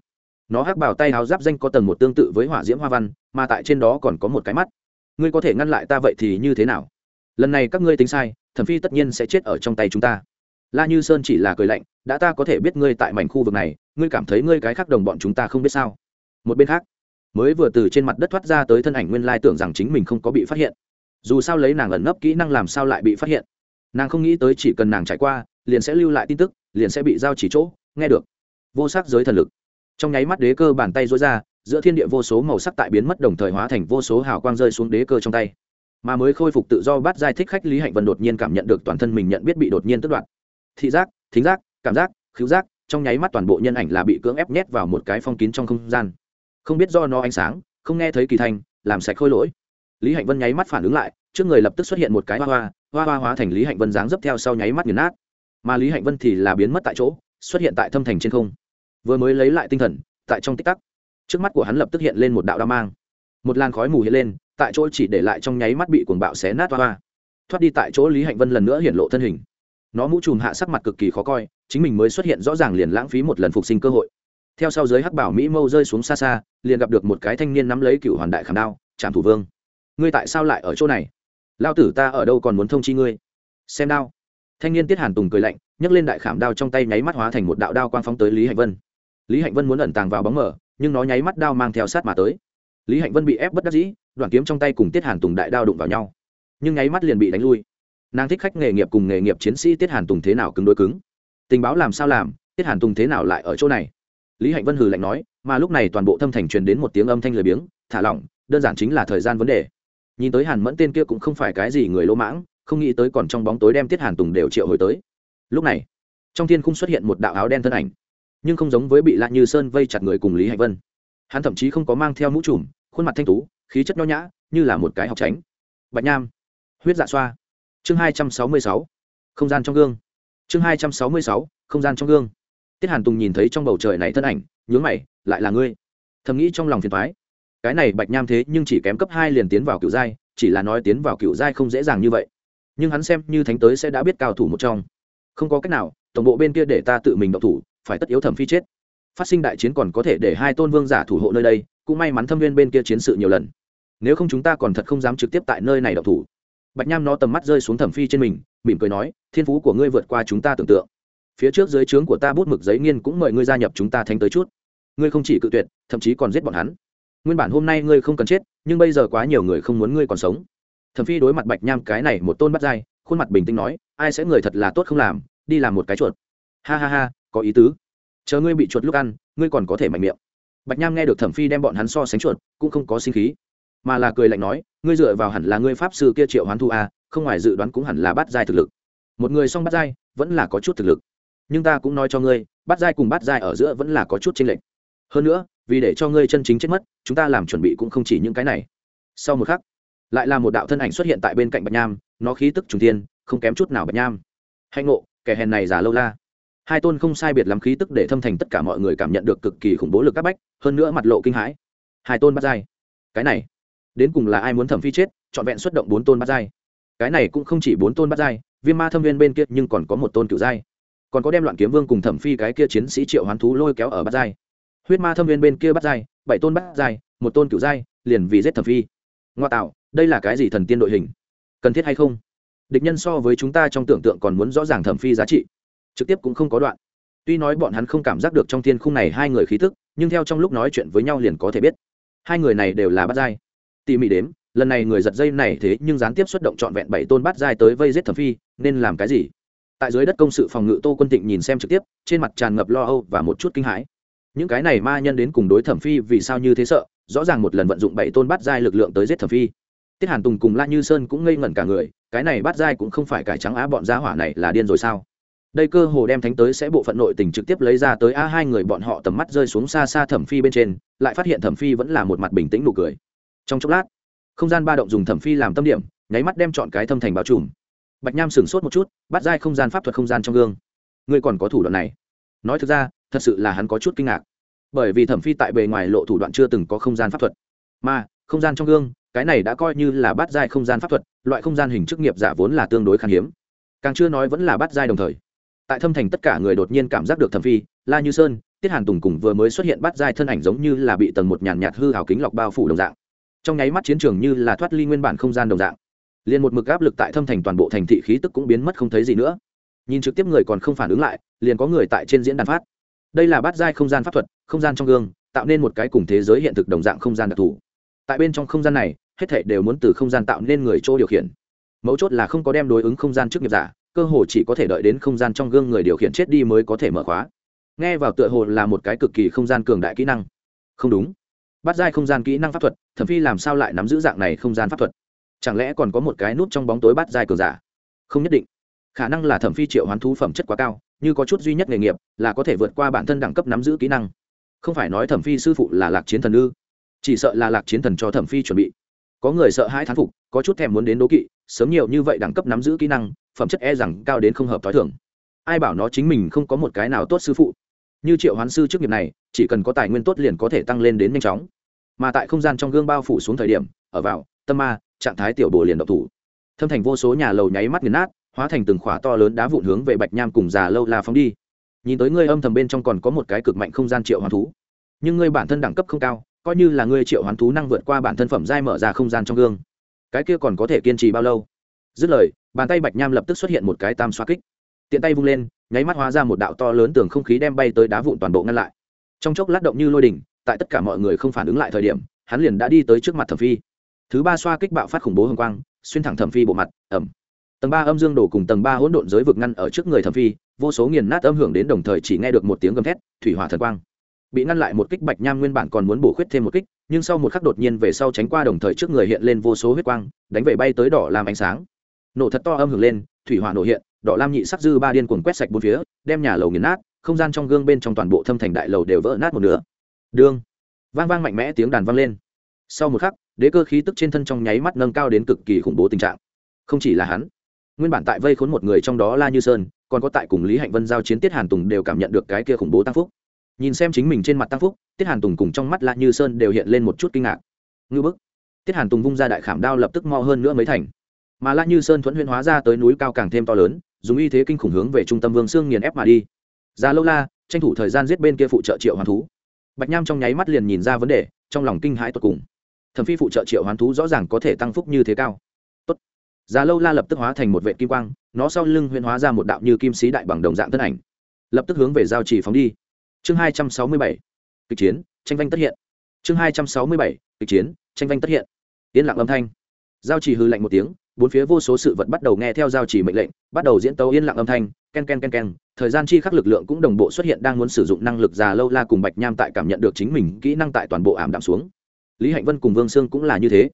Nó hắc bào tay áo giáp danh có tầng một tương tự với hỏa diễm hoa văn, mà tại trên đó còn có một cái mắt. Ngươi có thể ngăn lại ta vậy thì như thế nào? Lần này các ngươi tính sai thẩm phi tất nhiên sẽ chết ở trong tay chúng ta. La như sơn chỉ là cười lạnh, đã ta có thể biết ngươi tại mảnh khu vực này, ngươi cảm thấy ngươi cái khác đồng bọn chúng ta không biết sao? Một bên khác, mới vừa từ trên mặt đất thoát ra tới thân ảnh nguyên lai tưởng rằng chính mình không có bị phát hiện. Dù sao lấy nàng ẩn nấp kỹ năng làm sao lại bị phát hiện? Nàng không nghĩ tới chỉ cần nàng trải qua, liền sẽ lưu lại tin tức, liền sẽ bị giao chỉ chỗ, nghe được. Vô sắc giới thần lực. Trong nháy mắt đế cơ bàn tay rối ra, giữa thiên địa vô số màu sắc tại biến mất đồng thời hóa thành vô số hào quang rơi xuống đế cơ trong tay mà mới khôi phục tự do bát giai thích khách lý hạnh vân đột nhiên cảm nhận được toàn thân mình nhận biết bị đột nhiên tức đoạt. Thị giác, thính giác, cảm giác, khứu giác, trong nháy mắt toàn bộ nhân ảnh là bị cưỡng ép nhét vào một cái phong kín trong không gian. Không biết do nó ánh sáng, không nghe thấy kỳ thanh, làm sạch khôi lỗi. Lý hạnh vân nháy mắt phản ứng lại, trước người lập tức xuất hiện một cái hoa hoa hoa hoa hóa thành lý hạnh vân dáng dấp theo sau nháy mắt nghiền nát. Mà lý hạnh vân thì là biến mất tại chỗ, xuất hiện tại thâm thành trên không. Vừa mới lấy lại tinh thần, tại trong tích tắc, trước mắt của hắn lập tức hiện lên một đạo đao mang. Một làn khói mù hiện lên tại chỗ chỉ để lại trong nháy mắt bị cuồng bạo xé nát hoa thoát đi tại chỗ lý hạnh vân lần nữa hiện lộ thân hình. Nó mũ chùm hạ sắc mặt cực kỳ khó coi, chính mình mới xuất hiện rõ ràng liền lãng phí một lần phục sinh cơ hội. Theo sau giới hắc bảo mỹ mâu rơi xuống xa xa, liền gặp được một cái thanh niên nắm lấy cựu hoàn đại khảm đao trạm thủ vương, ngươi tại sao lại ở chỗ này? Lao tử ta ở đâu còn muốn thông chi ngươi? Xem đao. Thanh niên tiết hàn tùng cười lạnh, nhấc lên đại khảm đao trong tay nháy mắt hóa thành một đạo đao quang phóng tới lý hạnh vân. Lý hạnh vân muốn ẩn tàng vào bóng mở nhưng nó nháy mắt đao mang theo sát mà tới lý hạnh vân bị ép bất đắc dĩ, đoạn kiếm trong tay cùng tiết hàn tùng đại đao đụng vào nhau. Nhưng nháy mắt liền bị đánh lui. Nàng thích khách nghề nghiệp cùng nghề nghiệp chiến sĩ tiết hàn tùng thế nào cứng đối cứng. Tình báo làm sao làm, tiết hàn tùng thế nào lại ở chỗ này? Lý hạnh vân hừ lạnh nói, mà lúc này toàn bộ thâm thành truyền đến một tiếng âm thanh lười biếng, thả lỏng, đơn giản chính là thời gian vấn đề. Nhìn tới hàn mẫn tên kia cũng không phải cái gì người lỗ mãng, không nghĩ tới còn trong bóng tối đem tiết hàn tùng đều triệu hồi tới. Lúc này, trong thiên khung xuất hiện một đạo áo đen thân ảnh, nhưng không giống với bị lạ như sơn vây chặt người cùng lý hạnh vân. Hắn thậm chí không có mang theo mũ trùm khuôn mặt thanh tú, khí chất nho nhã, như là một cái học tránh bạch nham, huyết dạ xoa. Chương hai trăm sáu mươi sáu, không gian trong gương. Chương hai trăm sáu mươi sáu, không gian trong gương. Tiết hàn tùng nhìn thấy trong bầu trời này thân ảnh, nhướng mày, lại là ngươi? Thầm nghĩ trong lòng phiền thoái cái này bạch nham thế nhưng chỉ kém cấp hai liền tiến vào cựu giai, chỉ là nói tiến vào cựu giai không dễ dàng như vậy. Nhưng hắn xem như thánh tới sẽ đã biết cao thủ một trong. Không có cách nào, tổng bộ bên kia để ta tự mình độc thủ, phải tất yếu thẩm phi chết. Phát sinh đại chiến còn có thể để hai tôn vương giả thủ hộ nơi đây cũng may mắn thâm viên bên kia chiến sự nhiều lần. Nếu không chúng ta còn thật không dám trực tiếp tại nơi này đọc thủ. Bạch nham nó tầm mắt rơi xuống thẩm phi trên mình, mỉm cười nói, thiên phú của ngươi vượt qua chúng ta tưởng tượng. Phía trước dưới trướng của ta bút mực giấy nghiên cũng mời ngươi gia nhập chúng ta thánh tới chút. Ngươi không chỉ cự tuyệt, thậm chí còn giết bọn hắn. Nguyên bản hôm nay ngươi không cần chết, nhưng bây giờ quá nhiều người không muốn ngươi còn sống. Thẩm phi đối mặt bạch nham cái này một tôn bắt dai, khuôn mặt bình tĩnh nói, ai sẽ người thật là tốt không làm, đi làm một cái chuột. Ha ha ha, có ý tứ. Chờ ngươi bị chuột lúc ăn, ngươi còn có thể mạnh miệng bạch nham nghe được thẩm phi đem bọn hắn so sánh chuột cũng không có sinh khí mà là cười lạnh nói ngươi dựa vào hẳn là ngươi pháp sư kia triệu hoán thu a không ngoài dự đoán cũng hẳn là bắt giai thực lực. Một người song bắt giai vẫn là có chút thực lực. Nhưng ta cũng nói cho ngươi bắt giai cùng bắt giai ở giữa vẫn là có chút chênh lệch. Hơn nữa vì để cho ngươi chân chính chết mất chúng ta làm chuẩn bị cũng không chỉ những cái này. Sau một khắc lại là một đạo thân ảnh xuất hiện tại bên cạnh bạch nham nó khí tức trùng thiên, không kém chút nào bạch nham. Hạnh ngộ kẻ hèn này giả lâu la hai tôn không sai biệt lắm khí tức để thâm thành tất cả mọi người cảm nhận được cực kỳ khủng bố lực các bách, hơn nữa mặt lộ kinh hãi. Hai tôn bắt dai cái này, đến cùng là ai muốn thẩm phi chết, trọn vẹn xuất động bốn tôn bắt dai cái này cũng không chỉ bốn tôn bắt dai viêm ma thâm viên bên kia nhưng còn có một tôn cựu dai còn có đem loạn kiếm vương cùng thẩm phi cái kia chiến sĩ triệu hoán thú lôi kéo ở bắt dai huyết ma thâm viên bên kia bắt dai bảy tôn bắt dai một tôn cựu dai liền vì giết thẩm phi. Ngoa tạo, đây là cái gì thần tiên đội hình? Cần thiết hay không? Địch nhân so với chúng ta trong tưởng tượng còn muốn rõ ràng thẩm phi giá trị trực tiếp cũng không có đoạn. Tuy nói bọn hắn không cảm giác được trong thiên khung này hai người khí thức nhưng theo trong lúc nói chuyện với nhau liền có thể biết. Hai người này đều là bắt giai. Tỉ mỉ đếm, lần này người giật dây này thế nhưng gián tiếp xuất động trọn vẹn bảy tôn bắt giai tới vây giết thẩm phi, nên làm cái gì? Tại dưới đất công sự phòng ngự tô quân tịnh nhìn xem trực tiếp, trên mặt tràn ngập lo âu và một chút kinh hãi. Những cái này ma nhân đến cùng đối thẩm phi vì sao như thế sợ, rõ ràng một lần vận dụng bảy tôn bắt giai lực lượng tới giết thẩm phi. Tiết hàn tùng cùng la như sơn cũng ngây ngẩn cả người, cái này bắt giai cũng không phải cải trắng á bọn gia hỏa này là điên rồi sao? Đây cơ hồ đem thánh tới sẽ bộ phận nội tình trực tiếp lấy ra tới a hai người bọn họ tầm mắt rơi xuống xa xa thẩm phi bên trên, lại phát hiện thẩm phi vẫn là một mặt bình tĩnh nụ cười. Trong chốc lát, không gian ba động dùng thẩm phi làm tâm điểm, nháy mắt đem chọn cái thâm thành bao trùm. Bạch nham sửng sốt một chút, bắt dai không gian pháp thuật không gian trong gương. Ngươi còn có thủ đoạn này? Nói thực ra, thật sự là hắn có chút kinh ngạc. Bởi vì thẩm phi tại bề ngoài lộ thủ đoạn chưa từng có không gian pháp thuật. Mà, không gian trong gương, cái này đã coi như là bắt dai không gian pháp thuật, loại không gian hình chức nghiệp giả vốn là tương đối khan hiếm. Càng chưa nói vẫn là bắt dai đồng thời tại thâm thành tất cả người đột nhiên cảm giác được thẩm phi, la như sơn, tiết hàn tùng cùng vừa mới xuất hiện bắt dai thân ảnh giống như là bị tầng một nhàn nhạt hư hào kính lọc bao phủ đồng dạng. Trong nháy mắt chiến trường như là thoát ly nguyên bản không gian đồng dạng. Liền một mực áp lực tại thâm thành toàn bộ thành thị khí tức cũng biến mất không thấy gì nữa. Nhìn trực tiếp người còn không phản ứng lại, liền có người tại trên diễn đàn phát. Đây là bát giai không gian pháp thuật, không gian trong gương, tạo nên một cái cùng thế giới hiện thực đồng dạng không gian đặc thù. Tại bên trong không gian này, hết thảy đều muốn từ không gian tạo nên người chỗ điều khiển. Mấu chốt là không có đem đối ứng không gian trước nghiệp giả cơ hồ chỉ có thể đợi đến không gian trong gương người điều khiển chết đi mới có thể mở khóa. Nghe vào tựa hồ là một cái cực kỳ không gian cường đại kỹ năng. Không đúng. Bắt giai không gian kỹ năng pháp thuật, thẩm phi làm sao lại nắm giữ dạng này không gian pháp thuật? Chẳng lẽ còn có một cái nút trong bóng tối bắt giai cường giả? Không nhất định. Khả năng là thẩm phi triệu hoán thú phẩm chất quá cao, như có chút duy nhất nghề nghiệp, là có thể vượt qua bản thân đẳng cấp nắm giữ kỹ năng. Không phải nói thẩm phi sư phụ là lạc chiến thần ư? Chỉ sợ là lạc chiến thần cho thẩm phi chuẩn bị. Có người sợ hai thán phục, có chút thèm muốn đến đố kỵ sớm nhiều như vậy đẳng cấp nắm giữ kỹ năng, phẩm chất e rằng cao đến không hợp t h o i thường. Ai bảo nó chính mình không có một cái nào tốt sư phụ. Như triệu hoán sư trước nghiệp này, chỉ cần có tài nguyên tốt liền có thể tăng lên đến nhanh chóng. Mà tại không gian trong gương bao phủ xuống thời điểm, ở vào, tâm ma, trạng thái tiểu bồ liền độc thủ. Thâm thành vô số nhà lầu nháy mắt nghiền nát, hóa thành từng khỏa to lớn đá vụn hướng về bạch nham cùng già lâu la phóng đi. Nhìn tới ngươi âm thầm bên trong còn có một cái cực mạnh không gian triệu hoán thú. Nhưng ngươi bản thân đẳng cấp không cao, coi như là ngươi triệu hoán thú năng vượt qua bản thân phẩm giai mở ra không gian trong gương cái kia còn có thể kiên trì bao lâu? Dứt lời bàn tay bạch nham lập tức xuất hiện một cái tam xoa kích. Tiện tay vung lên nháy mắt hóa ra một đạo to lớn tường không khí đem bay tới đá vụn toàn bộ ngăn lại. Trong chốc lát động như lôi đình, tại tất cả mọi người không phản ứng lại thời điểm hắn liền đã đi tới trước mặt thẩm phi. Thứ ba xoa kích bạo phát khủng bố hồng quang xuyên thẳng thẩm phi bộ mặt ẩm tầng ba âm dương đổ cùng tầng ba hỗn độn giới vực ngăn ở trước người thẩm phi vô số nghiền nát âm hưởng đến đồng thời chỉ nghe được một tiếng gầm thét thủy hỏa thần quang bị ngăn lại một kích bạch nham nguyên bản còn muốn bổ khuyết thêm một kích, nhưng sau một khắc đột nhiên về sau tránh qua đồng thời trước người hiện lên vô số huyết quang, đánh về bay tới đỏ làm ánh sáng. Nổ thật to âm hưởng lên, thủy hỏa nổ hiện, đỏ lam nhị sắc dư ba điên cuồng quét sạch bốn phía, đem nhà lầu nghiền nát, không gian trong gương bên trong toàn bộ thâm thành đại lầu đều vỡ nát một nửa. Đương vang vang mạnh mẽ tiếng đàn vang lên. Sau một khắc, đế cơ khí tức trên thân trong nháy mắt nâng cao đến cực kỳ khủng bố tình trạng. Không chỉ là hắn, nguyên bản tại vây khốn một người trong đó la như sơn, còn có tại cùng lý hạnh vân giao chiến tiết hàn tùng đều cảm nhận được cái kia khủng bố tăng phúc nhìn xem chính mình trên mặt tăng phúc, tiết hàn tùng cùng trong mắt lạ như sơn đều hiện lên một chút kinh ngạc. Ngư bức. Tiết hàn tùng vung ra đại khảm đao lập tức mo hơn nữa mấy thành. Mà lạ như sơn thuẫn huyên hóa ra tới núi cao càng thêm to lớn, dùng uy thế kinh khủng hướng về trung tâm vương xương nghiền ép mà đi. Ra lâu la, tranh thủ thời gian giết bên kia phụ trợ triệu hoàn thú. Bạch nham trong nháy mắt liền nhìn ra vấn đề, trong lòng kinh hãi tột cùng. Thẩm phi phụ trợ triệu hoán thú rõ ràng có thể tăng phúc như thế cao. Tốt. già lâu la lập tức hóa thành một vệ kim quang, nó sau lưng huyễn hóa ra một đạo như kim sĩ đại bằng đồng dạng thân ảnh. Lập tức hướng về giao trì phóng đi chương hai trăm sáu mươi bảy, kịch chiến, tranh vanh tất hiện. Chương hai trăm sáu mươi bảy, kịch chiến, tranh vanh tất hiện. Yên lặng âm thanh. Giao trì hư lạnh một tiếng, bốn phía vô số sự vật bắt đầu nghe theo giao trì mệnh lệnh, bắt đầu diễn tấu yên lặng âm thanh, ken ken ken ken. Thời gian chi khắc lực lượng cũng đồng bộ xuất hiện đang muốn sử dụng năng lực già lâu la cùng bạch nham tại cảm nhận được chính mình kỹ năng tại toàn bộ ảm đạm xuống. Lý hạnh vân cùng vương sương cũng là như thế.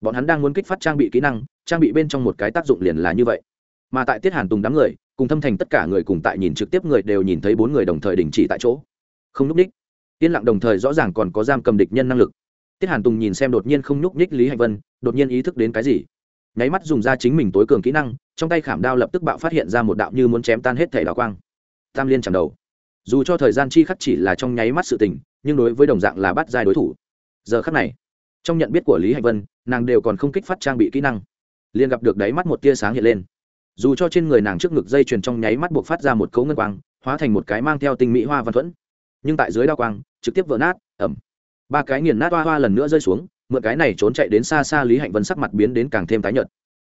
Bọn hắn đang muốn kích phát trang bị kỹ năng, trang bị bên trong một cái tác dụng liền là như vậy. Mà tại tiết hàn tùng đám người, cùng thâm thành tất cả người cùng tại nhìn trực tiếp người đều nhìn thấy bốn người đồng thời đình chỉ tại chỗ không núc ních, yên lặng đồng thời rõ ràng còn có giam cầm địch nhân năng lực. Tiết hàn tùng nhìn xem đột nhiên không núc ních lý hạnh vân đột nhiên ý thức đến cái gì? Nháy mắt dùng ra chính mình tối cường kỹ năng trong tay khảm đao lập tức bạo phát hiện ra một đạo như muốn chém tan hết thể đào quang. Tam liên chạm đầu. Dù cho thời gian chi khắc chỉ là trong nháy mắt sự tình nhưng đối với đồng dạng là bắt giai đối thủ. Giờ khắc này trong nhận biết của lý hạnh vân nàng đều còn không kích phát trang bị kỹ năng. Liền gặp được đáy mắt một tia sáng hiện lên. Dù cho trên người nàng trước ngực dây chuyền trong nháy mắt buộc phát ra một cấu ngân quang hóa thành một cái mang theo tinh mỹ hoa văn thuẫn nhưng tại dưới đao quang, trực tiếp vỡ nát ẩm ba cái nghiền nát hoa hoa lần nữa rơi xuống, mượn cái này trốn chạy đến xa xa lý hạnh vân sắc mặt biến đến càng thêm tái nhợt.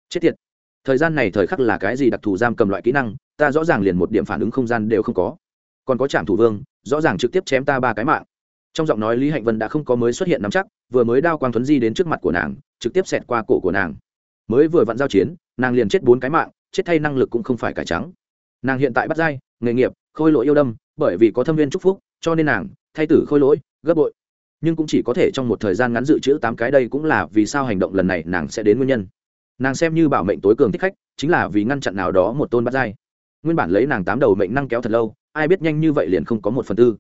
Chết tiệt. Thời gian này thời khắc là cái gì đặc thù giam cầm loại kỹ năng, ta rõ ràng liền một điểm phản ứng không gian đều không có. Còn có trạm thủ vương, rõ ràng trực tiếp chém ta ba cái mạng. Trong giọng nói lý hạnh vân đã không có mới xuất hiện nắm chắc, vừa mới đao quang thuấn di đến trước mặt của nàng, trực tiếp xẹt qua cổ của nàng. Mới vừa vặn giao chiến, nàng liền chết bốn cái mạng, chết thay năng lực cũng không phải cải trắng. Nàng hiện tại bắt dai, nghề nghiệp, khôi lỗi yêu đâm, bởi vì có thâm viên chúc phúc cho nên nàng, thay tử khôi lỗi, gấp bội. Nhưng cũng chỉ có thể trong một thời gian ngắn dự trữ tám cái đây cũng là vì sao hành động lần này nàng sẽ đến nguyên nhân. Nàng xem như bảo mệnh tối cường thích khách, chính là vì ngăn chặn nào đó một tôn bắt dai nguyên bản lấy nàng tám đầu mệnh năng kéo thật lâu, ai biết nhanh như vậy liền không có một phần tư.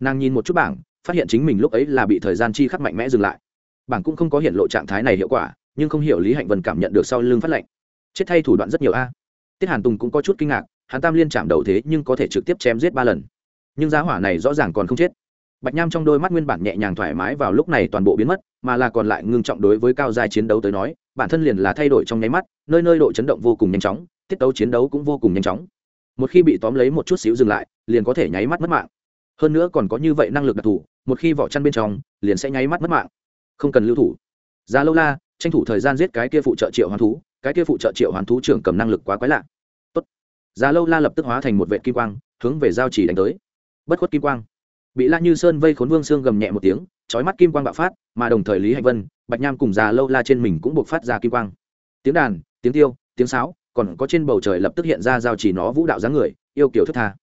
Nàng nhìn một chút bảng, phát hiện chính mình lúc ấy là bị thời gian chi khắc mạnh mẽ dừng lại. Bảng cũng không có hiện lộ trạng thái này hiệu quả, nhưng không hiểu lý hạnh vân cảm nhận được sau lưng phát lệnh. Chết thay thủ đoạn rất nhiều a. Tiết hàn tùng cũng có chút kinh ngạc, hắn tam liên chạm đầu thế nhưng có thể trực tiếp chém giết ba lần nhưng giá hỏa này rõ ràng còn không chết. Bạch nham trong đôi mắt nguyên bản nhẹ nhàng thoải mái vào lúc này toàn bộ biến mất, mà là còn lại ngưng trọng đối với cao giai chiến đấu tới nói, bản thân liền là thay đổi trong nháy mắt, nơi nơi độ chấn động vô cùng nhanh chóng, tiết tấu chiến đấu cũng vô cùng nhanh chóng. Một khi bị tóm lấy một chút xíu dừng lại, liền có thể nháy mắt mất mạng. Hơn nữa còn có như vậy năng lực đặc thù, một khi vỏ chăn bên trong, liền sẽ nháy mắt mất mạng. Không cần lưu thủ. Giá lâu la, tranh thủ thời gian giết cái kia phụ trợ triệu hoán thú, cái kia phụ trợ triệu hoán thú trưởng cầm năng lực quá quái lạ. Tốt. Giá lâu la lập tức hóa thành một vệ kim quang, hướng về giao chỉ đánh tới bất khuất kim quang. Bị la như sơn vây khốn vương xương gầm nhẹ một tiếng trói mắt kim quang bạo phát, mà đồng thời lý hạnh vân, bạch nham cùng già lâu la trên mình cũng buộc phát ra kim quang. Tiếng đàn, tiếng tiêu, tiếng sáo, còn có trên bầu trời lập tức hiện ra giao chỉ nó vũ đạo dáng người, yêu kiểu thức tha.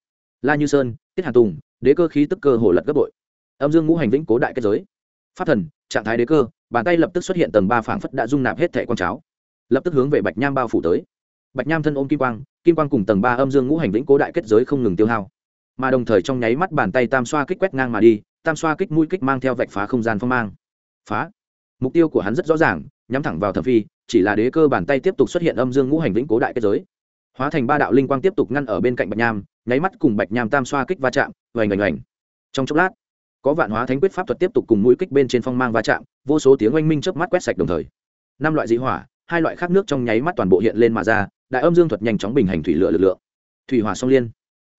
La như sơn, tiết hà tùng, đế cơ khí tức cơ hồ lật gấp bội. Âm dương ngũ hành vĩnh cố đại kết giới. Phát thần, trạng thái đế cơ, bàn tay lập tức xuất hiện tầng ba phảng phất đã dung nạp hết thẻ quang cháo. Lập tức hướng về bạch nham bao phủ tới. Bạch nham thân ôm kim quang kim quang cùng tầng ba âm dương ngũ hành vĩnh cố đại kết giới không ngừng tiêu hao mà đồng thời trong nháy mắt bàn tay tam xoa kích quét ngang mà đi, tam xoa kích mũi kích mang theo vạch phá không gian phong mang. Phá. Mục tiêu của hắn rất rõ ràng, nhắm thẳng vào thẩm phi, chỉ là đế cơ bàn tay tiếp tục xuất hiện âm dương ngũ hành vĩnh cố đại kết giới. Hóa thành ba đạo linh quang tiếp tục ngăn ở bên cạnh bạch nham, nháy mắt cùng bạch nham tam xoa kích va chạm vành vành vành trong chốc lát, có vạn hóa thánh quyết pháp thuật tiếp tục cùng mũi kích bên trên phong mang va chạm, vô số tiếng oanh minh chớp mắt quét sạch đồng thời. Năm loại dị hỏa, hai loại khác nước trong nháy mắt toàn bộ hiện lên mà ra, đại âm dương thuật nhanh chóng bình hành thủy lửa lực lượng. Thủy hỏa song liên.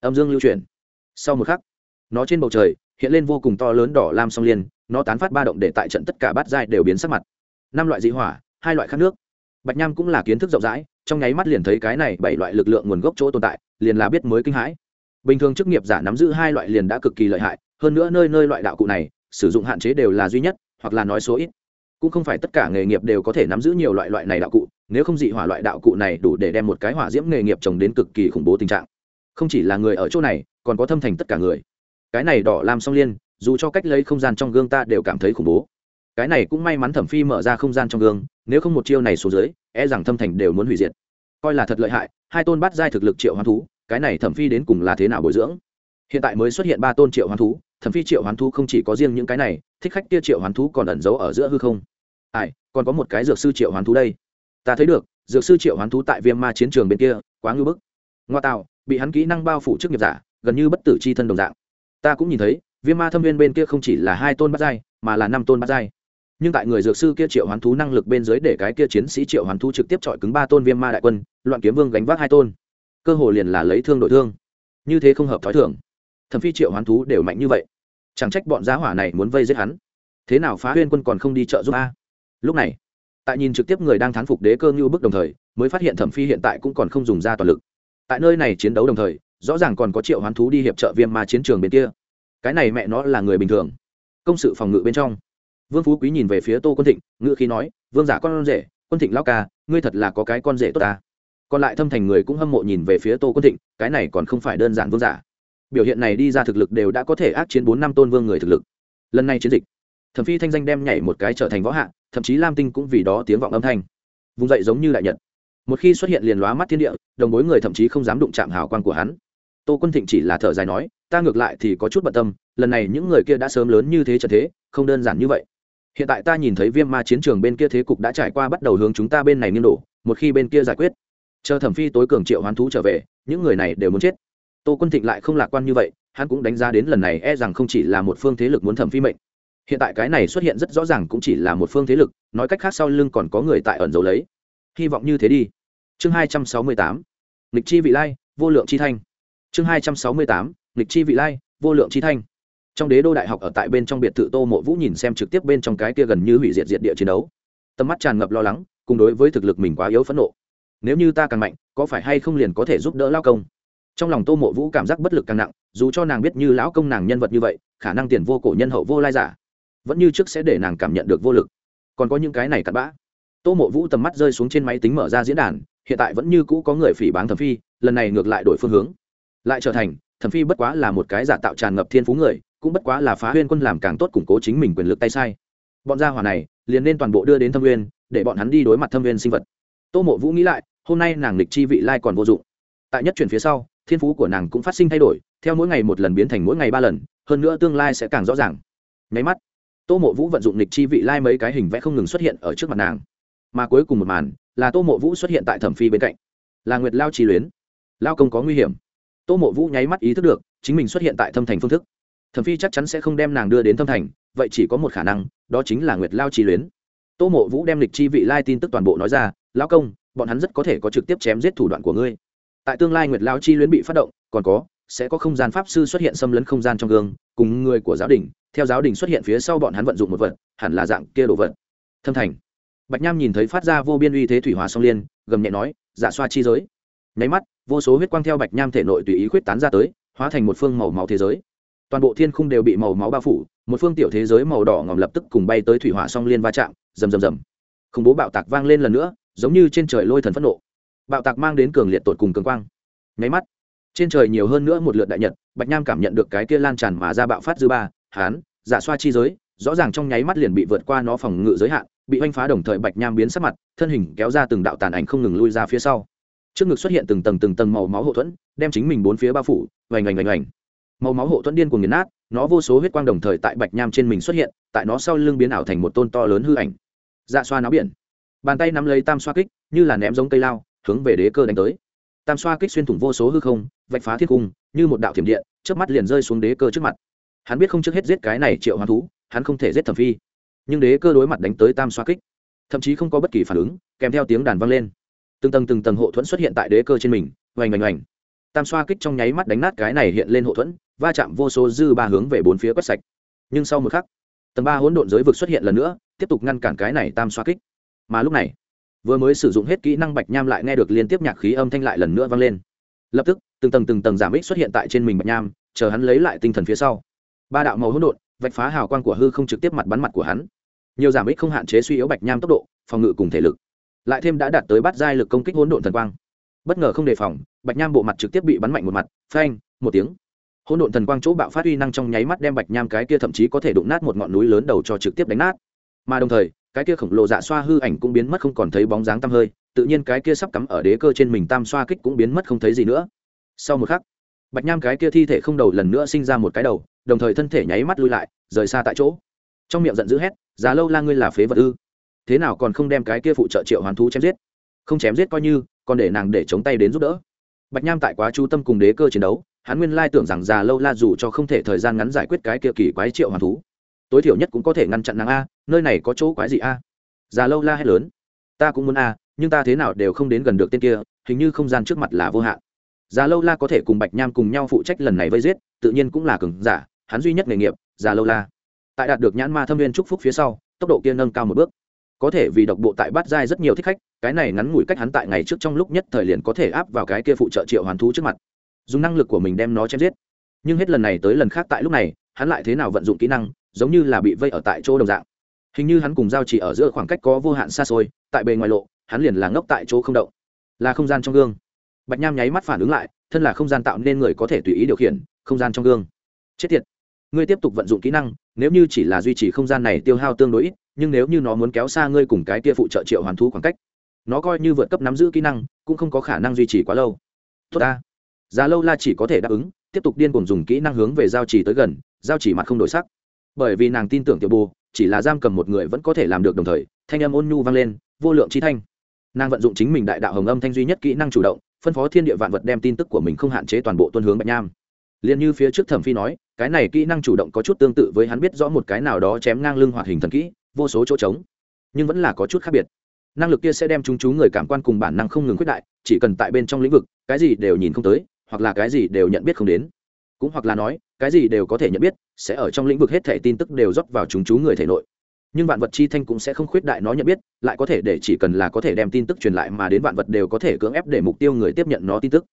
Âm dương lưu chuyển sau một khắc, nó trên bầu trời hiện lên vô cùng to lớn đỏ lam song liên, nó tán phát ba động để tại trận tất cả bát giai đều biến sắc mặt. Năm loại dị hỏa, hai loại khát nước. Bạch nham cũng là kiến thức rộng rãi, trong nháy mắt liền thấy cái này bảy loại lực lượng nguồn gốc chỗ tồn tại, liền là biết mới kinh hãi. Bình thường chức nghiệp giả nắm giữ hai loại liền đã cực kỳ lợi hại, hơn nữa nơi nơi loại đạo cụ này, sử dụng hạn chế đều là duy nhất, hoặc là nói số ít. Cũng không phải tất cả nghề nghiệp đều có thể nắm giữ nhiều loại loại này đạo cụ, nếu không dị hỏa loại đạo cụ này đủ để đem một cái hỏa diễm nghề nghiệp trồng đến cực kỳ khủng bố tình trạng. Không chỉ là người ở chỗ này còn có thâm thành tất cả người. Cái này đỏ làm song liên, dù cho cách lấy không gian trong gương ta đều cảm thấy khủng bố. Cái này cũng may mắn thẩm phi mở ra không gian trong gương, nếu không một chiêu này xuống dưới e rằng thâm thành đều muốn hủy diệt. Coi là thật lợi hại, hai tôn bắt giai thực lực triệu hoán thú, cái này thẩm phi đến cùng là thế nào bồi dưỡng? Hiện tại mới xuất hiện ba tôn triệu hoán thú, thẩm phi triệu hoán thú không chỉ có riêng những cái này, thích khách kia triệu hoán thú còn ẩn giấu ở giữa hư không. Ai, còn có một cái dược sư triệu hoán thú đây. Ta thấy được, dược sư triệu hoán thú tại viêm ma chiến trường bên kia, quá ngưỡng bức. Ngoa tạo, bị hắn kỹ năng bao phủ trước nghiệp giả gần như bất tử c h i thân đồng dạng. Ta cũng nhìn thấy, viêm ma thâm viên bên kia không chỉ là hai tôn bắt dai mà là năm tôn bắt dai nhưng tại người dược sư kia triệu hoán thú năng lực bên dưới để cái kia chiến sĩ triệu hoán thú trực tiếp chọi cứng ba tôn viêm ma đại quân, loạn kiếm vương gánh vác hai tôn. Cơ hồ liền là lấy thương đổi thương. Như thế không hợp t h ó i thường. Thẩm phi triệu hoán thú đều mạnh như vậy. Chẳng trách bọn giá hỏa này muốn vây giết hắn. Thế nào phá huyên quân còn không đi chợ giúp a? Lúc này, tại nhìn trực tiếp người đang thán phục đế cơ như bức đồng thời, mới phát hiện thẩm phi hiện tại cũng còn không dùng ra toàn lực. Tại nơi này chiến đấu đồng thời rõ ràng còn có triệu hoán thú đi hiệp trợ viêm ma chiến trường bên kia. Cái này mẹ nó là người bình thường. Công sự phòng ngự bên trong. Vương phú quý nhìn về phía tô quân thịnh ngự khí nói, vương giả con rể, quân thịnh lao ca, ngươi thật là có cái con rể tốt ta. Còn lại thâm thành người cũng hâm mộ nhìn về phía tô quân thịnh, cái này còn không phải đơn giản vương giả. Biểu hiện này đi ra thực lực đều đã có thể ác chiến bốn năm tôn vương người thực lực. Lần này chiến dịch, thẩm phi thanh danh đem nhảy một cái trở thành võ hạ, thậm chí lam tinh cũng vì đó tiếng vọng âm thanh. Vùng dậy giống như đại nhật. Một khi xuất hiện liền lóa mắt thiên địa, đồng bối người thậm chí không dám đụng chạm hào quang của hắn tô quân thịnh chỉ là thở dài nói, ta ngược lại thì có chút bận tâm, lần này những người kia đã sớm lớn như thế trở thế, không đơn giản như vậy. Hiện tại ta nhìn thấy viêm ma chiến trường bên kia thế cục đã trải qua bắt đầu hướng chúng ta bên này nghiêng đổ, một khi bên kia giải quyết, chờ thẩm phi tối cường triệu hoán thú trở về, những người này đều muốn chết. Tô quân thịnh lại không lạc quan như vậy, hắn cũng đánh giá đến lần này e rằng không chỉ là một phương thế lực muốn thẩm phi mệnh. Hiện tại cái này xuất hiện rất rõ ràng cũng chỉ là một phương thế lực, nói cách khác sau lưng còn có người tại ẩn giấu lấy. Hy vọng như thế đi. Chương hai trăm sáu mươi tám. Lịch chi vị lai, vô lượng chi thanh chương hai trăm sáu mươi tám lịch chi vị lai, vô lượng chi thanh. Trong đế đô đại học ở tại bên trong biệt thự tô mộ vũ nhìn xem trực tiếp bên trong cái kia gần như hủy diệt diệt địa chiến đấu. Tầm mắt tràn ngập lo lắng, cùng đối với thực lực mình quá yếu phẫn nộ. Nếu như ta càng mạnh, có phải hay không liền có thể giúp đỡ lao công? Trong lòng tô mộ vũ cảm giác bất lực càng nặng, dù cho nàng biết như lão công nàng nhân vật như vậy, khả năng tiền vô cổ nhân hậu vô lai giả, vẫn như trước sẽ để nàng cảm nhận được vô lực. Còn có những cái này cặn bã. Tô mộ vũ tầm mắt rơi xuống trên máy tính mở ra diễn đàn, hiện tại vẫn như cũ có người phỉ báng thẩm phi, lần này ngược lại đổi phương hướng lại trở thành, thẩm phi bất quá là một cái giả tạo tràn ngập thiên phú người, cũng bất quá là phá huyên quân làm càng tốt củng cố chính mình quyền lực tay sai. Bọn gia hỏa này, liền nên toàn bộ đưa đến thâm nguyên, để bọn hắn đi đối mặt thâm nguyên sinh vật. Tô mộ vũ nghĩ lại, hôm nay nàng lịch chi vị lai còn vô dụng. Tại nhất chuyển phía sau, thiên phú của nàng cũng phát sinh thay đổi, theo mỗi ngày một lần biến thành mỗi ngày ba lần, hơn nữa tương lai sẽ càng rõ ràng. Nháy mắt, tô mộ vũ vận dụng lịch chi vị lai mấy cái hình vẽ không ngừng xuất hiện ở trước mặt nàng. Mà cuối cùng một màn, là tô mộ vũ xuất hiện tại thẩm phi bên cạnh. Là nguyệt lao trì luyến. Lao công có nguy hiểm tô mộ vũ nháy mắt ý thức được, chính mình xuất hiện tại thâm thành phương thức. Thẩm phi chắc chắn sẽ không đem nàng đưa đến thâm thành, vậy chỉ có một khả năng, đó chính là nguyệt lao Chi luyến. Tô mộ vũ đem lịch chi vị lai tin tức toàn bộ nói ra lao công, bọn hắn rất có thể có trực tiếp chém giết thủ đoạn của ngươi. Tại tương lai nguyệt lao chi luyến bị phát động, còn có, sẽ có không gian pháp sư xuất hiện xâm lấn không gian trong gương, cùng người của giáo đình, theo giáo đình xuất hiện phía sau bọn hắn vận dụng một vật, hẳn là dạng kia đồ vật. Thâm thành. Bạch nham nhìn thấy phát ra vô biên uy thế thủy hòa song liên, gầm nhẹ nói giả xoa chi giới. Nháy mắt vô số huyết quang theo bạch nham thể nội tùy ý khuyết tán ra tới, hóa thành một phương màu máu thế giới. Toàn bộ thiên khung đều bị màu máu bao phủ, một phương tiểu thế giới màu đỏ ngòm lập tức cùng bay tới thủy hỏa song liên va chạm, rầm rầm rầm. Khủng bố bạo tạc vang lên lần nữa, giống như trên trời lôi thần phẫn nộ. Bạo tạc mang đến cường liệt tột cùng cường quang. Nháy mắt, trên trời nhiều hơn nữa một lượt đại nhật, bạch nham cảm nhận được cái kia lan tràn mà ra bạo phát dư ba, hán giả xoa chi giới, rõ ràng trong nháy mắt liền bị vượt qua nó phòng ngự giới hạn, bị oanh phá đồng thời bạch nham biến sắc mặt, thân hình kéo ra từng đạo tàn ảnh không ngừng lui ra phía sau trước ngực xuất hiện từng tầng từng tầng màu máu hộ thuẫn, đem chính mình bốn phía bao phủ vành vành vành vành màu máu hộ thuẫn điên cuồng nghiền nát, nó vô số huyết quang đồng thời tại bạch nham trên mình xuất hiện, tại nó sau lưng biến ảo thành một tôn to lớn hư ảnh. Dạ xoa náo biển. Bàn tay nắm lấy tam xoa kích, như là ném giống cây lao, hướng về đế cơ đánh tới. Tam xoa kích xuyên thủng vô số hư không, vạch phá thiết cung, như một đạo thiểm điện trước mắt liền rơi xuống đế cơ trước mặt. Hắn biết không trước hết giết cái này triệu hoán thú, hắn không thể giết thẩm phi. Nhưng đế cơ đối mặt đánh tới tam xoa kích, thậm chí không có bất kỳ phản ứng, kèm theo tiếng đàn vang lên từng tầng từng tầng hộ thuẫn xuất hiện tại đế cơ trên mình, oành oành oành. Tam xoa kích trong nháy mắt đánh nát cái này hiện lên hộ thuẫn, va chạm vô số dư ba hướng về bốn phía quét sạch. Nhưng sau một khắc, tầng ba hỗn độn giới vực xuất hiện lần nữa, tiếp tục ngăn cản cái này tam xoa kích. Mà lúc này, vừa mới sử dụng hết kỹ năng bạch nham lại nghe được liên tiếp nhạc khí âm thanh lại lần nữa vang lên. Lập tức, từng tầng từng tầng giảm ích xuất hiện tại trên mình bạch nham, chờ hắn lấy lại tinh thần phía sau. Ba đạo màu hỗn độn, vạch phá hào quang của hư không trực tiếp mặt bắn mặt của hắn. Nhiều giảm ích không hạn chế suy yếu bạch nham tốc độ, phòng ngự cùng thể lực lại thêm đã đạt tới bắt giai lực công kích hỗn độn thần quang. Bất ngờ không đề phòng, bạch nham bộ mặt trực tiếp bị bắn mạnh một mặt, phanh, một tiếng. Hỗn độn thần quang chỗ bạo phát uy năng trong nháy mắt đem bạch nham cái kia thậm chí có thể đụng nát một ngọn núi lớn đầu cho trực tiếp đánh nát. Mà đồng thời, cái kia khổng lồ dạ xoa hư ảnh cũng biến mất không còn thấy bóng dáng tăm hơi, tự nhiên cái kia sắp cắm ở đế cơ trên mình tam xoa kích cũng biến mất không thấy gì nữa. Sau một khắc, bạch nham cái kia thi thể không đầu lần nữa sinh ra một cái đầu, đồng thời thân thể nháy mắt lui lại, rời xa tại chỗ. Trong miệng giận dữ hét, già lâu la ngươi là phế vật ư? Thế nào còn không đem cái kia phụ trợ triệu hoàn thú chém giết? Không chém giết coi như, còn để nàng để chống tay đến giúp đỡ. Bạch nham tại quá chú tâm cùng đế cơ chiến đấu, hắn nguyên lai tưởng rằng già lâu la dù cho không thể thời gian ngắn giải quyết cái kia kỳ quái triệu hoàn thú. Tối thiểu nhất cũng có thể ngăn chặn nàng a, nơi này có chỗ quái gì a? Già lâu la hét lớn. Ta cũng muốn a, nhưng ta thế nào đều không đến gần được tên kia, hình như không gian trước mặt là vô hạn. Già lâu la có thể cùng bạch nham cùng nhau phụ trách lần này vây giết, tự nhiên cũng là cường giả, hắn duy nhất nghề nghiệp, già lâu la. Tại đạt được nhãn ma thâm viên trúc phúc phía sau, tốc độ kia nâng cao một bước có thể vì độc bộ tại bát giai rất nhiều thích khách, cái này ngắn ngủi cách hắn tại ngày trước trong lúc nhất thời liền có thể áp vào cái kia phụ trợ triệu hoàn thú trước mặt. Dùng năng lực của mình đem nó chém giết. Nhưng hết lần này tới lần khác tại lúc này, hắn lại thế nào vận dụng kỹ năng, giống như là bị vây ở tại chỗ đồng dạng. Hình như hắn cùng giao chỉ ở giữa khoảng cách có vô hạn xa xôi, tại bề ngoài lộ, hắn liền là ngốc tại chỗ không động. Là không gian trong gương. Bạch nham nháy mắt phản ứng lại, thân là không gian tạo nên người có thể tùy ý điều khiển, không gian trong gương. Chết tiệt. Ngươi tiếp tục vận dụng kỹ năng, nếu như chỉ là duy trì không gian này tiêu hao tương đối ít nhưng nếu như nó muốn kéo xa ngươi cùng cái kia phụ trợ triệu hoàn thú khoảng cách, nó coi như vượt cấp nắm giữ kỹ năng, cũng không có khả năng duy trì quá lâu. Tốt ta. Giá lâu la chỉ có thể đáp ứng, tiếp tục điên cuồng dùng kỹ năng hướng về giao chỉ tới gần, giao chỉ mặt không đổi sắc. Bởi vì nàng tin tưởng tiểu bồ, chỉ là giam cầm một người vẫn có thể làm được đồng thời, thanh âm ôn nhu vang lên, vô lượng trí thanh. Nàng vận dụng chính mình đại đạo hồng âm thanh duy nhất kỹ năng chủ động, phân phó thiên địa vạn vật đem tin tức của mình không hạn chế toàn bộ tuân hướng bạch nham. Liền như phía trước thẩm phi nói, cái này kỹ năng chủ động có chút tương tự với hắn biết rõ một cái nào đó chém ngang lưng hoạt hình thần kỹ vô số chỗ trống, nhưng vẫn là có chút khác biệt. Năng lực kia sẽ đem chúng chú người cảm quan cùng bản năng không ngừng quyết đại, chỉ cần tại bên trong lĩnh vực, cái gì đều nhìn không tới, hoặc là cái gì đều nhận biết không đến. Cũng hoặc là nói, cái gì đều có thể nhận biết, sẽ ở trong lĩnh vực hết thể tin tức đều rót vào chúng chú người thể nội. Nhưng vạn vật chi thanh cũng sẽ không khuyết đại nó nhận biết, lại có thể để chỉ cần là có thể đem tin tức truyền lại mà đến vạn vật đều có thể cưỡng ép để mục tiêu người tiếp nhận nó tin tức.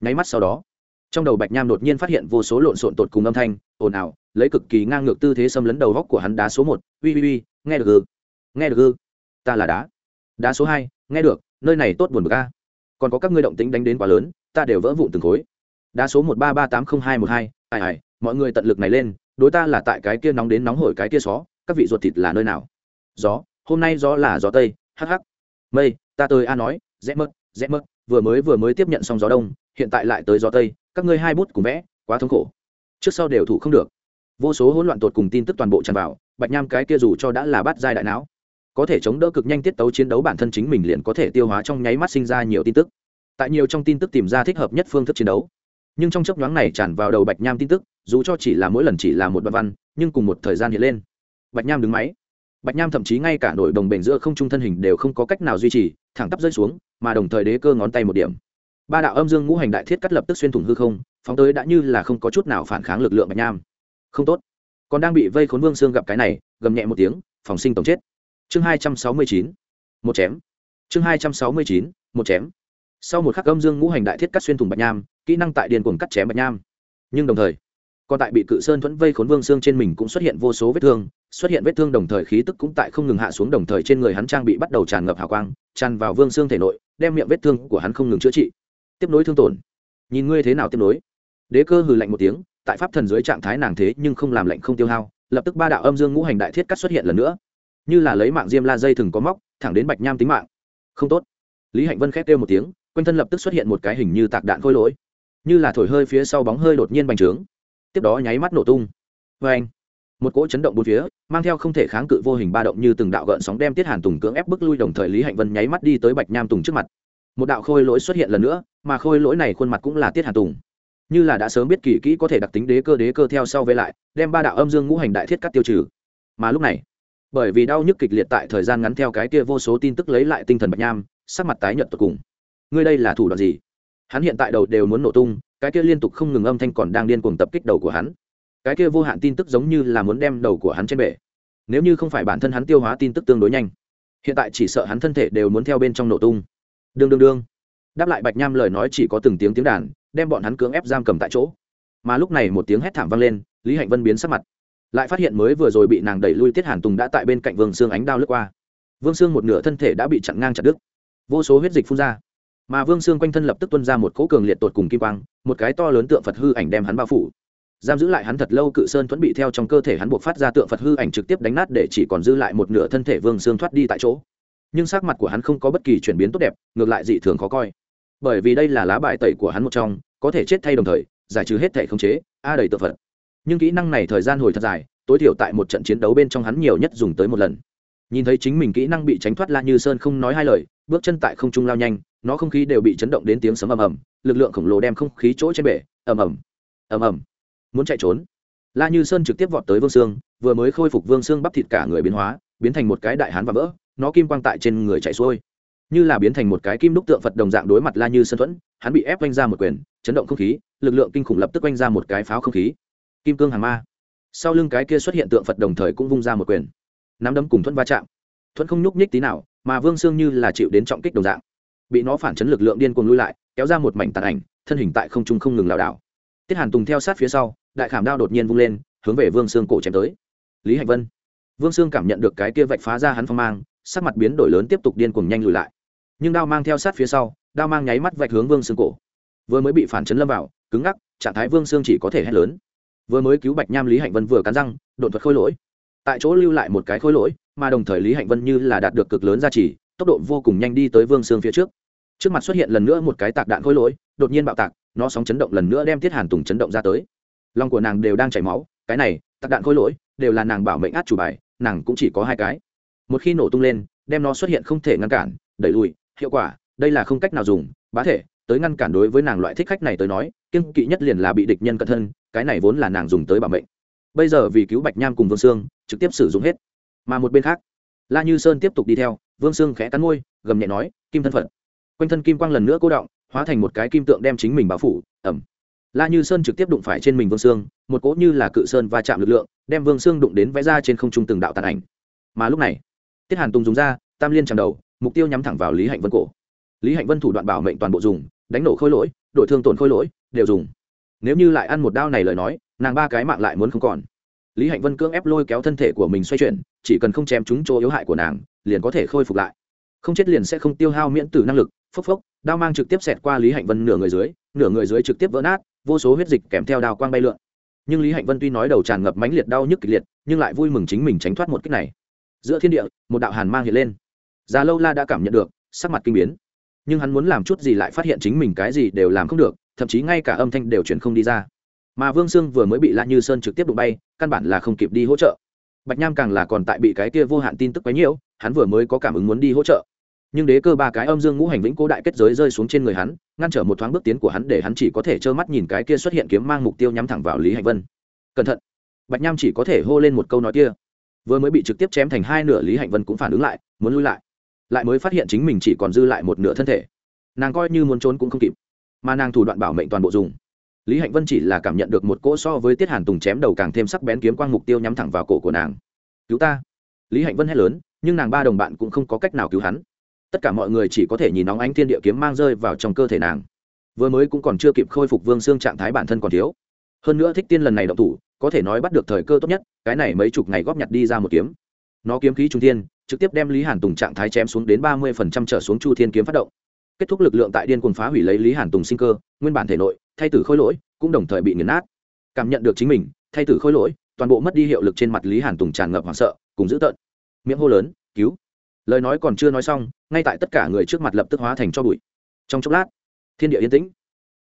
Ngay mắt sau đó trong đầu bạch nham đột nhiên phát hiện vô số lộn xộn tột cùng âm thanh, ồn ào, lấy cực kỳ ngang ngược tư thế xâm lấn đầu góc của hắn đá số một. Ui ui ui nghe được ư? Nghe được ư? Ta là đá. Đá số hai, nghe được, nơi này tốt buồn bực a. Còn có các ngươi động tính đánh đến quá lớn, ta đều vỡ vụn từng khối. Đá số một ba ba tám không hai một hai, ai ai, mọi người tận lực này lên, đối ta là tại cái kia nóng đến nóng hổi cái kia xó, các vị ruột thịt là nơi nào? Gió, hôm nay gió là gió tây, hắc hắc. Mây, ta tới a nói, rẽ mất rẽ mất vừa mới vừa mới tiếp nhận xong gió đông, hiện tại lại tới gió tây các ngươi hai bút cùng vẽ, quá thống khổ. Trước sau đều thủ không được. Vô số hỗn loạn tột cùng tin tức toàn bộ tràn vào, bạch nham cái kia dù cho đã là bắt giai đại não, có thể chống đỡ cực nhanh tiết tấu chiến đấu bản thân chính mình liền có thể tiêu hóa trong nháy mắt sinh ra nhiều tin tức. Tại nhiều trong tin tức tìm ra thích hợp nhất phương thức chiến đấu. Nhưng trong chấp nhoáng này tràn vào đầu bạch nham tin tức, dù cho chỉ là mỗi lần chỉ là một đoạn văn, nhưng cùng một thời gian hiện lên. Bạch nham đứng máy. Bạch nham thậm chí ngay cả nội đồng bể giữa không trung thân hình đều không có cách nào duy trì, thẳng tắp rơi xuống, mà đồng thời đế cơ ngón tay một điểm ba đạo âm dương ngũ hành đại thiết cắt lập tức xuyên thủng hư không, phóng tới đã như là không có chút nào phản kháng lực lượng bạch nham. Không tốt. Còn đang bị vây khốn vương xương gặp cái này, gầm nhẹ một tiếng, phòng sinh tổng chết. Chương hai trăm sáu mươi chín, một chém. Chương hai trăm sáu mươi chín, một chém. Sau một khắc âm dương ngũ hành đại thiết cắt xuyên thủng bạch nham, kỹ năng tại điền cuồng cắt chém bạch nham. Nhưng đồng thời, còn tại bị cự sơn thuẫn vây khốn vương xương trên mình cũng xuất hiện vô số vết thương, xuất hiện vết thương đồng thời khí tức cũng tại không ngừng hạ xuống đồng thời trên người hắn trang bị bắt đầu tràn ngập hào quang, tràn vào vương xương thể nội, đem miệng vết thương của hắn không ngừng chữa trị tiếp nối thương tổn. Nhìn ngươi thế nào tiếp nối. Đế cơ hừ lạnh một tiếng, tại pháp thần dưới trạng thái nàng thế nhưng không làm lạnh không tiêu hao, lập tức ba đạo âm dương ngũ hành đại thiết cắt xuất hiện lần nữa. Như là lấy mạng diêm la dây thừng có móc, thẳng đến bạch nham tính mạng. Không tốt. Lý hạnh vân khét kêu một tiếng, quanh thân lập tức xuất hiện một cái hình như tạc đạn khôi lỗi. Như là thổi hơi phía sau bóng hơi đột nhiên bành trướng. Tiếp đó nháy mắt nổ tung. Vê anh, một cỗ chấn động bốn phía, mang theo không thể kháng cự vô hình ba động như từng đạo gợn sóng đem tiết hàn tùng cưỡng ép bức lui đồng thời lý hạnh vân nháy mắt đi tới bạch nham tùng trước mặt một đạo khôi lỗi xuất hiện lần nữa, mà khôi lỗi này khuôn mặt cũng là tiết hàn tùng. Như là đã sớm biết kỳ kỹ có thể đặc tính đế cơ đế cơ theo sau về lại, đem ba đạo âm dương ngũ hành đại thiết cắt tiêu trừ. Mà lúc này, bởi vì đau nhức kịch liệt tại thời gian ngắn theo cái kia vô số tin tức lấy lại tinh thần bạch nham, sắc mặt tái nhợt tột cùng. Ngươi đây là thủ đoạn gì? Hắn hiện tại đầu đều muốn nổ tung, cái kia liên tục không ngừng âm thanh còn đang điên cuồng tập kích đầu của hắn. Cái kia vô hạn tin tức giống như là muốn đem đầu của hắn trên bể. Nếu như không phải bản thân hắn tiêu hóa tin tức tương đối nhanh, hiện tại chỉ sợ hắn thân thể đều muốn theo bên trong nổ tung đương đương đương. Đáp lại bạch nham lời nói chỉ có từng tiếng tiếng đàn, đem bọn hắn cưỡng ép giam cầm tại chỗ. Mà lúc này một tiếng hét thảm vang lên, lý hạnh vân biến sắc mặt. Lại phát hiện mới vừa rồi bị nàng đẩy lui tiết hàn tùng đã tại bên cạnh vương xương ánh đao lướt qua. Vương xương một nửa thân thể đã bị chặn ngang chặt đứt. Vô số huyết dịch phun ra. Mà vương xương quanh thân lập tức tuân ra một cỗ cường liệt tột cùng kim quang, một cái to lớn tượng phật hư ảnh đem hắn bao phủ. Giam giữ lại hắn thật lâu cự sơn thuẫn bị theo trong cơ thể hắn buộc phát ra tượng phật hư ảnh trực tiếp đánh nát để chỉ còn dư lại một nửa thân thể vương xương thoát đi tại chỗ nhưng sắc mặt của hắn không có bất kỳ chuyển biến tốt đẹp, ngược lại dị thường khó coi. Bởi vì đây là lá bài tẩy của hắn một trong, có thể chết thay đồng thời, giải trừ hết thể khống chế, a đầy tự phật nhưng kỹ năng này thời gian hồi thật dài, tối thiểu tại một trận chiến đấu bên trong hắn nhiều nhất dùng tới một lần. Nhìn thấy chính mình kỹ năng bị tránh thoát la như sơn không nói hai lời, bước chân tại không trung lao nhanh, nó không khí đều bị chấn động đến tiếng sấm ầm ầm, lực lượng khổng lồ đem không khí chỗ trên bể, ầm ầm ầm ầm. Muốn chạy trốn, la như sơn trực tiếp vọt tới vương sương, vừa mới khôi phục vương sương bắp thịt cả người biến hóa, biến thành một cái đại hán và vỡ nó kim quang tại trên người chạy xuôi. Như là biến thành một cái kim đúc tượng phật đồng dạng đối mặt la như sơn thuẫn, hắn bị ép oanh ra một quyền, chấn động không khí, lực lượng kinh khủng lập tức oanh ra một cái pháo không khí. Kim cương hàng ma. Sau lưng cái kia xuất hiện tượng phật đồng thời cũng vung ra một quyền. Nắm đấm cùng thuẫn va chạm. Thuẫn không nhúc nhích tí nào, mà vương sương như là chịu đến trọng kích đồng dạng. Bị nó phản chấn lực lượng điên cuồng lui lại, kéo ra một mảnh tàn ảnh, thân hình tại không trung không ngừng lảo đảo. Tiết hàn tùng theo sát phía sau, đại khảm đao đột nhiên vung lên, hướng về vương sương cổ chém tới. Lý hạnh vân. Vương sương cảm nhận được cái kia vạch phá ra hắn phong mang sắc mặt biến đổi lớn tiếp tục điên cuồng nhanh lùi lại. Nhưng đao mang theo sát phía sau, đao mang nháy mắt vạch hướng vương xương cổ. Vừa mới bị phản chấn lâm vào, cứng ngắc, trạng thái vương xương chỉ có thể hét lớn. Vừa mới cứu bạch nham lý hạnh vân vừa cắn răng, đột thuật khôi lỗi. Tại chỗ lưu lại một cái khôi lỗi, mà đồng thời lý hạnh vân như là đạt được cực lớn gia trì, tốc độ vô cùng nhanh đi tới vương xương phía trước. Trước mặt xuất hiện lần nữa một cái tạc đạn khôi lỗi, đột nhiên bạo tạc, nó sóng chấn động lần nữa đem tiết hàn tùng chấn động ra tới. Lòng của nàng đều đang chảy máu, cái này, tạc đạn khôi lỗi, đều là nàng bảo mệnh át chủ bài, nàng cũng chỉ có hai cái một khi nổ tung lên, đem nó xuất hiện không thể ngăn cản, đẩy lùi, hiệu quả, đây là không cách nào dùng, bá thể, tới ngăn cản đối với nàng loại thích khách này tới nói, kiêng kỵ nhất liền là bị địch nhân cận thân, cái này vốn là nàng dùng tới bảo mệnh. Bây giờ vì cứu bạch nham cùng vương sương, trực tiếp sử dụng hết. Mà một bên khác, la như sơn tiếp tục đi theo, vương sương khẽ cắn môi, gầm nhẹ nói, kim thân phận quanh thân kim quang lần nữa cố động, hóa thành một cái kim tượng đem chính mình bao phủ ẩm la như sơn trực tiếp đụng phải trên mình vương sương, một cỗ như là cự sơn va chạm lực lượng, đem vương sương đụng đến vẽ ra trên không trung từng đạo tàn ảnh. Mà lúc này tiết hàn tùng dùng ra, tam liên chạm đầu, mục tiêu nhắm thẳng vào lý hạnh vân cổ. Lý hạnh vân thủ đoạn bảo mệnh toàn bộ dùng, đánh nổ khôi lỗi, đội thương tổn khôi lỗi, đều dùng. Nếu như lại ăn một đao này lời nói, nàng ba cái mạng lại muốn không còn. Lý hạnh vân cưỡng ép lôi kéo thân thể của mình xoay chuyển, chỉ cần không chém trúng chỗ yếu hại của nàng, liền có thể khôi phục lại. Không chết liền sẽ không tiêu hao miễn tử năng lực, phốc phốc, đao mang trực tiếp xẹt qua lý hạnh vân nửa người dưới, nửa người dưới trực tiếp vỡ nát, vô số huyết dịch kèm theo đao quang bay lượn. Nhưng lý hạnh vân tuy nói đầu tràn ngập mãnh liệt đau nhức kịch liệt, nhưng lại vui mừng chính mình tránh thoát một cách này giữa thiên địa, một đạo hàn mang hiện lên. Già lâu la đã cảm nhận được, sắc mặt kinh biến. Nhưng hắn muốn làm chút gì lại phát hiện chính mình cái gì đều làm không được, thậm chí ngay cả âm thanh đều chuyển không đi ra. Mà vương sương vừa mới bị la như sơn trực tiếp đụng bay, căn bản là không kịp đi hỗ trợ. Bạch nham càng là còn tại bị cái kia vô hạn tin tức quấy nhiễu, hắn vừa mới có cảm ứng muốn đi hỗ trợ. Nhưng đế cơ ba cái âm dương ngũ hành vĩnh cố đại kết giới rơi xuống trên người hắn, ngăn trở một thoáng bước tiến của hắn để hắn chỉ có thể trơ mắt nhìn cái kia xuất hiện kiếm mang mục tiêu nhắm thẳng vào lý hạnh vân. Cẩn thận. Bạch nham chỉ có thể hô lên một câu nói kia vừa mới bị trực tiếp chém thành hai nửa lý hạnh vân cũng phản ứng lại, muốn lui lại. Lại mới phát hiện chính mình chỉ còn dư lại một nửa thân thể. Nàng coi như muốn trốn cũng không kịp. Mà nàng thủ đoạn bảo mệnh toàn bộ dùng. Lý hạnh vân chỉ là cảm nhận được một cỗ so với tiết hàn tùng chém đầu càng thêm sắc bén kiếm quang mục tiêu nhắm thẳng vào cổ của nàng. Cứu ta. Lý hạnh vân hét lớn, nhưng nàng ba đồng bạn cũng không có cách nào cứu hắn. Tất cả mọi người chỉ có thể nhìn nóng ánh thiên địa kiếm mang rơi vào trong cơ thể nàng. Vừa mới cũng còn chưa kịp khôi phục vương xương trạng thái bản thân còn thiếu. Hơn nữa thích tiên lần này động thủ có thể nói bắt được thời cơ tốt nhất, cái này mấy chục ngày góp nhặt đi ra một kiếm. Nó kiếm khí trung thiên, trực tiếp đem lý hàn tùng trạng thái chém xuống đến ba mươi phần trăm trở xuống chu thiên kiếm phát động. Kết thúc lực lượng tại điên cuồng phá hủy lấy lý hàn tùng sinh cơ, nguyên bản thể nội, thay tử khôi lỗi, cũng đồng thời bị nghiền nát. Cảm nhận được chính mình, thay tử khôi lỗi, toàn bộ mất đi hiệu lực trên mặt lý hàn tùng tràn ngập hoảng sợ, cùng dữ tợn. Miệng hô lớn, cứu! Lời nói còn chưa nói xong, ngay tại tất cả người trước mặt lập tức hóa thành cho bụi. Trong chốc lát, thiên địa yên tĩnh.